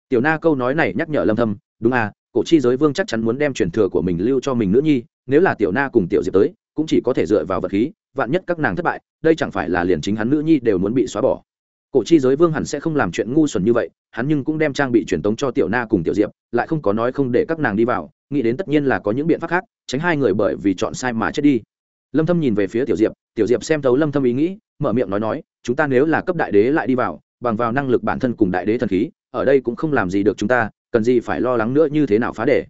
Speaker 1: tiểu na câu nói này nhắc nhở lâm thâm, đúng à cổ chi giới vương chắc chắn muốn đem truyền thừa của mình lưu cho mình nữ nhi, nếu là tiểu na cùng tiểu diệp tới, cũng chỉ có thể dựa vào vật khí, vạn nhất các nàng thất bại, đây chẳng phải là liền chính hắn nữ nhi đều muốn bị xóa bỏ cổ chi giới vương hẳn sẽ không làm chuyện ngu xuẩn như vậy, hắn nhưng cũng đem trang bị truyền tống cho tiểu na cùng tiểu diệp, lại không có nói không để các nàng đi vào, nghĩ đến tất nhiên là có những biện pháp khác, tránh hai người bởi vì chọn sai mà chết đi lâm thâm nhìn về phía tiểu diệp tiểu diệp xem thấu lâm thâm ý nghĩ, mở miệng nói nói, chúng ta nếu là cấp đại đế lại đi vào, bằng vào năng lực bản thân cùng đại đế thần khí, ở đây cũng không làm gì được chúng ta, cần gì phải lo lắng nữa như thế nào phá để.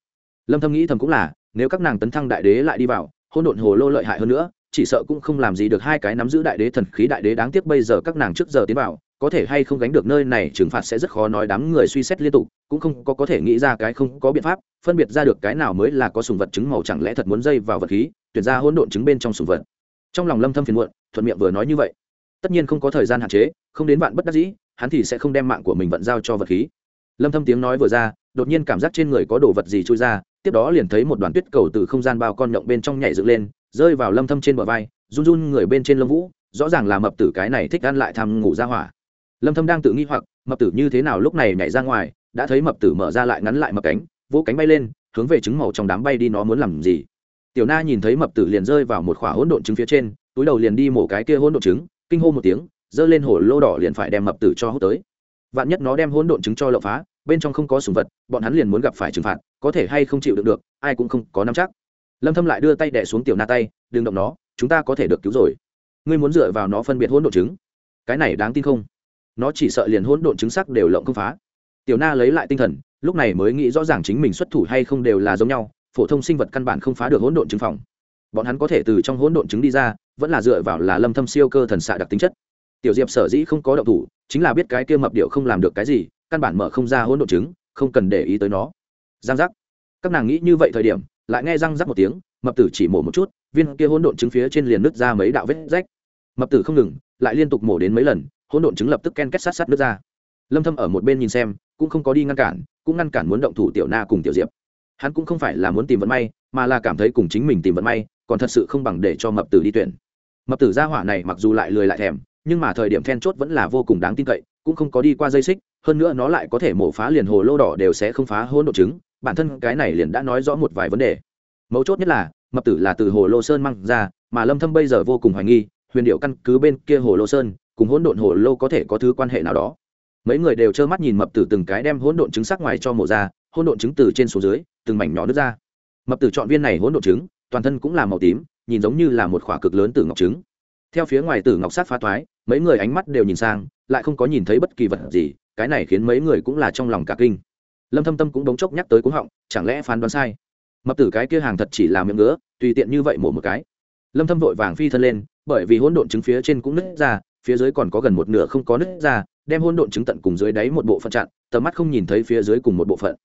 Speaker 1: lâm thâm nghĩ thầm cũng là, nếu các nàng tấn thăng đại đế lại đi vào, hỗn độn hồ lô lợi hại hơn nữa, chỉ sợ cũng không làm gì được hai cái nắm giữ đại đế thần khí đại đế đáng tiếc bây giờ các nàng trước giờ tiến vào có thể hay không gánh được nơi này trừng phạt sẽ rất khó nói đám người suy xét liên tục, cũng không có có thể nghĩ ra cái không có biện pháp, phân biệt ra được cái nào mới là có sùng vật chứng màu chẳng lẽ thật muốn dây vào vật khí, tuyển ra hỗn độn chứng bên trong sùng vật. Trong lòng lâm thâm phiền muộn, thuận miệng vừa nói như vậy. Tất nhiên không có thời gian hạn chế, không đến bạn bất đắc dĩ, hắn thì sẽ không đem mạng của mình vận giao cho vật khí. Lâm thâm tiếng nói vừa ra, đột nhiên cảm giác trên người có đồ vật gì trôi ra, tiếp đó liền thấy một đoàn tuyết cầu từ không gian bao con nhộng bên trong nhảy dựng lên, rơi vào lâm thâm trên bờ vai, run run người bên trên lông vũ, rõ ràng là mập tử cái này thích ăn lại tham ngủ ra hỏa lâm thâm đang tự nghi hoặc, mập tử như thế nào lúc này nhảy ra ngoài, đã thấy mập tử mở ra lại ngắn lại mập cánh, vỗ cánh bay lên, hướng về trứng màu trong đám bay đi nó muốn làm gì. Tiểu na nhìn thấy mập tử liền rơi vào một khỏa hỗn độn trứng phía trên, túi đầu liền đi mổ cái kia hỗn độn trứng, kinh hô một tiếng dơ lên hồ lô đỏ liền phải đem mập tử cho hút tới. Vạn nhất nó đem hỗn độn trứng cho lộng phá, bên trong không có sùng vật, bọn hắn liền muốn gặp phải trừng phạt, có thể hay không chịu được được, ai cũng không có nắm chắc. Lâm thâm lại đưa tay đè xuống tiểu na tay, đừng động nó, chúng ta có thể được cứu rồi. Ngươi muốn dựa vào nó phân biệt hỗn độn trứng. Cái này đáng tin không? Nó chỉ sợ liền hỗn độn chứng sắc đều lộng không phá. Tiểu na lấy lại tinh thần lúc này mới nghĩ rõ ràng chính mình xuất thủ hay không đều là giống nhau phổ thông sinh vật căn bản không phá được hỗn độn chứng phòng. Bọn hắn có thể từ trong hỗn độn chứng đi ra vẫn là dựa vào là lâm thâm siêu cơ thần xạ đặc tính chất. Tiểu diệp sở dĩ không có động thủ chính là biết cái kia mập điệu không làm được cái gì căn bản mở không ra hỗn độn chứng, không cần để ý tới nó. Giang giác. Các nàng nghĩ như vậy thời điểm lại nghe răng rắc một tiếng mập tử chỉ mổ một chút viên kia hỗn độn chứng phía trên liền nứt ra mấy đạo vết rách. Mập tử không ngừng lại liên tục mổ đến mấy lần hỗn độn trứng lập tức ken kết sát sát nước ra. Lâm thâm ở một bên nhìn xem, cũng không có đi ngăn cản, cũng ngăn cản muốn động thủ tiểu na cùng tiểu diệp. Hắn cũng không phải là muốn tìm vận may, mà là cảm thấy cùng chính mình tìm vận may, còn thật sự không bằng để cho mập tử đi tuyển. Mập tử gia hỏa này mặc dù lại lười lại thèm, nhưng mà thời điểm then chốt vẫn là vô cùng đáng tin cậy, cũng không có đi qua dây xích, hơn nữa nó lại có thể mổ phá liền hồ lô đỏ đều sẽ không phá hỗn độ trứng, bản thân cái này liền đã nói rõ một vài vấn đề. Mấu chốt nhất là, mập tử là từ hồ lô sơn mang ra, mà lâm thâm bây giờ vô cùng hoài nghi, huyền điệu căn cứ bên kia hồ lô sơn cùng hỗn độn hồ lô có thể có thứ quan hệ nào đó. Mấy người đều trơ mắt nhìn mập tử từng cái đem hỗn độn trứng sắc ngoài cho mổ ra, hỗn độn trứng từ trên xuống dưới, từng mảnh nhỏ nước ra. Mập tử chọn viên này hỗn độn trứng, toàn thân cũng là màu tím, nhìn giống như là một khỏa cực lớn tử ngọc trứng. Theo phía ngoài tử ngọc sát phá toái mấy người ánh mắt đều nhìn sang, lại không có nhìn thấy bất kỳ vật gì, cái này khiến mấy người cũng là trong lòng cả kinh. Lâm thâm tâm cũng đống chốc nhắc tới cuống họng, chẳng lẽ phán đoán sai? Mập tử cái kia hàng thật chỉ là miệng ngứa, tùy tiện như vậy mổ một cái. Lâm thâm vội vàng phi thân lên, bởi vì hỗn độn trứng phía trên cũng nứt ra phía dưới còn có gần một nửa không có nứt ra, đem hỗn độn trứng tận cùng dưới đáy một bộ phận chặn, tầm mắt không nhìn thấy phía dưới cùng một bộ phận.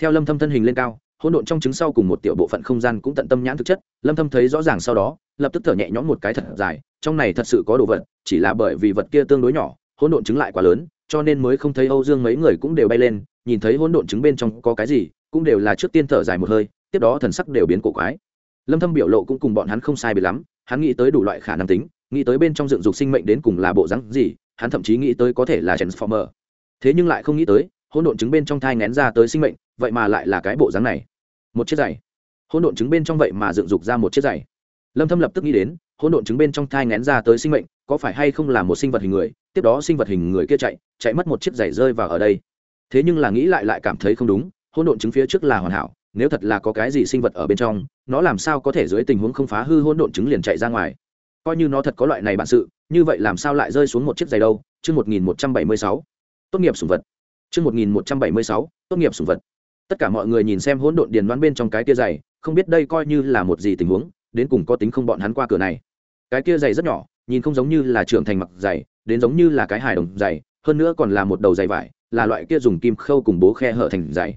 Speaker 1: Theo lâm thâm thân hình lên cao, hỗn độn trong trứng sau cùng một tiểu bộ phận không gian cũng tận tâm nhãn thực chất, lâm thâm thấy rõ ràng sau đó, lập tức thở nhẹ nhõm một cái thật dài, trong này thật sự có đồ vật, chỉ là bởi vì vật kia tương đối nhỏ, hỗn độn trứng lại quá lớn, cho nên mới không thấy âu dương mấy người cũng đều bay lên, nhìn thấy hỗn độn trứng bên trong có cái gì, cũng đều là trước tiên thở dài một hơi, tiếp đó thần sắc đều biến cổ quái. Lâm thâm biểu lộ cũng cùng bọn hắn không sai biệt lắm, hắn nghĩ tới đủ loại khả năng tính nghĩ tới bên trong dựng dục sinh mệnh đến cùng là bộ rắn gì, hắn thậm chí nghĩ tới có thể là transformer. Thế nhưng lại không nghĩ tới, hỗn độn trứng bên trong thai ngén ra tới sinh mệnh, vậy mà lại là cái bộ dáng này. Một chiếc giày. Hỗn độn trứng bên trong vậy mà dựng dục ra một chiếc giày. Lâm thâm lập tức nghĩ đến, hỗn độn trứng bên trong thai ngén ra tới sinh mệnh, có phải hay không là một sinh vật hình người, tiếp đó sinh vật hình người kia chạy chạy mất một chiếc giày rơi vào ở đây. Thế nhưng là nghĩ lại lại cảm thấy không đúng, hỗn độn trứng phía trước là hoàn hảo, nếu thật là có cái gì sinh vật ở bên trong, nó làm sao có thể dưới tình huống không phá hư hỗn độn trứng liền chạy ra ngoài? Coi như nó thật có loại này bản sự, như vậy làm sao lại rơi xuống một chiếc giày đâu? Chương một nghìn một trăm bảy mươi sáu. Tốt nghiệp sủng vật. Chương một nghìn một trăm bảy mươi sáu, tốt nghiệp sủng vật. Tất cả mọi người nhìn xem hỗn độn điền đoán bên trong cái kia giày, không biết đây coi như là một gì tình huống, đến cùng có tính không bọn hắn qua cửa này. Cái kia giày rất nhỏ, nhìn không giống như là trưởng thành mặc giày, đến giống như là cái hài đồng giày, hơn nữa còn là một đầu giày vải, là loại kia dùng kim khâu cùng bố khe hở thành giày.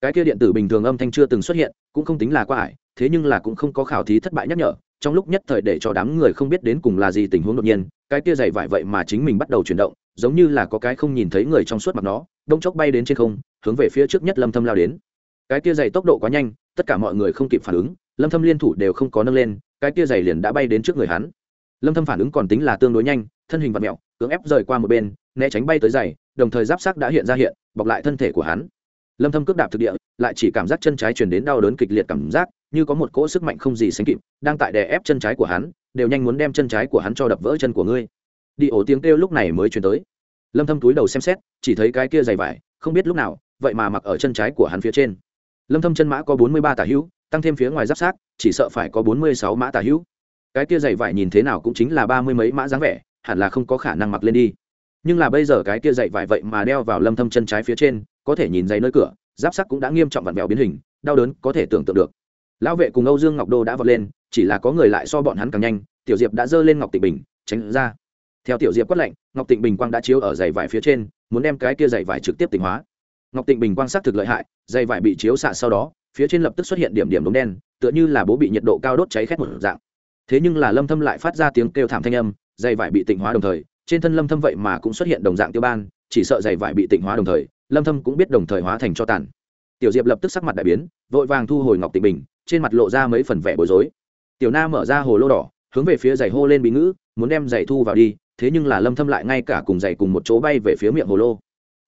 Speaker 1: Cái kia điện tử bình thường âm thanh chưa từng xuất hiện, cũng không tính là qua ải, thế nhưng là cũng không có khảo thí thất bại nhắc nhở trong lúc nhất thời để cho đám người không biết đến cùng là gì tình huống đột nhiên, cái kia dày vải vậy mà chính mình bắt đầu chuyển động, giống như là có cái không nhìn thấy người trong suốt mặt nó, đông chốc bay đến trên không, hướng về phía trước nhất lâm thâm lao đến. Cái kia dày tốc độ quá nhanh, tất cả mọi người không kịp phản ứng, lâm thâm liên thủ đều không có nâng lên, cái kia dày liền đã bay đến trước người hắn. Lâm thâm phản ứng còn tính là tương đối nhanh, thân hình vặn mèo, cưỡng ép rời qua một bên, né tránh bay tới dày đồng thời giáp sắc đã hiện ra hiện, bọc lại thân thể của hắn. Lâm thâm cước đạp thực địa, lại chỉ cảm giác chân trái truyền đến đau đớn kịch liệt cảm giác như có một cỗ sức mạnh không gì sánh kịp, đang tại đè ép chân trái của hắn, đều nhanh muốn đem chân trái của hắn cho đập vỡ chân của ngươi. Đi ổ tiếng kêu lúc này mới truyền tới. Lâm thâm túi đầu xem xét, chỉ thấy cái kia dày vải, không biết lúc nào, vậy mà mặc ở chân trái của hắn phía trên. Lâm thâm chân mã có 43 tả hữu, tăng thêm phía ngoài giáp sát, chỉ sợ phải có 46 mã tả hữu. Cái kia dày vải nhìn thế nào cũng chính là ba mươi mấy mã dáng vẻ, hẳn là không có khả năng mặc lên đi. Nhưng là bây giờ cái kia dày vải vậy mà đeo vào lâm thâm chân trái phía trên, có thể nhìn dày nơi cửa, giáp sắc cũng đã nghiêm trọng vặn vẹo biến hình, đau đớn có thể tưởng tượng được lão vệ cùng âu dương ngọc đô đã vọt lên, chỉ là có người lại so bọn hắn càng nhanh, tiểu diệp đã giơ lên ngọc tịnh bình, tránh ra. Theo tiểu diệp quát lệnh ngọc tịnh bình quang đã chiếu ở giày vải phía trên, muốn đem cái kia giày vải trực tiếp tỉnh hóa. Ngọc tịnh bình quang xác thực lợi hại, giày vải bị chiếu xạ sau đó, phía trên lập tức xuất hiện điểm điểm đốm đen, tựa như là bố bị nhiệt độ cao đốt cháy khét một dạng. Thế nhưng là lâm thâm lại phát ra tiếng kêu thảm thanh âm, giày vải bị tịnh hóa đồng thời, trên thân lâm thâm vậy mà cũng xuất hiện đồng dạng tiêu ban, chỉ sợ giày vải bị tịnh hóa đồng thời, lâm thâm cũng biết đồng thời hóa thành cho tàn. Tiểu diệp lập tức sắc mặt đại biến, vội vàng thu hồi ngọc tịnh bình trên mặt lộ ra mấy phần vẻ bối rối. Tiểu na mở ra hồ lô đỏ, hướng về phía giày hô lên bí ngữ, muốn đem giày thu vào đi, thế nhưng là lâm thâm lại ngay cả cùng giày cùng một chỗ bay về phía miệng hồ lô.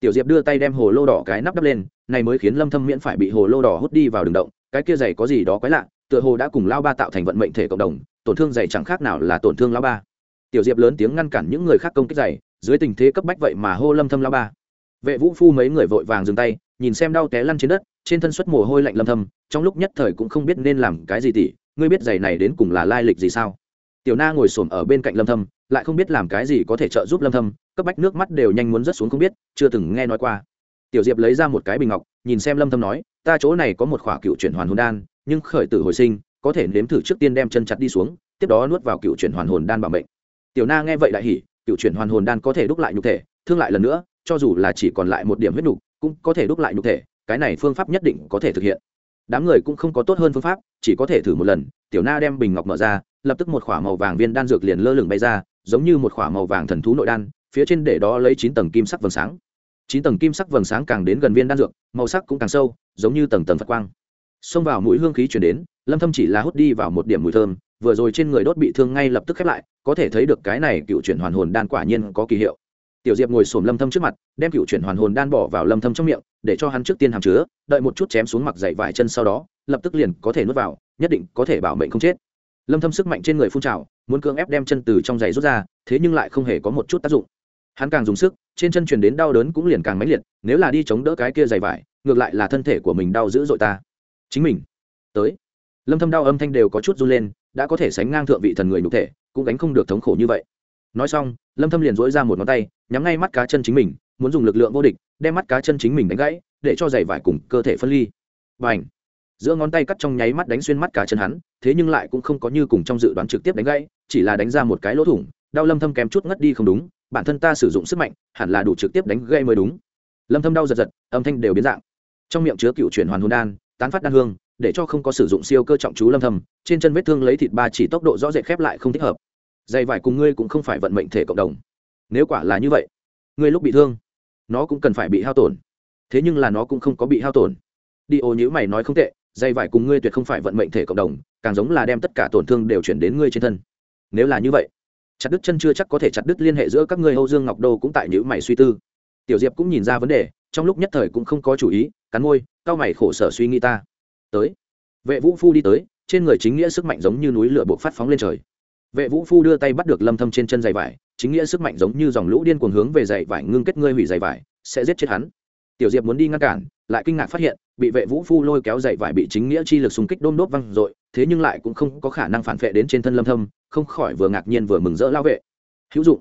Speaker 1: Tiểu diệp đưa tay đem hồ lô đỏ cái nắp đắp lên, này mới khiến lâm thâm miễn phải bị hồ lô đỏ hút đi vào đường động, cái kia giày có gì đó quái lạ, tựa hồ đã cùng lao ba tạo thành vận mệnh thể cộng đồng, tổn thương giày chẳng khác nào là tổn thương lao ba. Tiểu diệp lớn tiếng ngăn cản những người khác công kích giày, dưới tình thế cấp bách vậy mà hô lâm thâm lao ba. Vệ vũ phu mấy người vội vàng dừng tay nhìn xem đau té lăn trên đất, trên thân xuất mồ hôi lạnh lâm thâm, trong lúc nhất thời cũng không biết nên làm cái gì tỉ, ngươi biết giày này đến cùng là lai lịch gì sao? Tiểu na ngồi xổm ở bên cạnh lâm thâm, lại không biết làm cái gì có thể trợ giúp lâm thâm, cấp bách nước mắt đều nhanh muốn rớt xuống không biết, chưa từng nghe nói qua. Tiểu diệp lấy ra một cái bình ngọc, nhìn xem lâm thâm nói, ta chỗ này có một khỏa cựu chuyển hoàn hồn đan, nhưng khởi tử hồi sinh, có thể nếm thử trước tiên đem chân chặt đi xuống, tiếp đó nuốt vào cựu chuyển hoàn hồn đan bảo mệnh. Tiểu na nghe vậy đại hỉ, cựu chuyển hoàn hồn đan có thể đúc lại nhục thể, thương lại lần nữa, cho dù là chỉ còn lại một điểm huyết nhục cũng có thể đúc lại nhục thể, cái này phương pháp nhất định có thể thực hiện. Đám người cũng không có tốt hơn phương pháp, chỉ có thể thử một lần. Tiểu na đem bình ngọc mở ra, lập tức một k h ỏ a màu vàng viên đan dược liền lơ lửng bay ra, giống như một k h ỏ a màu vàng thần thú nội đan, phía trên để đó lấy chín tầng kim sắc vầng sáng. Chín tầng kim sắc vầng sáng càng đến gần viên đan dược, màu sắc cũng càng sâu, giống như tầng tầng phật quang. Xông vào mũi hương khí chuyển đến, lâm thâm chỉ là hút đi vào một điểm mùi thơm, vừa rồi trên người đốt bị thương ngay lập tức khép lại, có thể thấy được cái này cựu chuyển hoàn hồn đan quả nhiên có kỳ hiệu tiểu diệp ngồi xổm lâm thâm trước mặt, đem cựu chuyển hoàn hồn đan bỏ vào lâm thâm trong miệng, để cho hắn trước tiên hàm chứa, đợi một chút chém xuống mặc dày vài chân sau đó, lập tức liền có thể nuốt vào, nhất định có thể bảo mệnh không chết. Lâm thâm sức mạnh trên người phun trào, muốn cưỡng ép đem chân từ trong giày rút ra, thế nhưng lại không hề có một chút tác dụng. Hắn càng dùng sức, trên chân truyền đến đau đớn cũng liền càng mãnh liệt, nếu là đi chống đỡ cái kia giày vải, ngược lại là thân thể của mình đau dữ dội ta. Chính mình, tới. Lâm thâm đau âm thanh đều có chút run lên, đã có thể sánh ngang thượng vị thần người nhục thể, cũng gánh không được thống khổ như vậy. Nói xong, lâm thâm liền dỗi ra một ngón tay nhắm ngay mắt cá chân chính mình, muốn dùng lực lượng vô địch, đem mắt cá chân chính mình đánh gãy, để cho giày vải cùng cơ thể phân ly. Và ảnh giữa ngón tay cắt trong nháy mắt đánh xuyên mắt cá chân hắn, thế nhưng lại cũng không có như cùng trong dự đoán trực tiếp đánh gãy, chỉ là đánh ra một cái lỗ thủng, đau lâm thâm kém chút ngất đi không đúng, bản thân ta sử dụng sức mạnh, hẳn là đủ trực tiếp đánh gãy mới đúng. Lâm thâm đau giật giật, âm thanh đều biến dạng. Trong miệng chứa cựu chuyển hoàn hồn đan, tán phát đan hương, để cho không có sử dụng siêu cơ trọng chú lâm thâm, trên chân vết thương lấy thịt ba chỉ tốc độ rõ rệt khép lại không thích hợp. Dày vải cùng ngươi cũng không phải vận mệnh thể cộng đồng nếu quả là như vậy, ngươi lúc bị thương, nó cũng cần phải bị hao tổn. Thế nhưng là nó cũng không có bị hao tổn. Đi ô nhữ mày nói không tệ, dây vải cùng ngươi tuyệt không phải vận mệnh thể cộng đồng, càng giống là đem tất cả tổn thương đều chuyển đến ngươi trên thân. Nếu là như vậy, chặt đứt chân chưa chắc có thể chặt đứt liên hệ giữa các ngươi âu dương ngọc đô cũng tại nhữ mày suy tư. Tiểu diệp cũng nhìn ra vấn đề, trong lúc nhất thời cũng không có chủ ý, cắn môi cao mày khổ sở suy nghĩ ta. Tới. Vệ vũ phu đi tới, trên người chính nghĩa sức mạnh giống như núi lửa buộc phát phóng lên trời. Vệ vũ phu đưa tay bắt được lâm thâm trên chân dày vải chính nghĩa sức mạnh giống như dòng lũ điên cuồng hướng về giày vải ngưng kết ngươi hủy giày vải, sẽ giết chết hắn. Tiểu diệp muốn đi ngăn cản, lại kinh ngạc phát hiện, bị vệ vũ phu lôi kéo giày vải bị chính nghĩa chi lực xung kích đôm đốt văng dội, thế nhưng lại cũng không có khả năng phản vệ đến trên thân lâm thâm, không khỏi vừa ngạc nhiên vừa mừng rỡ lao vệ. Hữu dụng.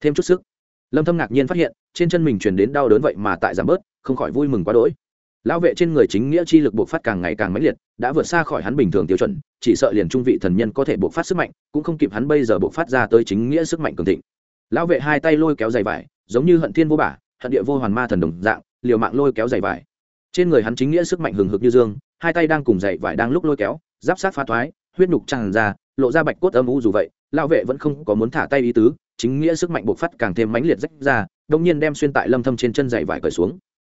Speaker 1: Thêm chút sức. Lâm thâm ngạc nhiên phát hiện, trên chân mình truyền đến đau đớn vậy mà tại giảm bớt, không khỏi vui mừng quá đỗi. Lão vệ trên người chính nghĩa chi lực buộc phát càng ngày càng mãnh liệt, đã vượt xa khỏi hắn bình thường tiêu chuẩn, chỉ sợ liền trung vị thần nhân có thể buộc phát sức mạnh, cũng không kịp hắn bây giờ buộc phát ra tới chính nghĩa sức mạnh cường thịnh lão vệ hai tay lôi kéo dày vải, giống như hận thiên vô bả, hận địa vô hoàn ma thần đồng dạng, liều mạng lôi kéo dày vải. Trên người hắn chính nghĩa sức mạnh hừng hực như dương, hai tay đang cùng dày vải đang lúc lôi kéo, giáp sát phá thoái, huyết nhục tràn ra, lộ ra bạch cốt âm u dù vậy, lão vệ vẫn không có muốn thả tay ý tứ, chính nghĩa sức mạnh buộc phát càng thêm mãnh liệt rách ra đông nhiên đem xuyên tại lâm thâm trên chân dày vải cởi xuống.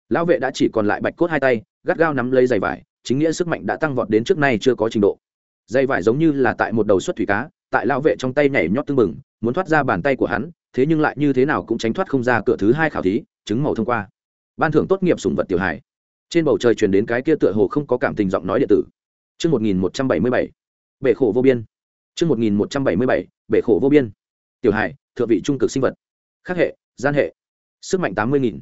Speaker 1: Lão vệ đã chỉ còn lại bạch cốt hai tay, gắt gao nắm lấy dày vải, chính nghĩa sức mạnh đã tăng vọt đến trước nay chưa có trình độ. Dây vải giống như là tại một đầu xuất thủy cá, tại lão vệ trong tay nhảy nhót tương bừng, muốn thoát ra bàn tay của hắn thế nhưng lại như thế nào cũng tránh thoát không ra cửa thứ hai khảo thí chứng màu thông qua. Ban thưởng tốt nghiệp sùng vật tiểu hải trên bầu trời truyền đến cái kia tựa hồ không có cảm tình giọng nói điện tử. Trước 1177, bể khổ vô biên. Trước 1177, bể khổ vô biên. Tiểu hải, thượng vị trung cực sinh vật. Khắc hệ, gian hệ. Sức mạnh 80.000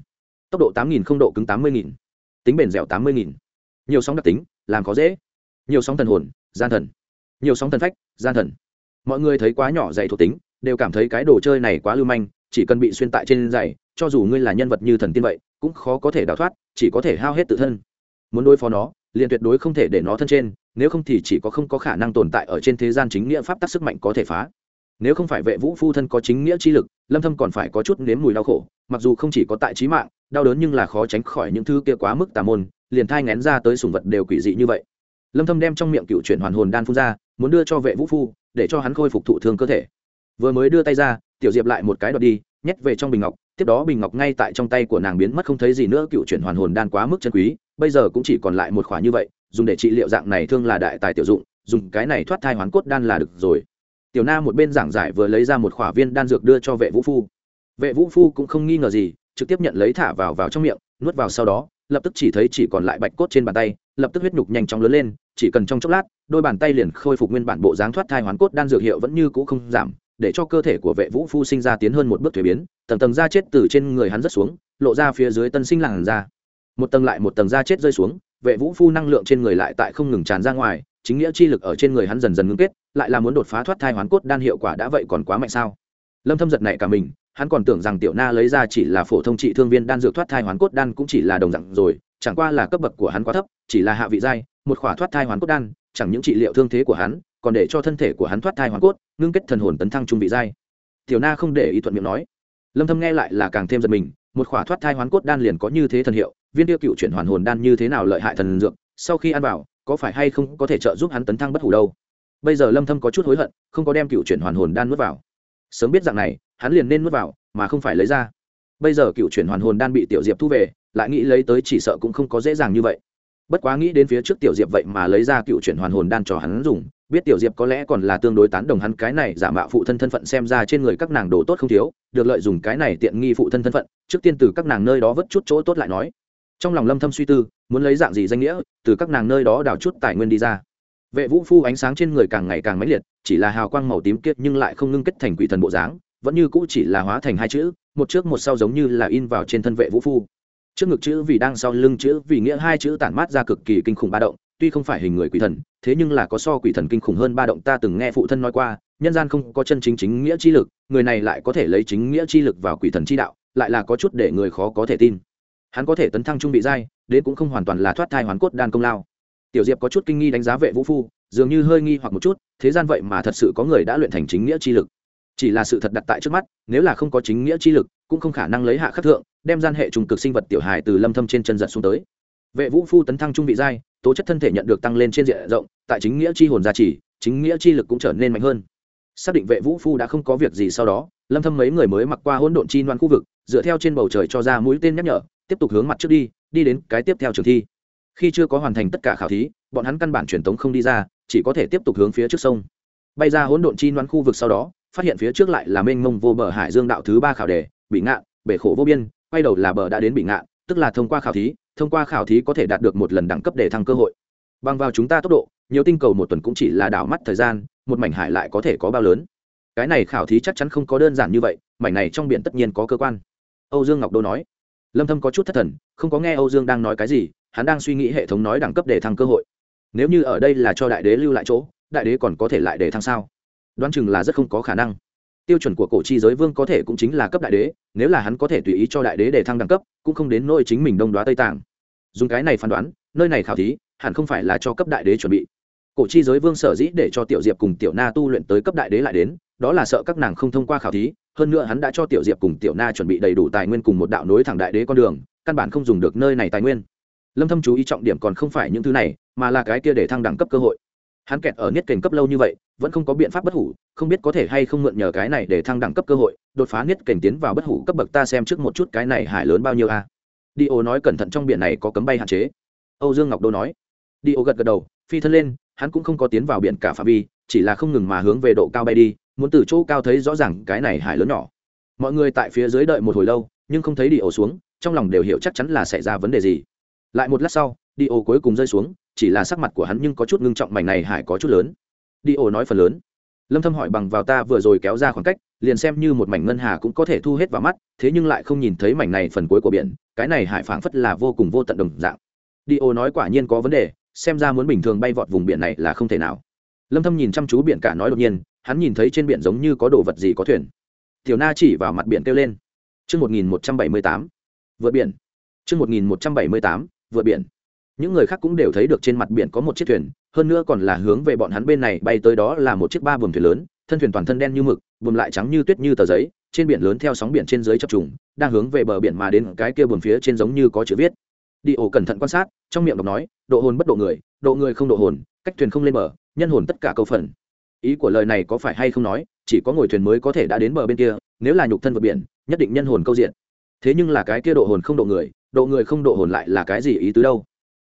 Speaker 1: tốc độ tám nghìn không độ cứng tám mươi nghìn. Tính bền dẻo tám mươi nghìn. Nhiều sóng đặc tính làm có dễ. Nhiều sóng thần hồn gian thần. Nhiều sóng thần phách gian thần. Mọi người thấy quá nhỏ dày thuộc tính đều cảm thấy cái đồ chơi này quá lưu manh, chỉ cần bị xuyên tại trên giày, cho dù ngươi là nhân vật như thần tiên vậy, cũng khó có thể đào thoát, chỉ có thể hao hết tự thân. Muốn đối phó nó, liền tuyệt đối không thể để nó thân trên, nếu không thì chỉ có không có khả năng tồn tại ở trên thế gian chính nghĩa pháp tắc sức mạnh có thể phá. Nếu không phải vệ vũ phu thân có chính nghĩa chi lực, lâm thâm còn phải có chút nếm mùi đau khổ, mặc dù không chỉ có tại trí mạng, đau đớn nhưng là khó tránh khỏi những thứ kia quá mức tà môn, liền thai ngén ra tới sủng vật đều quỷ dị như vậy. Lâm thâm đem trong miệng cựu chuyển hoàn hồn đan phun ra, muốn đưa cho vệ vũ phu, để cho hắn khôi phục thụ thương cơ thể vừa mới đưa tay ra, tiểu diệp lại một cái đoạt đi, nhét về trong bình ngọc, tiếp đó bình ngọc ngay tại trong tay của nàng biến mất không thấy gì nữa, cựu chuyển hoàn hồn đan quá mức chân quý, bây giờ cũng chỉ còn lại một khỏa như vậy, dùng để trị liệu dạng này thương là đại tài tiểu dụng, dùng cái này thoát thai hoán cốt đan là được rồi. Tiểu na một bên giảng giải vừa lấy ra một khỏa viên đan dược đưa cho vệ vũ phu. Vệ vũ phu cũng không nghi ngờ gì, trực tiếp nhận lấy thả vào vào trong miệng, nuốt vào sau đó, lập tức chỉ thấy chỉ còn lại bạch cốt trên bàn tay, lập tức huyết nhục nhanh chóng lớn lên, chỉ cần trong chốc lát, đôi bàn tay liền khôi phục nguyên bản bộ dáng thoát thai hoán cốt đan dược hiệu vẫn như cũ không giảm để cho cơ thể của vệ vũ phu sinh ra tiến hơn một bước thuế biến, tầng tầng da chết từ trên người hắn rất xuống, lộ ra phía dưới tân sinh làn da. Một tầng lại một tầng da chết rơi xuống, vệ vũ phu năng lượng trên người lại tại không ngừng tràn ra ngoài, chính nghĩa chi lực ở trên người hắn dần dần ngưng kết, lại là muốn đột phá thoát thai hoán cốt đan hiệu quả đã vậy còn quá mạnh sao? Lâm thâm giật này cả mình, hắn còn tưởng rằng tiểu na lấy ra chỉ là phổ thông trị thương viên đan dược thoát thai hoán cốt đan cũng chỉ là đồng dạng rồi, chẳng qua là cấp bậc của hắn quá thấp, chỉ là hạ vị giai, một khỏa thoát thai hoán cốt đan, chẳng những trị liệu thương thế của hắn còn để cho thân thể của hắn thoát thai hoàn cốt, ngưng kết thần hồn tấn thăng trung vị giai. Tiểu na không để ý thuận miệng nói. Lâm thâm nghe lại là càng thêm giật mình, một khỏa thoát thai hoán cốt đan liền có như thế thần hiệu, viên tiêu cựu chuyển hoàn hồn đan như thế nào lợi hại thần dược, sau khi ăn vào, có phải hay không có thể trợ giúp hắn tấn thăng bất hủ đâu? Bây giờ lâm thâm có chút hối hận, không có đem cựu chuyển hoàn hồn đan nuốt vào. Sớm biết dạng này, hắn liền nên nuốt vào, mà không phải lấy ra. Bây giờ cựu chuyển hoàn hồn đan bị tiểu diệp thu về, lại nghĩ lấy tới chỉ sợ cũng không có dễ dàng như vậy. Bất quá nghĩ đến phía trước tiểu diệp vậy mà lấy ra cựu chuyển hoàn hồn đan cho hắn dùng biết tiểu diệp có lẽ còn là tương đối tán đồng hắn cái này giả mạo phụ thân thân phận xem ra trên người các nàng đồ tốt không thiếu, được lợi dùng cái này tiện nghi phụ thân thân phận, trước tiên từ các nàng nơi đó vứt chút chỗ tốt lại nói. Trong lòng lâm thâm suy tư, muốn lấy dạng gì danh nghĩa, từ các nàng nơi đó đào chút tài nguyên đi ra. Vệ vũ phu ánh sáng trên người càng ngày càng mãnh liệt, chỉ là hào quang màu tím kiệt nhưng lại không ngưng kết thành quỷ thần bộ dáng, vẫn như cũ chỉ là hóa thành hai chữ, một trước một sau giống như là in vào trên thân vệ vũ phu. Trước ngực chữ vì đang sau lưng chữ vì nghĩa hai chữ tản mát ra cực kỳ kinh khủng ba động tuy không phải hình người quỷ thần, thế nhưng là có so quỷ thần kinh khủng hơn ba động ta từng nghe phụ thân nói qua, nhân gian không có chân chính chính nghĩa chi lực, người này lại có thể lấy chính nghĩa chi lực vào quỷ thần chi đạo, lại là có chút để người khó có thể tin. Hắn có thể tấn thăng trung bị giai, đến cũng không hoàn toàn là thoát thai hoàn cốt đan công lao. Tiểu diệp có chút kinh nghi đánh giá vệ vũ phu, dường như hơi nghi hoặc một chút, thế gian vậy mà thật sự có người đã luyện thành chính nghĩa chi lực. Chỉ là sự thật đặt tại trước mắt, nếu là không có chính nghĩa chi lực, cũng không khả năng lấy hạ khắc thượng, đem gian hệ trùng cực sinh vật tiểu hài từ lâm thâm trên chân giật xuống tới. Vệ vũ phu tấn thăng trung vị giai tố chất thân thể nhận được tăng lên trên diện rộng, tại chính nghĩa chi hồn gia trì, chính nghĩa chi lực cũng trở nên mạnh hơn. Xác định vệ vũ phu đã không có việc gì sau đó, lâm thâm mấy người mới mặc qua hỗn độn chi loan khu vực, dựa theo trên bầu trời cho ra mũi tên nhắc nhở, tiếp tục hướng mặt trước đi đi đến cái tiếp theo trường thi. Khi chưa có hoàn thành tất cả khảo thí, bọn hắn căn bản truyền tống không đi ra, chỉ có thể tiếp tục hướng phía trước sông. Bay ra hỗn độn chi loan khu vực sau đó, phát hiện phía trước lại là mênh mông vô bờ hải dương đạo thứ ba khảo đề bị ngạn, bể khổ vô biên, quay đầu là bờ đã đến bị ngạn tức là thông qua khảo thí, thông qua khảo thí có thể đạt được một lần đẳng cấp để thăng cơ hội. Bằng vào chúng ta tốc độ, nhiều tinh cầu một tuần cũng chỉ là đảo mắt thời gian, một mảnh hải lại có thể có bao lớn. Cái này khảo thí chắc chắn không có đơn giản như vậy, mảnh này trong biển tất nhiên có cơ quan. Âu dương ngọc đô nói. Lâm thâm có chút thất thần, không có nghe âu dương đang nói cái gì, hắn đang suy nghĩ hệ thống nói đẳng cấp để thăng cơ hội. Nếu như ở đây là cho đại đế lưu lại chỗ, đại đế còn có thể lại để thăng sao? Đoán chừng là rất không có khả năng tiêu chuẩn của cổ chi giới vương có thể cũng chính là cấp đại đế, nếu là hắn có thể tùy ý cho đại đế để thăng đẳng cấp, cũng không đến nỗi chính mình đông đoá tây tàng dùng cái này phán đoán, nơi này khảo thí, hẳn không phải là cho cấp đại đế chuẩn bị. Cổ chi giới vương sở dĩ để cho tiểu diệp cùng tiểu na tu luyện tới cấp đại đế lại đến, đó là sợ các nàng không thông qua khảo thí, hơn nữa hắn đã cho tiểu diệp cùng tiểu na chuẩn bị đầy đủ tài nguyên cùng một đạo nối thẳng đại đế con đường, căn bản không dùng được nơi này tài nguyên. Lâm thâm chú ý trọng điểm còn không phải những thứ này, mà là cái kia để thăng đẳng cấp cơ hội. Hắn kẹt ở niết kềnh cấp lâu như vậy vẫn không có biện pháp bất hủ, không biết có thể hay không mượn nhờ cái này để thăng đẳng cấp cơ hội, đột phá niết cảnh tiến vào bất hủ cấp bậc ta xem trước một chút cái này hải lớn bao nhiêu a. Đi ô nói cẩn thận trong biển này có cấm bay hạn chế. Âu dương ngọc đô nói. Đi ô gật gật đầu, phi thân lên, hắn cũng không có tiến vào biển cả phạm vi, chỉ là không ngừng mà hướng về độ cao bay đi, muốn từ chỗ cao thấy rõ ràng cái này hải lớn nhỏ. Mọi người tại phía dưới đợi một hồi lâu, nhưng không thấy đi ô xuống, trong lòng đều hiểu chắc chắn là xảy ra vấn đề gì. Lại một lát sau đi ô cuối cùng rơi xuống, chỉ là sắc mặt của hắn nhưng có chút ngưng trọng, mảnh này hải có chút lớn đi ổ nói phần lớn. Lâm thâm hỏi bằng vào ta vừa rồi kéo ra khoảng cách, liền xem như một mảnh ngân hà cũng có thể thu hết vào mắt, thế nhưng lại không nhìn thấy mảnh này phần cuối của biển, cái này hải phảng phất là vô cùng vô tận đồng dạng. Đi ổ nói quả nhiên có vấn đề, xem ra muốn bình thường bay vọt vùng biển này là không thể nào. Lâm thâm nhìn chăm chú biển cả nói đột nhiên, hắn nhìn thấy trên biển giống như có đồ vật gì có thuyền. Tiểu na chỉ vào mặt biển kêu lên. Chương 1178 vượt biển. Chương 1178 vượt biển những người khác cũng đều thấy được trên mặt biển có một chiếc thuyền, hơn nữa còn là hướng về bọn hắn bên này bay tới đó là một chiếc ba buồm thuyền lớn, thân thuyền toàn thân đen như mực, buồm lại trắng như tuyết như tờ giấy, trên biển lớn theo sóng biển trên dưới chập trùng, đang hướng về bờ biển mà đến, cái kia buồm phía trên giống như có chữ viết. Đi ổ cẩn thận quan sát, trong miệng đọc nói, độ hồn bất độ người độ người không độ hồn, cách thuyền không lên bờ, nhân hồn tất cả câu phần. Ý của lời này có phải hay không nói, chỉ có ngồi thuyền mới có thể đã đến bờ bên kia, nếu là nhục thân vượt biển, nhất định nhân hồn câu diện. Thế nhưng là cái kia độ hồn không độ người độ người không độ hồn lại là cái gì ý tứ đâu?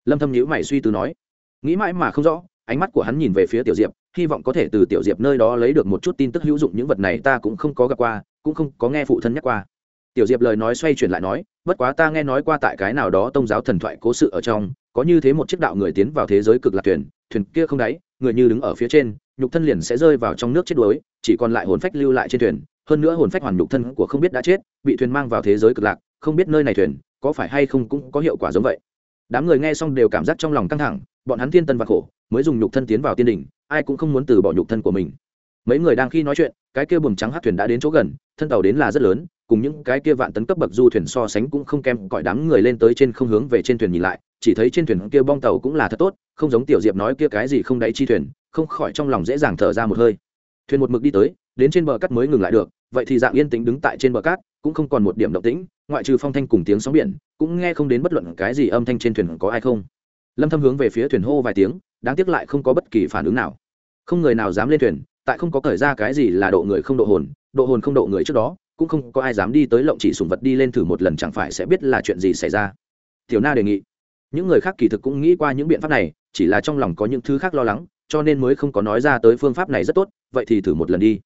Speaker 1: Lâm thâm nhíu mày suy tư nói, nghĩ mãi mà không rõ, ánh mắt của hắn nhìn về phía tiểu diệp, hy vọng có thể từ tiểu diệp nơi đó lấy được một chút tin tức hữu dụng, những vật này ta cũng không có gặp qua, cũng không có nghe phụ thân nhắc qua. Tiểu diệp lời nói xoay chuyển lại nói, bất quá ta nghe nói qua tại cái nào đó tông giáo thần thoại cố sự ở trong, có như thế một chiếc đạo người tiến vào thế giới cực lạc thuyền thuyền kia không đáy, người như đứng ở phía trên, nhục thân liền sẽ rơi vào trong nước chết đuối, chỉ còn lại hồn phách lưu lại trên thuyền, hơn nữa hồn phách hoàn nhục thân của không biết đã chết, bị thuyền mang vào thế giới cực lạc, không biết nơi này thuyền có phải hay không cũng có hiệu quả giống vậy đám người nghe xong đều cảm giác trong lòng căng thẳng, bọn hắn thiên tân và khổ, mới dùng nhục thân tiến vào tiên đỉnh, ai cũng không muốn từ bỏ nhục thân của mình. Mấy người đang khi nói chuyện, cái kia buồm trắng hát thuyền đã đến chỗ gần, thân tàu đến là rất lớn, cùng những cái kia vạn tấn cấp bậc du thuyền so sánh cũng không kém cõi đám người lên tới trên không hướng về trên thuyền nhìn lại, chỉ thấy trên thuyền kia bong tàu cũng là thật tốt, không giống tiểu diệp nói kia cái gì không đáy chi thuyền, không khỏi trong lòng dễ dàng thở ra một hơi thuyền một mực đi tới, đến trên bờ cát mới ngừng lại được, vậy thì dạng yên tĩnh đứng tại trên bờ cát, cũng không còn một điểm động tĩnh, ngoại trừ phong thanh cùng tiếng sóng biển, cũng nghe không đến bất luận cái gì âm thanh trên thuyền có ai không. Lâm thâm hướng về phía thuyền hô vài tiếng, đáng tiếc lại không có bất kỳ phản ứng nào. Không người nào dám lên thuyền, tại không có cởi ra cái gì là độ người không độ hồn độ hồn không độ người trước đó, cũng không có ai dám đi tới lộng chỉ sùng vật đi lên thử một lần chẳng phải sẽ biết là chuyện gì xảy ra. Tiểu na đề nghị. Những người khác kỳ thực cũng nghĩ qua những biện pháp này, chỉ là trong lòng có những thứ khác lo lắng, cho nên mới không có nói ra tới phương pháp này rất tốt vậy thì thử một lần đi.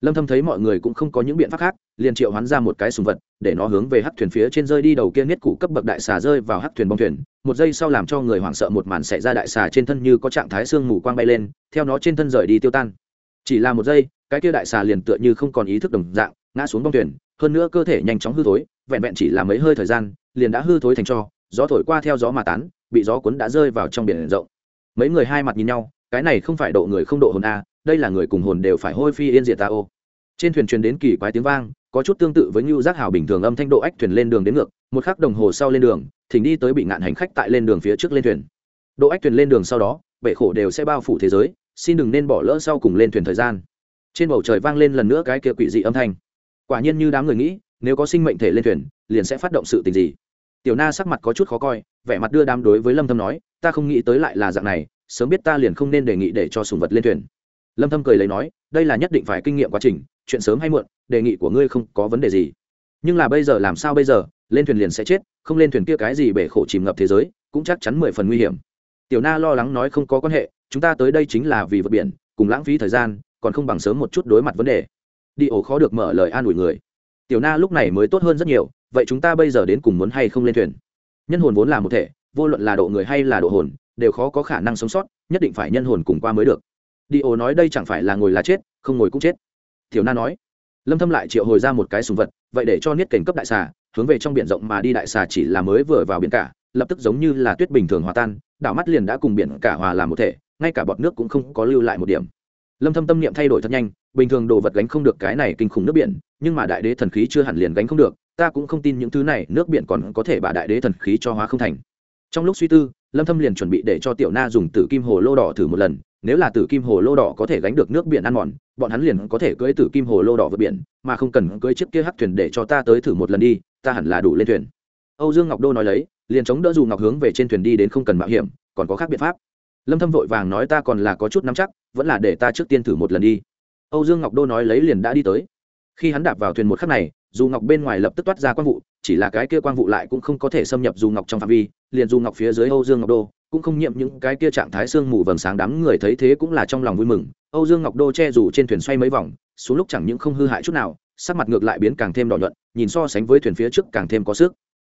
Speaker 1: Lâm thâm thấy mọi người cũng không có những biện pháp khác, liền triệu hoán ra một cái sùng vật, để nó hướng về hắc thuyền phía trên rơi đi đầu kia niết cụ cấp bậc đại xà rơi vào hắc thuyền bong thuyền. Một giây sau làm cho người hoảng sợ một màn xảy ra đại xà trên thân như có trạng thái xương mù quang bay lên, theo nó trên thân rời đi tiêu tan. Chỉ là một giây, cái kia đại xà liền tựa như không còn ý thức đồng dạng, ngã xuống bong thuyền. Hơn nữa cơ thể nhanh chóng hư thối, vẹn vẹn chỉ là mấy hơi thời gian, liền đã hư thối thành cho, gió thổi qua theo gió mà tán, bị gió cuốn đã rơi vào trong biển rộng. Mấy người hai mặt nhìn nhau, cái này không phải độ người không độ hồn a đây là người cùng hồn đều phải hôi phi yên diệt ta ô trên thuyền truyền đến kỳ quái tiếng vang, có chút tương tự với như giác hào bình thường âm thanh độ ách thuyền lên đường đến ngược, một khắc đồng hồ sau lên đường, thỉnh đi tới bị ngạn hành khách tại lên đường phía trước lên thuyền. Độ ách thuyền lên đường sau đó bệ khổ đều sẽ bao phủ thế giới, xin đừng nên bỏ lỡ sau cùng lên thuyền thời gian. Trên bầu trời vang lên lần nữa cái kia quỷ dị âm thanh. Quả nhiên như đám người nghĩ, nếu có sinh mệnh thể lên thuyền, liền sẽ phát động sự tình gì? Tiểu na sắc mặt có chút khó coi, vẻ mặt đưa đám đối với lâm thâm nói, ta không nghĩ tới lại là dạng này, sớm biết ta liền không nên đề nghị để cho sùng vật lên thuyền lâm thâm cười lấy nói, đây là nhất định phải kinh nghiệm quá trình, chuyện sớm hay muộn, đề nghị của ngươi không có vấn đề gì. Nhưng là bây giờ làm sao bây giờ, lên thuyền liền sẽ chết, không lên thuyền kia cái gì bể khổ chìm ngập thế giới, cũng chắc chắn mười phần nguy hiểm. Tiểu na lo lắng nói không có quan hệ, chúng ta tới đây chính là vì vượt biển, cùng lãng phí thời gian, còn không bằng sớm một chút đối mặt vấn đề. Đi ổ khó được mở lời an ủi người. Tiểu na lúc này mới tốt hơn rất nhiều, vậy chúng ta bây giờ đến cùng muốn hay không lên thuyền? Nhân hồn vốn là một thể, vô luận là độ người hay là độ hồn, đều khó có khả năng sống sót, nhất định phải nhân hồn cùng qua mới được đi ổ nói đây chẳng phải là ngồi là chết, không ngồi cũng chết. Tiểu na nói. Lâm thâm lại triệu hồi ra một cái sùng vật, vậy để cho niết cảnh cấp đại xà, hướng về trong biển rộng mà đi đại xà chỉ là mới vừa vào biển cả, lập tức giống như là tuyết bình thường hòa tan, đảo mắt liền đã cùng biển cả hòa làm một thể, ngay cả bọt nước cũng không có lưu lại một điểm. Lâm thâm tâm niệm thay đổi thật nhanh, bình thường đồ vật gánh không được cái này kinh khủng nước biển, nhưng mà đại đế thần khí chưa hẳn liền gánh không được, ta cũng không tin những thứ này, nước biển còn có thể bà đại đế thần khí cho hóa không thành. Trong lúc suy tư, lâm thâm liền chuẩn bị để cho tiểu na dùng tử kim hồ lô đỏ thử một lần nếu là tử kim hồ lô đỏ có thể gánh được nước biển ăn mòn, bọn hắn liền có thể cưỡi tử kim hồ lô đỏ vượt biển, mà không cần cưỡi chiếc kia hắc thuyền để cho ta tới thử một lần đi, ta hẳn là đủ lên thuyền. Âu dương ngọc đô nói lấy, liền chống đỡ dù ngọc hướng về trên thuyền đi đến không cần mạo hiểm, còn có khác biện pháp. Lâm thâm vội vàng nói ta còn là có chút nắm chắc, vẫn là để ta trước tiên thử một lần đi. Âu dương ngọc đô nói lấy liền đã đi tới. Khi hắn đạp vào thuyền một khắc này dù ngọc bên ngoài lập tức toát ra quang vụ chỉ là cái kia quang vụ lại cũng không có thể xâm nhập dù ngọc trong phạm vi, liền dù ngọc phía dưới âu dương ngọc đô, cũng không nhiễm những cái kia trạng thái sương mù vầng sáng đám người thấy thế cũng là trong lòng vui mừng. Âu dương ngọc đô che dù trên thuyền xoay mấy vòng, xuống lúc chẳng những không hư hại chút nào, sắc mặt ngược lại biến càng thêm đỏ nhuận, nhìn so sánh với thuyền phía trước càng thêm có sức.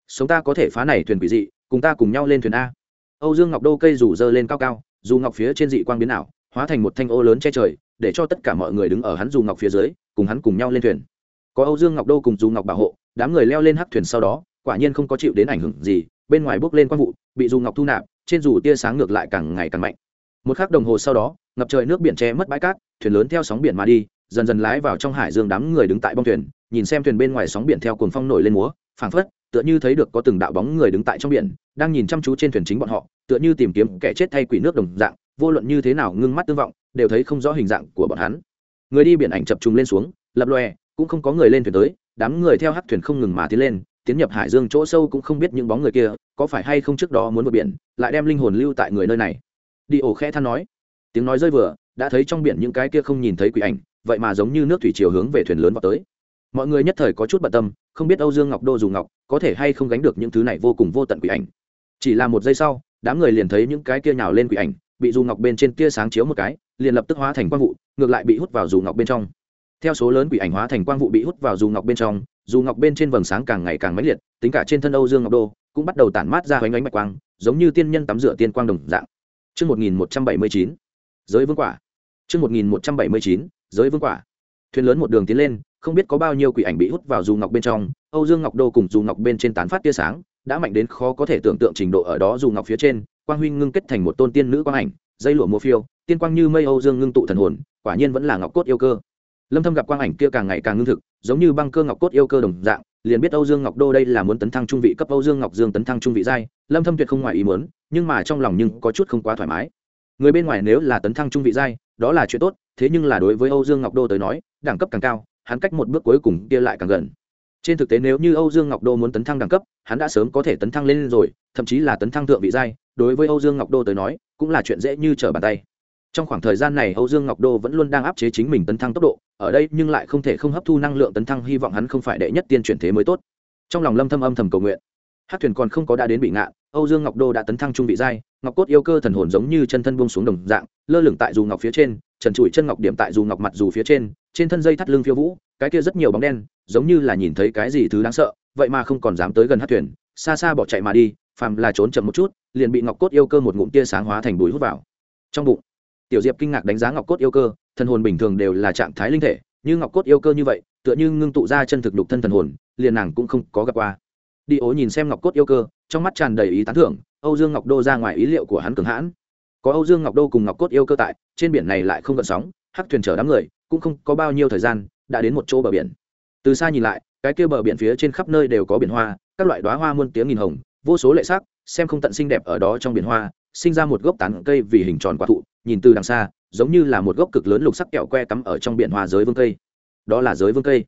Speaker 1: Sống ta có thể phá này thuyền quỷ dị, cùng ta cùng nhau lên thuyền a. Âu dương ngọc đô cây rủ dơ lên cao cao, dù ngọc phía trên dị quang biến ảo, hóa thành một thanh ô lớn che trời, để cho tất cả mọi người đứng ở hắn dù ngọc phía dưới, cùng hắn cùng nhau lên thuyền. Có âu dương ngọc đô cùng dù ngọc bảo hộ đám người leo lên hắc thuyền sau đó, quả nhiên không có chịu đến ảnh hưởng gì, bên ngoài bước lên quang vụ, bị dù ngọc thu nạp, trên dù tia sáng ngược lại càng ngày càng mạnh. Một khắc đồng hồ sau đó, ngập trời nước biển che mất bãi cát, thuyền lớn theo sóng biển mà đi, dần dần lái vào trong hải dương đám người đứng tại bong thuyền, nhìn xem thuyền bên ngoài sóng biển theo cuồng phong nổi lên múa, phảng phất, tựa như thấy được có từng đạo bóng người đứng tại trong biển, đang nhìn chăm chú trên thuyền chính bọn họ, tựa như tìm kiếm kẻ chết thay quỷ nước đồng dạng, vô luận như thế nào ngưng mắt tương vọng, đều thấy không rõ hình dạng của bọn hắn. Người đi biển ảnh chập trùng lên xuống, lập lòe, cũng không có người lên thuyền tới đám người theo hắc thuyền không ngừng mà tiến lên, tiến nhập hải dương chỗ sâu cũng không biết những bóng người kia có phải hay không trước đó muốn vượt biển, lại đem linh hồn lưu tại người nơi này. Đi ổ khẽ than nói. Tiếng nói rơi vừa, đã thấy trong biển những cái kia không nhìn thấy quỷ ảnh, vậy mà giống như nước thủy chiều hướng về thuyền lớn vào tới. Mọi người nhất thời có chút bận tâm, không biết âu dương ngọc đô dù ngọc có thể hay không gánh được những thứ này vô cùng vô tận quỷ ảnh. Chỉ là một giây sau, đám người liền thấy những cái kia nhào lên quỷ ảnh, bị dù ngọc bên trên kia sáng chiếu một cái, liền lập tức hóa thành quang vụ, ngược lại bị hút vào dù ngọc bên trong theo số lớn quỷ ảnh hóa thành quang vụ bị hút vào dù ngọc bên trong dù ngọc bên trên vầng sáng càng ngày càng mãnh liệt tính cả trên thân âu dương ngọc đô cũng bắt đầu tản mát ra hoành ánh bạch quang giống như tiên nhân tắm rửa tiên quang đồng dạng Trước 1179, giới vương quả. Trước 1179, giới vương quả. Thuyền lớn một đường tiến lên, không biết có bao nhiêu quỷ ảnh bị hút vào dù ngọc bên trong, Âu Dương Ngọc Đô cùng dù ngọc bên trên tán phát tia sáng, đã mạnh đến khó có thể tưởng tượng trình độ ở đó dù ngọc phía trên, quang huynh ngưng kết thành một tôn tiên nữ quang ảnh, dây lụa mùa phiêu, tiên quang như mây Âu Dương ngưng tụ thần hồn, quả nhiên vẫn là ngọc cốt yêu cơ. Lâm Thâm gặp quang ảnh kia càng ngày càng ngưng thực, giống như băng cơ ngọc cốt yêu cơ đồng dạng, liền biết Âu Dương Ngọc Đô đây là muốn tấn thăng trung vị cấp Âu Dương Ngọc Dương tấn thăng trung vị giai, Lâm Thâm tuyệt không ngoài ý muốn, nhưng mà trong lòng nhưng có chút không quá thoải mái. Người bên ngoài nếu là tấn thăng trung vị giai, đó là chuyện tốt, thế nhưng là đối với Âu Dương Ngọc Đô tới nói, đẳng cấp càng cao, hắn cách một bước cuối cùng kia lại càng gần. Trên thực tế nếu như Âu Dương Ngọc Đô muốn tấn thăng đẳng cấp, hắn đã sớm có thể tấn thăng lên rồi, thậm chí là tấn thăng thượng vị giai, đối với Âu Dương Ngọc Đô tới nói, cũng là chuyện dễ như trở bàn tay. Trong khoảng thời gian này, Âu Dương Ngọc Đô vẫn luôn đang áp chế chính mình tấn thăng tốc độ, ở đây nhưng lại không thể không hấp thu năng lượng tấn thăng, hy vọng hắn không phải đệ nhất tiên chuyển thế mới tốt. Trong lòng lâm thâm âm thầm cầu nguyện. Hát thuyền còn không có đã đến bị ngạn âu dương ngọc đô đã tấn thăng trung vị giai ngọc cốt yêu cơ thần hồn giống như chân thân buông xuống đồng dạng lơ lửng tại dù ngọc phía trên trần trụi chân ngọc điểm tại dù ngọc mặt dù phía trên trên thân dây thắt lưng phiêu vũ cái kia rất nhiều bóng đen giống như là nhìn thấy cái gì thứ đáng sợ vậy mà không còn dám tới gần hát thuyền xa xa bỏ chạy mà đi phàm là trốn chậm một chút liền bị ngọc cốt yêu cơ một ngụm tia sáng hóa thành bụi hút vào. Trong bụng tiểu diệp kinh ngạc đánh giá ngọc cốt yêu cơ, thần hồn bình thường đều là trạng thái linh thể, như ngọc cốt yêu cơ như vậy, tựa như ngưng tụ ra chân thực đục thân thần hồn, liền nàng cũng không có gặp qua. Đi ố nhìn xem ngọc cốt yêu cơ, trong mắt tràn đầy ý tán thưởng, âu dương ngọc đô ra ngoài ý liệu của hắn cường hãn. Có âu dương ngọc đô cùng ngọc cốt yêu cơ tại, trên biển này lại không gợn sóng, hắc thuyền chở đám người, cũng không có bao nhiêu thời gian, đã đến một chỗ bờ biển. Từ xa nhìn lại, cái kia bờ biển phía trên khắp nơi đều có biển hoa, các loại đoá hoa muôn tiếng nghìn hồng, vô số lệ sắc, xem không tận xinh đẹp ở đó trong biển hoa sinh ra một gốc tán cây vì hình tròn quả thụ, nhìn từ đằng xa, giống như là một gốc cực lớn lục sắc kẹo que cắm ở trong biển hoa giới vương cây. Đó là giới vương cây.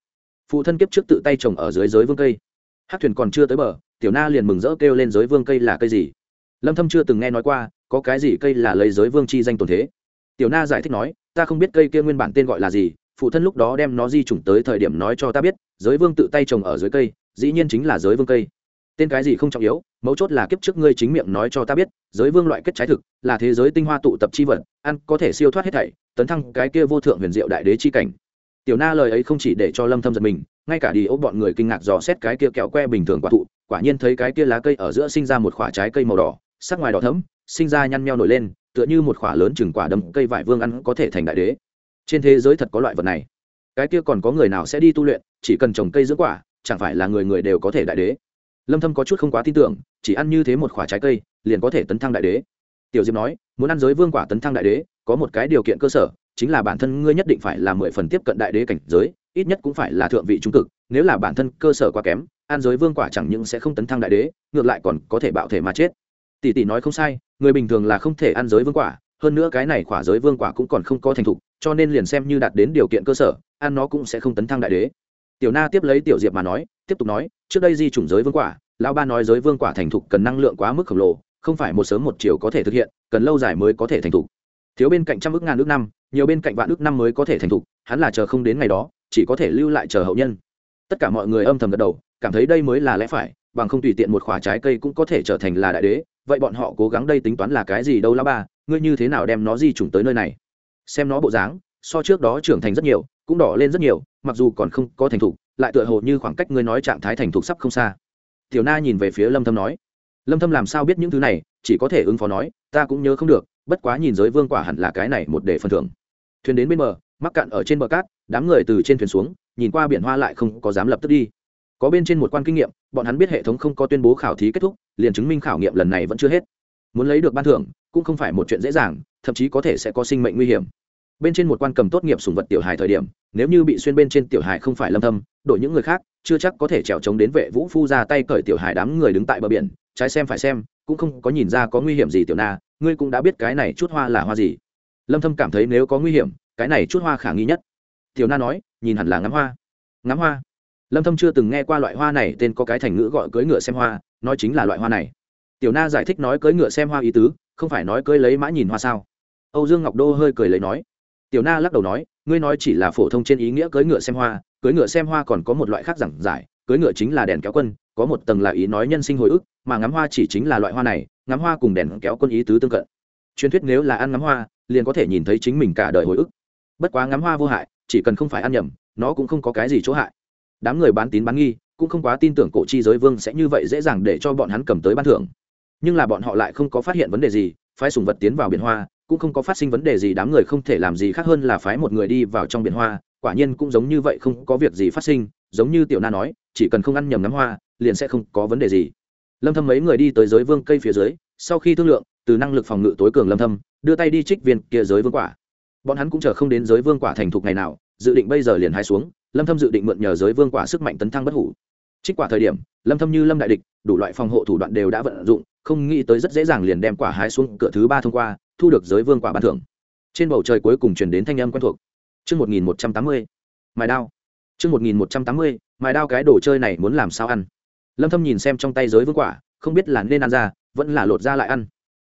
Speaker 1: Phụ thân kiếp trước tự tay trồng ở dưới giới vương cây. Hát thuyền còn chưa tới bờ, tiểu na liền mừng rỡ kêu lên giới vương cây là cây gì? Lâm thâm chưa từng nghe nói qua, có cái gì cây là lấy giới vương chi danh tồn thế? Tiểu na giải thích nói, ta không biết cây kia nguyên bản tên gọi là gì, phụ thân lúc đó đem nó di chủng tới thời điểm nói cho ta biết, giới vương tự tay trồng ở dưới cây, dĩ nhiên chính là giới vương cây tên cái gì không trọng yếu, mấu chốt là kiếp trước ngươi chính miệng nói cho ta biết, giới vương loại kết trái thực, là thế giới tinh hoa tụ tập chi vật, ăn có thể siêu thoát hết thảy, tấn thăng cái kia vô thượng huyền diệu đại đế chi cảnh. Tiểu na lời ấy không chỉ để cho lâm thâm giật mình, ngay cả đi ô bọn người kinh ngạc dò xét cái kia kẹo que bình thường quả thụ, quả nhiên thấy cái kia lá cây ở giữa sinh ra một quả trái cây màu đỏ, sắc ngoài đỏ thẫm, sinh ra nhăn nheo nổi lên, tựa như một quả lớn chừng quả đâm cây vải vương ăn có thể thành đại đế. Trên thế giới thật có loại vật này. Cái kia còn có người nào sẽ đi tu luyện, chỉ cần trồng cây dưỡng quả, chẳng phải là người người đều có thể đại đế lâm thâm có chút không quá tin tưởng chỉ ăn như thế một quả trái cây liền có thể tấn thăng đại đế tiểu diệp nói muốn ăn giới vương quả tấn thăng đại đế có một cái điều kiện cơ sở chính là bản thân ngươi nhất định phải là mười phần tiếp cận đại đế cảnh giới ít nhất cũng phải là thượng vị trung cực nếu là bản thân cơ sở quá kém ăn giới vương quả chẳng những sẽ không tấn thăng đại đế ngược lại còn có thể bạo thể mà chết tỷ tỷ nói không sai người bình thường là không thể ăn giới vương quả hơn nữa cái này quả giới vương quả cũng còn không có thành thục cho nên liền xem như đạt đến điều kiện cơ sở ăn nó cũng sẽ không tấn thăng đại đế tiểu na tiếp lấy tiểu diệp mà nói tiếp tục nói trước đây di chủng giới vương quả, lão ba nói giới vương quả thành thục cần năng lượng quá mức khổng lồ, không phải một sớm một chiều có thể thực hiện, cần lâu dài mới có thể thành thục. Thiếu bên cạnh trăm ước ngàn ước năm, nhiều bên cạnh vạn ước năm mới có thể thành thục, hắn là chờ không đến ngày đó, chỉ có thể lưu lại chờ hậu nhân. Tất cả mọi người âm thầm gật đầu, cảm thấy đây mới là lẽ phải, bằng không tùy tiện một khoả trái cây cũng có thể trở thành là đại đế, vậy bọn họ cố gắng đây tính toán là cái gì đâu lá ba, ngươi như thế nào đem nó di chủng tới nơi này? Xem nó bộ dáng, so trước đó trưởng thành rất nhiều, cũng đỏ lên rất nhiều, mặc dù còn không có thành thục lại tựa hồ như khoảng cách ngươi nói trạng thái thành thục sắp không xa. Tiểu na nhìn về phía lâm thâm nói, lâm thâm làm sao biết những thứ này, chỉ có thể ứng phó nói, ta cũng nhớ không được, bất quá nhìn giới vương quả hẳn là cái này một để phần thưởng. Thuyền đến bên bờ, mắc cạn ở trên bờ cát, đám người từ trên thuyền xuống, nhìn qua biển hoa lại không có dám lập tức đi. Có bên trên một quan kinh nghiệm, bọn hắn biết hệ thống không có tuyên bố khảo thí kết thúc, liền chứng minh khảo nghiệm lần này vẫn chưa hết. Muốn lấy được ban thưởng, cũng không phải một chuyện dễ dàng, thậm chí có thể sẽ có sinh mệnh nguy hiểm. Bên trên một quan cầm tốt nghiệp sùng vật tiểu hài thời điểm, nếu như bị xuyên bên trên tiểu hài không phải lâm thâm đội những người khác, chưa chắc có thể trèo chống đến vệ vũ phu ra tay cởi tiểu hải đám người đứng tại bờ biển, trái xem phải xem, cũng không có nhìn ra có nguy hiểm gì tiểu na, ngươi cũng đã biết cái này chút hoa là hoa gì. Lâm thâm cảm thấy nếu có nguy hiểm, cái này chút hoa khả nghi nhất. Tiểu na nói, nhìn hẳn là ngắm hoa. Ngắm hoa. Lâm thâm chưa từng nghe qua loại hoa này, tên có cái thành ngữ gọi cưỡi ngựa xem hoa, nói chính là loại hoa này. Tiểu na giải thích nói cưỡi ngựa xem hoa ý tứ, không phải nói cưỡi lấy mã nhìn hoa sao. Âu dương ngọc đô hơi cười lấy nói. Tiểu na lắc đầu nói ngươi nói chỉ là phổ thông trên ý nghĩa cưỡi ngựa xem hoa, cưỡi ngựa xem hoa còn có một loại khác giảng giải, cưỡi ngựa chính là đèn kéo quân, có một tầng là ý nói nhân sinh hồi ức, mà ngắm hoa chỉ chính là loại hoa này, ngắm hoa cùng đèn kéo quân ý tứ tương cận. Truyền thuyết nếu là ăn ngắm hoa, liền có thể nhìn thấy chính mình cả đời hồi ức. Bất quá ngắm hoa vô hại, chỉ cần không phải ăn nhầm, nó cũng không có cái gì chỗ hại. Đám người bán tín bán nghi, cũng không quá tin tưởng cổ chi giới vương sẽ như vậy dễ dàng để cho bọn hắn cầm tới ban thưởng. Nhưng là bọn họ lại không có phát hiện vấn đề gì, phái sùng vật tiến vào biển hoa cũng không có phát sinh vấn đề gì, đám người không thể làm gì khác hơn là phái một người đi vào trong biển hoa. Quả nhiên cũng giống như vậy, không có việc gì phát sinh. Giống như tiểu na nói, chỉ cần không ăn nhầm ngắm hoa, liền sẽ không có vấn đề gì. Lâm thâm mấy người đi tới giới vương cây phía dưới, sau khi thương lượng, từ năng lực phòng ngự tối cường lâm thâm, đưa tay đi trích viên kia giới vương quả. Bọn hắn cũng chờ không đến giới vương quả thành thục ngày nào, dự định bây giờ liền hai xuống. Lâm thâm dự định mượn nhờ giới vương quả sức mạnh tấn thăng bất hủ. Trích quả thời điểm, lâm thâm như lâm đại địch, đủ loại phòng hộ thủ đoạn đều đã vận dụng, không nghĩ tới rất dễ dàng liền đem quả hái xuống cửa thứ ba thông qua thu được giới vương quả ban thưởng. Trên bầu trời cuối cùng truyền đến thanh âm quen thuộc. Chương 1180 mài đao. Chương 1180 mài đao cái đồ chơi này muốn làm sao ăn? Lâm thâm nhìn xem trong tay giới vương quả, không biết là nên ăn ra, vẫn là lột ra lại ăn.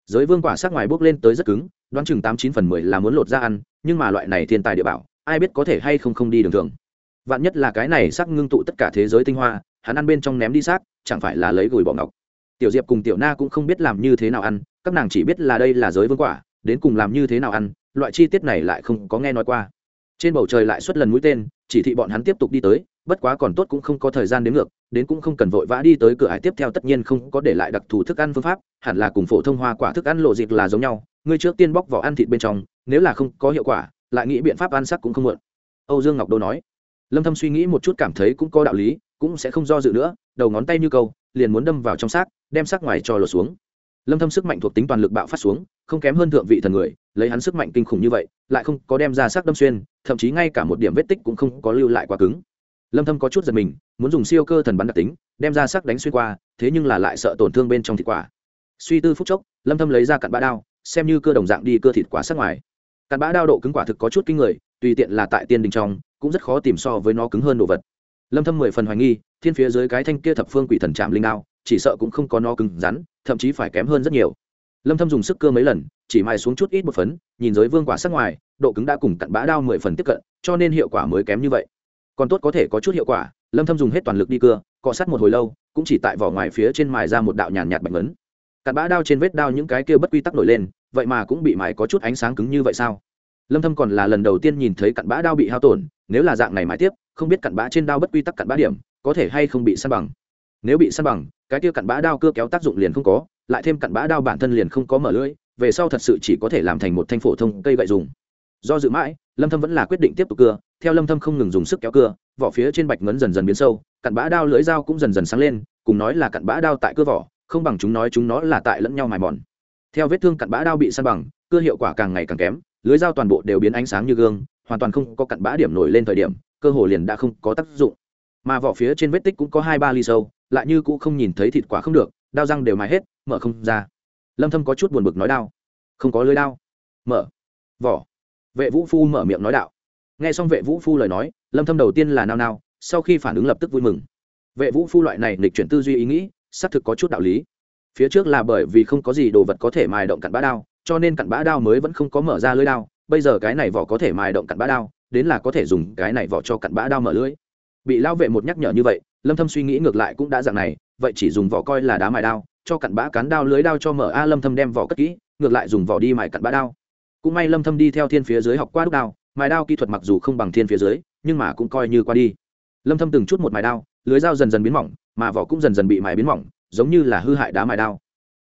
Speaker 1: Giới vương quả sắc ngoài bốc lên tới rất cứng, đoán chừng tám chín phần mười là muốn lột ra ăn, nhưng mà loại này thiên tài địa bảo, ai biết có thể hay không không đi đường thường. Vạn nhất là cái này sắc ngưng tụ tất cả thế giới tinh hoa, hắn ăn bên trong ném đi xác, chẳng phải là lấy gùi bỏ ngọc. Tiểu diệp cùng tiểu na cũng không biết làm như thế nào ăn các nàng chỉ biết là đây là giới vương quả, đến cùng làm như thế nào ăn, loại chi tiết này lại không có nghe nói qua. Trên bầu trời lại xuất lần mũi tên, chỉ thị bọn hắn tiếp tục đi tới, bất quá còn tốt cũng không có thời gian đến ngược, đến cũng không cần vội vã đi tới cửa hải tiếp theo tất nhiên không có để lại đặc thù thức ăn phương pháp, hẳn là cùng phổ thông hoa quả thức ăn lộ dịp là giống nhau, ngươi trước tiên bóc vỏ ăn thịt bên trong, nếu là không có hiệu quả, lại nghĩ biện pháp ăn sắc cũng không muộn. Âu dương ngọc đô nói. Lâm thâm suy nghĩ một chút cảm thấy cũng có đạo lý, cũng sẽ không do dự nữa, đầu ngón tay như câu, liền muốn đâm vào trong xác, đem xác ngoài cho lột xuống lâm thâm sức mạnh thuộc tính toàn lực bạo phát xuống, không kém hơn thượng vị thần người, lấy hắn sức mạnh kinh khủng như vậy, lại không có đem ra xác đâm xuyên, thậm chí ngay cả một điểm vết tích cũng không có lưu lại quá cứng. Lâm thâm có chút giật mình, muốn dùng siêu cơ thần bắn đặc tính, đem ra xác đánh xuyên qua, thế nhưng là lại sợ tổn thương bên trong thịt quả. Suy tư phút chốc, lâm thâm lấy ra cặn bã đao, xem như cơ đồng dạng đi cơ thịt quả sắc ngoài. Cặn bã đao độ cứng quả thực có chút kinh người, tùy tiện là tại tiên đình trong, cũng rất khó tìm so với nó cứng hơn đồ vật. Lâm thâm mười phần hoài nghi, thiên phía dưới cái thanh kia thập phương quỷ thần chạm linh đao, chỉ sợ cũng không có nó cứng rắn thậm chí phải kém hơn rất nhiều. Lâm thâm dùng sức cơ mấy lần, chỉ mài xuống chút ít một phấn, nhìn giới vương quả sắc ngoài, độ cứng đã cùng cặn bã đao mười phần tiếp cận, cho nên hiệu quả mới kém như vậy. Còn tốt có thể có chút hiệu quả, lâm thâm dùng hết toàn lực đi cưa, cọ sát một hồi lâu, cũng chỉ tại vỏ ngoài phía trên mài ra một đạo nhàn nhạt bạch ngấn. Cặn bã đao trên vết đao những cái kia bất quy tắc nổi lên, vậy mà cũng bị mài có chút ánh sáng cứng như vậy sao? Lâm thâm còn là lần đầu tiên nhìn thấy cặn bã đao bị hao tổn, nếu là dạng này mài tiếp, không biết cặn bã trên đao bất quy tắc cặn bã điểm, có thể hay không bị san bằng nếu bị săn bằng, cái kia cặn bã đao cưa kéo tác dụng liền không có, lại thêm cặn bã đao bản thân liền không có mở lưỡi, về sau thật sự chỉ có thể làm thành một thanh phổ thông cây gậy dùng. Do dự mãi, lâm thâm vẫn là quyết định tiếp tục cưa, theo lâm thâm không ngừng dùng sức kéo cưa, vỏ phía trên bạch ngấn dần dần biến sâu, cặn bã đao lưỡi dao cũng dần dần sáng lên, cùng nói là cặn bã đao tại cưa vỏ, không bằng chúng nói chúng nó là tại lẫn nhau mài mòn. Theo vết thương cặn bã đao bị săn bằng, cưa hiệu quả càng ngày càng kém lưới dao toàn bộ đều biến ánh sáng như gương, hoàn toàn không có cặn bã điểm nổi lên thời điểm, cơ hồ liền đã không có tác dụng. Mà vỏ phía trên vết tích cũng có hai ba ly sâu lại như cũ không nhìn thấy thịt quả không được, đao răng đều mài hết, mở không ra. Lâm thâm có chút buồn bực nói đao. Không có lưới đao. Mở. Vỏ. Vệ vũ phu mở miệng nói đạo. Nghe xong vệ vũ phu lời nói, lâm thâm đầu tiên là nao nao, sau khi phản ứng lập tức vui mừng. Vệ vũ phu loại này lịch chuyển tư duy ý nghĩ, xác thực có chút đạo lý. Phía trước là bởi vì không có gì đồ vật có thể mài động cặn bã đao, cho nên cặn bã đao mới vẫn không có mở ra lưỡi đao, bây giờ cái này vỏ có thể mài động cặn bã đao, đến là có thể dùng cái này vỏ cho cặn bã đao mở lưỡi. bị lao vệ một nhắc nhở như vậy lâm thâm suy nghĩ ngược lại cũng đã dạng này, vậy chỉ dùng vỏ coi là đá mài đao, cho cặn bã cán đao lưới đao cho mở a lâm thâm đem vỏ cất kỹ, ngược lại dùng vỏ đi mài cặn bã đao. Cũng may lâm thâm đi theo thiên phía dưới học qua đúc đao, mài đao kỹ thuật mặc dù không bằng thiên phía dưới, nhưng mà cũng coi như qua đi. Lâm thâm từng chút một mài đao, lưới dao dần dần biến mỏng, mà vỏ cũng dần dần bị mài biến mỏng, giống như là hư hại đá mài đao.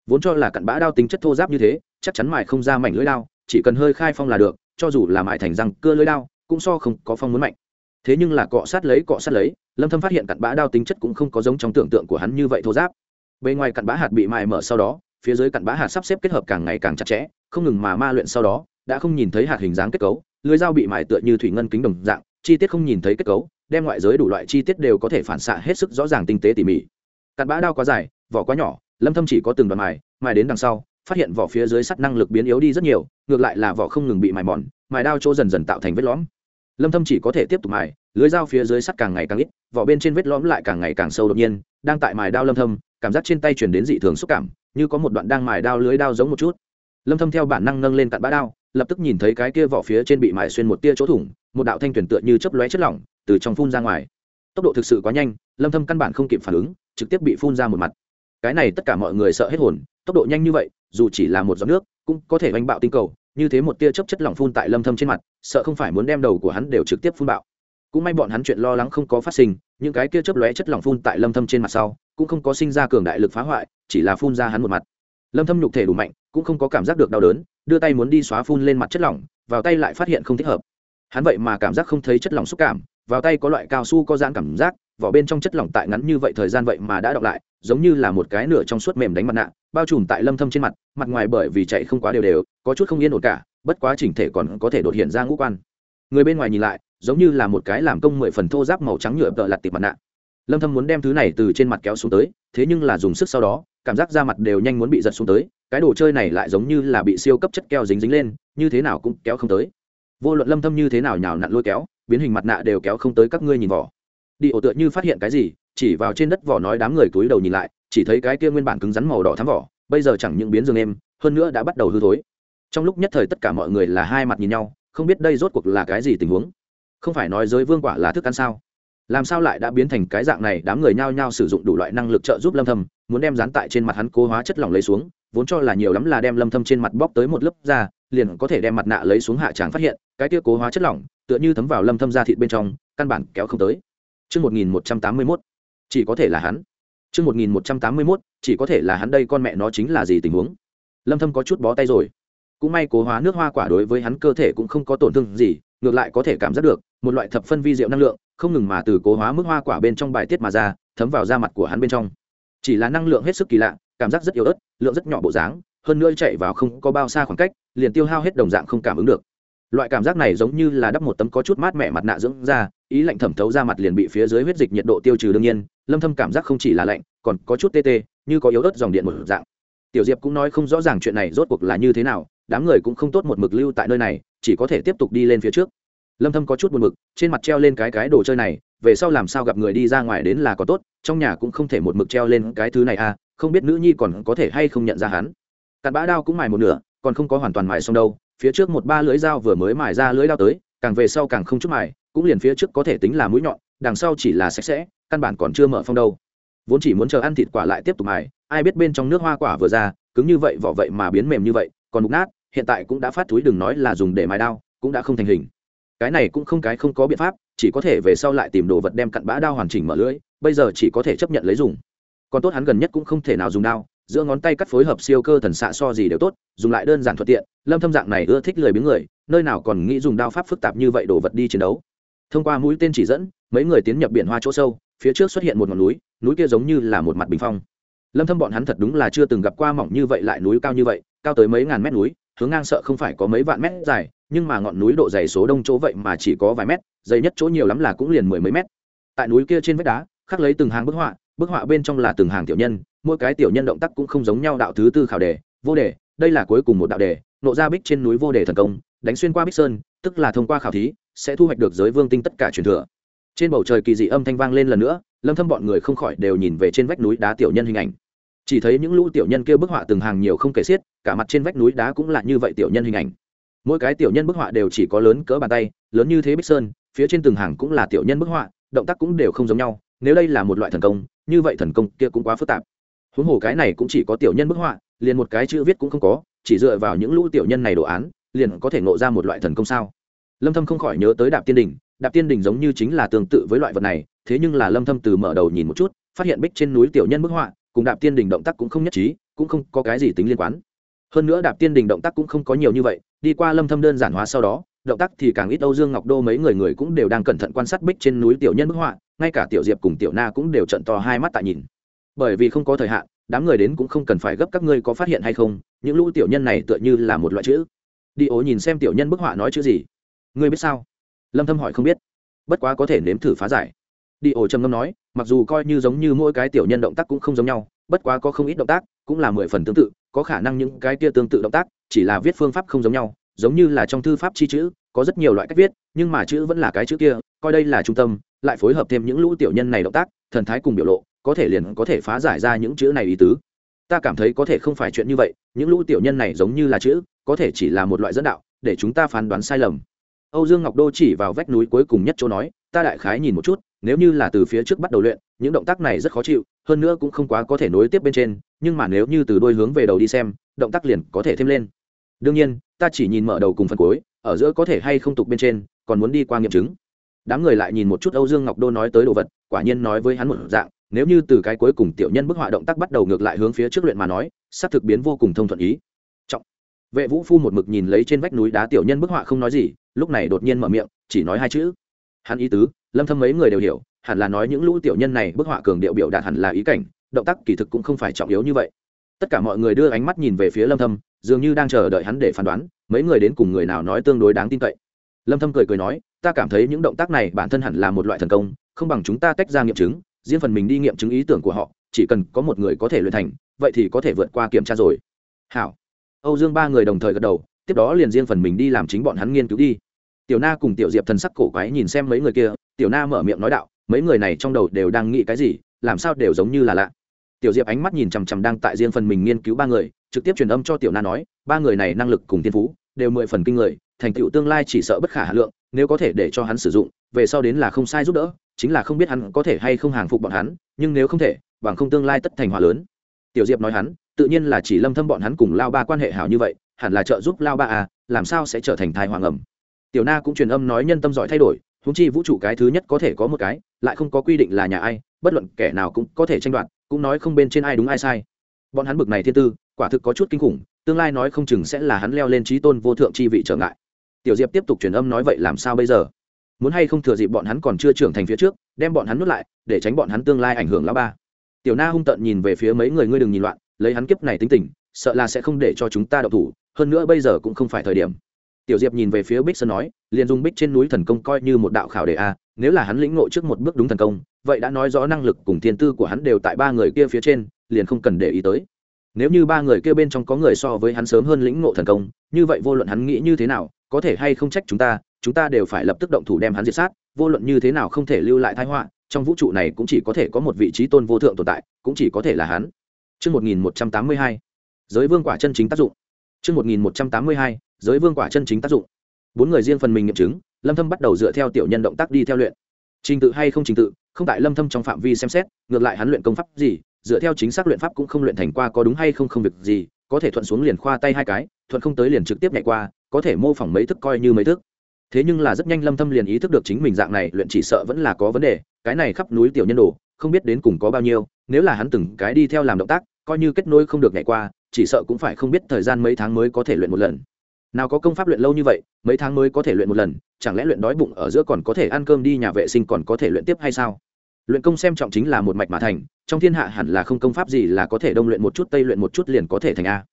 Speaker 1: Vốn cho là cặn bã đao tính chất thô giáp như thế, chắc chắn mài không ra mảnh lưới đao, chỉ cần hơi khai phong là được, cho dù là mài thành răng, cưa lưới đao, cũng so không có phong muốn mạnh thế nhưng là cọ sát lấy, cọ sát lấy, lâm thâm phát hiện cặn bã đao tính chất cũng không có giống trong tưởng tượng của hắn như vậy thô giáp. Bên ngoài cặn bã hạt bị mài mở sau đó, phía dưới cặn bã hạt sắp xếp kết hợp càng ngày càng chặt chẽ, không ngừng mà ma luyện sau đó, đã không nhìn thấy hạt hình dáng kết cấu, lưới dao bị mài tựa như thủy ngân kính đồng dạng, chi tiết không nhìn thấy kết cấu, đem ngoại giới đủ loại chi tiết đều có thể phản xạ hết sức rõ ràng tinh tế tỉ mỉ. Cặn bã đao quá dài, vỏ quá nhỏ, lâm thâm chỉ có từng đoạn mài mài đến đằng sau, phát hiện vỏ phía dưới sắt năng lực biến yếu đi rất nhiều, ngược lại là vỏ không ngừng bị mài mòn, mài đao chỗ dần dần tạo thành vết lõm lâm thâm chỉ có thể tiếp tục mài, lưới dao phía dưới sắt càng ngày càng ít, vỏ bên trên vết lõm lại càng ngày càng sâu đột nhiên, đang tại mài đao lâm thâm, cảm giác trên tay truyền đến dị thường xúc cảm, như có một đoạn đang mài đao lưới đao giống một chút. Lâm thâm theo bản năng nâng lên cặn bã đao, lập tức nhìn thấy cái kia vỏ phía trên bị mài xuyên một tia chỗ thủng, một đạo thanh tuyển tựa như chớp lóe chất lỏng, từ trong phun ra ngoài. Tốc độ thực sự quá nhanh, lâm thâm căn bản không kịp phản ứng, trực tiếp bị phun ra một mặt. Cái này tất cả mọi người sợ hết hồn, tốc độ nhanh như vậy, dù chỉ là một giọt nước, cũng có thể đánh bạo tinh cầu như thế một tia chớp chất lỏng phun tại lâm thâm trên mặt, sợ không phải muốn đem đầu của hắn đều trực tiếp phun bạo. Cũng may bọn hắn chuyện lo lắng không có phát sinh, những cái kia chớp lóe chất lỏng phun tại lâm thâm trên mặt sau, cũng không có sinh ra cường đại lực phá hoại, chỉ là phun ra hắn một mặt. Lâm thâm nhục thể đủ mạnh, cũng không có cảm giác được đau đớn, đưa tay muốn đi xóa phun lên mặt chất lỏng, vào tay lại phát hiện không thích hợp. Hắn vậy mà cảm giác không thấy chất lỏng xúc cảm, vào tay có loại cao su có giãn cảm giác vỏ bên trong chất lỏng tại ngắn như vậy thời gian vậy mà đã đọc lại, giống như là một cái nửa trong suốt mềm đánh mặt nạ, bao trùm tại lâm thâm trên mặt mặt ngoài bởi vì chạy không quá đều đều, có chút không yên ổn cả, bất quá chỉnh thể còn có thể đột hiện ra ngũ quan. Người bên ngoài nhìn lại, giống như là một cái làm công mười phần thô giáp màu trắng nhựa tợ lặt tịp mặt nạ. Lâm thâm muốn đem thứ này từ trên mặt kéo xuống tới, thế nhưng là dùng sức sau đó, cảm giác da mặt đều nhanh muốn bị giật xuống tới, cái đồ chơi này lại giống như là bị siêu cấp chất keo dính dính lên, như thế nào cũng kéo không tới. Vô luận lâm thâm như thế nào nhào nặn lôi kéo, biến hình mặt nạ đều kéo không tới các ngươi nhìn vỏ đi ổ tựa như phát hiện cái gì chỉ vào trên đất vỏ nói đám người túi đầu nhìn lại chỉ thấy cái kia nguyên bản cứng rắn màu đỏ thắm vỏ bây giờ chẳng những biến dường êm, hơn nữa đã bắt đầu hư thối. Trong lúc nhất thời tất cả mọi người là hai mặt nhìn nhau không biết đây rốt cuộc là cái gì tình huống. Không phải nói giới vương quả là thức ăn sao? Làm sao lại đã biến thành cái dạng này? Đám người nhao nhao sử dụng đủ loại năng lực trợ giúp lâm thâm muốn đem dán tại trên mặt hắn cố hóa chất lỏng lấy xuống vốn cho là nhiều lắm là đem lâm thâm trên mặt bóc tới một lớp da liền có thể đem mặt nạ lấy xuống hạ tràng phát hiện cái kia cố hóa chất lỏng tựa như thấm vào lâm thâm da thịt bên trong căn bản kéo không tới. Trước 1181, chỉ có thể là hắn. Trước 1181, chỉ có thể là hắn đây con mẹ nó chính là gì tình huống. Lâm Thâm có chút bó tay rồi. Cũng may cố hóa nước hoa quả đối với hắn cơ thể cũng không có tổn thương gì, ngược lại có thể cảm giác được một loại thập phân vi diệu năng lượng, không ngừng mà từ cố hóa mức hoa quả bên trong bài tiết mà ra, thấm vào da mặt của hắn bên trong. Chỉ là năng lượng hết sức kỳ lạ, cảm giác rất yếu ớt, lượng rất nhỏ bộ dáng, hơn nữa chạy vào không có bao xa khoảng cách, liền tiêu hao hết đồng dạng không cảm ứng được loại cảm giác này giống như là đắp một tấm có chút mát mẻ mặt nạ dưỡng da, ý lạnh thẩm thấu ra mặt liền bị phía dưới huyết dịch nhiệt độ tiêu trừ đương nhiên, lâm thâm cảm giác không chỉ là lạnh, còn có chút tê tê, như có yếu ớt dòng điện một dạng. Tiểu diệp cũng nói không rõ ràng chuyện này rốt cuộc là như thế nào, đám người cũng không tốt một mực lưu tại nơi này, chỉ có thể tiếp tục đi lên phía trước. Lâm thâm có chút buồn mực trên mặt treo lên cái cái đồ chơi này, về sau làm sao gặp người đi ra ngoài đến là có tốt, trong nhà cũng không thể một mực treo lên cái thứ này à không biết nữ nhi còn có thể hay không nhận ra hắn. Cặn bã đao cũng mài một nửa, còn không có hoàn toàn mài xong đâu phía trước một ba lưỡi dao vừa mới mài ra lưỡi dao tới, càng về sau càng không chút mài, cũng liền phía trước có thể tính là mũi nhọn, đằng sau chỉ là sạch sẽ, căn bản còn chưa mở phong đâu. Vốn chỉ muốn chờ ăn thịt quả lại tiếp tục mài, ai biết bên trong nước hoa quả vừa ra, cứng như vậy, vỏ vậy mà biến mềm như vậy, còn mục nát, hiện tại cũng đã phát túi đừng nói là dùng để mài đao, cũng đã không thành hình. Cái này cũng không cái không có biện pháp, chỉ có thể về sau lại tìm đồ vật đem cặn bã đao hoàn chỉnh mở lưỡi, bây giờ chỉ có thể chấp nhận lấy dùng. Còn tốt hắn gần nhất cũng không thể nào dùng đao giữa ngón tay cắt phối hợp siêu cơ thần xạ so gì đều tốt, dùng lại đơn giản thuận tiện, lâm thâm dạng này ưa thích lười biếng người, nơi nào còn nghĩ dùng đao pháp phức tạp như vậy đồ vật đi chiến đấu. Thông qua mũi tên chỉ dẫn, mấy người tiến nhập biển hoa chỗ sâu, phía trước xuất hiện một ngọn núi núi kia giống như là một mặt bình phong. Lâm thâm bọn hắn thật đúng là chưa từng gặp qua mỏng như vậy lại núi cao như vậy, cao tới mấy ngàn mét núi, hướng ngang sợ không phải có mấy vạn mét dài, nhưng mà ngọn núi độ dày số đông chỗ vậy mà chỉ có vài mét, dày nhất chỗ nhiều lắm là cũng liền mười mấy mét. Tại núi kia trên vách đá, khắc lấy từng hàng bức họa bức họa bên trong là từng hàng tiểu nhân mỗi cái tiểu nhân động tác cũng không giống nhau đạo thứ tư khảo đề, vô đề, đây là cuối cùng một đạo đề, nộ ra bích trên núi vô đề thần công, đánh xuyên qua bích sơn, tức là thông qua khảo thí, sẽ thu hoạch được giới vương tinh tất cả truyền thừa. Trên bầu trời kỳ dị âm thanh vang lên lần nữa, lâm thâm bọn người không khỏi đều nhìn về trên vách núi đá tiểu nhân hình ảnh. Chỉ thấy những lũ tiểu nhân kia bức họa từng hàng nhiều không kể xiết, cả mặt trên vách núi đá cũng là như vậy tiểu nhân hình ảnh. Mỗi cái tiểu nhân bức họa đều chỉ có lớn cỡ bàn tay, lớn như thế bích sơn, phía trên từng hàng cũng là tiểu nhân bức họa, động tác cũng đều không giống nhau, nếu đây là một loại thần công, như vậy thần công kia cũng quá phức tạp huống hồ cái này cũng chỉ có tiểu nhân bức họa, liền một cái chữ viết cũng không có, chỉ dựa vào những lũ tiểu nhân này đồ án, liền có thể ngộ ra một loại thần công sao? Lâm thâm không khỏi nhớ tới đạp tiên đỉnh đạp tiên đỉnh giống như chính là tương tự với loại vật này, thế nhưng là lâm thâm từ mở đầu nhìn một chút, phát hiện bích trên núi tiểu nhân bức họa, cùng đạp tiên đỉnh động tác cũng không nhất trí, cũng không có cái gì tính liên quan. Hơn nữa đạp tiên đỉnh động tác cũng không có nhiều như vậy, đi qua lâm thâm đơn giản hóa sau đó, động tác thì càng ít âu dương ngọc đô mấy người người cũng đều đang cẩn thận quan sát bích trên núi tiểu nhân bức họa, ngay cả tiểu diệp cùng tiểu na cũng đều trợn to hai mắt tại nhìn bởi vì không có thời hạn, đám người đến cũng không cần phải gấp các ngươi có phát hiện hay không, những lũ tiểu nhân này tựa như là một loại chữ. Đi ố nhìn xem tiểu nhân bức họa nói chữ gì. Ngươi biết sao? Lâm thâm hỏi không biết. Bất quá có thể nếm thử phá giải. Đi ổ trầm ngâm nói, mặc dù coi như giống như mỗi cái tiểu nhân động tác cũng không giống nhau, bất quá có không ít động tác cũng là mười phần tương tự, có khả năng những cái kia tương tự động tác chỉ là viết phương pháp không giống nhau, giống như là trong thư pháp chi chữ, có rất nhiều loại cách viết, nhưng mà chữ vẫn là cái chữ kia, coi đây là trung tâm, lại phối hợp thêm những lũ tiểu nhân này động tác, thần thái cùng biểu lộ có thể liền có thể phá giải ra những chữ này ý tứ. Ta cảm thấy có thể không phải chuyện như vậy, những lũ tiểu nhân này giống như là chữ, có thể chỉ là một loại dẫn đạo, để chúng ta phán đoán sai lầm. Âu dương ngọc đô chỉ vào vách núi cuối cùng nhất chỗ nói, ta đại khái nhìn một chút, nếu như là từ phía trước bắt đầu luyện, những động tác này rất khó chịu, hơn nữa cũng không quá có thể nối tiếp bên trên, nhưng mà nếu như từ đôi hướng về đầu đi xem, động tác liền có thể thêm lên. Đương nhiên, ta chỉ nhìn mở đầu cùng phần cuối, ở giữa có thể hay không tục bên trên, còn muốn đi qua nghiệm chứng. Đám người lại nhìn một chút âu dương ngọc đô nói tới đồ vật, quả nhiên nói với hắn một dạng nếu như từ cái cuối cùng tiểu nhân bức họa động tác bắt đầu ngược lại hướng phía trước luyện mà nói sắp thực biến vô cùng thông thuận ý. Trọng. Vệ vũ phu một mực nhìn lấy trên vách núi đá tiểu nhân bức họa không nói gì, lúc này đột nhiên mở miệng, chỉ nói hai chữ. Hắn ý tứ, lâm thâm mấy người đều hiểu, hẳn là nói những lũ tiểu nhân này bức họa cường điệu biểu đạt hẳn là ý cảnh, động tác kỳ thực cũng không phải trọng yếu như vậy. Tất cả mọi người đưa ánh mắt nhìn về phía lâm thâm, dường như đang chờ đợi hắn để phán đoán, mấy người đến cùng người nào nói tương đối đáng tin cậy. Lâm thâm cười cười nói, ta cảm thấy những động tác này bản thân hẳn là một loại thần công, không bằng chúng ta tách ra nghiệm chứng riêng phần mình đi nghiệm chứng ý tưởng của họ, chỉ cần có một người có thể luyện thành, vậy thì có thể vượt qua kiểm tra rồi. Hảo. Âu dương ba người đồng thời gật đầu, tiếp đó liền riêng phần mình đi làm chính bọn hắn nghiên cứu đi. Tiểu na cùng tiểu diệp thần sắc cổ quái nhìn xem mấy người kia, tiểu na mở miệng nói đạo, mấy người này trong đầu đều đang nghĩ cái gì, làm sao đều giống như là lạ. Tiểu diệp ánh mắt nhìn chằm chằm đang tại riêng phần mình nghiên cứu ba người, trực tiếp truyền âm cho tiểu na nói, ba người này năng lực cùng thiên phú, đều mười phần kinh người, thành tựu tương lai chỉ sợ bất khả hà lượng, nếu có thể để cho hắn sử dụng, về sau đến là không sai giúp đỡ chính là không biết hắn có thể hay không hàng phục bọn hắn, nhưng nếu không thể, bằng không tương lai tất thành hòa lớn. Tiểu diệp nói hắn, tự nhiên là chỉ lâm thâm bọn hắn cùng lao ba quan hệ hảo như vậy, hẳn là trợ giúp lao ba à làm sao sẽ trở thành thai hoàng ẩm. Tiểu na cũng truyền âm nói nhân tâm giỏi thay đổi húng chi vũ trụ cái thứ nhất có thể có một cái, lại không có quy định là nhà ai, bất luận kẻ nào cũng có thể tranh đoạt, cũng nói không bên trên ai đúng ai sai. Bọn hắn bực này thiên tư, quả thực có chút kinh khủng, tương lai nói không chừng sẽ là hắn leo lên trí tôn vô thượng chi vị trở ngại. Tiểu diệp tiếp tục truyền âm nói vậy làm sao bây giờ? Muốn hay không thừa dịp bọn hắn còn chưa trưởng thành phía trước, đem bọn hắn nuốt lại, để tránh bọn hắn tương lai ảnh hưởng lão ba. Tiểu na hung tợn nhìn về phía mấy người ngươi đừng nhìn loạn, lấy hắn kiếp này tính tình, sợ là sẽ không để cho chúng ta đậu thủ, hơn nữa bây giờ cũng không phải thời điểm. Tiểu diệp nhìn về phía bích sơn nói, liền dùng bích trên núi thần công coi như một đạo khảo đề a, nếu là hắn lĩnh ngộ trước một bước đúng thần công, vậy đã nói rõ năng lực cùng thiên tư của hắn đều tại ba người kia phía trên, liền không cần để ý tới. Nếu như ba người kia bên trong có người so với hắn sớm hơn lĩnh ngộ thần công, như vậy vô luận hắn nghĩ như thế nào, có thể hay không trách chúng ta chúng ta đều phải lập tức động thủ đem hắn diệt sát vô luận như thế nào không thể lưu lại thái họa trong vũ trụ này cũng chỉ có thể có một vị trí tôn vô thượng tồn tại cũng chỉ có thể là hắn Trước 1182, giới vương quả chân chính tác dụng. Trước 1182, giới vương quả chân chính tác dụng. Bốn người riêng phần mình nghiệm chứng, Lâm Thâm bắt đầu dựa theo tiểu nhân động tác đi theo luyện. Trình tự hay không trình tự, không tại Lâm Thâm trong phạm vi xem xét, ngược lại hắn luyện công pháp gì, dựa theo chính xác luyện pháp cũng không luyện thành qua có đúng hay không không việc gì, có thể thuận xuống liền khoa tay hai cái, thuận không tới liền trực tiếp nhảy qua, có thể mô phỏng mấy thức coi như mấy thức thế nhưng là rất nhanh lâm thâm liền ý thức được chính mình dạng này, luyện chỉ sợ vẫn là có vấn đề, cái này khắp núi tiểu nhân đồ, không biết đến cùng có bao nhiêu, nếu là hắn từng cái đi theo làm động tác, coi như kết nối không được ngày qua, chỉ sợ cũng phải không biết thời gian mấy tháng mới có thể luyện một lần. Nào có công pháp luyện lâu như vậy, mấy tháng mới có thể luyện một lần, chẳng lẽ luyện đói bụng ở giữa còn có thể ăn cơm đi nhà vệ sinh còn có thể luyện tiếp hay sao? Luyện công xem trọng chính là một mạch mà thành, trong thiên hạ hẳn là không công pháp gì là có thể đông luyện một chút, tây luyện một chút liền có thể thành a.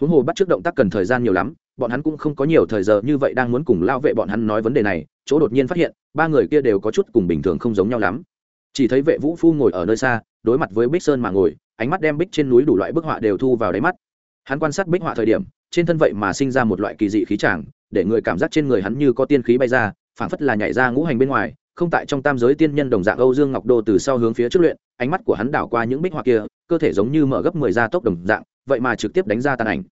Speaker 1: Huống hồ bắt trước động tác cần thời gian nhiều lắm bọn hắn cũng không có nhiều thời giờ như vậy đang muốn cùng lao vệ bọn hắn nói vấn đề này, chỗ đột nhiên phát hiện, ba người kia đều có chút cùng bình thường không giống nhau lắm. Chỉ thấy vệ vũ phu ngồi ở nơi xa, đối mặt với bích sơn mà ngồi, ánh mắt đem bích trên núi đủ loại bức họa đều thu vào đáy mắt. Hắn quan sát bích họa thời điểm, trên thân vậy mà sinh ra một loại kỳ dị khí tràng, để người cảm giác trên người hắn như có tiên khí bay ra, phảng phất là nhảy ra ngũ hành bên ngoài, không tại trong tam giới tiên nhân đồng dạng âu dương ngọc đô từ sau hướng phía trước luyện, ánh mắt của hắn đảo qua những bích họa kia, cơ thể giống như mở gấp mười gia tốc đồng dạng, vậy mà trực tiếp đánh ra tàn ảnh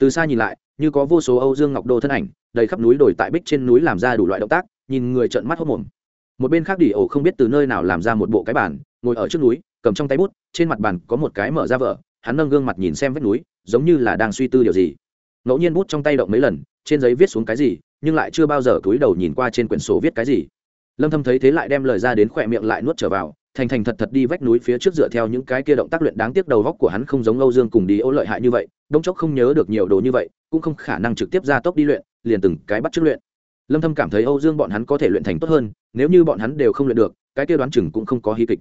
Speaker 1: từ xa nhìn lại, như có vô số âu dương ngọc đô thân ảnh, đầy khắp núi đồi tại bích trên núi làm ra đủ loại động tác, nhìn người trợn mắt hốc mồm. Một bên khác đỉ ổ không biết từ nơi nào làm ra một bộ cái bàn, ngồi ở trước núi, cầm trong tay bút, trên mặt bàn có một cái mở ra vợ hắn nâng gương mặt nhìn xem vách núi, giống như là đang suy tư điều gì. Ngẫu nhiên bút trong tay động mấy lần, trên giấy viết xuống cái gì, nhưng lại chưa bao giờ túi đầu nhìn qua trên quyển sổ viết cái gì. Lâm thâm thấy thế lại đem lời ra đến khỏe miệng lại nuốt trở vào thành thành thật thật đi vách núi phía trước dựa theo những cái kia động tác luyện đáng tiếc đầu góc của hắn không giống Âu Dương cùng đi ô lợi hại như vậy, đông chốc không nhớ được nhiều đồ như vậy, cũng không khả năng trực tiếp ra tốc đi luyện, liền từng cái bắt trước luyện. Lâm Thâm cảm thấy Âu Dương bọn hắn có thể luyện thành tốt hơn, nếu như bọn hắn đều không luyện được, cái kia đoán chừng cũng không có hy kịch.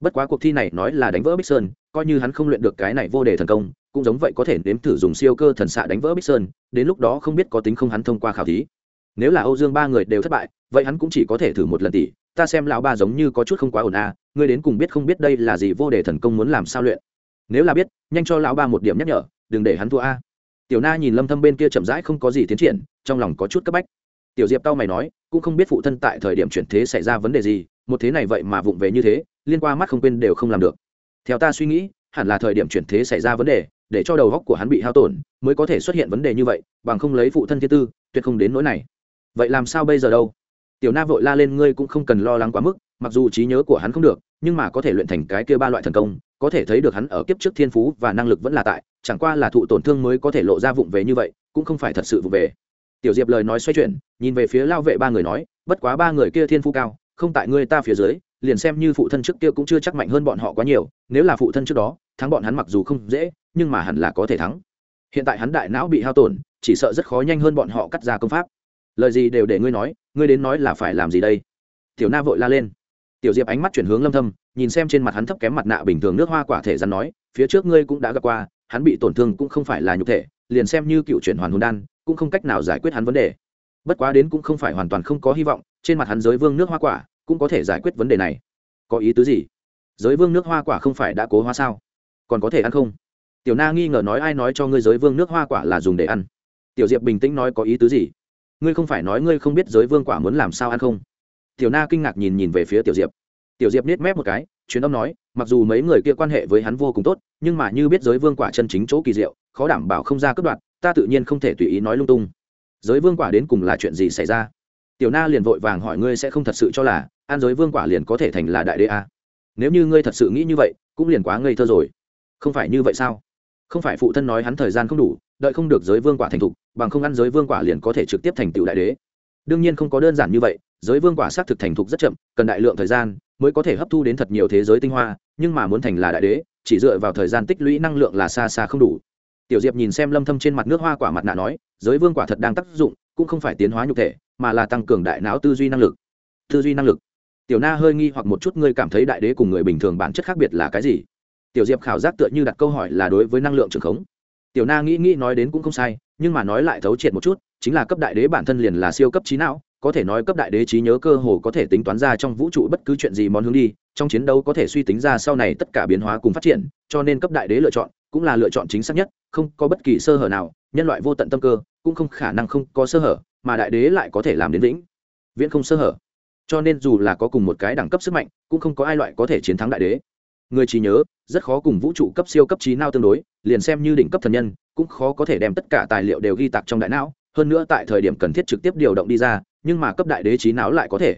Speaker 1: Bất quá cuộc thi này nói là đánh vỡ Bích Sơn, coi như hắn không luyện được cái này vô đề thần công, cũng giống vậy có thể nếm thử dùng siêu cơ thần xạ đánh vỡ Bích Sơn, đến lúc đó không biết có tính không hắn thông qua khảo thí. Nếu là Âu Dương ba người đều thất bại, vậy hắn cũng chỉ có thể thử một lần tỷ, ta xem lão ba giống như có chút không quá ổn à ngươi đến cùng biết không biết đây là gì vô đề thần công muốn làm sao luyện. Nếu là biết, nhanh cho lão ba một điểm nhắc nhở, đừng để hắn thua a. Tiểu na nhìn lâm thâm bên kia chậm rãi không có gì tiến triển, trong lòng có chút cấp bách. Tiểu diệp tao mày nói, cũng không biết phụ thân tại thời điểm chuyển thế xảy ra vấn đề gì, một thế này vậy mà vụng về như thế, liên qua mắt không quên đều không làm được. Theo ta suy nghĩ, hẳn là thời điểm chuyển thế xảy ra vấn đề, để cho đầu góc của hắn bị hao tổn, mới có thể xuất hiện vấn đề như vậy, bằng không lấy phụ thân thiên tư, tuyệt không đến nỗi này. Vậy làm sao bây giờ đâu? Tiểu na vội la lên, ngươi cũng không cần lo lắng quá mức, mặc dù trí nhớ của hắn không được, nhưng mà có thể luyện thành cái kia ba loại thần công, có thể thấy được hắn ở kiếp trước thiên phú và năng lực vẫn là tại, chẳng qua là thụ tổn thương mới có thể lộ ra vụng về như vậy, cũng không phải thật sự vụng về. Tiểu diệp lời nói xoay chuyển, nhìn về phía lao vệ ba người nói, bất quá ba người kia thiên phú cao, không tại ngươi ta phía dưới, liền xem như phụ thân trước kia cũng chưa chắc mạnh hơn bọn họ quá nhiều, nếu là phụ thân trước đó, thắng bọn hắn mặc dù không dễ, nhưng mà hẳn là có thể thắng. Hiện tại hắn đại não bị hao tổn, chỉ sợ rất khó nhanh hơn bọn họ cắt ra công pháp. Lời gì đều để ngươi nói ngươi đến nói là phải làm gì đây? Tiểu na vội la lên. Tiểu diệp ánh mắt chuyển hướng lâm thâm, nhìn xem trên mặt hắn thấp kém mặt nạ bình thường nước hoa quả thể rắn nói, phía trước ngươi cũng đã gặp qua, hắn bị tổn thương cũng không phải là nhục thể, liền xem như cựu chuyển hoàn hồn đan, cũng không cách nào giải quyết hắn vấn đề. Bất quá đến cũng không phải hoàn toàn không có hy vọng, trên mặt hắn giới vương nước hoa quả cũng có thể giải quyết vấn đề này. Có ý tứ gì? Giới vương nước hoa quả không phải đã cố hóa sao? Còn có thể ăn không? Tiểu na nghi ngờ nói ai nói cho ngươi giới vương nước hoa quả là dùng để ăn? Tiểu diệp bình tĩnh nói có ý tứ gì? Ngươi không phải nói ngươi không biết giới vương quả muốn làm sao ăn không? Tiểu na kinh ngạc nhìn nhìn về phía tiểu diệp. Tiểu diệp nết mép một cái chuyến âm nói, mặc dù mấy người kia quan hệ với hắn vô cùng tốt, nhưng mà như biết giới vương quả chân chính chỗ kỳ diệu, khó đảm bảo không ra cướp đoạt, ta tự nhiên không thể tùy ý nói lung tung. Giới vương quả đến cùng là chuyện gì xảy ra? Tiểu na liền vội vàng hỏi ngươi sẽ không thật sự cho là an giới vương quả liền có thể thành là đại đế a nếu như ngươi thật sự nghĩ như vậy, cũng liền quá ngây thơ rồi. Không phải như vậy sao? Không phải phụ thân nói hắn thời gian không đủ đợi không được giới vương quả thành thục, bằng không ăn giới vương quả liền có thể trực tiếp thành tựu đại đế. Đương nhiên không có đơn giản như vậy, giới vương quả xác thực thành thục rất chậm, cần đại lượng thời gian mới có thể hấp thu đến thật nhiều thế giới tinh hoa, nhưng mà muốn thành là đại đế, chỉ dựa vào thời gian tích lũy năng lượng là xa xa không đủ. Tiểu diệp nhìn xem lâm thâm trên mặt nước hoa quả mặt nạ nói, giới vương quả thật đang tác dụng, cũng không phải tiến hóa nhục thể, mà là tăng cường đại não tư duy năng lực. Tư duy năng lực. Tiểu na hơi nghi hoặc một chút ngươi cảm thấy đại đế cùng người bình thường bản chất khác biệt là cái gì? Tiểu diệp khảo giác tựa như đặt câu hỏi là đối với năng lượng trường khống tiểu na nghĩ nghĩ nói đến cũng không sai, nhưng mà nói lại thấu triệt một chút, chính là cấp đại đế bản thân liền là siêu cấp trí não, có thể nói cấp đại đế trí nhớ cơ hồ có thể tính toán ra trong vũ trụ bất cứ chuyện gì món hướng đi, trong chiến đấu có thể suy tính ra sau này tất cả biến hóa cùng phát triển, cho nên cấp đại đế lựa chọn cũng là lựa chọn chính xác nhất, không có bất kỳ sơ hở nào, nhân loại vô tận tâm cơ cũng không khả năng không có sơ hở, mà đại đế lại có thể làm đến vĩnh, viễn không sơ hở. Cho nên dù là có cùng một cái đẳng cấp sức mạnh, cũng không có ai loại có thể chiến thắng đại đế. Người trí nhớ rất khó cùng vũ trụ cấp siêu cấp trí não tương đối, liền xem như đỉnh cấp thần nhân, cũng khó có thể đem tất cả tài liệu đều ghi tạc trong đại não, hơn nữa tại thời điểm cần thiết trực tiếp điều động đi ra, nhưng mà cấp đại đế trí não lại có thể.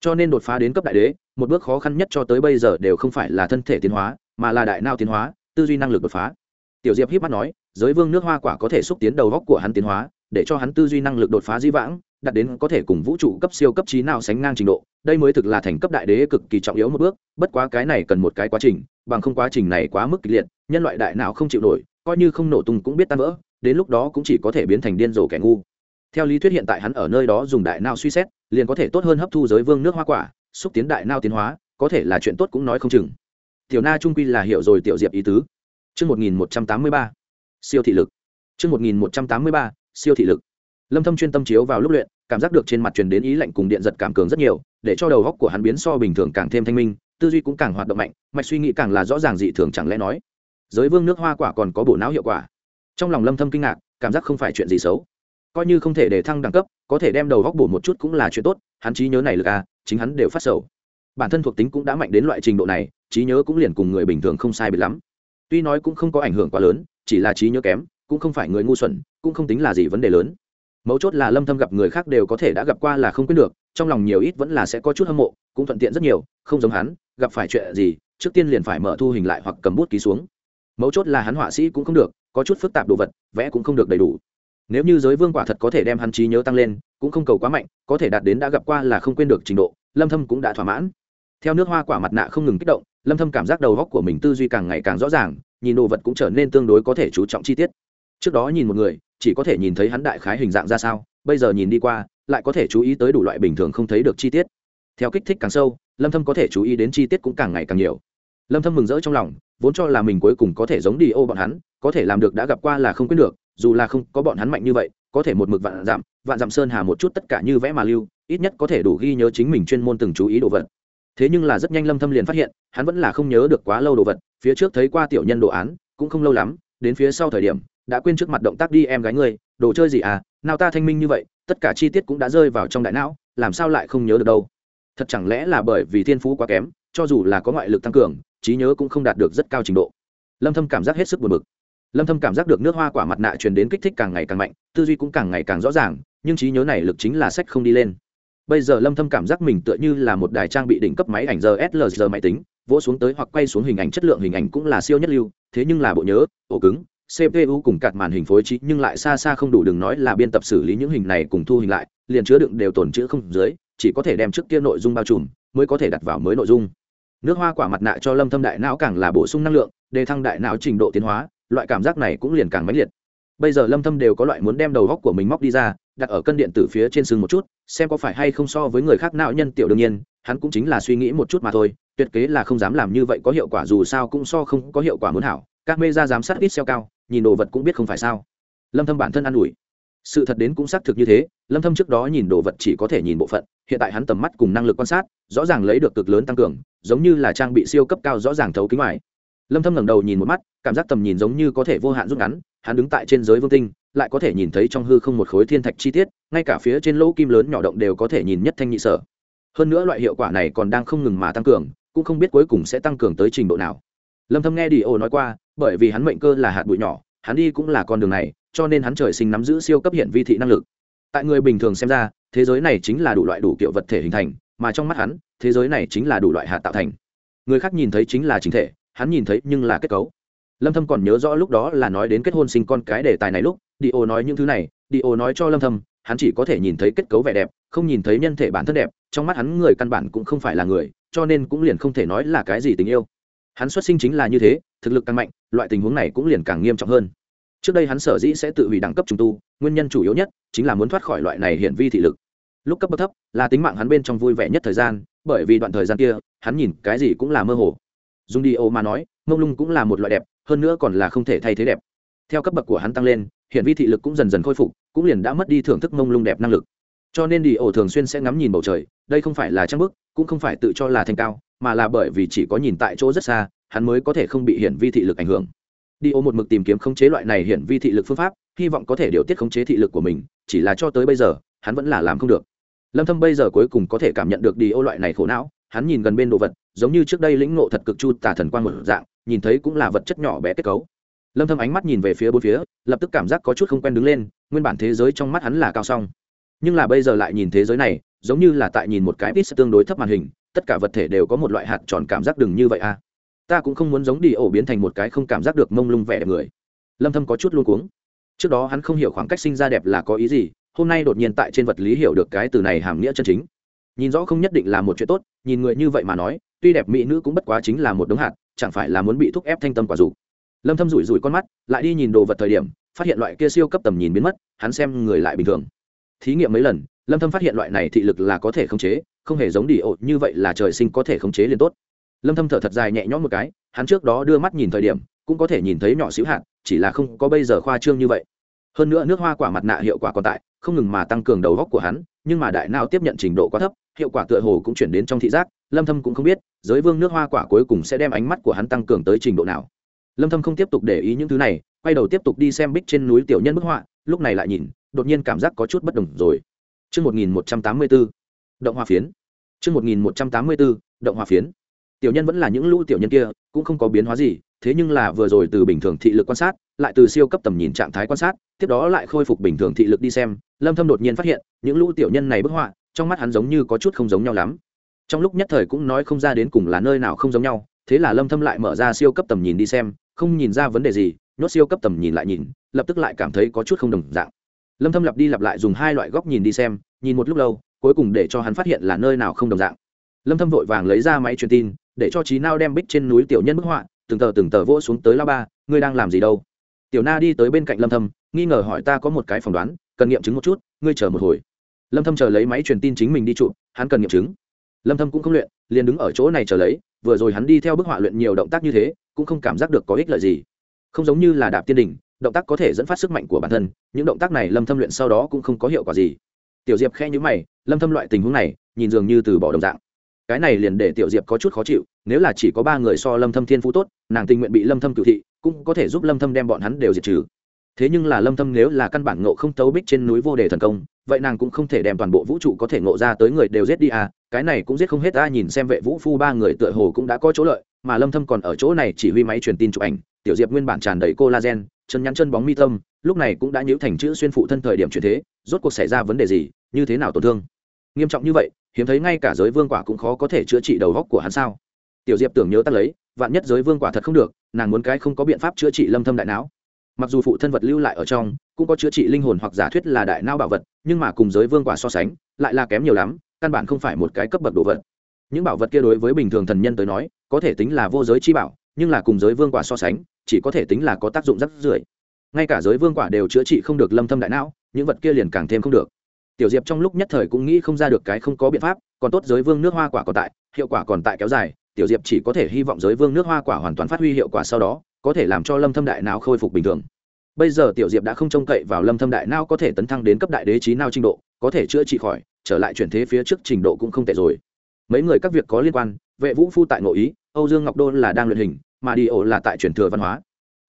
Speaker 1: Cho nên đột phá đến cấp đại đế, một bước khó khăn nhất cho tới bây giờ đều không phải là thân thể tiến hóa, mà là đại não tiến hóa, tư duy năng lực đột phá. Tiểu diệp hiếp mắt nói, giới vương nước hoa quả có thể xúc tiến đầu góc của hắn tiến hóa, để cho hắn tư duy năng lực đột phá di vãng đạt đến có thể cùng vũ trụ cấp siêu cấp trí nào sánh ngang trình độ đây mới thực là thành cấp đại đế cực kỳ trọng yếu một bước bất quá cái này cần một cái quá trình bằng không quá trình này quá mức kịch liệt nhân loại đại não không chịu nổi coi như không nổ tung cũng biết tan vỡ đến lúc đó cũng chỉ có thể biến thành điên rồ kẻ ngu theo lý thuyết hiện tại hắn ở nơi đó dùng đại não suy xét liền có thể tốt hơn hấp thu giới vương nước hoa quả xúc tiến đại não tiến hóa có thể là chuyện tốt cũng nói không chừng tiểu na trung quy là hiểu rồi tiểu diệp ý tứ Trước 1183. Siêu thị lực. Trước 1183. Siêu thị lực. Lâm Thâm chuyên tâm chiếu vào lúc luyện, cảm giác được trên mặt truyền đến ý lạnh cùng điện giật cảm cường rất nhiều, để cho đầu óc của hắn biến so bình thường càng thêm thanh minh, tư duy cũng càng hoạt động mạnh, mạch suy nghĩ càng là rõ ràng dị thường chẳng lẽ nói. Giới vương nước hoa quả còn có bổ não hiệu quả. Trong lòng Lâm Thâm kinh ngạc, cảm giác không phải chuyện gì xấu. Coi như không thể để thăng đẳng cấp, có thể đem đầu óc bổ một chút cũng là chuyện tốt, hắn trí nhớ này lực a, chính hắn đều phát sầu. Bản thân thuộc tính cũng đã mạnh đến loại trình độ này, trí nhớ cũng liền cùng người bình thường không sai biệt lắm tuy nói cũng không có ảnh hưởng quá lớn chỉ là trí nhớ kém cũng không phải người ngu xuẩn cũng không tính là gì vấn đề lớn mấu chốt là lâm thâm gặp người khác đều có thể đã gặp qua là không quên được, trong lòng nhiều ít vẫn là sẽ có chút hâm mộ, cũng thuận tiện rất nhiều, không giống hắn, gặp phải chuyện gì, trước tiên liền phải mở thu hình lại hoặc cầm bút ký xuống. Mấu chốt là hắn họa sĩ cũng không được, có chút phức tạp đồ vật, vẽ cũng không được đầy đủ. Nếu như giới vương quả thật có thể đem hắn trí nhớ tăng lên, cũng không cầu quá mạnh, có thể đạt đến đã gặp qua là không quên được trình độ, lâm thâm cũng đã thỏa mãn. Theo nước hoa quả mặt nạ không ngừng kích động, lâm thâm cảm giác đầu óc của mình tư duy càng ngày càng rõ ràng, nhìn đồ vật cũng trở nên tương đối có thể chú trọng chi tiết. Trước đó nhìn một người chỉ có thể nhìn thấy hắn đại khái hình dạng ra sao bây giờ nhìn đi qua lại có thể chú ý tới đủ loại bình thường không thấy được chi tiết. Theo kích thích càng sâu lâm thâm có thể chú ý đến chi tiết cũng càng ngày càng nhiều. Lâm thâm mừng rỡ trong lòng vốn cho là mình cuối cùng có thể giống đi ô bọn hắn có thể làm được đã gặp qua là không quyết được dù là không có bọn hắn mạnh như vậy có thể một mực vạn giảm, vạn giảm sơn hà một chút tất cả như vẽ mà lưu ít nhất có thể đủ ghi nhớ chính mình chuyên môn từng chú ý đồ vật. Thế nhưng là rất nhanh lâm thâm liền phát hiện hắn vẫn là không nhớ được quá lâu đồ vật phía trước thấy qua tiểu nhân đồ án cũng không lâu lắm đến phía sau thời điểm đã quên trước mặt động tác đi em gái ngươi, đồ chơi gì à nào ta thanh minh như vậy, tất cả chi tiết cũng đã rơi vào trong đại não, làm sao lại không nhớ được đâu. Thật chẳng lẽ là bởi vì thiên phú quá kém, cho dù là có ngoại lực tăng cường, trí nhớ cũng không đạt được rất cao trình độ. Lâm thâm cảm giác hết sức buồn bực. Lâm thâm cảm giác được nước hoa quả mặt nạ truyền đến kích thích càng ngày càng mạnh, tư duy cũng càng ngày càng rõ ràng, nhưng trí nhớ này lực chính là sách không đi lên. Bây giờ lâm thâm cảm giác mình tựa như là một đài trang bị đỉnh cấp máy ảnh rslg máy tính, vỗ xuống tới hoặc quay xuống hình ảnh chất lượng hình ảnh cũng là siêu nhất lưu, thế nhưng là bộ nhớ, ổ cứng cpu cùng cạt màn hình phối trí nhưng lại xa xa không đủ, đừng nói là biên tập xử lý những hình này cùng thu hình lại, liền chứa đựng đều tồn chữ không dưới, chỉ có thể đem trước kia nội dung bao trùm, mới có thể đặt vào mới nội dung. Nước hoa quả mặt nạ cho lâm thâm đại não càng là bổ sung năng lượng, đề thăng đại não trình độ tiến hóa, loại cảm giác này cũng liền càng mãnh liệt. Bây giờ lâm thâm đều có loại muốn đem đầu góc của mình móc đi ra, đặt ở cân điện tử phía trên sừng một chút, xem có phải hay không so với người khác não nhân tiểu đương nhiên, hắn cũng chính là suy nghĩ một chút mà thôi, tuyệt kế là không dám làm như vậy có hiệu quả dù sao cũng so không có hiệu quả muốn hảo. Các mê ra giám sát ít xeo cao nhìn đồ vật cũng biết không phải sao. Lâm thâm bản thân ăn ủi. Sự thật đến cũng xác thực như thế, lâm thâm trước đó nhìn đồ vật chỉ có thể nhìn bộ phận, hiện tại hắn tầm mắt cùng năng lực quan sát, rõ ràng lấy được cực lớn tăng cường, giống như là trang bị siêu cấp cao rõ ràng thấu kính ngoài. Lâm thâm ngẩng đầu nhìn một mắt, cảm giác tầm nhìn giống như có thể vô hạn rút ngắn, hắn đứng tại trên giới vương tinh, lại có thể nhìn thấy trong hư không một khối thiên thạch chi tiết, ngay cả phía trên lỗ kim lớn nhỏ động đều có thể nhìn nhất thanh nhị sở. Hơn nữa loại hiệu quả này còn đang không ngừng mà tăng cường, cũng không biết cuối cùng sẽ tăng cường tới trình độ nào lâm thâm nghe đi ô nói qua, bởi vì hắn mệnh cơ là hạt bụi nhỏ, hắn đi cũng là con đường này, cho nên hắn trời sinh nắm giữ siêu cấp hiện vi thị năng lực. Tại người bình thường xem ra, thế giới này chính là đủ loại đủ kiểu vật thể hình thành, mà trong mắt hắn, thế giới này chính là đủ loại hạt tạo thành. Người khác nhìn thấy chính là chính thể, hắn nhìn thấy nhưng là kết cấu. Lâm thâm còn nhớ rõ lúc đó là nói đến kết hôn sinh con cái đề tài này lúc, đi ô nói những thứ này, đi ô nói cho lâm thâm, hắn chỉ có thể nhìn thấy kết cấu vẻ đẹp, không nhìn thấy nhân thể bản thân đẹp, trong mắt hắn người căn bản cũng không phải là người, cho nên cũng liền không thể nói là cái gì tình yêu hắn xuất sinh chính là như thế, thực lực càng mạnh, loại tình huống này cũng liền càng nghiêm trọng hơn. Trước đây hắn sở dĩ sẽ tự hủy đẳng cấp trùng tu, nguyên nhân chủ yếu nhất chính là muốn thoát khỏi loại này hiển vi thị lực. Lúc cấp bậc thấp, là tính mạng hắn bên trong vui vẻ nhất thời gian, bởi vì đoạn thời gian kia, hắn nhìn cái gì cũng là mơ hồ. Dùng đi ô mà nói, mông lung cũng là một loại đẹp, hơn nữa còn là không thể thay thế đẹp. Theo cấp bậc của hắn tăng lên hiện vi thị lực cũng dần dần khôi phục, cũng liền đã mất đi thưởng thức mông lung đẹp năng lực. Cho nên đi ổ thường xuyên sẽ ngắm nhìn bầu trời, đây không phải là trang bức, cũng không phải tự cho là thành cao mà là bởi vì chỉ có nhìn tại chỗ rất xa, hắn mới có thể không bị hiển vi thị lực ảnh hưởng. Đi ô một mực tìm kiếm khống chế loại này hiển vi thị lực phương pháp, hy vọng có thể điều tiết khống chế thị lực của mình, chỉ là cho tới bây giờ, hắn vẫn là làm không được. Lâm thâm bây giờ cuối cùng có thể cảm nhận được đi ô loại này khổ não, hắn nhìn gần bên đồ vật, giống như trước đây lĩnh ngộ thật cực chu tà thần quan một dạng, nhìn thấy cũng là vật chất nhỏ bé kết cấu. Lâm thâm ánh mắt nhìn về phía bốn phía, lập tức cảm giác có chút không quen đứng lên, nguyên bản thế giới trong mắt hắn là cao song. Nhưng là bây giờ lại nhìn thế giới này, giống như là tại nhìn một cái ít tương đối thấp màn hình tất cả vật thể đều có một loại hạt tròn cảm giác đừng như vậy a à. ta cũng không muốn giống đi ổ biến thành một cái không cảm giác được mông lung vẻ đẹp người. Lâm thâm có chút luống cuống. Trước đó hắn không hiểu khoảng cách sinh ra đẹp là có ý gì, hôm nay đột nhiên tại trên vật lý hiểu được cái từ này hàm nghĩa chân chính. Nhìn rõ không nhất định là một chuyện tốt, nhìn người như vậy mà nói, tuy đẹp mỹ nữ cũng bất quá chính là một đống hạt, chẳng phải là muốn bị thúc ép thanh tâm quả dục. Lâm thâm rủi rủi con mắt, lại đi nhìn đồ vật thời điểm, phát hiện loại kia siêu cấp tầm nhìn biến mất, hắn xem người lại bình thường. Thí nghiệm mấy lần, lâm thâm phát hiện loại này thị lực là có thể khống chế không hề giống đi ổ, như vậy là trời sinh có thể khống chế liền tốt. Lâm thâm thở thật dài nhẹ nhõm một cái, hắn trước đó đưa mắt nhìn thời điểm, cũng có thể nhìn thấy nhỏ xíu hạt, chỉ là không có bây giờ khoa trương như vậy. Hơn nữa nước hoa quả mặt nạ hiệu quả còn tại, không ngừng mà tăng cường đầu góc của hắn, nhưng mà đại não tiếp nhận trình độ quá thấp, hiệu quả tựa hồ cũng chuyển đến trong thị giác, lâm thâm cũng không biết, giới vương nước hoa quả cuối cùng sẽ đem ánh mắt của hắn tăng cường tới trình độ nào. Lâm thâm không tiếp tục để ý những thứ này, quay đầu tiếp tục đi xem bích trên núi tiểu nhân bức họa, lúc này lại nhìn, đột nhiên cảm giác có chút bất đồng rồi. Chương 1184. Động hòa phiến. Chương 1184. Động hòa phiến. Tiểu nhân vẫn là những lũ tiểu nhân kia, cũng không có biến hóa gì, thế nhưng là vừa rồi từ bình thường thị lực quan sát, lại từ siêu cấp tầm nhìn trạng thái quan sát, tiếp đó lại khôi phục bình thường thị lực đi xem, Lâm Thâm đột nhiên phát hiện, những lũ tiểu nhân này bức họa, trong mắt hắn giống như có chút không giống nhau lắm. Trong lúc nhất thời cũng nói không ra đến cùng là nơi nào không giống nhau, thế là Lâm Thâm lại mở ra siêu cấp tầm nhìn đi xem, không nhìn ra vấn đề gì, nốt siêu cấp tầm nhìn lại nhìn, lập tức lại cảm thấy có chút không đồng dạng lâm thâm lặp đi lặp lại dùng hai loại góc nhìn đi xem nhìn một lúc lâu cuối cùng để cho hắn phát hiện là nơi nào không đồng dạng. Lâm thâm vội vàng lấy ra máy truyền tin, để cho trí nao đem bích trên núi tiểu nhân bức họa, từng tờ từng tờ vỗ xuống tới la ba, ngươi đang làm gì đâu? Tiểu na đi tới bên cạnh lâm thâm, nghi ngờ hỏi, ta có một cái phỏng đoán, cần nghiệm chứng một chút, ngươi chờ một hồi. Lâm thâm chờ lấy máy truyền tin chính mình đi chụp hắn cần nghiệm chứng. Lâm thâm cũng không luyện, liền đứng ở chỗ này chờ lấy, vừa rồi hắn đi theo bức họa luyện nhiều động tác như thế, cũng không cảm giác được có ích lợi gì. Không giống như là đạp tiên đỉnh, động tác có thể dẫn phát sức mạnh của bản thân, những động tác này lâm thâm luyện sau đó cũng không có hiệu quả gì tiểu diệp khe nhữ mày, lâm thâm loại tình huống này, nhìn dường như từ bỏ đồng dạng. Cái này liền để tiểu diệp có chút khó chịu, nếu là chỉ có ba người so lâm thâm thiên phú tốt, nàng tình nguyện bị lâm thâm cử thị, cũng có thể giúp lâm thâm đem bọn hắn đều diệt trừ. Thế nhưng là lâm thâm nếu là căn bản ngộ không tấu bích trên núi vô đề thần công, vậy nàng cũng không thể đem toàn bộ vũ trụ có thể ngộ ra tới người đều giết đi à cái này cũng giết không hết ta nhìn xem vệ vũ phu ba người tựa hồ cũng đã có chỗ lợi, mà lâm thâm còn ở chỗ này chỉ huy máy truyền tin chụp ảnh, tiểu diệp nguyên bản tràn đầy collagen chân nhắn chân bóng mi tâm, lúc này cũng đã nhíu thành chữ xuyên phụ thân thời điểm chuyển thế, rốt cuộc xảy ra vấn đề gì, như thế nào tổn thương? Nghiêm trọng như vậy, hiếm thấy ngay cả giới vương quả cũng khó có thể chữa trị đầu góc của hắn sao? Tiểu diệp tưởng nhớ tắt lấy, vạn nhất giới vương quả thật không được, nàng muốn cái không có biện pháp chữa trị lâm thâm đại não. Mặc dù phụ thân vật lưu lại ở trong, cũng có chữa trị linh hồn hoặc giả thuyết là đại não bảo vật, nhưng mà cùng giới vương quả so sánh, lại là kém nhiều lắm, căn bản không phải một cái cấp bậc đồ vật. Những bảo vật kia đối với bình thường thần nhân tới nói, có thể tính là vô giới chi bảo nhưng là cùng giới vương quả so sánh, chỉ có thể tính là có tác dụng rất rưởi. Ngay cả giới vương quả đều chữa trị không được lâm thâm đại não, những vật kia liền càng thêm không được. Tiểu diệp trong lúc nhất thời cũng nghĩ không ra được cái không có biện pháp, còn tốt giới vương nước hoa quả còn tại, hiệu quả còn tại kéo dài, tiểu diệp chỉ có thể hy vọng giới vương nước hoa quả hoàn toàn phát huy hiệu quả sau đó, có thể làm cho lâm thâm đại não khôi phục bình thường. Bây giờ tiểu diệp đã không trông cậy vào lâm thâm đại não có thể tấn thăng đến cấp đại đế trí nào trình độ, có thể chữa trị khỏi, trở lại chuyển thế phía trước trình độ cũng không tệ rồi. Mấy người các việc có liên quan, vệ vũ phu tại nội ý âu dương ngọc đô là đang luyện hình, mà đi ổ là tại chuyển thừa văn hóa.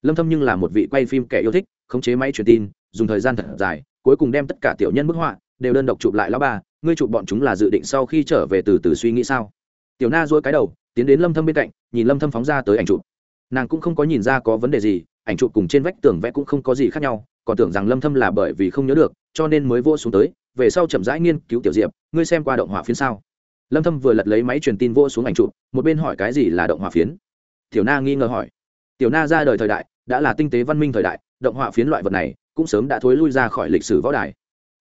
Speaker 1: Lâm thâm nhưng là một vị quay phim kẻ yêu thích, khống chế máy truyền tin, dùng thời gian thật dài, cuối cùng đem tất cả tiểu nhân bức họa đều đơn độc chụp lại lão ba ngươi chụp bọn chúng là dự định sau khi trở về từ từ suy nghĩ sao? Tiểu na dôi cái đầu, tiến đến lâm thâm bên cạnh, nhìn lâm thâm phóng ra tới ảnh chụp. Nàng cũng không có nhìn ra có vấn đề gì, ảnh chụp cùng trên vách tường vẽ cũng không có gì khác nhau, còn tưởng rằng lâm thâm là bởi vì không nhớ được, cho nên mới vô xuống tới, về sau chậm rãi nghiên cứu tiểu diệp, ngươi xem qua động họa phiến sao? Lâm thâm vừa lật lấy máy truyền tin vô xuống ảnh chụp, một bên hỏi cái gì là động họa phiến. Tiểu na nghi ngờ hỏi. Tiểu na ra đời thời đại, đã là tinh tế văn minh thời đại, động họa phiến loại vật này cũng sớm đã thối lui ra khỏi lịch sử võ đài.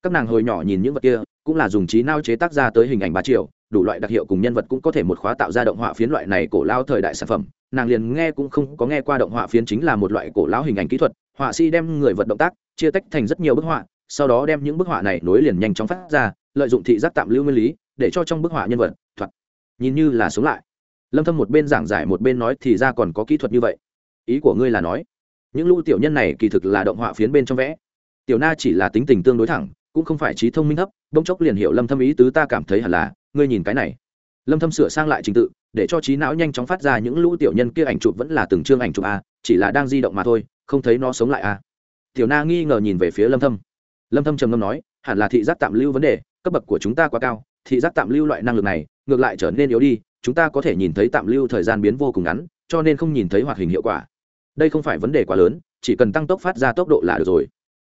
Speaker 1: Các nàng hồi nhỏ nhìn những vật kia, cũng là dùng trí não chế tác ra tới hình ảnh ba triệu đủ loại đặc hiệu cùng nhân vật cũng có thể một khóa tạo ra động họa phiến loại này cổ lao thời đại sản phẩm. Nàng liền nghe cũng không có nghe qua động họa phiến chính là một loại cổ lão hình ảnh kỹ thuật, họa sĩ đem người vật động tác chia tách thành rất nhiều bức họa, sau đó đem những bức họa này nối liền nhanh chóng phát ra, lợi dụng thị giác tạm lưu nguyên lý để cho trong bức họa nhân vật, thuật, nhìn như là sống lại. Lâm thâm một bên giảng giải một bên nói thì ra còn có kỹ thuật như vậy. Ý của ngươi là nói, những lũ tiểu nhân này kỳ thực là động họa phiến bên trong vẽ. Tiểu na chỉ là tính tình tương đối thẳng, cũng không phải trí thông minh thấp, bỗng chốc liền hiểu lâm thâm ý tứ ta cảm thấy hẳn là, ngươi nhìn cái này. Lâm thâm sửa sang lại trình tự, để cho trí não nhanh chóng phát ra những lũ tiểu nhân kia ảnh chụp vẫn là từng chương ảnh chụp a, chỉ là đang di động mà thôi, không thấy nó sống lại a. Tiểu na nghi ngờ nhìn về phía lâm thâm. Lâm thâm trầm ngâm nói, hẳn là thị giác tạm lưu vấn đề, cấp bậc của chúng ta quá cao thị giác tạm lưu loại năng lực này, ngược lại trở nên yếu đi, chúng ta có thể nhìn thấy tạm lưu thời gian biến vô cùng ngắn, cho nên không nhìn thấy hoạt hình hiệu quả. Đây không phải vấn đề quá lớn, chỉ cần tăng tốc phát ra tốc độ là được rồi.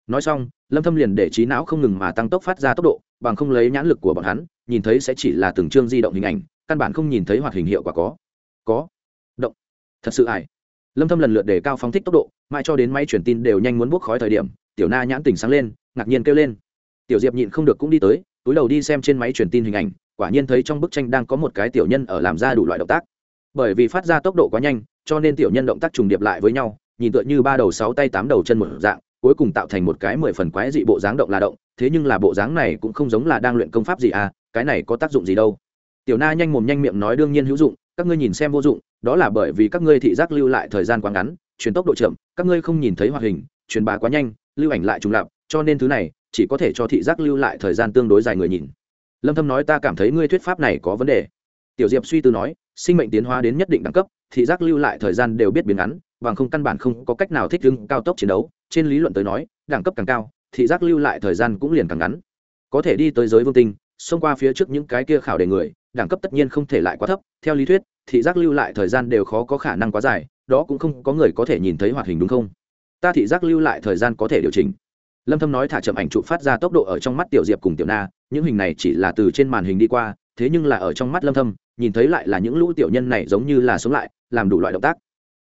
Speaker 1: Nói xong, lâm thâm liền để trí não không ngừng mà tăng tốc phát ra tốc độ, bằng không lấy nhãn lực của bọn hắn, nhìn thấy sẽ chỉ là từng chương di động hình ảnh, căn bản không nhìn thấy hoạt hình hiệu quả có. Có. Động. Thật sự ải lâm thâm lần lượt để cao phóng thích tốc độ, mãi cho đến máy truyền tin đều nhanh muốn bốc khói thời điểm, tiểu na nhãn tỉnh sáng lên, ngạc nhiên kêu lên. Tiểu diệp nhịn không được cũng đi tới túi đầu đi xem trên máy truyền tin hình ảnh, quả nhiên thấy trong bức tranh đang có một cái tiểu nhân ở làm ra đủ loại động tác. Bởi vì phát ra tốc độ quá nhanh, cho nên tiểu nhân động tác trùng điệp lại với nhau, nhìn tựa như ba đầu sáu tay tám đầu chân một dạng, cuối cùng tạo thành một cái mười phần quái dị bộ dáng động là động, thế nhưng là bộ dáng này cũng không giống là đang luyện công pháp gì à cái này có tác dụng gì đâu. Tiểu na nhanh mồm nhanh miệng nói đương nhiên hữu dụng, các ngươi nhìn xem vô dụng, đó là bởi vì các ngươi thị giác lưu lại thời gian quá ngắn truyền tốc độ chậm, các ngươi không nhìn thấy hoạt hình, truyền bá quá nhanh, lưu ảnh lại trùng lặp cho nên thứ này chỉ có thể cho thị giác lưu lại thời gian tương đối dài người nhìn. Lâm thâm nói, ta cảm thấy ngươi thuyết pháp này có vấn đề. Tiểu diệp suy tư nói, sinh mệnh tiến hóa đến nhất định đẳng cấp, thị giác lưu lại thời gian đều biết biến ngắn, bằng không căn bản không có cách nào thích ứng cao tốc chiến đấu. Trên lý luận tới nói, đẳng cấp càng cao, thị giác lưu lại thời gian cũng liền càng ngắn. Có thể đi tới giới vương tinh, xông qua phía trước những cái kia khảo đề người, đẳng cấp tất nhiên không thể lại quá thấp. Theo lý thuyết, thị giác lưu lại thời gian đều khó có khả năng quá dài, đó cũng không có người có thể nhìn thấy hoạt hình đúng không? Ta thị giác lưu lại thời gian có thể điều chỉnh lâm thâm nói thả chậm ảnh chụp phát ra tốc độ ở trong mắt tiểu diệp cùng tiểu na, những hình này chỉ là từ trên màn hình đi qua, thế nhưng là ở trong mắt lâm thâm, nhìn thấy lại là những lũ tiểu nhân này giống như là sống lại, làm đủ loại động tác.